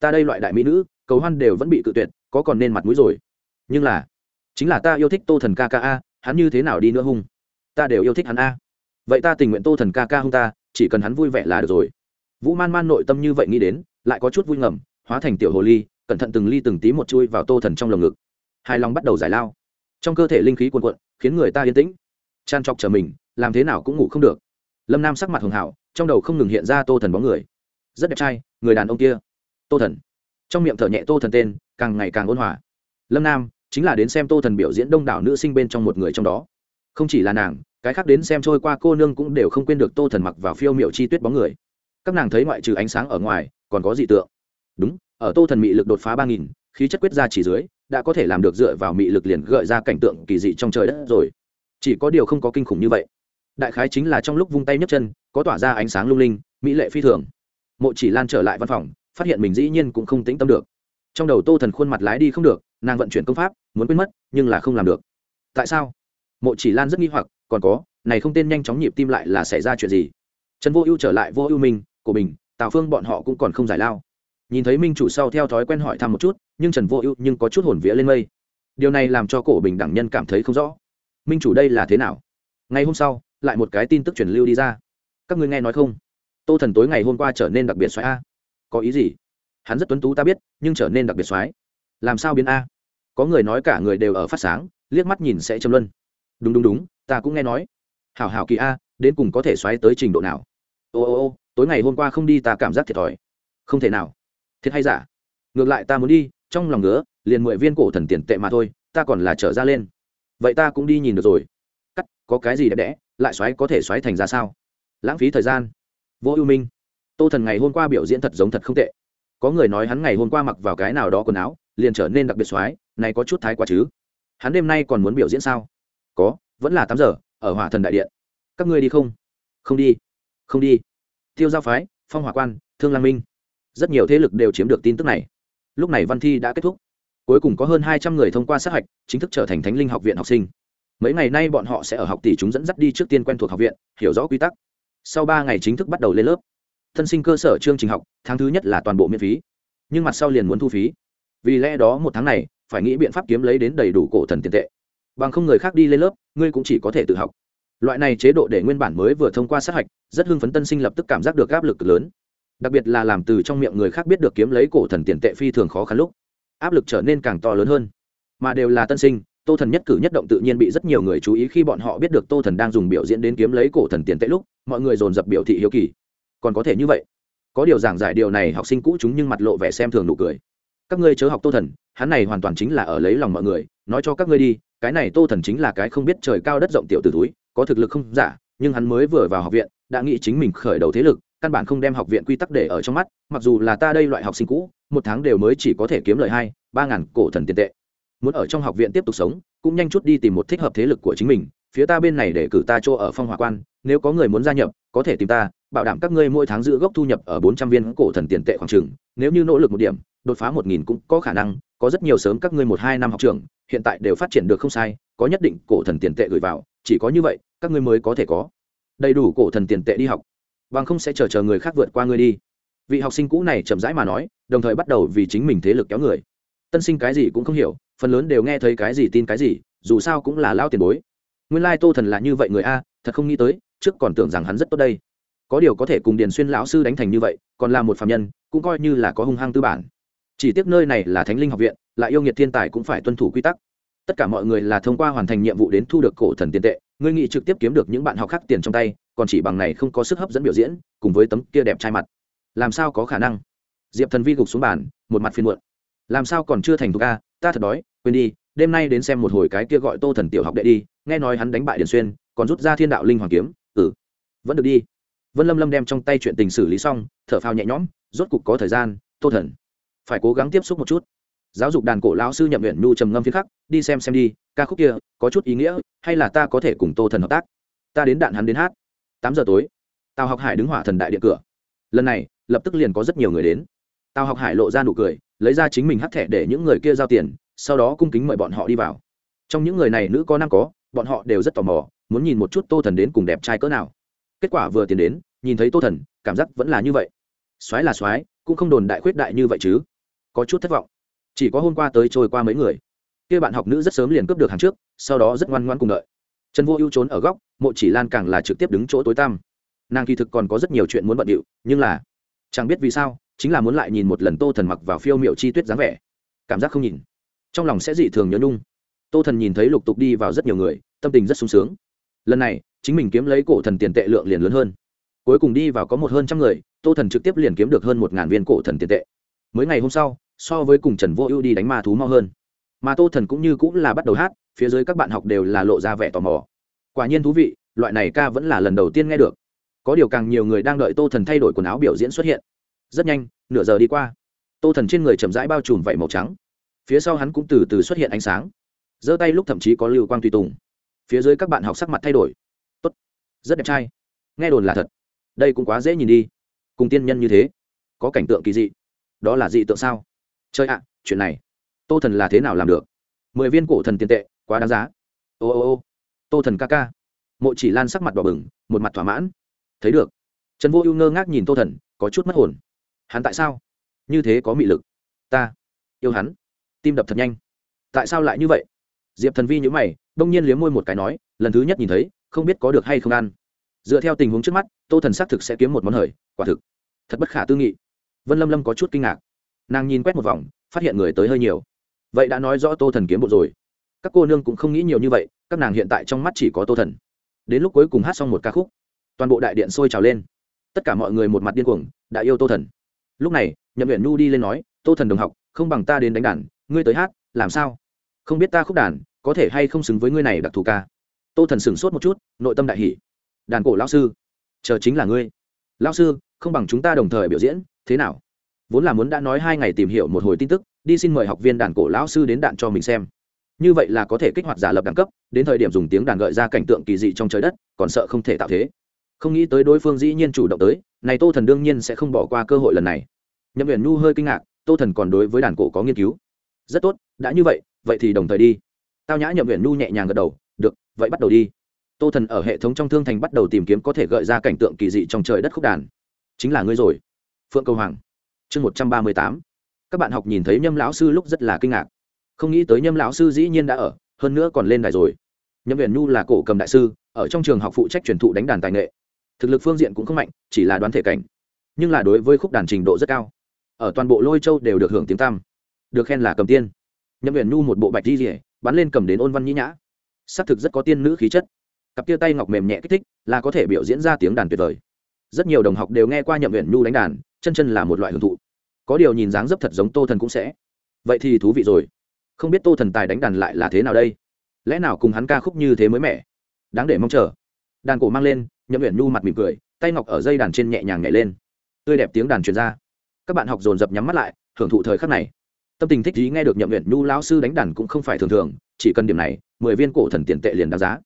ta đây loại đại mỹ nữ, cầu hoan đều vẫn bị cự tuyệt, có còn nên mặt mũi rồi. Nhưng là, chính là ta yêu thích tô thần ca ca a, hắn như thế nào đi nữa hung? Ta đều yêu thích hắn a. Vậy ta tình nguyện tô thần ca ca hung ta chỉ cần hắn vui vẻ là được rồi. Vũ man man nội tâm như vậy nghĩ đến, lại có chút vui ngầm, hóa thành tiểu hồ ly, cẩn thận từng ly từng tí một chui vào tô thần trong lồng ngực. Hai lòng bắt đầu giải lao. Trong cơ thể linh khí cuồn cuộn, khiến người ta yên tĩnh. Chăn chọc chờ mình, làm thế nào cũng ngủ không được. Lâm nam sắc mặt hường hảo trong đầu không ngừng hiện ra tô thần bóng người. Rất đẹp trai, người đàn ông kia. Tô thần. Trong miệng thở nhẹ tô thần tên, càng ngày càng ôn hòa. Lâm nam, chính là đến xem tô thần biểu diễn đông đảo nữ sinh bên trong một người trong đó. Không chỉ là nàng cái khác đến xem trôi qua cô nương cũng đều không quên được tô thần mặc vào phiêu m i ệ u chi tuyết bóng người. Các nàng thấy ngoại trừ ánh sáng ở ngoài, còn có dị tượng. Đúng, ở tô thần mị lực đột phá ba nghìn, khí chất quyết ra chỉ dưới, đã có thể làm được dựa vào mị lực liền gợi ra cảnh tượng kỳ dị trong trời đất rồi. Chỉ có điều không có kinh khủng như vậy. Đại khái chính là trong lúc vung tay nhấc chân, có tỏa ra ánh sáng lung linh, mỹ lệ phi thường. Mộ chỉ lan trở lại văn phòng, phát hiện mình dĩ nhiên cũng không tĩnh tâm được. Trong đầu tô thần khuôn mặt lái đi không được, nàng vận chuyển công pháp, muốn quên mất, nhưng là không làm được. Tại sao? Mộ chỉ lan rất nghi hoặc còn có, này không tên nhanh chóng nhịp tim lại là xảy ra chuyện gì? Trần vô ưu trở lại vô ưu minh, của mình, tào phương bọn họ cũng còn không giải lao. Nhìn thấy minh chủ sau theo thói quen hỏi thăm một chút, nhưng trần vô ưu nhưng có chút hồn vía lên mây. Điều này làm cho cổ bình đẳng nhân cảm thấy không rõ. Minh chủ đây là thế nào? Ngày hôm sau, lại một cái tin tức truyền lưu đi ra. Các ngươi nghe nói không? Tô thần tối ngày hôm qua trở nên đặc biệt xoáy a. Có ý gì? Hắn rất tuấn tú ta biết, nhưng trở nên đặc biệt xoáy làm sao biến a? Có người nói cả người đều ở phát sáng, liếc mắt nhìn sẽ châm luân đúng đúng đúng, ta cũng nghe nói. Hảo hảo kỳ a, đến cùng có thể xoáy tới trình độ nào? Ô ô ô, tối ngày hôm qua không đi ta cảm giác thiệt thòi. Không thể nào. Thiệt hay giả? Ngược lại ta muốn đi, trong lòng ngứa, liền mười viên cổ thần tiền tệ mà thôi, ta còn là trở ra lên. Vậy ta cũng đi nhìn được rồi. Cắt, có cái gì đẹp đẽ, lại xoáy có thể xoáy thành ra sao? Lãng phí thời gian. Vô ưu minh. Tô thần ngày hôm qua biểu diễn thật giống thật không tệ. Có người nói hắn ngày hôm qua mặc vào cái nào đó quần áo, liền trở nên đặc biệt xoáy, này có chút thái quá chứ. Hắn đêm nay còn muốn biểu diễn sao? Có, vẫn là tám giờ, ở hỏa thần đại điện. Các ngươi đi không? Không đi. Không đi. Tiêu giao phái, phong hỏa quan, thương lang minh. Rất nhiều thế lực đều chiếm được tin tức này. Lúc này văn thi đã kết thúc. Cuối cùng có hơn hai trăm người thông qua sát hạch, chính thức trở thành thánh linh học viện học sinh. Mấy ngày nay bọn họ sẽ ở học tỷ chúng dẫn dắt đi trước tiên quen thuộc học viện, hiểu rõ quy tắc. Sau ba ngày chính thức bắt đầu lên lớp. Thân sinh cơ sở chương trình học, tháng thứ nhất là toàn bộ miễn phí. Nhưng mặt sau liền muốn thu phí. Vì lẽ đó một tháng này, phải nghĩ biện pháp kiếm lấy đến đầy đủ cổ thần tiền tệ bằng không người khác đi lên lớp, ngươi cũng chỉ có thể tự học. Loại này chế độ để nguyên bản mới vừa thông qua sát hạch, rất hưng phấn tân sinh lập tức cảm giác được áp lực lớn. Đặc biệt là làm từ trong miệng người khác biết được kiếm lấy cổ thần tiền tệ phi thường khó khăn lúc, áp lực trở nên càng to lớn hơn. Mà đều là tân sinh, tô thần nhất cử nhất động tự nhiên bị rất nhiều người chú ý khi bọn họ biết được tô thần đang dùng biểu diễn đến kiếm lấy cổ thần tiền tệ lúc, mọi người dồn dập biểu thị hiếu kỳ. Còn có thể như vậy. Có điều giảng giải điều này học sinh cũ chúng nhưng mặt lộ vẻ xem thường nụ cười. Các ngươi chớ học tô thần, hắn này hoàn toàn chính là ở lấy lòng mọi người, nói cho các ngươi đi cái này tô thần chính là cái không biết trời cao đất rộng tiểu t túi có thực lực không giả, nhưng hắn mới vừa vào học viện, đã nghĩ chính mình khởi đầu thế lực, căn bản không đem học viện quy tắc để ở trong mắt, mặc dù là ta đây loại học sinh cũ, một tháng đều mới chỉ có thể kiếm lời hai, ba ngàn cổ thần tiền tệ. Muốn ở trong học viện tiếp tục sống, cũng nhanh chút đi tìm một thích hợp thế lực của chính mình, phía ta bên này để cử ta chỗ ở phong hỏa quan, nếu có người muốn gia nhập, có thể tìm ta, bảo đảm các ngươi mỗi tháng giữ gốc thu nhập ở bốn trăm viên cổ thần tiền tệ khoảng chừng, nếu như nỗ lực một điểm, đột phá một nghìn cũng có khả năng có rất nhiều sớm các ngươi một hai năm học trường, hiện tại đều phát triển được không sai, có nhất định cổ thần tiền tệ gửi vào, chỉ có như vậy, các ngươi mới có thể có đầy đủ cổ thần tiền tệ đi học. Bằng không sẽ chờ chờ người khác vượt qua ngươi đi. Vị học sinh cũ này chậm rãi mà nói, đồng thời bắt đầu vì chính mình thế lực kéo người. Tân sinh cái gì cũng không hiểu, phần lớn đều nghe thấy cái gì tin cái gì, dù sao cũng là lao tiền bối. Nguyên lai tô thần là như vậy người a, thật không nghĩ tới, trước còn tưởng rằng hắn rất tốt đây. Có điều có thể cùng điền xuyên lão sư đánh thành như vậy, còn là một phạm nhân, cũng coi như là có hung hăng tư bản chỉ tiếc nơi này là thánh linh học viện, lại yêu nghiệt thiên tài cũng phải tuân thủ quy tắc. Tất cả mọi người là thông qua hoàn thành nhiệm vụ đến thu được cổ thần tiền tệ, ngươi nghị trực tiếp kiếm được những bạn học khác tiền trong tay, còn chỉ bằng này không có sức hấp dẫn biểu diễn, cùng với tấm kia đẹp trai mặt. Làm sao có khả năng? Diệp thần vi gục xuống bàn, một mặt phiên muộn. Làm sao còn chưa thành thục ca ta thật đói, quên đi, đêm nay đến xem một hồi cái kia gọi tô thần tiểu học đệ đi, nghe nói hắn đánh bại điền xuyên, còn rút ra thiên đạo linh hoàng kiếm ừ. Vẫn được đi. Vân lâm lâm đem trong tay chuyện tình xử lý xong, thở phao nhẹ nhõm, rốt cục có thời gian, tô thần phải cố gắng tiếp xúc một chút. Giáo dục đàn cổ lão sư nhậm nguyện nhu trầm ngâm phiến khắc, đi xem xem đi, ca khúc kia có chút ý nghĩa, hay là ta có thể cùng tô thần hợp tác? Ta đến đạn hắn đến hát. Tám giờ tối, tào học hải đứng hỏa thần đại điện cửa. Lần này, lập tức liền có rất nhiều người đến. Tào học hải lộ ra nụ cười, lấy ra chính mình hắt thẻ để những người kia giao tiền, sau đó cung kính mời bọn họ đi vào. Trong những người này nữ có nam có, bọn họ đều rất tò mò, muốn nhìn một chút tô thần đến cùng đẹp trai cỡ nào. Kết quả vừa tiến đến, nhìn thấy tô thần, cảm giác vẫn là như vậy. Soái là soái cũng không đồn đại khuyết đại như vậy chứ có chút thất vọng. Chỉ có hôm qua tới trôi qua mấy người. Kia bạn học nữ rất sớm liền cướp được hàng trước, sau đó rất ngoan ngoan cùng đợi. Trần vô ưu trốn ở góc, mộ chỉ lan càng là trực tiếp đứng chỗ tối tăm. Nàng kỳ thực còn có rất nhiều chuyện muốn bận điệu, nhưng là, chẳng biết vì sao, chính là muốn lại nhìn một lần tô thần mặc vào phiêu miệu chi tuyết dáng vẻ. Cảm giác không nhìn. Trong lòng sẽ dị thường nhớ nhung. Tô thần nhìn thấy lục tục đi vào rất nhiều người, tâm tình rất sung sướng. Lần này, chính mình kiếm lấy cổ thần tiền tệ lượng liền lớn hơn. Cuối cùng đi vào có một hơn trăm người, tô thần trực tiếp liền kiếm được hơn một ngàn viên cổ thần tiền tệ. Mới ngày hôm sau so với cùng trần vô ưu đi đánh ma thú mau hơn. Mà tô thần cũng như cũng là bắt đầu hát, phía dưới các bạn học đều là lộ ra vẻ tò mò. Quả nhiên thú vị, loại này ca vẫn là lần đầu tiên nghe được. Có điều càng nhiều người đang đợi tô thần thay đổi quần áo biểu diễn xuất hiện. Rất nhanh, nửa giờ đi qua. Tô thần trên người chậm rãi bao trùm vảy màu trắng. Phía sau hắn cũng từ từ xuất hiện ánh sáng. Giơ tay lúc thậm chí có lưu quang tùy tùng. Phía dưới các bạn học sắc mặt thay đổi. Tốt. Rất đẹp trai. Nghe đồn là thật. Đây cũng quá dễ nhìn đi. Cùng tiên nhân như thế, có cảnh tượng kỳ dị. Đó là dị tượng sao? Chơi ạ, chuyện này. Tô thần là thế nào làm được? Mười viên cổ thần tiền tệ, quá đáng giá. Ô ô ô. Tô thần ca ca. Mộ chỉ lan sắc mặt đỏ bừng, một mặt thỏa mãn. Thấy được. Trần vô ưu ngơ ngác nhìn tô thần, có chút mất hồn. Hắn tại sao? Như thế có mị lực. Ta. Yêu hắn. Tim đập thật nhanh. Tại sao lại như vậy? Diệp thần vi nhữ mày, đông nhiên liếm môi một cái nói, lần thứ nhất nhìn thấy, không biết có được hay không ăn. Dựa theo tình huống trước mắt, tô thần xác thực sẽ kiếm một món hời, quả thực. Thật bất khả tư nghị. Vân lâm lâm có chút kinh ngạc nàng nhìn quét một vòng, phát hiện người tới hơi nhiều. Vậy đã nói rõ tô thần kiếm bộ rồi. Các cô nương cũng không nghĩ nhiều như vậy, các nàng hiện tại trong mắt chỉ có tô thần. Đến lúc cuối cùng hát xong một ca khúc, toàn bộ đại điện sôi trào lên. Tất cả mọi người một mặt điên cuồng, đã yêu tô thần. Lúc này, nhậm huyện nhu đi lên nói, tô thần đồng học, không bằng ta đến đánh đàn, ngươi tới hát, làm sao? Không biết ta khúc đàn, có thể hay không xứng với ngươi này đặc thù ca? Tô thần sửng sốt một chút, nội tâm đại hỷ đàn cổ lao sư, chờ chính là ngươi. Lao sư, không bằng chúng ta đồng thời biểu diễn, thế nào? Vốn là muốn đã nói hai ngày tìm hiểu một hồi tin tức, đi xin mời học viên đàn cổ lão sư đến đạn cho mình xem. Như vậy là có thể kích hoạt giả lập đẳng cấp, đến thời điểm dùng tiếng đàn gợi ra cảnh tượng kỳ dị trong trời đất, còn sợ không thể tạo thế. Không nghĩ tới đối phương dĩ nhiên chủ động tới, này tô thần đương nhiên sẽ không bỏ qua cơ hội lần này. Nhậm huyền nhu hơi kinh ngạc, tô thần còn đối với đàn cổ có nghiên cứu. Rất tốt, đã như vậy vậy thì đồng thời đi. Tao nhã nhậm huyền nhu nhẹ nhàng gật đầu, được, vậy bắt đầu đi. Tô thần ở hệ thống trong thương thành bắt đầu tìm kiếm có thể gợi ra cảnh tượng kỳ dị trong trời đất khúc đàn. Chính là ngươi rồi. Phượng cầu hoàng chương một trăm ba mươi tám. Các bạn học nhìn thấy nhâm lão sư lúc rất là kinh ngạc. Không nghĩ tới nhâm lão sư dĩ nhiên đã ở, hơn nữa còn lên đài rồi. Nhâm huyền nhu là cổ cầm đại sư, ở trong trường học phụ trách truyền thụ đánh đàn tài nghệ. Thực lực phương diện cũng không mạnh, chỉ là đoán thể cảnh. Nhưng là đối với khúc đàn trình độ rất cao. Ở toàn bộ lôi châu đều được hưởng tiếng tăm. Được khen là cầm tiên. Nhâm huyền nhu một bộ bạch di rỉa bắn lên cầm đến ôn văn nhĩ nhã. Xác thực rất có tiên nữ khí chất. Cặp tia tay ngọc mềm nhẹ kích thích, là có thể biểu diễn ra tiếng đàn tuyệt vời. Rất nhiều đồng học đều nghe qua nhậm huyền nhu đánh đàn chân chân là một loại hưởng thụ. Có điều nhìn dáng dấp thật giống tô thần cũng sẽ. Vậy thì thú vị rồi. Không biết tô thần tài đánh đàn lại là thế nào đây? Lẽ nào cùng hắn ca khúc như thế mới mẻ? Đáng để mong chờ. Đàn cổ mang lên, nhậm huyện nhu mặt mỉm cười, tay ngọc ở dây đàn trên nhẹ nhàng nhảy lên. Tươi đẹp tiếng đàn truyền ra. Các bạn học dồn dập nhắm mắt lại, hưởng thụ thời khắc này. Tâm tình thích ý nghe được nhậm huyện nhu lão sư đánh đàn cũng không phải thường thường, chỉ cần điểm này, mười viên cổ thần tiền tệ liền đáng giá.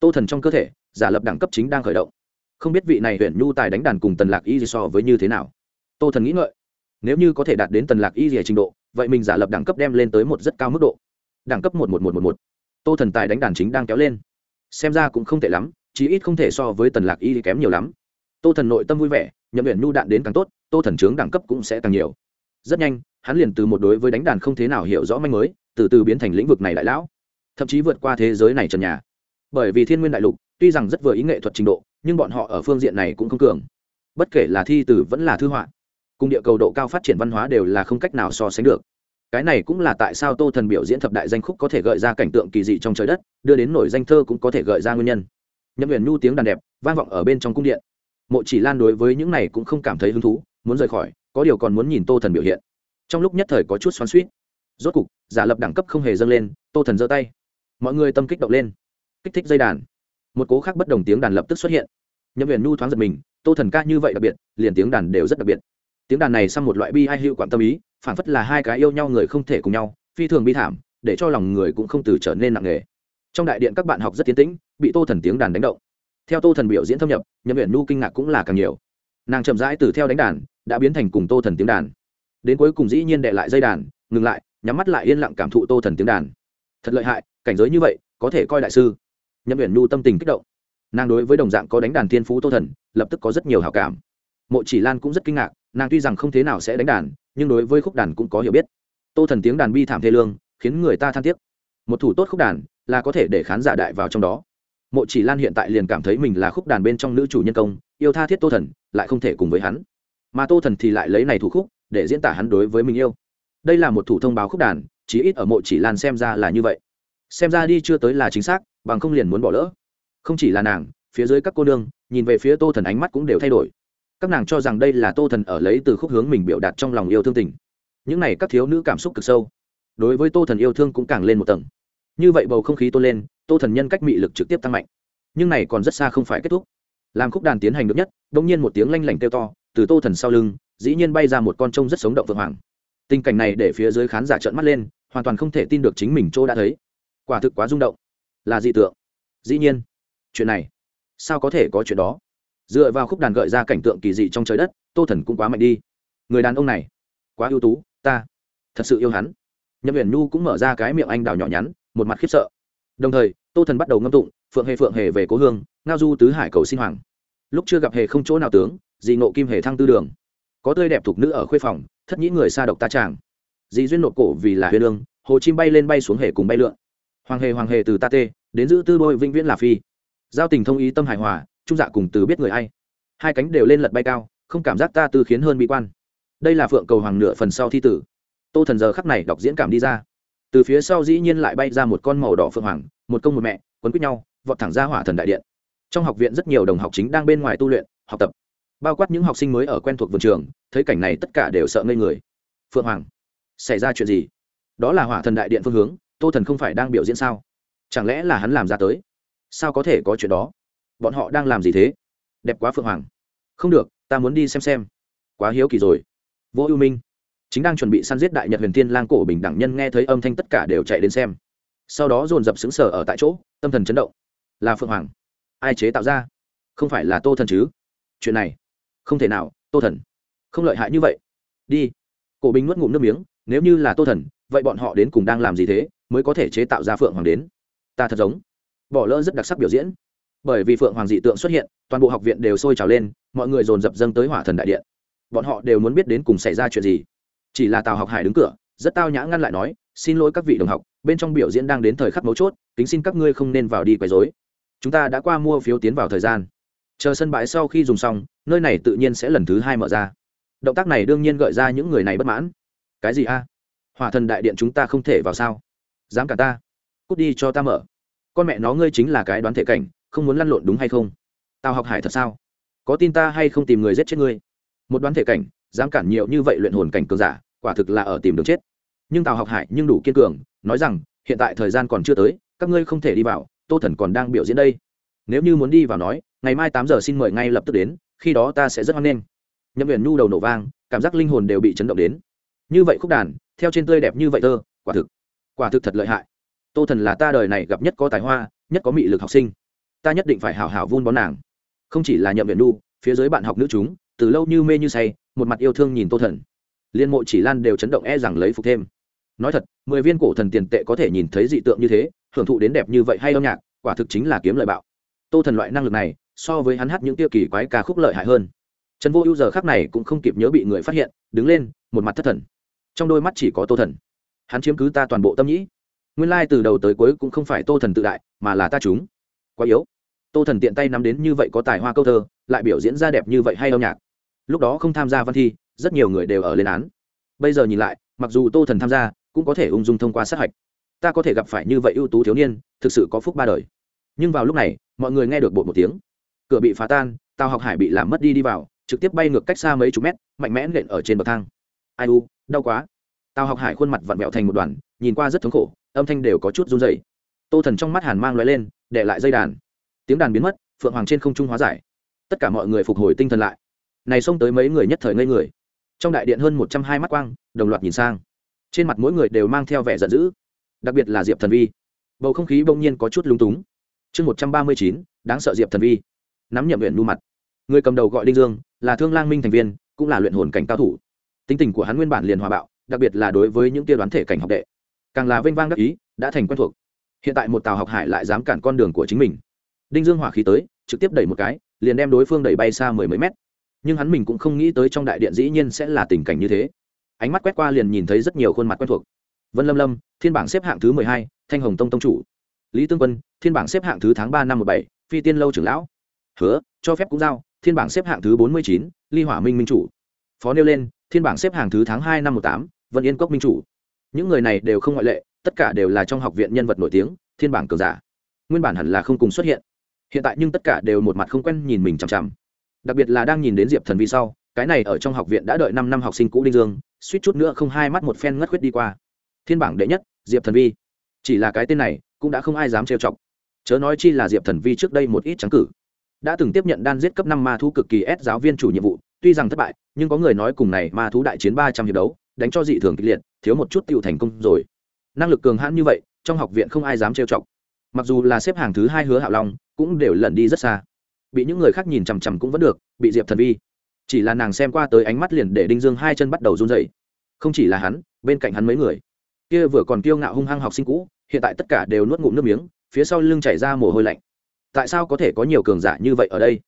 Tô thần trong cơ thể, giả lập đẳng cấp chính đang khởi động. Không biết vị này huyện nhu tài đánh đàn cùng tần lạc y so với như thế nào? Tô thần nghĩ ngợi. Nếu như có thể đạt đến tần lạc y rìa trình độ, vậy mình giả lập đẳng cấp đem lên tới một rất cao mức độ. Đẳng cấp một một một một một. Tô thần tài đánh đàn chính đang kéo lên. Xem ra cũng không tệ lắm, chí ít không thể so với tần lạc y kém nhiều lắm. Tô thần nội tâm vui vẻ, nhậm nguyện nhu đạn đến càng tốt, tô thần trướng đẳng cấp cũng sẽ càng nhiều. Rất nhanh, hắn liền từ một đối với đánh đàn không thế nào hiểu rõ manh mới, từ từ biến thành lĩnh vực này đại lão. Thậm chí vượt qua thế giới này trần nhà. Bởi vì thiên nguyên đại lục, tuy rằng rất vừa ý nghệ thuật trình độ, nhưng bọn họ ở phương diện này cũng không cường. Bất kể là thi tử vẫn là thư họa cùng địa cầu độ cao phát triển văn hóa đều là không cách nào so sánh được. Cái này cũng là tại sao tô thần biểu diễn thập đại danh khúc có thể gợi ra cảnh tượng kỳ dị trong trời đất, đưa đến nổi danh thơ cũng có thể gợi ra nguyên nhân. Nhậm huyền nhu tiếng đàn đẹp, vang vọng ở bên trong cung điện. Mộ chỉ lan đối với những này cũng không cảm thấy hứng thú, muốn rời khỏi, có điều còn muốn nhìn tô thần biểu hiện. Trong lúc nhất thời có chút xoắn suýt rốt cục, giả lập đẳng cấp không hề dâng lên, tô thần giơ tay. Mọi người tâm kích động lên. Kích thích dây đàn. Một cố khác bất đồng tiếng đàn lập tức xuất hiện. Nhậm huyền nhu thoáng giật mình, tô thần ca như vậy đặc biệt, liền tiếng đàn đều rất đặc biệt tiếng đàn này sang một loại bi ai hiệu quản tâm ý phản phất là hai cái yêu nhau người không thể cùng nhau, phi thường bi thảm, để cho lòng người cũng không từ trở nên nặng nề. Trong đại điện các bạn học rất tiến tĩnh, bị tô thần tiếng đàn đánh động. Theo tô thần biểu diễn thâm nhập, nhậm huyện nu kinh ngạc cũng là càng nhiều. Nàng chậm rãi từ theo đánh đàn, đã biến thành cùng tô thần tiếng đàn. Đến cuối cùng dĩ nhiên đệ lại dây đàn, ngừng lại, nhắm mắt lại yên lặng cảm thụ tô thần tiếng đàn. Thật lợi hại, cảnh giới như vậy, có thể coi đại sư. Nhậm huyện nu tâm tình kích động. Nàng đối với đồng dạng có đánh đàn thiên phú tô thần, lập tức có rất nhiều hào cảm mộ chỉ lan cũng rất kinh ngạc, nàng tuy rằng không thế nào sẽ đánh đàn, nhưng đối với khúc đàn cũng có hiểu biết. Tô thần tiếng đàn bi thảm thê lương, khiến người ta than tiếc. Một thủ tốt khúc đàn là có thể để khán giả đại vào trong đó. Mộ chỉ lan hiện tại liền cảm thấy mình là khúc đàn bên trong nữ chủ nhân công, yêu tha thiết tô thần, lại không thể cùng với hắn. Mà tô thần thì lại lấy này thủ khúc để diễn tả hắn đối với mình yêu. Đây là một thủ thông báo khúc đàn, chí ít ở mộ chỉ lan xem ra là như vậy. Xem ra đi chưa tới là chính xác, bằng không liền muốn bỏ lỡ. Không chỉ là nàng, phía dưới các cô nương, nhìn về phía tô thần ánh mắt cũng đều thay đổi các nàng cho rằng đây là tô thần ở lấy từ khúc hướng mình biểu đạt trong lòng yêu thương tình. Những này các thiếu nữ cảm xúc cực sâu. Đối với tô thần yêu thương cũng càng lên một tầng. Như vậy bầu không khí tôn lên, tô thần nhân cách mị lực trực tiếp tăng mạnh. Nhưng này còn rất xa không phải kết thúc. Làm khúc đàn tiến hành được nhất đ ỗ n g nhiên một tiếng lanh lảnh kêu to, từ tô thần sau lưng, dĩ nhiên bay ra một con trông rất sống động vượng hoàng. Tình cảnh này để phía dưới khán giả trợn mắt lên, hoàn toàn không thể tin được chính mình chỗ đã thấy. Quả thực quá rung động. Là dị tượng. Dĩ nhiên. Chuyện này. Sao có thể có chuyện đó? Dựa vào khúc đàn gợi ra cảnh tượng kỳ dị trong trời đất, tô thần cũng quá mạnh đi. Người đàn ông này, quá ưu tú, ta thật sự yêu hắn. Nhậm huyền nhu cũng mở ra cái miệng anh đào nhỏ nhắn, một mặt khiếp sợ. Đồng thời, tô thần bắt đầu ngâm tụng, phượng hề phượng hề về cố hương, ngao du tứ hải cầu xin hoàng. Lúc chưa gặp hề không chỗ nào tướng, dị nộ kim hề thăng tư đường. Có tươi đẹp thục nữ ở khuê phòng, thất nhĩ người xa độc ta tràng dị duyên nộp cổ vì là huyền lương, hồ chim bay lên bay xuống hề cùng bay lượn. Hoàng hề hoàng hề từ ta tê, đến giữ tư đôi vĩnh viễn là phi. Giao tình thông ý tâm hài hòa trung dạ cùng từ biết người ai. Hai cánh đều lên lật bay cao, không cảm giác ta tư khiến hơn bị quan. Đây là phượng cầu hoàng nửa phần sau thi tử. Tô thần giờ khắc này đọc diễn cảm đi ra. Từ phía sau dĩ nhiên lại bay ra một con màu đỏ phượng hoàng, một công một mẹ, quấn quýt nhau, vọt thẳng ra hỏa thần đại điện. Trong học viện rất nhiều đồng học chính đang bên ngoài tu luyện, học tập. Bao quát những học sinh mới ở quen thuộc vườn trường, thấy cảnh này tất cả đều sợ ngây người. Phượng hoàng, xảy ra chuyện gì? Đó là hỏa thần đại điện phương hướng, tô thần không phải đang biểu diễn sao? Chẳng lẽ là hắn làm ra tới? Sao có thể có chuyện đó? Bọn họ đang làm gì thế? Đẹp quá phượng hoàng. Không được, ta muốn đi xem xem. Quá hiếu kỳ rồi. Vô ưu minh. Chính đang chuẩn bị săn giết đại nhật huyền tiên lang cổ bình đẳng nhân nghe thấy âm thanh tất cả đều chạy đến xem. Sau đó dồn dập xứng sở ở tại chỗ, tâm thần chấn động. Là phượng hoàng. Ai chế tạo ra? Không phải là tô thần chứ? Chuyện này, không thể nào, tô thần. Không lợi hại như vậy. Đi. Cổ bình nuốt ngụm nước miếng, nếu như là tô thần, vậy bọn họ đến cùng đang làm gì thế, mới có thể chế tạo ra phượng hoàng đến? Ta thật giống. Bỏ lỡ rất đặc sắc biểu diễn bởi vì phượng hoàng dị tượng xuất hiện, toàn bộ học viện đều sôi trào lên, mọi người dồn dập dâng tới hỏa thần đại điện. Bọn họ đều muốn biết đến cùng xảy ra chuyện gì. Chỉ là tào học hải đứng cửa, rất tao nhã ngăn lại nói, xin lỗi các vị đồng học, bên trong biểu diễn đang đến thời khắc mấu chốt, kính xin các ngươi không nên vào đi quấy rối. Chúng ta đã qua mua phiếu tiến vào thời gian. Chờ sân bãi sau khi dùng xong, nơi này tự nhiên sẽ lần thứ hai mở ra. Động tác này đương nhiên gợi ra những người này bất mãn. Cái gì a? À? hỏa thần đại điện chúng ta không thể vào sao? Dám cả ta? Cút đi cho ta mở. Con mẹ nó ngươi chính là cái đoán thể cảnh không muốn lăn lộn đúng hay không? Tào học hải thật sao? Có tin ta hay không tìm người giết chết ngươi? Một đoán thể cảnh, dám cản nhiều như vậy luyện hồn cảnh cường giả, quả thực là ở tìm đường chết. Nhưng tào học hải nhưng đủ kiên cường, nói rằng, hiện tại thời gian còn chưa tới, các ngươi không thể đi vào, tô thần còn đang biểu diễn đây. Nếu như muốn đi vào nói, ngày mai tám giờ xin mời ngay lập tức đến, khi đó ta sẽ rất hoan nghênh. Nhậm huyền nhu đầu nổ vang, cảm giác linh hồn đều bị chấn động đến. Như vậy khúc đàn, theo trên tươi đẹp như vậy thơ, quả thực quả thực thật lợi hại. Tô thần là ta đời này gặp nhất có tài hoa, nhất có mị lực học sinh ta nhất định phải hảo hảo vun bón nàng. Không chỉ là nhậm viện nu phía dưới bạn học nữ chúng, từ lâu như mê như say, một mặt yêu thương nhìn tô thần. Liên mộ chỉ lan đều chấn động e rằng lấy phục thêm. Nói thật, mười viên cổ thần tiền tệ có thể nhìn thấy dị tượng như thế, hưởng thụ đến đẹp như vậy hay âm nhạc, quả thực chính là kiếm lợi bạo. Tô thần loại năng lực này, so với hắn hát những tiêu kỳ quái ca khúc lợi hại hơn. Trần vô ưu giờ khác này cũng không kịp nhớ bị người phát hiện, đứng lên, một mặt thất thần. Trong đôi mắt chỉ có tô thần. Hắn chiếm cứ ta toàn bộ tâm nhĩ. Nguyên lai từ đầu tới cuối cũng không phải tô thần tự đại, mà là ta chúng. Quá yếu tô thần tiện tay nắm đến như vậy có tài hoa câu thơ, lại biểu diễn ra đẹp như vậy hay âm nhạc. Lúc đó không tham gia văn thi, rất nhiều người đều ở lên án. Bây giờ nhìn lại, mặc dù tô thần tham gia, cũng có thể ung dung thông qua sát hạch. Ta có thể gặp phải như vậy ưu tú thiếu niên, thực sự có phúc ba đời. Nhưng vào lúc này, mọi người nghe được bột một tiếng. Cửa bị phá tan tàu học hải bị làm mất đi đi vào, trực tiếp bay ngược cách xa mấy chục mét, mạnh mẽ nện ở trên bậc thang. Ai u, đau quá. Tàu học hải khuôn mặt vặn vẹo thành một đoàn, nhìn qua rất thống khổ, âm thanh đều có chút run dày tô thần trong mắt hàn mang l lên, để lại dây đàn tiếng đàn biến mất, phượng hoàng trên không trung hóa giải. Tất cả mọi người phục hồi tinh thần lại. Này xông tới mấy người nhất thời ngây người. Trong đại điện hơn một trăm hai mắt quang, đồng loạt nhìn sang. Trên mặt mỗi người đều mang theo vẻ giận dữ. Đặc biệt là diệp thần vi. Bầu không khí bỗng nhiên có chút lung túng. Chương một trăm ba mươi chín, đáng sợ diệp thần vi. Nắm nhậm huyện nu mặt. Người cầm đầu gọi đinh dương, là thương lang minh thành viên, cũng là luyện hồn cảnh cao thủ. Tính tình của hắn nguyên bản liền hòa bạo, đặc biệt là đối với những tiêu đoán thể cảnh học đệ. Càng là vênh vang đắc ý, đã thành quen thuộc. Hiện tại một tàu học hải lại dám cản con đường của chính mình đinh dương hỏa khí tới, trực tiếp đẩy một cái, liền đem đối phương đẩy bay xa mười mấy mét. Nhưng hắn mình cũng không nghĩ tới trong đại điện dĩ nhiên sẽ là tình cảnh như thế. Ánh mắt quét qua liền nhìn thấy rất nhiều khuôn mặt quen thuộc. Vân lâm lâm, thiên bảng xếp hạng thứ mười hai, thanh hồng tông tông chủ. Lý tương quân, thiên bảng xếp hạng thứ tháng ba năm một bảy, phi tiên lâu trưởng lão. Hứa, cho phép cũng giao, thiên bảng xếp hạng thứ bốn mươi chín, ly hỏa minh minh chủ. Phó nêu lên, thiên bảng xếp hạng thứ tháng hai năm một tám, vân yên cốc minh chủ. Những người này đều không ngoại lệ, tất cả đều là trong học viện nhân vật nổi tiếng, thiên bảng cường giả. Nguyên bản hẳn là không cùng xuất hiện hiện tại nhưng tất cả đều một mặt không quen nhìn mình chằm chằm. Đặc biệt là đang nhìn đến diệp thần vi sau, cái này ở trong học viện đã đợi năm năm học sinh cũ đinh dương, suýt chút nữa không hai mắt một phen ngất khuyết đi qua. Thiên bảng đệ nhất, diệp thần vi. Chỉ là cái tên này, cũng đã không ai dám trêu chọc. Chớ nói chi là diệp thần vi trước đây một ít trắng cử. Đã từng tiếp nhận đan giết cấp năm ma thú cực kỳ ép giáo viên chủ nhiệm vụ, tuy rằng thất bại, nhưng có người nói cùng này ma thú đại chiến ba trăm hiệp đấu, đánh cho dị thường kịch liệt, thiếu một chút tựu thành công rồi. Năng lực cường hãn như vậy, trong học viện không ai dám trêu chọc mặc dù là xếp hàng thứ hai hứa hạo long, cũng đều lẩn đi rất xa. Bị những người khác nhìn chằm chằm cũng vẫn được, bị diệp thần vi. Chỉ là nàng xem qua tới ánh mắt liền để đinh dương hai chân bắt đầu run dậy không chỉ là hắn, bên cạnh hắn mấy người. Kia vừa còn kiêu ngạo hung hăng học sinh cũ, hiện tại tất cả đều nuốt ngụm nước miếng, phía sau lưng chảy ra mồ hôi lạnh. Tại sao có thể có nhiều cường giả như vậy ở đây?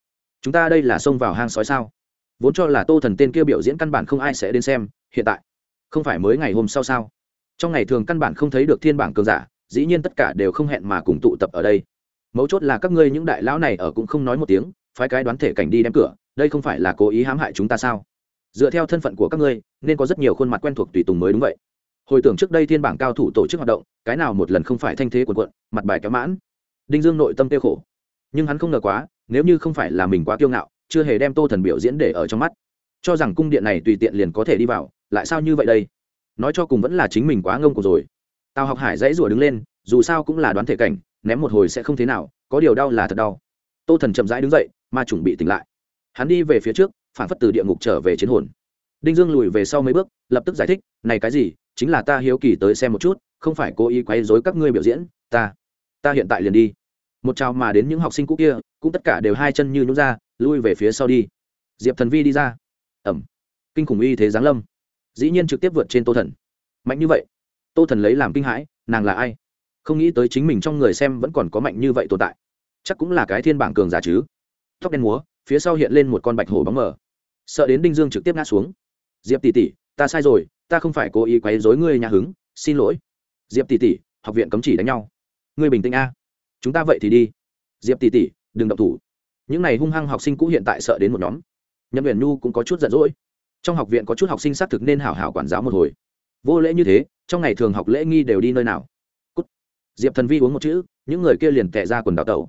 Chúng ta đây là xông vào hang sói sao? Vốn cho là tô thần tên kia biểu diễn căn bản không ai sẽ đến xem, hiện tại. Không phải mới ngày hôm sau sao? Trong ngày thường căn bản không thấy được thiên bảng cường giả dĩ nhiên tất cả đều không hẹn mà cùng tụ tập ở đây. Mấu chốt là các ngươi những đại lão này ở cũng không nói một tiếng, phái cái đoán thể cảnh đi đem cửa, đây không phải là cố ý hãm hại chúng ta sao? Dựa theo thân phận của các ngươi, nên có rất nhiều khuôn mặt quen thuộc tùy tùng mới đúng vậy. Hồi tưởng trước đây thiên bảng cao thủ tổ chức hoạt động, cái nào một lần không phải thanh thế quần quận mặt bài kéo mãn. Đinh dương nội tâm tiêu khổ. Nhưng hắn không ngờ quá, nếu như không phải là mình quá kiêu ngạo, chưa hề đem tô thần biểu diễn để ở trong mắt. Cho rằng cung điện này tùy tiện liền có thể đi vào, lại sao như vậy đây? Nói cho cùng vẫn là chính mình quá ngông cổ rồi tào học hải dãy rủa đứng lên, dù sao cũng là đoán thể cảnh, ném một hồi sẽ không thế nào, có điều đau là thật đau. Tô thần chậm rãi đứng dậy, mà chuẩn bị tỉnh lại. Hắn đi về phía trước, phản phất từ địa ngục trở về chiến hồn. Đinh dương lùi về sau mấy bước, lập tức giải thích, này cái gì, chính là ta hiếu kỳ tới xem một chút, không phải cố ý quấy dối các ngươi biểu diễn, ta ta hiện tại liền đi. Một chào mà đến những học sinh cũ kia, cũng tất cả đều hai chân như nhún ra, lui về phía sau đi. Diệp thần vi đi ra. Ẩm. Kinh khủng uy thế giáng lâm. Dĩ nhiên trực tiếp vượt trên tô thần. Mạnh như vậy tô thần lấy làm kinh hãi, nàng là ai? Không nghĩ tới chính mình trong người xem vẫn còn có mạnh như vậy tồn tại. Chắc cũng là cái thiên bảng cường giả chứ. Tóc đen múa, phía sau hiện lên một con bạch hổ bóng mờ. Sợ đến đinh dương trực tiếp ngã xuống. Diệp tỷ tỷ, ta sai rồi, ta không phải cố ý quấy dối ngươi nhà hứng, xin lỗi. Diệp tỷ tỷ, học viện cấm chỉ đánh nhau. Ngươi bình tĩnh a. Chúng ta vậy thì đi. Diệp tỷ tỷ, đừng động thủ. Những này hung hăng học sinh cũ hiện tại sợ đến một nhóm. Nhậm huyền nhu cũng có chút giận dỗi. Trong học viện có chút học sinh xác thực nên hảo hảo quản giáo một hồi vô lễ như thế, trong ngày thường học lễ nghi đều đi nơi nào? Cút. diệp thần vi uống một chữ, những người kia liền tệ ra quần đào tẩu.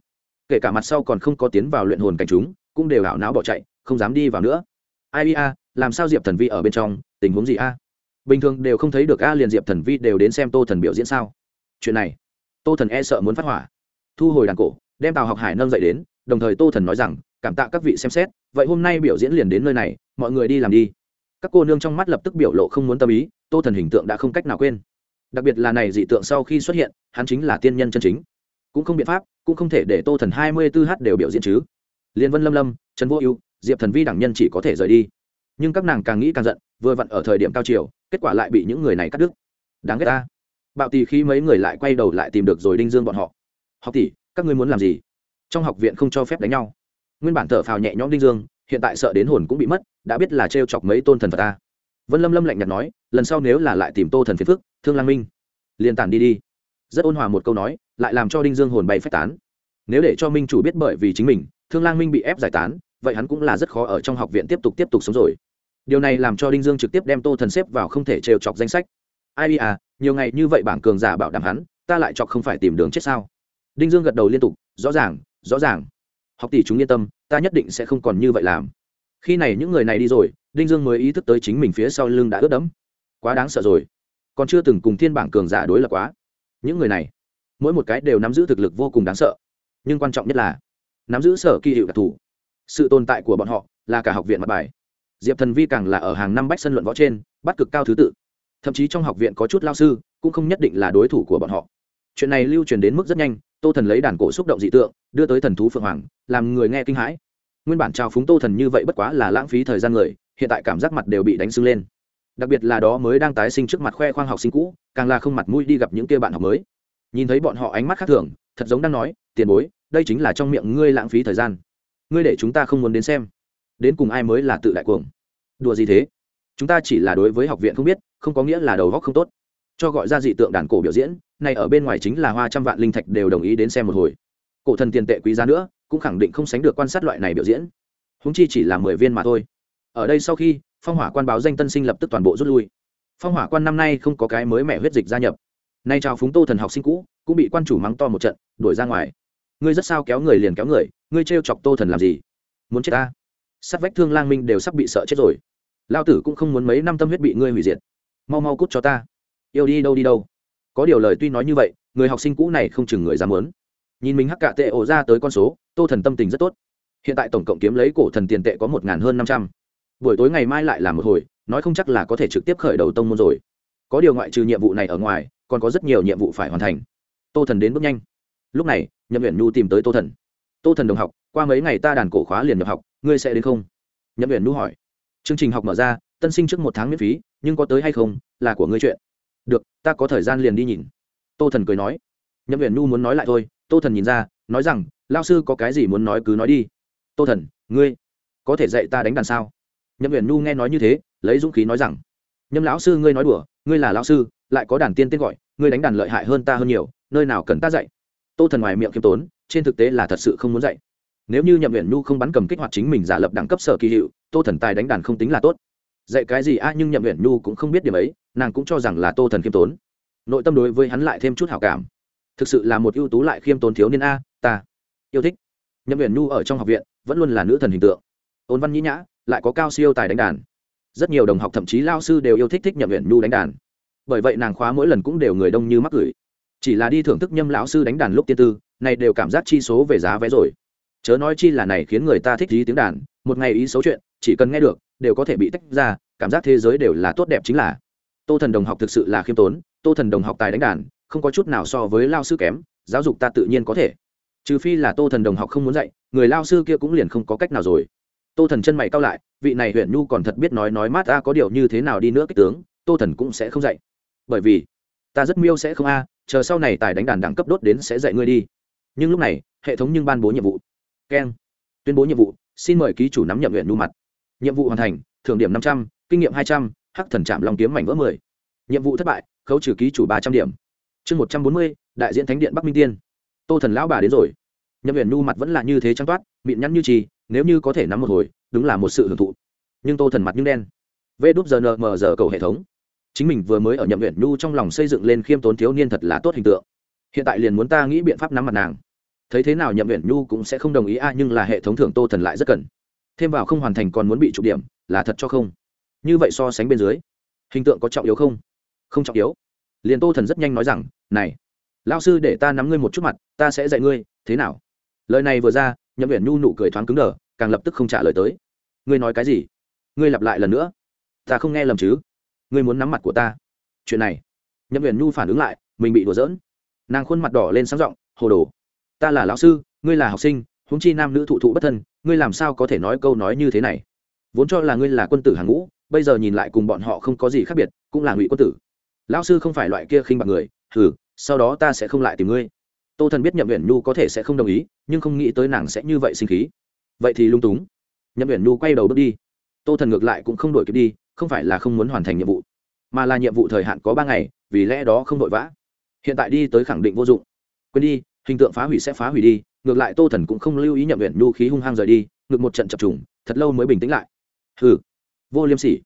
Kể cả mặt sau còn không có tiến vào luyện hồn cảnh chúng, cũng đều ảo não bỏ chạy, không dám đi vào nữa. Ai a, làm sao diệp thần vi ở bên trong, tình huống gì a? Bình thường đều không thấy được a, liền diệp thần vi đều đến xem tô thần biểu diễn sao? Chuyện này, tô thần e sợ muốn phát hỏa. Thu hồi đàn cổ, đem tào học hải nâng dậy đến, đồng thời tô thần nói rằng, cảm tạ các vị xem xét, vậy hôm nay biểu diễn liền đến nơi này, mọi người đi làm đi. Các cô nương trong mắt lập tức biểu lộ không muốn tâm ý tô thần hình tượng đã không cách nào quên. Đặc biệt là này dị tượng sau khi xuất hiện, hắn chính là tiên nhân chân chính. Cũng không biện pháp, cũng không thể để tô thần hai mươi 24 h đều biểu diễn chứ. Liên vân lâm lâm, trần vô ưu, diệp thần vi đẳng nhân chỉ có thể rời đi. Nhưng các nàng càng nghĩ càng giận, vừa vặn ở thời điểm cao chiều, kết quả lại bị những người này cắt đứt. Đáng ghét ta. Bạo tì khi mấy người lại quay đầu lại tìm được rồi đinh dương bọn họ. Học tỷ, các ngươi muốn làm gì? Trong học viện không cho phép đánh nhau. Nguyên bản thở phào nhẹ nhõm đinh dương, hiện tại sợ đến hồn cũng bị mất, đã biết là t chọc mấy tôn thần phật ta vân lâm lâm lạnh nhạt nói, lần sau nếu là lại tìm tô thần phiền phức, thương lang minh, liền tản đi đi. Rất ôn hòa một câu nói, lại làm cho đinh dương hồn bay phách tán. Nếu để cho minh chủ biết bởi vì chính mình, thương lang minh bị ép giải tán, vậy hắn cũng là rất khó ở trong học viện tiếp tục tiếp tục sống rồi. Điều này làm cho đinh dương trực tiếp đem tô thần xếp vào không thể trêu chọc danh sách. Ai à nhiều ngày như vậy bảng cường giả bảo đảm hắn, ta lại chọc không phải tìm đường chết sao? Đinh dương gật đầu liên tục, rõ ràng rõ ràng. Học tỷ chúng yên tâm, ta nhất định sẽ không còn như vậy làm. Khi này những người này đi rồi đinh dương mới ý thức tới chính mình phía sau lưng đã ướt đẫm. Quá đáng sợ rồi. Còn chưa từng cùng thiên bảng cường giả đối lập quá. Những người này, mỗi một cái đều nắm giữ thực lực vô cùng đáng sợ. Nhưng quan trọng nhất là, nắm giữ sở kỳ hiệu đặc thù. Sự tồn tại của bọn họ là cả học viện mặt bài. Diệp thần vi càng là ở hàng năm bách sân luận võ trên, bắt cực cao thứ tự. Thậm chí trong học viện có chút lao sư, cũng không nhất định là đối thủ của bọn họ. Chuyện này lưu truyền đến mức rất nhanh, tô thần lấy đàn cổ xúc động dị tượng, đưa tới thần thú phượng hoàng, làm người nghe kinh hãi. Nguyên bản trao phúng tô thần như vậy bất quá là lãng phí thời gian người hiện tại cảm giác mặt đều bị đánh sưng lên. Đặc biệt là đó mới đang tái sinh trước mặt khoe khoang học sinh cũ, càng là không mặt mũi đi gặp những kia bạn học mới. Nhìn thấy bọn họ ánh mắt khác thường, thật giống đang nói, tiền bối, đây chính là trong miệng ngươi lãng phí thời gian. Ngươi để chúng ta không muốn đến xem. Đến cùng ai mới là tự đại cuồng? Đùa gì thế? Chúng ta chỉ là đối với học viện không biết, không có nghĩa là đầu góc không tốt. Cho gọi ra dị tượng đàn cổ biểu diễn, này ở bên ngoài chính là hoa trăm vạn linh thạch đều đồng ý đến xem một hồi. Cổ thần tiền tệ quý giá nữa, cũng khẳng định không sánh được quan sát loại này biểu diễn. Húng chi chỉ là mười viên mà thôi ở đây sau khi, phong hỏa quan báo danh tân sinh lập tức toàn bộ rút lui. Phong hỏa quan năm nay không có cái mới mẹ huyết dịch gia nhập. Nay chào phúng tô thần học sinh cũ, cũng bị quan chủ mắng to một trận, đuổi ra ngoài. Ngươi rất sao kéo người liền kéo người, ngươi trêu chọc tô thần làm gì? Muốn chết ta? Sắt vách thương lang minh đều sắp bị sợ chết rồi. Lao tử cũng không muốn mấy năm tâm huyết bị ngươi hủy diệt. Mau mau cút cho ta. Yêu đi đâu đi đâu. Có điều lời tuy nói như vậy, người học sinh cũ này không chừng người dám muốn. Nhìn mình hắc cạ tệ ổ ra tới con số, tô thần tâm tình rất tốt. Hiện tại tổng cộng kiếm lấy cổ thần tiền tệ có một ngàn hơn năm trăm buổi tối ngày mai lại làm một hồi, nói không chắc là có thể trực tiếp khởi đầu tông môn rồi. Có điều ngoại trừ nhiệm vụ này ở ngoài, còn có rất nhiều nhiệm vụ phải hoàn thành. Tô thần đến bước nhanh. Lúc này, nhậm Uyển nhu tìm tới tô thần. Tô thần đồng học, qua mấy ngày ta đàn cổ khóa liền nhập học, ngươi sẽ đến không? Nhậm Uyển nhu hỏi. Chương trình học mở ra, tân sinh trước một tháng miễn phí, nhưng có tới hay không, là của ngươi chuyện. Được, ta có thời gian liền đi nhìn. Tô thần cười nói. Nhậm Uyển nhu muốn nói lại thôi, tô thần nhìn ra, nói rằng lao sư có cái gì muốn nói cứ nói đi. Tô thần, ngươi có thể dạy ta đánh đàn sao? Nhậm huyền nhu nghe nói như thế, lấy dũng khí nói rằng nhâm lão sư, ngươi nói đùa, ngươi là lão sư, lại có đàn tiên tên gọi, ngươi đánh đàn lợi hại hơn ta hơn nhiều, nơi nào cần ta dạy? Tô thần ngoài miệng khiêm tốn, trên thực tế là thật sự không muốn dạy. Nếu như nhậm huyền nhu không bắn cầm kích hoạt chính mình giả lập đẳng cấp sở kỳ hiệu, tô thần tài đánh đàn không tính là tốt. Dạy cái gì a à, nhưng nhậm huyền nhu cũng không biết điểm ấy, nàng cũng cho rằng là tô thần khiêm tốn. Nội tâm đối với hắn lại thêm chút hảo cảm. Thực sự là một ưu tú lại khiêm tốn thiếu niên a, ta yêu thích. Nhậm huyền nhu ở trong học viện vẫn luôn là nữ thần hình tượng. Ôn văn nhĩ nhã lại có cao siêu tài đánh đàn. Rất nhiều đồng học thậm chí lao sư đều yêu thích thích nhậm nguyện nhu đánh đàn. Bởi vậy nàng khóa mỗi lần cũng đều người đông như mắc gửi. Chỉ là đi thưởng thức nhâm lão sư đánh đàn lúc tiên tư, này đều cảm giác chi số về giá vé rồi. Chớ nói chi là này khiến người ta thích ý tiếng đàn, một ngày ý xấu chuyện, chỉ cần nghe được, đều có thể bị tách ra, cảm giác thế giới đều là tốt đẹp chính là. Tô thần đồng học thực sự là khiêm tốn, tô thần đồng học tài đánh đàn, không có chút nào so với lao sư kém, giáo dục ta tự nhiên có thể. Trừ phi là tô thần đồng học không muốn dạy, người lao sư kia cũng liền không có cách nào rồi tô thần chân mày cao lại, vị này huyện nhu còn thật biết nói nói mát ta có điều như thế nào đi nữa kích tướng, tô thần cũng sẽ không dạy. Bởi vì, ta rất miêu sẽ không a, chờ sau này tài đánh đàn đẳng cấp đốt đến sẽ dạy ngươi đi. Nhưng lúc này, hệ thống nhưng ban bố nhiệm vụ. Keng. Tuyên bố nhiệm vụ, xin mời ký chủ nắm nhậm huyện nhu mặt. Nhiệm vụ hoàn thành, thưởng điểm năm trăm, kinh nghiệm hai trăm, hắc thần trạm lòng kiếm mảnh vỡ mười. Nhiệm vụ thất bại, khấu trừ ký chủ ba trăm điểm. Chương một trăm bốn mươi, đại diện thánh điện bắc minh tiên. Tô thần lão bà đến rồi. Nhậm huyền nhu mặt vẫn là như thế trắng toát, mịn nhăn như trì nếu như có thể nắm một hồi, đúng là một sự hưởng thụ. Nhưng tô thần mặt như đen. Vê đúp giờ nờ mờ giờ cầu hệ thống. Chính mình vừa mới ở nhậm nguyện nhu trong lòng xây dựng lên khiêm tốn thiếu niên thật là tốt hình tượng. Hiện tại liền muốn ta nghĩ biện pháp nắm mặt nàng. Thấy thế nào nhậm nguyện nhu cũng sẽ không đồng ý a à, nhưng là hệ thống thưởng tô thần lại rất cần. Thêm vào không hoàn thành còn muốn bị trục điểm, là thật cho không? Như vậy so sánh bên dưới, hình tượng có trọng yếu không? Không trọng yếu. Liền tô thần rất nhanh nói rằng, này lao sư để ta nắm ngươi một chút mặt, ta sẽ dạy ngươi, thế nào? Lời này vừa ra nhậm uyển nhu nụ cười thoáng cứng đờ, càng lập tức không trả lời tới. Ngươi nói cái gì? Ngươi lặp lại lần nữa. Ta không nghe lầm chứ? Ngươi muốn nắm mặt của ta. Chuyện này, nhậm uyển nhu phản ứng lại, mình bị đùa giỡn. Nàng khuôn mặt đỏ lên sáng r ộ n g hồ đồ, ta là lão sư, ngươi là học sinh, huống chi nam nữ thụ thụ bất thân, ngươi làm sao có thể nói câu nói như thế này? Vốn cho là ngươi là quân tử hàng ngũ, bây giờ nhìn lại cùng bọn họ không có gì khác biệt, cũng là ngụy quân tử. Lão sư không phải loại kia khinh bạc người, hừ, sau đó ta sẽ không lại tìm ngươi tô thần biết nhậm uyển nhu có thể sẽ không đồng ý, nhưng không nghĩ tới nàng sẽ như vậy sinh khí. Vậy thì lung túng. Nhậm uyển nhu quay đầu bước đi. Tô thần ngược lại cũng không đổi kịp đi, không phải là không muốn hoàn thành nhiệm vụ, mà là nhiệm vụ thời hạn có ba ngày, vì lẽ đó không vội vã. Hiện tại đi tới khẳng định vô dụng. Quên đi, hình tượng phá hủy sẽ phá hủy đi, ngược lại tô thần cũng không lưu ý nhậm uyển nhu khí hung hăng rời đi ngược một trận chập trùng, thật lâu mới bình tĩnh lại. Hừ, vô liêm sỉ.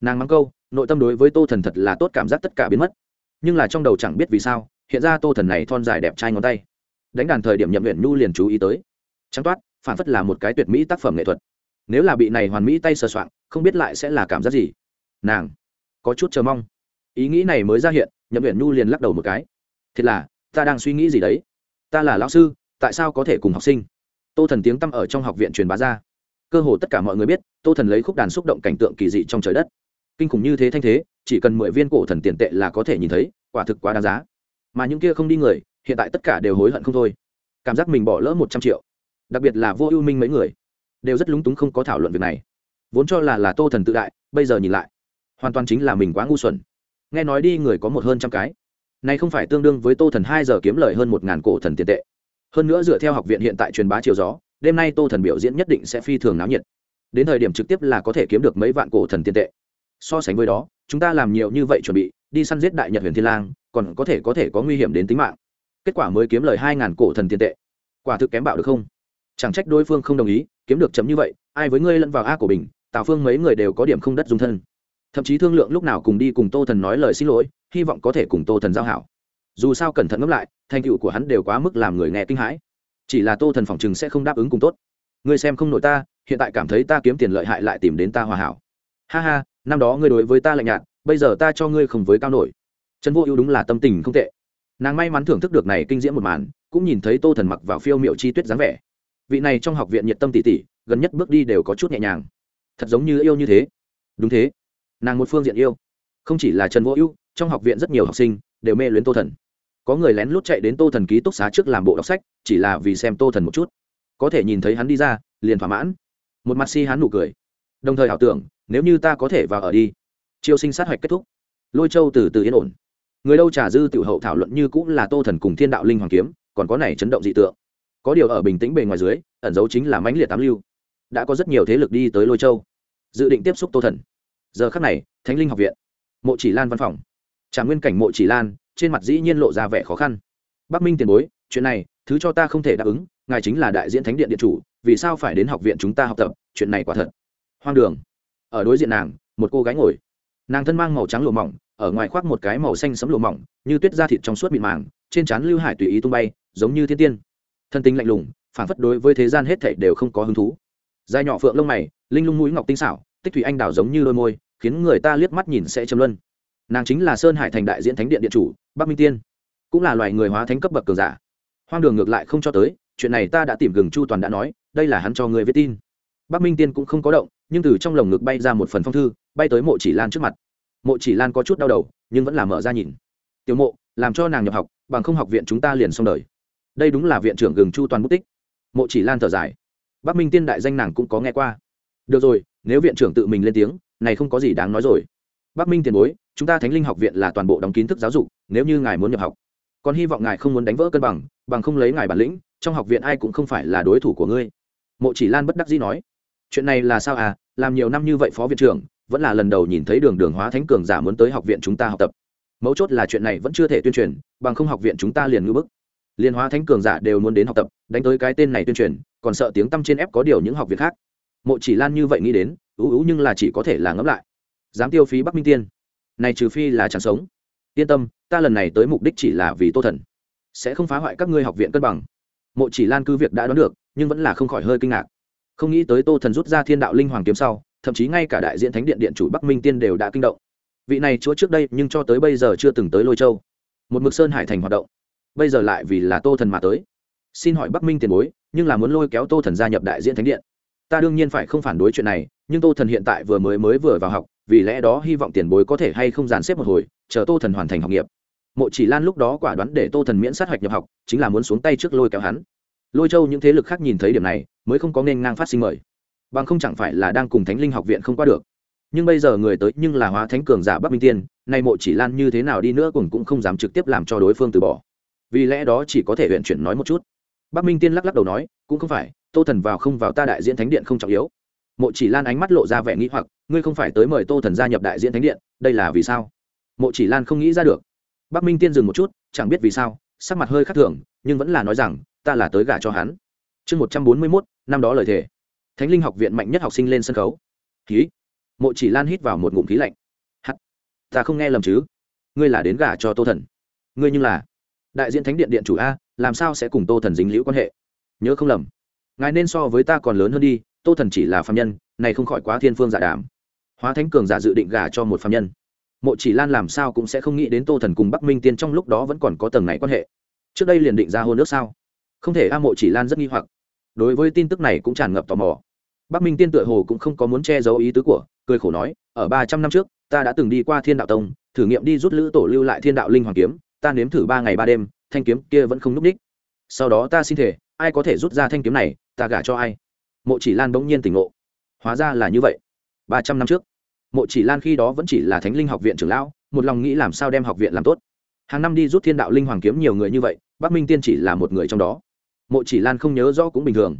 Nàng mắng câu, nội tâm đối với tô thần thật là tốt cảm giác tất cả biến mất. Nhưng là trong đầu chẳng biết vì sao hiện ra tô thần này thon dài đẹp trai ngón tay. Đánh đàn thời điểm nhậm luyện nhu liền chú ý tới. Trắng toát, phản phất là một cái tuyệt mỹ tác phẩm nghệ thuật. Nếu là bị này hoàn mỹ tay sờ soạng, không biết lại sẽ là cảm giác gì. Nàng, có chút chờ mong. Ý nghĩ này mới ra hiện, nhậm luyện nhu liền lắc đầu một cái. Thiệt là, ta đang suy nghĩ gì đấy? Ta là lão sư, tại sao có thể cùng học sinh? Tô thần tiếng tăm ở trong học viện truyền bá ra. Cơ hồ tất cả mọi người biết, tô thần lấy khúc đàn xúc động cảnh tượng kỳ dị trong trời đất. Kinh khủng như thế thanh thế, chỉ cần mười viên cổ thần tiền tệ là có thể nhìn thấy, quả thực quá đáng giá mà những kia không đi người, hiện tại tất cả đều hối hận không thôi. Cảm giác mình bỏ lỡ một trăm triệu, đặc biệt là vô ưu minh mấy người, đều rất lúng túng không có thảo luận việc này. Vốn cho là là tô thần tự đại, bây giờ nhìn lại, hoàn toàn chính là mình quá ngu xuẩn. Nghe nói đi người có một hơn trăm cái, này không phải tương đương với tô thần hai giờ kiếm lời hơn một ngàn cổ thần tiền tệ. Hơn nữa dựa theo học viện hiện tại truyền bá chiều gió, đêm nay tô thần biểu diễn nhất định sẽ phi thường náo nhiệt. Đến thời điểm trực tiếp là có thể kiếm được mấy vạn cổ thần tiền tệ. So sánh với đó, chúng ta làm nhiều như vậy chuẩn bị, đi săn giết đại nhật huyền thiên lang còn có thể có thể có nguy hiểm đến tính mạng. Kết quả mới kiếm lời hai ngàn cổ thần tiền tệ. Quả thực kém bạo được không? Chẳng trách đối phương không đồng ý, kiếm được chấm như vậy, ai với ngươi lẫn vào a của bình tào phương mấy người đều có điểm không đất dung thân. Thậm chí thương lượng lúc nào cùng đi cùng tô thần nói lời xin lỗi, hy vọng có thể cùng tô thần giao hảo. Dù sao cẩn thận ngẫm lại, thành tựu của hắn đều quá mức làm người nghe kinh hãi. Chỉ là tô thần phòng chừng sẽ không đáp ứng cùng tốt. Ngươi xem không nổi ta, hiện tại cảm thấy ta kiếm tiền lợi hại lại tìm đến ta hòa hảo. Ha ha, năm đó ngươi đối với ta lạnh nhạt, bây giờ ta cho ngươi không với cao nổi trần vô ưu đúng là tâm tình không tệ. Nàng may mắn thưởng thức được này kinh diễm một màn, cũng nhìn thấy tô thần mặc vào phiêu miệu chi tuyết dáng vẻ. Vị này trong học viện nhiệt tâm tỉ tỉ gần nhất bước đi đều có chút nhẹ nhàng. Thật giống như yêu như thế. Đúng thế. Nàng một phương diện yêu. Không chỉ là trần vô ưu, trong học viện rất nhiều học sinh đều mê luyến tô thần. Có người lén lút chạy đến tô thần ký túc xá trước làm bộ đọc sách, chỉ là vì xem tô thần một chút. Có thể nhìn thấy hắn đi ra, liền thỏa mãn. Một mặt si hắn nụ cười. Đồng thời ảo tưởng, nếu như ta có thể vào ở đi, chiêu sinh sát hạch kết thúc, lôi châu từ từ yên ổn người đâu trà dư tiểu hậu thảo luận như cũng là tô thần cùng thiên đạo linh hoàng kiếm, còn có này chấn động dị tượng. Có điều ở bình tĩnh bề ngoài dưới, ẩn dấu chính là mãnh liệt tám lưu. Đã có rất nhiều thế lực đi tới lôi châu. Dự định tiếp xúc tô thần. Giờ khắc này, thánh linh học viện, mộ chỉ lan văn phòng. Trả nguyên cảnh mộ chỉ lan, trên mặt dĩ nhiên lộ ra vẻ khó khăn. Bắc minh tiền bối, chuyện này, thứ cho ta không thể đáp ứng, ngài chính là đại diễn thánh điện điện chủ, vì sao phải đến học viện chúng ta học tập, chuyện này quả thật. Hoang đường. Ở đối diện nàng, một cô gái ngồi. Nàng thân mang màu trắng lụa mỏng ở ngoài khoác một cái màu xanh sấm lụa mỏng, như tuyết da thịt trong suốt mịn màng, trên trán lưu hải tùy ý tung bay, giống như thiên tiên. Thân tính lạnh lùng phản phất đối với thế gian hết thảy đều không có hứng thú. Dài nhỏ phượng lông mày, linh lung mũi ngọc tinh xảo, tích thủy anh đào giống như đôi môi, khiến người ta liếc mắt nhìn sẽ châm luân. Nàng chính là sơn hải thành đại diễn thánh điện điện chủ, bắc minh tiên. Cũng là loài người hóa thánh cấp bậc cường giả. Hoang đường ngược lại không cho tới, chuyện này ta đã tìm gừng chu toàn đã nói, đây là hắn cho người viết tin. Bắc minh tiên cũng không có động, nhưng từ trong lồng ngực bay ra một phần phong thư, bay tới mộ chỉ lan trước mặt mộ chỉ lan có chút đau đầu, nhưng vẫn là mở ra nhìn. Tiểu mộ, làm cho nàng nhập học, bằng không học viện chúng ta liền xong đời. Đây đúng là viện trưởng gừng chu toàn bút tích. Mộ chỉ lan thở dài. Bắc minh tiên đại danh nàng cũng có nghe qua. Được rồi, nếu viện trưởng tự mình lên tiếng, này không có gì đáng nói rồi. Bắc minh tiền bối, chúng ta thánh linh học viện là toàn bộ đóng kiến thức giáo dục, nếu như ngài muốn nhập học, còn hy vọng ngài không muốn đánh vỡ cân bằng bằng không lấy ngài bản lĩnh, trong học viện ai cũng không phải là đối thủ của ngươi. Mộ chỉ lan bất đắc dĩ nói. Chuyện này là sao à? Làm nhiều năm như vậy phó viện trưởng vẫn là lần đầu nhìn thấy đường đường hóa thánh cường giả muốn tới học viện chúng ta học tập. Mấu chốt là chuyện này vẫn chưa thể tuyên truyền, bằng không học viện chúng ta liền ngưỡng bức. Liên hóa thánh cường giả đều muốn đến học tập, đánh tới cái tên này tuyên truyền, còn sợ tiếng tăm trên ép có điều những học viện khác. Mộ chỉ lan như vậy nghĩ đến, ú ú nhưng là chỉ có thể là ngẫm lại. Dám tiêu phí bắc minh tiên. Này trừ phi là chẳng sống. Yên tâm, ta lần này tới mục đích chỉ là vì tô thần. Sẽ không phá hoại các ngươi học viện cân bằng. Mộ chỉ lan cứ việc đã đoán được, nhưng vẫn là không khỏi hơi kinh ngạc. Không nghĩ tới tô thần rút ra thiên đạo linh hoàng kiếm sau thậm chí ngay cả đại diện thánh điện điện chủ bắc minh tiên đều đã kinh động. Vị này chúa trước đây nhưng cho tới bây giờ chưa từng tới lôi châu. Một mực sơn hải thành hoạt động. Bây giờ lại vì là tô thần mà tới. Xin hỏi bắc minh tiền bối, nhưng là muốn lôi kéo tô thần gia nhập đại diện thánh điện. Ta đương nhiên phải không phản đối chuyện này, nhưng tô thần hiện tại vừa mới mới vừa vào học, vì lẽ đó hy vọng tiền bối có thể hay không dàn xếp một hồi, chờ tô thần hoàn thành học nghiệp. Mộ chỉ lan lúc đó quả đoán để tô thần miễn sát hạch nhập học, chính là muốn xuống tay trước lôi kéo hắn. Lôi châu những thế lực khác nhìn thấy điểm này, mới không có nên ngang phát sinh mời bằng không chẳng phải là đang cùng thánh linh học viện không qua được. Nhưng bây giờ người tới nhưng là hóa thánh cường giả bắc minh tiên, nay mộ chỉ lan như thế nào đi nữa cũng cũng không dám trực tiếp làm cho đối phương từ bỏ. Vì lẽ đó chỉ có thể huyện chuyển nói một chút. Bắc minh tiên lắc lắc đầu nói, cũng không phải, tô thần vào không vào ta đại diễn thánh điện không trọng yếu. Mộ chỉ lan ánh mắt lộ ra vẻ nghĩ hoặc, ngươi không phải tới mời tô thần gia nhập đại diễn thánh điện, đây là vì sao? Mộ chỉ lan không nghĩ ra được. Bắc minh tiên dừng một chút, chẳng biết vì sao, sắc mặt hơi khác thường, nhưng vẫn là nói rằng, ta là tới gả cho hắn. Chương một trăm bốn mươi mốt, năm đó lời thề thánh linh học viện mạnh nhất học sinh lên sân khấu. Khí. Mộ chỉ lan hít vào một ngụm khí lạnh. Hắt. Ta không nghe lầm chứ? Ngươi là đến gả cho tô thần. Ngươi nhưng là đại diện thánh điện điện chủ a, làm sao sẽ cùng tô thần dính liễu quan hệ? Nhớ không lầm. Ngài nên so với ta còn lớn hơn đi, tô thần chỉ là phạm nhân, này không khỏi quá thiên phương dạ giả đàm hóa thánh cường giả dự định gả cho một phạm nhân. Mộ chỉ lan làm sao cũng sẽ không nghĩ đến tô thần cùng bắc minh tiên trong lúc đó vẫn còn có tầng này quan hệ. Trước đây liền định ra hôn nước sao? Không thể, a, mộ chỉ lan rất nghi hoặc. Đối với tin tức này cũng tràn ngập tò mò bắc minh tiên tựa hồ cũng không có muốn che giấu ý tứ của, cười khổ nói, ở ba trăm năm trước, ta đã từng đi qua thiên đạo tông, thử nghiệm đi rút lữ tổ lưu lại thiên đạo linh hoàng kiếm, ta nếm thử ba ngày ba đêm, thanh kiếm kia vẫn không n ú c ních. Sau đó ta xin thể, ai có thể rút ra thanh kiếm này, ta gả cho ai? Mộ chỉ lan bỗng nhiên tỉnh ngộ. Hóa ra là như vậy. Ba trăm năm trước, mộ chỉ lan khi đó vẫn chỉ là thánh linh học viện trưởng lão, một lòng nghĩ làm sao đem học viện làm tốt. Hàng năm đi rút thiên đạo linh hoàng kiếm nhiều người như vậy, bắc minh tiên chỉ là một người trong đó. Mộ chỉ lan không nhớ rõ cũng bình thường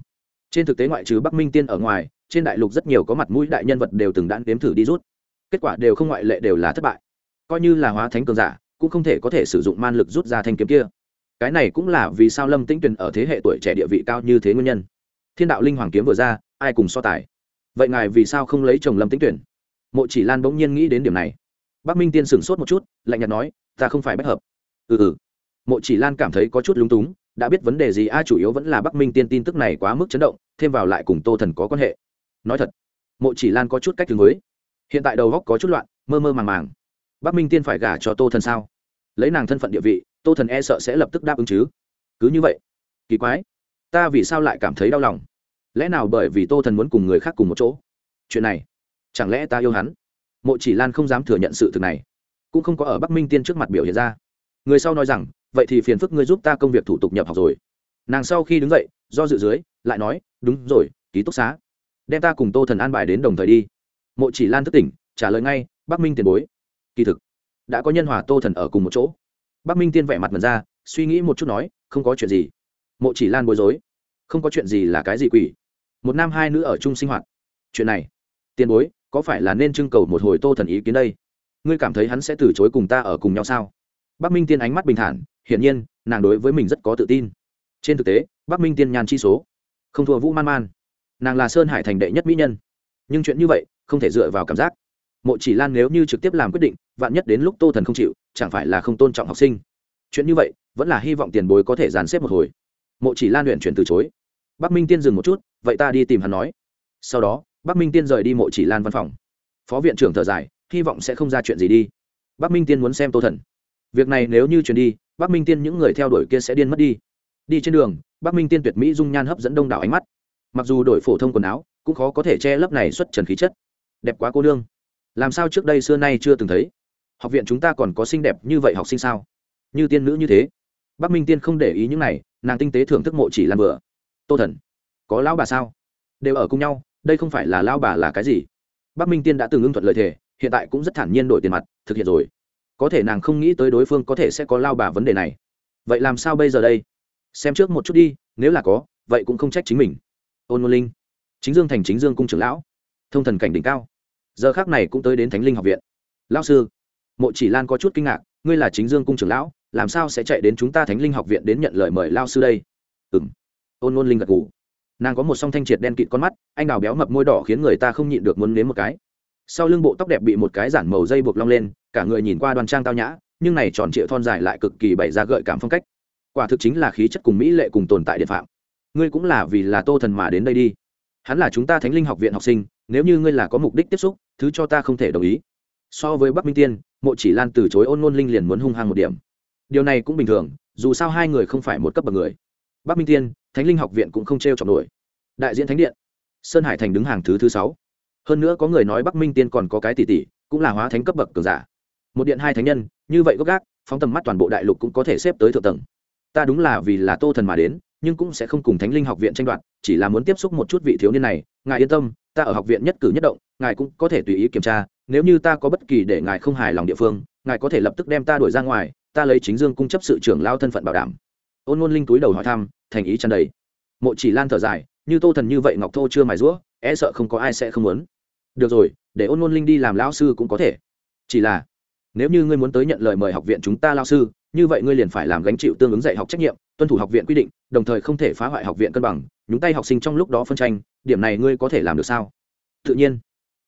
trên thực tế ngoại trừ bắc minh tiên ở ngoài, trên đại lục rất nhiều có mặt mũi đại nhân vật đều từng đã đếm thử đi rút. Kết quả đều không ngoại lệ đều là thất bại. Coi như là hóa thánh cường giả, cũng không thể có thể sử dụng man lực rút ra thanh kiếm kia. Cái này cũng là vì sao lâm tĩnh tuyền ở thế hệ tuổi trẻ địa vị cao như thế nguyên nhân. Thiên đạo linh hoàng kiếm vừa ra, ai cùng so tài? Vậy ngài vì sao không lấy chồng lâm tĩnh tuyển mộ chỉ lan bỗng nhiên nghĩ đến điểm này. Bắc minh tiên sửng sốt một chút, lạnh nhạt nói, ta không phải bất hợp. Ừ ừ. Mộ chỉ lan cảm thấy có chút lúng túng đã biết vấn đề gì, a, chủ yếu vẫn là bắc minh tiên tin tức này quá mức chấn động, thêm vào lại cùng tô thần có quan hệ. Nói thật, mộ chỉ lan có chút cách thường mới. Hiện tại đầu góc có chút loạn, mơ mơ màng màng. Bắc minh tiên phải gả cho tô thần sao? Lấy nàng thân phận địa vị, tô thần e sợ sẽ lập tức đáp ứng chứ. Cứ như vậy, kỳ quái. Ta vì sao lại cảm thấy đau lòng? Lẽ nào bởi vì tô thần muốn cùng người khác cùng một chỗ? Chuyện này, chẳng lẽ ta yêu hắn? Mộ chỉ lan không dám thừa nhận sự thực này. Cũng không có ở bắc minh tiên trước mặt biểu hiện ra. Người sau nói rằng vậy thì phiền phức ngươi giúp ta công việc thủ tục nhập học rồi. Nàng sau khi đứng dậy, do dự dưới, lại nói, đúng rồi, ký túc xá. Đem ta cùng tô thần an bài đến đồng thời đi. Mộ chỉ lan thức tỉnh, trả lời ngay, bắc minh tiền bối. Kỳ thực, đã có nhân hòa tô thần ở cùng một chỗ. Bắc minh tiên vẻ mặt mật ra, suy nghĩ một chút nói, không có chuyện gì. Mộ chỉ lan bối rối, không có chuyện gì là cái gì quỷ? Một nam hai nữ ở chung sinh hoạt. Chuyện này, tiền bối, có phải là nên trưng cầu một hồi tô thần ý kiến đây? Ngươi cảm thấy hắn sẽ từ chối cùng ta ở cùng nhau sao? Bắc minh tiên ánh mắt bình thản, hiển nhiên, nàng đối với mình rất có tự tin. Trên thực tế, bắc minh tiên nhàn chi số không thua vũ man man. Nàng là sơn hải thành đệ nhất mỹ nhân. Nhưng chuyện như vậy, không thể dựa vào cảm giác. Mộ chỉ lan nếu như trực tiếp làm quyết định, vạn nhất đến lúc tô thần không chịu, chẳng phải là không tôn trọng học sinh. Chuyện như vậy, vẫn là hy vọng tiền bối có thể dàn xếp một hồi. Mộ chỉ lan luyện chuyển từ chối. Bắc minh tiên dừng một chút, vậy ta đi tìm hắn nói. Sau đó, bắc minh tiên rời đi mộ chỉ lan văn phòng. Phó viện trưởng thở dài, hy vọng sẽ không ra chuyện gì đi. Bắc minh tiên muốn xem tô thần việc này nếu như chuyển đi bắc minh tiên những người theo đuổi kia sẽ điên mất đi. Đi trên đường bắc minh tiên tuyệt mỹ dung nhan hấp dẫn đông đảo ánh mắt. Mặc dù đổi phổ thông quần áo cũng khó có thể che lấp này xuất trần khí chất. Đẹp quá cô đương, làm sao trước đây xưa nay chưa từng thấy? Học viện chúng ta còn có xinh đẹp như vậy học sinh sao? Như tiên nữ như thế. Bắc minh tiên không để ý những này nàng tinh tế thưởng thức mộ chỉ làm vừa tô thần có lão bà sao? Đều ở cùng nhau đây không phải là lão bà là cái gì? Bắc minh tiên đã từng ưng thuận lời thề hiện tại cũng rất thản nhiên đổi tiền mặt thực hiện rồi có thể nàng không nghĩ tới đối phương có thể sẽ có lao bà vấn đề này. Vậy làm sao bây giờ đây? Xem trước một chút đi, nếu là có, vậy cũng không trách chính mình. Ôn môn linh, chính dương thành chính dương cung trưởng lão, thông thần cảnh đỉnh cao. Giờ khác này cũng tới đến thánh linh học viện. Lão sư, mộ chỉ lan có chút kinh ngạc, ngươi là chính dương cung trưởng lão, làm sao sẽ chạy đến chúng ta thánh linh học viện đến nhận lời mời lao sư đây? Ừ m ôn ngôn linh gật ngủ nàng có một song thanh triệt đen kịt con mắt, anh đào béo mập môi đỏ khiến người ta không nhịn được muốn nếm một cái. Sau lưng bộ tóc đẹp bị một cái giản màu dây buộc long lên cả người nhìn qua đoan trang tao nhã, nhưng này tròn trịa thon dài lại cực kỳ bày ra gợi cảm phong cách. Quả thực chính là khí chất cùng mỹ lệ cùng tồn tại điện phạm. Ngươi cũng là vì là tô thần mà đến đây đi. Hắn là chúng ta thánh linh học viện học sinh, nếu như ngươi là có mục đích tiếp xúc, thứ cho ta không thể đồng ý. So với bắc minh tiên, mộ chỉ lan từ chối ôn ngôn linh liền muốn hung hăng một điểm. Điều này cũng bình thường, dù sao hai người không phải một cấp bậc người. Bắc minh tiên, thánh linh học viện cũng không t r e o chọc nổi. Đại diện thánh điện, sơn hải thành đứng hàng thứ thứ sáu. Hơn nữa có người nói bắc minh tiên còn có cái tỷ tỷ, cũng là hóa thánh cấp bậc cường giả một điện hai thánh nhân, như vậy gốc gác, phóng tầm mắt toàn bộ đại lục cũng có thể xếp tới thượng tầng. Ta đúng là vì là tô thần mà đến, nhưng cũng sẽ không cùng thánh linh học viện tranh đoạt, chỉ là muốn tiếp xúc một chút vị thiếu niên này. Ngài yên tâm, ta ở học viện nhất cử nhất động, ngài cũng có thể tùy ý kiểm tra, nếu như ta có bất kỳ để ngài không hài lòng địa phương, ngài có thể lập tức đem ta đuổi ra ngoài, ta lấy chính dương cung chấp sự trưởng lao thân phận bảo đảm. Ôn ngôn linh túi đầu hỏi thăm, thành ý tràn đầy. Mộ chỉ lan thở dài, như tô thần như vậy ngọc thô chưa mài rũa e sợ không có ai sẽ không muốn. Được rồi, để ôn ngôn linh đi làm lão sư cũng có thể. Chỉ là nếu như ngươi muốn tới nhận lời mời học viện chúng ta lao sư, như vậy ngươi liền phải làm gánh chịu tương ứng dạy học trách nhiệm, tuân thủ học viện quy định, đồng thời không thể phá hoại học viện cân bằng, nhúng tay học sinh trong lúc đó phân tranh, điểm này ngươi có thể làm được sao? Tự nhiên.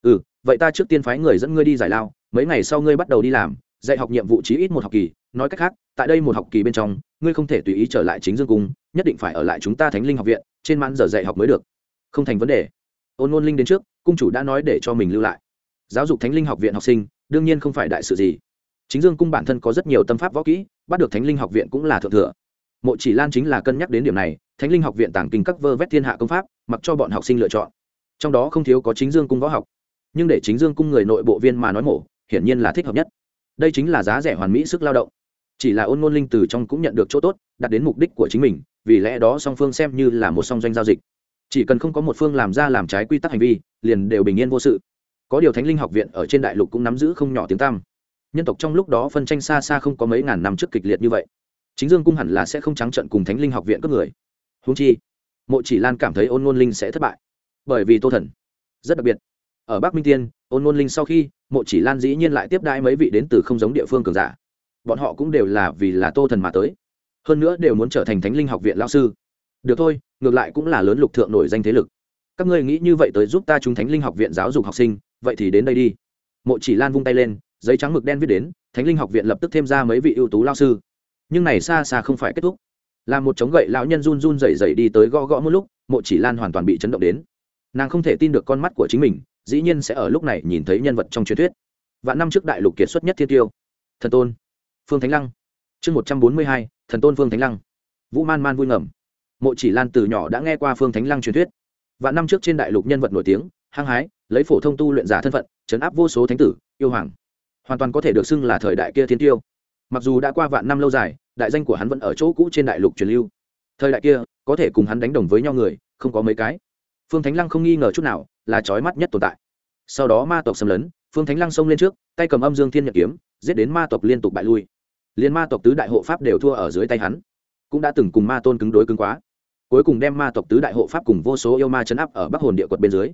Ừ vậy ta trước tiên phái người dẫn ngươi đi giải lao, mấy ngày sau ngươi bắt đầu đi làm, dạy học nhiệm vụ chí ít một học kỳ, nói cách khác, tại đây một học kỳ bên trong, ngươi không thể tùy ý trở lại chính dương cung, nhất định phải ở lại chúng ta thánh linh học viện, trên mãn giờ dạy học mới được. Không thành vấn đề. Ôn ngôn linh đến trước, cung chủ đã nói để cho mình lưu lại. Giáo dục thánh linh học viện học sinh đương nhiên không phải đại sự gì. Chính dương cung bản thân có rất nhiều tâm pháp võ kỹ, bắt được thánh linh học viện cũng là thượng thừa. Mộ chỉ lan chính là cân nhắc đến điểm này, thánh linh học viện tàng kinh các vơ vét thiên hạ công pháp, mặc cho bọn học sinh lựa chọn. Trong đó không thiếu có chính dương cung võ học. Nhưng để chính dương cung người nội bộ viên mà nói mổ, hiển nhiên là thích hợp nhất. Đây chính là giá rẻ hoàn mỹ sức lao động. Chỉ là ôn ngôn linh từ trong cũng nhận được chỗ tốt, đạt đến mục đích của chính mình, vì lẽ đó song phương xem như là một song doanh giao dịch. Chỉ cần không có một phương làm ra làm trái quy tắc hành vi, liền đều bình yên vô sự có điều thánh linh học viện ở trên đại lục cũng nắm giữ không nhỏ tiếng tam nhân tộc trong lúc đó phân tranh xa xa không có mấy ngàn năm trước kịch liệt như vậy. Chính dương cung hẳn là sẽ không trắng trận cùng thánh linh học viện các người. Húng chi, mộ chỉ lan cảm thấy ôn ngôn linh sẽ thất bại. Bởi vì tô thần, rất đặc biệt. Ở bắc minh tiên, ôn ngôn linh sau khi, mộ chỉ lan dĩ nhiên lại tiếp đãi mấy vị đến từ không giống địa phương cường giả. Bọn họ cũng đều là vì là tô thần mà tới. Hơn nữa đều muốn trở thành thánh linh học viện lao sư. Được thôi, ngược lại cũng là lớn lục thượng nổi danh thế lực. Các ngươi nghĩ như vậy tới giúp ta chúng thánh linh học viện giáo dục học sinh vậy thì đến đây đi. Mộ chỉ lan vung tay lên, giấy trắng mực đen viết đến, thánh linh học viện lập tức thêm ra mấy vị ưu tú lao sư. Nhưng này xa xa không phải kết thúc. Là một chống gậy lão nhân run run rẩy rẩy đi tới gõ gõ một lúc, mộ chỉ lan hoàn toàn bị chấn động đến. Nàng không thể tin được con mắt của chính mình, dĩ nhiên sẽ ở lúc này nhìn thấy nhân vật trong truyền thuyết. Vạn năm trước đại lục kiệt xuất nhất thiên tiêu, thần tôn, phương thánh lăng. Chương một trăm bốn mươi hai, thần tôn phương thánh lăng. Vũ man man vui ngầm. Mộ chỉ lan từ nhỏ đã nghe qua phương thánh lăng truyền thuyết. Vạn năm trước trên đại lục nhân vật nổi tiếng, hăng hái lấy phổ thông tu luyện giả thân phận, chấn áp vô số thánh tử, yêu hoàng. Hoàn toàn có thể được xưng là thời đại kia thiên tiêu. Mặc dù đã qua vạn năm lâu dài, đại danh của hắn vẫn ở chỗ cũ trên đại lục truyền lưu. Thời đại kia, có thể cùng hắn đánh đồng với nhau người, không có mấy cái. Phương thánh lăng không nghi ngờ chút nào, là trói mắt nhất tồn tại. Sau đó ma tộc xâm lấn, phương thánh lăng xông lên trước, tay cầm âm dương thiên nhật kiếm, giết đến ma tộc liên tục bại lui. Liên ma tộc tứ đại hộ pháp đều thua ở dưới tay hắn. Cũng đã từng cùng ma tôn cứng đối cứng quá. Cuối cùng đem ma tộc tứ đại hộ pháp cùng vô số yêu ma chấn áp ở bắc hồn địa quật bên dưới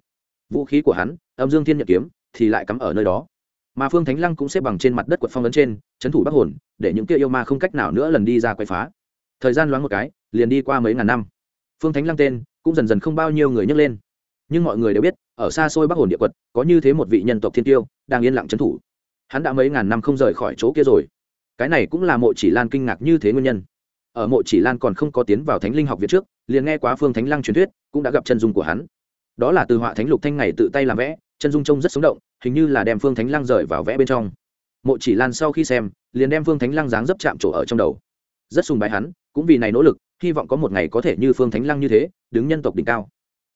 vũ khí của hắn, âm dương thiên nhật kiếm, thì lại cắm ở nơi đó. Mà phương thánh lăng cũng xếp bằng trên mặt đất quật phong ấn trên trấn thủ bắc hồn, để những kia yêu ma không cách nào nữa lần đi ra quay phá. Thời gian loáng một cái, liền đi qua mấy ngàn năm. Phương thánh lăng tên, cũng dần dần không bao nhiêu người nhấc lên. Nhưng mọi người đều biết, ở xa xôi bắc hồn địa quật, có như thế một vị nhân tộc thiên tiêu, đang yên lặng trấn thủ. Hắn đã mấy ngàn năm không rời khỏi chỗ kia rồi. Cái này cũng là mộ chỉ lan kinh ngạc như thế nguyên nhân. Ở mộ chỉ lan còn không có tiến vào thánh linh học viện trước, liền nghe quá phương thánh lăng truyền thuyết, cũng đã gặp chân dung của hắn đó là từ họa thánh lục thanh ngày tự tay làm vẽ, chân dung trông rất sống động, hình như là đem phương thánh lăng rời vào vẽ bên trong. Mộ chỉ lan sau khi xem, liền đem phương thánh lăng dáng dấp chạm trổ ở trong đầu. Rất sùng bái hắn, cũng vì này nỗ lực, hy vọng có một ngày có thể như phương thánh lăng như thế, đứng nhân tộc đỉnh cao.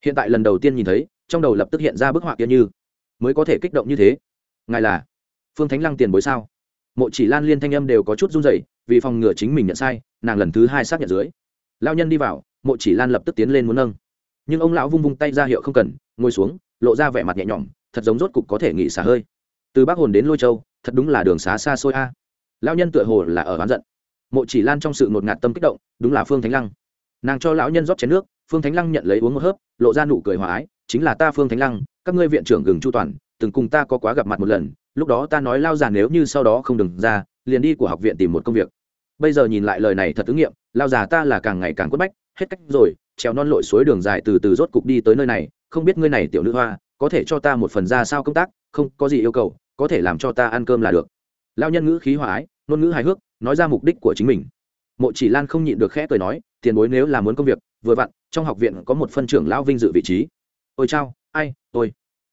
Hiện tại lần đầu tiên nhìn thấy, trong đầu lập tức hiện ra bức họa kia như, mới có thể kích động như thế. Ngài là phương thánh lăng tiền bối sao? Mộ chỉ lan liên thanh âm đều có chút run rẩy, vì phòng ngừa chính mình nhận sai, nàng lần thứ hai xác nhận dưới. Lao nhân đi vào, mộ chỉ lan lập tức tiến lên muốn nâng nhưng ông lão vung vung tay ra hiệu không cần, ngồi xuống, lộ ra vẻ mặt nhẹ nhõm, thật giống rốt cục có thể nghỉ xả hơi. Từ bắc hồn đến lôi châu, thật đúng là đường xá xa xôi a. Lão nhân tựa hồ là ở oán giận. Mộ chỉ lan trong sự ngột ngạt tâm kích động, đúng là phương thánh lăng. Nàng cho lão nhân rót chén nước, phương thánh lăng nhận lấy uống một hớp, lộ ra nụ cười hòa ái, chính là ta phương thánh lăng, các ngươi viện trưởng gừng chu toàn, từng cùng ta có quá gặp mặt một lần, lúc đó ta nói lao già nếu như sau đó không đừng ra, liền đi của học viện tìm một công việc. Bây giờ nhìn lại lời này thật ứng nghiệm, lao già ta là càng ngày càng quất bách hết cách rồi, trèo non lội suối đường dài từ từ rốt cục đi tới nơi này, không biết ngươi này tiểu nữ hoa, có thể cho ta một phần ra sao công tác, không, có gì yêu cầu, có thể làm cho ta ăn cơm là được. Lao nhân ngữ khí hòa ái, ngôn ngữ hài hước, nói ra mục đích của chính mình. Mộ chỉ lan không nhịn được khẽ cười nói, tiền bối nếu là muốn công việc, vừa vặn, trong học viện có một phân trưởng lão vinh dự vị trí. Ôi chao, ai ôi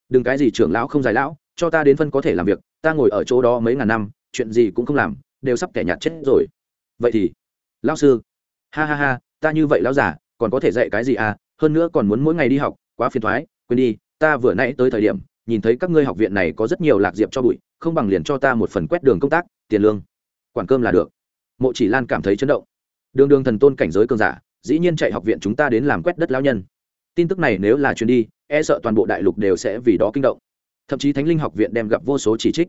đừng cái gì trưởng lão không dài lão, cho ta đến phân có thể làm việc, ta ngồi ở chỗ đó mấy ngàn năm, chuyện gì cũng không làm, đều sắp kẻ nhạt chết rồi. Vậy thì, lão sư, ha ha ha ta như vậy lão giả còn có thể dạy cái gì à? Hơn nữa còn muốn mỗi ngày đi học, quá phiền thoái, quên đi, ta vừa nãy tới thời điểm, nhìn thấy các ngươi học viện này có rất nhiều lạc diệp cho bụi, không bằng liền cho ta một phần quét đường công tác, tiền lương, quản cơm là được. Mộ chỉ lan cảm thấy chấn động. Đường đường thần tôn cảnh giới cơn giả, dĩ nhiên chạy học viện chúng ta đến làm quét đất lão nhân. Tin tức này nếu là chuyến đi e sợ toàn bộ đại lục đều sẽ vì đó kinh động. Thậm chí thánh linh học viện đem gặp vô số chỉ trích.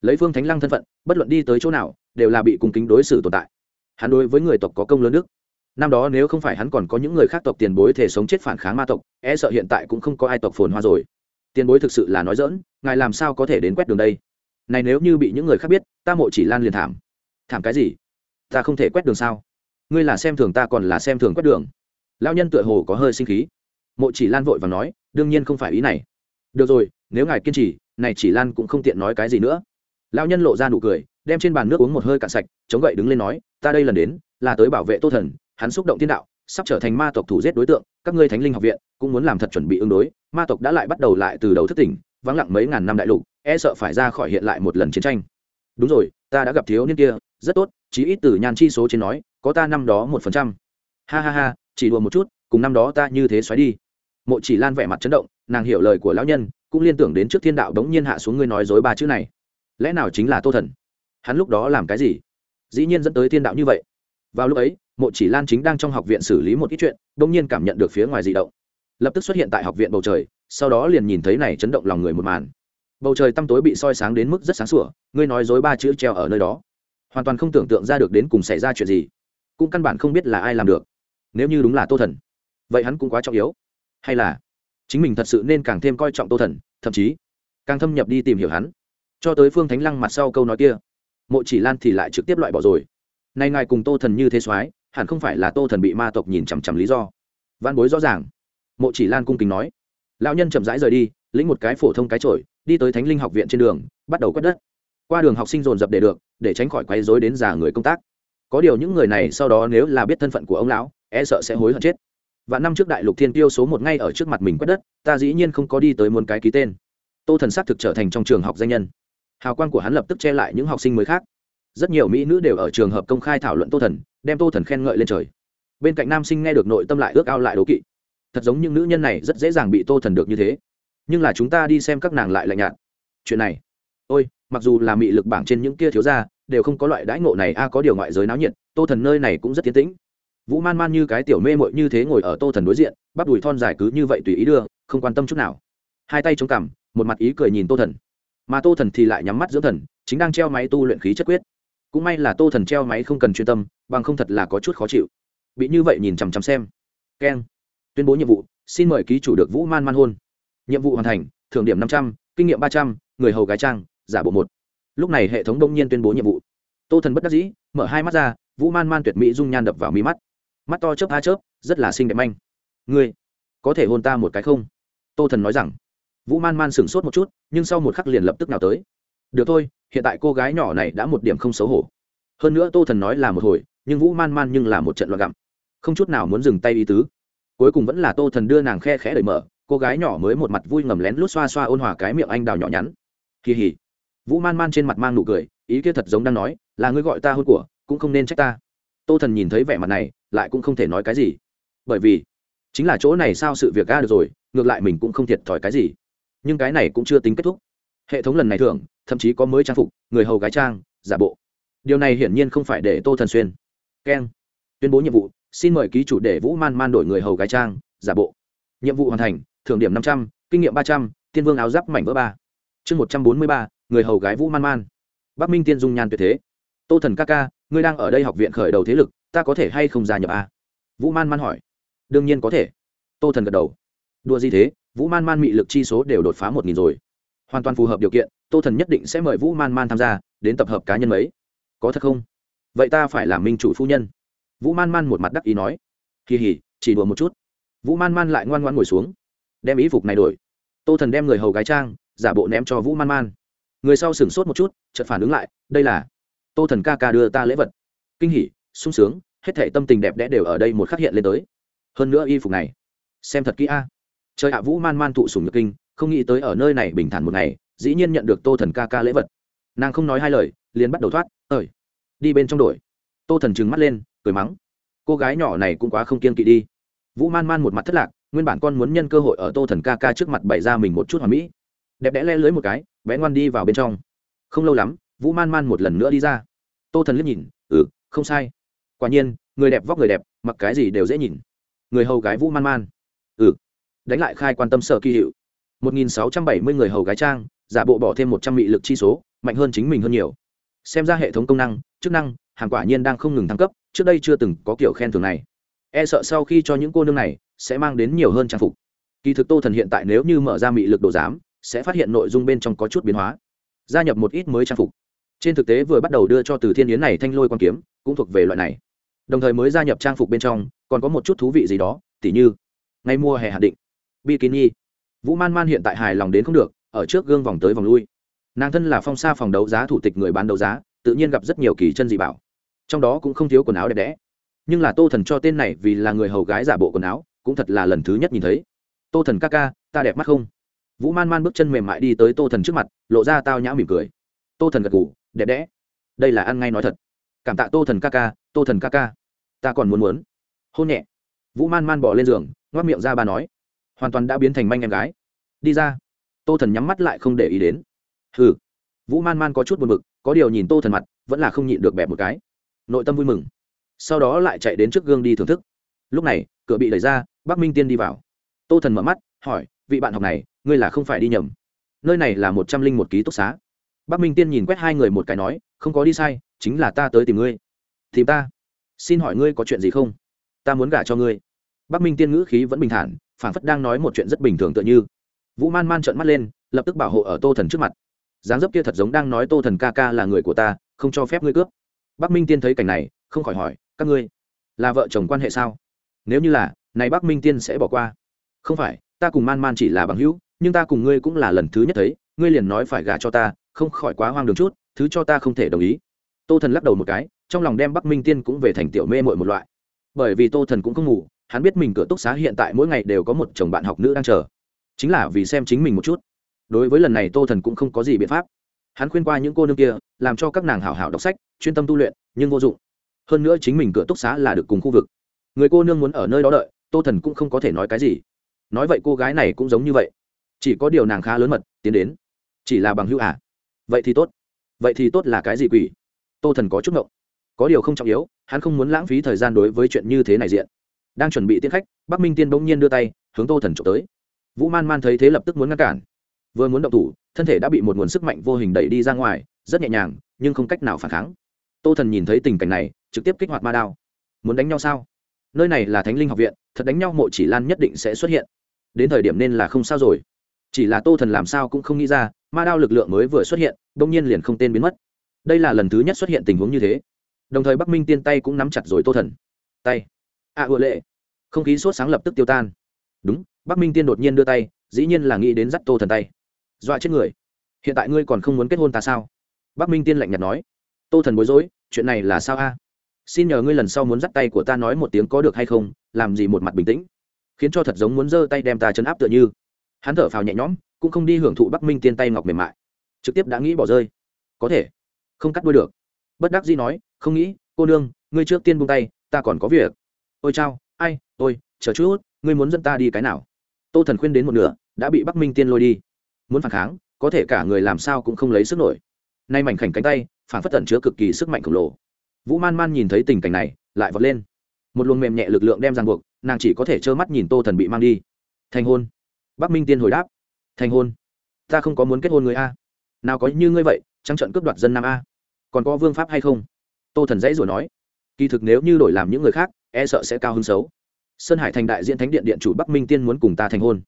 Lấy phương thánh lăng thân phận, bất luận đi tới chỗ nào, đều là bị cung kính đối xử tồn tại. Hắn đối với người tộc có công lớn đức năm đó nếu không phải hắn còn có những người khác tộc tiền bối thể sống chết phản kháng ma tộc e sợ hiện tại cũng không có ai tộc phồn hoa rồi. Tiền bối thực sự là nói dỡn ngài làm sao có thể đến quét đường đây? Này nếu như bị những người khác biết, ta mộ chỉ lan liền thảm. Thảm cái gì? Ta không thể quét đường sao? Ngươi là xem thường ta còn là xem thường quét đường. Lao nhân tựa hồ có hơi sinh khí. Mộ chỉ lan vội và nói, đương nhiên không phải ý này. Được rồi, nếu ngài kiên trì, này chỉ lan cũng không tiện nói cái gì nữa. Lao nhân lộ ra nụ cười, đem trên bàn nước uống một hơi cạn sạch, chống gậy đứng lên nói, ta đây lần đến, là tới bảo vệ tô thần hắn xúc động thiên đạo, sắp trở thành ma tộc thủ giết đối tượng, các ngươi thánh linh học viện cũng muốn làm thật chuẩn bị ứng đối, ma tộc đã lại bắt đầu lại từ đầu thất tỉnh, vắng lặng mấy ngàn năm đại lục e sợ phải ra khỏi hiện lại một lần chiến tranh. Đúng rồi, ta đã gặp thiếu niên kia, rất tốt, chí ít từ nhan chi số trên nói, có ta năm đó một phần trăm. Ha ha ha, chỉ đùa một chút, cùng năm đó ta như thế xoáy đi. Mộ chỉ lan vẻ mặt chấn động, nàng hiểu lời của lão nhân, cũng liên tưởng đến trước thiên đạo đống nhiên hạ xuống ngươi nói dối ba chữ này. Lẽ nào chính là tô thần? Hắn lúc đó làm cái gì? Dĩ nhiên dẫn tới thiên đạo như vậy. Vào lúc ấy mộ chỉ lan chính đang trong học viện xử lý một ít chuyện đống nhiên cảm nhận được phía ngoài dị động. Lập tức xuất hiện tại học viện bầu trời, sau đó liền nhìn thấy này chấn động lòng người một màn. Bầu trời tăm tối bị soi sáng đến mức rất sáng sủa, ngươi nói dối ba chữ treo ở nơi đó. Hoàn toàn không tưởng tượng ra được đến cùng xảy ra chuyện gì, cũng căn bản không biết là ai làm được. Nếu như đúng là tô thần, vậy hắn cũng quá trọng yếu. Hay là chính mình thật sự nên càng thêm coi trọng tô thần, thậm chí càng thâm nhập đi tìm hiểu hắn. Cho tới phương thánh lăng mặt sau câu nói kia, mộ chỉ lan thì lại trực tiếp loại bỏ rồi. Nay ngài cùng tô thần như thế soái hẳn không phải là tô thần bị ma tộc nhìn chằm chằm lý do. Văn bối rõ ràng. Mộ chỉ lan cung kính nói. Lão nhân chậm rãi rời đi, lĩnh một cái phổ thông cái trội đi tới thánh linh học viện trên đường, bắt đầu quét đất. Qua đường học sinh dồn dập để được, để tránh khỏi quấy rối đến già người công tác. Có điều những người này sau đó nếu là biết thân phận của ông lão e sợ sẽ hối hận chết. Và năm trước đại lục thiên tiêu số một ngay ở trước mặt mình quét đất, ta dĩ nhiên không có đi tới muốn cái ký tên. Tô thần xác thực trở thành trong trường học danh nhân. Hào quang của hắn lập tức che lại những học sinh mới khác rất nhiều mỹ nữ đều ở trường hợp công khai thảo luận tô thần, đem tô thần khen ngợi lên trời. Bên cạnh nam sinh nghe được nội tâm lại ước ao lại đố kỵ. Thật giống những nữ nhân này rất dễ dàng bị tô thần được như thế. Nhưng là chúng ta đi xem các nàng lại lạnh nhạt. Chuyện này, ôi, mặc dù là mị lực bảng trên những kia thiếu ra đều không có loại đãi ngộ này, a, có điều ngoại giới náo nhiệt, tô thần nơi này cũng rất tiến tĩnh. Vũ man man như cái tiểu mê mội như thế ngồi ở tô thần đối diện, bắp đùi thon dài cứ như vậy tùy ý đưa, không quan tâm chút nào. Hai tay chống cằm, một mặt ý cười nhìn tô thần. Mà tô thần thì lại nhắm mắt dưỡng thần, chính đang treo máy tu luyện khí chất quyết cũng may là tô thần treo máy không cần chuyên tâm, bằng không thật là có chút khó chịu. Bị như vậy nhìn chằm chằm xem. Keng. Tuyên bố nhiệm vụ, xin mời ký chủ được vũ man man hôn. Nhiệm vụ hoàn thành, thưởng điểm năm trăm, kinh nghiệm ba trăm, người hầu gái trang, giả bộ một. Lúc này hệ thống đông nhiên tuyên bố nhiệm vụ. Tô thần bất đắc dĩ, mở hai mắt ra, vũ man man tuyệt mỹ dung nhan đập vào mi mắt. Mắt to chớp a chớp, rất là xinh đẹp manh. Ngươi, có thể hôn ta một cái không? Tô thần nói rằng. Vũ man man sửng sốt một chút, nhưng sau một khắc liền lập tức nào tới. Được thôi hiện tại cô gái nhỏ này đã một điểm không xấu hổ. Hơn nữa tô thần nói là một hồi, nhưng vũ man man nhưng là một trận loạn gặm. Không chút nào muốn dừng tay ý tứ. Cuối cùng vẫn là tô thần đưa nàng khe khẽ đẩy mở, cô gái nhỏ mới một mặt vui ngầm lén lút xoa xoa ôn hòa cái miệng anh đào nhỏ nhắn. Kỳ hỉ. Vũ man man trên mặt mang nụ cười, ý kia thật giống đang nói, là ngươi gọi ta hôn của, cũng không nên trách ta. Tô thần nhìn thấy vẻ mặt này, lại cũng không thể nói cái gì. Bởi vì, chính là chỗ này sao sự việc ga được rồi, ngược lại mình cũng không thiệt thòi cái gì. Nhưng cái này cũng chưa tính kết thúc hệ thống lần này thưởng, thậm chí có mới trang phục người hầu gái trang giả bộ. Điều này hiển nhiên không phải để tô thần xuyên. Keng. Tuyên bố nhiệm vụ xin mời ký chủ để vũ man man đổi người hầu gái trang giả bộ. Nhiệm vụ hoàn thành thưởng điểm năm trăm kinh nghiệm ba trăm tiên vương áo giáp mảnh vỡ ba. Chương một trăm bốn mươi ba người hầu gái vũ man man. Bắc minh tiên dung nhan tuyệt thế. Tô thần ca ca ngươi đang ở đây học viện khởi đầu thế lực ta có thể hay không gia nhập a vũ man man hỏi. Đương nhiên có thể. Tô thần gật đầu. Đua gì thế? Vũ man man mị lực chi số đều đột phá một nghìn rồi hoàn toàn phù hợp điều kiện, tô thần nhất định sẽ mời vũ man man tham gia, đến tập hợp cá nhân ấy. có thật không? Vậy ta phải làm minh chủ phu nhân. Vũ man man một mặt đắc ý nói. Kỳ hỉ, chỉ đùa một chút. Vũ man man lại ngoan ngoan ngồi xuống. Đem ý phục này đổi. Tô thần đem người hầu gái trang, giả bộ ném cho vũ man man. Người sau sửng sốt một chút, chợt phản ứng lại, đây là tô thần ca ca đưa ta lễ vật. Kinh hỉ, sung sướng, hết thể tâm tình đẹp đẽ đều ở đây một khắc hiện lên tới. Hơn nữa y phục này, xem thật kỹ a. Trời hạ vũ man man thụ sùng nhược kinh không nghĩ tới ở nơi này bình thản một ngày, dĩ nhiên nhận được tô thần ca ca lễ vật. Nàng không nói hai lời, liền bắt đầu thoát, ơi, đi bên trong đổi. Tô thần trừng mắt lên, cười mắng, cô gái nhỏ này cũng quá không kiên kỵ đi. Vũ man man một mặt thất lạc, nguyên bản con muốn nhân cơ hội ở tô thần ca ca trước mặt bày ra mình một chút hoàn mỹ. Đẹp đẽ le lưới một cái, bé ngoan đi vào bên trong. Không lâu lắm, vũ man man một lần nữa đi ra. Tô thần liếc nhìn ừ không sai. Quả nhiên, người đẹp vóc người đẹp, mặc cái gì đều dễ nhìn. Người hầu gái vũ man man ừ. Đánh lại khai quan tâm sở kỳ hiệu một nghìn sáu trăm bảy mươi người hầu gái trang, giả bộ bỏ thêm một trăm mị lực chi số, mạnh hơn chính mình hơn nhiều. Xem ra hệ thống công năng, chức năng, hàng quả nhiên đang không ngừng thăng cấp, trước đây chưa từng có kiểu khen thưởng này. E sợ sau khi cho những cô nương này, sẽ mang đến nhiều hơn trang phục. Kỳ thực tô thần hiện tại nếu như mở ra mị lực đồ giám, sẽ phát hiện nội dung bên trong có chút biến hóa. Gia nhập một ít mới trang phục. Trên thực tế vừa bắt đầu đưa cho từ thiên yến này thanh lôi quan kiếm, cũng thuộc về loại này. Đồng thời mới gia nhập trang phục bên trong, còn có một chút thú vị gì đó, tỉ như ngay mùa hè hạn định. Bikini vũ man man hiện tại hài lòng đến không được, ở trước gương vòng tới vòng lui. Nàng thân là phong sa phòng đấu giá thủ tịch người bán đấu giá, tự nhiên gặp rất nhiều kỳ chân dị bảo. Trong đó cũng không thiếu quần áo đẹp đẽ. Nhưng là tô thần cho tên này vì là người hầu gái giả bộ quần áo, cũng thật là lần thứ nhất nhìn thấy. Tô thần ca ca, ta đẹp mắt không? Vũ man man bước chân mềm mại đi tới tô thần trước mặt, lộ ra tao nhã mỉm cười. Tô thần gật ngủ đẹp đẽ. Đây là ăn ngay nói thật. Cảm tạ tô thần ca ca, tô thần ca ca. Ta còn muốn muốn. Hôn nhẹ. Vũ man man bỏ lên giường, ngoác miệng ra bà nói hoàn toàn đã biến thành manh em gái. Đi ra. Tô thần nhắm mắt lại không để ý đến. Hừ. Vũ man man có chút buồn b ự c có điều nhìn tô thần mặt, vẫn là không nhịn được bẹp một cái. Nội tâm vui mừng. Sau đó lại chạy đến trước gương đi thưởng thức. Lúc này, cửa bị đẩy ra, bắc minh tiên đi vào. Tô thần mở mắt, hỏi, vị bạn học này, ngươi là không phải đi nhầm? Nơi này là một trăm linh một ký túc xá. Bắc minh tiên nhìn quét hai người một cái nói, không có đi sai, chính là ta tới tìm ngươi. Tìm ta? Xin hỏi ngươi có chuyện gì không? Ta muốn gả cho ngươi. Bắc minh tiên ngữ khí vẫn bình thản phản phất đang nói một chuyện rất bình thường tựa như. Vũ man man trợn mắt lên, lập tức bảo hộ ở tô thần trước mặt. Dáng dấp kia thật giống đang nói tô thần ca ca là người của ta, không cho phép ngươi cướp. Bắc minh tiên thấy cảnh này, không khỏi hỏi, các ngươi là vợ chồng quan hệ sao? Nếu như là, này bắc minh tiên sẽ bỏ qua. Không phải, ta cùng man man chỉ là bằng hữu, nhưng ta cùng ngươi cũng là lần thứ nhất thấy, ngươi liền nói phải gả cho ta, không khỏi quá hoang đường chút, thứ cho ta không thể đồng ý. Tô thần lắc đầu một cái, trong lòng đem bắc minh tiên cũng về thành tiểu mê mội một loại. Bởi vì tô thần cũng không ngủ hắn biết mình cửa túc xá hiện tại mỗi ngày đều có một chồng bạn học nữ đang chờ. Chính là vì xem chính mình một chút. Đối với lần này tô thần cũng không có gì biện pháp. Hắn khuyên qua những cô nương kia, làm cho các nàng hảo hảo đọc sách, chuyên tâm tu luyện, nhưng vô dụng. Hơn nữa chính mình cửa túc xá là được cùng khu vực. Người cô nương muốn ở nơi đó đợi, tô thần cũng không có thể nói cái gì. Nói vậy cô gái này cũng giống như vậy. Chỉ có điều nàng khá lớn mật, tiến đến. Chỉ là bằng hữu à? Vậy thì tốt. Vậy thì tốt là cái gì quỷ? Tô thần có chút ngộng. Có điều không trọng yếu, hắn không muốn lãng phí thời gian đối với chuyện như thế này diện đang chuẩn bị tiễn khách, bắc minh tiên bỗng nhiên đưa tay, hướng tô thần trộm tới. Vũ man man thấy thế lập tức muốn ngăn cản. Vừa muốn động thủ, thân thể đã bị một nguồn sức mạnh vô hình đẩy đi ra ngoài, rất nhẹ nhàng, nhưng không cách nào phản kháng. Tô thần nhìn thấy tình cảnh này, trực tiếp kích hoạt ma đao. Muốn đánh nhau sao? Nơi này là thánh linh học viện, thật đánh nhau mộ chỉ lan nhất định sẽ xuất hiện. Đến thời điểm nên là không sao rồi. Chỉ là tô thần làm sao cũng không nghĩ ra, ma đao lực lượng mới vừa xuất hiện đông nhiên liền không tên biến mất. Đây là lần thứ nhất xuất hiện tình huống như thế. Đồng thời bắc minh tiên tay cũng nắm chặt rồi tô thần. Tay a à, ựa lệ. Không khí sốt sáng lập tức tiêu tan. Đúng bắc minh tiên đột nhiên đưa tay dĩ nhiên là nghĩ đến dắt tô thần tay. Dọa chết người. Hiện tại ngươi còn không muốn kết hôn ta sao? Bắc minh tiên lạnh nhạt nói. Tô thần bối rối chuyện này là sao a? Xin nhờ ngươi lần sau muốn dắt tay của ta nói một tiếng có được hay không làm gì một mặt bình tĩnh. Khiến cho thật giống muốn giơ tay đem ta chấn áp tựa như. Hắn thở phào nhẹ nhõm cũng không đi hưởng thụ bắc minh tiên tay ngọc mềm mại. Trực tiếp đã nghĩ bỏ rơi. Có thể. Không cắt đuôi được. Bất đắc dĩ nói không nghĩ cô nương ngươi trước tiên buông tay ta còn có việc ôi chao, ai ôi chờ chút, ngươi muốn dẫn ta đi cái nào? Tô thần khuyên đến một nửa, đã bị bắc minh tiên lôi đi. Muốn phản kháng, có thể cả người làm sao cũng không lấy sức nổi. Nay mảnh khảnh cánh tay, phản phất tận chứa cực kỳ sức mạnh khổng lồ. Vũ man man nhìn thấy tình cảnh này, lại vọt lên. Một luồng mềm nhẹ lực lượng đem ràng buộc, nàng chỉ có thể trơ mắt nhìn tô thần bị mang đi. Thành hôn. Bắc minh tiên hồi đáp. Thành hôn. Ta không có muốn kết hôn người a. Nào có như ngươi vậy, trắng trận cướp đoạt dân nam a. Còn có vương pháp hay không? Tô thần dãy rồi nói. Kỳ thực nếu như đổi làm những người khác e sợ sẽ cao hứng xấu. Sơn hải thành đại diện thánh điện điện chủ bắc minh tiên muốn cùng ta thành hôn.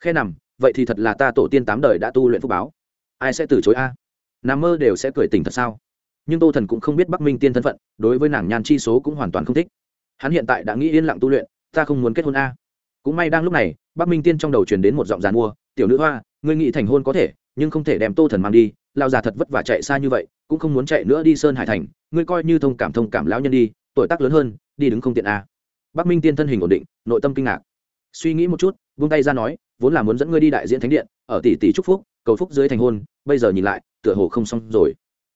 Khe nằm, vậy thì thật là ta tổ tiên tám đời đã tu luyện phúc báo. Ai sẽ từ chối a? Nằm mơ đều sẽ cười tỉnh thật sao? Nhưng tô thần cũng không biết bắc minh tiên thân phận, đối với nàng nhan chi số cũng hoàn toàn không thích. Hắn hiện tại đã nghĩ yên lặng tu luyện, ta không muốn kết hôn a. Cũng may đang lúc này, bắc minh tiên trong đầu truyền đến một giọng g mua tiểu nữ hoa, ngươi nghĩ thành hôn có thể, nhưng không thể đem tô thần mang đi lao già thật vất vả chạy xa như vậy, cũng không muốn chạy nữa đi sơn hải thành, ngươi coi như thông cảm thông cảm lão nhân đi, tuổi tác lớn hơn đi đứng không tiện a. Bắc minh tiên thân hình ổn định, nội tâm kinh ngạc. Suy nghĩ một chút vung tay ra nói, vốn là muốn dẫn ngươi đi đại diễn thánh điện, ở tỷ tỷ trúc phúc, cầu phúc dưới thành hôn, bây giờ nhìn lại, tựa hồ không xong rồi.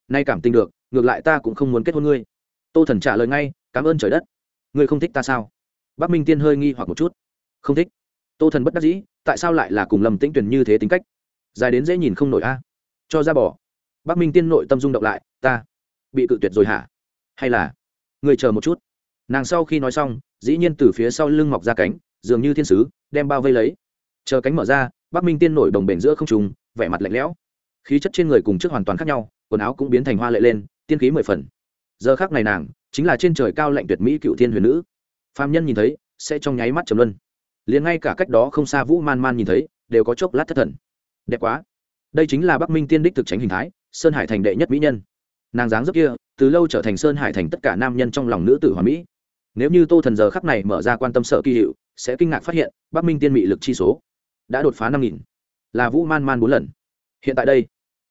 Nay cảm tình được, ngược lại ta cũng không muốn kết hôn ngươi. Tô thần trả lời ngay, cảm ơn trời đất. Ngươi không thích ta sao? Bắc minh tiên hơi nghi hoặc một chút. Không thích. Tô thần bất đắc dĩ, tại sao lại là cùng lầm tĩnh tuyển như thế tính cách? Dài đến dễ nhìn không nổi a. Cho ra bỏ. Bắc minh tiên nội tâm dung động lại, ta bị cự tuyệt rồi hả? Hay là người chờ một chút nàng sau khi nói xong, dĩ nhiên từ phía sau lưng mọc ra cánh, dường như thiên sứ, đem bao vây lấy. Chờ cánh mở ra, bắc minh tiên nổi đồng bền giữa không trùng vẻ mặt lạnh lẽo. Khí chất trên người cùng trước hoàn toàn khác nhau, quần áo cũng biến thành hoa lệ lên, tiên khí mười phần. Giờ khác này nàng, chính là trên trời cao lạnh tuyệt mỹ cựu thiên huyền nữ. Phạm nhân nhìn thấy, sẽ trong nháy mắt trầm luân. Liền ngay cả cách đó không xa vũ man man nhìn thấy, đều có chốc lát thất thần. Đẹp quá. Đây chính là bắc minh tiên đích thực tránh hình thái, sơn hải thành đệ nhất mỹ nhân. Nàng dáng dấp kia, từ lâu trở thành sơn hải thành tất cả nam nhân trong lòng nữ tử hòa mỹ nếu như tô thần giờ khắc này mở ra quan tâm sợ kỳ hiệu, sẽ kinh ngạc phát hiện, bắc minh tiên mị lực chi số đã đột phá năm nghìn. Là vũ man man bốn lần. Hiện tại đây,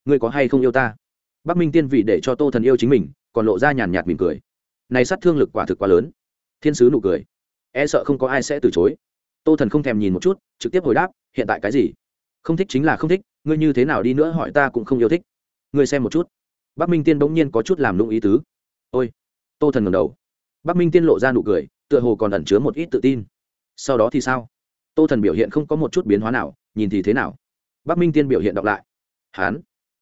ngươi có hay không yêu ta? Bắc minh tiên vị để cho tô thần yêu chính mình, còn lộ ra nhàn nhạt mỉm cười. Này sát thương lực quả thực quá lớn. Thiên sứ nụ cười. E sợ không có ai sẽ từ chối. Tô thần không thèm nhìn một chút, trực tiếp hồi đáp, hiện tại cái gì? Không thích chính là không thích, ngươi như thế nào đi nữa hỏi ta cũng không yêu thích. Ngươi xem một chút. Bắc minh tiên bỗng nhiên có chút làm lung ý tứ. Ôi, tô thần ngầm đầu bắc minh tiên lộ ra nụ cười, tựa hồ còn ẩn chứa một ít tự tin. Sau đó thì sao? Tô thần biểu hiện không có một chút biến hóa nào, nhìn thì thế nào? Bắc minh tiên biểu hiện đọc lại. Hán,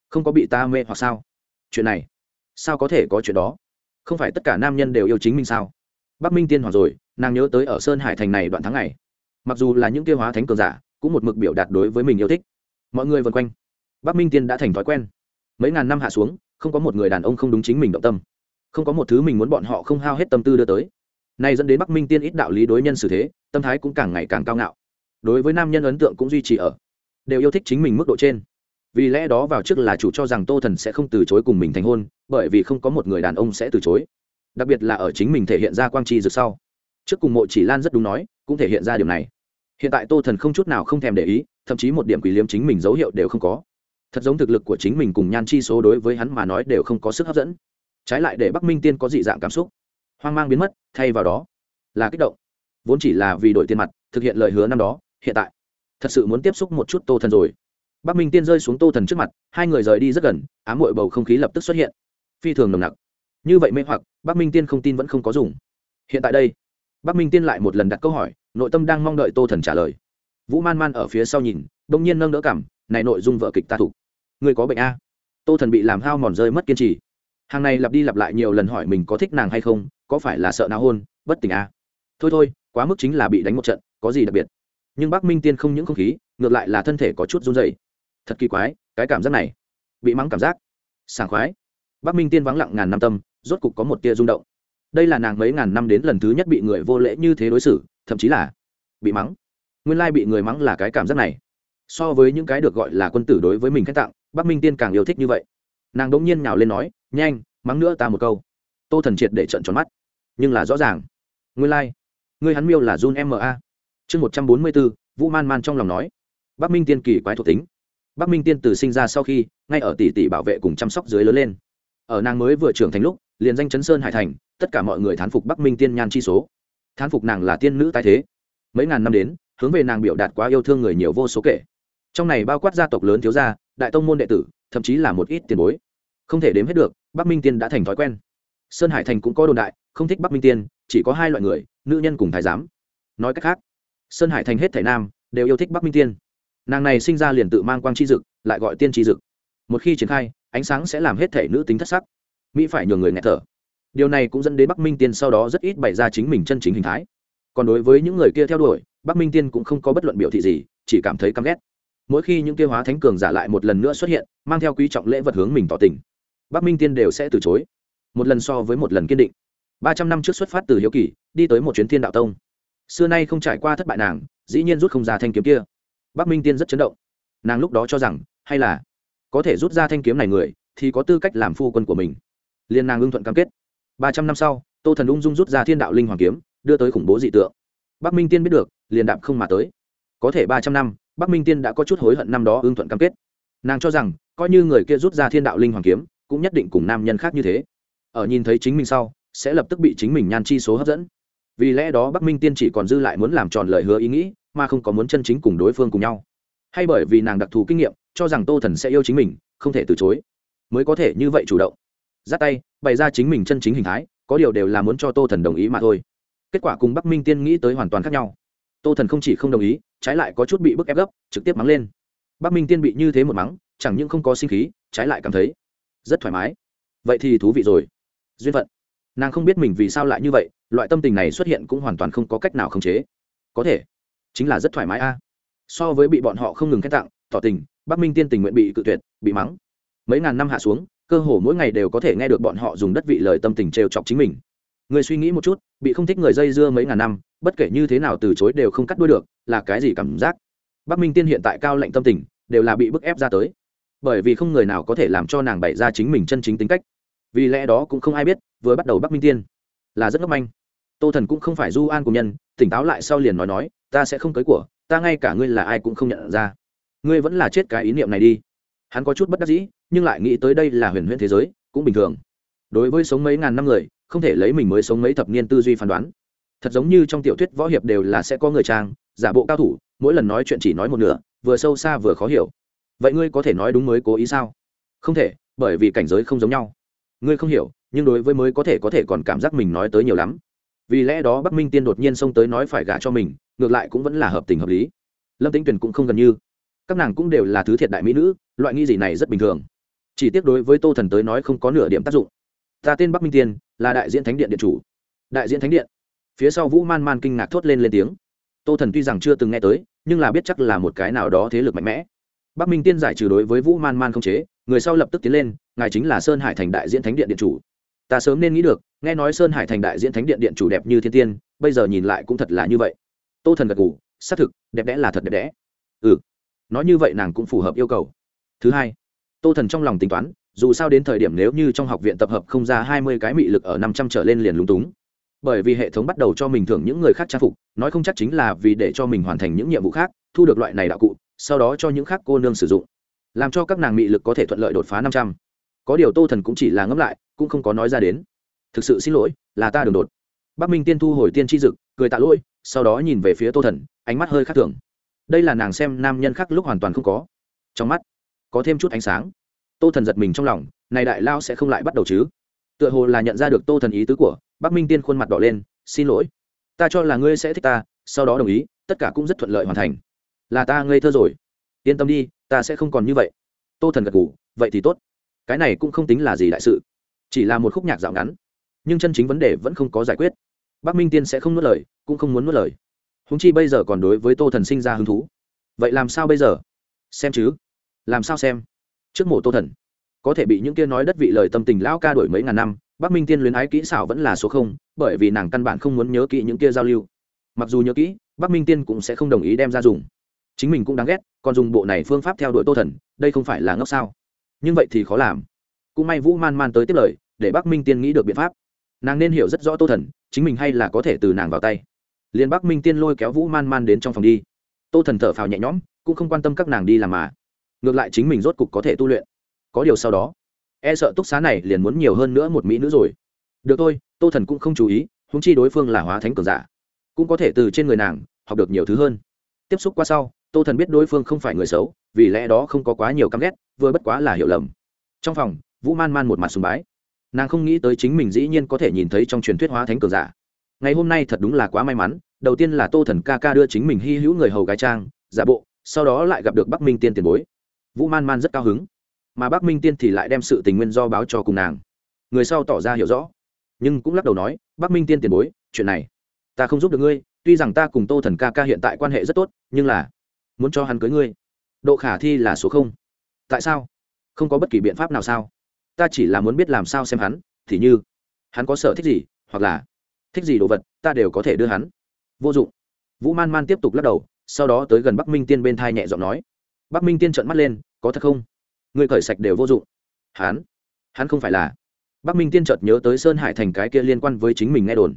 không có bị ta mê hoặc sao? Chuyện này, sao có thể có chuyện đó? Không phải tất cả nam nhân đều yêu chính mình sao? Bắc minh tiên hoặc rồi, nàng nhớ tới ở sơn hải thành này đoạn tháng ngày. Mặc dù là những tiêu hóa thánh cường giả, cũng một mực biểu đạt đối với mình yêu thích. Mọi người vân quanh. Bắc minh tiên đã thành thói quen. Mấy ngàn năm hạ xuống, không có một người đàn ông không đúng chính mình động tâm không có một thứ mình muốn bọn họ không hao hết tâm tư đưa tới. Nay dẫn đến bắc minh tiên ít đạo lý đối nhân xử thế, tâm thái cũng càng ngày càng cao ngạo. Đối với nam nhân ấn tượng cũng duy trì ở, đều yêu thích chính mình mức độ trên. Vì lẽ đó vào trước là chủ cho rằng tô thần sẽ không từ chối cùng mình thành hôn, bởi vì không có một người đàn ông sẽ từ chối. Đặc biệt là ở chính mình thể hiện ra quang tri rực sau. Trước cùng mộ chỉ lan rất đúng nói, cũng thể hiện ra điều này. Hiện tại tô thần không chút nào không thèm để ý, thậm chí một điểm quỷ liếm chính mình dấu hiệu đều không có. Thật giống thực lực của chính mình cùng nhan chi số đối với hắn mà nói đều không có sức hấp dẫn trái lại để bắc minh tiên có dị dạng cảm xúc. Hoang mang biến mất, thay vào đó là kích động. Vốn chỉ là vì đổi tiền mặt, thực hiện lời hứa năm đó, hiện tại thật sự muốn tiếp xúc một chút tô thần rồi. Bắc minh tiên rơi xuống tô thần trước mặt, hai người rời đi rất gần, ám hội bầu không khí lập tức xuất hiện. Phi thường nồng nặc. Như vậy mê hoặc, bắc minh tiên không tin vẫn không có dùng. Hiện tại đây, bắc minh tiên lại một lần đặt câu hỏi, nội tâm đang mong đợi tô thần trả lời. Vũ man man ở phía sau nhìn đ ỗ n g nhiên nâng đỡ cảm, này nội dung vợ kịch ta thủ người có bệnh a. Tô thần bị làm hao mòn rơi mất kiên trì hàng này lặp đi lặp lại nhiều lần hỏi mình có thích nàng hay không, có phải là sợ nào hôn, bất tỉnh à? thôi thôi, quá mức chính là bị đánh một trận, có gì đặc biệt? Nhưng bắc minh tiên không những không khí, ngược lại là thân thể có chút run dày thật kỳ quái, cái cảm giác này, bị mắng cảm giác. Sảng khoái. Bắc minh tiên vắng lặng ngàn năm tâm, rốt cục có một tia rung động. Đây là nàng mấy ngàn năm đến lần thứ nhất bị người vô lễ như thế đối xử, thậm chí là bị mắng. Nguyên lai bị người mắng là cái cảm giác này. So với những cái được gọi là quân tử đối với mình khách tặng, bắc minh tiên càng yêu thích như vậy. Nàng đ ỗ n g nhiên nhào lên nói nhanh, mắng nữa ta một câu. Tô thần triệt để trận tròn mắt. Nhưng là rõ ràng. Nguyên lai、like. ngươi hắn miêu là jun ma chương một trăm bốn mươi b ố vũ man man trong lòng nói. Bắc minh tiên kỳ quái thuộc tính. Bắc minh tiên từ sinh ra sau khi, ngay ở tỷ tỷ bảo vệ cùng chăm sóc dưới lớn lên. Ở nàng mới vừa trưởng thành lúc, liền danh chấn sơn hải thành, tất cả mọi người thán phục bắc minh tiên nhan chi số. Thán phục nàng là tiên nữ tái thế. Mấy ngàn năm đến, hướng về nàng biểu đạt quá yêu thương người nhiều vô số kể. Trong này bao quát gia tộc lớn thiếu gia, đại tông môn đệ tử, thậm chí là một ít tiền bối. Không thể đếm hết được bắc minh tiên đã thành thói quen. Sơn hải thành cũng có đồn đại, không thích bắc minh tiên, chỉ có hai loại người, nữ nhân cùng thái giám. Nói cách khác, sơn hải thành hết thể nam đều yêu thích bắc minh tiên. Nàng này sinh ra liền tự mang quang chi dực, lại gọi tiên chi dực. Một khi triển khai, ánh sáng sẽ làm hết thể nữ tính thất sắc. Mỹ phải nhường người nghe thở. Điều này cũng dẫn đến bắc minh tiên sau đó rất ít bày ra chính mình chân chính hình thái. Còn đối với những người kia theo đuổi, bắc minh tiên cũng không có bất luận biểu thị gì, chỉ cảm thấy căm ghét. Mỗi khi những kia hóa thánh cường giả lại một lần nữa xuất hiện, mang theo quý trọng lễ vật hướng mình tỏ tình bắc minh tiên đều sẽ từ chối một lần so với một lần kiên định ba trăm năm trước xuất phát từ hiếu kỳ đi tới một chuyến thiên đạo tông xưa nay không trải qua thất bại nàng dĩ nhiên rút không ra thanh kiếm kia bắc minh tiên rất chấn động nàng lúc đó cho rằng hay là có thể rút ra thanh kiếm này người thì có tư cách làm phu quân của mình liên nàng ưng thuận cam kết ba trăm năm sau tô thần ung dung rút ra thiên đạo linh hoàng kiếm đưa tới khủng bố dị tượng bắc minh tiên biết được liền đạm không mà tới có thể ba trăm năm bắc minh tiên đã có chút hối hận năm đó ưng thuận cam kết nàng cho rằng coi như người kia rút ra thiên đạo linh hoàng kiếm cũng nhất định cùng nam nhân khác như thế. Ở nhìn thấy chính mình sau, sẽ lập tức bị chính mình nhan chi số hấp dẫn. Vì lẽ đó bắc minh tiên chỉ còn dư lại muốn làm tròn lời hứa ý nghĩ, mà không có muốn chân chính cùng đối phương cùng nhau. Hay bởi vì nàng đặc thù kinh nghiệm, cho rằng tô thần sẽ yêu chính mình, không thể từ chối, mới có thể như vậy chủ động. Giắt tay, bày ra chính mình chân chính hình thái, có điều đều là muốn cho tô thần đồng ý mà thôi. Kết quả cùng bắc minh tiên nghĩ tới hoàn toàn khác nhau. Tô thần không chỉ không đồng ý, trái lại có chút bị bức ép gấp, trực tiếp mắng lên. Bắc minh tiên bị như thế một mắng, chẳng những không có sinh khí, trái lại cảm thấy rất thoải mái. Vậy thì thú vị rồi. Duyên phận. Nàng không biết mình vì sao lại như vậy, loại tâm tình này xuất hiện cũng hoàn toàn không có cách nào khống chế. Có thể. Chính là rất thoải mái a. So với bị bọn họ không ngừng khen tặng, tỏ tình, bắc minh tiên tình nguyện bị cự tuyệt, bị mắng. Mấy ngàn năm hạ xuống, cơ hồ mỗi ngày đều có thể nghe được bọn họ dùng đất vị lời tâm tình trêu chọc chính mình. Người suy nghĩ một chút, bị không thích người dây dưa mấy ngàn năm, bất kể như thế nào từ chối đều không cắt đuôi được, là cái gì cảm giác? Bắc minh tiên hiện tại cao lệnh tâm tình, đều là bị bức ép ra tới bởi vì không người nào có thể làm cho nàng bày ra chính mình chân chính tính cách. Vì lẽ đó cũng không ai biết, vừa bắt đầu bắc minh tiên là rất ngốc manh. Tô thần cũng không phải du an của nhân, tỉnh táo lại sau liền nói nói, ta sẽ không cưới của, ta ngay cả ngươi là ai cũng không nhận ra. Ngươi vẫn là chết cái ý niệm này đi. Hắn có chút bất đắc dĩ, nhưng lại nghĩ tới đây là huyền huyễn thế giới, cũng bình thường. Đối với sống mấy ngàn năm người, không thể lấy mình mới sống mấy thập niên tư duy phán đoán. Thật giống như trong tiểu thuyết võ hiệp đều là sẽ có người trang, giả bộ cao thủ, mỗi lần nói chuyện chỉ nói một nửa, vừa sâu xa vừa khó hiểu vậy ngươi có thể nói đúng mới cố ý sao? Không thể, bởi vì cảnh giới không giống nhau. Ngươi không hiểu, nhưng đối với mới có thể có thể còn cảm giác mình nói tới nhiều lắm. Vì lẽ đó bắc minh tiên đột nhiên xông tới nói phải gả cho mình, ngược lại cũng vẫn là hợp tình hợp lý. Lâm tính tuyền cũng không gần như. Các nàng cũng đều là thứ thiệt đại mỹ nữ, loại nghi gì này rất bình thường. Chỉ tiếc đối với tô thần tới nói không có nửa điểm tác dụng. Ta tên bắc minh tiên, là đại diễn thánh điện điện chủ. Đại diễn thánh điện. Phía sau vũ man man kinh ngạc thốt lên lên tiếng. Tô thần tuy rằng chưa từng nghe tới, nhưng là biết chắc là một cái nào đó thế lực mạnh mẽ bắc minh tiên giải trừ đối với vũ man man không chế, người sau lập tức tiến lên, ngài chính là sơn hải thành đại diễn thánh điện điện chủ. Ta sớm nên nghĩ được, nghe nói sơn hải thành đại diễn thánh điện điện chủ đẹp như thiên tiên, bây giờ nhìn lại cũng thật là như vậy. Tô thần gật g ủ xác thực, đẹp đẽ là thật đẹp đẽ. Ừ. Nói như vậy nàng cũng phù hợp yêu cầu. Thứ hai, tô thần trong lòng tính toán, dù sao đến thời điểm nếu như trong học viện tập hợp không ra hai mươi cái mị lực ở năm trăm trở lên liền lúng túng. Bởi vì hệ thống bắt đầu cho mình thưởng những người khác trang phục, nói không chắc chính là vì để cho mình hoàn thành những nhiệm vụ khác, thu được loại này đạo cụ sau đó cho những khác cô nương sử dụng, làm cho các nàng mị lực có thể thuận lợi đột phá năm trăm. Có điều tô thần cũng chỉ là ngẫm lại, cũng không có nói ra đến. Thực sự xin lỗi, là ta đường đột. Bắc minh tiên thu hồi tiên tri dực, cười tạ lỗi, sau đó nhìn về phía tô thần, ánh mắt hơi khác thường. Đây là nàng xem nam nhân khác lúc hoàn toàn không có. Trong mắt, có thêm chút ánh sáng. Tô thần giật mình trong lòng, này đại lao sẽ không lại bắt đầu chứ? Tựa hồ là nhận ra được tô thần ý tứ của, bắc minh tiên khuôn mặt đỏ lên, xin lỗi. Ta cho là ngươi sẽ thích ta, sau đó đồng ý, tất cả cũng rất thuận lợi hoàn thành là ta ngây thơ rồi. Yên tâm đi, ta sẽ không còn như vậy. Tô thần gật ngủ vậy thì tốt. Cái này cũng không tính là gì đại sự. Chỉ là một khúc nhạc dạo ngắn. Nhưng chân chính vấn đề vẫn không có giải quyết. Bắc minh tiên sẽ không nuốt lời, cũng không muốn nuốt lời. Húng chi bây giờ còn đối với tô thần sinh ra hứng thú. Vậy làm sao bây giờ? Xem chứ. Làm sao xem? Trước mổ tô thần. Có thể bị những kia nói đất vị lời tâm tình lão ca đổi mấy ngàn năm, bắc minh tiên luyến ái kỹ xảo vẫn là số không, bởi vì nàng căn bản không muốn nhớ kỹ những kia giao lưu. Mặc dù nhớ kỹ, bắc minh tiên cũng sẽ không đồng ý đem ra dùng chính mình cũng đáng ghét, còn dùng bộ này phương pháp theo đuổi tô thần, đây không phải là ngốc sao? Nhưng vậy thì khó làm. Cũng may vũ man man tới tiếp lời, để bắc minh tiên nghĩ được biện pháp. Nàng nên hiểu rất rõ tô thần, chính mình hay là có thể từ nàng vào tay. Liền bắc minh tiên lôi kéo vũ man man đến trong phòng đi. Tô thần thở phào nhẹ nhõm, cũng không quan tâm các nàng đi làm mà. Ngược lại chính mình rốt cục có thể tu luyện. Có điều sau đó e sợ túc xá này liền muốn nhiều hơn nữa một mỹ nữ rồi. Được thôi, tô thần cũng không chú ý húng chi đối phương là hóa thánh cường giả. Cũng có thể từ trên người nàng, học được nhiều thứ hơn. Tiếp xúc qua sau tô thần biết đối phương không phải người xấu, vì lẽ đó không có quá nhiều căm ghét, vừa bất quá là hiểu lầm. Trong phòng, vũ man man một mặt sùng bái. Nàng không nghĩ tới chính mình dĩ nhiên có thể nhìn thấy trong truyền thuyết hóa thánh cường giả. Ngày hôm nay thật đúng là quá may mắn, đầu tiên là tô thần ca ca đưa chính mình hy hữu người hầu gái trang, giả bộ, sau đó lại gặp được bắc minh tiên tiền bối. Vũ man man rất cao hứng, mà bắc minh tiên thì lại đem sự tình nguyên do báo cho cùng nàng. Người sau tỏ ra hiểu rõ, nhưng cũng lắc đầu nói, bắc minh tiên tiền bối, chuyện này ta không giúp được ngươi, tuy rằng ta cùng tô thần ca ca hiện tại quan hệ rất tốt, nhưng là muốn cho hắn cưới ngươi. Độ khả thi là số không. Tại sao? Không có bất kỳ biện pháp nào sao? Ta chỉ là muốn biết làm sao xem hắn, thì như, hắn có sở thích gì, hoặc là thích gì đồ vật, ta đều có thể đưa hắn. Vô dụng. Vũ man man tiếp tục lắc đầu, sau đó tới gần bắc minh tiên bên thai nhẹ giọng nói. Bắc minh tiên trợn mắt lên, có thật không? Người cởi sạch đều vô dụng. Hắn? Hắn không phải là. Bắc minh tiên chợt nhớ tới sơn hải thành cái kia liên quan với chính mình nghe đồn.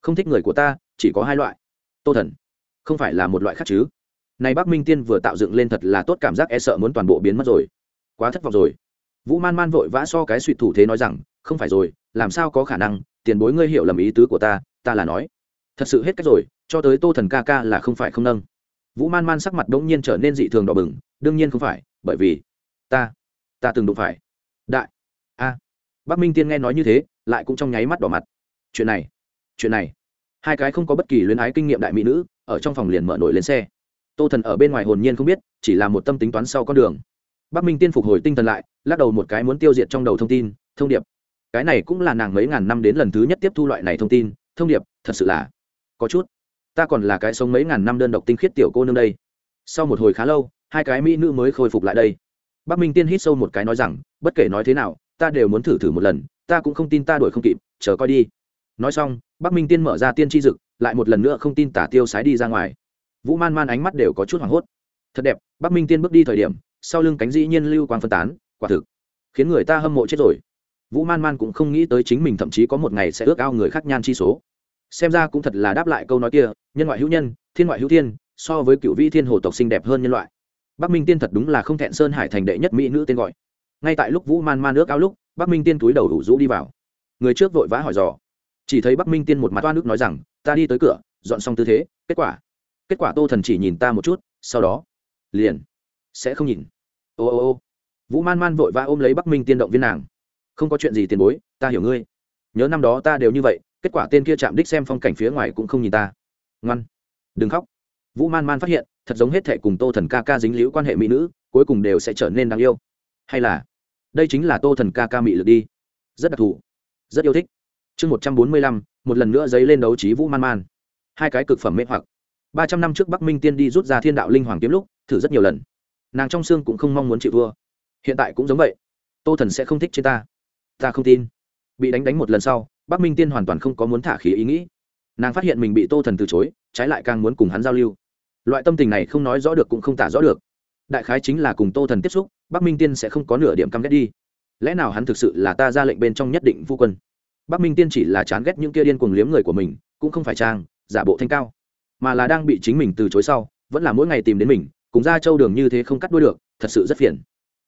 Không thích người của ta, chỉ có hai loại. Tô thần. Không phải là một loại khác chứ này bắc minh tiên vừa tạo dựng lên thật là tốt cảm giác e sợ muốn toàn bộ biến mất rồi. Quá thất vọng rồi. Vũ man man vội vã so cái suy thủ thế nói rằng, không phải rồi, làm sao có khả năng, tiền bối ngươi hiểu lầm ý tứ của ta ta là nói. Thật sự hết cách rồi, cho tới tô thần ca ca là không phải không nâng. Vũ man man sắc mặt đ ỗ n g nhiên trở nên dị thường đỏ bừng, đương nhiên không phải, bởi vì ta ta từng đụng phải. Đại, a. À. bắc minh tiên nghe nói như thế, lại cũng trong nháy mắt đỏ mặt. Chuyện này chuyện này. Hai cái không có bất kỳ luyến ái kinh nghiệm đại mỹ nữ, ở trong phòng liền mở nổi lên xe tô thần ở bên ngoài hồn nhiên không biết, chỉ là một tâm tính toán sau con đường. Bắc minh tiên phục hồi tinh thần lại, lắc đầu một cái muốn tiêu diệt trong đầu thông tin, thông điệp. Cái này cũng là nàng mấy ngàn năm đến lần thứ nhất tiếp thu loại này thông tin, thông điệp, thật sự là có chút. Ta còn là cái sống mấy ngàn năm đơn độc tinh khiết tiểu cô nương đây. Sau một hồi khá lâu, hai cái mỹ nữ mới khôi phục lại đây. Bắc minh tiên hít sâu một cái nói rằng, bất kể nói thế nào, ta đều muốn thử thử một lần, ta cũng không tin ta đuổi không kịp, chờ coi đi. Nói xong, bắc minh tiên mở ra tiên tri dực, lại một lần nữa không tin tả tiêu sái đi ra ngoài vũ man man ánh mắt đều có chút hoảng hốt. Thật đẹp, bắc minh tiên bước đi thời điểm, sau lưng cánh dĩ nhiên lưu quang phân tán, quả thực khiến người ta hâm mộ chết rồi. Vũ man man cũng không nghĩ tới chính mình thậm chí có một ngày sẽ ước ao người khác nhan chi số. Xem ra cũng thật là đáp lại câu nói kia, nhân ngoại hữu nhân, thiên ngoại hữu thiên, so với cựu vĩ thiên hồ tộc xinh đẹp hơn nhân loại. Bắc minh tiên thật đúng là không thẹn sơn hải thành đệ nhất mỹ nữ tên gọi. Ngay tại lúc vũ man man ước ao lúc, bắc minh tiên túi đầu đủ rũ đi vào. Người trước vội vã hỏi dò. Chỉ thấy bắc minh tiên một mặt toa nước nói rằng, ta đi tới cửa, dọn xong tư thế, kết quả kết quả tô thần chỉ nhìn ta một chút, sau đó, liền, sẽ không nhìn. Ô ô ô. Vũ man man vội vã ôm lấy bắc minh tiên động viên nàng. Không có chuyện gì tiền bối, ta hiểu ngươi. Nhớ năm đó ta đều như vậy, kết quả tên kia chạm đích xem phong cảnh phía ngoài cũng không nhìn ta. Ngoan. Đừng khóc. Vũ man man phát hiện, thật giống hết thệ cùng tô thần ca ca dính liễu quan hệ mỹ nữ, cuối cùng đều sẽ trở nên đáng yêu. Hay là, đây chính là tô thần ca ca mỹ lực đi. Rất đặc thù. Rất yêu thích. Chương một trăm bốn mươi lăm, một lần nữa dấy lên đấu trí vũ man man. Hai cái cực phẩm mê hoặc ba trăm năm trước bắc minh tiên đi rút ra thiên đạo linh hoàng kiếm lúc, thử rất nhiều lần. Nàng trong xương cũng không mong muốn chịu thua. Hiện tại cũng giống vậy. Tô thần sẽ không thích trên ta. Ta không tin. Bị đánh đánh một lần sau, bắc minh tiên hoàn toàn không có muốn thả khí ý nghĩ. Nàng phát hiện mình bị tô thần từ chối, trái lại càng muốn cùng hắn giao lưu. Loại tâm tình này không nói rõ được cũng không tả rõ được. Đại khái chính là cùng tô thần tiếp xúc, bắc minh tiên sẽ không có nửa điểm căm ghét đi. Lẽ nào hắn thực sự là ta ra lệnh bên trong nhất định phu quân? Bắc minh tiên chỉ là chán ghét những kia điên cuồng liếm người của mình, cũng không phải trang giả bộ thanh cao mà là đang bị chính mình từ chối sau vẫn là mỗi ngày tìm đến mình cùng ra châu đường như thế không cắt đuôi được thật sự rất phiền.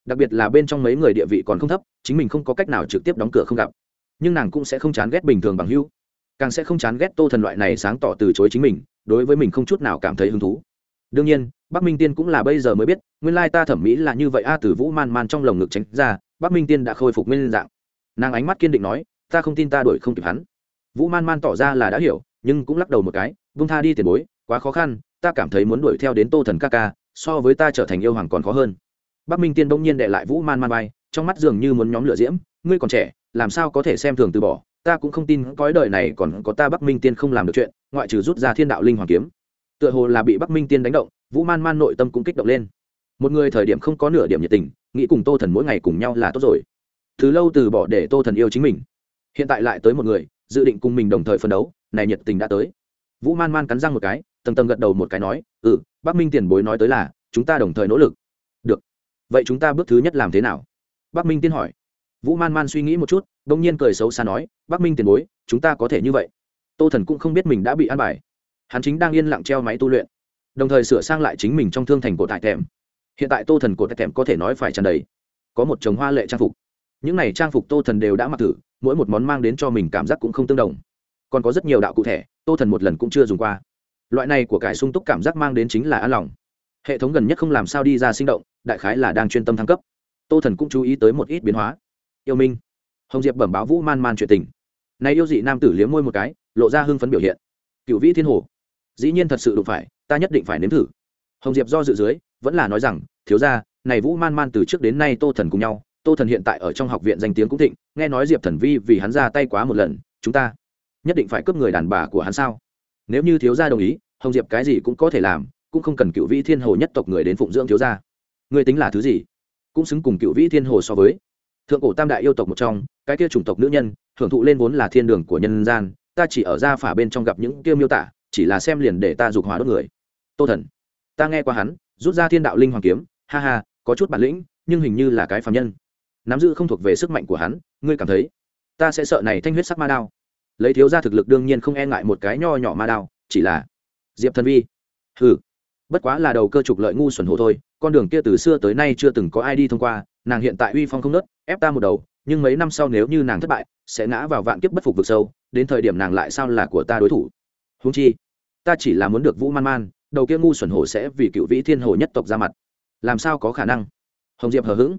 Đặc biệt là bên trong mấy người địa vị còn không thấp chính mình không có cách nào trực tiếp đóng cửa không gặp. Nhưng nàng cũng sẽ không chán ghét bình thường bằng hưu, càng sẽ không chán ghét tô thần loại này sáng tỏ từ chối chính mình đối với mình không chút nào cảm thấy hứng thú. Đương nhiên bắc minh tiên cũng là bây giờ mới biết nguyên lai ta thẩm mỹ là như vậy a từ vũ man man trong lồng ngực tránh ra bắc minh tiên đã khôi phục nguyên dạng. Nàng ánh mắt kiên định nói ta không tin ta đuổi không kịp hắn. Vũ man man tỏ ra là đã hiểu nhưng cũng lắc đầu một cái vung tha đi tiền bối, quá khó khăn, ta cảm thấy muốn đuổi theo đến tô thần ca ca, so với ta trở thành yêu hoàng còn khó hơn. Bắc minh tiên bỗng nhiên đệ lại vũ man man bay trong mắt dường như muốn nhóm lửa diễm, ngươi còn trẻ, làm sao có thể xem thường từ bỏ, ta cũng không tin cõi đời này còn có ta bắc minh tiên không làm được chuyện, ngoại trừ rút ra thiên đạo linh hoàng kiếm. Tựa hồ là bị bắc minh tiên đánh động, vũ man man nội tâm cũng kích động lên. Một người thời điểm không có nửa điểm nhiệt tình, nghĩ cùng tô thần mỗi ngày cùng nhau là tốt rồi. Từ lâu từ bỏ để tô thần yêu chính mình. Hiện tại lại tới một người, dự định cùng mình đồng thời phân đấu, này nhiệt tình đã tới vũ man man cắn răng một cái, tầng tầng gật đầu một cái nói ừ bắc minh tiền bối nói tới là, chúng ta đồng thời nỗ lực. Được. Vậy chúng ta bước thứ nhất làm thế nào? Bắc minh tiên hỏi. Vũ man man suy nghĩ một chút đ ỗ n g nhiên cười xấu xa nói, bắc minh tiền bối, chúng ta có thể như vậy. Tô thần cũng không biết mình đã bị ăn bài. Hắn chính đang yên lặng treo máy tu luyện, đồng thời sửa sang lại chính mình trong thương thành cổ tại thèm. Hiện tại tô thần cổ tại thèm có thể nói phải tràn đầy, có một chồng hoa lệ trang phục. Những này trang phục tô thần đều đã mặc thử, mỗi một món mang đến cho mình cảm giác cũng không tương đồng. Còn có rất nhiều đạo cụ thể tô thần một lần cũng chưa dùng qua. Loại này của cải sung túc cảm giác mang đến chính là an lòng. Hệ thống gần nhất không làm sao đi ra sinh động, đại khái là đang chuyên tâm thăng cấp. Tô thần cũng chú ý tới một ít biến hóa. Yêu minh. Hồng diệp bẩm báo vũ man man chuyện tình. Nay yêu dị nam tử liếm môi một cái, lộ ra hưng phấn biểu hiện. Cựu vĩ thiên hồ. Dĩ nhiên thật sự đụng phải, ta nhất định phải nếm thử. Hồng diệp do dự dưới, vẫn là nói rằng, thiếu ra này vũ man man từ trước đến nay tô thần cùng nhau, tô thần hiện tại ở trong học viện danh tiếng cũng thịnh, nghe nói diệp thần vi vì hắn ra tay quá một lần, chúng ta nhất định phải cướp người đàn bà của hắn sao? Nếu như thiếu gia đồng ý, hồng diệp cái gì cũng có thể làm, cũng không cần cựu vĩ thiên hồ nhất tộc người đến phụng dưỡng thiếu gia. Người tính là thứ gì? Cũng xứng cùng cựu vĩ thiên hồ so với. Thượng cổ tam đại yêu tộc một trong, cái kia chủng tộc nữ nhân, hưởng thụ lên vốn là thiên đường của nhân gian, ta chỉ ở ra phả bên trong gặp những kia miêu tả, chỉ là xem liền để ta dục hòa đốt người. Tô thần, ta nghe qua hắn, rút ra thiên đạo linh hoàng kiếm, ha ha, có chút bản lĩnh, nhưng hình như là cái phạm nhân. Nắm giữ không thuộc về sức mạnh của hắn, ngươi cảm thấy, ta sẽ sợ này thanh huyết sắc ma đao lấy thiếu gia thực lực đương nhiên không e ngại một cái nho nhỏ ma đao, chỉ là diệp thần vi. Hừ, bất quá là đầu cơ trục lợi ngu xuẩn hồ thôi, con đường kia từ xưa tới nay chưa từng có ai đi thông qua, nàng hiện tại uy phong không nớt ép ta một đầu, nhưng mấy năm sau nếu như nàng thất bại, sẽ ngã vào vạn kiếp bất phục vực sâu, đến thời điểm nàng lại sao là của ta đối thủ? Húng chi, ta chỉ là muốn được vũ man man, đầu kia ngu xuẩn hồ sẽ vì cựu vĩ thiên hồ nhất tộc ra mặt. Làm sao có khả năng? Hồng diệp hờ hững.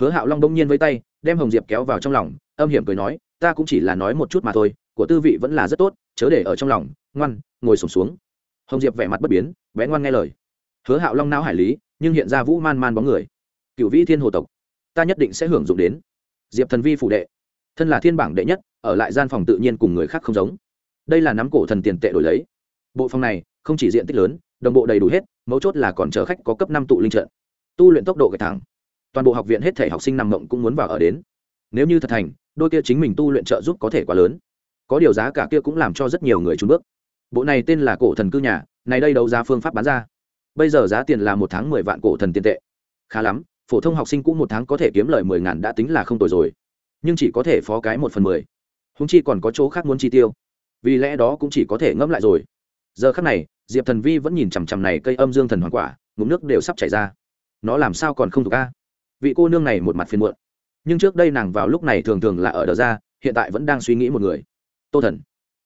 Hứa hạo long đông nhiên với tay, đem hồng diệp kéo vào trong lòng, âm hiểm cười nói, ta cũng chỉ là nói một chút mà thôi của tư vị vẫn là rất tốt, chớ để ở trong lòng, ngoan, ngồi sổm xuống. Hồng diệp vẻ mặt bất biến, bé ngoan nghe lời. Hứa hạo long não hải lý, nhưng hiện ra vũ man man bóng người. Cựu vĩ thiên hồ tộc, ta nhất định sẽ hưởng dụng đến. Diệp thần vi phủ đệ. Thân là thiên bảng đệ nhất, ở lại gian phòng tự nhiên cùng người khác không giống. Đây là nắm cổ thần tiền tệ đổi lấy. Bộ phòng này, không chỉ diện tích lớn, đồng bộ đầy đủ hết, mấu chốt là còn chờ khách có cấp năm tụ linh trận. Tu luyện tốc độ gạch thẳng. Toàn bộ học viện hết thể học sinh nằm mộng cũng muốn vào ở đến. Nếu như thật thành, đôi kia chính mình tu luyện trợ giúp có thể quá lớn có điều giá cả kia cũng làm cho rất nhiều người trúng bước. Bộ này tên là cổ thần cư nhà, này đây đấu giá phương pháp bán ra. Bây giờ giá tiền là một tháng mười vạn cổ thần tiền tệ. Khá lắm, phổ thông học sinh cũng một tháng có thể kiếm lời mười ngàn đã tính là không tồi rồi. Nhưng chỉ có thể phó cái một phần mười. Húng chi còn có chỗ khác muốn chi tiêu. Vì lẽ đó cũng chỉ có thể ngẫm lại rồi. Giờ khác này, diệp thần vi vẫn nhìn chằm chằm này cây âm dương thần hoàng quả, ngụm nước đều sắp chảy ra. Nó làm sao còn không thuộc ca vị cô nương này một mặt phiền muộn. Nhưng trước đây nàng vào lúc này thường thường là ở đờ ra, hiện tại vẫn đang suy nghĩ một người tô thần,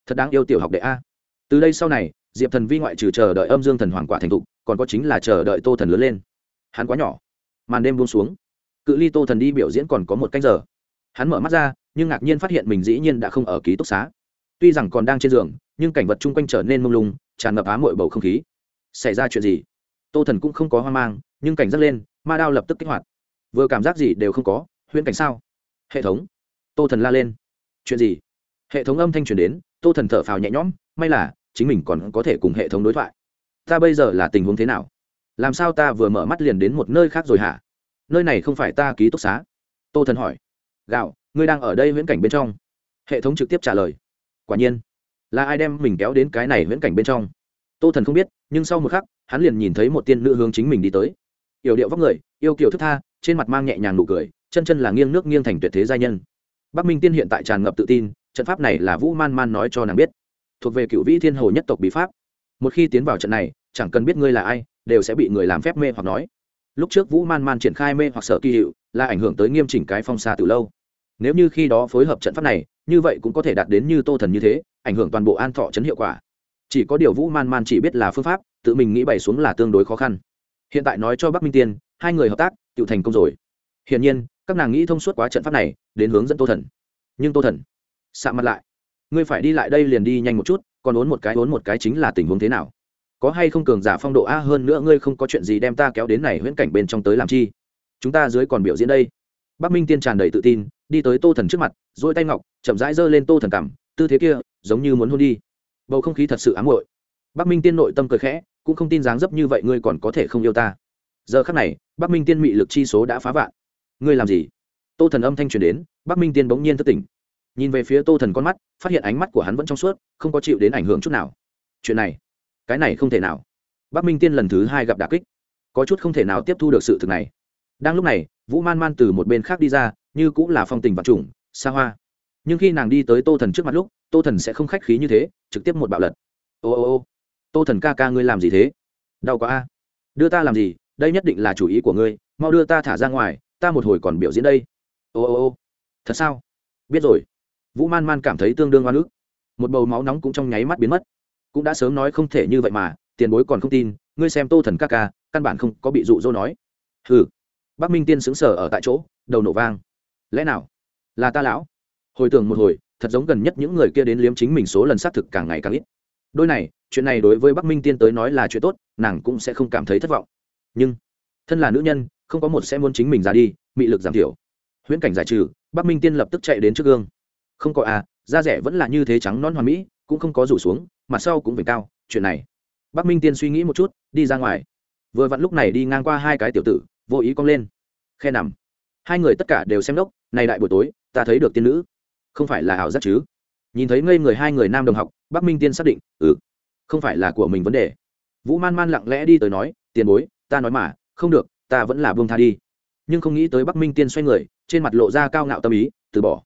thật đáng yêu tiểu học đệ a. Từ đây sau này, diệp thần vi ngoại trừ chờ đợi âm dương thần hoàng quả thành thục, còn có chính là chờ đợi tô thần lớn lên. Hắn quá nhỏ. Màn đêm buông xuống. Cự ly tô thần đi biểu diễn còn có một canh giờ. Hắn mở mắt ra, nhưng ngạc nhiên phát hiện mình dĩ nhiên đã không ở ký túc xá. Tuy rằng còn đang trên giường, nhưng cảnh vật chung quanh trở nên mông lung, tràn ngập á mội bầu không khí. Xảy ra chuyện gì? Tô thần cũng không có hoang mang, nhưng cảnh giác lên, ma đao lập tức kích hoạt. Vừa cảm giác gì đều không có, huyễn cảnh sao? Hệ thống. Tô thần la lên. Chuyện gì? Hệ thống âm thanh truyền đến, tô thần thở phào nhẹ nhõm, may là, chính mình còn có thể cùng hệ thống đối thoại. Ta bây giờ là tình huống thế nào? Làm sao ta vừa mở mắt liền đến một nơi khác rồi hả? Nơi này không phải ta ký túc xá. Tô thần hỏi. Gạo, ngươi đang ở đây viễn cảnh bên trong. Hệ thống trực tiếp trả lời. Quả nhiên, là ai đem mình kéo đến cái này viễn cảnh bên trong? Tô thần không biết, nhưng sau một khắc, hắn liền nhìn thấy một tiên nữ hướng chính mình đi tới. Yểu điệu vóc người, yêu kiểu thức tha, trên mặt mang nhẹ nhàng nụ cười, chân chân là nghiêng nước nghiêng thành tuyệt thế giai nhân. Bắc minh tiên hiện tại tràn ngập tự tin trận pháp này là vũ man man nói cho nàng biết. Thuộc về cựu vĩ thiên hồ nhất tộc bí pháp. Một khi tiến vào trận này, chẳng cần biết ngươi là ai, đều sẽ bị người làm phép mê hoặc nói. Lúc trước vũ man man triển khai mê hoặc sở kỳ hiệu, là ảnh hưởng tới nghiêm chỉnh cái phong xa từ lâu. Nếu như khi đó phối hợp trận pháp này, như vậy cũng có thể đạt đến như tô thần như thế, ảnh hưởng toàn bộ an thọ chấn hiệu quả. Chỉ có điều vũ man man chỉ biết là phương pháp, tự mình nghĩ bày xuống là tương đối khó khăn. Hiện tại nói cho bắc minh tiên, hai người hợp tác, tự thành công rồi. Hiển nhiên, các nàng nghĩ thông suốt quá trận pháp này, đến hướng dẫn tô thần. Nhưng tô thần sạ mặt lại. Ngươi phải đi lại đây liền đi nhanh một chút, còn uốn một cái uốn một cái chính là tình huống thế nào? Có hay không cường giả phong độ a hơn nữa ngươi không có chuyện gì đem ta kéo đến này huyễn cảnh bên trong tới làm chi? Chúng ta dưới còn biểu diễn đây. Bắc minh tiên tràn đầy tự tin, đi tới tô thần trước mặt dỗi tay ngọc, chậm rãi giơ lên tô thần cảm tư thế kia, giống như muốn hôn đi. Bầu không khí thật sự ám hội bắc minh tiên nội tâm cười khẽ, cũng không tin dáng dấp như vậy ngươi còn có thể không yêu ta. Giờ khắc này, bắc minh tiên mị lực chi số đã phá vạn. Ngươi làm gì? Tô thần âm thanh truyền đến, bắc minh tiên bỗng nhiên thất tỉnh nhìn về phía tô thần con mắt, phát hiện ánh mắt của hắn vẫn trong suốt, không có chịu đến ảnh hưởng chút nào. Chuyện này, cái này không thể nào. Bắc minh tiên lần thứ hai gặp đà kích. Có chút không thể nào tiếp thu được sự thực này. Đang lúc này, vũ man man từ một bên khác đi ra, như cũng là phong tình vật chủng xa hoa. Nhưng khi nàng đi tới tô thần trước mặt lúc, tô thần sẽ không khách khí như thế, trực tiếp một bạo lật. Ô ô ô, tô thần ca ca ngươi làm gì thế? Đau quá a. Đưa ta làm gì? Đây nhất định là chủ ý của ngươi, mau đưa ta thả ra ngoài, ta một hồi còn biểu diễn đây. Ô ô ô, thật sao? Biết rồi vũ man man cảm thấy tương đương oan ức. Một bầu máu nóng cũng trong nháy mắt biến mất. Cũng đã sớm nói không thể như vậy mà, tiền bối còn không tin, ngươi xem tô thần ca ca, căn bản không có bị dụ dỗ nói. Hừ. Bắc minh tiên xứng sở ở tại chỗ, đầu nổ vang. Lẽ nào? Là ta lão? Hồi tưởng một hồi, thật giống gần nhất những người kia đến liếm chính mình số lần xác thực càng ngày càng ít. Đôi này, chuyện này đối với bắc minh tiên tới nói là chuyện tốt, nàng cũng sẽ không cảm thấy thất vọng. Nhưng, thân là nữ nhân, không có một sẽ muốn chính mình ra đi, mị lực giảm thiểu. Huyễn cảnh giải trừ, bắc minh tiên lập tức chạy đến trước gương không có à da rẻ vẫn là như thế trắng non hoàn mỹ, cũng không có rủ xuống, mặt sau cũng về cao, chuyện này. Bắc minh tiên suy nghĩ một chút, đi ra ngoài. Vừa vặn lúc này đi ngang qua hai cái tiểu tử, vô ý cong lên. Khe nằm. Hai người tất cả đều xem đốc, này đại buổi tối, ta thấy được tiên nữ. Không phải là ảo giác chứ? Nhìn thấy ngây người hai người nam đồng học, bắc minh tiên xác định ừ không phải là của mình vấn đề. Vũ man man lặng lẽ đi tới nói, tiền bối, ta nói mà, không được, ta vẫn là buông tha đi. Nhưng không nghĩ tới bắc minh tiên xoay người, trên mặt lộ ra cao ngạo tâm ý, từ bỏ.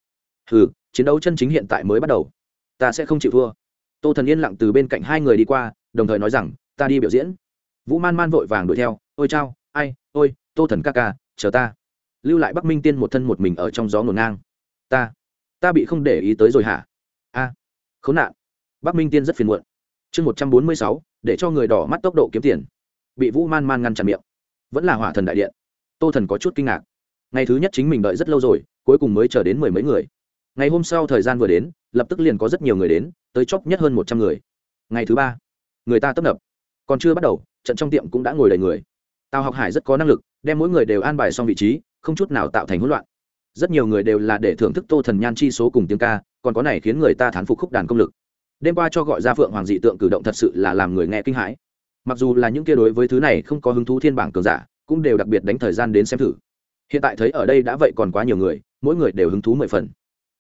Hừ chiến đấu chân chính hiện tại mới bắt đầu. Ta sẽ không chịu thua. Tô thần yên lặng từ bên cạnh hai người đi qua đồng thời nói rằng ta đi biểu diễn. Vũ man man vội vàng đuổi theo ôi chao ai ôi tô thần ca ca chờ ta. Lưu lại bắc minh tiên một thân một mình ở trong gió ngổn ngang. Ta ta bị không để ý tới rồi hả? A à, khốn nạn. Bắc minh tiên rất phiền muộn. Chương một trăm bốn mươi sáu để cho người đỏ mắt tốc độ kiếm tiền. Bị vũ man man ngăn chặn miệng. Vẫn là hỏa thần đại điện. Tô thần có chút kinh ngạc. Ngày thứ nhất chính mình đợi rất lâu rồi cuối cùng mới chờ đến mười mấy người ngày hôm sau thời gian vừa đến, lập tức liền có rất nhiều người đến, tới chóc nhất hơn một trăm người. Ngày thứ ba, người ta tấp nập. Còn chưa bắt đầu, trận trong tiệm cũng đã ngồi đầy người. Tào học hải rất có năng lực, đem mỗi người đều an bài xong vị trí, không chút nào tạo thành hỗn loạn. Rất nhiều người đều là để thưởng thức tô thần nhan chi số cùng tiếng ca, còn có này khiến người ta thán phục khúc đàn công lực. Đêm qua cho gọi ra phượng hoàng dị tượng cử động thật sự là làm người nghe kinh hãi. Mặc dù là những kia đối với thứ này không có hứng thú thiên bảng cường giả, cũng đều đặc biệt đánh thời gian đến xem thử. Hiện tại thấy ở đây đã vậy còn quá nhiều người, mỗi người đều hứng thú mười phần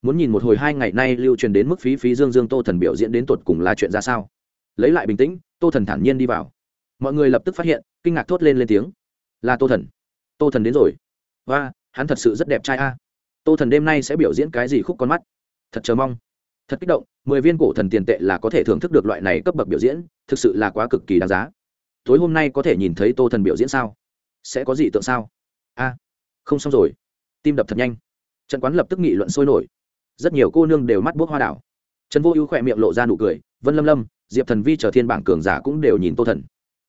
muốn nhìn một hồi hai ngày nay lưu truyền đến mức phí phí dương dương tô thần biểu diễn đến tột cùng là chuyện ra sao. Lấy lại bình tĩnh, tô thần thản nhiên đi vào. Mọi người lập tức phát hiện, kinh ngạc thốt lên lên tiếng. Là tô thần. Tô thần đến rồi. Và hắn thật sự rất đẹp trai a. Tô thần đêm nay sẽ biểu diễn cái gì khúc con mắt? Thật chờ mong. Thật kích động, mười viên cổ thần tiền tệ là có thể thưởng thức được loại này cấp bậc biểu diễn, thực sự là quá cực kỳ đáng giá. Tối hôm nay có thể nhìn thấy tô thần biểu diễn sao? Sẽ có gì tượng sao? A, không xong rồi. Tim đập thật nhanh. Trận quán lập tức nghị luận sôi nổi rất nhiều cô nương đều mắt buốc hoa đảo. Trần vô ưu khỏe miệng lộ ra nụ cười, vân lâm lâm, diệp thần vi chờ thiên bảng cường giả cũng đều nhìn tô thần.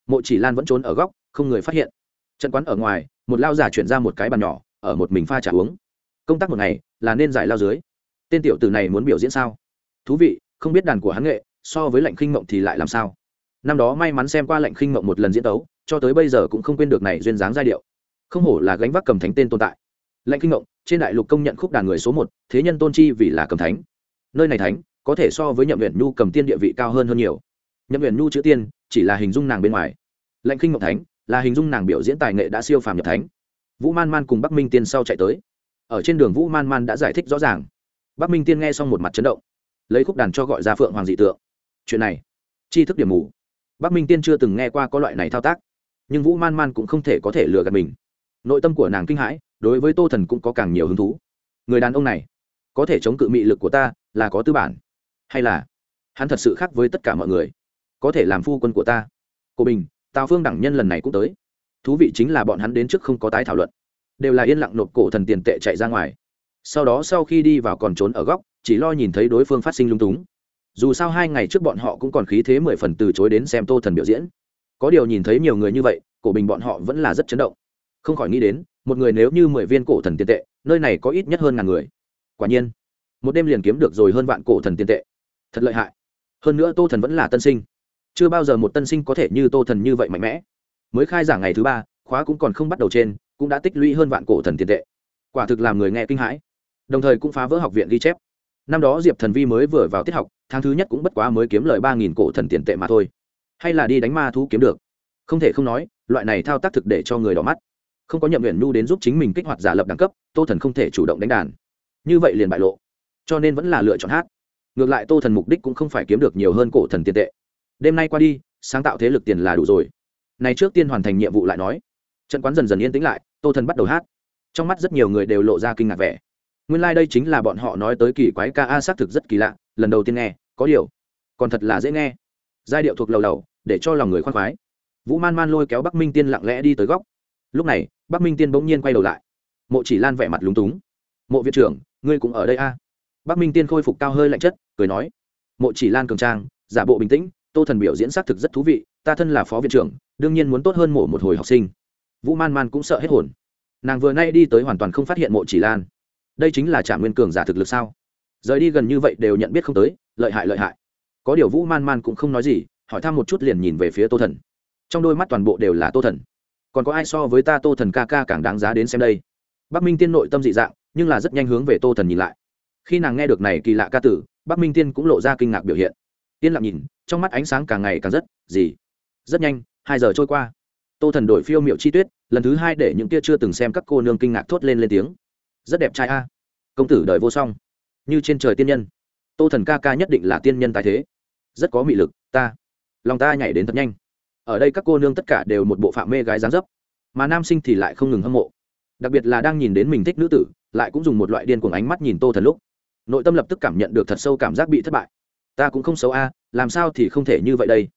Mộ chỉ lan vẫn trốn ở góc, không người phát hiện. Trận quán ở ngoài, một lao giả chuyển ra một cái bàn nhỏ, ở một mình pha trà uống. Công tác một ngày, là nên giải lao dưới. Tên tiểu tử này muốn biểu diễn sao? Thú vị, không biết đàn của hắn nghệ, so với lệnh khinh mộng thì lại làm sao? Năm đó may mắn xem qua lệnh khinh mộng một lần diễn tấu, cho tới bây giờ cũng không quên được này duyên dáng giai điệu. Không hổ là gánh vác cầm thánh tên tồn tại lệnh kinh ngộng, trên đại lục công nhận khúc đàn người số một, thế nhân tôn chi vì là cầm thánh. Nơi này thánh, có thể so với nhậm huyện nhu cầm tiên địa vị cao hơn hơn nhiều. Nhậm huyện nhu chữ tiên, chỉ là hình dung nàng bên ngoài. Lệnh kinh ngộng thánh, là hình dung nàng biểu diễn tài nghệ đã siêu phàm nhập thánh. Vũ man man cùng bắc minh tiên sau chạy tới. Ở trên đường vũ man man đã giải thích rõ ràng. Bắc minh tiên nghe xong một mặt chấn động. Lấy khúc đàn cho gọi ra phượng hoàng dị tượng. Chuyện này, tri thức điểm mù. Bắc minh tiên chưa từng nghe qua có loại này thao tác. Nhưng vũ man man cũng không thể có thể lừa gạt mình. Nội tâm của nàng kinh hãi đối với tô thần cũng có càng nhiều hứng thú. Người đàn ông này, có thể chống cự mị lực của ta là có tư bản. Hay là, hắn thật sự khác với tất cả mọi người, có thể làm phu quân của ta. Cô bình, tào phương đẳng nhân lần này cũng tới. Thú vị chính là bọn hắn đến trước không có tái thảo luận, đều là yên lặng nộp cổ thần tiền tệ chạy ra ngoài. Sau đó sau khi đi vào còn trốn ở góc, chỉ lo nhìn thấy đối phương phát sinh lung túng. Dù sao hai ngày trước bọn họ cũng còn khí thế mười phần từ chối đến xem tô thần biểu diễn. Có điều nhìn thấy nhiều người như vậy, cổ bình bọn họ vẫn là rất chấn động. Không khỏi nghĩ đến một người nếu như mười viên cổ thần tiền tệ, nơi này có ít nhất hơn ngàn người. Quả nhiên, một đêm liền kiếm được rồi hơn vạn cổ thần tiền tệ. Thật lợi hại. Hơn nữa tô thần vẫn là tân sinh. Chưa bao giờ một tân sinh có thể như tô thần như vậy mạnh mẽ. Mới khai giảng ngày thứ ba, khóa cũng còn không bắt đầu trên, cũng đã tích lũy hơn vạn cổ thần tiền tệ. Quả thực làm người nghe kinh hãi. Đồng thời cũng phá vỡ học viện ghi chép. Năm đó diệp thần vi mới vừa vào tiết học, tháng thứ nhất cũng bất quá mới kiếm lời ba nghìn cổ thần tiền tệ mà thôi. Hay là đi đánh ma thú kiếm được. Không thể không nói, loại này thao tác thực để cho người đỏ mắt không có nhậm nguyện nhu đến giúp chính mình kích hoạt giả lập đẳng cấp, tô thần không thể chủ động đánh đàn. Như vậy liền bại lộ. Cho nên vẫn là lựa chọn hát. Ngược lại tô thần mục đích cũng không phải kiếm được nhiều hơn cổ thần tiền tệ. Đêm nay qua đi, sáng tạo thế lực tiền là đủ rồi. Này trước tiên hoàn thành nhiệm vụ lại nói. Trận quán dần dần yên tĩnh lại, tô thần bắt đầu hát. Trong mắt rất nhiều người đều lộ ra kinh ngạc vẻ. Nguyên lai、like、đây chính là bọn họ nói tới kỳ quái ca a, xác thực rất kỳ lạ, lần đầu tiên nghe, có điều, còn thật là dễ nghe. Giai điệu thuộc lầu đầu để cho lòng người khoan khoái. Vũ man man lôi kéo bắc minh tiên lặng lẽ đi tới góc lúc này, bắc minh tiên bỗng nhiên quay đầu lại. Mộ chỉ lan vẻ mặt lúng túng. Mộ viện trưởng, ngươi cũng ở đây a? À? bắc minh tiên khôi phục cao hơi lạnh chất, cười nói. Mộ chỉ lan cường trang, giả bộ bình tĩnh, tô thần biểu diễn xác thực rất thú vị, ta thân là phó viện trưởng, đương nhiên muốn tốt hơn mộ một hồi học sinh. Vũ man man cũng sợ hết hồn. Nàng vừa nay đi tới hoàn toàn không phát hiện mộ chỉ lan. Đây chính là trả nguyên cường giả thực lực sao? Rời đi gần như vậy đều nhận biết không tới, lợi hại lợi hại. Có điều vũ man man cũng không nói gì, hỏi thăm một chút liền nhìn về phía tô thần. Trong đôi mắt toàn bộ đều là tô thần còn có ai so với ta tô thần ca ca càng đáng giá đến xem đây? Bắc minh tiên nội tâm dị dạng, nhưng là rất nhanh hướng về tô thần nhìn lại. Khi nàng nghe được này kỳ lạ ca tử, bắc minh tiên cũng lộ ra kinh ngạc biểu hiện. Tiên lặng nhìn, trong mắt ánh sáng càng ngày càng rất, gì? Rất nhanh, hai giờ trôi qua. Tô thần đổi phiêu m i ệ u chi tuyết, lần thứ hai để những kia chưa từng xem các cô nương kinh ngạc thốt lên lên tiếng. Rất đẹp trai a. Công tử đời vô song. Như trên trời tiên nhân. Tô thần ca ca nhất định là tiên nhân tài thế. Rất có mị lực, ta. Lòng ta nhảy đến thật nhanh ở đây các cô nương tất cả đều một bộ phạm mê gái dáng dấp, mà nam sinh thì lại không ngừng hâm mộ. Đặc biệt là đang nhìn đến mình thích nữ tử, lại cũng dùng một loại điên cuồng ánh mắt nhìn tô thần lúc. Nội tâm lập tức cảm nhận được thật sâu cảm giác bị thất bại. Ta cũng không xấu a, làm sao thì không thể như vậy đây?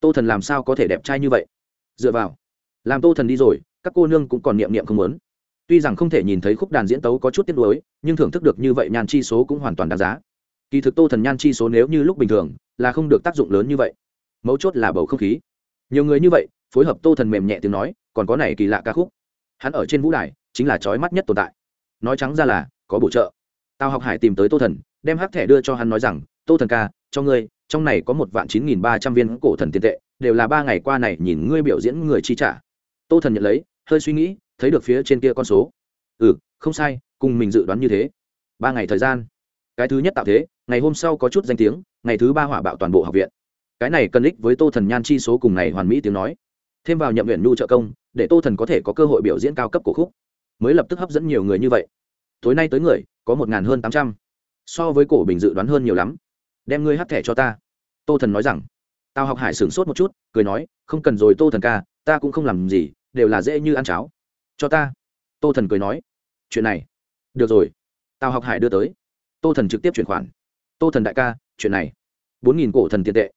Tô thần làm sao có thể đẹp trai như vậy? Dựa vào, làm tô thần đi rồi, các cô nương cũng còn niệm niệm không muốn. Tuy rằng không thể nhìn thấy khúc đàn diễn tấu có chút tiếc nuối, nhưng thưởng thức được như vậy nhan chi số cũng hoàn toàn đáng giá. Kỳ thực tô thần nhan chi số nếu như lúc bình thường, là không được tác dụng lớn như vậy. Mấu chốt là bầu không khí nhiều người như vậy, phối hợp tô thần mềm nhẹ tiếng nói, còn có này kỳ lạ ca khúc. Hắn ở trên vũ đài, chính là trói mắt nhất tồn tại. Nói trắng ra là, có bổ trợ. Tào học hải tìm tới tô thần, đem hắc thẻ đưa cho hắn nói rằng, tô thần ca, cho ngươi, trong này có một vạn chín nghìn ba trăm viên cổ thần tiền tệ, đều là ba ngày qua này nhìn ngươi biểu diễn người chi trả. Tô thần nhận lấy, hơi suy nghĩ, thấy được phía trên kia con số. Ừ không sai, cùng mình dự đoán như thế. Ba ngày thời gian. Cái thứ nhất tạo thế, ngày hôm sau có chút danh tiếng, ngày thứ ba hỏa bạo toàn bộ học viện cái này cần ích với tô thần nhan chi số cùng này hoàn mỹ tiếng nói. Thêm vào nhậm nguyện nhu trợ công, để tô thần có thể có cơ hội biểu diễn cao cấp cổ khúc. Mới lập tức hấp dẫn nhiều người như vậy. Tối nay tới người, có một ngàn hơn tám trăm. So với cổ bình dự đoán hơn nhiều lắm. Đem ngươi hát thẻ cho ta. Tô thần nói rằng. Tao học hải sửng sốt một chút, cười nói, không cần rồi tô thần ca, ta cũng không làm gì, đều là dễ như ăn cháo. Cho ta. Tô thần cười nói. Chuyện này. Được rồi. Tao học hải đưa tới. Tô thần trực tiếp chuyển khoản. Tô thần đại ca, chuyện này. Bốn nghìn cổ thần tiền tệ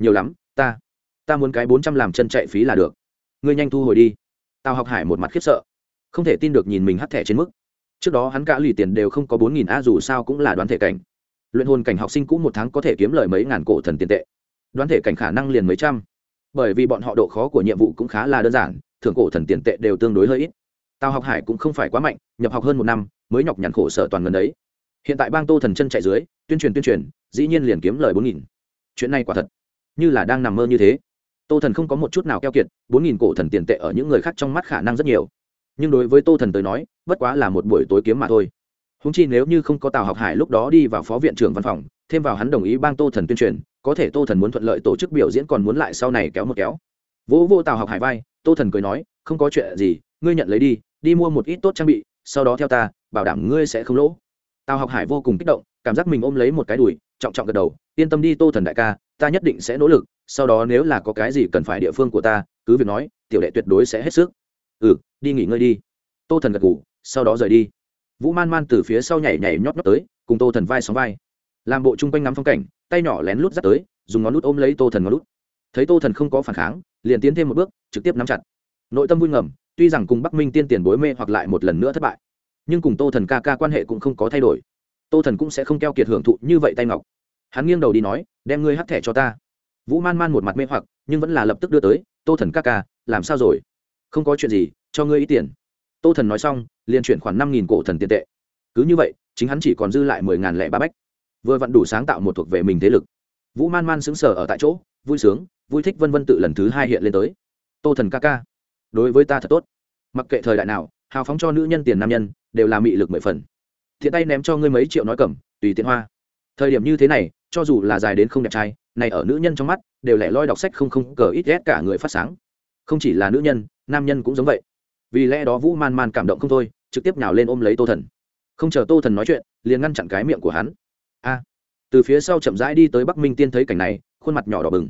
nhiều lắm, ta ta muốn cái bốn trăm làm chân chạy phí là được. Ngươi nhanh thu hồi đi. Tao học hải một mặt khiếp sợ. Không thể tin được nhìn mình hắt thẻ trên mức. Trước đó hắn cả lì tiền đều không có bốn nghìn a dù sao cũng là đoán thể cảnh. Luyện hồn cảnh học sinh cũ một tháng có thể kiếm lời mấy ngàn cổ thần tiền tệ. Đoán thể cảnh khả năng liền mấy trăm. Bởi vì bọn họ độ khó của nhiệm vụ cũng khá là đơn giản, thưởng cổ thần tiền tệ đều tương đối hơi ít. Tào học hải cũng không phải quá mạnh, nhập học hơn một năm, mới nhọc nhằn khổ sở toàn gần đấy. Hiện tại bang tô thần chân chạy dưới, tuyên truyền tuyên truyền, dĩ nhiên liền kiếm lời bốn nghìn. Chuyện này quả thật như là đang nằm mơ như thế. Tô thần không có một chút nào keo kiệt, bốn nghìn cổ thần tiền tệ ở những người khác trong mắt khả năng rất nhiều. Nhưng đối với tô thần tới nói, bất quá là một buổi tối kiếm mà thôi. Húng chi nếu như không có tào học hải lúc đó đi vào phó viện trưởng văn phòng, thêm vào hắn đồng ý bang tô thần tuyên truyền, có thể tô thần muốn thuận lợi tổ chức biểu diễn còn muốn lại sau này kéo một kéo. Vỗ vô tào học hải vai, tô thần cười nói, không có chuyện gì, ngươi nhận lấy đi đi mua một ít tốt trang bị, sau đó theo ta, bảo đảm ngươi sẽ không lỗ. Tào học hải vô cùng kích động, cảm giác mình ôm lấy một cái đùi, trọng trọng gật đầu, yên tâm đi tô thần đại ca ta nhất định sẽ nỗ lực, sau đó nếu là có cái gì cần phải địa phương của ta, cứ việc nói, tiểu đệ tuyệt đối sẽ hết sức. Ừ đi nghỉ ngơi đi. Tô thần gật ngủ sau đó rời đi. Vũ man man từ phía sau nhảy nhảy nhót nhót tới, cùng tô thần vai sóng vai. Làm bộ chung quanh ngắm phong cảnh, tay nhỏ lén lút dắt tới, dùng ngón lút ôm lấy tô thần ngón lút thấy tô thần không có phản kháng, liền tiến thêm một bước, trực tiếp nắm chặt. Nội tâm vui ngầm, tuy rằng cùng bắc minh tiên tiền bối mê hoặc lại một lần nữa thất bại, nhưng cùng tô thần ca ca quan hệ cũng không có thay đổi. Tô thần cũng sẽ không keo kiệt hưởng thụ như vậy tay ngọc hắn nghiêng đầu đi nói, đem ngươi hắt thẻ cho ta. Vũ man man một mặt mê hoặc, nhưng vẫn là lập tức đưa tới, tô thần ca ca, làm sao rồi? Không có chuyện gì, cho ngươi ít tiền. Tô thần nói xong, liền chuyển khoản năm nghìn cổ thần tiền tệ. Cứ như vậy, chính hắn chỉ còn dư lại mười ngàn lẻ ba bách. Vừa vặn đủ sáng tạo một thuộc về mình thế lực. Vũ man man xứng sở ở tại chỗ, vui sướng, vui thích vân vân tự lần thứ hai hiện lên tới. Tô thần ca ca, đối với ta thật tốt. Mặc kệ thời đại nào, hào phóng cho nữ nhân tiền nam nhân, đều là mị lực mười phần. Thiện tay ném cho ngươi mấy triệu nói cẩm tùy tiện hoa. Thời điểm như thế này cho dù là dài đến không đẹp trai, này ở nữ nhân trong mắt, đều lẻ loi đọc sách không không cờ ít ghét cả người phát sáng. Không chỉ là nữ nhân, nam nhân cũng giống vậy. Vì lẽ đó vũ man man cảm động không thôi, trực tiếp nhào lên ôm lấy tô thần. Không chờ tô thần nói chuyện, liền ngăn chặn cái miệng của hắn. A. Từ phía sau chậm rãi đi tới bắc minh tiên thấy cảnh này, khuôn mặt nhỏ đỏ bừng.